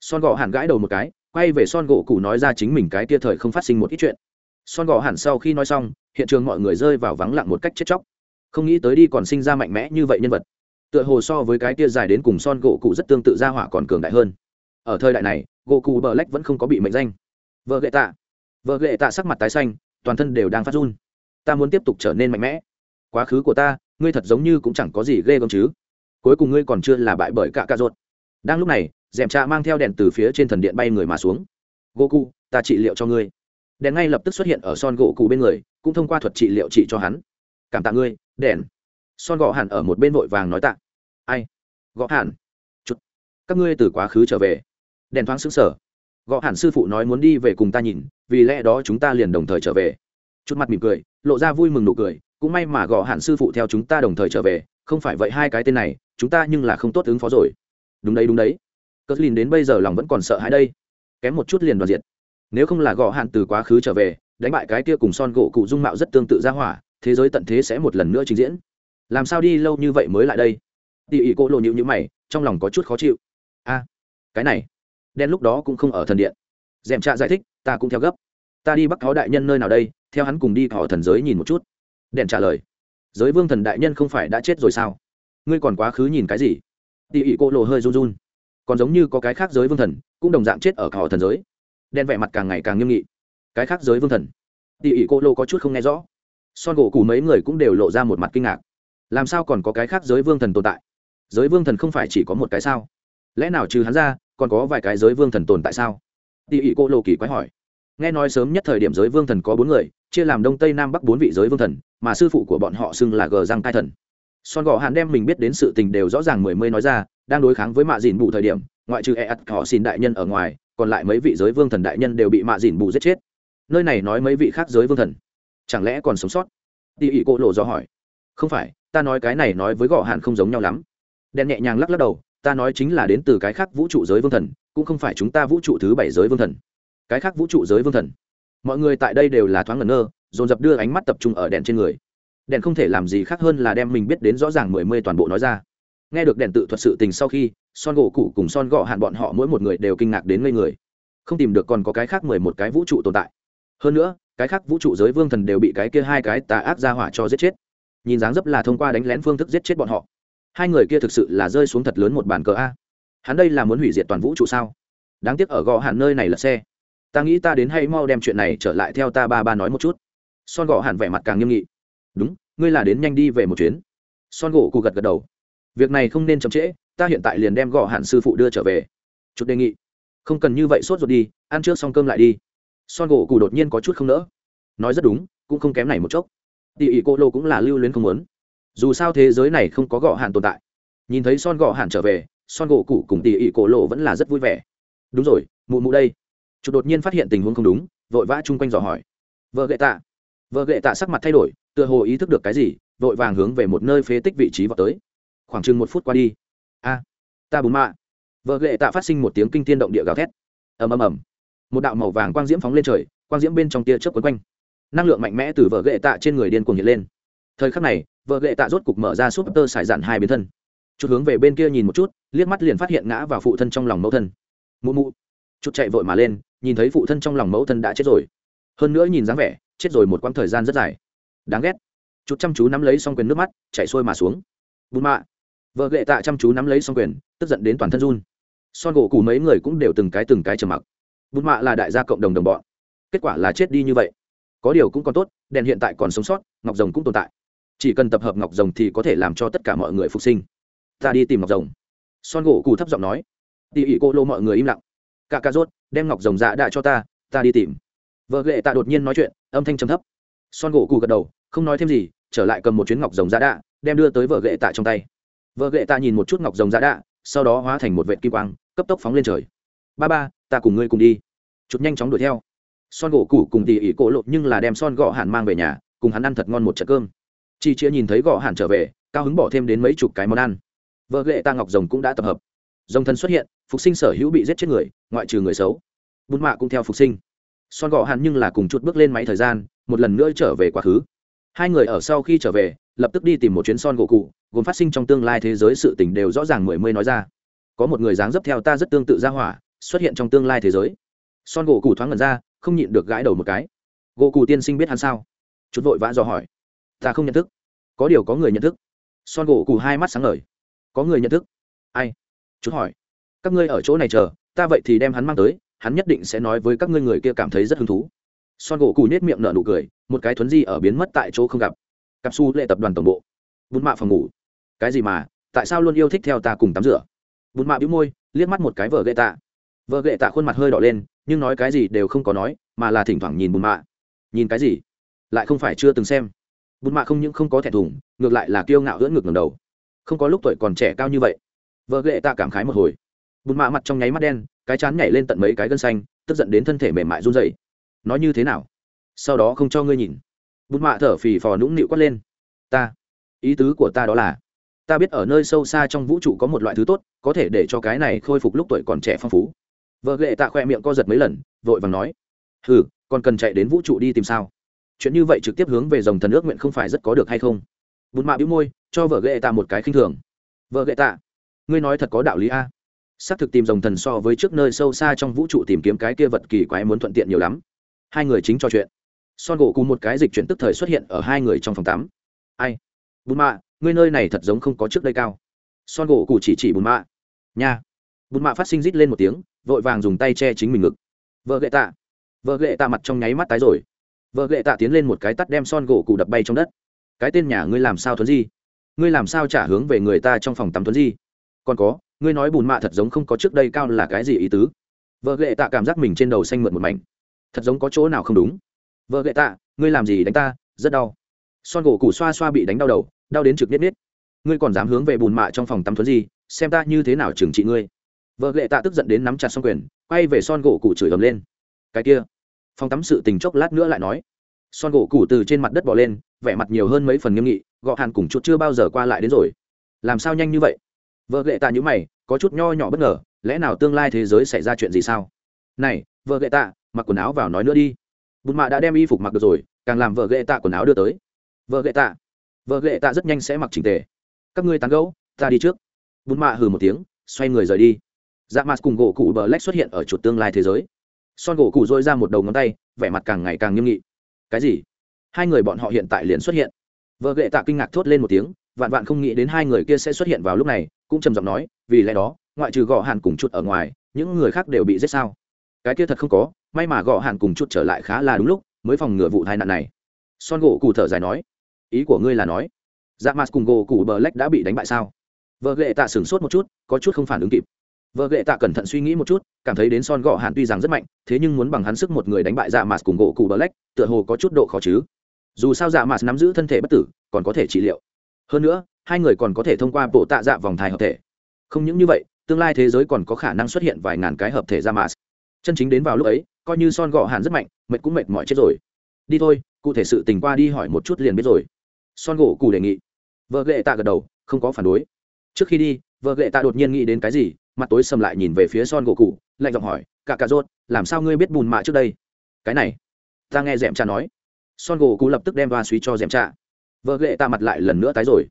Son gỗ hẳn gãi đầu một cái, quay về son gỗ cụ nói ra chính mình cái kia thời không phát sinh một ít chuyện. Son gỗ hẳn sau khi nói xong, hiện trường mọi người rơi vào vắng lặng một cách chết chóc. Không nghĩ tới đi còn sinh ra mạnh mẽ như vậy nhân vật. Tựa hồ so với cái kia dài đến cùng son gỗ cụ rất tương tự ra hỏa còn cường đại hơn. Ở thời đại này, gỗ cụ bờ lách vẫn không có bị mệnh danh. Vợ gệ tạ. Vợ gệ tạ sắc mặt tái xanh, toàn thân đều đang phát run. Ta muốn tiếp tục trở nên mạnh mẽ. Quá khứ của ta, ngươi thật giống như cũng chẳng có gì ghê gớm chứ. Cuối cùng ngươi còn chưa là bại bởi cả cạ ruột. Đang lúc này dèm trạ mang theo đèn từ phía trên thần điện bay người mà xuống. Gỗ cụ ta trị liệu cho ngươi. Đèn ngay lập tức xuất hiện ở son gỗ cụ bên người, cũng thông qua thuật trị liệu trị cho hắn. Cảm tạ ngươi, đèn. Son gõ hẳn ở một bên vội vàng nói tạ. Ai? Gõ hẳn chút các ngươi từ quá khứ trở về. Đèn thoáng xứng sở gõ hẳn sư phụ nói muốn đi về cùng ta nhìn, vì lẽ đó chúng ta liền đồng thời trở về. Chút mặt mỉm cười, lộ ra vui mừng nụ cười, cũng may mà gõ hẳn sư phụ theo chúng ta đồng thời trở về, không phải vậy hai cái tên này, chúng ta nhưng là không tốt ứng phó rồi. Đúng đấy đúng đấy cờ lìn đến bây giờ lòng vẫn còn sợ hãi đây. Kém một chút liền đoàn diệt. Nếu không là gõ hạn từ quá khứ trở về, đánh bại cái kia cùng son gỗ cụ dung mạo rất tương tự ra hỏa, thế giới tận thế sẽ một lần nữa trình diễn. Làm sao đi lâu như vậy mới lại đây? Tỉ ỉ cô lộ nhịu nhữ mày, trong lòng có chút khó chịu. A, cái này, đen lúc đó cũng không ở thần điện. Dèm trạ giải thích, ta cũng theo gấp. Ta đi bắc khó đại nhân nơi nào đây? Theo hắn cùng đi họ thần giới nhìn một chút. Đèn trả lời, giới vương thần đại nhân không phải đã chết rồi sao? Ngươi còn quá khứ nhìn cái gì? Tỉ ỉ cô lộ hơi run run còn giống như có cái khác giới vương thần, cũng đồng dạng chết ở họ thần giới. Đen vẻ mặt càng ngày càng nghiêm nghị. Cái khác giới vương thần? Tỉ ỉ cô lô có chút không nghe rõ. Son gỗ cù mấy người cũng đều lộ ra một mặt kinh ngạc. Làm sao còn có cái khác giới vương thần tồn tại? Giới vương thần không phải chỉ có một cái sao? Lẽ nào trừ hắn ra, còn có vài cái giới vương thần tồn tại sao? Tỉ ỉ cô lô kỳ quái hỏi. Nghe nói sớm nhất thời điểm giới vương thần có bốn người, chia làm đông tây nam bắc bốn vị giới vương thần, mà sư phụ của bọn họ xưng là gờ răng cai thần son gò hàn đem mình biết đến sự tình đều rõ ràng mười mươi nói ra, đang đối kháng với mạ dìn bù thời điểm, ngoại trừ e ắt họ xin đại nhân ở ngoài, còn lại mấy vị giới vương thần đại nhân đều bị mạ dìn bù giết chết. Nơi này nói mấy vị khác giới vương thần, chẳng lẽ còn sống sót? Tỉ ỉ cô lộ do hỏi. Không phải, ta nói cái này nói với gõ Hàn không giống nhau lắm. Đen nhẹ nhàng lắc lắc đầu, ta nói chính là đến từ cái khác vũ trụ giới vương thần, cũng không phải chúng ta vũ trụ thứ bảy giới vương thần. Cái khác vũ trụ giới vương thần. Mọi người tại đây đều là thoáng ngẩn ngơ, dồn dập đưa ánh mắt tập trung ở đèn trên người đèn không thể làm gì khác hơn là đem mình biết đến rõ ràng mười mươi toàn bộ nói ra. Nghe được đèn tự thuật sự tình sau khi, son gỗ cụ cùng son gọ hạn bọn họ mỗi một người đều kinh ngạc đến ngây người. Không tìm được còn có cái khác mười một cái vũ trụ tồn tại. Hơn nữa, cái khác vũ trụ giới vương thần đều bị cái kia hai cái tà ác ra hỏa cho giết chết. Nhìn dáng dấp là thông qua đánh lén phương thức giết chết bọn họ. Hai người kia thực sự là rơi xuống thật lớn một bàn cờ a. Hắn đây là muốn hủy diệt toàn vũ trụ sao? Đáng tiếc ở gò hạn nơi này là xe. Ta nghĩ ta đến hay mau đem chuyện này trở lại theo ta ba ba nói một chút. Son gò hạn vẻ mặt càng nghiêm nghị đúng, ngươi là đến nhanh đi về một chuyến. Son gỗ cụ gật gật đầu. Việc này không nên chậm trễ, ta hiện tại liền đem gõ hạn sư phụ đưa trở về. Chút đề nghị. Không cần như vậy sốt ruột đi, ăn trước xong cơm lại đi. Son gỗ cụ đột nhiên có chút không nỡ. Nói rất đúng, cũng không kém này một chốc. Tỉ ỉ cô lô cũng là lưu luyến không muốn. Dù sao thế giới này không có gõ hạn tồn tại. Nhìn thấy son gõ hạn trở về, son gỗ cụ cùng tỉ ỉ cổ lô vẫn là rất vui vẻ. Đúng rồi, mụ mụ đây. Chút đột nhiên phát hiện tình huống không đúng, vội vã chung quanh dò hỏi. Vợ gậy tạ. Vợ gậy tạ sắc mặt thay đổi tựa hồ ý thức được cái gì, vội vàng hướng về một nơi phế tích vị trí vào tới. Khoảng chừng một phút qua đi. A, ta bùn mạ. Vợ gệ tạ phát sinh một tiếng kinh tiên động địa gào thét. Ầm ầm ầm. Một đạo màu vàng quang diễm phóng lên trời, quang diễm bên trong tia chớp quấn quanh. Năng lượng mạnh mẽ từ vợ gệ tạ trên người điên cuồng hiện lên. Thời khắc này, vợ gệ tạ rốt cục mở ra súp tơ sải dạn hai biến thân. Chút hướng về bên kia nhìn một chút, liếc mắt liền phát hiện ngã vào phụ thân trong lòng mẫu thân. Mụ mụ. Chút chạy vội mà lên, nhìn thấy phụ thân trong lòng mẫu thân đã chết rồi. Hơn nữa nhìn dáng vẻ, chết rồi một quãng thời gian rất dài đáng ghét. Chút chăm chú nắm lấy xong quyền nước mắt chạy sôi mà xuống. Bùn mạ. Vợ gệ tạ chăm chú nắm lấy xong quyền, tức giận đến toàn thân run. Son gỗ cù mấy người cũng đều từng cái từng cái trầm mặc. Bùn mạ là đại gia cộng đồng đồng bọn. Kết quả là chết đi như vậy. Có điều cũng còn tốt, đèn hiện tại còn sống sót, ngọc rồng cũng tồn tại. Chỉ cần tập hợp ngọc rồng thì có thể làm cho tất cả mọi người phục sinh. Ta đi tìm ngọc rồng. Son gỗ cù thấp giọng nói. Tỉ ỉ cô lô mọi người im lặng. Cả ca rốt, đem ngọc rồng dạ đại cho ta ta đi tìm. Vợ ghệ tạ đột nhiên nói chuyện, âm thanh trầm thấp son gỗ cù gật đầu, không nói thêm gì, trở lại cầm một chuyến ngọc rồng giá đạ, đem đưa tới vợ gệ tạ trong tay. Vợ gệ tạ nhìn một chút ngọc rồng giá đạ, sau đó hóa thành một vệ kim quang, cấp tốc phóng lên trời. Ba ba, ta cùng ngươi cùng đi. Chụp nhanh chóng đuổi theo. Son gỗ cụ cùng tỉ ỉ cổ lộ nhưng là đem son gõ hàn mang về nhà, cùng hắn ăn thật ngon một trận cơm. Chị chia nhìn thấy gõ Hàn trở về, cao hứng bỏ thêm đến mấy chục cái món ăn. Vợ lệ ta ngọc rồng cũng đã tập hợp. Rồng thân xuất hiện, phục sinh sở hữu bị giết chết người, ngoại trừ người xấu. Bút mạ cũng theo phục sinh. Son gọ hẳn nhưng là cùng chuột bước lên máy thời gian một lần nữa trở về quá khứ. Hai người ở sau khi trở về, lập tức đi tìm một chuyến son gỗ cụ, gồm phát sinh trong tương lai thế giới sự tình đều rõ ràng mười mươi nói ra. Có một người dáng dấp theo ta rất tương tự ra hỏa, xuất hiện trong tương lai thế giới. Son gỗ cụ thoáng ngần ra, không nhịn được gãi đầu một cái. Gỗ cụ tiên sinh biết hắn sao? Chút vội vã dò hỏi. Ta không nhận thức. Có điều có người nhận thức. Son gỗ cụ hai mắt sáng ngời. Có người nhận thức. Ai? Chút hỏi. Các ngươi ở chỗ này chờ, ta vậy thì đem hắn mang tới, hắn nhất định sẽ nói với các ngươi người kia cảm thấy rất hứng thú son gỗ cù nết miệng nở nụ cười, một cái thuấn di ở biến mất tại chỗ không gặp. Cặp su lệ tập đoàn tổng bộ. Bún mạ phòng ngủ. Cái gì mà, tại sao luôn yêu thích theo ta cùng tắm rửa? Bún mạ bĩu môi, liếc mắt một cái vợ gậy tạ. Vợ gậy tạ khuôn mặt hơi đỏ lên, nhưng nói cái gì đều không có nói, mà là thỉnh thoảng nhìn bùn mạ. Nhìn cái gì? Lại không phải chưa từng xem. Bùn mạ không những không có thẻ thùng, ngược lại là kiêu ngạo hưỡn ngược ngầm đầu. Không có lúc tuổi còn trẻ cao như vậy. Vợ gậy tạ cảm khái một hồi. Bùn mạ mặt trong nháy mắt đen, cái chán nhảy lên tận mấy cái gân xanh, tức giận đến thân thể mềm mại run dày nói như thế nào? Sau đó không cho ngươi nhìn. Bút mạ thở phì phò nũng nịu quát lên. Ta, ý tứ của ta đó là, ta biết ở nơi sâu xa trong vũ trụ có một loại thứ tốt, có thể để cho cái này khôi phục lúc tuổi còn trẻ phong phú. Vợ ghệ tạ khoe miệng co giật mấy lần, vội vàng nói ừ còn cần chạy đến vũ trụ đi tìm sao? Chuyện như vậy trực tiếp hướng về dòng thần ước nguyện không phải rất có được hay không? Bút mạ bĩu môi, cho vợ ghệ tạ một cái khinh thường. Vợ ghệ tạ, ngươi nói thật có đạo lý a. Xác thực tìm dòng thần so với trước nơi sâu xa trong vũ trụ tìm kiếm cái kia vật kỳ quái muốn thuận tiện nhiều lắm hai người chính trò chuyện. Son gỗ cùng một cái dịch chuyển tức thời xuất hiện ở hai người trong phòng tắm. Ai? Bùn mạ, ngươi nơi này thật giống không có trước đây cao. Son gỗ cụ chỉ chỉ bùn mạ. Nha. Bùn mạ phát sinh rít lên một tiếng, vội vàng dùng tay che chính mình ngực. Vợ gậy tạ. Vợ gậy tạ mặt trong nháy mắt tái rồi. Vợ gậy tạ tiến lên một cái tắt đem son gỗ cụ đập bay trong đất. Cái tên nhà ngươi làm sao thuấn di? Ngươi làm sao trả hướng về người ta trong phòng tắm thuấn di? Còn có, ngươi nói bùn mạ thật giống không có trước đây cao là cái gì ý tứ? Vợ gậy tạ cảm giác mình trên đầu xanh mượt một mảnh thật giống có chỗ nào không đúng. Vợ gậy tạ, ngươi làm gì đánh ta? Rất đau. Son gỗ củ xoa xoa bị đánh đau đầu, đau đến trực biết biết ngươi còn dám hướng về bùn mạ trong phòng tắm thuấn gì? Xem ta như thế nào trừng trị ngươi. Vợ ghệ tạ tức giận đến nắm chặt xong quyền, quay về son gỗ cụ chửi ầm lên. Cái kia. Phòng tắm sự tình chốc lát nữa lại nói. Son gỗ cụ từ trên mặt đất bỏ lên, vẻ mặt nhiều hơn mấy phần nghiêm nghị, gọ hàn cùng chút chưa bao giờ qua lại đến rồi. Làm sao nhanh như vậy? Vợ ghệ tạ nhữ mày, có chút nho nhỏ bất ngờ, lẽ nào tương lai thế giới xảy ra chuyện gì sao? Này vợ gậy tạ, mặc quần áo vào nói nữa đi. Bùn mạ đã đem y phục mặc được rồi, càng làm vợ gậy tạ quần áo đưa tới. Vợ gậy tạ, vợ gậy tạ rất nhanh sẽ mặc chỉnh tề. Các ngươi tán gẫu, ta đi trước. Bùn mạ hừ một tiếng, xoay người rời đi. Dạ mặt cùng gỗ cụ bờ lách xuất hiện ở chuột tương lai thế giới. Son gỗ cụ dôi ra một đầu ngón tay, vẻ mặt càng ngày càng nghiêm nghị. Cái gì? Hai người bọn họ hiện tại liền xuất hiện. Vợ ghệ tạ kinh ngạc thốt lên một tiếng, vạn vạn không nghĩ đến hai người kia sẽ xuất hiện vào lúc này, cũng trầm giọng nói, vì lẽ đó, ngoại trừ gõ hàn cùng chuột ở ngoài, những người khác đều bị giết sao? Cái kia thật không có, may mà gõ hàn cùng chút trở lại khá là đúng lúc, mới phòng ngừa vụ tai nạn này. Son gỗ cụ thở dài nói, ý của ngươi là nói dạ mặt cùng gỗ cụ bờ lách đã bị đánh bại sao? Vợ ghệ tạ sửng sốt một chút, có chút không phản ứng kịp. Vợ ghệ tạ cẩn thận suy nghĩ một chút, cảm thấy đến son gõ hàn tuy rằng rất mạnh, thế nhưng muốn bằng hắn sức một người đánh bại dạ mặt cùng gỗ cụ bờ lách, tựa hồ có chút độ khó chứ. Dù sao dạ mặt nắm giữ thân thể bất tử, còn có thể trị liệu. Hơn nữa, hai người còn có thể thông qua bộ tạ dạ vòng thai hợp thể. Không những như vậy, tương lai thế giới còn có khả năng xuất hiện vài ngàn cái hợp thể dạ ra mars chân chính đến vào lúc ấy, coi như son gọ hàn rất mạnh, mệt cũng mệt mỏi chết rồi. Đi thôi, cụ thể sự tình qua đi hỏi một chút liền biết rồi. Son gỗ cụ đề nghị. Vợ lệ tạ gật đầu, không có phản đối. Trước khi đi, vợ lệ tạ đột nhiên nghĩ đến cái gì, mặt tối sầm lại nhìn về phía son gỗ cụ, lạnh giọng hỏi cả cà rốt, làm sao ngươi biết bùn mạ trước đây? Cái này, ta nghe dẹm cha nói. Son gỗ cụ lập tức đem va suý cho dẹm cha vợ lệ tạ mặt lại lần nữa tái rồi.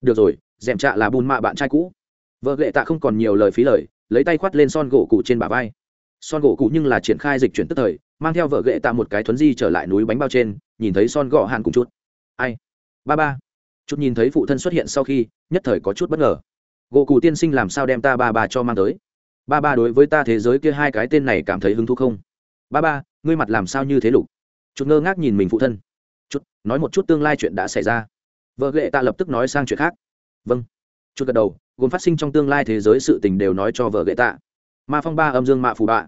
Được rồi dẻm cha là bùn mạ bạn trai cũ. Vợ lệ tạ không còn nhiều lời phí lời, lấy tay khoắt lên son gỗ cụ trên bả vai son gỗ cụ nhưng là triển khai dịch chuyển tức thời, mang theo vợ ghệ tạ một cái thuấn di trở lại núi bánh bao trên, nhìn thấy son gõ hàn cùng chút. Ai? Ba ba. Chút nhìn thấy phụ thân xuất hiện sau khi, nhất thời có chút bất ngờ. Gỗ cụ tiên sinh làm sao đem ta ba ba cho mang tới? Ba ba đối với ta thế giới kia hai cái tên này cảm thấy hứng thú không? Ba ba, ngươi mặt làm sao như thế lục? Chút ngơ ngác nhìn mình phụ thân. Chút, nói một chút tương lai chuyện đã xảy ra. Vợ ghệ tạ lập tức nói sang chuyện khác. Vâng. Chút gật đầu, gồm phát sinh trong tương lai thế giới sự tình đều nói cho vợ ghệ tạ ma phong ba âm dương mạ phù bạ.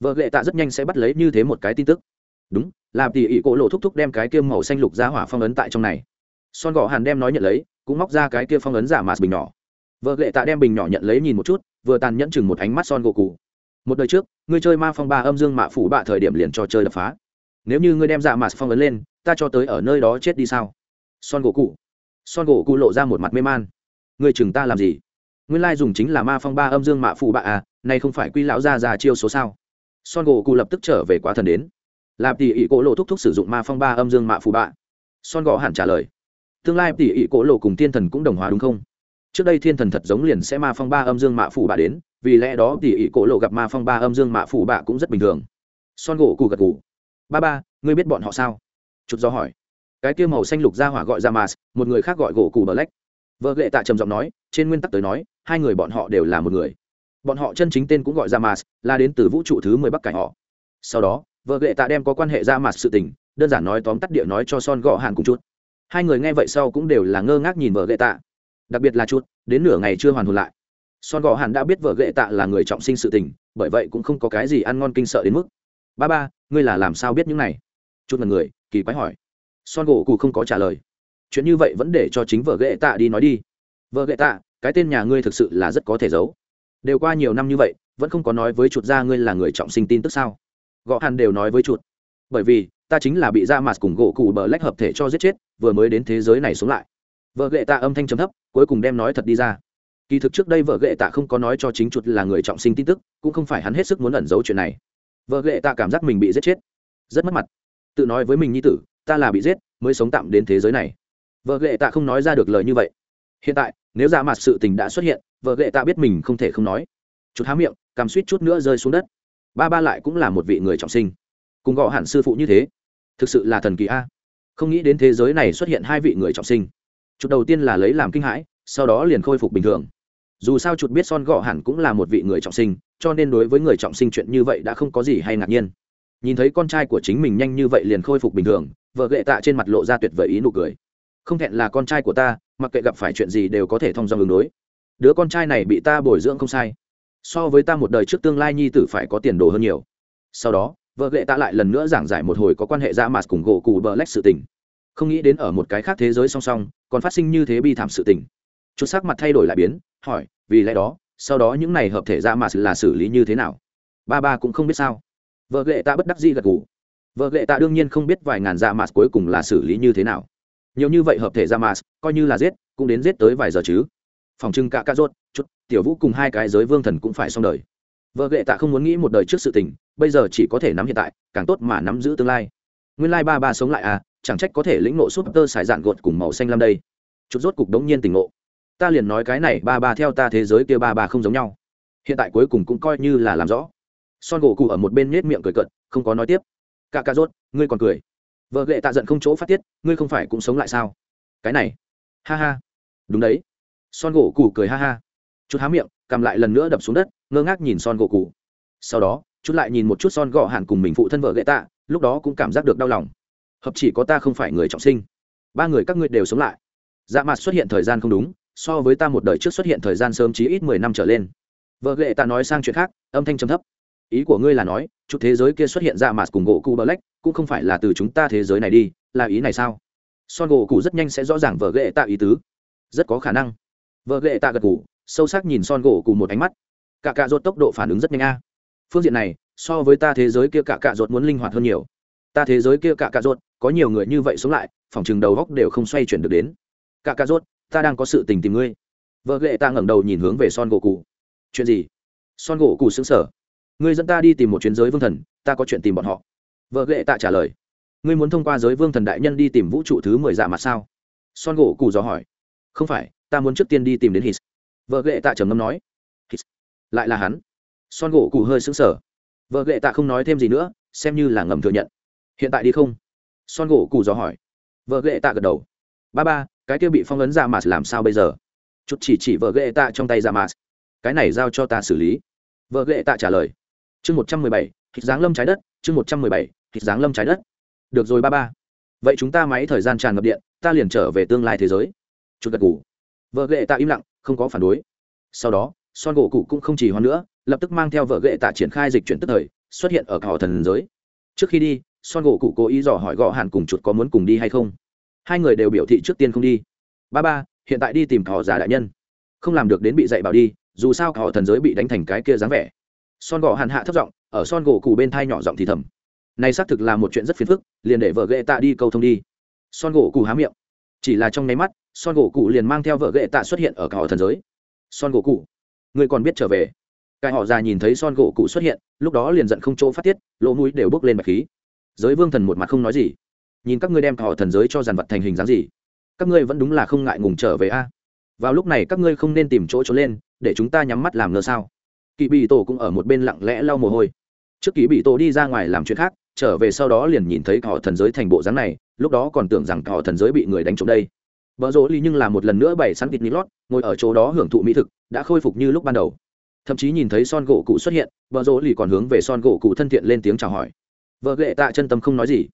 Vợ lệ tạ rất nhanh sẽ bắt lấy như thế một cái tin tức. Đúng, làm tỉ ỉ cổ lộ thúc thúc đem cái kia màu xanh lục ra hỏa phong ấn tại trong này. Son gõ hàn đem nói nhận lấy, cũng móc ra cái kia phong ấn giả mạt bình nhỏ. Vợ lệ tạ đem bình nhỏ nhận lấy nhìn một chút, vừa tàn nhẫn chừng một ánh mắt son gỗ cụ một đời trước, ngươi chơi ma phong ba âm dương mạ phủ bạ thời điểm liền cho chơi đập phá. Nếu như ngươi đem giả mạt phong ấn lên, ta cho tới ở nơi đó chết đi sao? Son gỗ cụ son gỗ cụ lộ ra một mặt mê man. Người chừng ta làm gì? Nguyên lai dùng chính là ma phong ba âm dương mạ phủ bạ à nay không phải quy lão ra ra chiêu số sao? Son gỗ cụ lập tức trở về quá thần đến. Lạp tỉ ỉ cổ lộ thúc thúc sử dụng ma phong ba âm dương mạ phù bạ. Son gõ hẳn trả lời. Tương lai tỉ ỉ cổ lộ cùng thiên thần cũng đồng hóa đúng không? Trước đây thiên thần thật giống liền sẽ ma phong ba âm dương mạ phù bạ đến, vì lẽ đó tỉ ỉ cổ lộ gặp ma phong ba âm dương mạ phù bạ cũng rất bình thường. Son gỗ cụ gật cụ ba ba, ngươi biết bọn họ sao? Chút do hỏi. Cái kia màu xanh lục ra hỏa gọi ra mas một người khác gọi gỗ cụ bờ lách vợ lệ tạ trầm giọng nói, trên nguyên tắc tới nói, hai người bọn họ đều là một người bọn họ chân chính tên cũng gọi ra Mars là đến từ vũ trụ thứ mười bắc cảnh họ. Sau đó, vợ ghệ tạ đem có quan hệ ra Mars sự tình, đơn giản nói tóm tắt địa nói cho son gõ hàn cùng chút. Hai người nghe vậy sau cũng đều là ngơ ngác nhìn vợ ghệ tạ. Đặc biệt là chút, đến nửa ngày chưa hoàn hồn lại. Son gò hàn đã biết vợ ghệ tạ là người trọng sinh sự tình, bởi vậy cũng không có cái gì ăn ngon kinh sợ đến mức. Ba ba, ngươi là làm sao biết những này? Chút là người, kỳ quái hỏi. Son gỗ cụ không có trả lời. Chuyện như vậy vẫn để cho chính vợ ghệ tạ đi nói đi. Vợ ghệ tạ, cái tên nhà ngươi thực sự là rất có thể giấu đều qua nhiều năm như vậy, vẫn không có nói với chuột ra ngươi là người trọng sinh tin tức sao? Gõ hàn đều nói với chuột. Bởi vì, ta chính là bị dạ ra mặt cùng gỗ cụ bờ lách hợp thể cho giết chết, vừa mới đến thế giới này sống lại. Vợ ghệ tạ âm thanh chấm thấp, cuối cùng đem nói thật đi ra. Kỳ thực trước đây vợ ghệ tạ không có nói cho chính chuột là người trọng sinh tin tức, cũng không phải hắn hết sức muốn ẩn giấu chuyện này. Vợ ghệ tạ cảm giác mình bị giết chết. Rất mất mặt. Tự nói với mình như tử, ta là bị giết, mới sống tạm đến thế giới này. Vợ ghệ tạ không nói ra được lời như vậy. Hiện tại, nếu dạ ra mặt sự tình đã xuất hiện vợ ghệ tạ biết mình không thể không nói. Chút há miệng, cằm suýt chút nữa rơi xuống đất. Ba ba lại cũng là một vị người trọng sinh. Cùng gõ hẳn sư phụ như thế, thực sự là thần kỳ a. Không nghĩ đến thế giới này xuất hiện hai vị người trọng sinh. Chút đầu tiên là lấy làm kinh hãi, sau đó liền khôi phục bình thường. Dù sao chuột biết son gõ hẳn cũng là một vị người trọng sinh, cho nên đối với người trọng sinh chuyện như vậy đã không có gì hay ngạc nhiên. Nhìn thấy con trai của chính mình nhanh như vậy liền khôi phục bình thường, vợ gệ tạ trên mặt lộ ra tuyệt vời ý nụ cười. Không thẹn là con trai của ta, mặc kệ gặp phải chuyện gì đều có thể thông dong ứng đối đứa con trai này bị ta bồi dưỡng không sai. So với ta một đời trước tương lai nhi tử phải có tiền đồ hơn nhiều. Sau đó, vợ lệ tạ lại lần nữa giảng giải một hồi có quan hệ ra mặt cùng gỗ cù bờ lách sự tình. Không nghĩ đến ở một cái khác thế giới song song, còn phát sinh như thế bi thảm sự tình. Chút sắc mặt thay đổi lại biến, hỏi, vì lẽ đó, sau đó những này hợp thể ra mặt là xử lý như thế nào? Ba ba cũng không biết sao. Vợ lệ tạ bất đắc dĩ gật gù. Vợ lệ tạ đương nhiên không biết vài ngàn ra mặt cuối cùng là xử lý như thế nào. Nhiều như vậy hợp thể ra mặt, coi như là giết, cũng đến giết tới vài giờ chứ phòng trưng cả ca rốt, chút, tiểu vũ cùng hai cái giới vương thần cũng phải xong đời. Vợ ghệ tạ không muốn nghĩ một đời trước sự tình, bây giờ chỉ có thể nắm hiện tại, càng tốt mà nắm giữ tương lai. Nguyên lai ba ba sống lại à chẳng trách có thể lĩnh nộ súp tơ xài dạn gột cùng màu xanh lam đây. Chút rốt cục đống nhiên tỉnh ngộ. Ta liền nói cái này, ba ba theo ta thế giới kia ba ba không giống nhau. Hiện tại cuối cùng cũng coi như là làm rõ. Son gỗ cụ ở một bên nết miệng cười cận không có nói tiếp. Cả ca rốt, ngươi còn cười. Vợ ghệ tạ giận không chỗ phát tiết, ngươi không phải cũng sống lại sao? Cái này. Ha ha. Đúng đấy son gỗ cụ cười ha ha. Chút há miệng, cầm lại lần nữa đập xuống đất, ngơ ngác nhìn son gỗ cụ sau đó, chút lại nhìn một chút son gỗ hẳn cùng mình phụ thân vợ gậy tạ, lúc đó cũng cảm giác được đau lòng. Hợp chỉ có ta không phải người trọng sinh. Ba người các ngươi đều sống lại. Dạ mặt xuất hiện thời gian không đúng, so với ta một đời trước xuất hiện thời gian sớm chí ít mười năm trở lên. Vợ ghệ ta nói sang chuyện khác, âm thanh trầm thấp. Ý của ngươi là nói, chút thế giới kia xuất hiện dạ mặt cùng gỗ cụ bờ lách cũng không phải là từ chúng ta thế giới này đi, là ý này sao? Son gỗ cụ rất nhanh sẽ rõ ràng vợ ghệ tạ ý tứ. Rất có khả năng vợ ghệ tạ gật cụ sâu sắc nhìn son gỗ cụ một ánh mắt. Cả cạ rột tốc độ phản ứng rất nhanh a. Phương diện này, so với ta thế giới kia cả cạ rột muốn linh hoạt hơn nhiều. Ta thế giới kia cả cạ rột có nhiều người như vậy sống lại, phòng chừng đầu góc đều không xoay chuyển được đến. Cả cạ rột ta đang có sự tình tìm ngươi. Vợ ghệ ta ngẩng đầu nhìn hướng về son gỗ cụ chuyện gì? Son gỗ cụ xứng sở ngươi dẫn ta đi tìm một chuyến giới vương thần, ta có chuyện tìm bọn họ. Vợ ghệ tạ trả lời. Ngươi muốn thông qua giới vương thần đại nhân đi tìm vũ trụ thứ mười dạ mặt sao? Son gỗ cụ dò hỏi. Không phải ta muốn trước tiên đi tìm đến hít. Vợ ghệ tạ trầm ngâm nói. Hít. lại là hắn. Son gỗ cụ hơi xứng sở vợ ghệ tạ không nói thêm gì nữa, xem như là ngầm thừa nhận. Hiện tại đi không? Son gỗ cụ dò hỏi. Vợ ghệ tạ gật đầu. Ba ba, cái kia bị phong ấn ra mà làm sao bây giờ? Chút chỉ chỉ vợ ghệ tạ trong tay ra mà. Cái này giao cho ta xử lý. Vợ ghệ tạ trả lời. Chương một trăm mười bảy thịt dáng lâm trái đất. Chương một trăm mười bảy thịt dáng lâm trái đất. Được rồi ba ba. Vậy chúng ta máy thời gian tràn ngập điện, ta liền trở về tương lai thế giới. Chút gật ngủ vợ ghệ tạ im lặng, không có phản đối. Sau đó, son gỗ cụ cũng không chỉ hoan nữa, lập tức mang theo vợ ghệ tạ triển khai dịch chuyển tức thời, xuất hiện ở họ thần giới. Trước khi đi, son gỗ cụ cố ý dò hỏi gõ hàn cùng chuột có muốn cùng đi hay không. Hai người đều biểu thị trước tiên không đi. Ba ba, hiện tại đi tìm họ già đại nhân. Không làm được đến bị dạy bảo đi, dù sao họ thần giới bị đánh thành cái kia dáng vẻ. Son gỗ hàn hạ thấp giọng, ở son gỗ cụ bên thai nhỏ giọng thì thầm. Này xác thực là một chuyện rất phiền phức, liền để vợ ghệ tạ đi câu thông đi. Son gỗ cụ há miệng. Chỉ là trong nháy mắt son gỗ cụ liền mang theo vợ ghệ tạ xuất hiện ở cả họ thần giới. Son gỗ cụ người còn biết trở về. Cái họ già nhìn thấy son gỗ cụ xuất hiện, lúc đó liền giận không chỗ phát tiết, lỗ mũi đều bốc lên bạch khí. Giới vương thần một mặt không nói gì. Nhìn các ngươi đem cả họ thần giới cho dàn vật thành hình dáng gì? Các ngươi vẫn đúng là không ngại ngùng trở về a. Vào lúc này các ngươi không nên tìm chỗ trốn lên, để chúng ta nhắm mắt làm ngơ sao? Kỳ bị tổ cũng ở một bên lặng lẽ lau mồ hôi. Trước kỳ bị tổ đi ra ngoài làm chuyện khác, trở về sau đó liền nhìn thấy họ thần giới thành bộ dáng này, lúc đó còn tưởng rằng họ thần giới bị người đánh trộm đây vợ rỗ ly nhưng là một lần nữa bày sẵn thịt nilot lót, ngồi ở chỗ đó hưởng thụ mỹ thực, đã khôi phục như lúc ban đầu. Thậm chí nhìn thấy son gỗ cụ xuất hiện vợ rỗ ly còn hướng về son gỗ cụ thân thiện lên tiếng chào hỏi. Vợ ghệ tạ chân tâm không nói gì.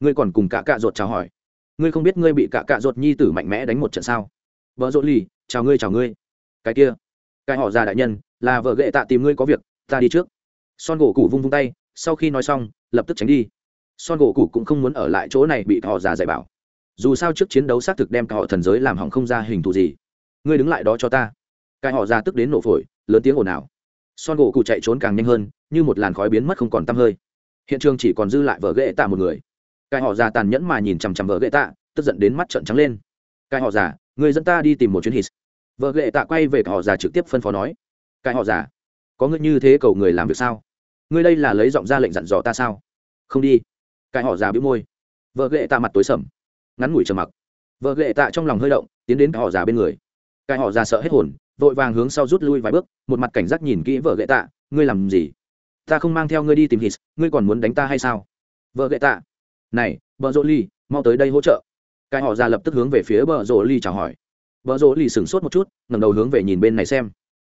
Ngươi còn cùng cả cạ ruột chào hỏi. Ngươi không biết ngươi bị cả cạ ruột nhi tử mạnh mẽ đánh một trận sao? Vợ rỗ ly, chào ngươi chào ngươi. Cái kia, cái họ già đại nhân, là vợ ghệ tạ tìm ngươi có việc, ta đi trước. Son gỗ cụ vung vung tay, sau khi nói xong, lập tức tránh đi. Son gỗ cụ cũng không muốn ở lại chỗ này bị họ già dạy bảo dù sao trước chiến đấu xác thực đem cả họ thần giới làm hỏng không ra hình thù gì. Ngươi đứng lại đó cho ta. Cái họ già tức đến nổ phổi, lớn tiếng ồn ào. Son gỗ cụ chạy trốn càng nhanh hơn, như một làn khói biến mất không còn tăm hơi. Hiện trường chỉ còn dư lại vợ ghệ tạ một người. Cái họ già tàn nhẫn mà nhìn chằm chằm vợ ghệ tạ, tức giận đến mắt trợn trắng lên. Cái họ già người dẫn ta đi tìm một chuyến hít. Vợ ghệ tạ quay về họ già trực tiếp phân phó nói. Cái họ già, có ngươi như thế cầu người làm việc sao? Ngươi đây là lấy giọng ra lệnh dặn dò ta sao? Không đi. Cái họ già bĩu môi. Vợ ghệ tạ mặt tối sầm ngắn ngủi trầm mặc. Vợ lệ tạ trong lòng hơi động, tiến đến cái họ già bên người. Cái họ già sợ hết hồn, vội vàng hướng sau rút lui vài bước, một mặt cảnh giác nhìn kỹ vợ lệ tạ, ngươi làm gì? Ta không mang theo ngươi đi tìm hít ngươi còn muốn đánh ta hay sao? Vợ lệ tạ, này vợ rỗ ly mau tới đây hỗ trợ. Cái họ già lập tức hướng về phía vợ rỗ ly chào hỏi. Vợ rỗ ly sửng sốt một chút, ngẩng đầu hướng về nhìn bên này xem.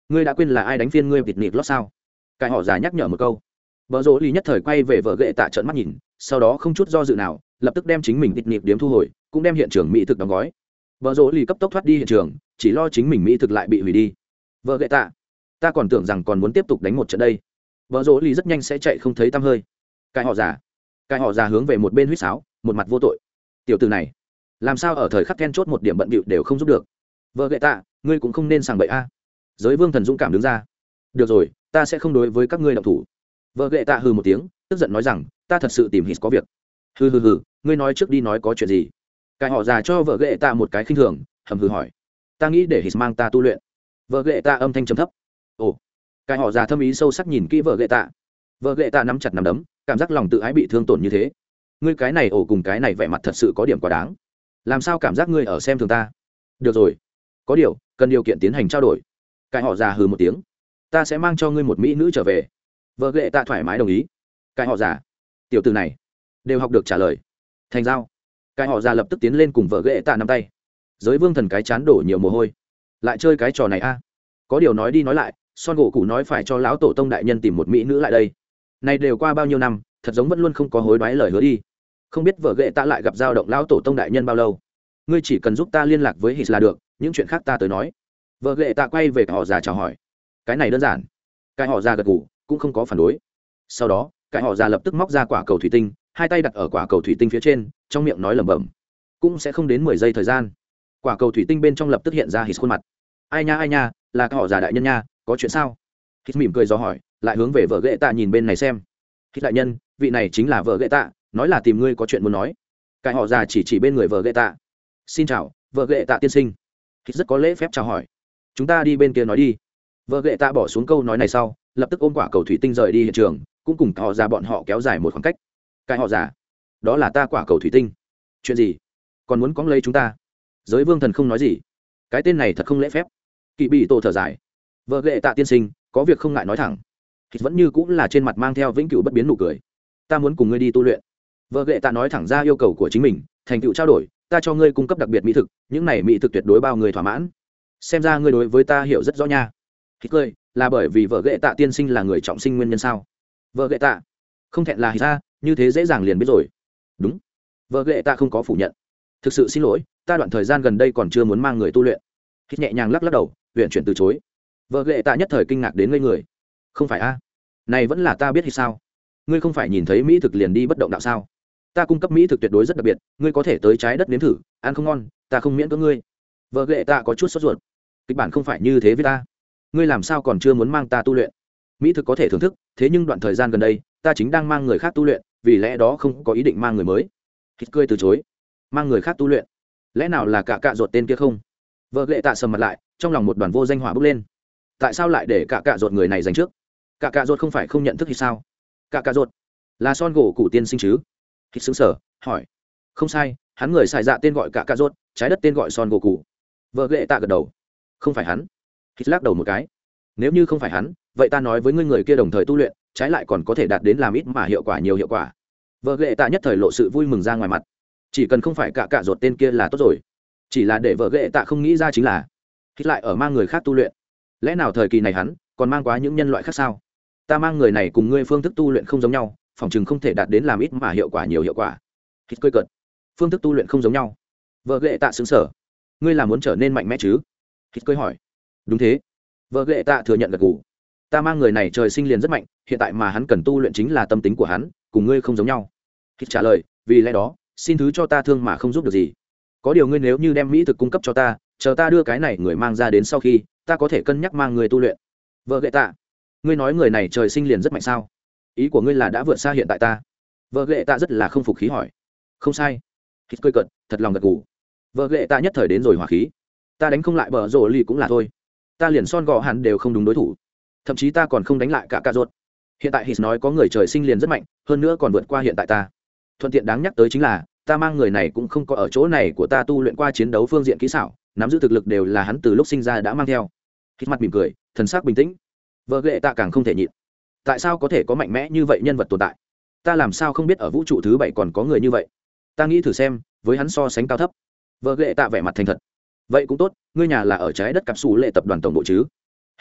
Ngươi đã quên là ai đánh phiên ngươi vịt nịt lót sao? Cái họ già nhắc nhở một câu. Vợ rỗ ly nhất thời quay về vợ ghệ tạ trợn mắt nhìn, sau đó không chút do dự nào lập tức đem chính mình vịt nịp điếm thu hồi, cũng đem hiện trường mỹ thực đóng gói. Vợ rỗ lì cấp tốc thoát đi hiện trường, chỉ lo chính mình mỹ thực lại bị hủy đi. Vợ ghệ tạ, ta còn tưởng rằng còn muốn tiếp tục đánh một trận đây. Vợ rỗ lì rất nhanh sẽ chạy không thấy tăm hơi. Cái họ già, cái họ già hướng về một bên huýt sáo, một mặt vô tội. Tiểu từ này, làm sao ở thời khắc then chốt một điểm bận bịu đều không giúp được? Vợ ghệ tạ, ngươi cũng không nên sàng bậy a. Giới vương thần dũng cảm đứng ra. Được rồi, ta sẽ không đối với các ngươi động thủ. Vợ ghệ tạ hừ một tiếng, tức giận nói rằng, ta thật sự tìm hít có việc hừ hừ hừ, ngươi nói trước đi nói có chuyện gì? Cái họ già cho vợ ghệ tạ một cái khinh thường, hầm hừ hỏi. Ta nghĩ để hít mang ta tu luyện. Vợ ghệ tạ âm thanh trầm thấp. Ồ, cái họ già thâm ý sâu sắc nhìn kỹ vợ ghệ tạ vợ ghệ tạ nắm chặt nắm đấm, cảm giác lòng tự ái bị thương tổn như thế. Ngươi cái này ổ cùng cái này vẻ mặt thật sự có điểm quá đáng. Làm sao cảm giác ngươi ở xem thường ta? Được rồi, có điều, cần điều kiện tiến hành trao đổi. Cái họ già hừ một tiếng. Ta sẽ mang cho ngươi một mỹ nữ trở về. Vợ ghệ tạ thoải mái đồng ý. Cái họ già, tiểu từ này đều học được trả lời. Thành giao. Cái họ già lập tức tiến lên cùng vợ ghệ tạ nắm tay. Giới vương thần cái chán đổ nhiều mồ hôi. Lại chơi cái trò này a. Có điều nói đi nói lại, son gỗ cụ nói phải cho lão tổ tông đại nhân tìm một mỹ nữ lại đây. Này đều qua bao nhiêu năm, thật giống vẫn luôn không có hối đoái lời hứa đi. Không biết vợ ghệ ta lại gặp giao động lão tổ tông đại nhân bao lâu. Ngươi chỉ cần giúp ta liên lạc với hít là được, những chuyện khác ta tới nói. Vợ ghệ ta quay về họ già chào hỏi. Cái này đơn giản. Cái họ già gật gù, cũng không có phản đối. Sau đó, cái họ già lập tức móc ra quả cầu thủy tinh hai tay đặt ở quả cầu thủy tinh phía trên, trong miệng nói lẩm bẩm. Cũng sẽ không đến mười giây thời gian. Quả cầu thủy tinh bên trong lập tức hiện ra hít khuôn mặt. Ai nha ai nha, là họ già đại nhân nha, có chuyện sao? Hít mỉm cười do hỏi, lại hướng về vợ ghệ tạ nhìn bên này xem. Hít đại nhân, vị này chính là vợ ghệ tạ, nói là tìm ngươi có chuyện muốn nói. Cái họ già chỉ chỉ bên người vợ ghệ tạ. Xin chào, vợ ghệ tạ tiên sinh. Hít rất có lễ phép chào hỏi. Chúng ta đi bên kia nói đi. Vợ ghệ tạ bỏ xuống câu nói này sau, lập tức ôm quả cầu thủy tinh rời đi hiện trường, cũng cùng họ già bọn họ kéo dài một khoảng cách cái họ giả, đó là ta quả cầu thủy tinh. Chuyện gì? Còn muốn cóng lấy chúng ta? Giới vương thần không nói gì. Cái tên này thật không lễ phép. Kỵ bị tổ thở dài. Vợ lệ tạ tiên sinh có việc không ngại nói thẳng. Hít vẫn như cũng là trên mặt mang theo vĩnh cửu bất biến nụ cười. Ta muốn cùng ngươi đi tu luyện. Vợ lệ tạ nói thẳng ra yêu cầu của chính mình thành tựu trao đổi ta cho ngươi cung cấp đặc biệt mỹ thực những này mỹ thực tuyệt đối bao người thỏa mãn. Xem ra ngươi đối với ta hiểu rất rõ nha. Hít cười là bởi vì vợ lệ tạ tiên sinh là người trọng sinh nguyên nhân sao? Vợ lệ tạ không thẹn là hít ra như thế dễ dàng liền biết rồi. Đúng. Vợ ghệ ta không có phủ nhận. Thực sự xin lỗi, ta đoạn thời gian gần đây còn chưa muốn mang người tu luyện. Hít nhẹ nhàng lắc lắc đầu, huyện chuyển từ chối. Vợ ghệ ta nhất thời kinh ngạc đến ngây người. Không phải a? Này vẫn là ta biết thì sao? Ngươi không phải nhìn thấy mỹ thực liền đi bất động đạo sao? Ta cung cấp mỹ thực tuyệt đối rất đặc biệt, ngươi có thể tới trái đất nếm thử, ăn không ngon, ta không miễn cưỡng ngươi. Vợ ghệ ta có chút sốt ruột. Kịch bản không phải như thế với ta. Ngươi làm sao còn chưa muốn mang ta tu luyện? Mỹ thực có thể thưởng thức, thế nhưng đoạn thời gian gần đây, ta chính đang mang người khác tu luyện vì lẽ đó không có ý định mang người mới. Hít cười từ chối. Mang người khác tu luyện. Lẽ nào là cả cạ ruột tên kia không? Vợ ghệ tạ sầm mặt lại, trong lòng một đoàn vô danh hỏa bốc lên. Tại sao lại để cả cạ ruột người này dành trước? Cả cạ ruột không phải không nhận thức thì sao? Cả cạ ruột, là son gỗ cụ tiên sinh chứ? Hít xứng sở hỏi. Không sai, hắn người xài dạ tên gọi cả cạ ruột, trái đất tên gọi son gỗ cụ vợ ghệ tạ gật đầu. Không phải hắn. Hít lắc đầu một cái. Nếu như không phải hắn, vậy ta nói với ngươi người kia đồng thời tu luyện trái lại còn có thể đạt đến làm ít mà hiệu quả nhiều hiệu quả. Vợ ghệ tạ nhất thời lộ sự vui mừng ra ngoài mặt. Chỉ cần không phải cả cạ ruột tên kia là tốt rồi. Chỉ là để vợ ghệ tạ không nghĩ ra chính là hít lại ở mang người khác tu luyện. Lẽ nào thời kỳ này hắn còn mang quá những nhân loại khác sao? Ta mang người này cùng ngươi phương thức tu luyện không giống nhau, phòng chừng không thể đạt đến làm ít mà hiệu quả nhiều hiệu quả. Hít cười cợt. Phương thức tu luyện không giống nhau. Vợ ghệ tạ xứng sở ngươi là muốn trở nên mạnh mẽ chứ? Hít cười hỏi. Đúng thế. Vợ ghệ tạ thừa nhận gật gù ta mang người này trời sinh liền rất mạnh, hiện tại mà hắn cần tu luyện chính là tâm tính của hắn, cùng ngươi không giống nhau. Hít trả lời, vì lẽ đó, xin thứ cho ta thương mà không giúp được gì. Có điều ngươi nếu như đem mỹ thực cung cấp cho ta, chờ ta đưa cái này người mang ra đến sau khi, ta có thể cân nhắc mang người tu luyện. Vợ ghệ tạ, ngươi nói người này trời sinh liền rất mạnh sao? Ý của ngươi là đã vượt xa hiện tại ta. Vợ ghệ tạ rất là không phục khí hỏi. Không sai. Hít cười cận thật lòng gật gù. Vợ ghệ tạ nhất thời đến rồi hỏa khí. Ta đánh không lại bờ rồ lì cũng là thôi. Ta liền son gò hẳn đều không đúng đối thủ thậm chí ta còn không đánh lại cả cà ruột. Hiện tại hít nói có người trời sinh liền rất mạnh, hơn nữa còn vượt qua hiện tại ta. Thuận tiện đáng nhắc tới chính là, ta mang người này cũng không có ở chỗ này của ta tu luyện qua chiến đấu phương diện kỹ xảo, nắm giữ thực lực đều là hắn từ lúc sinh ra đã mang theo. Hít mặt mỉm cười, thần sắc bình tĩnh. Vợ lệ ta càng không thể nhịn. Tại sao có thể có mạnh mẽ như vậy nhân vật tồn tại? Ta làm sao không biết ở vũ trụ thứ bảy còn có người như vậy? Ta nghĩ thử xem, với hắn so sánh cao thấp. Vợ lệ tạ vẻ mặt thành thật. Vậy cũng tốt, ngươi nhà là ở trái đất cặp xù lệ tập đoàn tổng bộ chứ?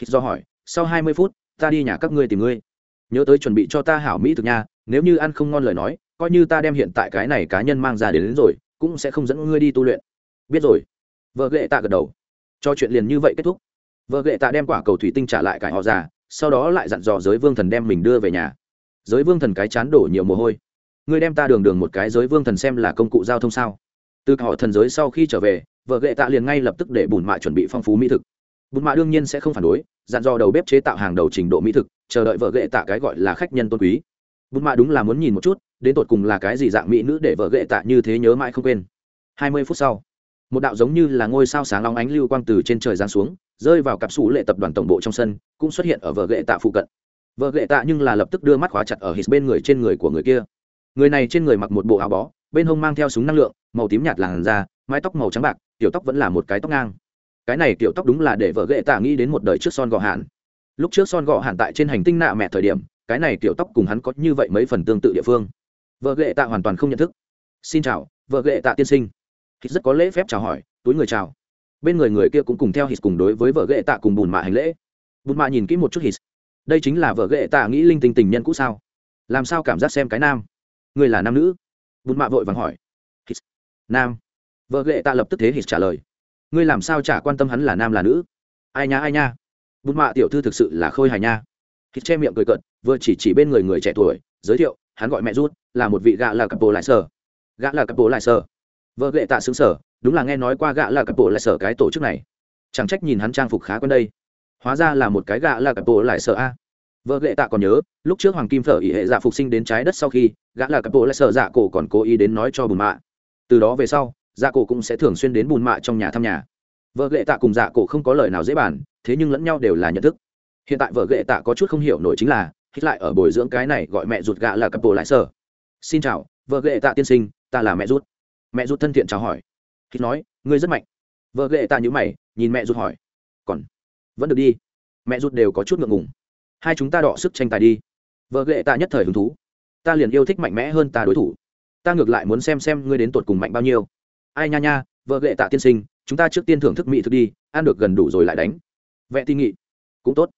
Hít do hỏi sau hai mươi phút ta đi nhà các ngươi tìm ngươi. Nhớ tới chuẩn bị cho ta hảo mỹ thực nha nếu như ăn không ngon lời nói coi như ta đem hiện tại cái này cá nhân mang ra đến, đến rồi cũng sẽ không dẫn ngươi đi tu luyện. Biết rồi. Vợ ghệ tạ gật đầu. Cho chuyện liền như vậy kết thúc. Vợ ghệ tạ đem quả cầu thủy tinh trả lại cải họ già sau đó lại dặn dò giới vương thần đem mình đưa về nhà. Giới vương thần cái chán đổ nhiều mồ hôi. Ngươi đem ta đường đường một cái giới vương thần xem là công cụ giao thông sao? Từ họ thần giới sau khi trở về vợ ghệ tạ liền ngay lập tức để bùn mạ chuẩn bị phong phú mỹ thực bùn mạ đương nhiên sẽ không phản đối, dặn dò đầu bếp chế tạo hàng đầu trình độ mỹ thực, chờ đợi vợ ghệ tạ cái gọi là khách nhân tôn quý. Bùn mạ đúng là muốn nhìn một chút, đến tột cùng là cái gì dạng mỹ nữ để vợ ghệ tạ như thế nhớ mãi không quên. Hai mươi phút sau, một đạo giống như là ngôi sao sáng long ánh lưu quang từ trên trời giáng xuống, rơi vào cặp sủ lệ tập đoàn tổng bộ trong sân, cũng xuất hiện ở vợ ghệ tạ phụ cận. Vợ ghệ tạ nhưng là lập tức đưa mắt khóa chặt ở hít bên người trên người của người kia. Người này trên người mặc một bộ áo bó, bên hông mang theo súng năng lượng, màu tím nhạt làn da, mái tóc màu trắng bạc, tiểu tóc vẫn là một cái tóc ngang cái này tiểu tóc đúng là để vợ ghệ tạ nghĩ đến một đời trước son gò hạn lúc trước son gò hạn tại trên hành tinh nạ mẹ thời điểm, cái này tiểu tóc cùng hắn có như vậy mấy phần tương tự địa phương. Vợ ghệ tạ hoàn toàn không nhận thức. Xin chào, vợ ghệ tạ tiên sinh. Hít rất có lễ phép chào hỏi, túi người chào. Bên người người kia cũng cùng theo hít cùng đối với vợ ghệ tạ cùng bùn mạ hành lễ. Bùn mạ nhìn kỹ một chút hít. Đây chính là vợ ghệ tạ nghĩ linh tinh tình nhân cũ sao? Làm sao cảm giác xem cái nam? Người là nam nữ? Bùn mạ vội vàng hỏi. Hít. Nam. Vợ ghệ tạ lập tức thế hít trả lời ngươi làm sao chả quan tâm hắn là nam là nữ? Ai nha ai nha? Bút mạ tiểu thư thực sự là khôi hài nha. Khi che miệng cười cợt, vừa chỉ chỉ bên người người trẻ tuổi, giới thiệu, hắn gọi mẹ rút là một vị gạ là cặp bộ lại sở. Gã là cặp bộ lại sở. Vợ ghệ tạ xứng sở, đúng là nghe nói qua gã là cặp bộ lại sở cái tổ chức này. Chẳng trách nhìn hắn trang phục khá quen đây. Hóa ra là một cái gã là cặp bộ lại sở a. Vợ ghệ tạ còn nhớ, lúc trước hoàng kim phở ỉ hệ dạ phục sinh đến trái đất sau khi gã là cặp bộ lại sở dạ cổ còn cố ý đến nói cho bùn mạ. Từ đó về sau dạ cổ cũng sẽ thường xuyên đến bùn mạ trong nhà thăm nhà. Vợ ghệ tạ cùng dạ cổ không có lời nào dễ bàn, thế nhưng lẫn nhau đều là nhận thức. Hiện tại vợ ghệ tạ có chút không hiểu nổi chính là, hít lại ở bồi dưỡng cái này gọi mẹ ruột gạ là cặp bộ lại sở xin chào, vợ ghệ tạ tiên sinh, ta là mẹ rút mẹ rút thân thiện chào hỏi. Hít nói, ngươi rất mạnh. Vợ ghệ tạ nhữ mày, nhìn mẹ rút hỏi, còn vẫn được đi. Mẹ rút đều có chút ngượng ngùng. Hai chúng ta đọ sức tranh tài đi. Vợ ghệ tạ nhất thời hứng thú. Ta liền yêu thích mạnh mẽ hơn ta đối thủ. Ta ngược lại muốn xem xem ngươi đến tột cùng mạnh bao nhiêu ai nha nha, vợ lệ tạ tiên sinh, chúng ta trước tiên thưởng thức mỹ thực đi, ăn được gần đủ rồi lại đánh. Vẽ tin nghị cũng tốt.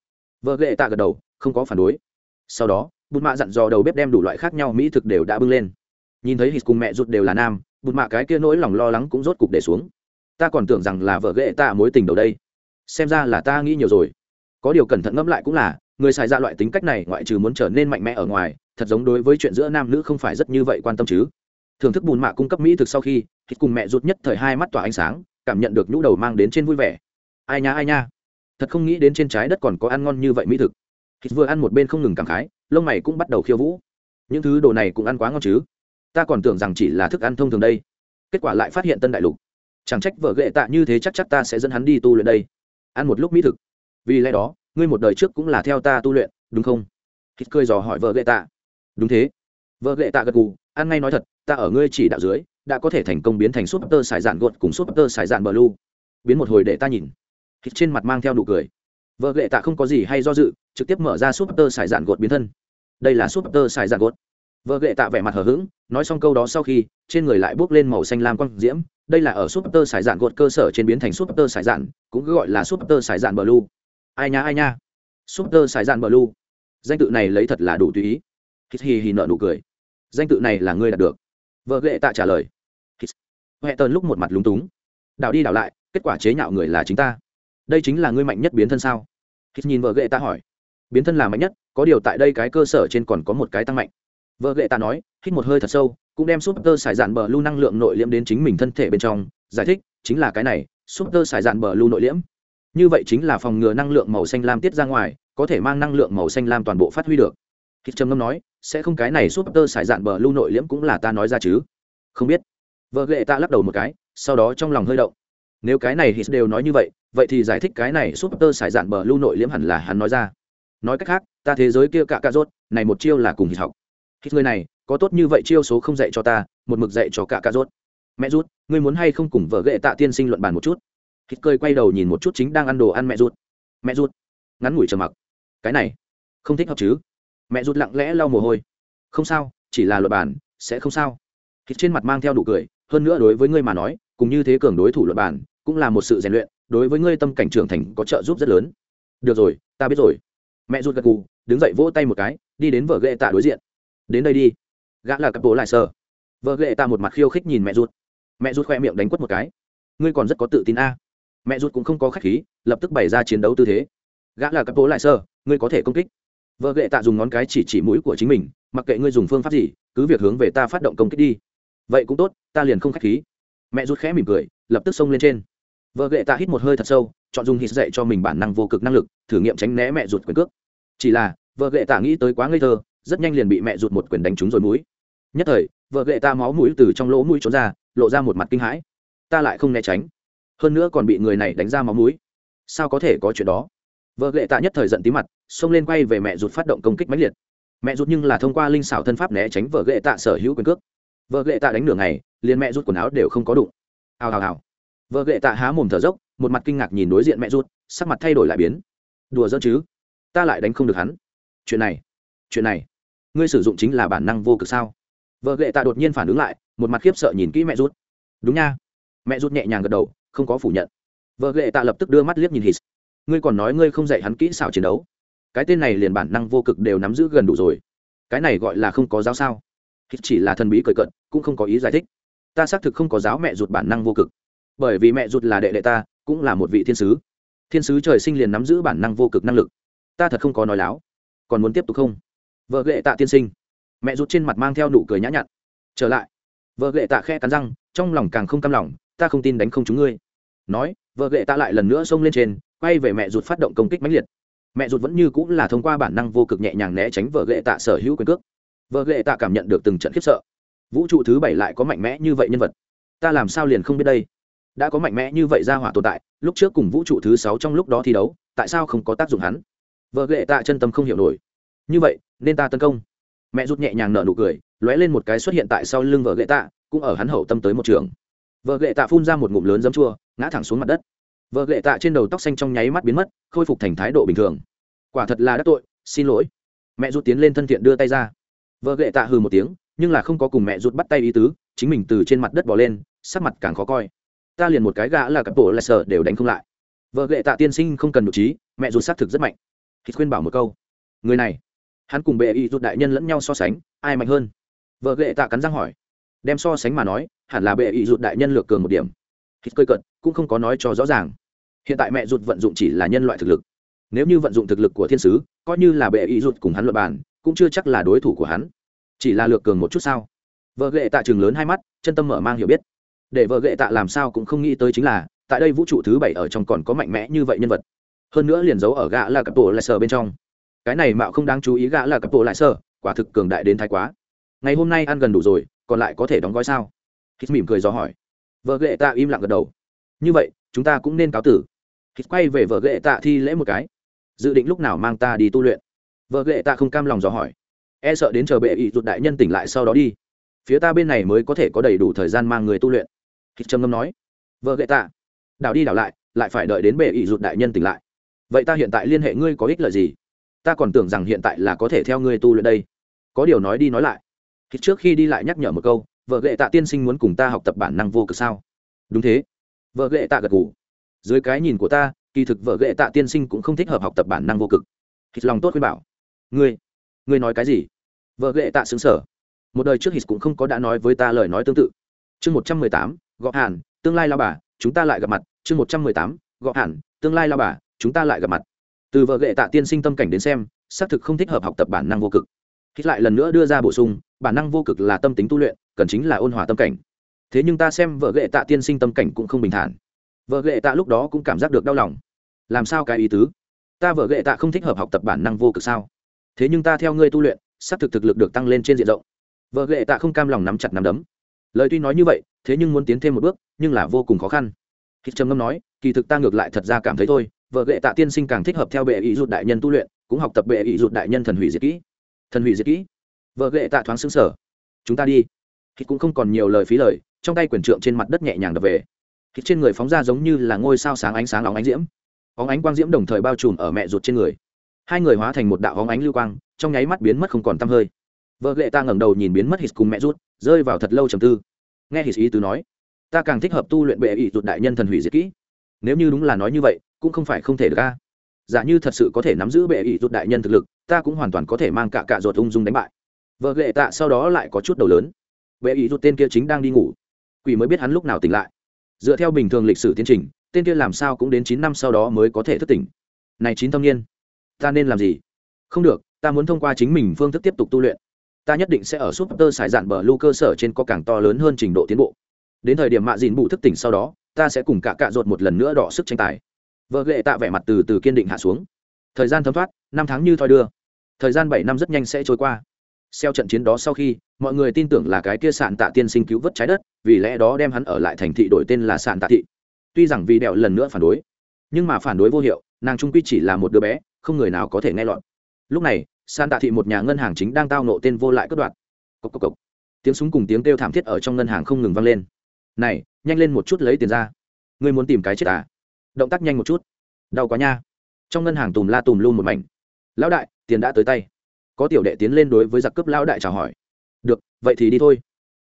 Vợ lệ tạ gật đầu, không có phản đối. Sau đó, bụt mạ dặn dò đầu bếp đem đủ loại khác nhau mỹ thực đều đã bưng lên. Nhìn thấy hít cùng mẹ rụt đều là nam, bụt mạ cái kia nỗi lòng lo lắng cũng rốt cục để xuống. Ta còn tưởng rằng là vợ ghệ Tạ mối tình đầu đây. Xem ra là ta nghĩ nhiều rồi. Có điều cẩn thận ngẫm lại cũng là, người xài ra loại tính cách này ngoại trừ muốn trở nên mạnh mẽ ở ngoài, thật giống đối với chuyện giữa nam nữ không phải rất như vậy quan tâm chứ thưởng thức bùn mạ cung cấp mỹ thực sau khi, thịt cùng mẹ rụt nhất thời hai mắt tỏa ánh sáng, cảm nhận được nhũ đầu mang đến trên vui vẻ. Ai nha ai nha. Thật không nghĩ đến trên trái đất còn có ăn ngon như vậy mỹ thực. Thịt vừa ăn một bên không ngừng cảm khái, lông mày cũng bắt đầu khiêu vũ. Những thứ đồ này cũng ăn quá ngon chứ? Ta còn tưởng rằng chỉ là thức ăn thông thường đây. Kết quả lại phát hiện tân đại lục. Chẳng trách vợ ghệ tạ như thế chắc chắc ta sẽ dẫn hắn đi tu luyện đây. Ăn một lúc mỹ thực. Vì lẽ đó, ngươi một đời trước cũng là theo ta tu luyện, đúng không? Thịt cười dò hỏi vợ ghệ tạ. Đúng thế vợ lệ tạ gật gù, ăn ngay nói thật, ta ở ngươi chỉ đạo dưới, đã có thể thành công biến thành súp tơ sải dạn gột cùng súp tơ sải dạn bờ lu biến một hồi để ta nhìn. Hít trên mặt mang theo nụ cười. Vợ lệ tạ không có gì hay do dự, trực tiếp mở ra súp tơ sải dạn gột biến thân. Đây là súp tơ sải dạn gột vợ lệ tạ vẻ mặt hờ hững, nói xong câu đó sau khi, trên người lại bước lên màu xanh lam quang diễm. Đây là ở súp tơ sải dạn gột cơ sở trên biến thành súp tơ sải dạn cũng gọi là súp tơ sải dạn bờ lu ai nha ai nha. Súp tơ sải dạn bờ lu danh tự này lấy thật là đủ tùy ý. Hít hì hì nợ nụ cười danh tự này là ngươi đạt được. Vợ ghệ tạ trả lời. Huệ tần lúc một mặt lúng túng. Đảo đi đảo lại, kết quả chế nhạo người là chính ta. Đây chính là ngươi mạnh nhất biến thân sao? Hít nhìn vợ ghệ ta hỏi. Biến thân là mạnh nhất, có điều tại đây cái cơ sở trên còn có một cái tăng mạnh. Vợ ghệ ta nói, hít một hơi thật sâu, cũng đem súp tơ xài dạn bờ lưu năng lượng nội liễm đến chính mình thân thể bên trong, giải thích, chính là cái này, súp tơ xài dạn bờ lưu nội liễm. Như vậy chính là phòng ngừa năng lượng màu xanh lam tiết ra ngoài, có thể mang năng lượng màu xanh lam toàn bộ phát huy được. Hít trầm ngâm nói sẽ không cái này súp tơ xài dạn bờ lưu nội liễm cũng là ta nói ra chứ. Không biết. Vợ ghệ ta lắc đầu một cái, sau đó trong lòng hơi động. Nếu cái này hít đều nói như vậy vậy thì giải thích cái này súp tơ xài dạn bờ lưu nội liễm hẳn là hắn nói ra. Nói cách khác, ta thế giới kia cả cà rốt, này một chiêu là cùng hít học. Hít người này, có tốt như vậy chiêu số không dạy cho ta, một mực dạy cho cả cà rốt. Mẹ rút, ngươi muốn hay không cùng vợ ghệ tạ tiên sinh luận bàn một chút? Hít cười quay đầu nhìn một chút chính đang ăn đồ ăn mẹ rút. Mẹ rút. Ngắn ngủi trầm mặc. Cái này, không thích hợp chứ? Mẹ rút lặng lẽ lau mồ hôi. Không sao chỉ là luật bản, sẽ không sao. Thịt trên mặt mang theo đủ cười hơn nữa đối với ngươi mà nói cùng như thế cường đối thủ luật bản cũng là một sự rèn luyện đối với ngươi tâm cảnh trưởng thành có trợ giúp rất lớn. Được rồi ta biết rồi. Mẹ rút gật gù đứng dậy vỗ tay một cái đi đến vợ ghệ tạ đối diện. Đến đây đi. Gã là cặp bố lại sờ vợ ghệ tạ một mặt khiêu khích nhìn mẹ rút mẹ rút khoe miệng đánh quất một cái. Ngươi còn rất có tự tin a. Mẹ rút cũng không có khách khí lập tức bày ra chiến đấu tư thế. Gã là cặp bố lại sờ ngươi có thể công kích vợ ghệ tạ dùng ngón cái chỉ chỉ mũi của chính mình, mặc kệ ngươi dùng phương pháp gì, cứ việc hướng về ta phát động công kích đi. Vậy cũng tốt, ta liền không khách khí. Mẹ rút khẽ mỉm cười, lập tức xông lên trên. Vợ ghệ tạ hít một hơi thật sâu, chọn dùng hít dạy cho mình bản năng vô cực năng lực, thử nghiệm tránh né mẹ rụt quyền cước. Chỉ là, vợ ghệ tạ nghĩ tới quá ngây thơ, rất nhanh liền bị mẹ rụt một quyền đánh trúng rồi mũi. Nhất thời, vợ ghệ ta máu mũi từ trong lỗ mũi trốn ra, lộ ra một mặt kinh hãi. Ta lại không né tránh. Hơn nữa còn bị người này đánh ra máu mũi. Sao có thể có chuyện đó? Vợ ghệ tạ nhất thời giận tí mặt, xông lên quay về mẹ rụt phát động công kích mãnh liệt. Mẹ rụt nhưng là thông qua linh xảo thân pháp né tránh vợ ghệ tạ sở hữu quyền cước. Vợ ghệ tạ đánh nửa ngày, liền mẹ rút quần áo đều không có đụng. Hào hào hào. Vợ ghệ tạ há mồm thở dốc, một mặt kinh ngạc nhìn đối diện mẹ rút sắc mặt thay đổi lại biến. Đùa giỡn chứ? Ta lại đánh không được hắn. Chuyện này chuyện này, ngươi sử dụng chính là bản năng vô cực sao? Vợ ghệ tạ đột nhiên phản ứng lại, một mặt khiếp sợ nhìn kỹ mẹ rút đúng nha. Mẹ rút nhẹ nhàng gật đầu, không có phủ nhận. Vợ ghệ tạ lập tức đưa mắt liếc nhìn hít ngươi còn nói ngươi không dạy hắn kỹ xảo chiến đấu. Cái tên này liền bản năng vô cực đều nắm giữ gần đủ rồi. Cái này gọi là không có giáo sao? Hít chỉ là thần bí cười cận cũng không có ý giải thích. Ta xác thực không có giáo mẹ ruột bản năng vô cực. Bởi vì mẹ ruột là đệ đệ ta, cũng là một vị thiên sứ. Thiên sứ trời sinh liền nắm giữ bản năng vô cực năng lực. Ta thật không có nói láo. Còn muốn tiếp tục không? Vợ ghệ tạ tiên sinh. Mẹ ruột trên mặt mang theo nụ cười nhã nhặn. Trở lại. Vợ ghệ tạ khe cắn răng, trong lòng càng không cam lòng, ta không tin đánh không chúng ngươi. Nói, vợ ghệ tạ lại lần nữa xông lên trên quay về mẹ ruột phát động công kích mãnh liệt. Mẹ ruột vẫn như cũng là thông qua bản năng vô cực nhẹ nhàng né tránh vợ ghệ tạ sở hữu quyền cước. Vợ ghệ tạ cảm nhận được từng trận khiếp sợ. Vũ trụ thứ bảy lại có mạnh mẽ như vậy nhân vật. Ta làm sao liền không biết đây? Đã có mạnh mẽ như vậy ra hỏa tồn tại, lúc trước cùng vũ trụ thứ sáu trong lúc đó thi đấu, tại sao không có tác dụng hắn? Vợ ghệ tạ chân tâm không hiểu nổi. Như vậy, nên ta tấn công. Mẹ rút nhẹ nhàng nở nụ cười, lóe lên một cái xuất hiện tại sau lưng vợ ghệ tạ, cũng ở hắn hậu tâm tới một trường. Vợ ghệ tạ phun ra một ngụm lớn dấm chua, ngã thẳng xuống mặt đất vợ ghệ tạ trên đầu tóc xanh trong nháy mắt biến mất, khôi phục thành thái độ bình thường. Quả thật là đắc tội, xin lỗi. Mẹ rút tiến lên thân thiện đưa tay ra. Vợ ghệ tạ hừ một tiếng, nhưng là không có cùng mẹ rút bắt tay ý tứ, chính mình từ trên mặt đất bỏ lên, sắc mặt càng khó coi. Ta liền một cái gã là cặp bộ lại sợ đều đánh không lại. Vợ ghệ tạ tiên sinh không cần nội trí, mẹ rút xác thực rất mạnh. Thì khuyên bảo một câu. Người này, hắn cùng bệ y rút đại nhân lẫn nhau so sánh, ai mạnh hơn? Vợ ghệ tạ cắn răng hỏi. Đem so sánh mà nói, hẳn là bệ y rút đại nhân lược cường một điểm. Hít cơi cận cũng không có nói cho rõ ràng hiện tại mẹ rụt vận dụng chỉ là nhân loại thực lực. Nếu như vận dụng thực lực của thiên sứ, coi như là bệ ý rụt cùng hắn luật bàn, cũng chưa chắc là đối thủ của hắn. Chỉ là lược cường một chút sao? Vợ ghệ tạ trường lớn hai mắt, chân tâm mở mang hiểu biết. Để vợ ghệ tạ làm sao cũng không nghĩ tới chính là, tại đây vũ trụ thứ bảy ở trong còn có mạnh mẽ như vậy nhân vật. Hơn nữa liền giấu ở gã là cặp tổ lại sờ bên trong. Cái này mạo không đáng chú ý gã là cặp tổ lại sờ quả thực cường đại đến thái quá. Ngày hôm nay ăn gần đủ rồi, còn lại có thể đóng gói sao? Hít mỉm cười do hỏi. Vợ ghệ tạ im lặng gật đầu. Như vậy, chúng ta cũng nên cáo tử hít quay về vợ ghệ tạ thi lễ một cái. Dự định lúc nào mang ta đi tu luyện? Vợ ghệ tạ không cam lòng dò hỏi. E sợ đến chờ bệ ý rụt đại nhân tỉnh lại sau đó đi. Phía ta bên này mới có thể có đầy đủ thời gian mang người tu luyện. Hít trầm ngâm nói. Vợ ghệ tạ, đảo đi đảo lại lại phải đợi đến bệ ý rụt đại nhân tỉnh lại. Vậy ta hiện tại liên hệ ngươi có ích lợi gì? Ta còn tưởng rằng hiện tại là có thể theo ngươi tu luyện đây. Có điều nói đi nói lại. Hít trước khi đi lại nhắc nhở một câu. Vợ ghệ tạ tiên sinh muốn cùng ta học tập bản năng vô cực sao? Đúng thế. Vợ ghệ tạ gật g ủ dưới cái nhìn của ta, kỳ thực vợ ghệ tạ tiên sinh cũng không thích hợp học tập bản năng vô cực. Hít lòng tốt khuyên bảo. Ngươi ngươi nói cái gì? Vợ ghệ tạ xứng sở một đời trước hít cũng không có đã nói với ta lời nói tương tự. Chương một trăm mười tám gõ hàn, tương lai lao bà, chúng ta lại gặp mặt. Chương một trăm mười tám gõ hàn, tương lai lao bà, chúng ta lại gặp mặt. Từ vợ ghệ tạ tiên sinh tâm cảnh đến xem, xác thực không thích hợp học tập bản năng vô cực. Hít lại lần nữa đưa ra bổ sung, bản năng vô cực là tâm tính tu luyện, cần chính là ôn hòa tâm cảnh. Thế nhưng ta xem vợ ghệ tạ tiên sinh tâm cảnh cũng không bình thản vợ ghệ tạ lúc đó cũng cảm giác được đau lòng. Làm sao cái ý tứ? Ta vợ ghệ tạ không thích hợp học tập bản năng vô cực sao? Thế nhưng ta theo ngươi tu luyện, xác thực thực lực được tăng lên trên diện rộng. Vợ ghệ tạ không cam lòng nắm chặt nắm đấm. Lời tuy nói như vậy, thế nhưng muốn tiến thêm một bước, nhưng là vô cùng khó khăn. Hít trầm ngâm nói, kỳ thực ta ngược lại thật ra cảm thấy thôi. Vợ ghệ tạ tiên sinh càng thích hợp theo bệ ý rụt đại nhân tu luyện, cũng học tập bệ ý rụt đại nhân thần hủy diệt kỹ. Thần hủy diệt kỹ. Vợ ghệ tạ thoáng xứng sở chúng ta đi. Hít cũng không còn nhiều lời phí lời, trong tay quyển trượng trên mặt đất nhẹ nhàng đập về hít trên người phóng ra giống như là ngôi sao sáng ánh sáng óng ánh diễm. Óng ánh quang diễm đồng thời bao trùm ở mẹ ruột trên người. Hai người hóa thành một đạo óng ánh lưu quang, trong nháy mắt biến mất không còn tăm hơi. Vợ lệ ta ngẩng đầu nhìn biến mất hít cùng mẹ rút rơi vào thật lâu trầm tư. Nghe hít ý tứ nói, ta càng thích hợp tu luyện bệ ý rụt đại nhân thần hủy diệt kỹ. Nếu như đúng là nói như vậy, cũng không phải không thể được ca giả như thật sự có thể nắm giữ bệ ý rụt đại nhân thực lực, ta cũng hoàn toàn có thể mang cả cạ ruột ung dung đánh bại. Vợ lệ tạ sau đó lại có chút đầu lớn. Bệ ý rụt tên kia chính đang đi ngủ. Quỷ mới biết hắn lúc nào tỉnh lại dựa theo bình thường lịch sử tiến trình, tên kia làm sao cũng đến chín năm sau đó mới có thể thức tỉnh. Này chín thâm niên, ta nên làm gì? Không được, ta muốn thông qua chính mình phương thức tiếp tục tu luyện. Ta nhất định sẽ ở súp tơ sải dạn bờ lưu cơ sở trên có càng to lớn hơn trình độ tiến bộ. Đến thời điểm mạ dìn bù thức tỉnh sau đó, ta sẽ cùng cả cạ ruột một lần nữa đỏ sức tranh tài. Vợ ghệ tạ vẻ mặt từ từ kiên định hạ xuống. Thời gian thấm thoát, năm tháng như thoi đưa. Thời gian bảy năm rất nhanh sẽ trôi qua xeo trận chiến đó sau khi, mọi người tin tưởng là cái kia sạn tạ tiên sinh cứu vớt trái đất, vì lẽ đó đem hắn ở lại thành thị đổi tên là sạn tạ thị. Tuy rằng vì đèo lần nữa phản đối, nhưng mà phản đối vô hiệu, nàng trung quy chỉ là một đứa bé, không người nào có thể nghe lọt. Lúc này, sạn tạ thị một nhà ngân hàng chính đang tao nộ tên vô lại cất đoạt. Cốc cốc cốc. tiếng súng cùng tiếng kêu thảm thiết ở trong ngân hàng không ngừng vang lên. Này, nhanh lên một chút lấy tiền ra. Ngươi muốn tìm cái chết à? Động tác nhanh một chút. Đau quá nha. Trong ngân hàng tùm la tùm luôn một mảnh. Lão đại, tiền đã tới tay có tiểu đệ tiến lên đối với giặc cướp lão đại chào hỏi. Được, vậy thì đi thôi.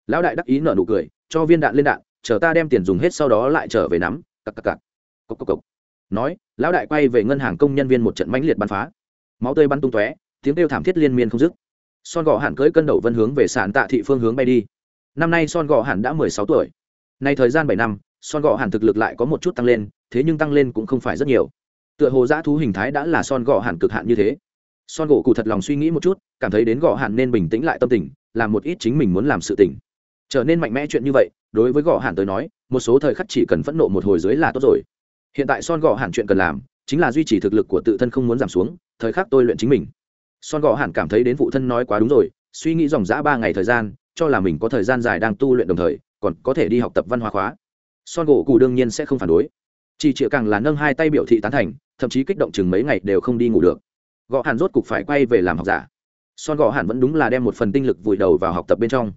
Lão đại đắc ý nở nụ cười, cho viên đạn lên đạn, chờ ta đem tiền dùng hết sau đó lại trở về nắm. Cặp cặp cặp cộc cộc cộc. Nói, lão đại quay về ngân hàng công nhân viên một trận mãnh liệt bắn phá. Máu tươi bắn tung tóe, tiếng kêu thảm thiết liên miên không dứt. Son gò hẳn cưỡi cân đầu vân hướng về sàn tạ thị phương hướng bay đi. Năm nay son gò hẳn đã mười sáu tuổi. Nay thời gian bảy năm, son gò hẳn thực lực lại có một chút tăng lên, thế nhưng tăng lên cũng không phải rất nhiều. Tựa hồ dã thú hình thái đã là son gò hẳn cực hạn như thế son gỗ cụ thật lòng suy nghĩ một chút, cảm thấy đến gõ hẳn nên bình tĩnh lại tâm tình, làm một ít chính mình muốn làm sự tình. Trở nên mạnh mẽ chuyện như vậy, đối với gõ hẳn tới nói, một số thời khắc chỉ cần phẫn nộ một hồi dưới là tốt rồi. Hiện tại son gõ hẳn chuyện cần làm, chính là duy trì thực lực của tự thân không muốn giảm xuống, thời khắc tôi luyện chính mình. Son gõ hẳn cảm thấy đến phụ thân nói quá đúng rồi, suy nghĩ dòng dã ba ngày thời gian, cho là mình có thời gian dài đang tu luyện đồng thời, còn có thể đi học tập văn hóa khóa. Son gỗ cụ đương nhiên sẽ không phản đối. Chỉ chịa càng là nâng hai tay biểu thị tán thành, thậm chí kích động chừng mấy ngày đều không đi ngủ được gõ Hàn rốt cục phải quay về làm học giả. Son gõ Hàn vẫn đúng là đem một phần tinh lực vùi đầu vào học tập bên trong.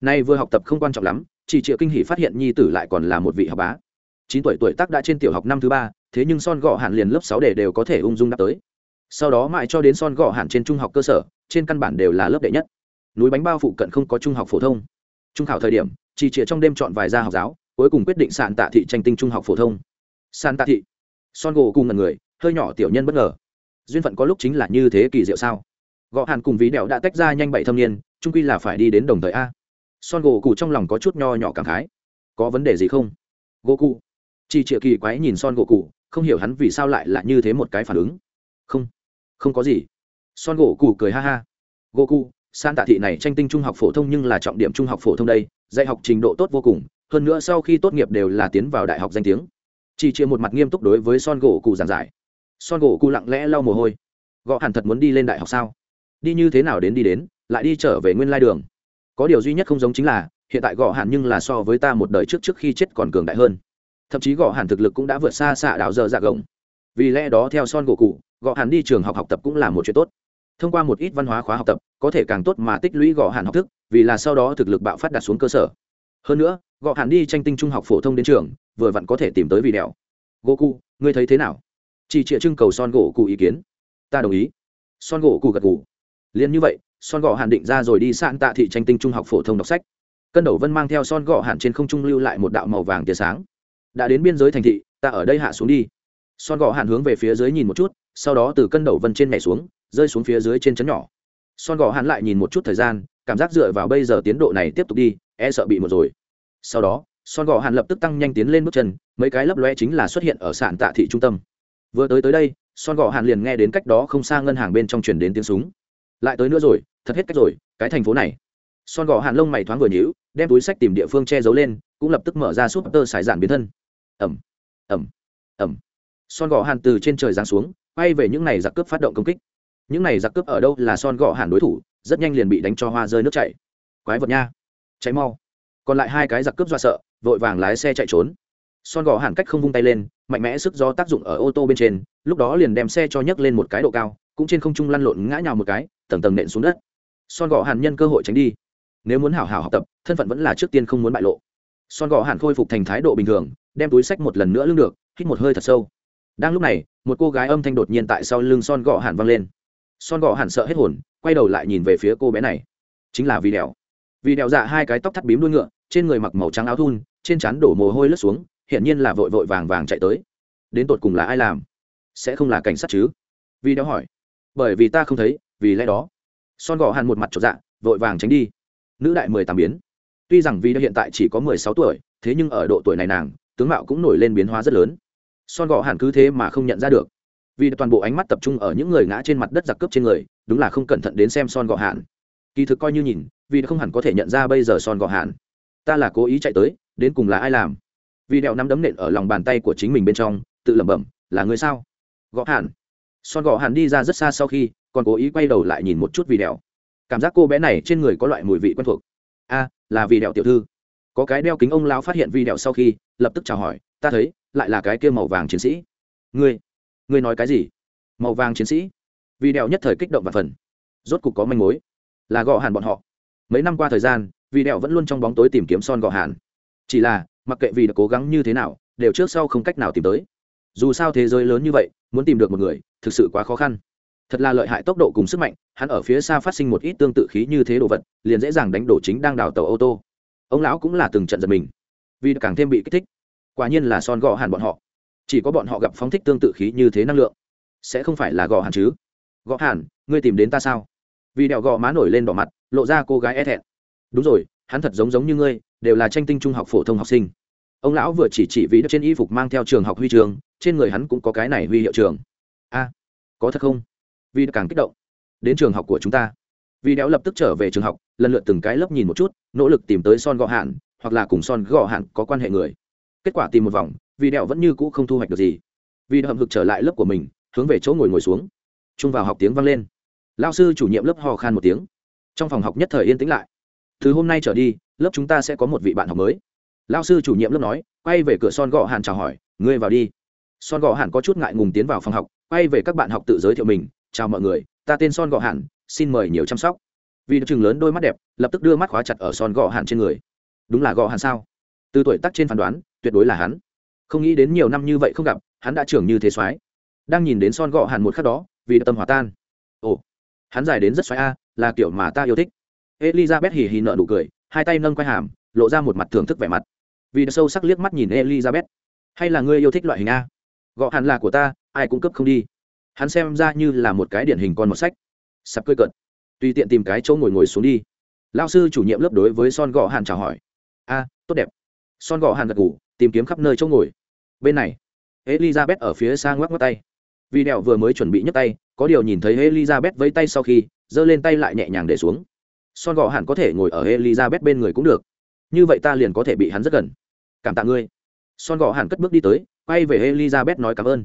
Nay vừa học tập không quan trọng lắm, chỉ triệu kinh hỷ phát hiện nhi tử lại còn là một vị học bá. Chín tuổi tuổi tác đã trên tiểu học năm thứ ba, thế nhưng son gõ Hàn liền lớp sáu để đều có thể ung dung đáp tới. Sau đó mãi cho đến son gõ Hàn trên trung học cơ sở, trên căn bản đều là lớp đệ nhất. Núi bánh bao phụ cận không có trung học phổ thông. Trung khảo thời điểm, chỉ triệu trong đêm chọn vài gia học giáo, cuối cùng quyết định sàn tạ thị tranh tinh trung học phổ thông. Sàn tạ thị. Son gỗ cùng ngần người, hơi nhỏ tiểu nhân bất ngờ duyên phận có lúc chính là như thế kỳ diệu sao? Gõ hàn cùng ví đẹo đã tách ra nhanh bảy thâm niên trung quy là phải đi đến đồng thời a. Son gỗ cụ trong lòng có chút nho nhỏ cảm khái. Có vấn đề gì không? Gỗ cụ. Chỉ trịa kỳ quái nhìn son gỗ cụ, không hiểu hắn vì sao lại là như thế một cái phản ứng. Không. Không có gì. Son gỗ cụ cười ha ha. Gỗ cụ, san tạ thị này tranh tinh trung học phổ thông nhưng là trọng điểm trung học phổ thông đây, dạy học trình độ tốt vô cùng, hơn nữa sau khi tốt nghiệp đều là tiến vào đại học danh tiếng. Chỉ chia một mặt nghiêm túc đối với son gỗ cụ giảng giải son gỗ cụ lặng lẽ lau mồ hôi. Gõ hẳn thật muốn đi lên đại học sao? Đi như thế nào đến đi đến, lại đi trở về nguyên lai đường. Có điều duy nhất không giống chính là, hiện tại gõ hẳn nhưng là so với ta một đời trước trước khi chết còn cường đại hơn. Thậm chí gõ hẳn thực lực cũng đã vượt xa xạ đạo dơ dạ gồng. Vì lẽ đó theo son gỗ cụ gõ hẳn đi trường học học tập cũng là một chuyện tốt. Thông qua một ít văn hóa khóa học tập, có thể càng tốt mà tích lũy gõ hẳn học thức, vì là sau đó thực lực bạo phát đạt xuống cơ sở. Hơn nữa gõ hẳn đi tranh tinh trung học phổ thông đến trường, vừa vặn có thể tìm tới vì đèo gỗ ngươi thấy thế nào? Chỉ trịa trưng cầu son gỗ cụ ý kiến. Ta đồng ý. Son gỗ cụ gật cụ liền như vậy, son gỗ hàn định ra rồi đi sạn tạ thị tranh tinh trung học phổ thông đọc sách. Cân đầu vân mang theo son gỗ hàn trên không trung lưu lại một đạo màu vàng tia sáng. Đã đến biên giới thành thị, ta ở đây hạ xuống đi. Son gỗ hàn hướng về phía dưới nhìn một chút, sau đó từ cân đầu vân trên nhảy xuống, rơi xuống phía dưới trên chấn nhỏ. Son gỗ hàn lại nhìn một chút thời gian, cảm giác dựa vào bây giờ tiến độ này tiếp tục đi e sợ bị một rồi. Sau đó, son gò hàn lập tức tăng nhanh tiến lên bước chân, mấy cái lấp loe chính là xuất hiện ở sạn tạ thị trung tâm vừa tới tới đây, son gò hàn liền nghe đến cách đó không xa ngân hàng bên trong truyền đến tiếng súng. Lại tới nữa rồi, thật hết cách rồi, cái thành phố này. Son gò hàn lông mày thoáng vừa nhíu, đem túi sách tìm địa phương che giấu lên, cũng lập tức mở ra súp tơ sải giản biến thân. Ẩm ẩm ẩm son gò hàn từ trên trời giáng xuống, quay về những này giặc cướp phát động công kích. Những này giặc cướp ở đâu là son gò hàn đối thủ, rất nhanh liền bị đánh cho hoa rơi nước chảy. Quái vật nha. Cháy mau. Còn lại hai cái giặc cướp do sợ, vội vàng lái xe chạy trốn son gò hẳn cách không vung tay lên, mạnh mẽ sức do tác dụng ở ô tô bên trên, lúc đó liền đem xe cho nhấc lên một cái độ cao, cũng trên không trung lăn lộn ngã nhào một cái, tầng tầng nện xuống đất. Son gò hàn nhân cơ hội tránh đi. Nếu muốn hảo hảo học tập, thân phận vẫn là trước tiên không muốn bại lộ. Son gò hàn khôi phục thành thái độ bình thường, đem túi sách một lần nữa lưng được, hít một hơi thật sâu. Đang lúc này, một cô gái âm thanh đột nhiên tại sau lưng son gò hàn vang lên. Son gò hàn sợ hết hồn, quay đầu lại nhìn về phía cô bé này. Chính là vì đèo vì đèo dạ hai cái tóc thắt bím đuôi ngựa, trên người mặc màu trắng áo thun, trên trán đổ mồ hôi lướt xuống hiển nhiên là vội vội vàng vàng chạy tới. Đến tột cùng là ai làm? Sẽ không là cảnh sát chứ? Vì đéo hỏi. Bởi vì ta không thấy, vì lẽ đó. Son gò hàn một mặt chột dạ vội vàng tránh đi. Nữ đại mười tám biến. Tuy rằng vì hiện tại chỉ có mười sáu tuổi, thế nhưng ở độ tuổi này nàng, tướng mạo cũng nổi lên biến hóa rất lớn. Son gò hàn cứ thế mà không nhận ra được. Vì toàn bộ ánh mắt tập trung ở những người ngã trên mặt đất giặc cướp trên người, đúng là không cẩn thận đến xem son gò hàn. Kỳ thực coi như nhìn, vì không hẳn có thể nhận ra bây giờ son gò hàn. Ta là cố ý chạy tới, đến cùng là ai làm? Vì đèo nắm đấm nện ở lòng bàn tay của chính mình bên trong, tự lẩm bẩm, là người sao? Gõ hàn. Son gõ hàn đi ra rất xa sau khi, còn cố ý quay đầu lại nhìn một chút vì đèo. Cảm giác cô bé này trên người có loại mùi vị quen thuộc. A, là vì đèo tiểu thư. Có cái đeo kính ông lao phát hiện Vì đèo sau khi, lập tức chào hỏi, ta thấy, lại là cái kia màu vàng chiến sĩ. Ngươi ngươi nói cái gì? Màu vàng chiến sĩ. Vì đèo nhất thời kích động và phần. Rốt cục có manh mối. Là gõ hàn bọn họ. Mấy năm qua thời gian, vì đèo vẫn luôn trong bóng tối tìm kiếm son gõ hàn. Chỉ là mặc kệ vì đã cố gắng như thế nào, đều trước sau không cách nào tìm tới. Dù sao thế giới lớn như vậy, muốn tìm được một người, thực sự quá khó khăn. Thật là lợi hại tốc độ cùng sức mạnh, hắn ở phía xa phát sinh một ít tương tự khí như thế đồ vật, liền dễ dàng đánh đổ chính đang đào tàu ô tô. Ông lão cũng là từng trận giật mình. Vì càng thêm bị kích thích. Quả nhiên là son gò hàn bọn họ. Chỉ có bọn họ gặp phóng thích tương tự khí như thế năng lượng. Sẽ không phải là gò hàn chứ? Gò hàn, ngươi tìm đến ta sao? Vì đèo gò má nổi lên đỏ mặt, lộ ra cô gái e thẹn. Đúng rồi, hắn thật giống giống như ngươi đều là tranh tinh trung học phổ thông học sinh. Ông lão vừa chỉ chỉ vì trên y phục mang theo trường học huy trường, trên người hắn cũng có cái này huy hiệu trường. A, có thật không? Vì càng kích động. Đến trường học của chúng ta. Vì đéo lập tức trở về trường học, lần lượt từng cái lớp nhìn một chút, nỗ lực tìm tới son gọ hạn, hoặc là cùng son gọ hạn có quan hệ người. Kết quả tìm một vòng, vì đẹo vẫn như cũ không thu hoạch được gì. Vì hậm hực trở lại lớp của mình, hướng về chỗ ngồi ngồi xuống. Chung vào học tiếng vang lên. Lao sư chủ nhiệm lớp hò khan một tiếng. Trong phòng học nhất thời yên tĩnh lại từ hôm nay trở đi, lớp chúng ta sẽ có một vị bạn học mới. Lao sư chủ nhiệm lớp nói, quay về cửa son gọ hàn chào hỏi, ngươi vào đi. Son gọ hàn có chút ngại ngùng tiến vào phòng học, quay về các bạn học tự giới thiệu mình, chào mọi người, ta tên son gọ hàn, xin mời nhiều chăm sóc. Vì chừng lớn đôi mắt đẹp, lập tức đưa mắt khóa chặt ở son gọ hàn trên người. Đúng là gọ hàn sao? Từ tuổi tác trên phán đoán, tuyệt đối là hắn. Không nghĩ đến nhiều năm như vậy không gặp, hắn đã trưởng như thế soái. Đang nhìn đến son gọ hàn một khắc đó, vì tâm hòa tan. Ồ, hắn dài đến rất xoáy a, là kiểu mà ta yêu thích elizabeth hì hì nợ nụ cười, hai tay nâng quai hàm, lộ ra một mặt thưởng thức vẻ mặt. Vì sâu sắc liếc mắt nhìn elizabeth. Hay là ngươi yêu thích loại hình a? Gọ hẳn là của ta, ai cũng cấp không đi. Hắn xem ra như là một cái điển hình con một sách. Sắp cười cận tùy tiện tìm cái chỗ ngồi ngồi xuống đi. Lao sư chủ nhiệm lớp đối với son gọ hàn chào hỏi. A, tốt đẹp. Son gọ hàn gật ngủ tìm kiếm khắp nơi chỗ ngồi. Bên này, elizabeth ở phía xa ngoắc ngoắc tay. Vì đèo vừa mới chuẩn bị nhấc tay, có điều nhìn thấy elizabeth vẫy tay sau khi, giơ lên tay lại nhẹ nhàng để xuống son gọ hẳn có thể ngồi ở elizabeth bên người cũng được. Như vậy ta liền có thể bị hắn rất gần. Cảm tạ ngươi. Son gọ hẳn cất bước đi tới, quay về elizabeth nói cảm ơn.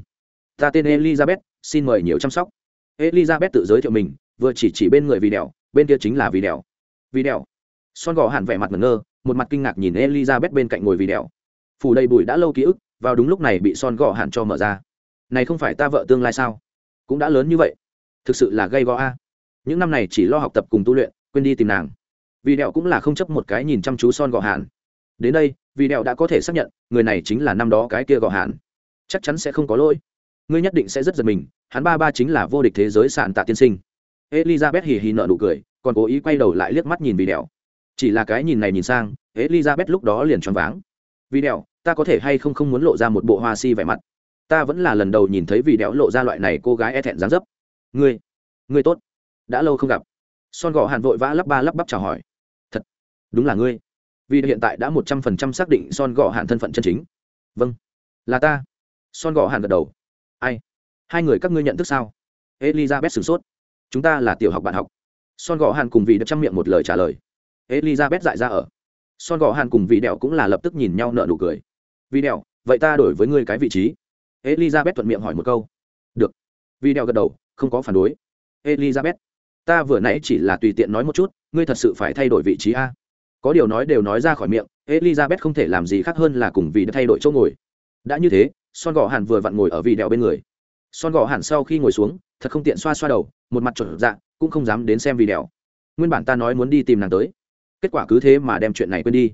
Ta tên elizabeth, xin mời nhiều chăm sóc. Elizabeth tự giới thiệu mình, vừa chỉ chỉ bên người vì đèo bên kia chính là vì đèo vì đèo son gọ hẳn vẻ mặt ngẩn ngơ, một mặt kinh ngạc nhìn elizabeth bên cạnh ngồi vì đèo phủ đầy bụi đã lâu ký ức, vào đúng lúc này bị son gọ hẳn cho mở ra. Này không phải ta vợ tương lai sao? Cũng đã lớn như vậy. Thực sự là gây gò a. Những năm này chỉ lo học tập cùng tu luyện quên đi tìm nàng. Vì đèo cũng là không chấp một cái nhìn chăm chú son gọ hàn. Đến đây, vì đèo đã có thể xác nhận, người này chính là năm đó cái kia gọ hàn. Chắc chắn sẽ không có lỗi. Ngươi nhất định sẽ rất giật mình, hắn ba ba chính là vô địch thế giới sạn tạ tiên sinh. Elizabeth hì hì nợ nụ cười, còn cố ý quay đầu lại liếc mắt nhìn vì đèo chỉ là cái nhìn này nhìn sang, elizabeth lúc đó liền choáng váng. Vì đèo ta có thể hay không không muốn lộ ra một bộ hoa si vẻ mặt? Ta vẫn là lần đầu nhìn thấy vì đẽo lộ ra loại này cô gái e thẹn dáng dấp. Ngươi ngươi tốt. Đã lâu không gặp son gò hàn vội vã lắp ba lắp bắp chào hỏi. Thật? Đúng là ngươi. Vì hiện tại đã một trăm phần trăm xác định son gò hàn thân phận chân chính. Vâng. Là ta. Son gò hàn gật đầu. Ai? Hai người các ngươi nhận thức sao? Elizabeth sửng sốt. Chúng ta là tiểu học bạn học. Son gò hàn cùng vị được chăm miệng một lời trả lời. Elizabeth dại ra ở. Son gò hàn cùng vị đèo cũng là lập tức nhìn nhau nợ nụ cười. Vị đèo vậy ta đổi với ngươi cái vị trí. Elizabeth thuận miệng hỏi một câu. Được. Vị đèo gật đầu, không có phản đối. Elizabeth ta vừa nãy chỉ là tùy tiện nói một chút, ngươi thật sự phải thay đổi vị trí a. Có điều nói đều nói ra khỏi miệng, elizabeth không thể làm gì khác hơn là cùng vì đã thay đổi chỗ ngồi. Đã như thế, son gò hàn vừa vặn ngồi ở vị đèo bên người. Son gò hàn sau khi ngồi xuống, thật không tiện xoa xoa đầu, một mặt trở dạ cũng không dám đến xem vì đèo. Nguyên bản ta nói muốn đi tìm nàng tới. Kết quả cứ thế mà đem chuyện này quên đi.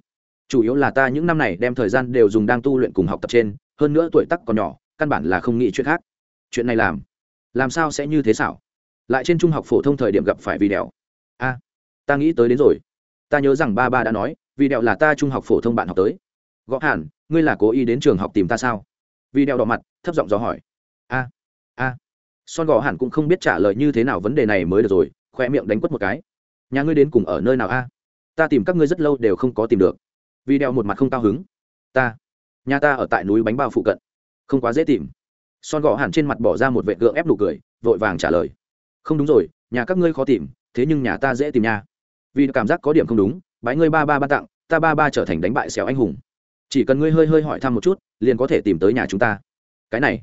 Chủ yếu là ta những năm này đem thời gian đều dùng đang tu luyện cùng học tập trên, hơn nữa tuổi tắc còn nhỏ, căn bản là không nghĩ chuyện khác. Chuyện này làm làm sao sẽ như thế xảo? Lại trên trung học phổ thông thời điểm gặp phải vì đèo a, ta nghĩ tới đến rồi. Ta nhớ rằng ba ba đã nói vì đèo là ta trung học phổ thông bạn học tới. Gõ hẳn ngươi là cố ý đến trường học tìm ta sao? Vì đèo đỏ mặt, thấp giọng dò hỏi. A a. Son gò hẳn cũng không biết trả lời như thế nào vấn đề này mới được rồi khoe miệng đánh quất một cái. Nhà ngươi đến cùng ở nơi nào a? Ta tìm các ngươi rất lâu đều không có tìm được. Vì đèo một mặt không cao hứng. Ta, nhà ta ở tại núi bánh bao phụ cận. Không quá dễ tìm. Son gò hẳn trên mặt bỏ ra một vệ gượng ép nụ cười, vội vàng trả lời không đúng rồi nhà các ngươi khó tìm thế nhưng nhà ta dễ tìm nha. Vì cảm giác có điểm không đúng bái ngươi ba ba ba tặng ta ba ba trở thành đánh bại xéo anh hùng. Chỉ cần ngươi hơi hơi hỏi thăm một chút liền có thể tìm tới nhà chúng ta. Cái này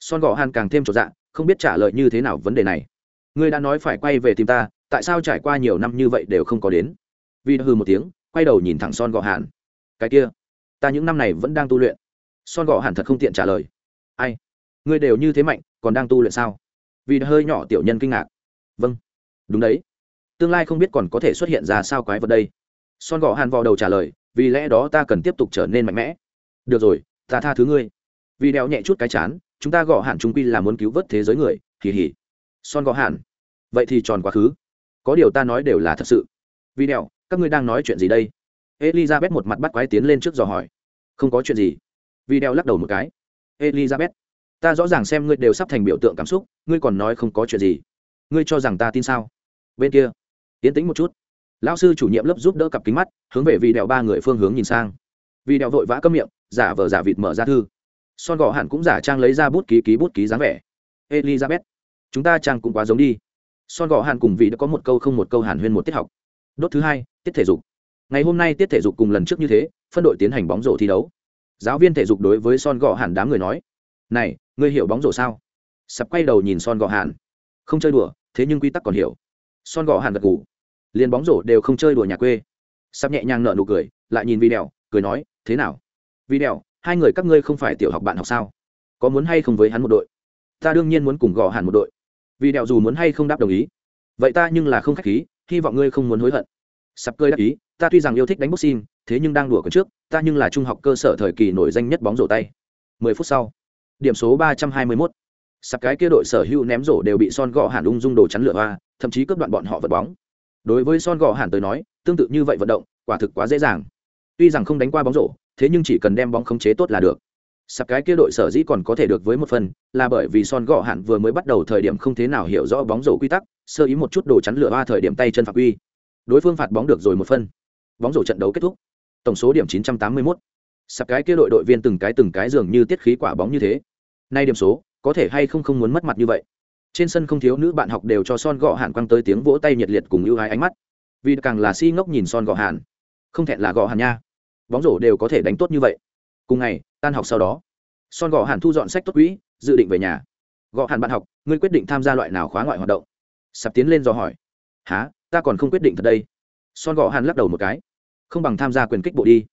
son gò hàn càng thêm trọn dạ, không biết trả lời như thế nào vấn đề này. Ngươi đã nói phải quay về tìm ta tại sao trải qua nhiều năm như vậy đều không có đến? Vì hư một tiếng quay đầu nhìn thẳng son gò hàn. Cái kia ta những năm này vẫn đang tu luyện. Son gò hàn thật không tiện trả lời. Ai? Ngươi đều như thế mạnh còn đang tu luyện sao? Vì hơi nhỏ tiểu nhân kinh ngạc. Vâng. Đúng đấy. Tương lai không biết còn có thể xuất hiện ra sao quái vật đây. Son gò hàn vào đầu trả lời, vì lẽ đó ta cần tiếp tục trở nên mạnh mẽ. Được rồi, ta tha thứ ngươi. Vì đeo nhẹ chút cái chán, chúng ta gõ hạn trung quy là muốn cứu vớt thế giới người. Hì hì. Son gõ hạn vậy thì tròn quá khứ. Có điều ta nói đều là thật sự. Vì đeo, các ngươi đang nói chuyện gì đây? Elizabeth một mặt bắt quái tiến lên trước dò hỏi. Không có chuyện gì. Vì đeo lắc đầu một cái. Elizabeth ta rõ ràng xem ngươi đều sắp thành biểu tượng cảm xúc, ngươi còn nói không có chuyện gì. Ngươi cho rằng ta tin sao? Bên kia tiến tĩnh một chút. Lão sư chủ nhiệm lớp giúp đỡ cặp kính mắt, hướng về vì đèo ba người phương hướng nhìn sang. Vì đèo vội vã cấm miệng, giả vờ giả vịt mở ra thư. Son gò hẳn cũng giả trang lấy ra bút ký ký bút ký dáng vẻ. Elizabeth, chúng ta trang cũng quá giống đi. Son gò hàn cùng vị đã có một câu không một câu hàn huyên một tiết học. Đốt thứ hai, tiết thể dục. Ngày hôm nay tiết thể dục cùng lần trước như thế, phân đội tiến hành bóng rổ thi đấu. Giáo viên thể dục đối với son gò hàn đám người nói này ngươi hiểu bóng rổ sao? Sập quay đầu nhìn son gò hàn không chơi đùa thế nhưng quy tắc còn hiểu. Son gò hàn gật ngủ liền bóng rổ đều không chơi đùa nhà quê. Sắp nhẹ nhàng nợ nụ cười lại nhìn Vi Đèo, cười nói thế nào? Vi Đèo, hai người các ngươi không phải tiểu học bạn học sao? Có muốn hay không với hắn một đội? Ta đương nhiên muốn cùng gò hàn một đội. Vì đèo dù muốn hay không đáp đồng ý. Vậy ta nhưng là không k h á c h khí hy vọng ngươi không muốn hối hận. Sắp cơi đáp ý ta tuy rằng yêu thích đánh boxing thế nhưng đang đùa còn trước ta nhưng là trung học cơ sở thời kỳ nổi danh nhất bóng rổ tay. Mười phút sau điểm số ba trăm hai mươi mốt. Sắp cái kia đội sở hữu ném rổ đều bị son gò hàn ung dung đồ chắn lửa hoa, thậm chí cướp đoạn bọn họ vật bóng. Đối với son gò hàn tới nói, tương tự như vậy vận động, quả thực quá dễ dàng. Tuy rằng không đánh qua bóng rổ, thế nhưng chỉ cần đem bóng khống chế tốt là được. Sắp cái kia đội sở dĩ còn có thể được với một phần, là bởi vì son gọ hàn vừa mới bắt đầu thời điểm không thế nào hiểu rõ bóng rổ quy tắc, sơ ý một chút đồ chắn lửa hoa thời điểm tay chân phạt quy. Đối phương phạt bóng được rồi một phân bóng rổ trận đấu kết thúc. Tổng số điểm 981 sập cái kia đội đội viên từng cái từng cái dường như tiết khí quả bóng như thế. Nay điểm số có thể hay không không muốn mất mặt như vậy. Trên sân không thiếu nữ bạn học đều cho son gọ hàn quăng tới tiếng vỗ tay nhiệt liệt cùng ưu ái ánh mắt. Vì càng là si ngốc nhìn son gọ hàn, không thẹn là gọ hàn nha. Bóng rổ đều có thể đánh tốt như vậy. Cùng ngày tan học sau đó son gọ hàn thu dọn sách tốt quỹ dự định về nhà. Gọ hàn bạn học ngươi quyết định tham gia loại nào khóa ngoại hoạt động? Sập tiến lên do hỏi. Há ta còn không quyết định thật đây. Son gọ hàn lắc đầu một cái. Không bằng tham gia quyền kích bộ đi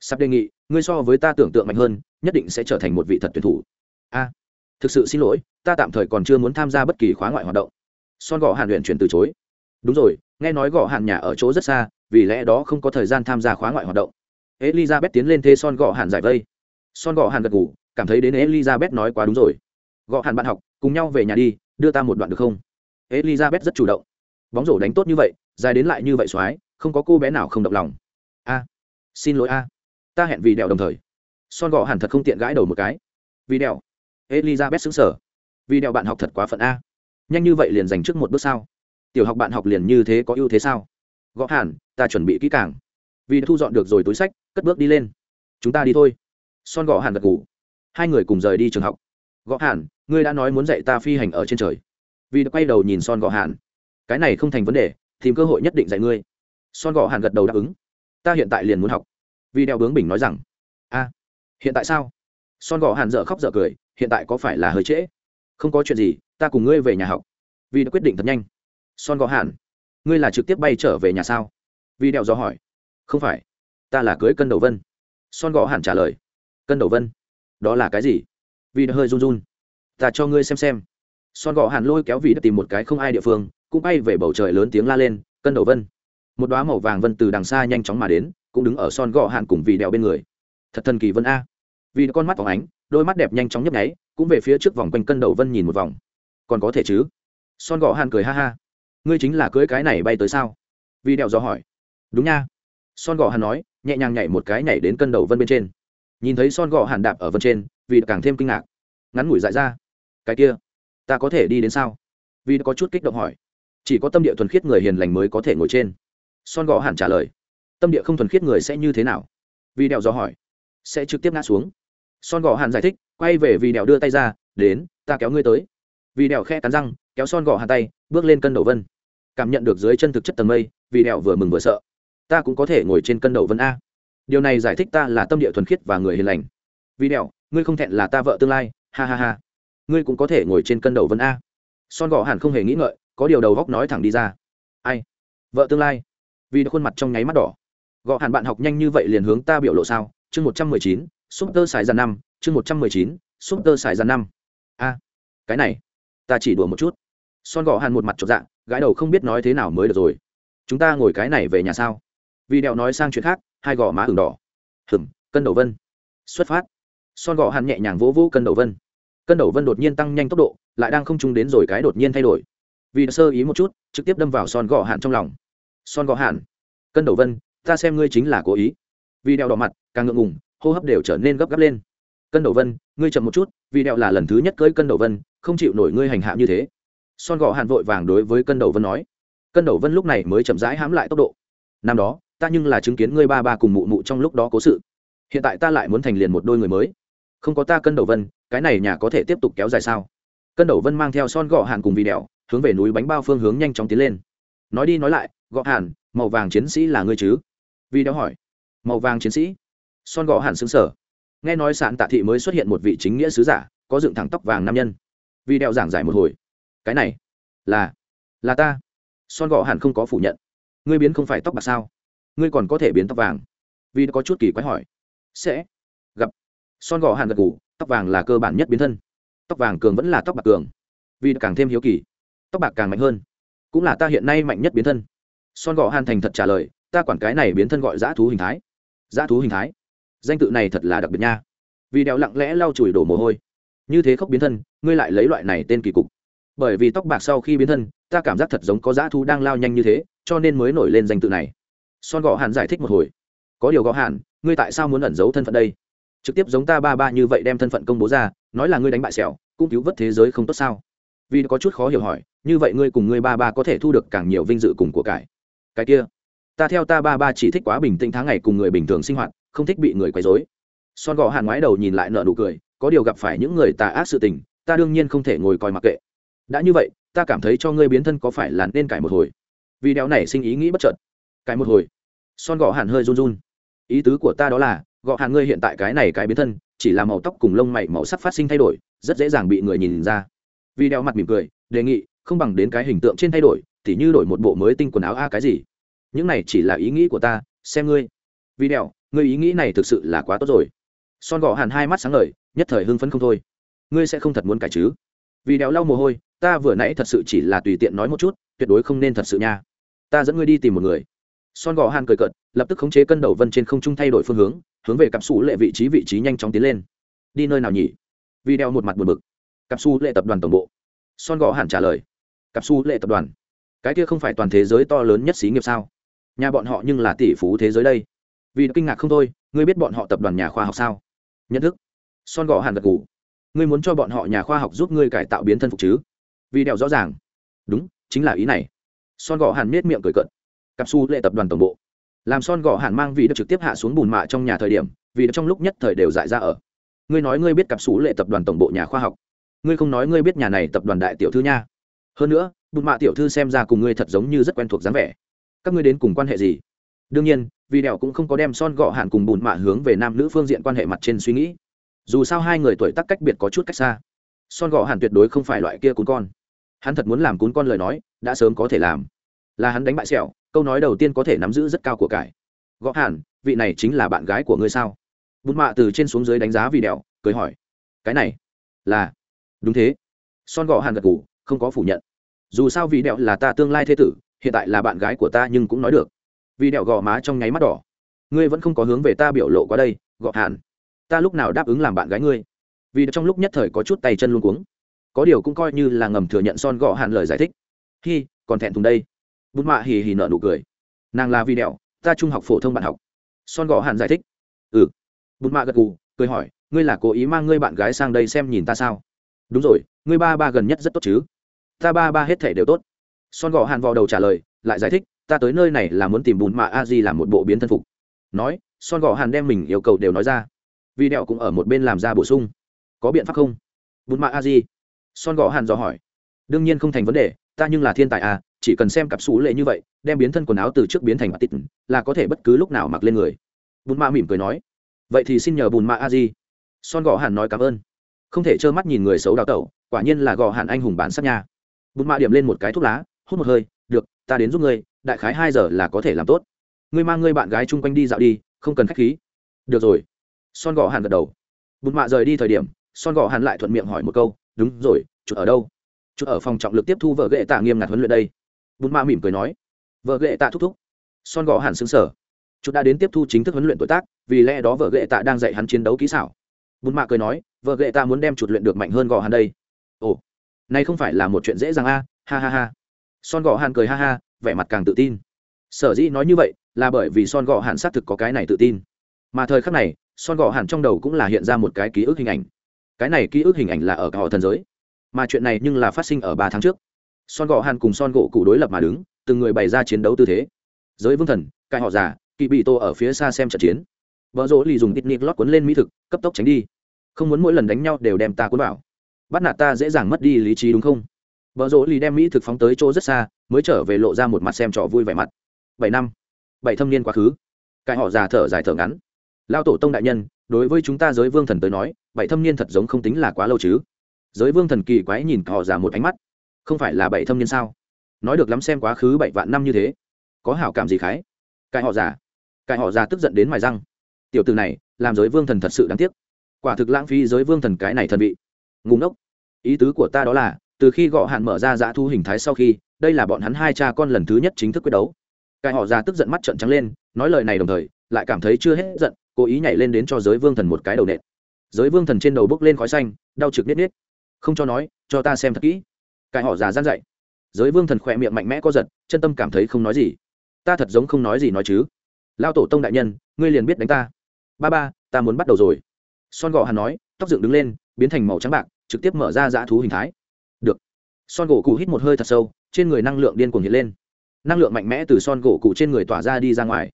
sắp đề nghị, ngươi so với ta tưởng tượng mạnh hơn, nhất định sẽ trở thành một vị thật tuyển thủ. A, thực sự xin lỗi, ta tạm thời còn chưa muốn tham gia bất kỳ khóa ngoại hoạt động. Son gõ hàn luyện chuyển từ chối. Đúng rồi, nghe nói gõ hàn nhà ở chỗ rất xa, vì lẽ đó không có thời gian tham gia khóa ngoại hoạt động. Elizabeth tiến lên thế son gõ hàn giải vây. Son gõ hàn gật ngủ cảm thấy đến elizabeth nói quá đúng rồi. Gõ hàn bạn học, cùng nhau về nhà đi, đưa ta một đoạn được không? Elizabeth rất chủ động. Bóng rổ đánh tốt như vậy, dài đến lại như vậy soái, không có cô bé nào không động lòng. A, xin lỗi a ta hẹn vì đèo đồng thời. Son gọ hẳn thật không tiện gãi đầu một cái. Vì đèo. Elizabeth xứng sở vì đèo bạn học thật quá phận a. Nhanh như vậy liền dành trước một bước sao? Tiểu học bạn học liền như thế có ưu thế sao? Gõ hẳn, ta chuẩn bị kỹ càng. Vì thu dọn được rồi túi sách, cất bước đi lên. Chúng ta đi thôi. Son gõ hàn gật ngủ hai người cùng rời đi trường học. Gõ hàn ngươi đã nói muốn dạy ta phi hành ở trên trời. Vì đã quay đầu nhìn son gọ hạn cái này không thành vấn đề, tìm cơ hội nhất định dạy ngươi. Son gọ hạn gật đầu đáp ứng. Ta hiện tại liền muốn học vì đeo bướng bình nói rằng, a, hiện tại sao? Son gò hạn dở khóc dở cười, hiện tại có phải là hơi trễ? Không có chuyện gì, ta cùng ngươi về nhà học. Vì đã quyết định thật nhanh. Son gò hạn ngươi là trực tiếp bay trở về nhà sao? Vì đeo do hỏi, không phải, ta là cưới cân đầu vân. Son gò hạn trả lời, cân đầu vân? Đó là cái gì? Vì đã hơi run run, ta cho ngươi xem xem. Son gò hạn lôi kéo Vì đã tìm một cái không ai địa phương, cũng bay về bầu trời lớn tiếng la lên, cân đầu vân một đoá màu vàng vân từ đằng xa nhanh chóng mà đến, cũng đứng ở son gò hạn cùng vì đèo bên người. Thật thần kỳ vân a. Vì con mắt phóng ánh, đôi mắt đẹp nhanh chóng nhấp nháy, cũng về phía trước vòng quanh cân đầu vân nhìn một vòng. Còn có thể chứ? Son gò hạn cười ha ha. Ngươi chính là cưới cái này bay tới sao? Vì đèo do hỏi. Đúng nha. Son gò hạn nói, nhẹ nhàng nhảy một cái nhảy đến cân đầu vân bên trên. Nhìn thấy son gò hạn đạp ở vân trên vì càng thêm kinh ngạc. Ngắn ngủi dại ra. Cái kia, ta có thể đi đến sao? Vì có chút kích động hỏi. Chỉ có tâm địa thuần khiết người hiền lành mới có thể ngồi trên son gò hẳn trả lời, tâm địa không thuần khiết người sẽ như thế nào? Vì đèo dò hỏi, sẽ trực tiếp ngã xuống. Son gò hàn giải thích, quay về vì đèo đưa tay ra, đến, ta kéo ngươi tới. Vì đèo khe cắn răng, kéo son gò hàn tay, bước lên cân đầu vân. Cảm nhận được dưới chân thực chất tầng mây, vì đèo vừa mừng vừa sợ. Ta cũng có thể ngồi trên cân đầu vân a. Điều này giải thích ta là tâm địa thuần khiết và người hiền lành. Vì đèo, ngươi không thẹn là ta vợ tương lai. Ha ha ha. Ngươi cũng có thể ngồi trên cân đầu vân a. Son gò hẳn không hề nghĩ ngợi, có điều đầu góc nói thẳng đi ra. Ai? Vợ tương lai? Vì khuôn mặt trong nháy mắt đỏ. Gõ hẳn bạn học nhanh như vậy liền hướng ta biểu lộ sao? Chương một trăm mười chín súp tơ xài ra năm. Chương một trăm mười chín súp tơ xài ra năm. A, cái này, ta chỉ đùa một chút. Son gõ hẳn một mặt chột dạng gái đầu không biết nói thế nào mới được rồi. Chúng ta ngồi cái này về nhà sao? Vì đẹo nói sang chuyện khác, hai gò má hừng đỏ. Hừng cân đầu vân. Xuất phát. Son gò hàn nhẹ nhàng vỗ vỗ cân đầu vân. Cân đầu vân đột nhiên tăng nhanh tốc độ, lại đang không trung đến rồi cái đột nhiên thay đổi. Vì sơ ý một chút, trực tiếp đâm vào son gò hàn trong lòng son gõ hạn cân đầu vân, ta xem ngươi chính là cố ý. Vì đeo đỏ mặt, càng ngượng ngùng, hô hấp đều trở nên gấp gáp lên. Cân đầu vân, ngươi chậm một chút, vì đeo là lần thứ nhất cưới cân đầu vân, không chịu nổi ngươi hành hạ như thế. Son gõ hạn vội vàng đối với cân đầu vân nói. Cân đầu vân lúc này mới chậm rãi hãm lại tốc độ. Năm đó, ta nhưng là chứng kiến ngươi ba ba cùng mụ mụ trong lúc đó cố sự. Hiện tại ta lại muốn thành liền một đôi người mới. Không có ta cân đầu vân, cái này nhà có thể tiếp tục kéo dài sao? Cân đầu vân mang theo son gõ hàn cùng vì đèo, hướng về núi bánh bao phương hướng nhanh chóng tiến lên. Nói đi nói lại gọ hàn, màu vàng chiến sĩ là ngươi chứ? Vì đó hỏi. Màu vàng chiến sĩ? Son gọ hàn xứng sở nghe nói sạn tạ thị mới xuất hiện một vị chính nghĩa sứ giả, có dựng thẳng tóc vàng nam nhân. Vì đeo giảng giải một hồi. Cái này là là ta. Son gọ hàn không có phủ nhận. Ngươi biến không phải tóc bạc sao? Ngươi còn có thể biến tóc vàng. Vì có chút kỳ quái hỏi. Sẽ. Gặp. Son gọ hàn gật gù, tóc vàng là cơ bản nhất biến thân. Tóc vàng cường vẫn là tóc bạc cường. Vì càng thêm hiếu kỳ. Tóc bạc càng mạnh hơn. Cũng là ta hiện nay mạnh nhất biến thân son gọ hàn thành thật trả lời, ta quản cái này biến thân gọi dã thú hình thái. Dã thú hình thái? Danh tự này thật là đặc biệt nha. Vì đeo lặng lẽ lau chùi đổ mồ hôi. Như thế khóc biến thân, ngươi lại lấy loại này tên kỳ cục. Bởi vì tóc bạc sau khi biến thân, ta cảm giác thật giống có dã thú đang lao nhanh như thế, cho nên mới nổi lên danh tự này. Son gọ hàn giải thích một hồi. Có điều gọ hàn, ngươi tại sao muốn ẩn giấu thân phận đây? Trực tiếp giống ta ba ba như vậy đem thân phận công bố ra, nói là ngươi đánh bại sẹo, cũng cứu vớt thế giới không tốt sao? Vì có chút khó hiểu hỏi, như vậy ngươi cùng ngươi ba ba có thể thu được càng nhiều vinh dự cùng của cải? Cái kia. Ta theo ta ba ba chỉ thích quá bình tĩnh tháng ngày cùng người bình thường sinh hoạt, không thích bị người quấy rối. Son gò hàn ngoái đầu nhìn lại nợ nụ cười, có điều gặp phải những người tà ác sự tình, ta đương nhiên không thể ngồi coi mặc kệ. Đã như vậy, ta cảm thấy cho ngươi biến thân có phải là nên cải một hồi? Vì đéo này sinh ý nghĩ bất chợt. Cải một hồi. Son gò hàn hơi run run. Ý tứ của ta đó là, gò hàn ngươi hiện tại cái này cái biến thân, chỉ là màu tóc cùng lông mày màu sắc phát sinh thay đổi, rất dễ dàng bị người nhìn ra. Vì đeo mặt mỉm cười, đề nghị, không bằng đến cái hình tượng trên thay đổi thì như đổi một bộ mới tinh quần áo a cái gì những này chỉ là ý nghĩ của ta xem ngươi. Vì Đèo, ngươi ý nghĩ này thực sự là quá tốt rồi. Son gọ hàn hai mắt sáng ngời nhất thời hưng phấn không thôi. Ngươi sẽ không thật muốn cải chứ? Vì Đèo lau mồ hôi ta vừa nãy thật sự chỉ là tùy tiện nói một chút tuyệt đối không nên thật sự nha. Ta dẫn ngươi đi tìm một người. Son gò hàn cười cợt lập tức khống chế cân đầu vân trên không trung thay đổi phương hướng hướng về cặp xù lệ vị trí vị trí nhanh chóng tiến lên. Đi nơi nào nhỉ? Vì đeo một mặt buồn bực. Cặp xù lệ tập đoàn tổng bộ. Son gò hàn trả lời. Cặp xù lệ tập đoàn. Cái kia không phải toàn thế giới to lớn nhất xí nghiệp sao? Nhà bọn họ nhưng là tỷ phú thế giới đây. Vì kinh ngạc không thôi, ngươi biết bọn họ tập đoàn nhà khoa học sao? Nhận thức. Son gò hàn gật ngủ ngươi muốn cho bọn họ nhà khoa học giúp ngươi cải tạo biến thân phục chứ? Vì đeo rõ ràng. Đúng, chính là ý này. Son gò hàn miết miệng cười cận. cặp su lệ tập đoàn tổng bộ. Làm son gò hàn mang vì được trực tiếp hạ xuống bùn mạ trong nhà thời điểm, vì trong lúc nhất thời đều dại ra ở. Ngươi nói ngươi biết cặp su lệ tập đoàn tổng bộ nhà khoa học. Ngươi không nói ngươi biết nhà này tập đoàn đại tiểu thư nha. Hơn nữa, bùn mạ tiểu thư xem ra cùng ngươi thật giống như rất quen thuộc dáng vẻ các ngươi đến cùng quan hệ gì? Đương nhiên, vì đèo cũng không có đem son gọ hạn cùng bùn mạ hướng về nam nữ phương diện quan hệ mặt trên suy nghĩ. Dù sao hai người tuổi tác cách biệt có chút cách xa. Son gọ hạn tuyệt đối không phải loại kia cún con. Hắn thật muốn làm cún con lời nói, đã sớm có thể làm. Là hắn đánh bại sẹo, câu nói đầu tiên có thể nắm giữ rất cao của cải. Gõ hạn vị này chính là bạn gái của ngươi sao? Bùn mạ từ trên xuống dưới đánh giá vì đèo, cười hỏi. Cái này, là, đúng thế. Son gọ hàn gật ngủ không có phủ nhận. Dù sao vì đẹo là ta tương lai thế tử hiện tại là bạn gái của ta nhưng cũng nói được. Vì đẹo gò má trong nháy mắt đỏ. Ngươi vẫn không có hướng về ta biểu lộ qua đây, gọ hàn. Ta lúc nào đáp ứng làm bạn gái ngươi? Vì trong lúc nhất thời có chút tay chân luôn cuống. Có điều cũng coi như là ngầm thừa nhận son gọ hàn lời giải thích. Hi, còn thẹn thùng đây. Bút mạ hì hì nợ nụ cười. Nàng là vì đẹo, ta trung học phổ thông bạn học. Son gọ hàn giải thích. Ừ. Bút mạ gật gù, cười hỏi, ngươi là cố ý mang ngươi bạn gái sang đây xem nhìn ta sao? Đúng rồi, ngươi ba ba gần nhất rất tốt chứ? Ta ba ba hết thể đều tốt son gò hàn vào đầu trả lời, lại giải thích, ta tới nơi này là muốn tìm bùn mạ a di làm một bộ biến thân phục. Nói, son gò hàn đem mình yêu cầu đều nói ra. Vì đẹo cũng ở một bên làm ra bổ sung. Có biện pháp không? Bùn mạ a di. Son gò hàn dò hỏi. Đương nhiên không thành vấn đề, ta nhưng là thiên tài à chỉ cần xem cặp xú lệ như vậy, đem biến thân quần áo từ trước biến thành mặt tít là có thể bất cứ lúc nào mặc lên người. Bùn mạ mỉm cười nói. Vậy thì xin nhờ bùn mạ a di. Son gò hàn nói cảm ơn. Không thể trơ mắt nhìn người xấu đào tẩu, quả nhiên là gò hàn anh hùng bản sắc nha. Bùn mạ điểm lên một cái thuốc lá hút một hơi, được, ta đến giúp ngươi, đại khái hai giờ là có thể làm tốt. Ngươi mang ngươi bạn gái chung quanh đi dạo đi, không cần k h á c h khí. Được rồi. Son gò hàn gật đầu. Bụt mạ rời đi thời điểm, son gò hàn lại thuận miệng hỏi một câu, đúng rồi chụt ở đâu? Chụt ở phòng trọng lực tiếp thu vợ ghệ tạ nghiêm ngặt huấn luyện đây. Bụt mạ mỉm cười nói. Vợ ghệ tạ thúc thúc. Son gò hàn xứng sở chụt đã đến tiếp thu chính thức huấn luyện tuổi tác, vì lẽ đó vợ ghệ tạ đang dạy hắn chiến đấu kỹ xảo. Bụt mạ cười nói. Vợ ghệ tạ muốn đem chuột luyện được mạnh hơn gò hàn đây. Ồ, này không phải là một chuyện dễ dàng a, ha ha ha son gò hàn cười ha ha, vẻ mặt càng tự tin. Sở dĩ nói như vậy là bởi vì son gò hàn xác thực có cái này tự tin. Mà thời khắc này, son gò hàn trong đầu cũng là hiện ra một cái ký ức hình ảnh. Cái này ký ức hình ảnh là ở cả họ thần giới. Mà chuyện này nhưng là phát sinh ở ba tháng trước. Son gò hàn cùng son gỗ cụ đối lập mà đứng, từng người bày ra chiến đấu tư thế. Giới vương thần, cai họ già kỳ bị tô ở phía xa xem trận chiến. Vợ rỗ lì dùng tít lót cuốn lên mỹ thực, cấp tốc tránh đi. Không muốn mỗi lần đánh nhau đều đem ta cuốn vào. Bắt nạt ta dễ dàng mất đi lý trí đúng không? Vợ rỗ lì đem mỹ thực phóng tới chỗ rất xa, mới trở về lộ ra một mặt xem trò vui vẻ mặt. Bảy năm. Bảy thâm niên quá khứ. Cái họ già thở dài thở ngắn. Lao tổ tông đại nhân, đối với chúng ta giới vương thần tới nói, bảy thâm niên thật giống không tính là quá lâu chứ. Giới vương thần kỳ quái nhìn họ già một ánh mắt. Không phải là bảy thâm niên sao? Nói được lắm xem quá khứ bảy vạn năm như thế. Có hảo cảm gì khái? Cái họ già. Cái họ già tức giận đến mài răng. Tiểu từ này, làm giới vương thần thật sự đáng tiếc. Quả thực lãng phí giới vương thần cái này thần vị. Ngùng ốc ý tứ của ta đó là từ khi gõ hạn mở ra dã thu hình thái sau khi, đây là bọn hắn hai cha con lần thứ nhất chính thức quyết đấu. Cái họ già tức giận mắt trợn trắng lên, nói lời này đồng thời, lại cảm thấy chưa hết giận, cố ý nhảy lên đến cho giới vương thần một cái đầu nện. Giới vương thần trên đầu bốc lên khói xanh, đau trực nết nết không cho nói, cho ta xem thật kỹ. Cái họ già gian dậy giới vương thần khỏe miệng mạnh mẽ có giật, chân tâm cảm thấy không nói gì. Ta thật giống không nói gì nói chứ. Lao tổ tông đại nhân, ngươi liền biết đánh ta. Ba ba, ta muốn bắt đầu rồi. Son gọ hàn nói, tóc dựng đứng lên, biến thành màu trắng bạc, trực tiếp mở ra dã thú hình thái son gỗ cụ hít một hơi thật sâu, trên người năng lượng điên cuồng hiện lên. Năng lượng mạnh mẽ từ son gỗ cụ trên người tỏa ra đi ra ngoài.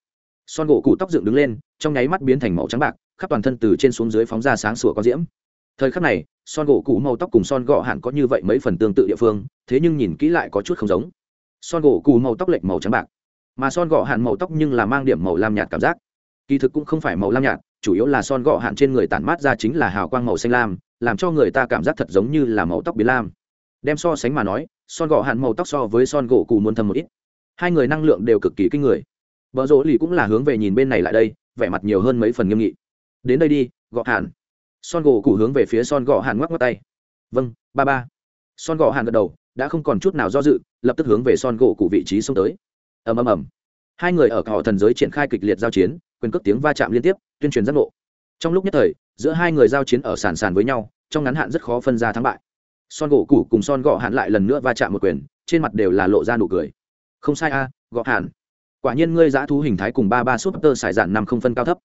Son gỗ cụ tóc dựng đứng lên, trong nháy mắt biến thành màu trắng bạc, khắp toàn thân từ trên xuống dưới phóng ra sáng sủa có diễm. Thời khắc này, son gỗ cụ màu tóc cùng son gọ hẳn có như vậy mấy phần tương tự địa phương, thế nhưng nhìn kỹ lại có chút không giống. Son gỗ cụ màu tóc lệch màu trắng bạc, mà son gọ hẳn màu tóc nhưng là mang điểm màu lam nhạt cảm giác. Kỳ thực cũng không phải màu lam nhạt, chủ yếu là son gọ hẳn trên người tản mát ra chính là hào quang màu xanh lam, làm cho người ta cảm giác thật giống như là màu tóc biến lam đem so sánh mà nói, son gọ hạn màu tóc so với son gỗ cù muốn thâm một ít. Hai người năng lượng đều cực kỳ kinh người. Vợ rỗ lì cũng là hướng về nhìn bên này lại đây, vẻ mặt nhiều hơn mấy phần nghiêm nghị. Đến đây đi gọ hạn son gỗ cù hướng về phía son gọ hạn ngoắc ngoắc tay. Vâng ba ba. Son gọ hạn gật đầu, đã không còn chút nào do dự, lập tức hướng về son gỗ cụ vị trí xông tới. Ầm ầm ầm. Hai người ở cỏ thần giới triển khai kịch liệt giao chiến, quyền cước tiếng va chạm liên tiếp, tuyên truyền giác ngộ. Trong lúc nhất thời, giữa hai người giao chiến ở sàn sàn với nhau, trong ngắn hạn rất khó phân ra thắng bại son gỗ củ cùng son gọ hạn lại lần nữa va chạm một quyền, trên mặt đều là lộ ra nụ cười. Không sai a, gọ hạn. Quả nhiên ngươi giã thú hình thái cùng ba ba súp tơ xài dạn năm không phân cao thấp.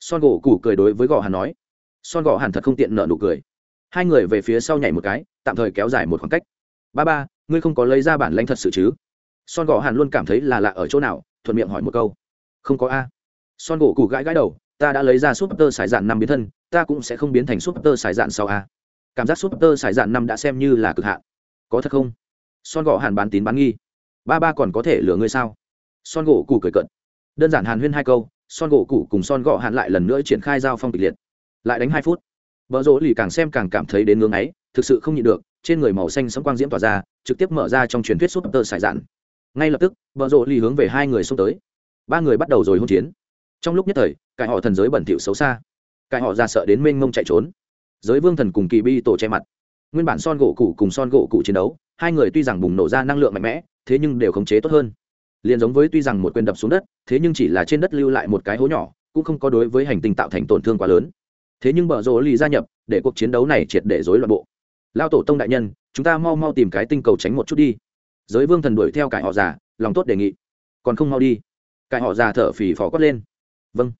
Son gỗ củ cười đối với gọ hàn nói. Son gọ hàn thật không tiện nợ nụ cười. Hai người về phía sau nhảy một cái, tạm thời kéo dài một khoảng cách. Ba ba, ngươi không có lấy ra bản lãnh thật sự chứ? Son gọ hàn luôn cảm thấy là lạ ở chỗ nào, thuận miệng hỏi một câu. Không có a. Son gỗ củ gãi gãi đầu, ta đã lấy ra súp tơ xài dạn năm biến thân, ta cũng sẽ không biến thành súp tơ xài dạn sau a cảm giác súp tơ sải dạn năm đã xem như là cực hạn. Có thật không? Son gỗ hàn bán tín bán nghi. Ba ba còn có thể lừa ngươi sao? Son gỗ cụ cười cận đơn giản hàn huyên hai câu, son gỗ cụ cùng son gỗ hàn lại lần nữa triển khai giao phong kịch liệt. Lại đánh hai phút. Vợ rỗ lì càng xem càng cảm thấy đến ngưỡng ấy, thực sự không nhịn được, trên người màu xanh sấm quang diễm tỏa ra, trực tiếp mở ra trong truyền thuyết súp tơ sải dạn. Ngay lập tức vợ rỗ lì hướng về hai người xông tới. Ba người bắt đầu rồi hôn chiến. Trong lúc nhất thời, cải họ thần giới bẩn thỉu xấu xa. Cải họ ra sợ đến mênh mông chạy trốn giới vương thần cùng kỳ bi tổ che mặt. Nguyên bản son gỗ cụ cùng son gỗ cụ chiến đấu, hai người tuy rằng bùng nổ ra năng lượng mạnh mẽ, thế nhưng đều khống chế tốt hơn. Liền giống với tuy rằng một quyền đập xuống đất, thế nhưng chỉ là trên đất lưu lại một cái hố nhỏ, cũng không có đối với hành tinh tạo thành tổn thương quá lớn. Thế nhưng bờ rồ lì gia nhập, để cuộc chiến đấu này triệt để rối loạn bộ. Lao tổ tông đại nhân, chúng ta mau mau tìm cái tinh cầu tránh một chút đi. Giới vương thần đuổi theo cải họ già, lòng tốt đề nghị. Còn không mau đi. Cải họ già thở phì phò quát lên. Vâng.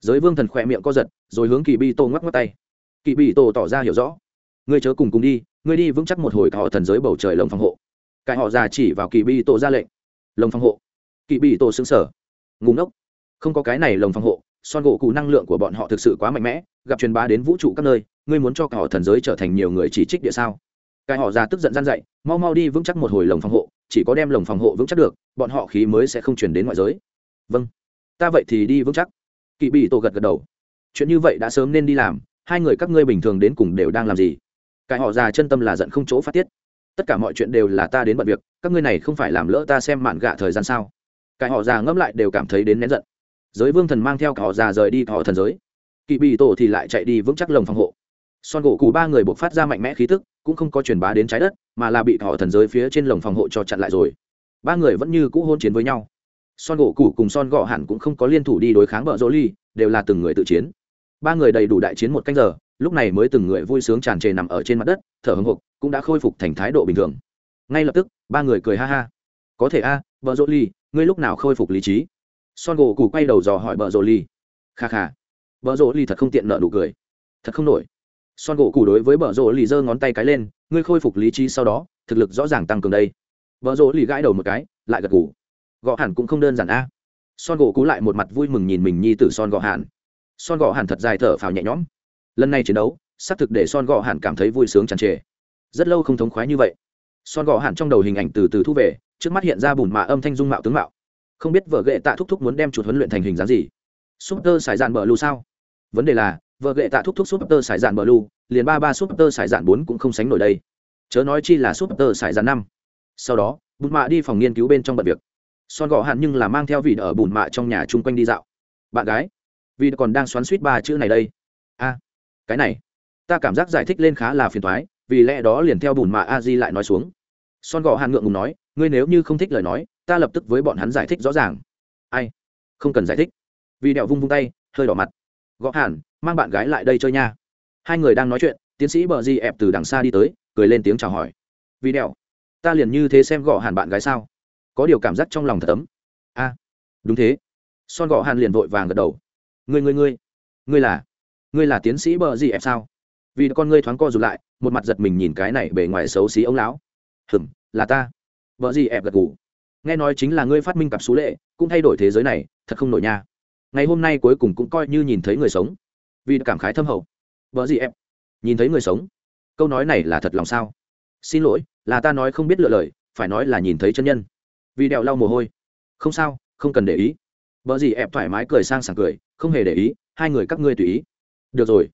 Giới vương thần khỏe miệng co giật, rồi hướng kỳ bi tô ngoắc ngoắc tay kỳ bị tô tỏ ra hiểu rõ. Ngươi chớ cùng cùng đi, ngươi đi vững chắc một hồi cả họ thần giới bầu trời lồng phòng hộ. Cải họ già chỉ vào kỳ bị tô ra lệnh. Lồng phòng hộ. Kỳ bị tô xứng sở ngủ ngốc. Không có cái này lồng phòng hộ, son gỗ cụ năng lượng của bọn họ thực sự quá mạnh mẽ, gặp truyền bá đến vũ trụ các nơi, ngươi muốn cho cả họ thần giới trở thành nhiều người chỉ trích địa sao? Cái họ già tức giận gian dậy, mau mau đi vững chắc một hồi lồng phòng hộ, chỉ có đem lồng phòng hộ vững chắc được, bọn họ khí mới sẽ không chuyển đến ngoại giới. Vâng. Ta vậy thì đi vững chắc. Kỵ bị tổ gật gật đầu. Chuyện như vậy đã sớm nên đi làm hai người các ngươi bình thường đến cùng đều đang làm gì? Cái họ già chân tâm là giận không chỗ phát tiết. Tất cả mọi chuyện đều là ta đến bận việc, các ngươi này không phải làm lỡ ta xem mạn gạ thời gian sao? Cái họ già ngẫm lại đều cảm thấy đến nén giận. Giới vương thần mang theo cả họ già rời đi họ thần giới. Kỵ bị tổ thì lại chạy đi vững chắc lồng phòng hộ. Son gỗ cù ba người buộc phát ra mạnh mẽ khí tức, cũng không có truyền bá đến trái đất, mà là bị họ thần giới phía trên lồng phòng hộ cho chặn lại rồi. Ba người vẫn như cũ hôn chiến với nhau. Son gỗ cù cùng son gọ hẳn cũng không có liên thủ đi đối kháng bờ dỗ ly, đều là từng người tự chiến ba người đầy đủ đại chiến một canh giờ, lúc này mới từng người vui sướng tràn trề nằm ở trên mặt đất, thở hồng hộc cũng đã khôi phục thành thái độ bình thường. Ngay lập tức, ba người cười ha ha. Có thể a, vợ rỗ ly, ngươi lúc nào khôi phục lý trí? Son gỗ cụ quay đầu dò hỏi vợ rỗ ly. Kha kha, vợ rỗ ly thật không tiện nợ nụ cười. Thật không nổi. Son gỗ cụ đối với vợ rỗ ly giơ ngón tay cái lên, ngươi khôi phục lý trí sau đó, thực lực rõ ràng tăng cường đây. Vợ rỗ ly gãi đầu một cái, lại gật gù. Gõ hẳn cũng không đơn giản a. Son gỗ cú lại một mặt vui mừng nhìn mình nhi tử son gõ hẳn son gõ hàn thật dài thở phào nhẹ nhõm. Lần này chiến đấu, xác thực để son gõ hàn cảm thấy vui sướng tràn trề. Rất lâu không thống khoái như vậy. Son gõ hàn trong đầu hình ảnh từ từ thu về, trước mắt hiện ra bùn mạ âm thanh dung mạo tướng mạo. Không biết vợ gệ tạ thúc thúc muốn đem chuột huấn luyện thành hình dáng gì. Súp tơ sải dạn bờ lưu sao? Vấn đề là, vợ gệ tạ thúc thúc súp tơ sải dạn bờ lưu liền ba ba súp tơ sải dạn bốn cũng không sánh nổi đây. Chớ nói chi là súp tơ sải dạn năm. Sau đó, bùn mạ đi phòng nghiên cứu bên trong bận việc. Son gõ hàn nhưng là mang theo vị ở bùn mạ trong nhà chung quanh đi dạo. Bạn gái vì còn đang xoắn suýt ba chữ này đây. A cái này ta cảm giác giải thích lên khá là phiền thoái vì lẽ đó liền theo bùn mạ a di lại nói xuống. Son gõ hàn ngượng ngùng nói ngươi nếu như không thích lời nói ta lập tức với bọn hắn giải thích rõ ràng. Ai? Không cần giải thích. Vì đẹo vung vung tay hơi đỏ mặt. Gõ hàn, mang bạn gái lại đây chơi nha. Hai người đang nói chuyện tiến sĩ bờ di ẹp từ đằng xa đi tới cười lên tiếng chào hỏi. Vì đẹo ta liền như thế xem gõ hàn bạn gái sao? Có điều cảm giác trong lòng thật ấm. A đúng thế. Son gõ hàn liền vội vàng gật đầu ngươi ngươi ngươi. Ngươi là ngươi là tiến sĩ bờ gì ép sao? Vì con ngươi thoáng co rụt lại, một mặt giật mình nhìn cái này bề ngoài xấu xí ông lão. Hừm, là ta. Vợ gì ép gật gù. Nghe nói chính là ngươi phát minh cặp xú lệ, cũng thay đổi thế giới này, thật không nổi nha. Ngày hôm nay cuối cùng cũng coi như nhìn thấy người sống. Vì cảm khái thâm hậu. Vợ gì ép. Nhìn thấy người sống. Câu nói này là thật lòng sao? Xin lỗi, là ta nói không biết lựa lời, phải nói là nhìn thấy chân nhân. Vì đèo lau mồ hôi. Không sao, không cần để ý. Vợ gì ép thoải mái cười sang sảng cười không hề để ý, hai người các ngươi tùy ý. Được rồi.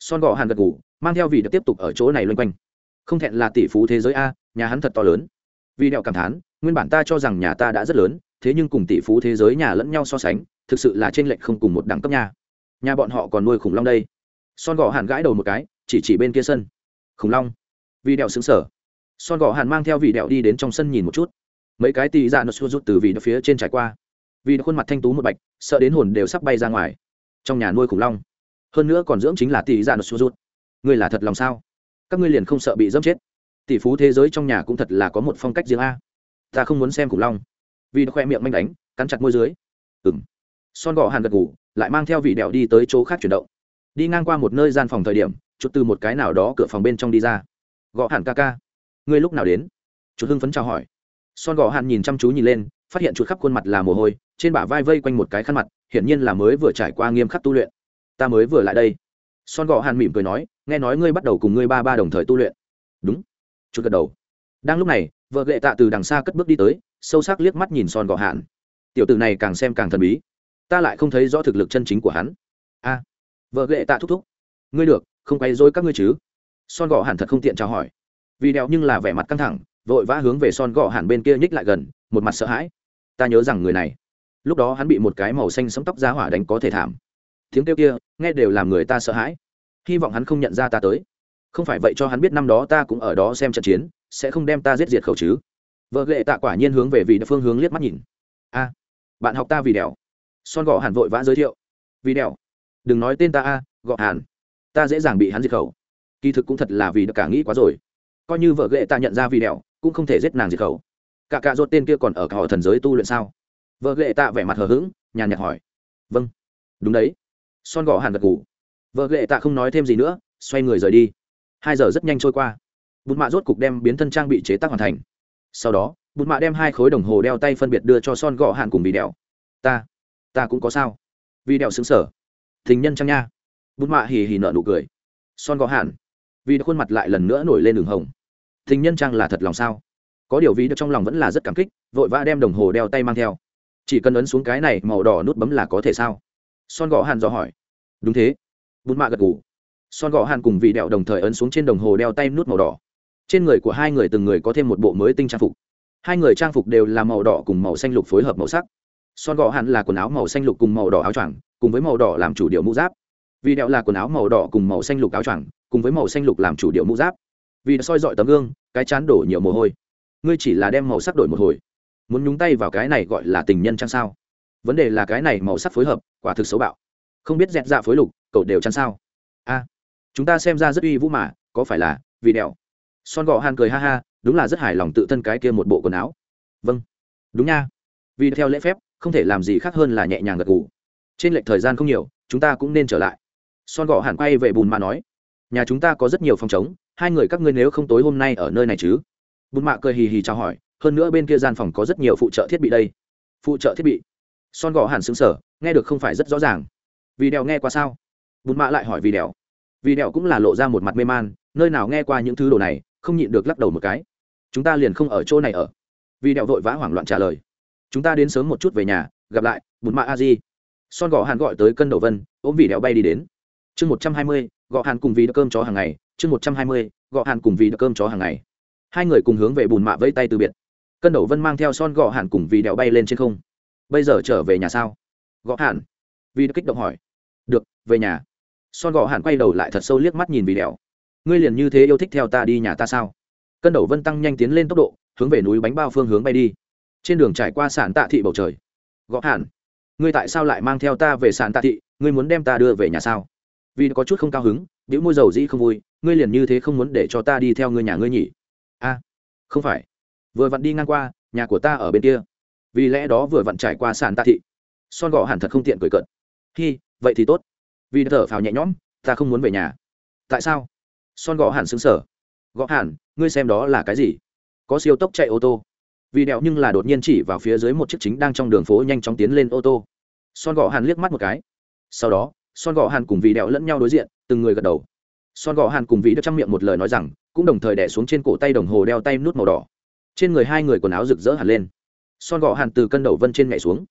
Son gọ hàn gật ngủ mang theo vị được tiếp tục ở chỗ này loanh quanh. Không thẹn là tỷ phú thế giới a, nhà hắn thật to lớn. Vì đẹo cảm thán, nguyên bản ta cho rằng nhà ta đã rất lớn, thế nhưng cùng tỷ phú thế giới nhà lẫn nhau so sánh, thực sự là trên lệnh không cùng một đẳng cấp nhà nhà bọn họ còn nuôi khủng long đây. Son gọ hàn gãi đầu một cái, chỉ chỉ bên kia sân. Khủng long. Vì đẹo xứng sở son gọ hàn mang theo vị đẹo đi đến trong sân nhìn một chút. Mấy cái tì ra nó xua rút từ vị phía trên trải qua vì khuôn mặt thanh tú một bạch, sợ đến hồn đều sắp bay ra ngoài. Trong nhà nuôi khủng long. Hơn nữa còn dưỡng chính là tỷ dạ nó xua rút ngươi là thật lòng sao? Các ngươi liền không sợ bị dâm chết. Tỷ phú thế giới trong nhà cũng thật là có một phong cách riêng a. Ta không muốn xem khủng long. Vì nó khoe miệng manh đánh, cắn chặt môi dưới. Ừng son gò hàn gật ngủ lại mang theo vị đèo đi tới chỗ khác chuyển động. Đi ngang qua một nơi gian phòng thời điểm, chút từ một cái nào đó cửa phòng bên trong đi ra. Gõ hàn ca ca. Ngươi lúc nào đến? Chút hưng phấn chào hỏi. Son gò hàn nhìn chăm chú nhìn lên phát hiện chuột khắp khuôn mặt là mồ hôi, trên bả vai vây quanh một cái khăn mặt, hiển nhiên là mới vừa trải qua nghiêm khắc tu luyện. Ta mới vừa lại đây. Son gò hàn mỉm cười nói, nghe nói ngươi bắt đầu cùng ngươi ba ba đồng thời tu luyện. Đúng. Chút gật đầu. Đang lúc này, vợ gệ tạ từ đằng xa cất bước đi tới, sâu sắc liếc mắt nhìn son gọ hàn. tiểu tử này càng xem càng thần bí. Ta lại không thấy rõ thực lực chân chính của hắn. A. Vợ gệ tạ thúc thúc. Ngươi được, không quay dối các ngươi chứ? Son gọ hàn thật không tiện chào hỏi. Vì đèo nhưng là vẻ mặt căng thẳng, vội vã hướng về son gọ hàn bên kia nhích lại gần một mặt sợ hãi. Ta nhớ rằng người này, lúc đó hắn bị một cái màu xanh sấm tóc giá hỏa đánh có thể thảm. Tiếng kêu kia, nghe đều làm người ta sợ hãi. Hy vọng hắn không nhận ra ta tới. Không phải vậy cho hắn biết năm đó ta cũng ở đó xem trận chiến, sẽ không đem ta giết diệt khẩu chứ. Vợ ghệ tạ quả nhiên hướng về vị địa phương hướng liếc mắt nhìn. A, bạn học ta vì đèo son gọ hàn vội vã giới thiệu. Vì đèo đừng nói tên ta a, gọ hàn ta dễ dàng bị hắn diệt khẩu. Kỳ thực cũng thật là vì cả nghĩ quá rồi. Coi như vợ ghệ ta nhận ra vì đèo cũng không thể giết nàng diệt khẩu cả cả rốt tên kia còn ở cả họ thần giới tu luyện sao? Vợ lệ tạ vẻ mặt hờ hững, nhàn nhạt hỏi. Vâng. Đúng đấy. Son gõ hàn gật gù. vợ lệ tạ không nói thêm gì nữa, xoay người rời đi. Hai giờ rất nhanh trôi qua. Bụt mạ rốt cục đem biến thân trang bị chế tác hoàn thành. Sau đó, bụt mạ đem hai khối đồng hồ đeo tay phân biệt đưa cho son gõ hàn cùng bị đèo ta ta cũng có sao. Vì đèo xứng sở thình nhân trang nha? Bụt mạ hì hì nợ nụ cười. Son gõ hàn. Vì khuôn mặt lại lần nữa nổi lên đường hồng. Thình nhân trang là thật lòng sao? Có điều vì được trong lòng vẫn là rất cảm kích, vội vã đem đồng hồ đeo tay mang theo. Chỉ cần ấn xuống cái này màu đỏ nút bấm là có thể sao? Son gõ hàn dò hỏi. Đúng thế. Bút mạ gật ngủ son gõ hàn cùng vị đẹo đồng thời ấn xuống trên đồng hồ đeo tay nút màu đỏ. Trên người của hai người từng người có thêm một bộ mới tinh trang phục. Hai người trang phục đều là màu đỏ cùng màu xanh lục phối hợp màu sắc. Son gõ hàn là quần áo màu xanh lục cùng màu đỏ áo choàng, cùng với màu đỏ làm chủ điệu mũ giáp. Vị đẹo là quần áo màu đỏ cùng màu xanh lục áo choàng, cùng với màu xanh lục làm chủ điệu mũ giáp. Vì soi dọi tấm gương, cái chán đổ nhiều mồ hôi ngươi chỉ là đem màu sắc đổi một hồi. Muốn nhúng tay vào cái này gọi là tình nhân chăng sao? Vấn đề là cái này màu sắc phối hợp, quả thực xấu bạo. Không biết dẹt dạ phối lục, cậu đều chăng sao? A, chúng ta xem ra rất uy vũ mà, có phải là vì đèo? Son gọ han cười ha ha, đúng là rất hài lòng tự thân cái kia một bộ quần áo. Vâng. Đúng nha. Vì theo lễ phép, không thể làm gì khác hơn là nhẹ nhàng gật gù. Trên lệch thời gian không nhiều, chúng ta cũng nên trở lại. Son gọ hẳn quay về bùn mà nói, nhà chúng ta có rất nhiều phòng chống hai người các ngươi nếu không tối hôm nay ở nơi này chứ? Bùn mạ cười hì hì chào hỏi, hơn nữa bên kia gian phòng có rất nhiều phụ trợ thiết bị đây. Phụ trợ thiết bị? Son gò hẳn xứng sở nghe được không phải rất rõ ràng. Vì đèo nghe qua sao? Bùn mạ lại hỏi vì đèo. Vì đèo cũng là lộ ra một mặt mê man, nơi nào nghe qua những thứ đồ này, không nhịn được lắc đầu một cái. Chúng ta liền không ở chỗ này ở. Vì đèo vội vã hoảng loạn trả lời. Chúng ta đến sớm một chút về nhà, gặp lại, bùn mạ a di. Son gò hàn gọi tới cân đầu vân, ôm vì đèo bay đi đến. Chương một trăm hai mươi gọ hàn cùng vì đỡ cơm chó hàng ngày. Chương một trăm hai mươi gọ hàn cùng vì đỡ cơm chó hàng ngày hai người cùng hướng về bùn mạ vẫy tay từ biệt. Cân đầu vân mang theo son gọ hàn cùng vì đèo bay lên trên không. Bây giờ trở về nhà sao? Gọ hàn. Vì kích động hỏi. Được, về nhà. Son gọ hàn quay đầu lại thật sâu liếc mắt nhìn vì đèo. Ngươi liền như thế yêu thích theo ta đi nhà ta sao? Cân đầu vân tăng nhanh tiến lên tốc độ, hướng về núi bánh bao phương hướng bay đi. Trên đường trải qua sản tạ thị bầu trời. Gõ hàn, ngươi tại sao lại mang theo ta về sản tạ thị? Ngươi muốn đem ta đưa về nhà sao? Vì có chút không cao hứng biểu môi dầu dĩ không vui, ngươi liền như thế không muốn để cho ta đi theo ngươi nhà ngươi nhỉ? A không phải. Vừa vặn đi ngang qua, nhà của ta ở bên kia. Vì lẽ đó vừa vặn trải qua sàn tạ thị. Son gò hẳn thật không tiện cười cợt. Hi, vậy thì tốt. Vì thở phào nhẹ nhõm, ta không muốn về nhà. Tại sao? Son gò hẳn xứng sở gõ hẳn, ngươi xem đó là cái gì? Có siêu tốc chạy ô tô. Vì đẹo nhưng là đột nhiên chỉ vào phía dưới một chiếc chính đang trong đường phố nhanh chóng tiến lên ô tô. Son gò hàn liếc mắt một cái. Sau đó, son gò hàn cùng vị đẹo lẫn nhau đối diện, từng người gật đầu. Son gò hàn cùng vị đeo trong miệng một lời nói rằng cũng đồng thời đẻ xuống trên cổ tay đồng hồ đeo tay nút màu đỏ. Trên người hai người quần áo rực rỡ hẳn lên. Son gò hàn từ cân đầu vân trên nhảy xuống.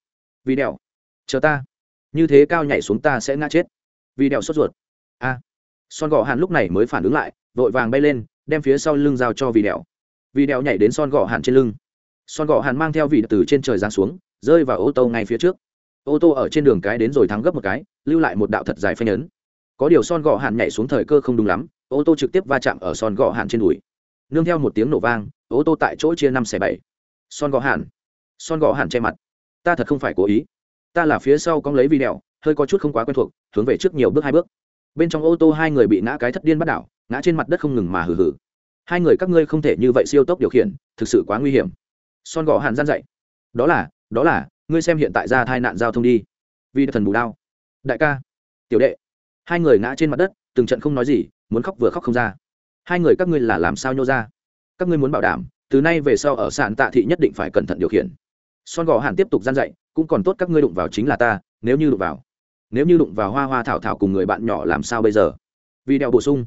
Vì đèo. Chờ ta. Như thế cao nhảy xuống ta sẽ ngã chết. Vì đèo sốt ruột. A. Son gò hàn lúc này mới phản ứng lại, vội vàng bay lên, đem phía sau lưng giao cho vì đèo. Vì đèo nhảy đến son gò hàn trên lưng. Son gò hàn mang theo vị từ trên trời giáng xuống, rơi vào ô tô ngay phía trước. Ô tô ở trên đường cái đến rồi thắng gấp một cái, lưu lại một đạo thật dài phanh ấn. Có điều son gọ hàn nhảy xuống thời cơ không đúng lắm ô tô trực tiếp va chạm ở son gò hàn trên đùi. Nương theo một tiếng nổ vang ô tô tại chỗ chia năm xẻ bảy. Son gò hàn, son gò hàn che mặt. Ta thật không phải cố ý. Ta là phía sau cong lấy video hơi có chút không quá quen thuộc hướng về trước nhiều bước hai bước. Bên trong ô tô hai người bị ngã cái thất điên bắt đảo ngã trên mặt đất không ngừng mà hừ hừ. Hai người các ngươi không thể như vậy siêu tốc điều khiển thực sự quá nguy hiểm. Son gò hàn gian dậy. Đó là đó là ngươi xem hiện tại ra tai nạn giao thông đi. Vì thần bù đao. Đại ca. Tiểu đệ. Hai người ngã trên mặt đất từng trận không nói gì muốn khóc vừa khóc không ra. Hai người các ngươi là làm sao nhô ra? Các ngươi muốn bảo đảm, từ nay về sau ở sàn tạ thị nhất định phải cẩn thận điều khiển. Son gò hàn tiếp tục gian dạy, cũng còn tốt các ngươi đụng vào chính là ta, nếu như đụng vào. Nếu như đụng vào hoa hoa thảo thảo cùng người bạn nhỏ làm sao bây giờ? Vì đeo bổ sung,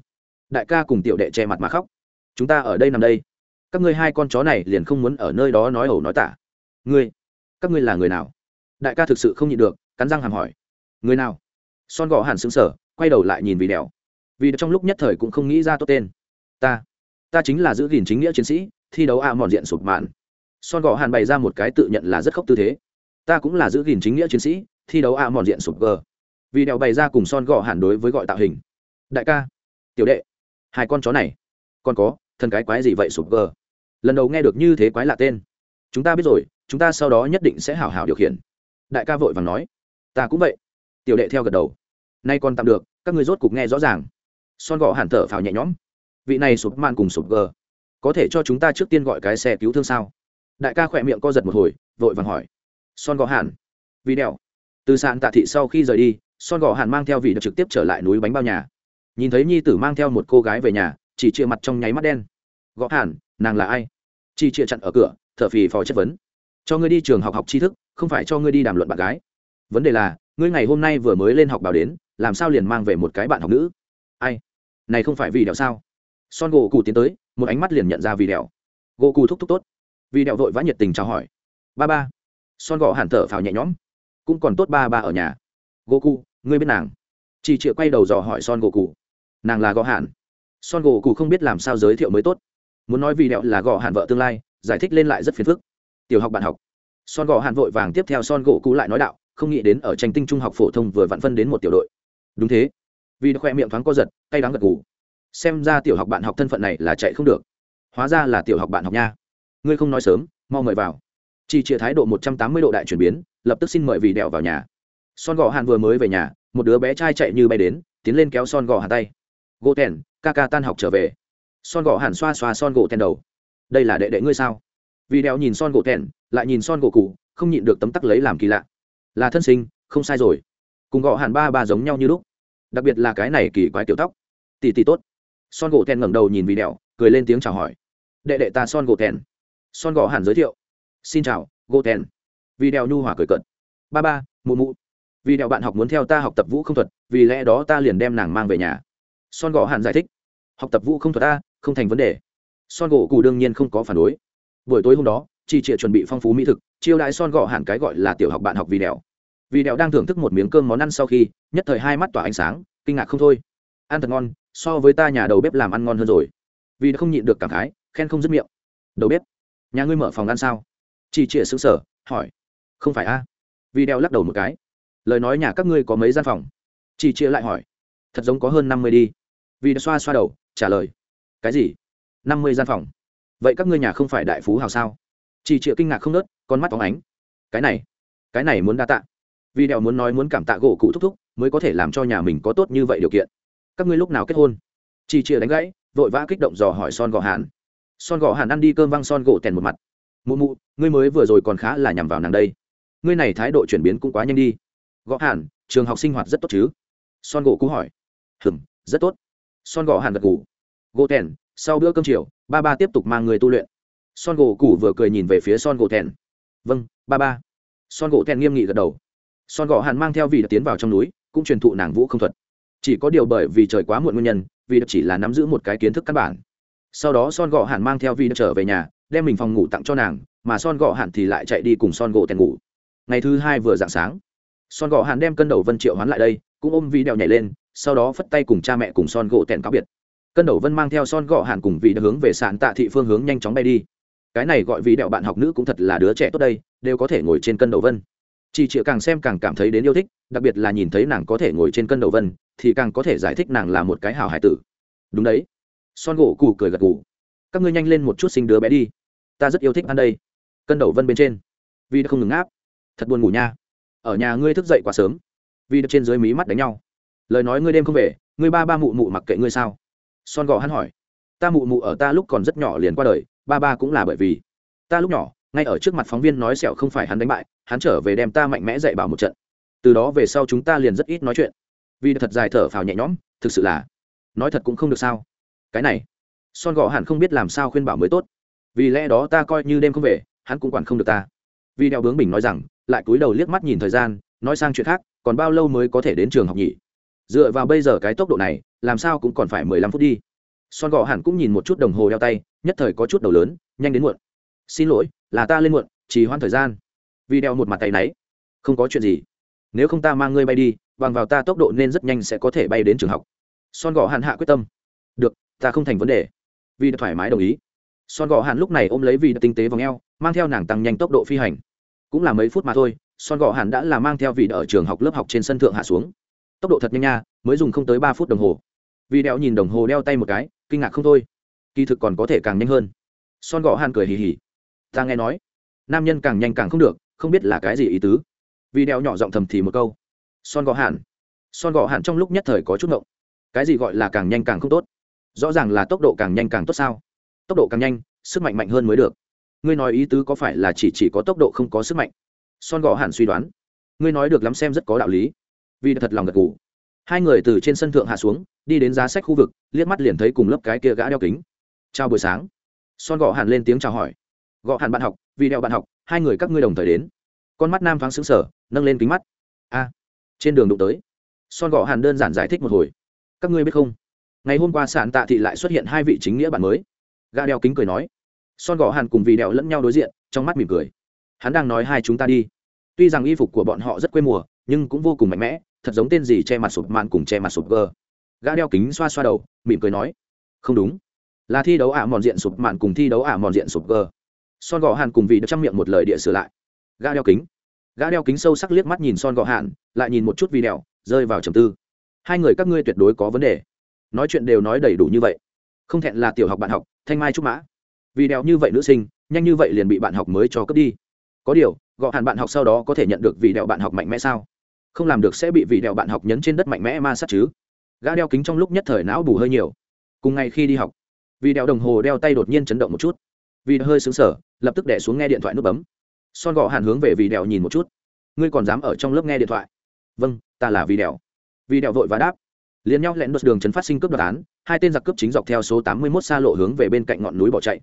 đại ca cùng tiểu đệ che mặt mà khóc. Chúng ta ở đây nằm đây. Các ngươi hai con chó này liền không muốn ở nơi đó nói ẩu nói tả. Ngươi, các ngươi là người nào? Đại ca thực sự không nhịn được, cắn răng hàm hỏi. Người nào? Son gò hàn xứng sở quay đầu lại nhìn vì đèo vì trong lúc nhất thời cũng không nghĩ ra tốt tên. Ta ta chính là giữ gìn chính nghĩa chiến sĩ, thi đấu a mòn diện sụp mạn. Son gò hàn bày ra một cái tự nhận là rất khóc tư thế. Ta cũng là giữ gìn chính nghĩa chiến sĩ, thi đấu a mòn diện sụp gờ. Vì đèo bày ra cùng son gò hàn đối với gọi tạo hình. Đại ca, tiểu đệ, hai con chó này, còn có thân cái quái gì vậy sụp gờ? Lần đầu nghe được như thế quái lạ tên. Chúng ta biết rồi, chúng ta sau đó nhất định sẽ hảo hảo điều khiển. Đại ca vội vàng nói. Ta cũng vậy. Tiểu đệ theo gật đầu. Nay còn tạm được, các người rốt cục nghe rõ ràng son gõ hẳn thở phào nhẹ nhõm. Vị này sụp man cùng sụp gờ. Có thể cho chúng ta trước tiên gọi cái xe cứu thương sao? Đại ca khỏe miệng co giật một hồi, vội vàng hỏi. Son gõ hẳn. Vì đèo từ sạn tạ thị sau khi rời đi, son gõ hẳn mang theo vị được trực tiếp trở lại núi bánh bao nhà. Nhìn thấy nhi tử mang theo một cô gái về nhà, chỉ chia mặt trong nháy mắt đen. Gõ hẳn, nàng là ai? Chỉ chia chặn ở cửa, thở phì phò chất vấn. Cho ngươi đi trường học học tri thức, không phải cho ngươi đi đàm luận bạn gái. Vấn đề là, ngươi ngày hôm nay vừa mới lên học báo đến, làm sao liền mang về một cái bạn học nữ? Ai? Này không phải vì đèo sao? Son gỗ cụ tiến tới, một ánh mắt liền nhận ra vì đèo. Gỗ cụ thúc thúc tốt. Vì đèo vội vã nhiệt tình chào hỏi. Ba ba. Son gỗ hẳn thở phào nhẹ nhõm. Cũng còn tốt ba ba ở nhà. Gỗ cụ ngươi biết nàng. Chị chịa quay đầu dò hỏi son gỗ cụ nàng là gõ hẳn. Son gỗ cụ không biết làm sao giới thiệu mới tốt. Muốn nói vì đèo là gõ hẳn vợ tương lai, giải thích lên lại rất phiền phức. Tiểu học bạn học. Son gỗ hạn vội vàng tiếp theo son gỗ cụ lại nói đạo, không nghĩ đến ở tranh tinh trung học phổ thông vừa vặn phân đến một tiểu đội. Đúng thế vì nó khoe miệng thoáng co giật, cay đắng gật gù. Xem ra tiểu học bạn học thân phận này là chạy không được. Hóa ra là tiểu học bạn học nha. Ngươi không nói sớm, mau mời vào. Chỉ chia thái độ một trăm tám mươi độ đại chuyển biến, lập tức xin mời vì đèo vào nhà. Son gò hàn vừa mới về nhà, một đứa bé trai chạy như bay đến, tiến lên kéo son gò hàn tay. Gỗ tèn, ca ca tan học trở về. Son gò hàn xoa xoa son gỗ tèn đầu. Đây là đệ đệ ngươi sao? Vì đèo nhìn son gỗ tèn, lại nhìn son gỗ cụ không nhịn được tấm tắc lấy làm kỳ lạ. Là thân sinh, không sai rồi. Cùng gò hàn ba ba giống nhau như lúc đặc biệt là cái này kỳ quái tiểu tóc. Tỉ tỉ tốt. Son gỗ thèn ngẩng đầu nhìn vì đèo cười lên tiếng chào hỏi. Đệ đệ ta son gỗ thèn. Son gỗ hàn giới thiệu. Xin chào, gỗ thèn. Vì đèo nhu hòa cười cận ba ba, mụ mụ. Vì đèo bạn học muốn theo ta học tập vũ không thuật, vì lẽ đó ta liền đem nàng mang về nhà. Son gỗ hàn giải thích. Học tập vũ không thuật ta, không thành vấn đề. Son gỗ cụ đương nhiên không có phản đối. Buổi tối hôm đó chị trịa chuẩn bị phong phú mỹ thực, chiêu đãi son gỗ hàn cái gọi là tiểu học bạn học vì đèo vì đèo đang thưởng thức một miếng cơm món ăn sau khi, nhất thời hai mắt tỏa ánh sáng, kinh ngạc không thôi. Ăn thật ngon, so với ta nhà đầu bếp làm ăn ngon hơn rồi. Vì đã không nhịn được cảm khái, khen không dứt miệng. Đầu bếp, nhà ngươi mở phòng ăn sao? Chị trịa xứng sở hỏi. Không phải a. Vì đeo lắc đầu một cái. Lời nói nhà các ngươi có mấy gian phòng? Chị chia lại hỏi. Thật giống có hơn năm mươi đi. Vì đã xoa xoa đầu, trả lời. Cái gì? Năm mươi gian phòng. Vậy các ngươi nhà không phải đại phú hào sao? Chị chia kinh ngạc không nớt, con mắt phóng ánh. Cái này cái này muốn đa tạ vì đèo muốn nói muốn cảm tạ gỗ cụ thúc thúc, mới có thể làm cho nhà mình có tốt như vậy điều kiện. Các ngươi lúc nào kết hôn? Chị chia đánh gãy, vội vã kích động dò hỏi son gò hàn. Son gò hàn ăn đi cơm văng son gỗ tèn một mặt. Mụ mụ, ngươi mới vừa rồi còn khá là nhằm vào nàng đây. Ngươi này thái độ chuyển biến cũng quá nhanh đi. Gõ hàn, trường học sinh hoạt rất tốt chứ? Son gỗ cú hỏi. Hừng rất tốt. Son gõ hàn gật gù. Gỗ tèn, sau bữa cơm chiều, ba ba tiếp tục mang người tu luyện. Son gỗ cũ vừa cười nhìn về phía son gỗ tèn. Vâng ba ba. Son gỗ tèn nghiêm nghị gật đầu son gò hàn mang theo vị đã tiến vào trong núi, cũng truyền thụ nàng vũ không thuật. Chỉ có điều bởi vì trời quá muộn nguyên nhân vì chỉ là nắm giữ một cái kiến thức căn bản. Sau đó son gò hàn mang theo vị trở về nhà, đem mình phòng ngủ tặng cho nàng, mà son gò hàn thì lại chạy đi cùng son gỗ tèn ngủ. Ngày thứ hai vừa dạng sáng, son gò hàn đem cân đầu vân triệu hoán lại đây, cũng ôm vi đèo nhảy lên, sau đó phất tay cùng cha mẹ cùng son gỗ tèn cáo biệt. Cân đầu vân mang theo son gò hàn cùng vị đã hướng về sàn tạ thị phương hướng nhanh chóng bay đi. Cái này gọi vị đẹo bạn học nữ cũng thật là đứa trẻ tốt đây, đều có thể ngồi trên cân đầu vân chị chịa càng xem càng cảm thấy đến yêu thích, đặc biệt là nhìn thấy nàng có thể ngồi trên cân đầu vân, thì càng có thể giải thích nàng là một cái hào hải tử. Đúng đấy. Son gỗ cù cười gật gù. Các ngươi nhanh lên một chút sinh đứa bé đi. Ta rất yêu thích ăn đây. Cân đầu vân bên trên. Vì đã không ngừng áp thật buồn ngủ nha. Ở nhà ngươi thức dậy quá sớm. Vì được trên dưới mí mắt đánh nhau. Lời nói ngươi đêm không về, ngươi ba ba mụ mụ mặc kệ ngươi sao? Son gò hắn hỏi. Ta mụ mụ ở ta lúc còn rất nhỏ liền qua đời, ba ba cũng là bởi vì ta lúc nhỏ ngay ở trước mặt phóng viên nói sẹo không phải hắn đánh bại, hắn trở về đem ta mạnh mẽ dạy bảo một trận. Từ đó về sau chúng ta liền rất ít nói chuyện. Vì thật dài thở phào nhẹ nhõm, thực sự là, nói thật cũng không được sao. Cái này, son gò hẳn không biết làm sao khuyên bảo mới tốt. Vì lẽ đó ta coi như đêm không về, hắn cũng quản không được ta. Vì đeo bướng bình nói rằng, lại cúi đầu liếc mắt nhìn thời gian, nói sang chuyện khác, còn bao lâu mới có thể đến trường học nhỉ? Dựa vào bây giờ cái tốc độ này, làm sao cũng còn phải mười lăm phút đi. Son gò hẳn cũng nhìn một chút đồng hồ đeo tay, nhất thời có chút đầu lớn, nhanh đến muộn. Xin lỗi là ta lên muộn chỉ hoãn thời gian. Vì đeo một mặt tay náy. Không có chuyện gì. Nếu không ta mang ngươi bay đi, bằng vào ta tốc độ nên rất nhanh sẽ có thể bay đến trường học. Son gò hàn hạ quyết tâm. Được, ta không thành vấn đề. Vì đã thoải mái đồng ý. Son gò hàn lúc này ôm lấy vì đã tinh tế vòng eo, mang theo nàng tăng nhanh tốc độ phi hành. Cũng là mấy phút mà thôi, son gò hàn đã là mang theo vị ở trường học lớp học trên sân thượng hạ xuống. Tốc độ thật nhanh nha, mới dùng không tới ba phút đồng hồ. Vì đeo nhìn đồng hồ đeo tay một cái, kinh ngạc không thôi. Kỳ thực còn có thể càng nhanh hơn. Son gò hàn cười hì hì ta nghe nói, nam nhân càng nhanh càng không được, không biết là cái gì ý tứ. Vì đeo nhỏ giọng thầm thì một câu. Son gò hàn son gò hàn trong lúc nhất thời có chút ngộng. Cái gì gọi là càng nhanh càng không tốt? Rõ ràng là tốc độ càng nhanh càng tốt sao? Tốc độ càng nhanh, sức mạnh mạnh hơn mới được. Ngươi nói ý tứ có phải là chỉ chỉ có tốc độ không có sức mạnh? Son gò hạn suy đoán. Ngươi nói được lắm xem rất có đạo lý. Vì thật lòng gật g ủ hai người từ trên sân thượng hạ xuống, đi đến giá sách khu vực, liếc mắt liền thấy cùng lớp cái kia gã đeo kính. Chào buổi sáng. Son gò hạn lên tiếng chào hỏi gọ hẳn bạn học, vì đeo bạn học, hai người các ngươi đồng thời đến. Con mắt nam thoáng xứng sở nâng lên kính mắt. A, trên đường đụng tới. Son gọ hàn đơn giản giải thích một hồi. Các ngươi biết không? Ngày hôm qua sạn tạ thị lại xuất hiện hai vị chính nghĩa bạn mới. Gã đeo kính cười nói. Son gọ hàn cùng vì đeo lẫn nhau đối diện, trong mắt mỉm cười. Hắn đang nói hai chúng ta đi. Tuy rằng y phục của bọn họ rất quê mùa, nhưng cũng vô cùng mạnh mẽ, thật giống tên gì che mặt sụp mạn cùng che mặt sụp gờ. Gã đeo kính xoa xoa đầu, mỉm cười nói. Không đúng. Là thi đấu ả mòn diện sụp mạn cùng thi đấu ả mòn diện sụp gờ son gọ hàn cùng vị được chăm miệng một lời địa sửa lại. Gã đeo kính. Gã đeo kính sâu sắc liếc mắt nhìn son gọ hàn, lại nhìn một chút video rơi vào trầm tư. Hai người các ngươi tuyệt đối có vấn đề. Nói chuyện đều nói đầy đủ như vậy. Không thẹn là tiểu học bạn học, thanh mai trúc mã. Vì đeo như vậy nữ sinh, nhanh như vậy liền bị bạn học mới cho cướp đi. Có điều, gọ hàn bạn học sau đó có thể nhận được vị đeo bạn học mạnh mẽ sao? Không làm được sẽ bị vị đeo bạn học nhấn trên đất mạnh mẽ ma sát chứ. Gã đeo kính trong lúc nhất thời não bù hơi nhiều. Cùng ngày khi đi học vì đeo đồng hồ đeo tay đột nhiên chấn động một chút. Vì hơi xứng sở lập tức đẻ xuống nghe điện thoại nút bấm. Son gọ hàn hướng về vì đèo nhìn một chút. Ngươi còn dám ở trong lớp nghe điện thoại? Vâng ta là vì đèo. vì đèo vội và đáp. Liền nhau lẹn đột đường chấn phát sinh cướp đoạt án, hai tên giặc cướp chính dọc theo số tám mươi 81 xa lộ hướng về bên cạnh ngọn núi bỏ chạy.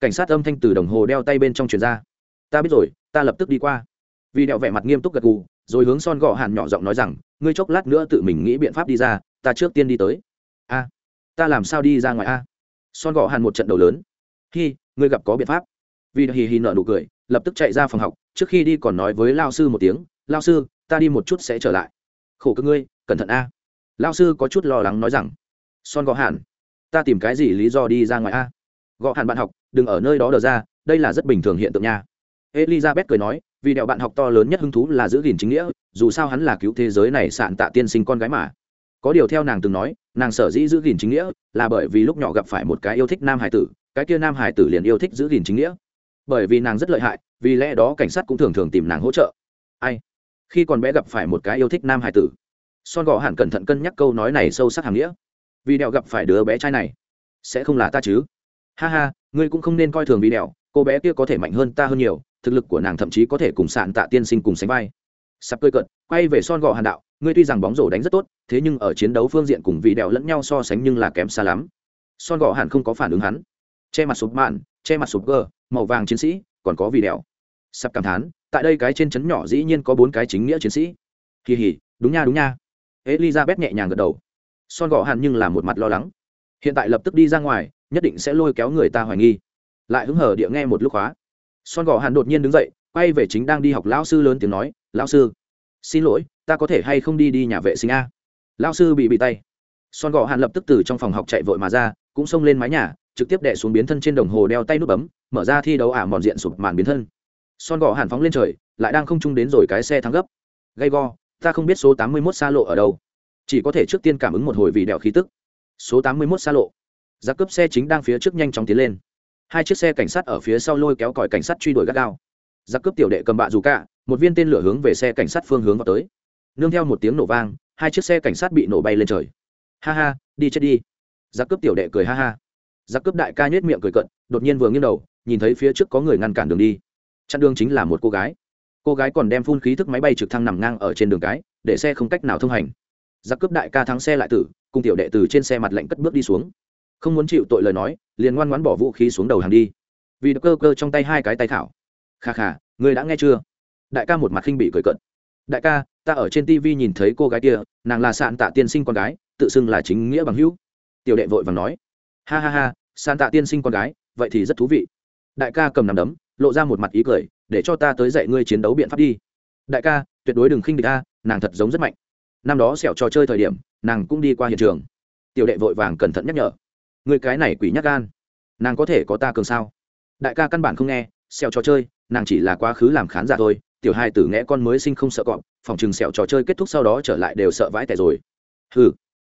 Cảnh sát âm thanh từ đồng hồ đeo tay bên trong truyền ra. Ta biết rồi, ta lập tức đi qua. Vì đèo vẻ mặt nghiêm túc gật gù, rồi hướng son gọ hàn nhỏ giọng nói rằng, ngươi chốc lát nữa tự mình nghĩ biện pháp đi ra, ta trước tiên đi tới. A, ta làm sao đi ra ngoài a? Son gọ hàn một trận đầu lớn. Khi ngươi gặp có biện pháp vì hì hì nợ nụ cười, lập tức chạy ra phòng học, trước khi đi còn nói với lao sư một tiếng, lao sư, ta đi một chút sẽ trở lại. Khổ cơ ngươi, cẩn thận a. Lao sư có chút lo lắng nói rằng, son gõ hẳn, ta tìm cái gì lý do đi ra ngoài a? Gõ hẳn bạn học, đừng ở nơi đó đờ ra, đây là rất bình thường hiện tượng nha. Elizabeth cười nói, vì đẹo bạn học to lớn nhất hứng thú là giữ gìn chính nghĩa, dù sao hắn là cứu thế giới này sạn tạ tiên sinh con gái mà. Có điều theo nàng từng nói, nàng sở dĩ giữ gìn chính nghĩa là bởi vì lúc nhỏ gặp phải một cái yêu thích nam hải tử, cái kia nam hải tử liền yêu thích giữ gìn chính nghĩa bởi vì nàng rất lợi hại, vì lẽ đó cảnh sát cũng thường thường tìm nàng hỗ trợ. Ai? Khi còn bé gặp phải một cái yêu thích nam hải tử. Son gò hẳn cẩn thận cân nhắc câu nói này sâu sắc hàm nghĩa. Vì đèo gặp phải đứa bé trai này, sẽ không là ta chứ? Ha ha, ngươi cũng không nên coi thường vì đèo, cô bé kia có thể mạnh hơn ta hơn nhiều, thực lực của nàng thậm chí có thể cùng sạn tạ tiên sinh cùng sánh vai. Sắp cơi cận quay về son gò hàn đạo, ngươi tuy rằng bóng rổ đánh rất tốt, thế nhưng ở chiến đấu phương diện cùng vị đèo lẫn nhau so sánh nhưng là kém xa lắm. Son gò hàn không có phản ứng hắn. Che mặt sụp mạn che mặt sụp gờ màu vàng chiến sĩ, còn có vì đèo. Sắp cảm thán, tại đây cái trên trấn nhỏ dĩ nhiên có bốn cái chính nghĩa chiến sĩ. Kỳ hỉ đúng nha đúng nha. Elizabeth nhẹ nhàng gật đầu. Son gò hàn nhưng là một mặt lo lắng. Hiện tại lập tức đi ra ngoài, nhất định sẽ lôi kéo người ta hoài nghi. Lại hứng hở địa nghe một lúc khóa son gò hàn đột nhiên đứng dậy, quay về chính đang đi học lão sư lớn tiếng nói, lão sư, xin lỗi, ta có thể hay không đi đi nhà vệ sinh a? Lão sư bị bị tay. Son gò hàn lập tức từ trong phòng học chạy vội mà ra, cũng xông lên mái nhà trực tiếp đè xuống biến thân trên đồng hồ đeo tay nút bấm, mở ra thi đấu ả mòn diện sụp màn biến thân. Son gò hàn phóng lên trời, lại đang không chung đến rồi cái xe thắng gấp. Gay go, ta không biết số tám mươi 81 xa lộ ở đâu. Chỉ có thể trước tiên cảm ứng một hồi vì đèo khí tức. Số tám mươi 81 xa lộ. Giặc cướp xe chính đang phía trước nhanh chóng tiến lên. Hai chiếc xe cảnh sát ở phía sau lôi kéo còi cảnh sát truy đuổi gắt gao. Giặc cướp tiểu đệ cầm bạ dù cả, một viên tên lửa hướng về xe cảnh sát phương hướng vào tới. Nương theo một tiếng nổ vang, hai chiếc xe cảnh sát bị nổ bay lên trời. Ha ha, đi chết đi. Giặc cướp tiểu đệ cười ha ha giặc cướp đại ca nhếch miệng cười cận đột nhiên vừa nghiêng đầu, nhìn thấy phía trước có người ngăn cản đường đi. Chặn đường chính là một cô gái. Cô gái còn đem phun khí thức máy bay trực thăng nằm ngang ở trên đường cái, để xe không cách nào thông hành. Giặc cướp đại ca thắng xe lại tử, cùng tiểu đệ từ trên xe mặt lạnh cất bước đi xuống. Không muốn chịu tội lời nói, liền ngoan ngoãn bỏ vũ khí xuống đầu hàng đi. Vì được cơ cơ trong tay hai cái tay thảo. Kha kha người đã nghe chưa? Đại ca một mặt khinh bị cười cận đại ca, ta ở trên tv nhìn thấy cô gái kia, nàng là sạn tạ tiên sinh con gái, tự xưng là chính nghĩa bằng hữu. Tiểu đệ vội vàng nói ha ha ha san tạ tiên sinh con gái, vậy thì rất thú vị. Đại ca cầm nằm đấm, lộ ra một mặt ý cười, để cho ta tới dạy ngươi chiến đấu biện pháp đi. Đại ca, tuyệt đối đừng khinh địch ta nàng thật giống rất mạnh. Năm đó sẹo trò chơi thời điểm, nàng cũng đi qua hiện trường. Tiểu đệ vội vàng cẩn thận nhắc nhở. Người cái này quỷ nhắc gan. Nàng có thể có ta cường sao? Đại ca căn bản không nghe sẹo trò chơi, nàng chỉ là quá khứ làm khán giả thôi. Tiểu hai tử nghe con mới sinh không sợ cọp, phòng chừng sẹo trò chơi kết thúc sau đó trở lại đều sợ vãi tẻ rồi. Ừ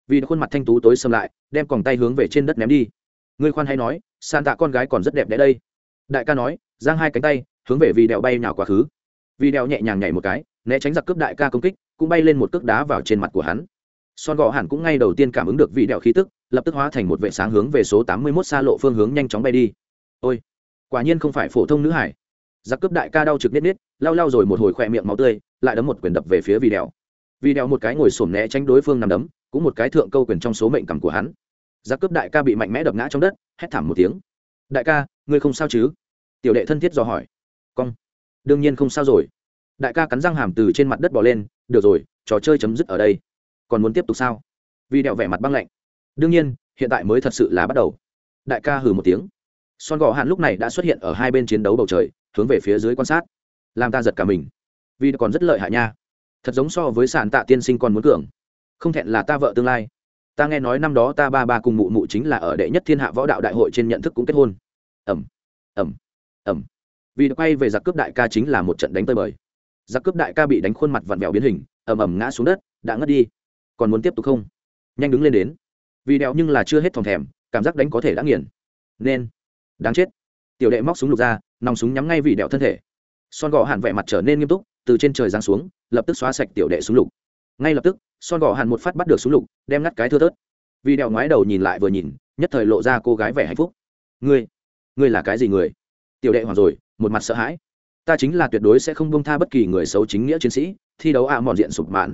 vì khuôn mặt thanh tú tối xâm lại, đem còng tay hướng về trên đất ném đi. Ngươi khoan hay nói san tạ con gái còn rất đẹp đẽ đây. Đại ca nói, giang hai cánh tay, hướng về vì đèo bay nhào quá khứ. Vì đèo nhẹ nhàng nhảy một cái, né tránh giặc cướp đại ca công kích, cũng bay lên một cước đá vào trên mặt của hắn. Son gò hẳn cũng ngay đầu tiên cảm ứng được vị đèo khí tức, lập tức hóa thành một vệ sáng hướng về số tám mươi mốt xa lộ phương hướng nhanh chóng bay đi. Ôi, quả nhiên không phải phổ thông nữ hải. Giặc cướp đại ca đau trực nết nết lau lau rồi một hồi khỏe miệng máu tươi, lại đấm một quyền đập về phía vị đèo. Vì đèo một cái ngồi sổm né tránh đối phương nằm đấm cũng một cái thượng câu quyền trong số mệnh cầm của hắn. Giặc cướp đại ca bị mạnh mẽ đập ngã trong đất, hét thảm một tiếng. Đại ca, ngươi không sao chứ? Tiểu đệ thân thiết dò hỏi. Cong. Đương nhiên không sao rồi. Đại ca cắn răng hàm từ trên mặt đất bỏ lên, được rồi, trò chơi chấm dứt ở đây. Còn muốn tiếp tục sao? Vì đẹo vẻ mặt băng lạnh. Đương nhiên, hiện tại mới thật sự là bắt đầu. Đại ca hừ một tiếng. Son gò hạn lúc này đã xuất hiện ở hai bên chiến đấu bầu trời, hướng về phía dưới quan sát. Làm ta giật cả mình. Vì còn rất lợi hại nha. Thật giống so với sàn tạ tiên sinh còn muốn cường không thẹn là ta vợ tương lai. Ta nghe nói năm đó ta ba ba cùng mụ mụ chính là ở đệ nhất thiên hạ võ đạo đại hội trên nhận thức cũng kết hôn. Ẩm ẩm ẩm. Vì quay về giặc cướp đại ca chính là một trận đánh tơi bời. Giặc cướp đại ca bị đánh khuôn mặt vặn vẹo biến hình, ầm ầm ngã xuống đất, đã ngất đi. Còn muốn tiếp tục không? Nhanh đứng lên đến. Vì đẹo nhưng là chưa hết thòng thèm, cảm giác đánh có thể đã nghiền. Nên. Đáng chết. Tiểu đệ móc súng lục ra, nòng súng nhắm ngay vị đẹo thân thể. Son gò hàn vẻ mặt trở nên nghiêm túc, từ trên trời giáng xuống, lập tức xóa sạch tiểu đệ súng lục ngay lập tức, son gò hàn một phát bắt được súng lục, đem ngắt cái thưa thớt. Vì đèo ngoái đầu nhìn lại vừa nhìn, nhất thời lộ ra cô gái vẻ hạnh phúc. Ngươi ngươi là cái gì người? Tiểu đệ hoàng rồi, một mặt sợ hãi. Ta chính là tuyệt đối sẽ không bông tha bất kỳ người xấu chính nghĩa chiến sĩ, thi đấu ạ à mòn diện sụp mạn.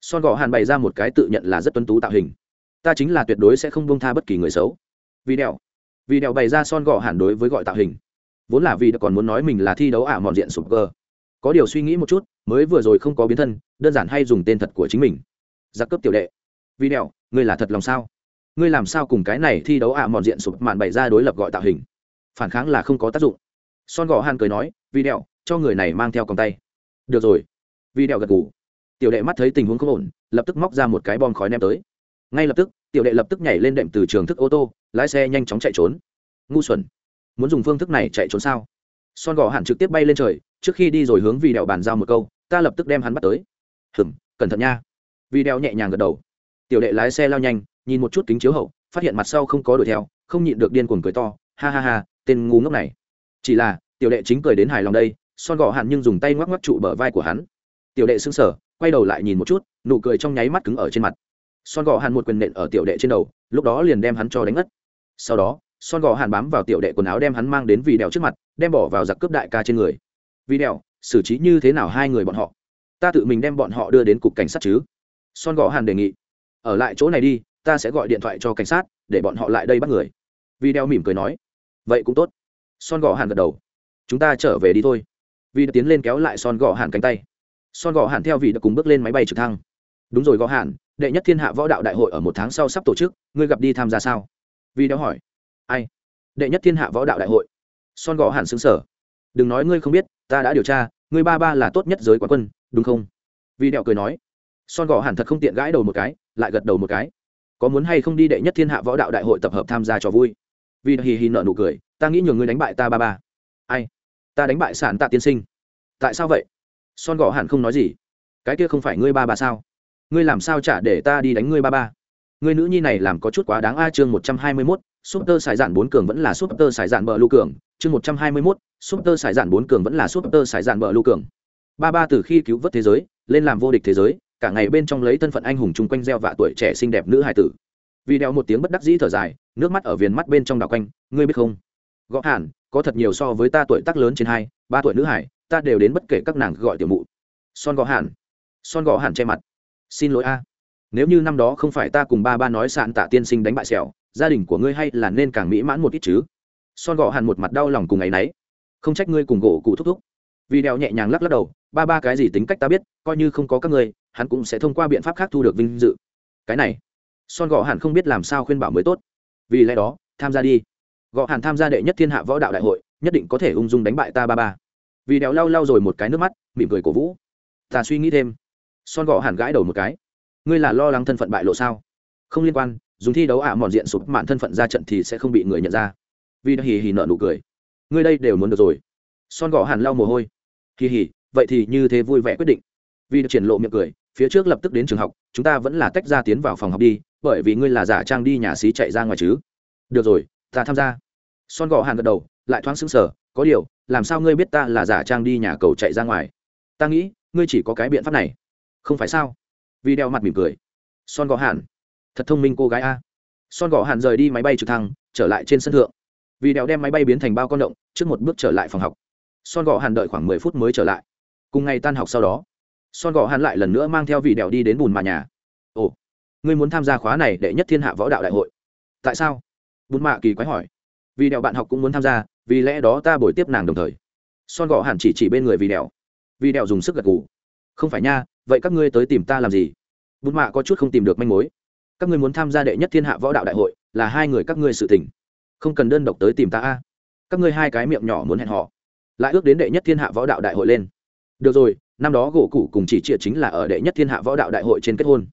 Son gò hàn bày ra một cái tự nhận là rất tuân tú tạo hình. Ta chính là tuyệt đối sẽ không bông tha bất kỳ người xấu. Vì đèo vì đèo bày ra son gò hàn đối với gọi tạo hình. Vốn là vì còn muốn nói mình là thi đấu ạ à mòn diện sụp cơ có điều suy nghĩ một chút, mới vừa rồi không có biến thân, đơn giản hay dùng tên thật của chính mình. Giặc cướp tiểu đệ. Vì đèo ngươi là thật lòng sao? Ngươi làm sao cùng cái này thi đấu ạ à mòn diện sụp mạn bày ra đối lập gọi tạo hình? Phản kháng là không có tác dụng. Son gò han cười nói vì đèo cho người này mang theo còng tay. Được rồi. Vì đèo gật ngủ tiểu đệ mắt thấy tình huống không ổn, lập tức móc ra một cái bom khói ném tới. Ngay lập tức, tiểu đệ lập tức nhảy lên đệm từ trường thức ô tô, lái xe nhanh chóng chạy trốn. Ngu xuẩn. Muốn dùng phương thức này chạy trốn sao? Son gò hẳn trực tiếp bay lên trời trước khi đi rồi hướng vì đèo bàn giao một câu ta lập tức đem hắn bắt tới. Hừm cẩn thận nha. Vì đèo nhẹ nhàng gật đầu. Tiểu đệ lái xe lao nhanh nhìn một chút kính chiếu hậu phát hiện mặt sau không có đuổi theo không nhịn được điên cuồng cười to ha ha ha tên ngu ngốc này. Chỉ là tiểu đệ chính cười đến hài lòng đây son gò hẳn nhưng dùng tay ngoắc ngoắc trụ bờ vai của hắn. Tiểu đệ sững sờ, quay đầu lại nhìn một chút nụ cười trong nháy mắt cứng ở trên mặt. Son gò hàn một quyền nện ở tiểu đệ trên đầu lúc đó liền đem hắn cho đánh ngất. Sau đó son gò hàn bám vào tiểu đệ quần áo đem hắn mang đến vì đèo trước mặt, đem bỏ vào giặc cướp đại ca trên người. Vì đèo, xử trí như thế nào hai người bọn họ? Ta tự mình đem bọn họ đưa đến cục cảnh sát chứ? Son gò hàn đề nghị. Ở lại chỗ này đi, ta sẽ gọi điện thoại cho cảnh sát, để bọn họ lại đây bắt người. Vì đèo mỉm cười nói. Vậy cũng tốt. Son gò hàn gật đầu. Chúng ta trở về đi thôi. Vì đã tiến lên kéo lại son gò hàn cánh tay. Son gò hàn theo vì đã cùng bước lên máy bay trực thăng. Đúng rồi gò hàn đệ nhất thiên hạ võ đạo đại hội ở một tháng sau sắp tổ chức, ngươi gặp đi tham gia sao? Vì đéo hỏi ai? Đệ nhất thiên hạ võ đạo đại hội. Son gò hàn xứng sở. Đừng nói ngươi không biết, ta đã điều tra, ngươi ba ba là tốt nhất giới quán quân, đúng không? Vì đẹo cười nói. Son gò hàn thật không tiện gãi đầu một cái, lại gật đầu một cái. Có muốn hay không đi đệ nhất thiên hạ võ đạo đại hội tập hợp tham gia cho vui? Vì hì hì nợ nụ cười, ta nghĩ nhường ngươi đánh bại ta ba ba. Ai? Ta đánh bại sản tạ tiên sinh. Tại sao vậy? Son gò hẳn không nói gì. Cái kia không phải ngươi ba ba sao? Ngươi làm sao trả để ta đi đánh ngươi ba ba? Ngươi nữ nhi này làm có chút quá đáng a chương một trăm hai mươi mốt súp sải dạn bốn cường vẫn là súp sải dạn bờ lưu cường. Chương một trăm hai mươi súp sải dạn bốn cường vẫn là súp sải dạn bờ lưu cường. Ba ba từ khi cứu vớt thế giới lên làm vô địch thế giới cả ngày bên trong lấy thân phận anh hùng chung quanh gieo vạ tuổi trẻ xinh đẹp nữ hài tử. Vì đeo một tiếng bất đắc dĩ thở dài nước mắt ở viền mắt bên trong đảo quanh ngươi biết không? Gõ hàn, có thật nhiều so với ta tuổi tác lớn trên hai ba tuổi nữ hải ta đều đến bất kể các nàng gọi tiểu mụ. Son gõ hàn, son gõ hàn che mặt. Xin lỗi a. Nếu như năm đó không phải ta cùng ba ba nói sạn tạ tiên sinh đánh bại sẹo, gia đình của ngươi hay là nên càng mỹ mãn một ít chứ? Son gõ hẳn một mặt đau lòng cùng ngày nấy không trách ngươi cùng gỗ cụ thúc thúc. Vì đèo nhẹ nhàng lắc lắc đầu, ba ba cái gì tính cách ta biết, coi như không có các ngươi, hắn cũng sẽ thông qua biện pháp khác thu được vinh dự. Cái này, son gõ hẳn không biết làm sao khuyên bảo mới tốt. Vì lẽ đó, tham gia đi. Gõ hàn tham gia đệ nhất thiên hạ võ đạo đại hội, nhất định có thể ung dung đánh bại ta ba ba. Vì đèo lau lau rồi một cái nước mắt, mỉm cười cổ vũ. Ta suy nghĩ thêm. Son gõ hàn gãi đầu một cái. Ngươi là lo lắng thân phận bại lộ sao? Không liên quan dùng thi đấu ạ mòn diện sụp mạn thân phận ra trận thì sẽ không bị người nhận ra. Vì hì hì nợ nụ cười. Ngươi đây đều muốn được rồi. Son gõ hàn lau mồ hôi. Hì hì, vậy thì như thế vui vẻ quyết định. Vì được triển lộ miệng cười, phía trước lập tức đến trường học, chúng ta vẫn là tách ra tiến vào phòng học đi, bởi vì ngươi là giả trang đi nhà xí chạy ra ngoài chứ. Được rồi, ta tham gia. Son gò hàn gật đầu, lại thoáng sững sờ, có điều, làm sao ngươi biết ta là giả trang đi nhà cầu chạy ra ngoài? Ta nghĩ, ngươi chỉ có cái biện pháp này. Không phải sao? Vì đeo mặt mỉm cười. Son gò hàn thật thông minh cô gái a. Son gò hàn rời đi máy bay trực thăng, trở lại trên sân thượng. Vì đèo đem máy bay biến thành bao con động, trước một bước trở lại phòng học. Son gò hàn đợi khoảng mười phút mới trở lại. Cùng ngày tan học sau đó, son gò hàn lại lần nữa mang theo vị đèo đi đến bùn mà nhà. Ồ, ngươi muốn tham gia khóa này để nhất thiên hạ võ đạo đại hội? Tại sao? Bùn mạ kỳ quái hỏi. Vì đèo bạn học cũng muốn tham gia, vì lẽ đó ta buổi tiếp nàng đồng thời. Son gò hàn chỉ chỉ bên người vì đèo. Vì đèo dùng sức gật gù. Không phải nha, vậy các ngươi tới tìm ta làm gì? Bùn mạ có chút không tìm được manh mối các ngươi muốn tham gia đệ nhất thiên hạ võ đạo đại hội, là hai người các ngươi sự tình. Không cần đơn độc tới tìm ta a. Các ngươi hai cái miệng nhỏ muốn hẹn họ lại ước đến đệ nhất thiên hạ võ đạo đại hội lên. Được rồi, năm đó gỗ cụ cùng chỉ trịa chính là ở đệ nhất thiên hạ võ đạo đại hội trên kết hôn.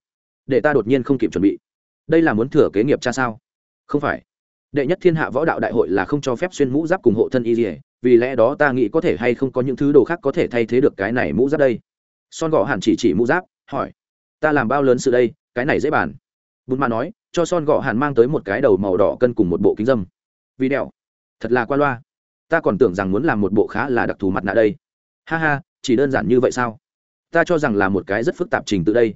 Để ta đột nhiên không kịp chuẩn bị. Đây là muốn thừa kế nghiệp cha sao? Không phải. Đệ nhất thiên hạ võ đạo đại hội là không cho phép xuyên mũ giáp cùng hộ thân y dỉa vì lẽ đó ta nghĩ có thể hay không có những thứ đồ khác có thể thay thế được cái này mũ giáp đây. Son gõ hẳn chỉ chỉ mũ giáp, hỏi. Ta làm bao lớn sự đây, cái này dễ bàn bùn mạ nói cho son gõ hàn mang tới một cái đầu màu đỏ cân cùng một bộ kính dâm. Vì Đẹo, thật là qua loa. Ta còn tưởng rằng muốn làm một bộ khá là đặc thù mặt nạ đây. Ha ha chỉ đơn giản như vậy sao? Ta cho rằng là một cái rất phức tạp trình tự đây.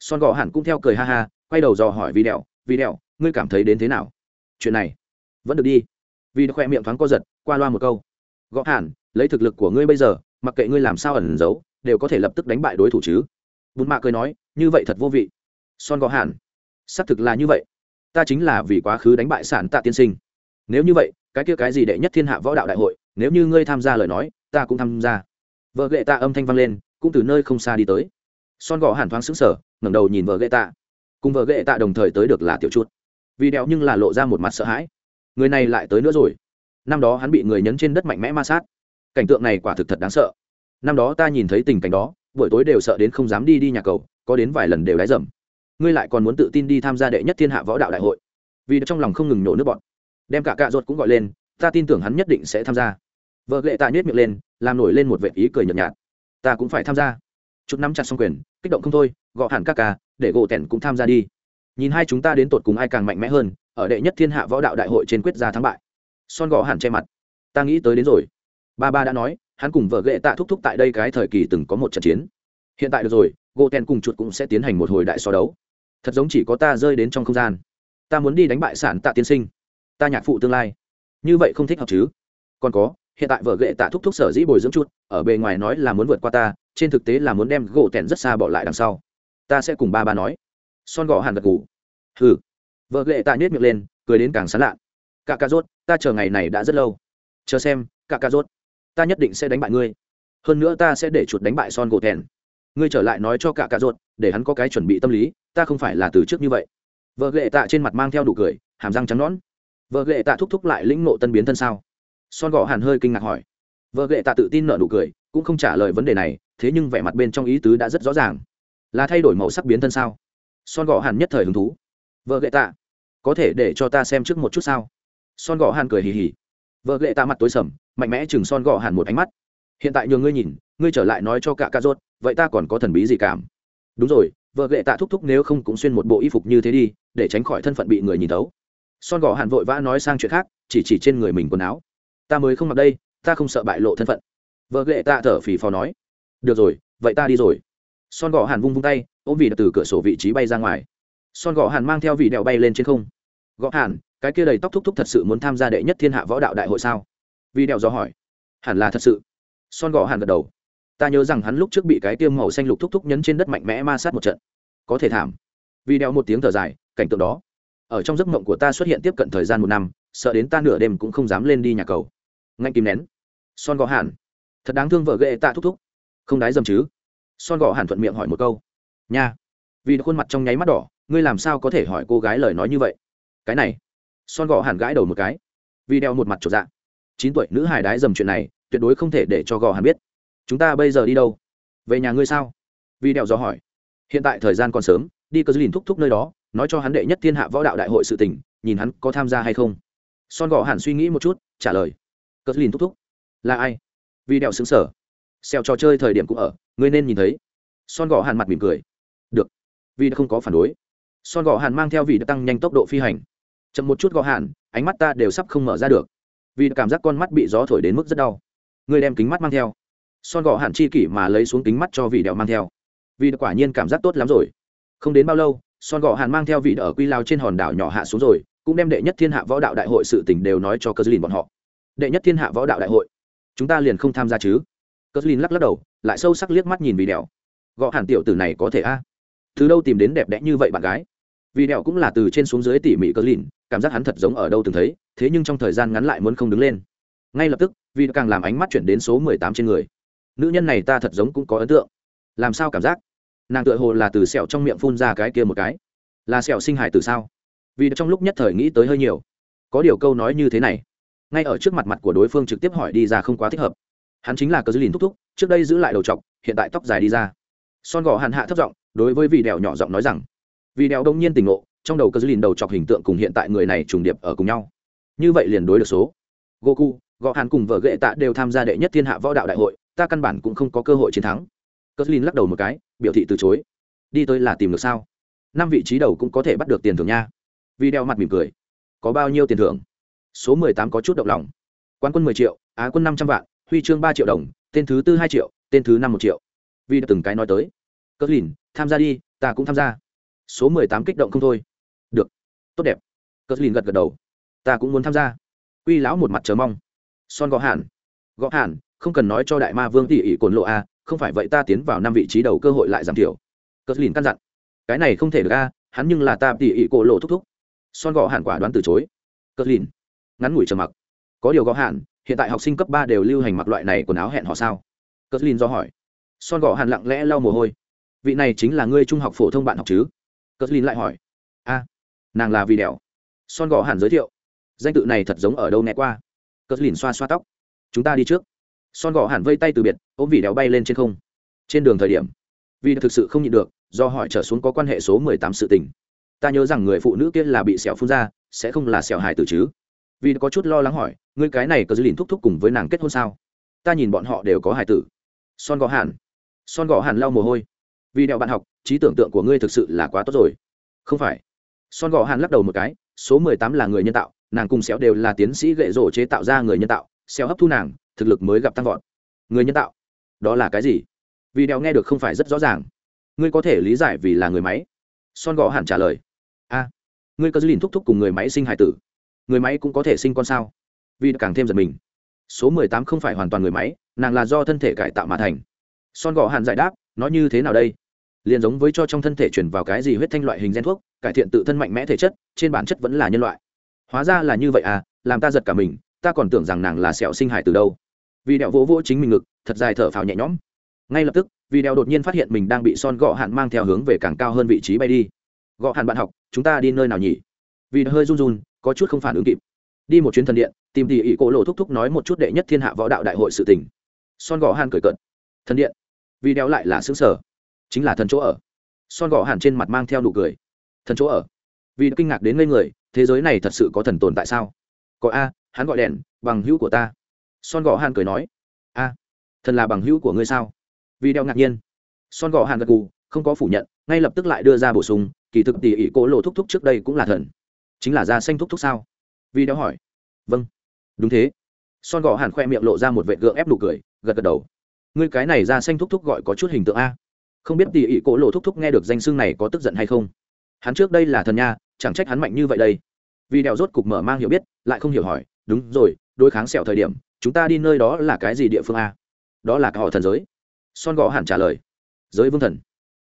Son gọ hàn cũng theo cười ha ha quay đầu dò hỏi vì Đẹo. vì Đẹo, ngươi cảm thấy đến thế nào? Chuyện này vẫn được đi. Vì khoe miệng thoáng co giật qua loa một câu. Gõ hàn lấy thực lực của ngươi bây giờ mặc kệ ngươi làm sao ẩn giấu đều có thể lập tức đánh bại đối thủ chứ. Bùn mạ cười nói như vậy thật vô vị. Son gõ hàn xác thực là như vậy. Ta chính là vì quá khứ đánh bại sản tạ tiên sinh. Nếu như vậy, cái kia cái gì đệ nhất thiên hạ võ đạo đại hội, nếu như ngươi tham gia lời nói, ta cũng tham gia. Vợ ghệ tạ âm thanh vang lên, cũng từ nơi không xa đi tới. Son gò hàn thoáng xứng sở ngẩng đầu nhìn vợ ghệ tạ. Cùng vợ ghệ tạ đồng thời tới được là tiểu chút vì đẹo nhưng là lộ ra một mặt sợ hãi. Người này lại tới nữa rồi. Năm đó hắn bị người nhấn trên đất mạnh mẽ ma sát. Cảnh tượng này quả thực thật đáng sợ. Năm đó ta nhìn thấy tình cảnh đó, buổi tối đều sợ đến không dám đi đi nhà cầu, có đến vài lần đều đáy dầm ngươi lại còn muốn tự tin đi tham gia đệ nhất thiên hạ võ đạo đại hội. Vì trong lòng không ngừng nổ nước bọn đem cả cạ ruột cũng gọi lên, ta tin tưởng hắn nhất định sẽ tham gia. Vợ lệ tạ nhét miệng lên, làm nổi lên một vệ ý cười nhợt nhạt. Ta cũng phải tham gia. Chút nắm chặt xong quyền, kích động không thôi gõ hẳn các ca để gỗ tẻn cũng tham gia đi. Nhìn hai chúng ta đến tột cùng ai càng mạnh mẽ hơn, ở đệ nhất thiên hạ võ đạo đại hội trên quyết gia thắng bại. Son gõ hẳn che mặt. Ta nghĩ tới đến rồi. Ba ba đã nói, hắn cùng vợ ghệ tạ thúc thúc tại đây cái thời kỳ từng có một trận chiến. Hiện tại được rồi, gỗ tèn cùng chuột cũng sẽ tiến hành một hồi đại so đấu thật giống chỉ có ta rơi đến trong không gian. Ta muốn đi đánh bại sản tạ tiên sinh. Ta nhạc phụ tương lai. Như vậy không thích hợp chứ? Còn có, hiện tại vợ ghệ tạ thúc thúc sở dĩ bồi dưỡng chút, ở bề ngoài nói là muốn vượt qua ta, trên thực tế là muốn đem gỗ tẻn rất xa bỏ lại đằng sau. Ta sẽ cùng ba ba nói. Son gõ hàn gật ngủ hừ. Vợ ghệ tạ nhét miệng lên, cười đến càng sán lạ. Cả ca rốt, ta chờ ngày này đã rất lâu. Chờ xem cả ca rốt. Ta nhất định sẽ đánh bại ngươi. Hơn nữa ta sẽ để chuột đánh bại son gỗ tẻn ngươi trở lại nói cho cả cạ ruột, để hắn có cái chuẩn bị tâm lý, ta không phải là từ trước như vậy. Vợ ghệ tạ trên mặt mang theo đủ cười, hàm răng trắng nõn. Vợ ghệ tạ thúc thúc lại lĩnh nộ tân biến thân sao? Son gò hàn hơi kinh ngạc hỏi. Vợ ghệ tạ tự tin nợ đủ cười, cũng không trả lời vấn đề này, thế nhưng vẻ mặt bên trong ý tứ đã rất rõ ràng. Là thay đổi màu sắc biến thân sao? Son gò hàn nhất thời hứng thú. Vợ ghệ tạ, có thể để cho ta xem trước một chút sao? Son gò hàn cười hì hì. Vợ ghệ tạ mặt tối sầm, mạnh mẽ chừng son gò hàn một ánh mắt. Hiện tại nhường ngươi nhìn ngươi trở lại nói cho cả ca rốt, vậy ta còn có thần bí gì cảm? Đúng rồi, vợ ghệ tạ thúc thúc nếu không cũng xuyên một bộ y phục như thế đi, để tránh khỏi thân phận bị người nhìn thấu. Son gò hàn vội vã nói sang chuyện khác, chỉ chỉ trên người mình quần áo. Ta mới không mặc đây, ta không sợ bại lộ thân phận. Vợ ghệ tạ thở phì phò nói. Được rồi, vậy ta đi rồi. Son gò hàn vung vung tay, ôm vị từ cửa sổ vị trí bay ra ngoài. Son gò hàn mang theo vị đèo bay lên trên không. Gõ hàn cái kia đầy tóc thúc thúc thật sự muốn tham gia đệ nhất thiên hạ võ đạo đại hội sao? Vị đèo do hỏi. Hẳn là thật sự. Son gò hàn gật đầu ta nhớ rằng hắn lúc trước bị cái tiêm màu xanh lục thúc thúc nhấn trên đất mạnh mẽ ma sát một trận. Có thể thảm. Vì đeo một tiếng thở dài, cảnh tượng đó. Ở trong giấc mộng của ta xuất hiện tiếp cận thời gian một năm, sợ đến ta nửa đêm cũng không dám lên đi nhà cầu. Ngạnh kìm nén. Son gò hàn thật đáng thương vợ ghệ tạ thúc thúc. Không đái dầm chứ. Son gò hàn thuận miệng hỏi một câu. Nha. Vì khuôn mặt trong nháy mắt đỏ, ngươi làm sao có thể hỏi cô gái lời nói như vậy? Cái này. Son gò hàn gãi đầu một cái. Vì đeo một mặt trộn dạ. Chín tuổi nữ hài đái dầm chuyện này, tuyệt đối không thể để cho gò hàn biết chúng ta bây giờ đi đâu? Về nhà ngươi sao? Vì đèo do hỏi. Hiện tại thời gian còn sớm, đi cơ dư lìn thúc thúc nơi đó, nói cho hắn đệ nhất thiên hạ võ đạo đại hội sự tỉnh nhìn hắn có tham gia hay không. Son gò hẳn suy nghĩ một chút, trả lời. Cơ dư lìn thúc thúc. Là ai? Vì đèo xứng sở. Xèo trò chơi thời điểm cũng ở, ngươi nên nhìn thấy. Son gò hàn mặt mỉm cười. Được. Vì đã không có phản đối. Son gò hàn mang theo vị đã tăng nhanh tốc độ phi hành. Chậm một chút gò hàn, ánh mắt ta đều sắp không mở ra được. Vì cảm giác con mắt bị gió thổi đến mức rất đau. Ngươi đem kính mắt mang theo son gò hàn chi kỷ mà lấy xuống kính mắt cho vị đèo mang theo. Vì quả nhiên cảm giác tốt lắm rồi. Không đến bao lâu, son gò hàn mang theo vị ở quy lao trên hòn đảo nhỏ hạ xuống rồi, cũng đem đệ nhất thiên hạ võ đạo đại hội sự tình đều nói cho cơ dlin bọn họ. Đệ nhất thiên hạ võ đạo đại hội. Chúng ta liền không tham gia chứ? Cơ dlin lắc lắc đầu, lại sâu sắc liếc mắt nhìn vị đèo. Gõ hàn tiểu tử này có thể a? Từ đâu tìm đến đẹp đẽ như vậy bạn gái? Vì đèo cũng là từ trên xuống dưới tỉ mỉ cơ lìn cảm giác hắn thật giống ở đâu từng thấy, thế nhưng trong thời gian ngắn lại muốn không đứng lên. Ngay lập tức vì càng làm ánh mắt chuyển đến số mười tám trên người nữ nhân này ta thật giống cũng có ấn tượng. Làm sao cảm giác? Nàng tựa hồ là từ sẹo trong miệng phun ra cái kia một cái. Là sẹo sinh hải từ sao? Vì trong lúc nhất thời nghĩ tới hơi nhiều. Có điều câu nói như thế này, ngay ở trước mặt mặt của đối phương trực tiếp hỏi đi ra không quá thích hợp. Hắn chính là cờ dư lìn thúc thúc, trước đây giữ lại đầu t hiện tại tóc dài đi ra. Son gò hàn hạ thấp giọng, đối với vị đèo nhỏ giọng nói rằng, vị đèo đông nhiên tỉnh ngộ, trong đầu cơ dư lìn đầu chọc hình tượng cùng hiện tại người này trùng điệp ở cùng nhau. Như vậy liền đối được số. Goku gõ hàn cùng vợ ghệ tạ đều tham gia đệ nhất thiên hạ võ đạo đại hội ta căn bản cũng không có cơ hội chiến thắng. Cơ lin lắc đầu một cái, biểu thị từ chối. Đi tới là tìm được sao? Năm vị trí đầu cũng có thể bắt được tiền thưởng nha. Vì đeo mặt mỉm cười. Có bao nhiêu tiền thưởng? Số mười tám có chút động lòng. Quán quân mười triệu, á quân năm trăm vạn, huy chương ba triệu đồng, tên thứ tư hai triệu, tên thứ năm một triệu. Vì đã từng cái nói tới. Cất lin tham gia đi, ta cũng tham gia. Số mười tám kích động không thôi. Được. Tốt đẹp. Cất lin gật gật đầu. Ta cũng muốn tham gia. Quy lão một mặt chờ mong. Son gõ hàn. Gõ hàn không cần nói cho đại ma vương tỉ ỉ cồn lộ a, không phải vậy ta tiến vào năm vị trí đầu cơ hội lại giảm thiểu. Cất lìn căn dặn. Cái này không thể được a, hắn nhưng là ta tỉ ỉ cổ lộ thúc thúc. Son gõ hàn quả đoán từ chối. Cất lìn. Ngắn ngủi trầm mặc. Có điều gõ hàn hiện tại học sinh cấp ba đều lưu hành mặc loại này quần áo hẹn họ sao? Cất lìn do hỏi. Son gõ hàn lặng lẽ lau mồ hôi. Vị này chính là ngươi trung học phổ thông bạn học chứ? Cất lìn lại hỏi. A, nàng là vì đèo son gõ hàn giới thiệu. Danh tự này thật giống ở đâu nghe qua? Cất lìn xoa xoa tóc. Chúng ta đi trước son gõ hàn vây tay từ biệt, ôm vị đèo bay lên trên không. Trên đường thời điểm, vì thực sự không nhịn được, do hỏi trở xuống có quan hệ số mười tám sự tình. Ta nhớ rằng người phụ nữ kia là bị sẹo phun ra, sẽ không là sẹo hài tử chứ. Vì có chút lo lắng hỏi người cái này có dư lìn thúc thúc cùng với nàng kết hôn sao? Ta nhìn bọn họ đều có hài tử. Son gõ hàn son gõ hàn lau mồ hôi. Vì đeo bạn học, trí tưởng tượng của ngươi thực sự là quá tốt rồi. Không phải. Son gò hàn lắc đầu một cái, số mười tám là người nhân tạo, nàng cùng xéo đều là tiến sĩ gậy rổ chế tạo ra người nhân tạo xéo hấp thu nàng thực lực mới gặp tăng vọt. Người nhân tạo, đó là cái gì? Vì đeo nghe được không phải rất rõ ràng. Ngươi có thể lý giải vì là người máy? Son gò hẳn trả lời. A, ngươi có dư lìn thúc thúc cùng người máy sinh hải tử. Người máy cũng có thể sinh con sao? Vì càng thêm giật mình. Số mười tám không phải hoàn toàn người máy, nàng là do thân thể cải tạo mà thành. Son gò hàn giải đáp, nó như thế nào đây? Liền giống với cho trong thân thể chuyển vào cái gì huyết thanh loại hình gen thuốc, cải thiện tự thân mạnh mẽ thể chất, trên bản chất vẫn là nhân loại. Hóa ra là như vậy à làm ta giật cả mình, ta còn tưởng rằng nàng là sẹo sinh hải từ đâu vì đẹo vỗ vỗ chính mình ngực, thật dài thở phào nhẹ nhõm. Ngay lập tức, vì đèo đột nhiên phát hiện mình đang bị son gọ hạn mang theo hướng về càng cao hơn vị trí bay đi. Gọ hạn bạn học, chúng ta đi nơi nào nhỉ? Vì hơi run run, có chút không phản ứng kịp. Đi một chuyến thần điện, tìm tỉ ỉ cổ lộ thúc thúc nói một chút đệ nhất thiên hạ võ đạo đại hội sự tình. Son gọ hạn cười cận thần điện? Vì đeo lại là xứng sở chính là thần chỗ ở. Son gõ hàn trên mặt mang theo nụ cười. Thần chỗ ở? Vì kinh ngạc đến ngây người, thế giới này thật sự có thần tồn tại sao? Có a, hắn gọi đèn, bằng hữu của ta son gõ hàn cười nói, a, thần là bằng hữu của ngươi sao? Vì đeo ngạc nhiên, son gõ hàn gật gù, không có phủ nhận, ngay lập tức lại đưa ra bổ sung, kỳ thực tỉ ỉ cố lộ thúc thúc trước đây cũng là thần, chính là da xanh thúc thúc sao? Vì đeo hỏi vâng đúng thế. Son gõ hàn khoe miệng lộ ra một vệ gượng ép nụ cười, gật gật đầu, ngươi cái này da xanh thúc thúc gọi có chút hình tượng a. Không biết tỉ ỉ cỗ lộ thúc thúc nghe được danh xưng này có tức giận hay không? Hắn trước đây là thần nha, chẳng trách hắn mạnh như vậy đây. Vì đèo rốt cục mở mang hiểu biết, lại không hiểu hỏi, đúng rồi, đối kháng sẹo thời điểm chúng ta đi nơi đó là cái gì địa phương a? Đó là cả họ thần giới. Son gõ hẳn trả lời. Giới vương thần.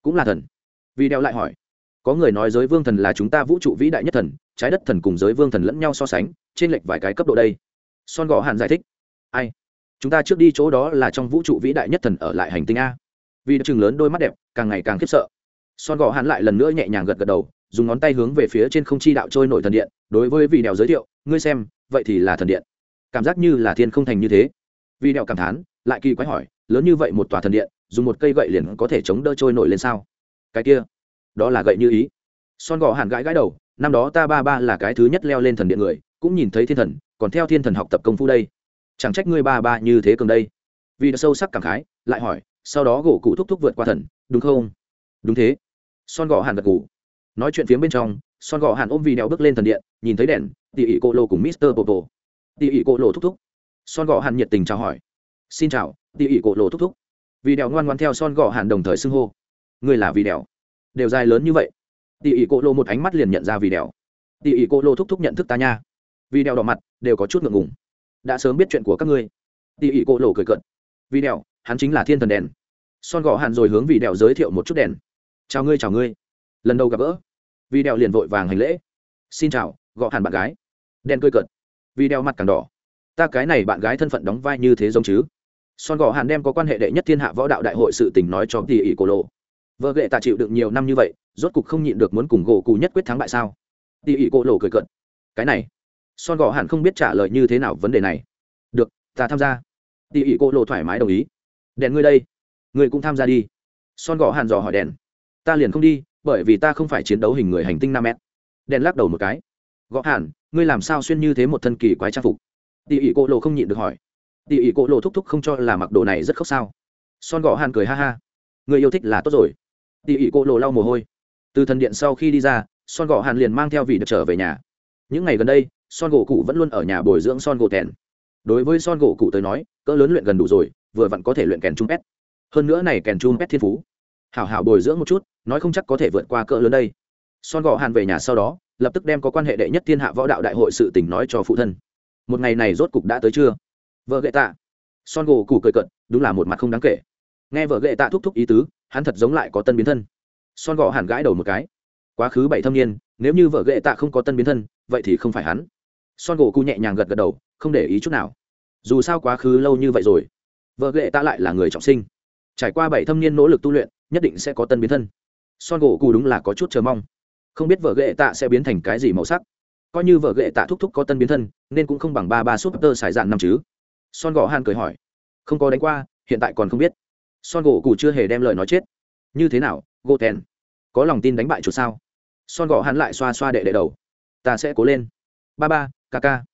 Cũng là thần. Vì đeo lại hỏi. Có người nói giới vương thần là chúng ta vũ trụ vĩ đại nhất thần, trái đất thần cùng giới vương thần lẫn nhau so sánh trên lệch vài cái cấp độ đây. Son gõ hẳn giải thích. Ai? Chúng ta trước đi chỗ đó là trong vũ trụ vĩ đại nhất thần ở lại hành tinh a. Vì chừng lớn đôi mắt đẹp, càng ngày càng khiếp sợ. Son gò hàn lại lần nữa nhẹ nhàng gật gật đầu, dùng ngón tay hướng về phía trên không chi đạo trôi nổi thần điện, đối với vị đèo giới thiệu, ngươi xem, vậy thì là thần điện cảm giác như là thiên không thành như thế. Vì đèo cảm thán, lại kỳ quái hỏi, lớn như vậy một tòa thần điện, dùng một cây gậy liền có thể chống đỡ trôi nổi lên sao? Cái kia, đó là gậy như ý. Son gò hàn gãi gãi đầu, năm đó ta ba ba là cái thứ nhất leo lên thần điện người, cũng nhìn thấy thiên thần, còn theo thiên thần học tập công phu đây. Chẳng trách ngươi ba ba như thế cường đây. Vì đã sâu sắc cảm khái, lại hỏi, sau đó gỗ cụ thúc thúc vượt qua thần, đúng không? Đúng thế. Son gò hàn gật cụ nói chuyện phía bên trong, son gò hàn ôm vì đèo bước lên thần điện, nhìn thấy đèn, tỉ ỉ cô lô cùng mister popo tỉ ỉ cổ lộ thúc thúc. Son gò hàn nhiệt tình chào hỏi. Xin chào, tỉ ỉ cổ lộ thúc thúc. Vì đèo ngoan ngoan theo son gò hàn đồng thời xưng hô. Ngươi là vì đèo. Đều dài lớn như vậy. Tỉ ỉ cổ lộ một ánh mắt liền nhận ra vì đèo. Tỉ ỉ cổ lộ thúc thúc nhận thức ta nha. Vì đèo đỏ mặt, đều có chút ngượng ngùng. Đã sớm biết chuyện của các ngươi. Tỉ ỉ cổ lộ cười cận vì đèo, hắn chính là thiên thần đèn. Son gò hàn rồi hướng vì đèo giới thiệu một chút đèn. Chào ngươi chào ngươi. Lần đầu gặp gỡ. Vì đèo liền vội vàng hành lễ. Xin chào, gõ hàn bạn gái. Đen cười cợt vì đeo mặt càng đỏ. Ta cái này bạn gái thân phận đóng vai như thế giống chứ? Son gò hàn đem có quan hệ đệ nhất thiên hạ võ đạo đại hội sự tình nói cho tỷ ỉ cổ lộ. Vợ ghệ tạ chịu đựng nhiều năm như vậy, rốt cục không nhịn được muốn cùng gỗ cù nhất quyết thắng bại sao? Tỷ ỉ cổ lộ cười cợt. Cái này, son gò hàn không biết trả lời như thế nào vấn đề này. Được, ta tham gia. Tỷ ỉ cổ lộ thoải mái đồng ý. Đèn ngươi đây. Ngươi cũng tham gia đi. Son gò hàn dò hỏi đèn. Ta liền không đi, bởi vì ta không phải chiến đấu hình người hành tinh năm m đèn lắc đầu một cái. Gõ hàn ngươi làm sao xuyên như thế một thân kỳ quái trang phục? Tỉ ỉ cô lộ không nhịn được hỏi. Tỉ ỉ cô lộ thúc thúc không cho là mặc đồ này rất khóc sao? Son gõ hàn cười ha ha. Người yêu thích là tốt rồi. Tỉ ỉ cô lộ lau mồ hôi. Từ thần điện sau khi đi ra, son gõ hàn liền mang theo vị được trở về nhà. Những ngày gần đây, son gỗ cụ vẫn luôn ở nhà bồi dưỡng son gỗ tèn. Đối với son gỗ cụ tới nói, cỡ lớn luyện gần đủ rồi, vừa vặn có thể luyện kèn trung pet hơn nữa này kèn trung pet thiên phú. Hảo hảo bồi dưỡng một chút, nói không chắc có thể vượt qua cỡ lớn đây son gò hàn về nhà sau đó, lập tức đem có quan hệ đệ nhất thiên hạ võ đạo đại hội sự tình nói cho phụ thân. Một ngày này rốt cục đã tới chưa vợ gệ tạ. Son gỗ củ cười cận đúng là một mặt không đáng kể. Nghe vợ gệ tạ thúc thúc ý tứ, hắn thật giống lại có tân biến thân. Son gò hàn gãi đầu một cái. Quá khứ bảy thâm niên, nếu như vợ gệ tạ không có tân biến thân, vậy thì không phải hắn. Son gỗ cụ nhẹ nhàng gật gật đầu, không để ý chút nào. Dù sao quá khứ lâu như vậy rồi, vợ gệ tạ lại là người trọng sinh. Trải qua bảy thâm niên nỗ lực tu luyện, nhất định sẽ có tân biến thân. Son gỗ cụ đúng là có chút chờ mong không biết vợ ghệ tạ sẽ biến thành cái gì màu sắc. Coi như vợ ghệ tạ thúc thúc có tân biến thân, nên cũng không bằng ba ba súp tơ xài dạn năm chứ. Son gò han cười hỏi. Không có đánh qua, hiện tại còn không biết. Son gỗ cụ chưa hề đem lời nói chết. Như thế nào Gô tèn? Có lòng tin đánh bại chuột sao? Son gò hàn lại xoa xoa đệ đệ đầu. Ta sẽ cố lên. Ba ba, ca ca.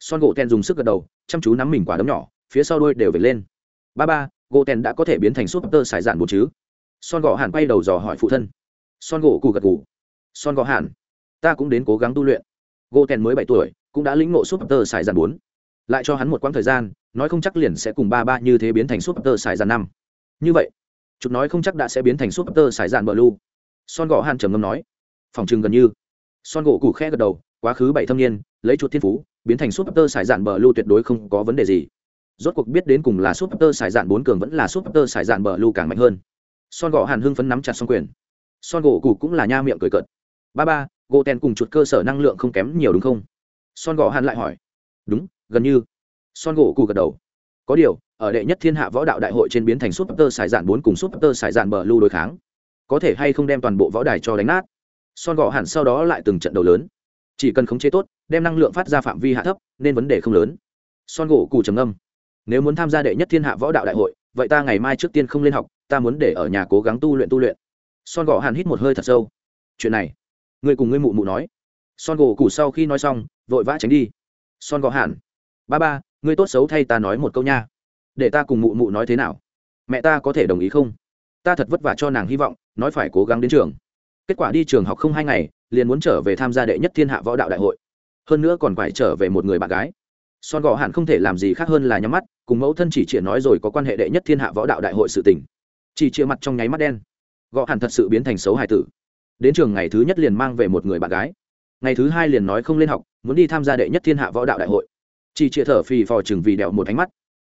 Son gỗ tèn dùng sức gật đầu, chăm chú nắm mình quả đấm nhỏ, phía sau đôi đều về lên. Ba ba, gỗ tèn đã có thể biến thành súp tơ xài dạn một chứ. Son gò hàn quay đầu dò hỏi phụ thân. Son gỗ cụ gật gù son gò hàn ta cũng đến cố gắng tu luyện. Gỗ tèn mới bảy tuổi, cũng đã lĩnh ngộ súp tơ xài dàn bốn lại cho hắn một quãng thời gian, nói không chắc liền sẽ cùng ba ba như thế biến thành súp tơ xài dàn năm. Như vậy, chút nói không chắc đã sẽ biến thành súp tơ xài dàn bờ lu son gò hàn trầm ngâm nói, phòng chừng gần như. Son gỗ Củ khẽ gật đầu, quá khứ bảy thâm niên, lấy chuột thiên phú, biến thành súp tơ xài Dạn bờ lu tuyệt đối không có vấn đề gì. Rốt cuộc biết đến cùng là súp tơ xài Dạn bốn cường vẫn là súp tơ xài Dạn bờ lu càng mạnh hơn. Son gỗ hàn hưng phấn nắm chặt xong quyền. Son gỗ cụ cũng là nha miệng cười cợt ba ba, gỗ tèn cùng chuột cơ sở năng lượng không kém nhiều đúng không? Son gỗ hàn lại hỏi. Đúng, gần như. Son gỗ cụ gật đầu. Có điều, ở đệ nhất thiên hạ võ đạo đại hội trên biến thành súp tơ sải dạn bốn cùng súp tơ sải dạn bờ lưu đối kháng. Có thể hay không đem toàn bộ võ đài cho đánh nát? Son gỗ hàn sau đó lại từng trận đầu lớn. Chỉ cần khống chế tốt, đem năng lượng phát ra phạm vi hạ thấp, nên vấn đề không lớn. Son gỗ cụ trầm âm nếu muốn tham gia đệ nhất thiên hạ võ đạo đại hội, vậy ta ngày mai trước tiên không lên học, ta muốn để ở nhà cố gắng tu luyện tu luyện. Son gỗ hàn hít một hơi thật sâu. Chuyện này người cùng ngươi mụ mụ nói. Son gỗ cụ sau khi nói xong, vội vã tránh đi. Son gò hàn ba ba, ngươi tốt xấu thay ta nói một câu nha. Để ta cùng mụ mụ nói thế nào? Mẹ ta có thể đồng ý không? Ta thật vất vả cho nàng hy vọng, nói phải cố gắng đến trường. Kết quả đi trường học không hai ngày, liền muốn trở về tham gia đệ nhất thiên hạ võ đạo đại hội. Hơn nữa còn phải trở về một người bạn gái. Son gò hẳn không thể làm gì khác hơn là nhắm mắt, cùng mẫu thân chỉ chĩa nói rồi có quan hệ đệ nhất thiên hạ võ đạo đại hội sự tình. Chỉ chĩa mặt trong nháy mắt đen. Gò hẳn thật sự biến thành xấu hài tử đến trường ngày thứ nhất liền mang về một người bạn gái. Ngày thứ hai liền nói không lên học, muốn đi tham gia đệ nhất thiên hạ võ đạo đại hội. Chỉ chịa thở phì phò chừng vì đèo một ánh mắt.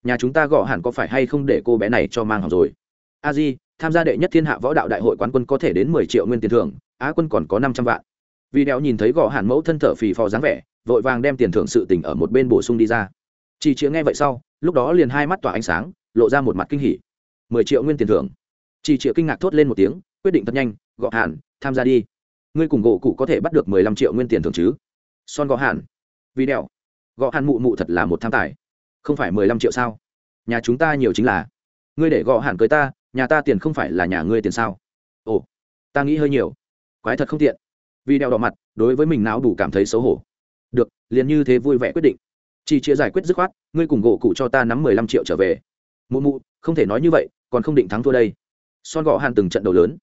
Nhà chúng ta gõ hẳn có phải hay không để cô bé này cho mang học rồi? A di, tham gia đệ nhất thiên hạ võ đạo đại hội quán quân có thể đến mười triệu nguyên tiền thưởng, á quân còn có năm trăm vạn. Vì đèo nhìn thấy gõ hẳn mẫu thân thở phì phò dáng vẻ, vội vàng đem tiền thưởng sự tình ở một bên bổ sung đi ra. Chỉ chịa nghe vậy sau, lúc đó liền hai mắt tỏa ánh sáng, lộ ra một mặt kinh hỉ. mười triệu nguyên tiền thưởng. Chỉ chịa kinh ngạc thốt lên một tiếng, quyết định thật nhanh gọ hàn, tham gia đi. Ngươi cùng gỗ cụ có thể bắt được mười lăm triệu nguyên tiền thường chứ? Son gọ hàn. Vì đèo gọ hàn mụ mụ thật là một tham tài. Không phải mười lăm triệu sao? Nhà chúng ta nhiều chính là. Ngươi để gọ hàn cưới ta, nhà ta tiền không phải là nhà ngươi tiền sao? Ồ, ta nghĩ hơi nhiều. Quái thật không tiện. Vì đèo đỏ mặt, đối với mình não đủ cảm thấy xấu hổ. Được, liền như thế vui vẻ quyết định. Chỉ chia giải quyết dứt khoát, ngươi cùng gỗ cụ cho ta nắm mười lăm triệu trở về. Mụ mụ, không thể nói như vậy, còn không định thắng thua đây. Son gọ hàn từng trận đầu lớn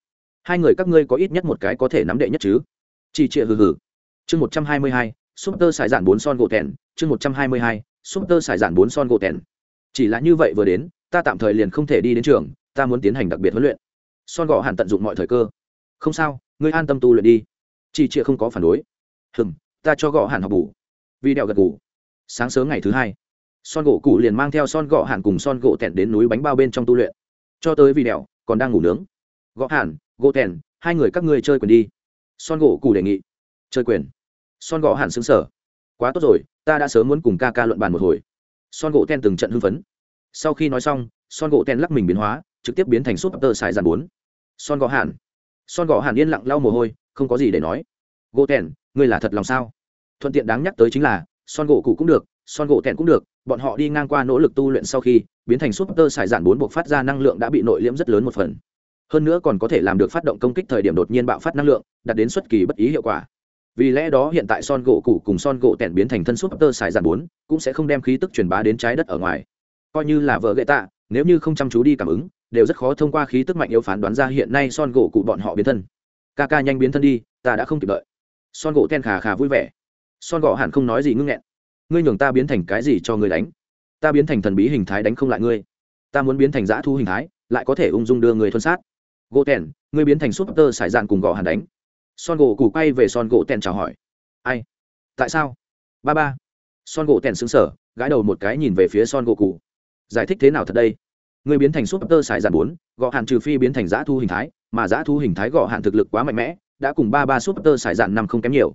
hai người các ngươi có ít nhất một cái có thể nắm đệ nhất chứ? Chị chia hừ hừ. Chương một trăm hai mươi hai súp tơ xài dạn bốn son gỗ tèn. Chương một trăm hai mươi hai súp tơ xài dạn bốn son gỗ tèn. Chỉ là như vậy vừa đến, ta tạm thời liền không thể đi đến trường, ta muốn tiến hành đặc biệt huấn luyện. Son gọ hẳn tận dụng mọi thời cơ. Không sao, ngươi an tâm tu luyện đi. Chị chia không có phản đối. Hừm, ta cho gõ hẳn học bù. Vì đèo gật ngủ sáng sớm ngày thứ hai, son gỗ cụ liền mang theo son gọ hẳn cùng son gỗ tẹn đến núi bánh bao bên trong tu luyện. Cho tới vì đèo còn đang ngủ nướng. Gõ hẳn gỗ tẹn hai người các ngươi chơi quyền đi. Son gỗ cụ đề nghị. Chơi quyền. Son gõ hẳn xứng sở quá tốt rồi, ta đã sớm muốn cùng ca ca luận bàn một hồi. Son gỗ ten từng trận hưng phấn. Sau khi nói xong, son gỗ ten lắc mình biến hóa, trực tiếp biến thành súp tơ xài dàn bốn. Son gõ hàn son gõ hàn yên lặng lau mồ hôi, không có gì để nói. Gỗ ten ngươi là thật lòng sao? Thuận tiện đáng nhắc tới chính là, son gỗ cụ cũng được, son gỗ tẹn cũng được, bọn họ đi ngang qua nỗ lực tu luyện sau khi, biến thành súp tơ xài dàn bốn buộc phát ra năng lượng đã bị nội liễm rất lớn một phần hơn nữa còn có thể làm được phát động công kích thời điểm đột nhiên bạo phát năng lượng, đạt đến xuất kỳ bất ý hiệu quả. Vì lẽ đó hiện tại son gỗ cũ cùng son gỗ tẻn biến thành thân súp tơ xài giản bốn, cũng sẽ không đem khí tức truyền bá đến trái đất ở ngoài. Coi như là vợ gậy tạ, nếu như không chăm chú đi cảm ứng, đều rất khó thông qua khí tức mạnh yếu phán đoán ra hiện nay son gỗ cụ bọn họ biến thân. Ca ca nhanh biến thân đi, ta đã không kịp đợi. Son gỗ ten khà khà vui vẻ. Son gỗ hẳn không nói gì ngưng nghẹn. Ngươi nhường ta biến thành cái gì cho ngươi đánh? Ta biến thành thần bí hình thái đánh không lại ngươi. Ta muốn biến thành dã thu hình thái, lại có thể ung dung đưa người thuân sát gỗ tèn, ngươi biến thành súp tơ sải dạn cùng gò hàn đánh. Son gỗ củ quay về son gỗ tèn chào hỏi. Ai? Tại sao? Ba ba. Son gỗ tèn xứng sở gãi đầu một cái nhìn về phía son gỗ cụ giải thích thế nào thật đây? Ngươi biến thành súp tơ sải dạn bốn gò hàn trừ phi biến thành giã thu hình thái, mà giã thu hình thái gò hàn thực lực quá mạnh mẽ, đã cùng ba ba súp tơ sải dạn năm không kém nhiều.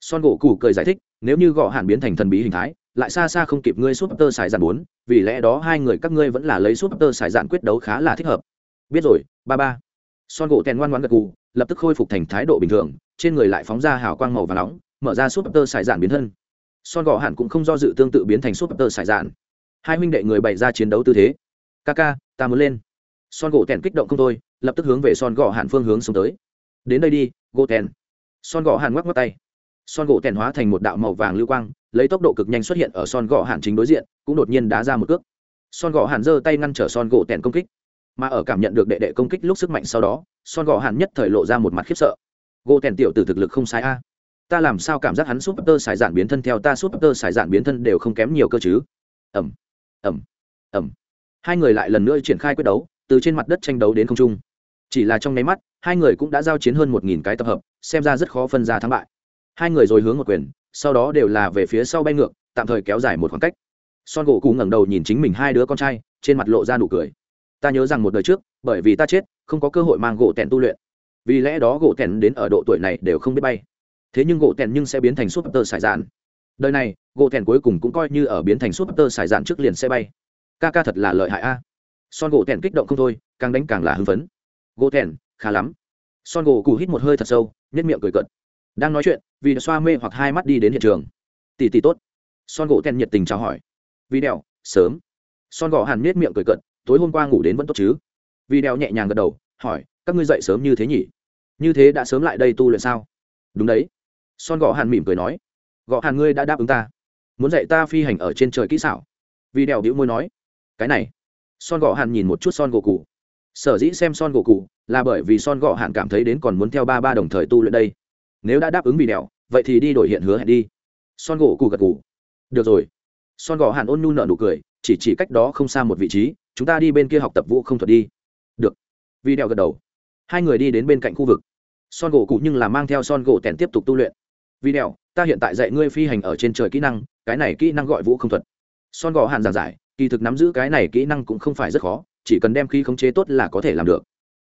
Son gỗ cụ cười giải thích, nếu như gõ hàn biến thành thần bí hình thái, lại xa xa không kịp ngươi súp tơ xài dạn bốn, vì lẽ đó hai người các ngươi vẫn là lấy súp tơ xài dạn quyết đấu khá là thích hợp. Biết rồi, ba ba son gỗ tèn ngoan ngoan gật gù, lập tức khôi phục thành thái độ bình thường, trên người lại phóng ra hào quang màu và nóng, mở ra súp tơ sải dạn biến thân. Son gỗ hẳn cũng không do dự tương tự biến thành súp tơ sải dạn hai huynh đệ người bày ra chiến đấu tư thế. Ca ca, ta muốn lên. Son gỗ tèn kích động không thôi, lập tức hướng về son gỗ hẳn phương hướng xuống tới. Đến đây đi, gỗ tèn. Son gỗ hẳn ngoắc ngoắc tay. Son gỗ tèn hóa thành một đạo màu vàng lưu quang, lấy tốc độ cực nhanh xuất hiện ở son gỗ hạn chính đối diện, cũng đột nhiên đá ra một cước. Son gỗ hạn giơ tay ngăn trở son gỗ tèn công kích mà ở cảm nhận được đệ đệ công kích lúc sức mạnh sau đó, son gò hạn nhất thời lộ ra một mặt khiếp sợ. Gỗ tèn tiểu từ thực lực không sai a. Ta làm sao cảm giác hắn súp tơ xài giản biến thân theo ta súp tơ xài giản biến thân đều không kém nhiều cơ chứ? Ẩm ẩm ẩm hai người lại lần nữa triển khai quyết đấu, từ trên mặt đất tranh đấu đến không trung. Chỉ là trong nháy mắt, hai người cũng đã giao chiến hơn một nghìn cái tập hợp, xem ra rất khó phân ra thắng bại. Hai người rồi hướng một quyền, sau đó đều là về phía sau bay ngược, tạm thời kéo dài một khoảng cách. Son gỗ cụ ngẩng đầu nhìn chính mình hai đứa con trai, trên mặt lộ ra nụ cười ta nhớ rằng một đời trước, bởi vì ta chết, không có cơ hội mang gỗ tèn tu luyện. Vì lẽ đó gỗ tèn đến ở độ tuổi này đều không biết bay. Thế nhưng gỗ tèn nhưng sẽ biến thành súp tơ sải dạn. Đời này, gỗ tèn cuối cùng cũng coi như ở biến thành súp tơ sải dạn trước liền sẽ bay. Ca ca thật là lợi hại a. Son gỗ tèn kích động không thôi, càng đánh càng là hưng phấn. Gỗ tèn, khá lắm. Son gỗ cù hít một hơi thật sâu nhất miệng cười cợt. Đang nói chuyện, vì xoa mê hoặc hai mắt đi đến hiện trường. Tỷ tỷ tốt. Son gỗ tèn nhiệt tình chào hỏi. Vì đèo sớm. Son gỗ hàn miết miệng cười cận tối hôm qua ngủ đến vẫn tốt chứ? Vì đèo nhẹ nhàng gật đầu, hỏi, các ngươi dậy sớm như thế nhỉ? Như thế đã sớm lại đây tu luyện sao? Đúng đấy. Son gõ hàn mỉm cười nói gõ hàn ngươi đã đáp ứng ta. Muốn dạy ta phi hành ở trên trời kỹ xảo? Vì đèo đĩu môi nói, cái này. Son gõ hàn nhìn một chút son gỗ cụ. Sở dĩ xem son gỗ cụ là bởi vì son gõ hàn cảm thấy đến còn muốn theo ba ba đồng thời tu luyện đây. Nếu đã đáp ứng vì đèo vậy thì đi đổi hiện hứa hẹn đi. Son gỗ cụ gật cụ được rồi. Son gõ hàn ôn nhu nợ nụ cười, chỉ chỉ cách đó không xa một vị trí chúng ta đi bên kia học tập vũ không thuật đi. Được. Vì đeo gật đầu. Hai người đi đến bên cạnh khu vực. Son gỗ cụ nhưng là mang theo son gỗ tèn tiếp tục tu luyện. Vì đeo ta hiện tại dạy ngươi phi hành ở trên trời kỹ năng, cái này kỹ năng gọi vũ không thuật. Son gỗ hàn giảng giải, kỳ thực nắm giữ cái này kỹ năng cũng không phải rất khó, chỉ cần đem khí khống chế tốt là có thể làm được.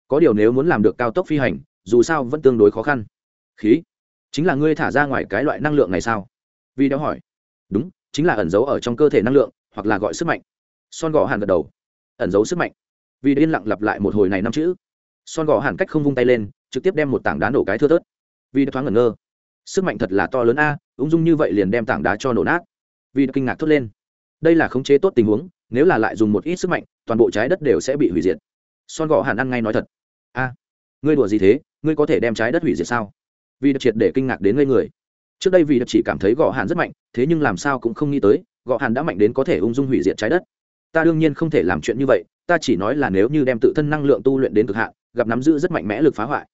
Có điều nếu muốn làm được cao tốc phi hành, dù sao vẫn tương đối khó khăn. Khí? Chính là ngươi thả ra ngoài cái loại năng lượng này sao? Vì đeo hỏi. Đúng, chính là ẩn giấu ở trong cơ thể năng lượng, hoặc là gọi sức mạnh. Son gò hàn gật đầu ẩn giấu sức mạnh. Vì yên lặng lặp lại một hồi này năm chữ, son gò hàn cách không vung tay lên, trực tiếp đem một tảng đá nổ cái thưa tớt vì đã thoáng ngẩn ngơ, sức mạnh thật là to lớn a, ung dung như vậy liền đem tảng đá cho nổ nát. Vì đã kinh ngạc thốt lên, đây là khống chế tốt tình huống, nếu là lại dùng một ít sức mạnh, toàn bộ trái đất đều sẽ bị hủy diệt. Son gò hàn ăn ngay nói thật, a, ngươi đùa gì thế, ngươi có thể đem trái đất hủy diệt sao? Vì đã triệt để kinh ngạc đến ngây người. Trước đây vì đã chỉ cảm thấy gò hàn rất mạnh, thế nhưng làm sao cũng không nghĩ tới, gò hàn đã mạnh đến có thể ung dung hủy diệt trái đất ta đương nhiên không thể làm chuyện như vậy, ta chỉ nói là nếu như đem tự thân năng lượng tu luyện đến cực hạn, gặp nắm giữ rất mạnh mẽ lực phá hoại.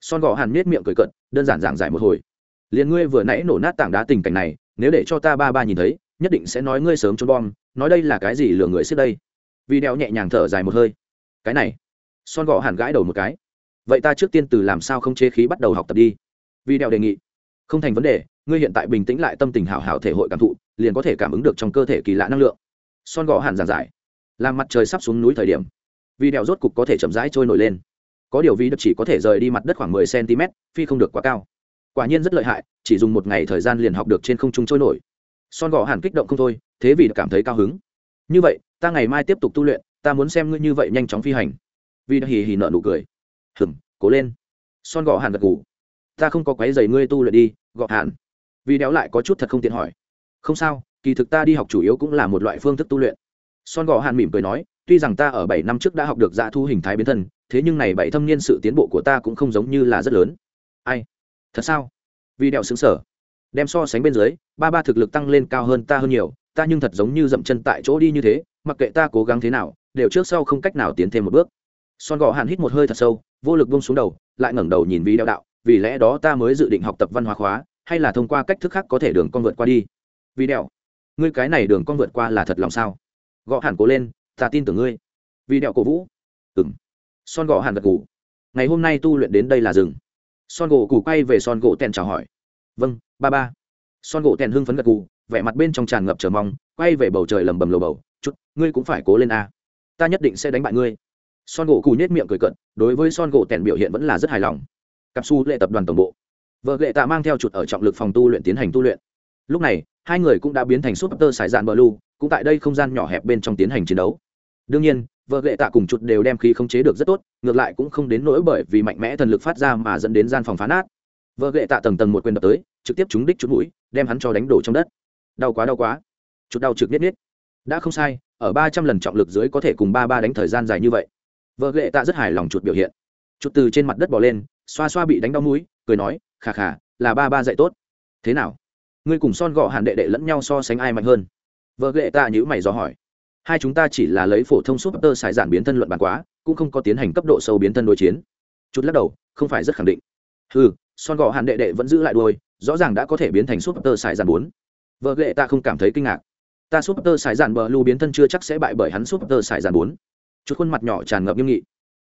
Son gò hàn miết miệng cười cận đơn giản giảng giải một hồi. Liền ngươi vừa nãy nổ nát tảng đá tình cảnh này, nếu để cho ta ba ba nhìn thấy, nhất định sẽ nói ngươi sớm trốn bom, nói đây là cái gì lừa người xếp đây. Vì đeo nhẹ nhàng thở dài một hơi. Cái này. Son gò hàn gãi đầu một cái. Vậy ta trước tiên từ làm sao không chế khí bắt đầu học tập đi. Vì đeo đề nghị. Không thành vấn đề, ngươi hiện tại bình tĩnh lại tâm tình hảo hảo thể hội cảm thụ, liền có thể cảm ứng được trong cơ thể kỳ lạ năng lượng son gò hàn giảng giải. Làm mặt trời sắp xuống núi thời điểm vì đèo rốt cục có thể chậm rãi trôi nổi lên. Có điều vì đập chỉ có thể rời đi mặt đất khoảng mười cm phi không được quá cao. Quả nhiên rất lợi hại chỉ dùng một ngày thời gian liền học được trên không trung trôi nổi. Son gò hàn kích động không thôi thế vì cảm thấy cao hứng. Như vậy ta ngày mai tiếp tục tu luyện ta muốn xem ngươi như vậy nhanh chóng phi hành. Vì đã hì hì nợ nụ cười. Hừng cố lên. Son gò hàn gật gù, ta không có quấy giày ngươi tu luyện đi gọ hàn vì đéo lại có chút thật không tiện hỏi. Không sao kỳ thực ta đi học chủ yếu cũng là một loại phương thức tu luyện. Son gò hàn mỉm cười nói, tuy rằng ta ở bảy năm trước đã học được dạ thu hình thái biến thân, thế nhưng này bảy thâm niên sự tiến bộ của ta cũng không giống như là rất lớn. Ai? Thật sao? Vì đèo xứng sở đem so sánh bên dưới, ba ba thực lực tăng lên cao hơn ta hơn nhiều, ta nhưng thật giống như dậm chân tại chỗ đi như thế, mặc kệ ta cố gắng thế nào, đều trước sau không cách nào tiến thêm một bước. Son gò hàn hít một hơi thật sâu, vô lực bông xuống đầu, lại ngẩng đầu nhìn vì đạo đạo, vì lẽ đó ta mới dự định học tập văn hóa khóa, hay là thông qua cách thức khác có thể đường con vượt qua đi. Vì đeo ngươi cái này đường con vượt qua là thật lòng sao? Gõ hẳn cố lên, ta tin tưởng ngươi. Vì đẹo cổ vũ. Ừ m son gõ hẳn gật gù. Ngày hôm nay tu luyện đến đây là rừng son gỗ cù quay về son gỗ tèn chào hỏi. Vâng ba ba. Son gỗ tèn hưng phấn gật gù, vẻ mặt bên trong tràn ngập chờ mong, quay về bầu trời lầm bầm lầu bầu. Chút, ngươi cũng phải cố lên a. Ta nhất định sẽ đánh bại ngươi. Son gỗ cù nhét miệng cười cận, đối với son gỗ tèn biểu hiện vẫn là rất hài lòng. Cặp su lệ tập đoàn tổng bộ. Vợ lệ tạ mang theo chuột ở trọng lực phòng tu luyện tiến hành tu luyện. Lúc này hai người cũng đã biến thành súp tơ sải dạn bờ lu cũng tại đây không gian nhỏ hẹp bên trong tiến hành chiến đấu. Đương nhiên, vợ lệ tạ cùng chuột đều đem khí khống chế được rất tốt, ngược lại cũng không đến nỗi bởi vì mạnh mẽ thần lực phát ra mà dẫn đến gian phòng phá nát. Vợ lệ tạ tầng tầng một quyền đập tới, trực tiếp trúng đích chút mũi, đem hắn cho đánh đổ trong đất. Đau quá đau quá. Chút đau trực nhất nhất đã không sai, ở ba trăm lần trọng lực dưới có thể cùng ba ba đánh thời gian dài như vậy. Vợ lệ tạ rất hài lòng chuột biểu hiện. Chuột từ trên mặt đất bỏ lên, xoa xoa bị đánh đau mũi, cười nói, khà khà, là ba ba dạy tốt. Thế nào? Ngươi cùng son gọ hàn đệ đệ lẫn nhau so sánh ai mạnh hơn? Vợ ghệ tạ nhữ mày dò hỏi. Hai chúng ta chỉ là lấy phổ thông súp tơ xài giản biến thân luận bàn quá, cũng không có tiến hành cấp độ sâu biến thân đối chiến. Chút lắc đầu, không phải rất khẳng định. Ừ son gọ hàn đệ đệ vẫn giữ lại đôi rõ ràng đã có thể biến thành súp tơ xài giản bốn. Vợ ghệ ta không cảm thấy kinh ngạc. Ta súp tơ xài giản bờ lưu biến thân chưa chắc sẽ bại bởi hắn súp tơ xài giản bốn. Chút khuôn mặt nhỏ tràn ngập nghiêm nghị.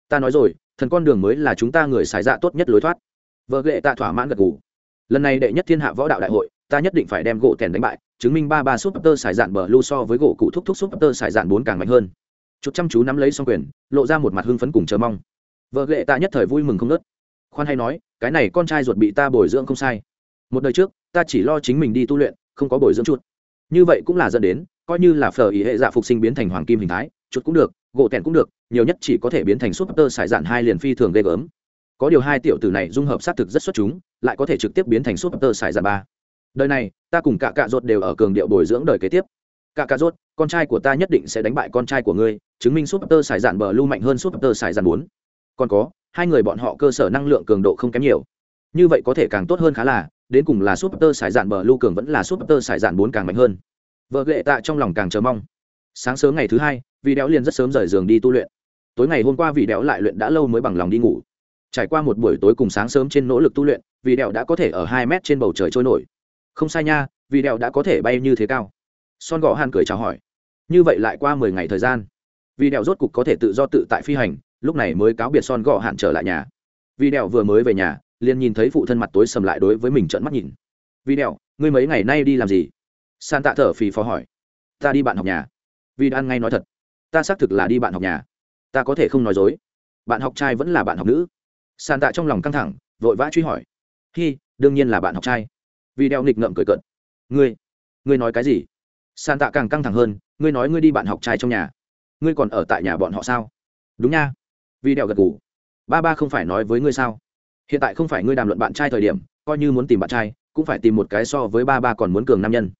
Ta nói rồi, thần con đường mới là chúng ta người xài dạ tốt nhất lối thoát. Vợ ghệ ta thỏa mãn gật gù. Lần này đệ nhất thiên hạ võ đạo đại hội ta nhất định phải đem gỗ tèn đánh bại, chứng minh ba ba súp tơ xài dạn bờ lu so với gỗ cụ thúc thúc súp tơ xài dạn bốn càng mạnh hơn. Chút chăm chú nắm lấy xong quyền, lộ ra một mặt hưng phấn cùng chờ mong. Vợ lệ ta nhất thời vui mừng không nớt khoan hay nói, cái này con trai ruột bị ta bồi dưỡng không sai. Một đời trước, ta chỉ lo chính mình đi tu luyện, không có bồi dưỡng chút. Như vậy cũng là dẫn đến, coi như là phở ý hệ dạ phục sinh biến thành hoàng kim hình thái, chút cũng được, gỗ tèn cũng được, nhiều nhất chỉ có thể biến thành súp tơ xài dạn hai liền phi thường ghê gớm. Có điều hai tiểu tử này dung hợp xác thực rất xuất chúng, lại có thể trực tiếp biến thành súp tơ xài dạn ba đời này, ta cùng cả cạ rốt đều ở cường điệu bồi dưỡng đời kế tiếp. Cả cạ rốt, con trai của ta nhất định sẽ đánh bại con trai của ngươi, chứng minh súp tơ xài dạn bờ lưu mạnh hơn súp tơ xài dạn bốn. Còn có, hai người bọn họ cơ sở năng lượng cường độ không kém nhiều. Như vậy có thể càng tốt hơn khá là, đến cùng là súp tơ xài dạn bờ lưu cường vẫn là súp tơ xài dạn bốn càng mạnh hơn. Vợ lệ tạ trong lòng càng chờ mong. Sáng sớm ngày thứ hai vị đéo liền rất sớm rời giường đi tu luyện. Tối ngày hôm qua vị đéo lại luyện đã lâu mới bằng lòng đi ngủ. Trải qua một buổi tối cùng sáng sớm trên nỗ lực tu luyện vị đéo đã có thể ở hai mét trên bầu trời trôi nổi không sai nha, vì đèo đã có thể bay như thế cao. Son gõ hàn cười chào hỏi. Như vậy lại qua mười ngày thời gian, vì đèo rốt cục có thể tự do tự tại phi hành, lúc này mới cáo biệt son gõ hàn trở lại nhà. Vì đèo vừa mới về nhà, liền nhìn thấy phụ thân mặt tối sầm lại đối với mình trợn mắt nhìn. Vì đèo ngươi mấy ngày nay đi làm gì? San tạ thở phì phò hỏi. Ta đi bạn học nhà. Vì đan ngay nói thật, ta xác thực là đi bạn học nhà. Ta có thể không nói dối. Bạn học trai vẫn là bạn học nữ. San tạ trong lòng căng thẳng, vội vã truy hỏi. Hi, đương nhiên là bạn học trai vì đeo nghịch ngợm cười cận ngươi ngươi nói cái gì? San tạ càng căng thẳng hơn, ngươi nói ngươi đi bạn học trai trong nhà. Ngươi còn ở tại nhà bọn họ sao? Đúng nha. Vì đeo gật ngủ ba ba không phải nói với ngươi sao? Hiện tại không phải ngươi đàm luận bạn trai thời điểm, coi như muốn tìm bạn trai, cũng phải tìm một cái so với ba ba còn muốn cường nam nhân.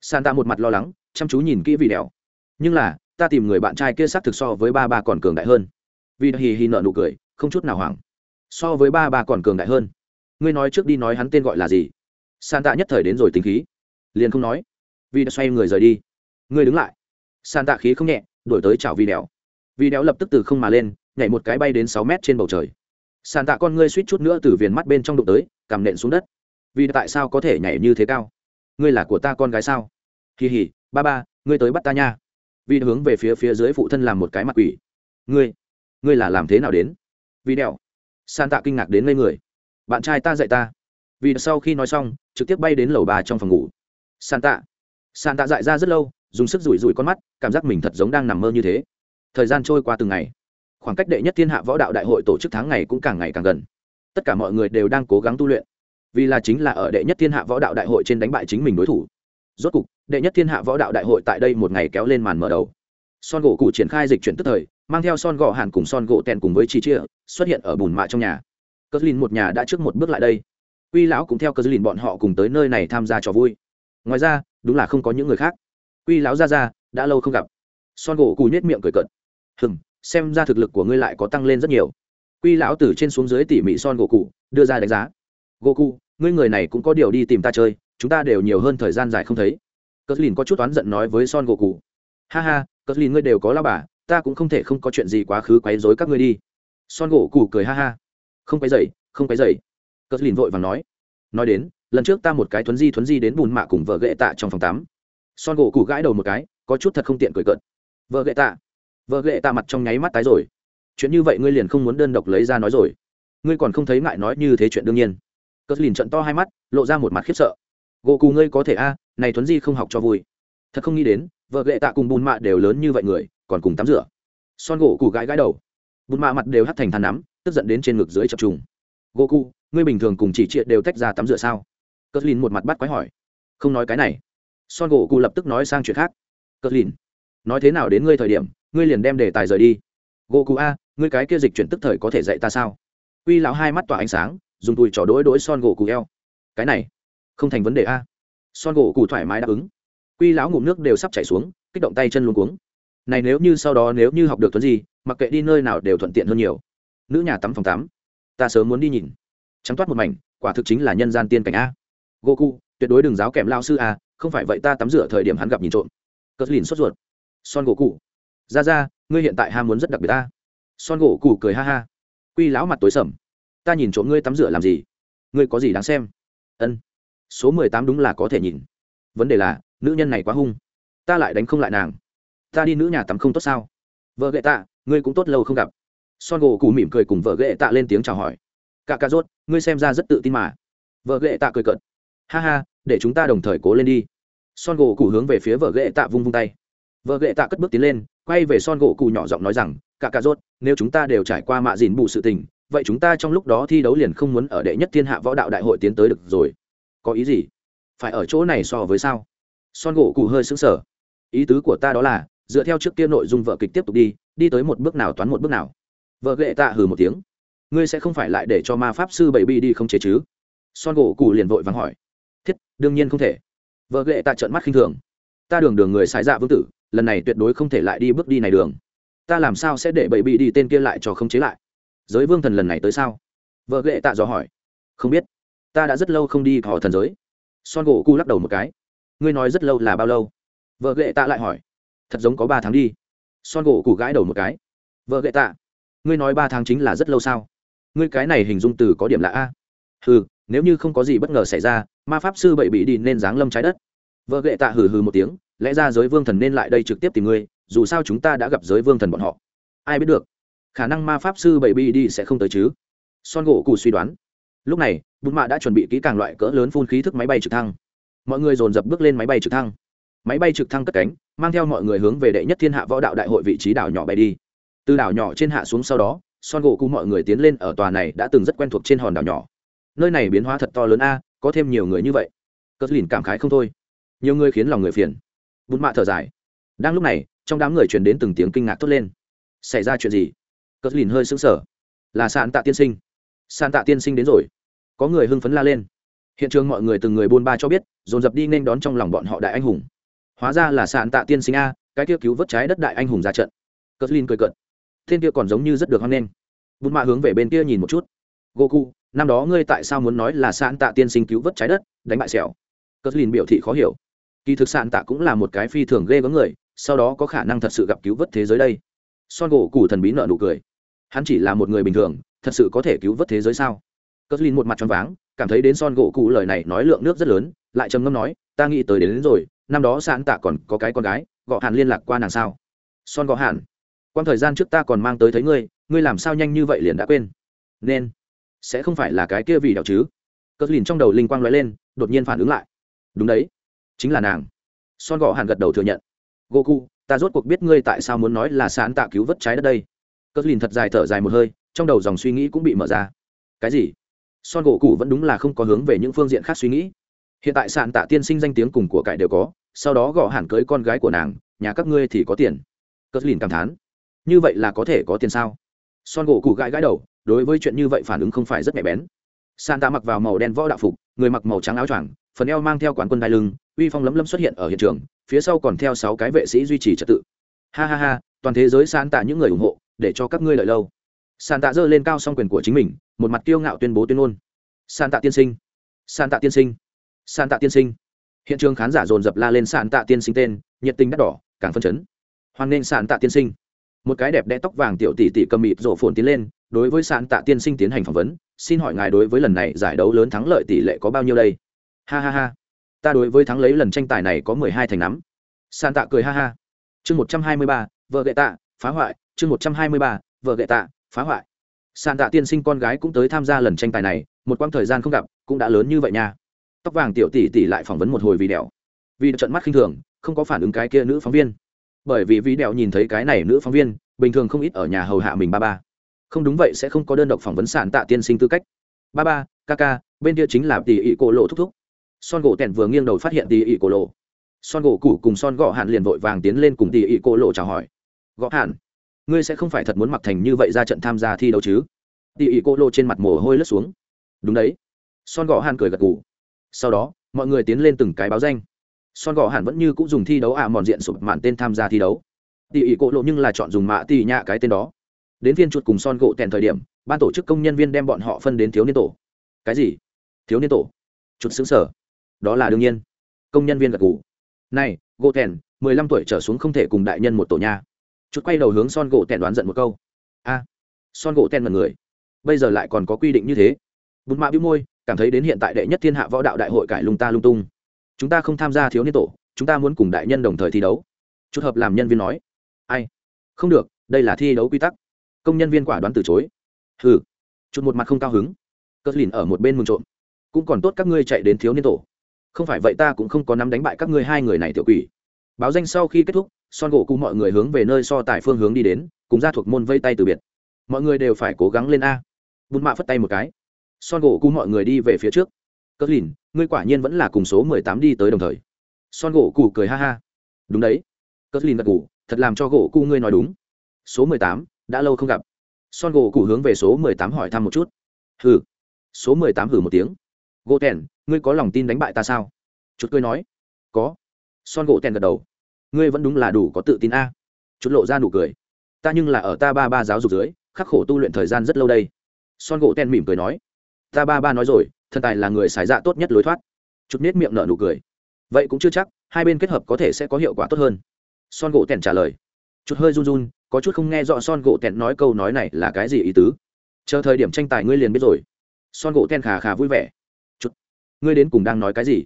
San ta một mặt lo lắng, chăm chú nhìn kỹ vì đèo nhưng là, ta tìm người bạn trai kia xác thực so với ba ba còn cường đại hơn. Vì hì hì nợ nụ cười, không chút nào hoảng. So với ba ba còn cường đại hơn. Ngươi nói trước đi nói hắn tên gọi là gì? San tạ nhất thời đến rồi tính khí. Liền không nói. Vì đã xoay người rời đi. Ngươi đứng lại. San tạ khí không nhẹ đổi tới chào vi đéo vi đéo lập tức từ không mà lên, nhảy một cái bay đến sáu mét trên bầu trời. San tạ con ngươi suýt chút nữa từ viền mắt bên trong đụng tới cầm nện xuống đất. Vì tại sao có thể nhảy như thế cao? Ngươi là của ta con gái sao? Kỳ hỉ ba ba, ngươi tới bắt ta nha. Vì hướng về phía phía dưới phụ thân làm một cái mặt quỷ. Ngươi ngươi là làm thế nào đến? Vì đèo san tạ kinh ngạc đến ngây người. Bạn trai ta dạy ta vì sau khi nói xong, trực tiếp bay đến lầu ba trong phòng ngủ. Sàn tạ sàn tạ dại ra rất lâu, dùng sức rủi rủi con mắt, cảm giác mình thật giống đang nằm mơ như thế. Thời gian trôi qua từng ngày. Khoảng cách đệ nhất thiên hạ võ đạo đại hội tổ chức tháng ngày cũng càng ngày càng gần. Tất cả mọi người đều đang cố gắng tu luyện. Vì là chính là ở đệ nhất thiên hạ võ đạo đại hội trên đánh bại chính mình đối thủ. Rốt cục, đệ nhất thiên hạ võ đạo đại hội tại đây một ngày kéo lên màn mở đầu. Son gỗ cụ triển khai dịch chuyển tức thời, mang theo son gỗ hàn cùng son gỗ tèn cùng với chi chia, xuất hiện ở bùn mạ trong nhà. Cất linh một nhà đã trước một bước lại đây uy lão cũng theo cờ lìn bọn họ cùng tới nơi này tham gia trò vui. Ngoài ra, đúng là không có những người khác. Uy lão ra ra, đã lâu không gặp. Son gỗ cù nhét miệng cười cợt. Hừng xem ra thực lực của ngươi lại có tăng lên rất nhiều. Uy lão từ trên xuống dưới tỉ mỉ son gỗ cụ đưa ra đánh giá. Gỗ cụ ngươi người này cũng có điều đi tìm ta chơi, chúng ta đều nhiều hơn thời gian dài không thấy. Cờ lìn có chút oán giận nói với son gỗ cụ ha ha cờ lìn ngươi đều có lao bà, ta cũng không thể không có chuyện gì quá khứ quấy rối các ngươi đi. Son gỗ cụ cười ha ha. Không quấy dậy không quấy dậy cất lìn vội và nói nói đến, lần trước ta một cái thuấn di thuấn di đến bùn mạ cùng vợ ghệ tạ trong phòng tắm. Son gỗ cụ gãi đầu một cái, có chút thật không tiện cười cợt. Vợ ghệ tạ, vợ ghệ tạ mặt trong nháy mắt tái rồi. Chuyện như vậy ngươi liền không muốn đơn độc lấy ra nói rồi. Ngươi còn không thấy ngại nói như thế chuyện đương nhiên. Cất lìn trận to hai mắt, lộ ra một mặt khiếp sợ. Gỗ cụ ngươi có thể a, này thuấn di không học cho vui. Thật không nghĩ đến, vợ ghệ tạ cùng bùn mạ đều lớn như vậy người, còn cùng tắm rửa. Son gỗ cụ gãi gãi đầu. Bùn mạ mặt đều hắt thành than nắm, tức giận đến trên ngực dưới chập trùng. Gỗ cụ ngươi bình thường cùng chỉ triệt đều tách ra tắm rửa sao? Cờ lìn một mặt bắt quái hỏi. Không nói cái này. Son gỗ cụ lập tức nói sang chuyện khác. Cờ lìn, nói thế nào đến ngươi thời điểm, ngươi liền đem đề tài rời đi. Gỗ cụ a, ngươi cái kia dịch chuyển tức thời có thể dạy ta sao? Uy lão hai mắt tỏa ánh sáng, dùng tùi trỏ đỗi đỗi son gỗ cụ eo. Cái này, không thành vấn đề a. Son gỗ cụ thoải mái đáp ứng. Quy lão ngụm nước đều sắp chảy xuống, kích động tay chân luôn cuống. Này nếu như sau đó nếu như học được tuấn gì, mặc kệ đi nơi nào đều thuận tiện hơn nhiều. Nữ nhà tắm phòng tắm, ta sớm muốn đi nhìn trắng toát một mảnh, quả thực chính là nhân gian tiên cảnh a. Goku, tuyệt đối đừng giáo kèm lao sư a, không phải vậy ta tắm rửa thời điểm hắn gặp nhìn trộm. Cất lìn sốt ruột. Son gỗ cụ ra ra, ngươi hiện tại ham muốn rất đặc biệt ta son gỗ cụ cười ha ha. Quy lão mặt tối sầm. Ta nhìn trộm ngươi tắm rửa làm gì? Ngươi có gì đáng xem? Ân. Số mười tám đúng là có thể nhìn. Vấn đề là, nữ nhân này quá hung. Ta lại đánh không lại nàng. Ta đi nữ nhà tắm không tốt sao? Vợ ghệ tạ, ngươi cũng tốt lâu không gặp. Son gỗ cụ mỉm cười cùng vợ ghệ tạ lên tiếng chào hỏi cả cà rốt, ngươi xem ra rất tự tin mà. Vợ ghệ tạ cười cợt. Ha ha, để chúng ta đồng thời cố lên đi. Son gỗ cụ hướng về phía vợ ghệ tạ vung vung tay. Vợ ghệ tạ cất bước tiến lên, quay về son gỗ cụ nhỏ giọng nói rằng, cả cà rốt, nếu chúng ta đều trải qua mạ dìn bù sự tình, vậy chúng ta trong lúc đó thi đấu liền không muốn ở đệ nhất thiên hạ võ đạo đại hội tiến tới được rồi. Có ý gì? Phải ở chỗ này so với sao? Son gỗ cụ hơi xứng sở ý tứ của ta đó là, dựa theo trước kia nội dung vợ kịch tiếp tục đi đi tới một bước nào toán một bước nào. Vợ ghệ tạ hừ một tiếng ngươi sẽ không phải lại để cho ma pháp sư bảy bi đi không chế chứ? Son gỗ cụ liền vội vắng hỏi. Thiết, đương nhiên không thể. Vợ ghệ tạ trợn mắt khinh thường. Ta đường đường người xài dạ vương tử, lần này tuyệt đối không thể lại đi bước đi này đường. Ta làm sao sẽ để bảy bi đi tên kia lại cho không chế lại? Giới vương thần lần này tới sao? Vợ ghệ tạ dò hỏi. Không biết. Ta đã rất lâu không đi họ thần giới. Son gỗ cu lắc đầu một cái. Ngươi nói rất lâu là bao lâu? Vợ ghệ tạ lại hỏi. Thật giống có ba tháng đi. Son gỗ cụ gãi đầu một cái. Vợ ghệ tạ, ngươi nói ba tháng chính là rất lâu sao? Ngươi cái này hình dung từ có điểm lạ a. Hừ, nếu như không có gì bất ngờ xảy ra, ma pháp sư bậy bị đi nên giáng lâm trái đất. Vợ gệ tạ hừ hừ một tiếng, lẽ ra giới vương thần nên lại đây trực tiếp tìm ngươi, dù sao chúng ta đã gặp giới vương thần bọn họ. Ai biết được, khả năng ma pháp sư bậy bị đi sẽ không tới chứ. Son gỗ cù suy đoán. Lúc này bút mạ đã chuẩn bị kỹ càng loại cỡ lớn phun khí thức máy bay trực thăng. Mọi người dồn dập bước lên máy bay trực thăng. Máy bay trực thăng cất cánh, mang theo mọi người hướng về đệ nhất thiên hạ võ đạo đại hội vị trí đảo nhỏ bay đi. Từ đảo nhỏ trên hạ xuống sau đó son gỗ cụ mọi người tiến lên ở tòa này đã từng rất quen thuộc trên hòn đảo nhỏ. Nơi này biến hóa thật to lớn a, có thêm nhiều người như vậy. Cất lìn cảm khái không thôi. Nhiều người khiến lòng người phiền. Bút mạ thở dài. Đang lúc này, trong đám người truyền đến từng tiếng kinh ngạc thốt lên. Xảy ra chuyện gì? Cất lìn hơi sững sờ. Là sạn tạ tiên sinh. Sàn tạ tiên sinh đến rồi. Có người hưng phấn la lên. Hiện trường mọi người từng người buôn ba cho biết, dồn dập đi nên đón trong lòng bọn họ đại anh hùng. Hóa ra là sạn tạ tiên sinh a, cái kia cứu vớt trái đất đại anh hùng ra trận. Cất lìn cười cận thiên kia còn giống như rất được hoan nghênh. Bút mạ hướng về bên kia nhìn một chút. Goku năm đó ngươi tại sao muốn nói là sạn tạ tiên sinh cứu vớt trái đất đánh bại sẹo? Cất lìn biểu thị khó hiểu. Kỳ thực sạn tạ cũng là một cái phi thường ghê gớm người sau đó có khả năng thật sự gặp cứu vớt thế giới đây. Son gỗ củ thần bí nợ nụ cười. Hắn chỉ là một người bình thường thật sự có thể cứu vớt thế giới sao? Cất lìn một mặt tròn váng cảm thấy đến son gỗ cụ lời này nói lượng nước rất lớn lại trầm ngâm nói ta nghĩ tới đến, đến rồi năm đó sạn tạ còn có cái con gái gọ hàn liên lạc qua nàng sao? Son gọ hàn quan thời gian trước ta còn mang tới thấy ngươi ngươi làm sao nhanh như vậy liền đã quên? Nên, sẽ không phải là cái kia vì đạo chứ? Cất lìn trong đầu linh quang l ó e lên, đột nhiên phản ứng lại. Đúng đấy, chính là nàng. Son gọ hàn gật đầu thừa nhận. Goku, ta rốt cuộc biết ngươi tại sao muốn nói là sán tạ cứu vớt trái đất đây. Cất lìn thật dài thở dài một hơi, trong đầu dòng suy nghĩ cũng bị mở ra. Cái gì? Son gỗ cụ vẫn đúng là không có hướng về những phương diện khác suy nghĩ. Hiện tại sạn tạ tiên sinh danh tiếng cùng của cải đều có, sau đó gõ hẳn cưới con gái của nàng, nhà các ngươi thì có tiền. Cất lìn cảm thán như vậy là có thể có tiền sao? Son gỗ cụ gãi gãi đầu, đối với chuyện như vậy phản ứng không phải rất nhạy bén. San tạ mặc vào màu đen võ đạo phục, người mặc màu trắng áo choàng, phần eo mang theo quán quân đai lưng, uy phong lấm lấm xuất hiện ở hiện trường, phía sau còn theo sáu cái vệ sĩ duy trì trật tự. Ha ha ha, toàn thế giới San tạ những người ủng hộ, để cho các ngươi lợi lâu. San tạ giơ lên cao song quyền của chính mình, một mặt kiêu ngạo tuyên bố tuyên ngôn. San tạ tiên sinh. San tạ tiên sinh. San tạ tiên sinh. Hiện trường khán giả dồn dập la lên San tạ tiên sinh tên, nhiệt tình đắt đỏ, càng phân chấn. Hoan nghênh San tạ tiên sinh một cái đẹp đẽ tóc vàng tiểu tỷ tỷ cầm mịt rổ phồn tiến lên, đối với sàn tạ tiên sinh tiến hành phỏng vấn, xin hỏi ngài đối với lần này giải đấu lớn thắng lợi tỷ lệ có bao nhiêu đây? Ha ha ha, ta đối với thắng lấy lần tranh tài này có mười hai thành nắm sàn tạ cười ha ha. Chương một trăm hai mươi ba, vợ gậy tạ, phá hoại. Chương một trăm hai mươi ba, vợ gậy tạ, phá hoại. Sàn tạ tiên sinh con gái cũng tới tham gia lần tranh tài này, một quãng thời gian không gặp, cũng đã lớn như vậy nha. Tóc vàng tiểu tỷ tỷ lại phỏng vấn một hồi vì đèo. Vì trận mắt khinh thường, không có phản ứng cái kia nữ phóng viên bởi vì vị đèo nhìn thấy cái này nữ phóng viên, bình thường không ít ở nhà hầu hạ mình ba ba. Không đúng vậy sẽ không có đơn độc phỏng vấn sàn tạ tiên sinh tư cách. Ba ba, ca ca, bên kia chính là tỷ ị cổ lộ thúc thúc. Son gỗ tẻn vừa nghiêng đầu phát hiện tỷ ị cổ lộ. Son gỗ củ cùng son gõ hạn liền vội vàng tiến lên cùng tỷ ị cổ lộ chào hỏi. Gõ hạn, ngươi sẽ không phải thật muốn mặc thành như vậy ra trận tham gia thi đấu chứ? Tỷ ỉ cô lộ trên mặt mồ hôi lướt xuống. Đúng đấy. Son gõ hàn cười gật gù. Sau đó, mọi người tiến lên từng cái báo danh son gõ hàn vẫn như cũng dùng thi đấu ạ à mòn diện sụp mạn tên tham gia thi đấu. Tỉ ỉ cộ lộ nhưng là chọn dùng mạ tỉ nhạ cái tên đó. Đến viên chuột cùng son gỗ tèn thời điểm, ban tổ chức công nhân viên đem bọn họ phân đến thiếu niên tổ. Cái gì? Thiếu niên tổ? Chuột xứng sở. Đó là đương nhiên. Công nhân viên gật gù. Này, gỗ tèn, mười lăm tuổi trở xuống không thể cùng đại nhân một tổ nha. Chút quay đầu hướng son gỗ tèn đoán giận một câu. A. Son gỗ tèn mật người. Bây giờ lại còn có quy định như thế. Bùn mạ bĩu môi, cảm thấy đến hiện tại đệ nhất thiên hạ võ đạo đại hội cải lung ta lung tung chúng ta không tham gia thiếu niên tổ, chúng ta muốn cùng đại nhân đồng thời thi đấu. Chút hợp làm nhân viên nói. Ai? Không được, đây là thi đấu quy tắc. Công nhân viên quả đoán từ chối. Ừ chút một mặt không cao hứng. Cất lìn ở một bên mừng trộm. Cũng còn tốt các ngươi chạy đến thiếu niên tổ. Không phải vậy ta cũng không có nắm đánh bại các ngươi hai người này tiểu quỷ. Báo danh sau khi kết thúc, son gỗ cụ mọi người hướng về nơi so tài phương hướng đi đến, cùng ra thuộc môn vây tay từ biệt. Mọi người đều phải cố gắng lên a. Bùn mạ phất tay một cái. Son gỗ cụ mọi người đi về phía trước. Cất lìn ngươi quả nhiên vẫn là cùng số mười tám đi tới đồng thời. Son gỗ cụ cười ha ha. Đúng đấy. Cất lìn gật cụ thật làm cho gỗ cụ ngươi nói đúng. Số mười tám, đã lâu không gặp. Son gỗ cụ hướng về số mười tám hỏi thăm một chút. Hừ. Số mười tám hử một tiếng. Gỗ tèn, ngươi có lòng tin đánh bại ta sao? Chút cười nói. Có. Son gỗ tèn gật đầu. Ngươi vẫn đúng là đủ có tự tin a. Chút lộ ra nụ cười. Ta nhưng là ở ta ba ba giáo dục dưới, khắc khổ tu luyện thời gian rất lâu đây. Son gỗ tèn mỉm cười nói. Ta ba ba nói rồi thần tài là người xài dạ tốt nhất lối thoát. Chút nết miệng nở nụ cười. Vậy cũng chưa chắc, hai bên kết hợp có thể sẽ có hiệu quả tốt hơn. Son gỗ tèn trả lời. Chút hơi run run, có chút không nghe rõ son gỗ tèn nói câu nói này là cái gì ý tứ. Chờ thời điểm tranh tài ngươi liền biết rồi. Son gỗ tèn khà khà vui vẻ. Chút ngươi đến cùng đang nói cái gì?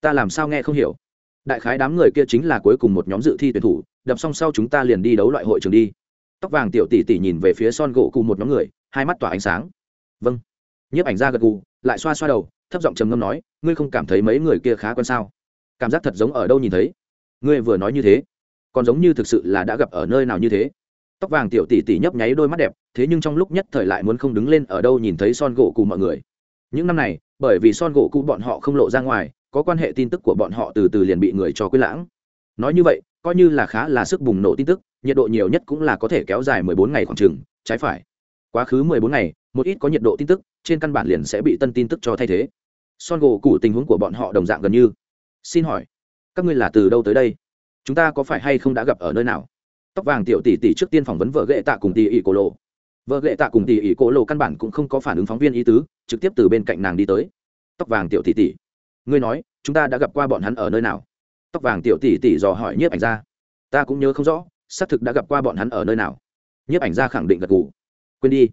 Ta làm sao nghe không hiểu? Đại khái đám người kia chính là cuối cùng một nhóm dự thi tuyển thủ, đập xong sau chúng ta liền đi đấu loại hội trường đi. Tóc vàng tiểu tỷ tỷ nhìn về phía son gỗ cùng một nhóm người, hai mắt tỏa ánh sáng. Vâng. Nhiếp ảnh ra gật gù lại xoa xoa đầu, thấp giọng trầm ngâm nói, ngươi không cảm thấy mấy người kia khá quan sao? Cảm giác thật giống ở đâu nhìn thấy? Ngươi vừa nói như thế, còn giống như thực sự là đã gặp ở nơi nào như thế. Tóc vàng tiểu tỷ tỷ nhấp nháy đôi mắt đẹp, thế nhưng trong lúc nhất thời lại muốn không đứng lên ở đâu nhìn thấy son gỗ cụ mọi người. Những năm này, bởi vì son gỗ cụ bọn họ không lộ ra ngoài, có quan hệ tin tức của bọn họ từ từ liền bị người cho quyết lãng. Nói như vậy, coi như là khá là sức bùng nổ tin tức, nhiệt độ nhiều nhất cũng là có thể kéo dài 14 ngày khoảng chừng, trái phải. Quá khứ 14 ngày một ít có nhiệt độ tin tức, trên căn bản liền sẽ bị tân tin tức cho thay thế. Son gỗ cụ tình huống của bọn họ đồng dạng gần như. Xin hỏi, các ngươi là từ đâu tới đây? Chúng ta có phải hay không đã gặp ở nơi nào? Tóc vàng tiểu tỷ tỷ trước tiên phỏng vấn vợ ghệ tạ cùng tỷ ỷ cổ lộ. Vợ ghệ tạ cùng tỷ ỷ cổ lộ căn bản cũng không có phản ứng phóng viên ý tứ, trực tiếp từ bên cạnh nàng đi tới. Tóc vàng tiểu tỷ tỷ, ngươi nói, chúng ta đã gặp qua bọn hắn ở nơi nào? Tóc vàng tiểu tỷ tỷ dò hỏi nhiếp ảnh ra ta cũng nhớ không rõ, xác thực đã gặp qua bọn hắn ở nơi nào. Nhiếp ảnh ra khẳng định gật gù. Quên đi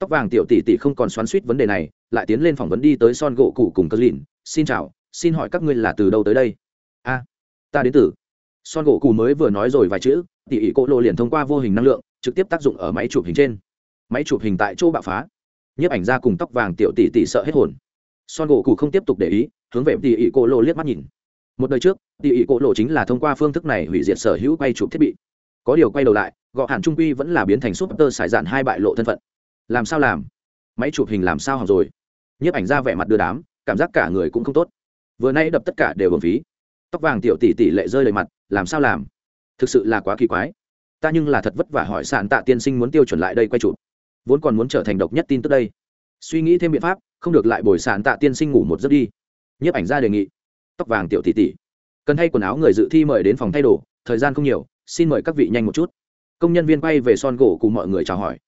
tóc vàng tiểu tỷ tỷ không còn xoắn suýt vấn đề này, lại tiến lên phỏng vấn đi tới son gỗ cụ cùng cờ lìn. Xin chào, xin hỏi các ngươi là từ đâu tới đây? A, ta đến từ. Son gỗ cụ mới vừa nói rồi vài chữ, tỷ ỷ cỗ lộ liền thông qua vô hình năng lượng, trực tiếp tác dụng ở máy chụp hình trên. Máy chụp hình tại chỗ bạo phá. Nhiếp ảnh ra cùng tóc vàng tiểu tỷ tỷ sợ hết hồn. Son gỗ cụ không tiếp tục để ý, hướng về tỷ ỷ cỗ lộ liếc mắt nhìn. Một đời trước, tỷ ỷ cỗ lộ chính là thông qua phương thức này hủy diệt sở hữu quay chụp thiết bị. Có điều quay đầu lại, gọ hẳn trung quy vẫn là biến thành súp tơ sải dạn hai bại lộ thân phận làm sao làm? Máy chụp hình làm sao hỏng rồi? Nhiếp ảnh ra vẻ mặt đưa đám, cảm giác cả người cũng không tốt. Vừa nay đập tất cả đều bầm phí. Tóc vàng tiểu tỷ tỷ lệ rơi lời mặt, làm sao làm? Thực sự là quá kỳ quái. Ta nhưng là thật vất vả hỏi sạn tạ tiên sinh muốn tiêu chuẩn lại đây quay chụp. Vốn còn muốn trở thành độc nhất tin tức đây. Suy nghĩ thêm biện pháp, không được lại bồi sạn tạ tiên sinh ngủ một giấc đi. Nhiếp ảnh ra đề nghị. Tóc vàng tiểu tỷ tỷ. Cần thay quần áo người dự thi mời đến phòng thay đồ, thời gian không nhiều, xin mời các vị nhanh một chút. Công nhân viên quay về son gỗ cùng mọi người chào hỏi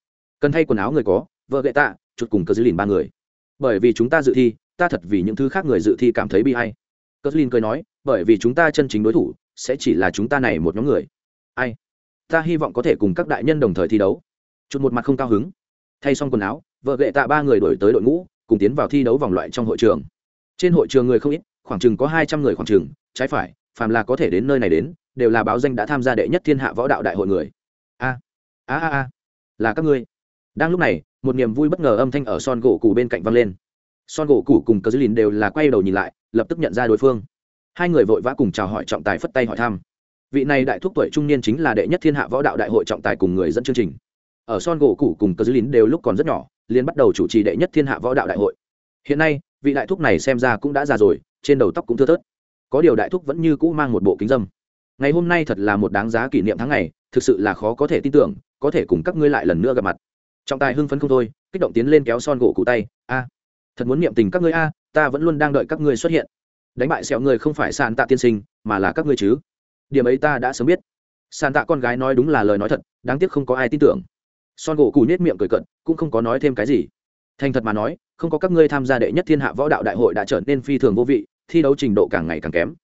cần thay quần áo người có, vợ gậy tạ, chuột cùng cơ dư lìn ba người. Bởi vì chúng ta dự thi, ta thật vì những thứ khác người dự thi cảm thấy bi hay cơ dư lìn cười nói, bởi vì chúng ta chân chính đối thủ, sẽ chỉ là chúng ta này một nhóm người. Ai? Ta hy vọng có thể cùng các đại nhân đồng thời thi đấu. Chuột một mặt không cao hứng. Thay xong quần áo, vợ gậy tạ ba người đổi tới đội ngũ, cùng tiến vào thi đấu vòng loại trong hội trường. Trên hội trường người không ít, khoảng chừng có hai trăm người khoảng chừng, trái phải, phàm là có thể đến nơi này đến, đều là báo danh đã tham gia đệ nhất thiên hạ võ đạo đại hội người. A a a a. Là các ngươi đang lúc này, một niềm vui bất ngờ âm thanh ở son gỗ cụ bên cạnh vang lên. Son gỗ cụ cùng cờ dư lìn đều là quay đầu nhìn lại, lập tức nhận ra đối phương. Hai người vội vã cùng chào hỏi trọng tài phất tay hỏi thăm. Vị này đại thúc tuổi trung niên chính là đệ nhất thiên hạ võ đạo đại hội trọng tài cùng người dẫn chương trình. Ở son gỗ cụ cùng cờ dư lìn đều lúc còn rất nhỏ, liền bắt đầu chủ trì đệ nhất thiên hạ võ đạo đại hội. Hiện nay, vị đại thúc này xem ra cũng đã già rồi, trên đầu tóc cũng thưa thớt. Có điều đại thúc vẫn như cũ mang một bộ kính dâm. Ngày hôm nay thật là một đáng giá kỷ niệm tháng ngày, thực sự là khó có thể tin tưởng, có thể cùng các ngươi lại lần nữa gặp mặt trọng tài hưng phấn không thôi, kích động tiến lên kéo son gỗ cụ tay, a, thật muốn niệm tình các ngươi a, ta vẫn luôn đang đợi các ngươi xuất hiện. Đánh bại sẹo người không phải sàn tạ tiên sinh, mà là các ngươi chứ. Điểm ấy ta đã sớm biết. Sàn tạ con gái nói đúng là lời nói thật, đáng tiếc không có ai tin tưởng. Son gỗ cụ nết miệng cười cận cũng không có nói thêm cái gì. Thành thật mà nói, không có các ngươi tham gia đệ nhất thiên hạ võ đạo đại hội đã trở nên phi thường vô vị, thi đấu trình độ càng ngày càng kém.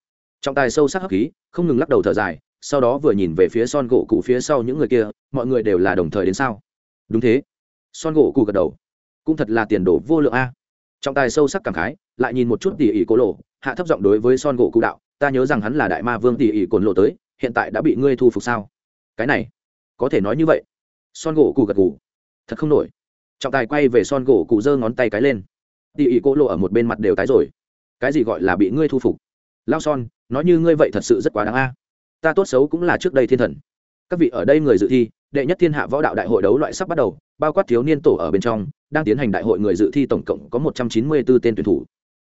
Trọng tài sâu sắc hấp khí, không ngừng lắc đầu thở dài, sau đó vừa nhìn về phía son gỗ cụ phía sau những người kia, mọi người đều là đồng thời đến sao? Đúng thế. Son gỗ cụ gật đầu. Cũng thật là tiền đồ vô lượng a. Trọng tài sâu sắc cảm khái, lại nhìn một chút tỉ ỉ cố lộ, hạ thấp giọng đối với son gỗ cụ đạo, ta nhớ rằng hắn là đại ma vương tỉ ỉ cồn lộ tới, hiện tại đã bị ngươi thu phục sao? Cái này, có thể nói như vậy. Son gỗ cụ gật gù. Thật không nổi. Trọng tài quay về son gỗ cụ giơ ngón tay cái lên. Tỉ ỉ cố lộ ở một bên mặt đều tái rồi. Cái gì gọi là bị ngươi thu phục? Lao son, nói như ngươi vậy thật sự rất quá đáng a. Ta tốt xấu cũng là trước đây thiên thần. Các vị ở đây người dự thi đệ nhất thiên hạ võ đạo đại hội đấu loại sắp bắt đầu, bao quát thiếu niên tổ ở bên trong, đang tiến hành đại hội người dự thi tổng cộng có một trăm chín mươi 194 tên tuyển thủ.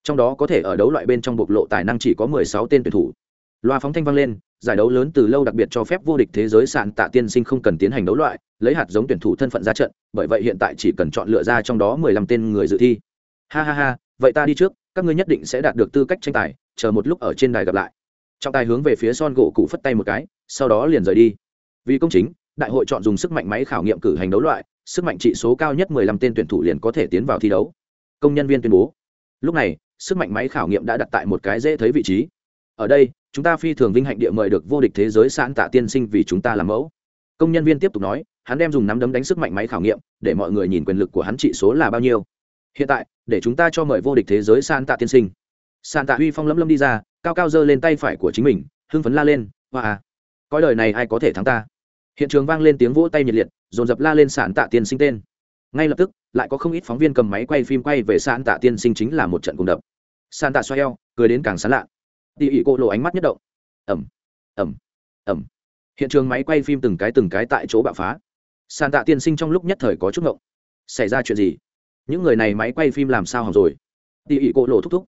Trong đó có thể ở đấu loại bên trong bộc lộ tài năng chỉ có mười sáu tên tuyển thủ. Loa phóng thanh vang lên, giải đấu lớn từ lâu đặc biệt cho phép vô địch thế giới sạn tạ tiên sinh không cần tiến hành đấu loại, lấy hạt giống tuyển thủ thân phận ra trận, bởi vậy hiện tại chỉ cần chọn lựa ra trong đó mười lăm tên người dự thi. Ha ha ha, vậy ta đi trước, các ngươi nhất định sẽ đạt được tư cách tranh tài, chờ một lúc ở trên đài gặp lại. Trọng tài hướng về phía son gỗ cụ phất tay một cái, sau đó liền rời đi. Vì công chính đại hội chọn dùng sức mạnh máy khảo nghiệm cử hành đấu loại, sức mạnh trị số cao nhất 15 tên tuyển thủ liền có thể tiến vào thi đấu. Công nhân viên tuyên bố. Lúc này, sức mạnh máy khảo nghiệm đã đặt tại một cái dễ thấy vị trí. Ở đây, chúng ta phi thường vinh hạnh địa mời được vô địch thế giới sẵn tạ tiên sinh vì chúng ta làm mẫu. Công nhân viên tiếp tục nói, hắn đem dùng nắm đấm đánh sức mạnh máy khảo nghiệm, để mọi người nhìn quyền lực của hắn trị số là bao nhiêu. Hiện tại, để chúng ta cho mời vô địch thế giới san tạ tiên sinh. San tạ huy phong lấm lấm đi ra, cao cao giơ lên tay phải của chính mình, hưng phấn la lên, hoa à coi đời này ai có thể thắng ta? Hiện trường vang lên tiếng vỗ tay nhiệt liệt, dồn dập la lên sản tạ tiên sinh tên. Ngay lập tức, lại có không ít phóng viên cầm máy quay phim quay về sản tạ tiên sinh chính là một trận cùng đập. Sản tạ xoay eo, cười đến càng sán lạ. Tỉ ỉ cô lộ ánh mắt nhất động. Ẩm ẩm ẩm hiện trường máy quay phim từng cái từng cái tại chỗ bạo phá. Sản tạ tiên sinh trong lúc nhất thời có chút ngộng. Xảy ra chuyện gì? Những người này máy quay phim làm sao hỏng rồi? Tỉ ỉ cô lộ thúc thúc.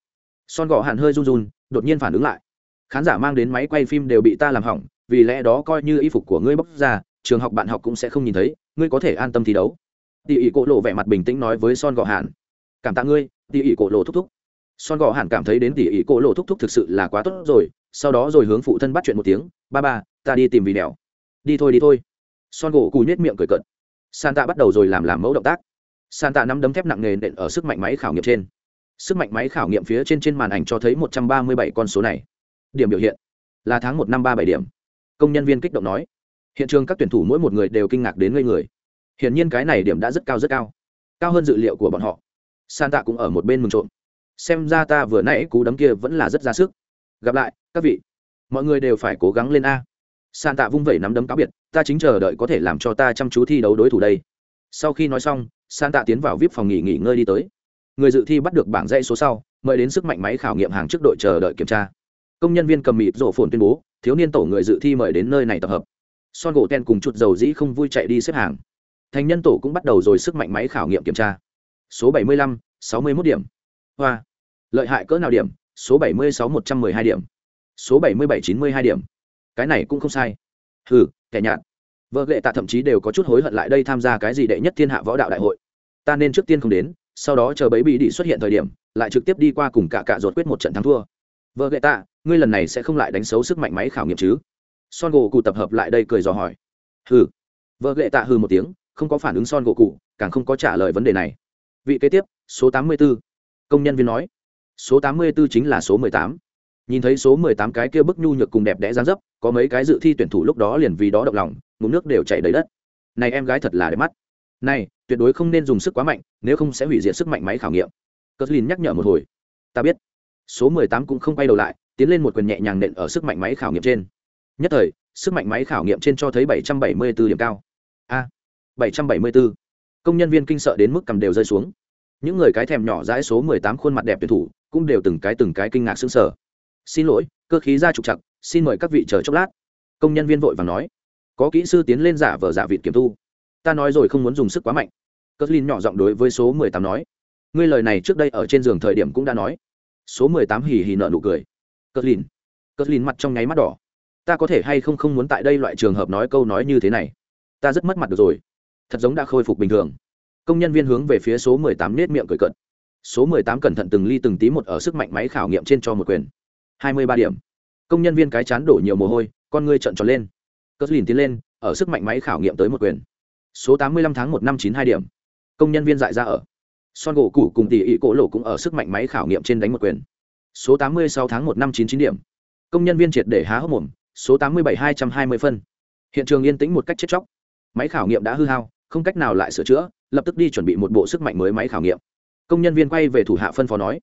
Son gò hạn hơi run run, đột nhiên phản ứng lại. Khán giả mang đến máy quay phim đều bị ta làm hỏng vì lẽ đó coi như y phục của ngươi bóc ra, trường học bạn học cũng sẽ không nhìn thấy, ngươi có thể an tâm thi đấu. Tỉ ỉ cổ lộ vẻ mặt bình tĩnh nói với son gọ hạn cảm tạ ngươi tỉ ỉ cổ lộ thúc thúc. Son gọ hạn cảm thấy đến tỉ ỉ cổ lộ thúc thúc thực sự là quá tốt rồi, sau đó rồi hướng phụ thân bắt chuyện một tiếng, ba ba, ta đi tìm vì đèo. Đi thôi đi thôi. Son gỗ cùi nhét miệng cười cận santa bắt đầu rồi làm làm mẫu động tác. Santa nắm đấm thép nặng nề nện ở sức mạnh máy khảo nghiệm trên. Sức mạnh máy khảo nghiệm phía trên trên màn ảnh cho thấy một trăm ba mươi bảy con số này. Điểm biểu hiện là tháng một năm ba bảy điểm công nhân viên kích động nói. Hiện trường các tuyển thủ mỗi một người đều kinh ngạc đến ngây người. Hiển nhiên cái này điểm đã rất cao rất cao. Cao hơn dự liệu của bọn họ. San tạ cũng ở một bên mừng trộm. Xem ra ta vừa nãy cú đấm kia vẫn là rất ra sức. Gặp lại, các vị. Mọi người đều phải cố gắng lên a. San tạ vung vẩy nắm đấm cáo biệt, ta chính chờ đợi có thể làm cho ta chăm chú thi đấu đối thủ đây. Sau khi nói xong san tạ tiến vào vip phòng nghỉ nghỉ ngơi đi tới. Người dự thi bắt được bảng dãy số sau, mời đến sức mạnh máy khảo nghiệm hàng trước đội chờ đợi kiểm tra. Công nhân viên cầm mịt rổ phồn tuyên bố thiếu niên tổ người dự thi mời đến nơi này tập hợp. Son gỗ ten cùng chuột dầu dĩ không vui chạy đi xếp hàng. Thành nhân tổ cũng bắt đầu rồi sức mạnh máy khảo nghiệm kiểm tra. Số 75, 61 điểm. Hoa. Lợi hại cỡ nào điểm? Số 76, 112 điểm. Số 77, 92 điểm. Cái này cũng không sai. Hừ kẻ nhạt. Vợ lệ tạ thậm chí đều có chút hối hận lại đây tham gia cái gì đệ nhất thiên hạ võ đạo đại hội. Ta nên trước tiên không đến sau đó chờ bấy bị đi xuất hiện thời điểm lại trực tiếp đi qua cùng cả cả ruột quyết một trận thắng thua. Vợ lệ tạ ngươi lần này sẽ không lại đánh xấu sức mạnh máy khảo nghiệm chứ? Son gỗ cụ tập hợp lại đây cười dò hỏi. Hừ. Vợ ghệ tạ hừ một tiếng, không có phản ứng son gỗ cụ càng không có trả lời vấn đề này. Vị kế tiếp, số tám mươi 84. công nhân viên nói. Số tám mươi 84 chính là số mười tám. Nhìn thấy số mười tám cái kia bức nhu nhược cùng đẹp đẽ dáng dấp, có mấy cái dự thi tuyển thủ lúc đó liền vì đó động lòng, ngụm nước đều chảy đầy đất. Này em gái thật là đẹp mắt. Này, tuyệt đối không nên dùng sức quá mạnh, nếu không sẽ hủy diệt sức mạnh máy khảo nghiệm. Cờ lin nhắc nhở một hồi. Ta biết. Số mười tám cũng không quay đầu lại tiến lên một quyền nhẹ nhàng nện ở sức mạnh máy khảo nghiệm trên. Nhất thời, sức mạnh máy khảo nghiệm trên cho thấy bảy trăm bảy mươi 774 điểm cao. A, bảy trăm bảy mươi 774. công nhân viên kinh sợ đến mức cầm đều rơi xuống. Những người cái thèm nhỏ dãi số mười tám khuôn mặt đẹp tuyển thủ cũng đều từng cái từng cái kinh ngạc xứng sở xin lỗi, cơ khí ra trục chặt xin mời các vị chờ chốc lát. Công nhân viên vội và nói. Có kỹ sư tiến lên giả vờ giả vịt kiểm thu ta nói rồi không muốn dùng sức quá mạnh. Cất lin nhỏ giọng đối với số mười tám nói. Ngươi lời này trước đây ở trên giường thời điểm cũng đã nói. Số mười tám hì hì nợ nụ cười cất lìn, cất lìn mặt trong nháy mắt đỏ. Ta có thể hay không không muốn tại đây loại trường hợp nói câu nói như thế này? Ta rất mất mặt được rồi. Thật giống đã khôi phục bình thường. Công nhân viên hướng về phía số mười tám nết miệng cười cận số mười tám cẩn thận từng ly từng tí một ở sức mạnh máy khảo nghiệm trên cho một quyền. Hai mươi ba điểm. Công nhân viên cái chán đổ nhiều mồ hôi con ngươi trợn tròn lên. Cất lìn tiến lên ở sức mạnh máy khảo nghiệm tới một quyền. Số tám mươi lăm tháng một năm chín hai điểm. Công nhân viên dại ra ở. Son gỗ cũ cùng tỷ ị cổ lộ cũng ở sức mạnh máy khảo nghiệm trên đánh một quyền số tám mươi sáu tháng một năm chín chín điểm. Công nhân viên triệt để há hốc mồm số tám mươi bảy hai trăm hai mươi phân. Hiện trường yên tĩnh một cách chết chóc. Máy khảo nghiệm đã hư hao không cách nào lại sửa chữa lập tức đi chuẩn bị một bộ sức mạnh mới máy khảo nghiệm. Công nhân viên quay về thủ hạ phân phó nói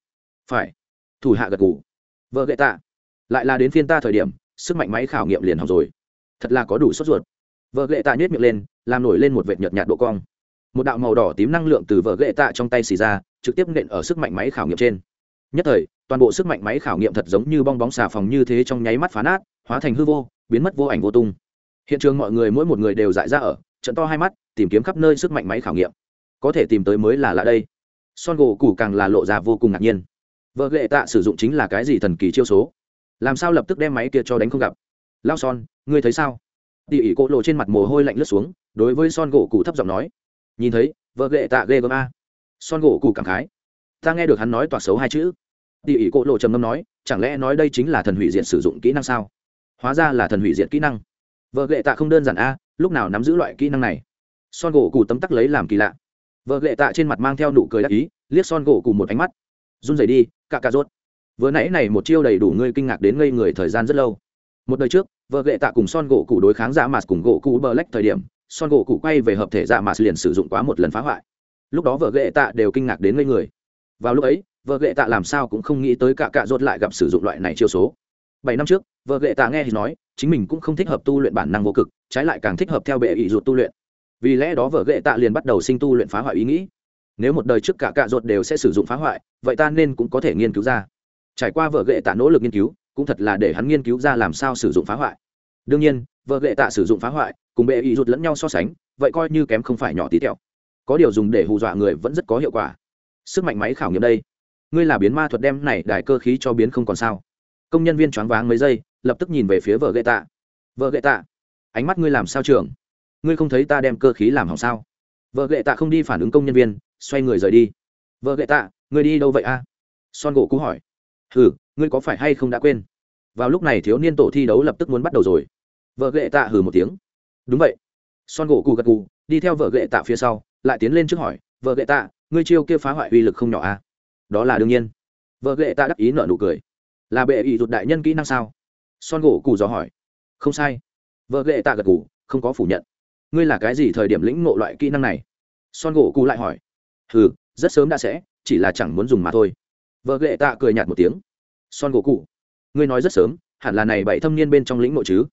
phải. Thủ hạ gật gù, vợ gệ tạ. Lại là đến phiên ta thời điểm sức mạnh máy khảo nghiệm liền hỏng rồi. Thật là có đủ sốt ruột. Vợ gệ tạ nhếch miệng lên làm nổi lên một vệt nhợt nhạt độ cong. Một đạo màu đỏ tím năng lượng từ vợ gệ tạ trong tay xì ra trực tiếp nện ở sức mạnh máy khảo nghiệm trên nhất thời, toàn bộ sức mạnh máy khảo nghiệm thật giống như bong bóng xà phòng như thế trong nháy mắt phá nát, hóa thành hư vô, biến mất vô ảnh vô tung. Hiện trường mọi người mỗi một người đều dại ra ở, trận to hai mắt, tìm kiếm khắp nơi sức mạnh máy khảo nghiệm. Có thể tìm tới mới là lạ đây. Son gỗ củ càng là lộ ra vô cùng ngạc nhiên. Vợ ghệ tạ sử dụng chính là cái gì thần kỳ chiêu số? Làm sao lập tức đem máy kia cho đánh không gặp? Lao son, ngươi thấy sao? Tỉ ỉ cỗ lộ trên mặt mồ hôi lạnh lướt xuống, đối với son gỗ cụ thấp giọng nói. Nhìn thấy, vợ ghệ tạ ghê gớm a. Son gỗ cụ cảm khái ta nghe được hắn nói toạc xấu hai chữ. Tỉ ỉ cỗ lộ trầm ngâm nói, chẳng lẽ nói đây chính là thần hủy diệt sử dụng kỹ năng sao? Hóa ra là thần hủy diệt kỹ năng. Vợ ghệ tạ không đơn giản a, lúc nào nắm giữ loại kỹ năng này? Son gỗ cụ tấm tắc lấy làm kỳ lạ. Vợ ghệ tạ trên mặt mang theo nụ cười đắc ý, liếc son gỗ cụ một ánh mắt. Run rẩy đi, cạ cà rốt. Vừa nãy này một chiêu đầy đủ ngươi kinh ngạc đến ngây người thời gian rất lâu. Một đời trước, vợ ghệ tạ cùng son gỗ cụ đối kháng dạ giả mà cùng gỗ cụ bờ lách thời điểm, son gỗ cụ quay về hợp thể dạ giả mà liền sử dụng quá một lần phá hoại. Lúc đó vợ ghệ tạ đều kinh ngạc đến ngây người vào lúc ấy, vợ ghệ tạ làm sao cũng không nghĩ tới cả cạ rốt lại gặp sử dụng loại này chiêu số. Bảy năm trước, vợ ghệ tạ nghe thì nói, chính mình cũng không thích hợp tu luyện bản năng vô cực, trái lại càng thích hợp theo bệ ý ruột tu luyện. Vì lẽ đó vợ ghệ tạ liền bắt đầu sinh tu luyện phá hoại ý nghĩ. Nếu một đời trước cả cạ ruột đều sẽ sử dụng phá hoại, vậy ta nên cũng có thể nghiên cứu ra. Trải qua vợ ghệ tạ nỗ lực nghiên cứu, cũng thật là để hắn nghiên cứu ra làm sao sử dụng phá hoại. Đương nhiên, vợ ghệ tạ sử dụng phá hoại, cùng bệ ý ruột lẫn nhau so sánh, vậy coi như kém không phải nhỏ tí tẹo. Có điều dùng để hù dọa người vẫn rất có hiệu quả sức mạnh máy khảo nghiệm đây. Ngươi là biến ma thuật đem này đại cơ khí cho biến không còn sao? Công nhân viên choáng váng mấy giây, lập tức nhìn về phía vợ gậy tạ. Vợ gậy tạ, ánh mắt ngươi làm sao trường ngươi không thấy ta đem cơ khí làm hỏng sao? Vợ gệ tạ không đi phản ứng công nhân viên, xoay người rời đi. Vợ gệ tạ, ngươi đi đâu vậy a? Son gỗ cú hỏi. Ừ ngươi có phải hay không đã quên? Vào lúc này thiếu niên tổ thi đấu lập tức muốn bắt đầu rồi. Vợ gệ tạ hừ một tiếng. Đúng vậy. Son gỗ cù gật cù đi theo vợ gệ tạ phía sau, lại tiến lên trước hỏi. Vợ gệ tạ ngươi chiêu kia phá hoại uy lực không nhỏ a đó là đương nhiên. Vợ ghệ tạ đắc ý nợ nụ cười. Là bệ ý rụt đại nhân kỹ năng sao? Son gỗ cù dò hỏi. Không sai. Vợ ghệ tạ gật cù không có phủ nhận. Ngươi là cái gì thời điểm lĩnh ngộ loại kỹ năng này? Son gỗ cù lại hỏi. Ừ rất sớm đã sẽ, chỉ là chẳng muốn dùng mà thôi. Vợ ghệ tạ cười nhạt một tiếng. Son gỗ cụ ngươi nói rất sớm, hẳn là này bảy thâm niên bên trong lĩnh ngộ chứ?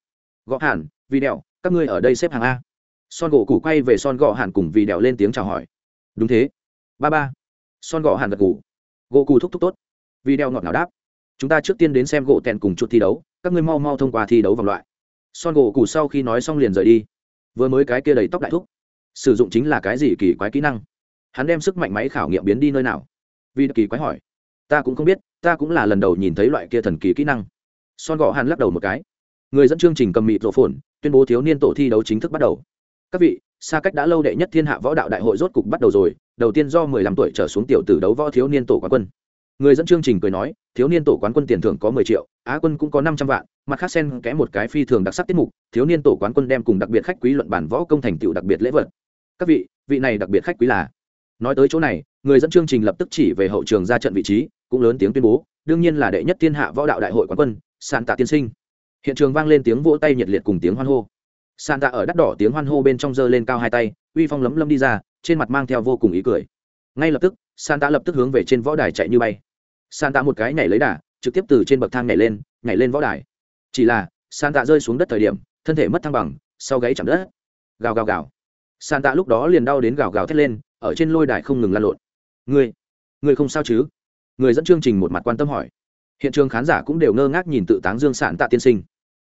Gõ hẳn vì đèo các ngươi ở đây xếp hàng a. Son gỗ cụ quay về son gõ hẳn cùng vì đèo lên tiếng chào hỏi. Đúng thế ba ba. Son gọ hàn gật gù. Gỗ cù thúc thúc tốt. Vì đeo ngọt nào đáp. Chúng ta trước tiên đến xem gỗ tèn cùng chuột thi đấu. Các ngươi mau mau thông qua thi đấu vòng loại. Son gỗ cù sau khi nói xong liền rời đi. Vừa mới cái kia đầy tóc đại thúc. Sử dụng chính là cái gì kỳ quái kỹ năng? Hắn đem sức mạnh máy khảo nghiệm biến đi nơi nào? Vì kỳ quái hỏi. Ta cũng không biết, ta cũng là lần đầu nhìn thấy loại kia thần kỳ kỹ năng. Son gọ hàn lắc đầu một cái. Người dẫn chương trình cầm mịt rộ phồn, tuyên bố thiếu niên tổ thi đấu chính thức bắt đầu. Các vị xa cách đã lâu đệ nhất thiên hạ võ đạo đại hội rốt cục bắt đầu rồi, đầu tiên do mười lăm tuổi trở xuống tiểu tử đấu võ thiếu niên tổ quán quân. Người dẫn chương trình cười nói, thiếu niên tổ quán quân tiền thưởng có mười triệu, á quân cũng có năm trăm vạn, mặt khác sen kẽ một cái phi thường đặc sắc tiết mục, thiếu niên tổ quán quân đem cùng đặc biệt khách quý luận bản võ công thành tựu đặc biệt lễ vật. Các vị vị này đặc biệt khách quý là? Nói tới chỗ này, người dẫn chương trình lập tức chỉ về hậu trường ra trận vị trí, cũng lớn tiếng tuyên bố, đương nhiên là đệ nhất thiên hạ võ đạo đại hội quán quân, sàn tạ tiên sinh. Hiện trường vang lên tiếng vỗ tay nhiệt liệt cùng tiếng hoan hô sàn tạ ở đắt đỏ tiếng hoan hô bên trong giơ lên cao hai tay, uy phong lấm lâm đi ra, trên mặt mang theo vô cùng ý cười. Ngay lập tức sàn tạ lập tức hướng về trên võ đài chạy như bay. Sàn tạ một cái nhảy lấy đà, trực tiếp từ trên bậc thang nhảy lên nhảy lên võ đài. Chỉ là sàn tạ rơi xuống đất thời điểm, thân thể mất thăng bằng, sau gáy chạm đất. Gào gào gào. Sàn tạ lúc đó liền đau đến gào gào thét lên, ở trên lôi đài không ngừng lan lộn. Ngươi ngươi không sao chứ? Người dẫn chương trình một mặt quan tâm hỏi. Hiện trường khán giả cũng đều ngơ ngác nhìn tự táng dương Sàn tạ tiên sinh.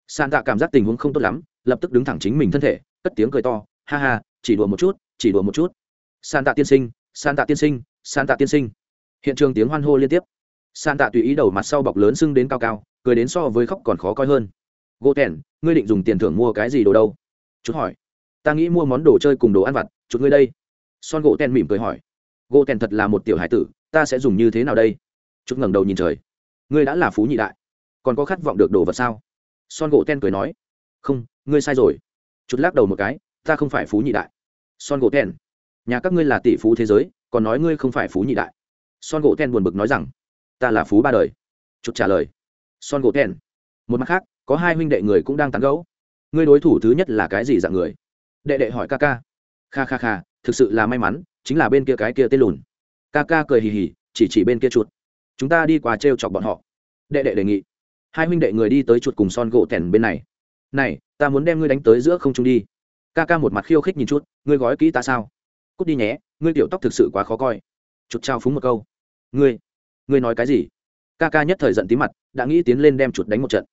Sàn tạ cảm giác tình huống không tốt lắm lập tức đứng thẳng chính mình thân thể, cất tiếng cười to, ha ha, chỉ đùa một chút, chỉ đùa một chút. San tạ tiên sinh San tạ tiên sinh San tạ tiên sinh. Hiện trường tiếng hoan hô liên tiếp. San tạ tùy ý đầu mặt sau bọc lớn sưng đến cao cao, cười đến so với khóc còn khó coi hơn. Gỗ tẻn ngươi định dùng tiền thưởng mua cái gì đồ đâu? Chút hỏi. Ta nghĩ mua món đồ chơi cùng đồ ăn vặt chút ngươi đây. Son gỗ tèn mỉm cười hỏi. Gỗ tèn thật là một tiểu hải tử, ta sẽ dùng như thế nào đây? Chút ngẩng đầu nhìn trời. Ngươi đã là phú nhị đại, còn có khát vọng được đồ vật sao? Son gỗ ten cười nói. Không ngươi sai rồi. Chút lắc đầu một cái, ta không phải phú nhị đại. Son gỗ ten nhà các ngươi là tỷ phú thế giới, còn nói ngươi không phải phú nhị đại. Son gỗ ten buồn bực nói rằng, ta là phú ba đời. Chút trả lời, son gỗ ten một mặt khác, có hai huynh đệ người cũng đang tán gẫu. Ngươi đối thủ thứ nhất là cái gì dạng người? Đệ đệ hỏi ca ca. Kha kha kha, thực sự là may mắn, chính là bên kia cái kia tên lùn. Ca ca cười hì hì, chỉ chỉ bên kia chuột chúng ta đi qua t r e o chọc bọn họ. Đệ đệ đề nghị. Hai huynh đệ người đi tới chuột cùng son gỗ tẻn bên này. Này ta muốn đem ngươi đánh tới giữa không trung đi. Ca ca một mặt khiêu khích nhìn chút, ngươi gói kỹ ta sao? Cút đi nhé, ngươi tiểu tóc thực sự quá khó coi. Chụt trao phúng một câu. Ngươi ngươi nói cái gì? Ca ca nhất thời giận tí mặt, đã nghĩ tiến lên đem chuột đánh một trận.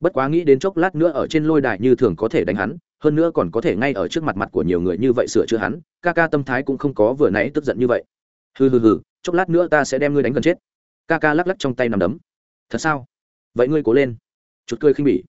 Bất quá nghĩ đến chốc lát nữa ở trên lôi đài như thường có thể đánh hắn, hơn nữa còn có thể ngay ở trước mặt mặt của nhiều người như vậy sửa chữa hắn, ca ca tâm thái cũng không có vừa nãy tức giận như vậy. Hừ hừ hừ, chốc lát nữa ta sẽ đem ngươi đánh gần chết. Ca ca lắc lắc trong tay nằm đấm. Thật sao? Vậy ngươi cố lên. Chút cười khinh bỉ.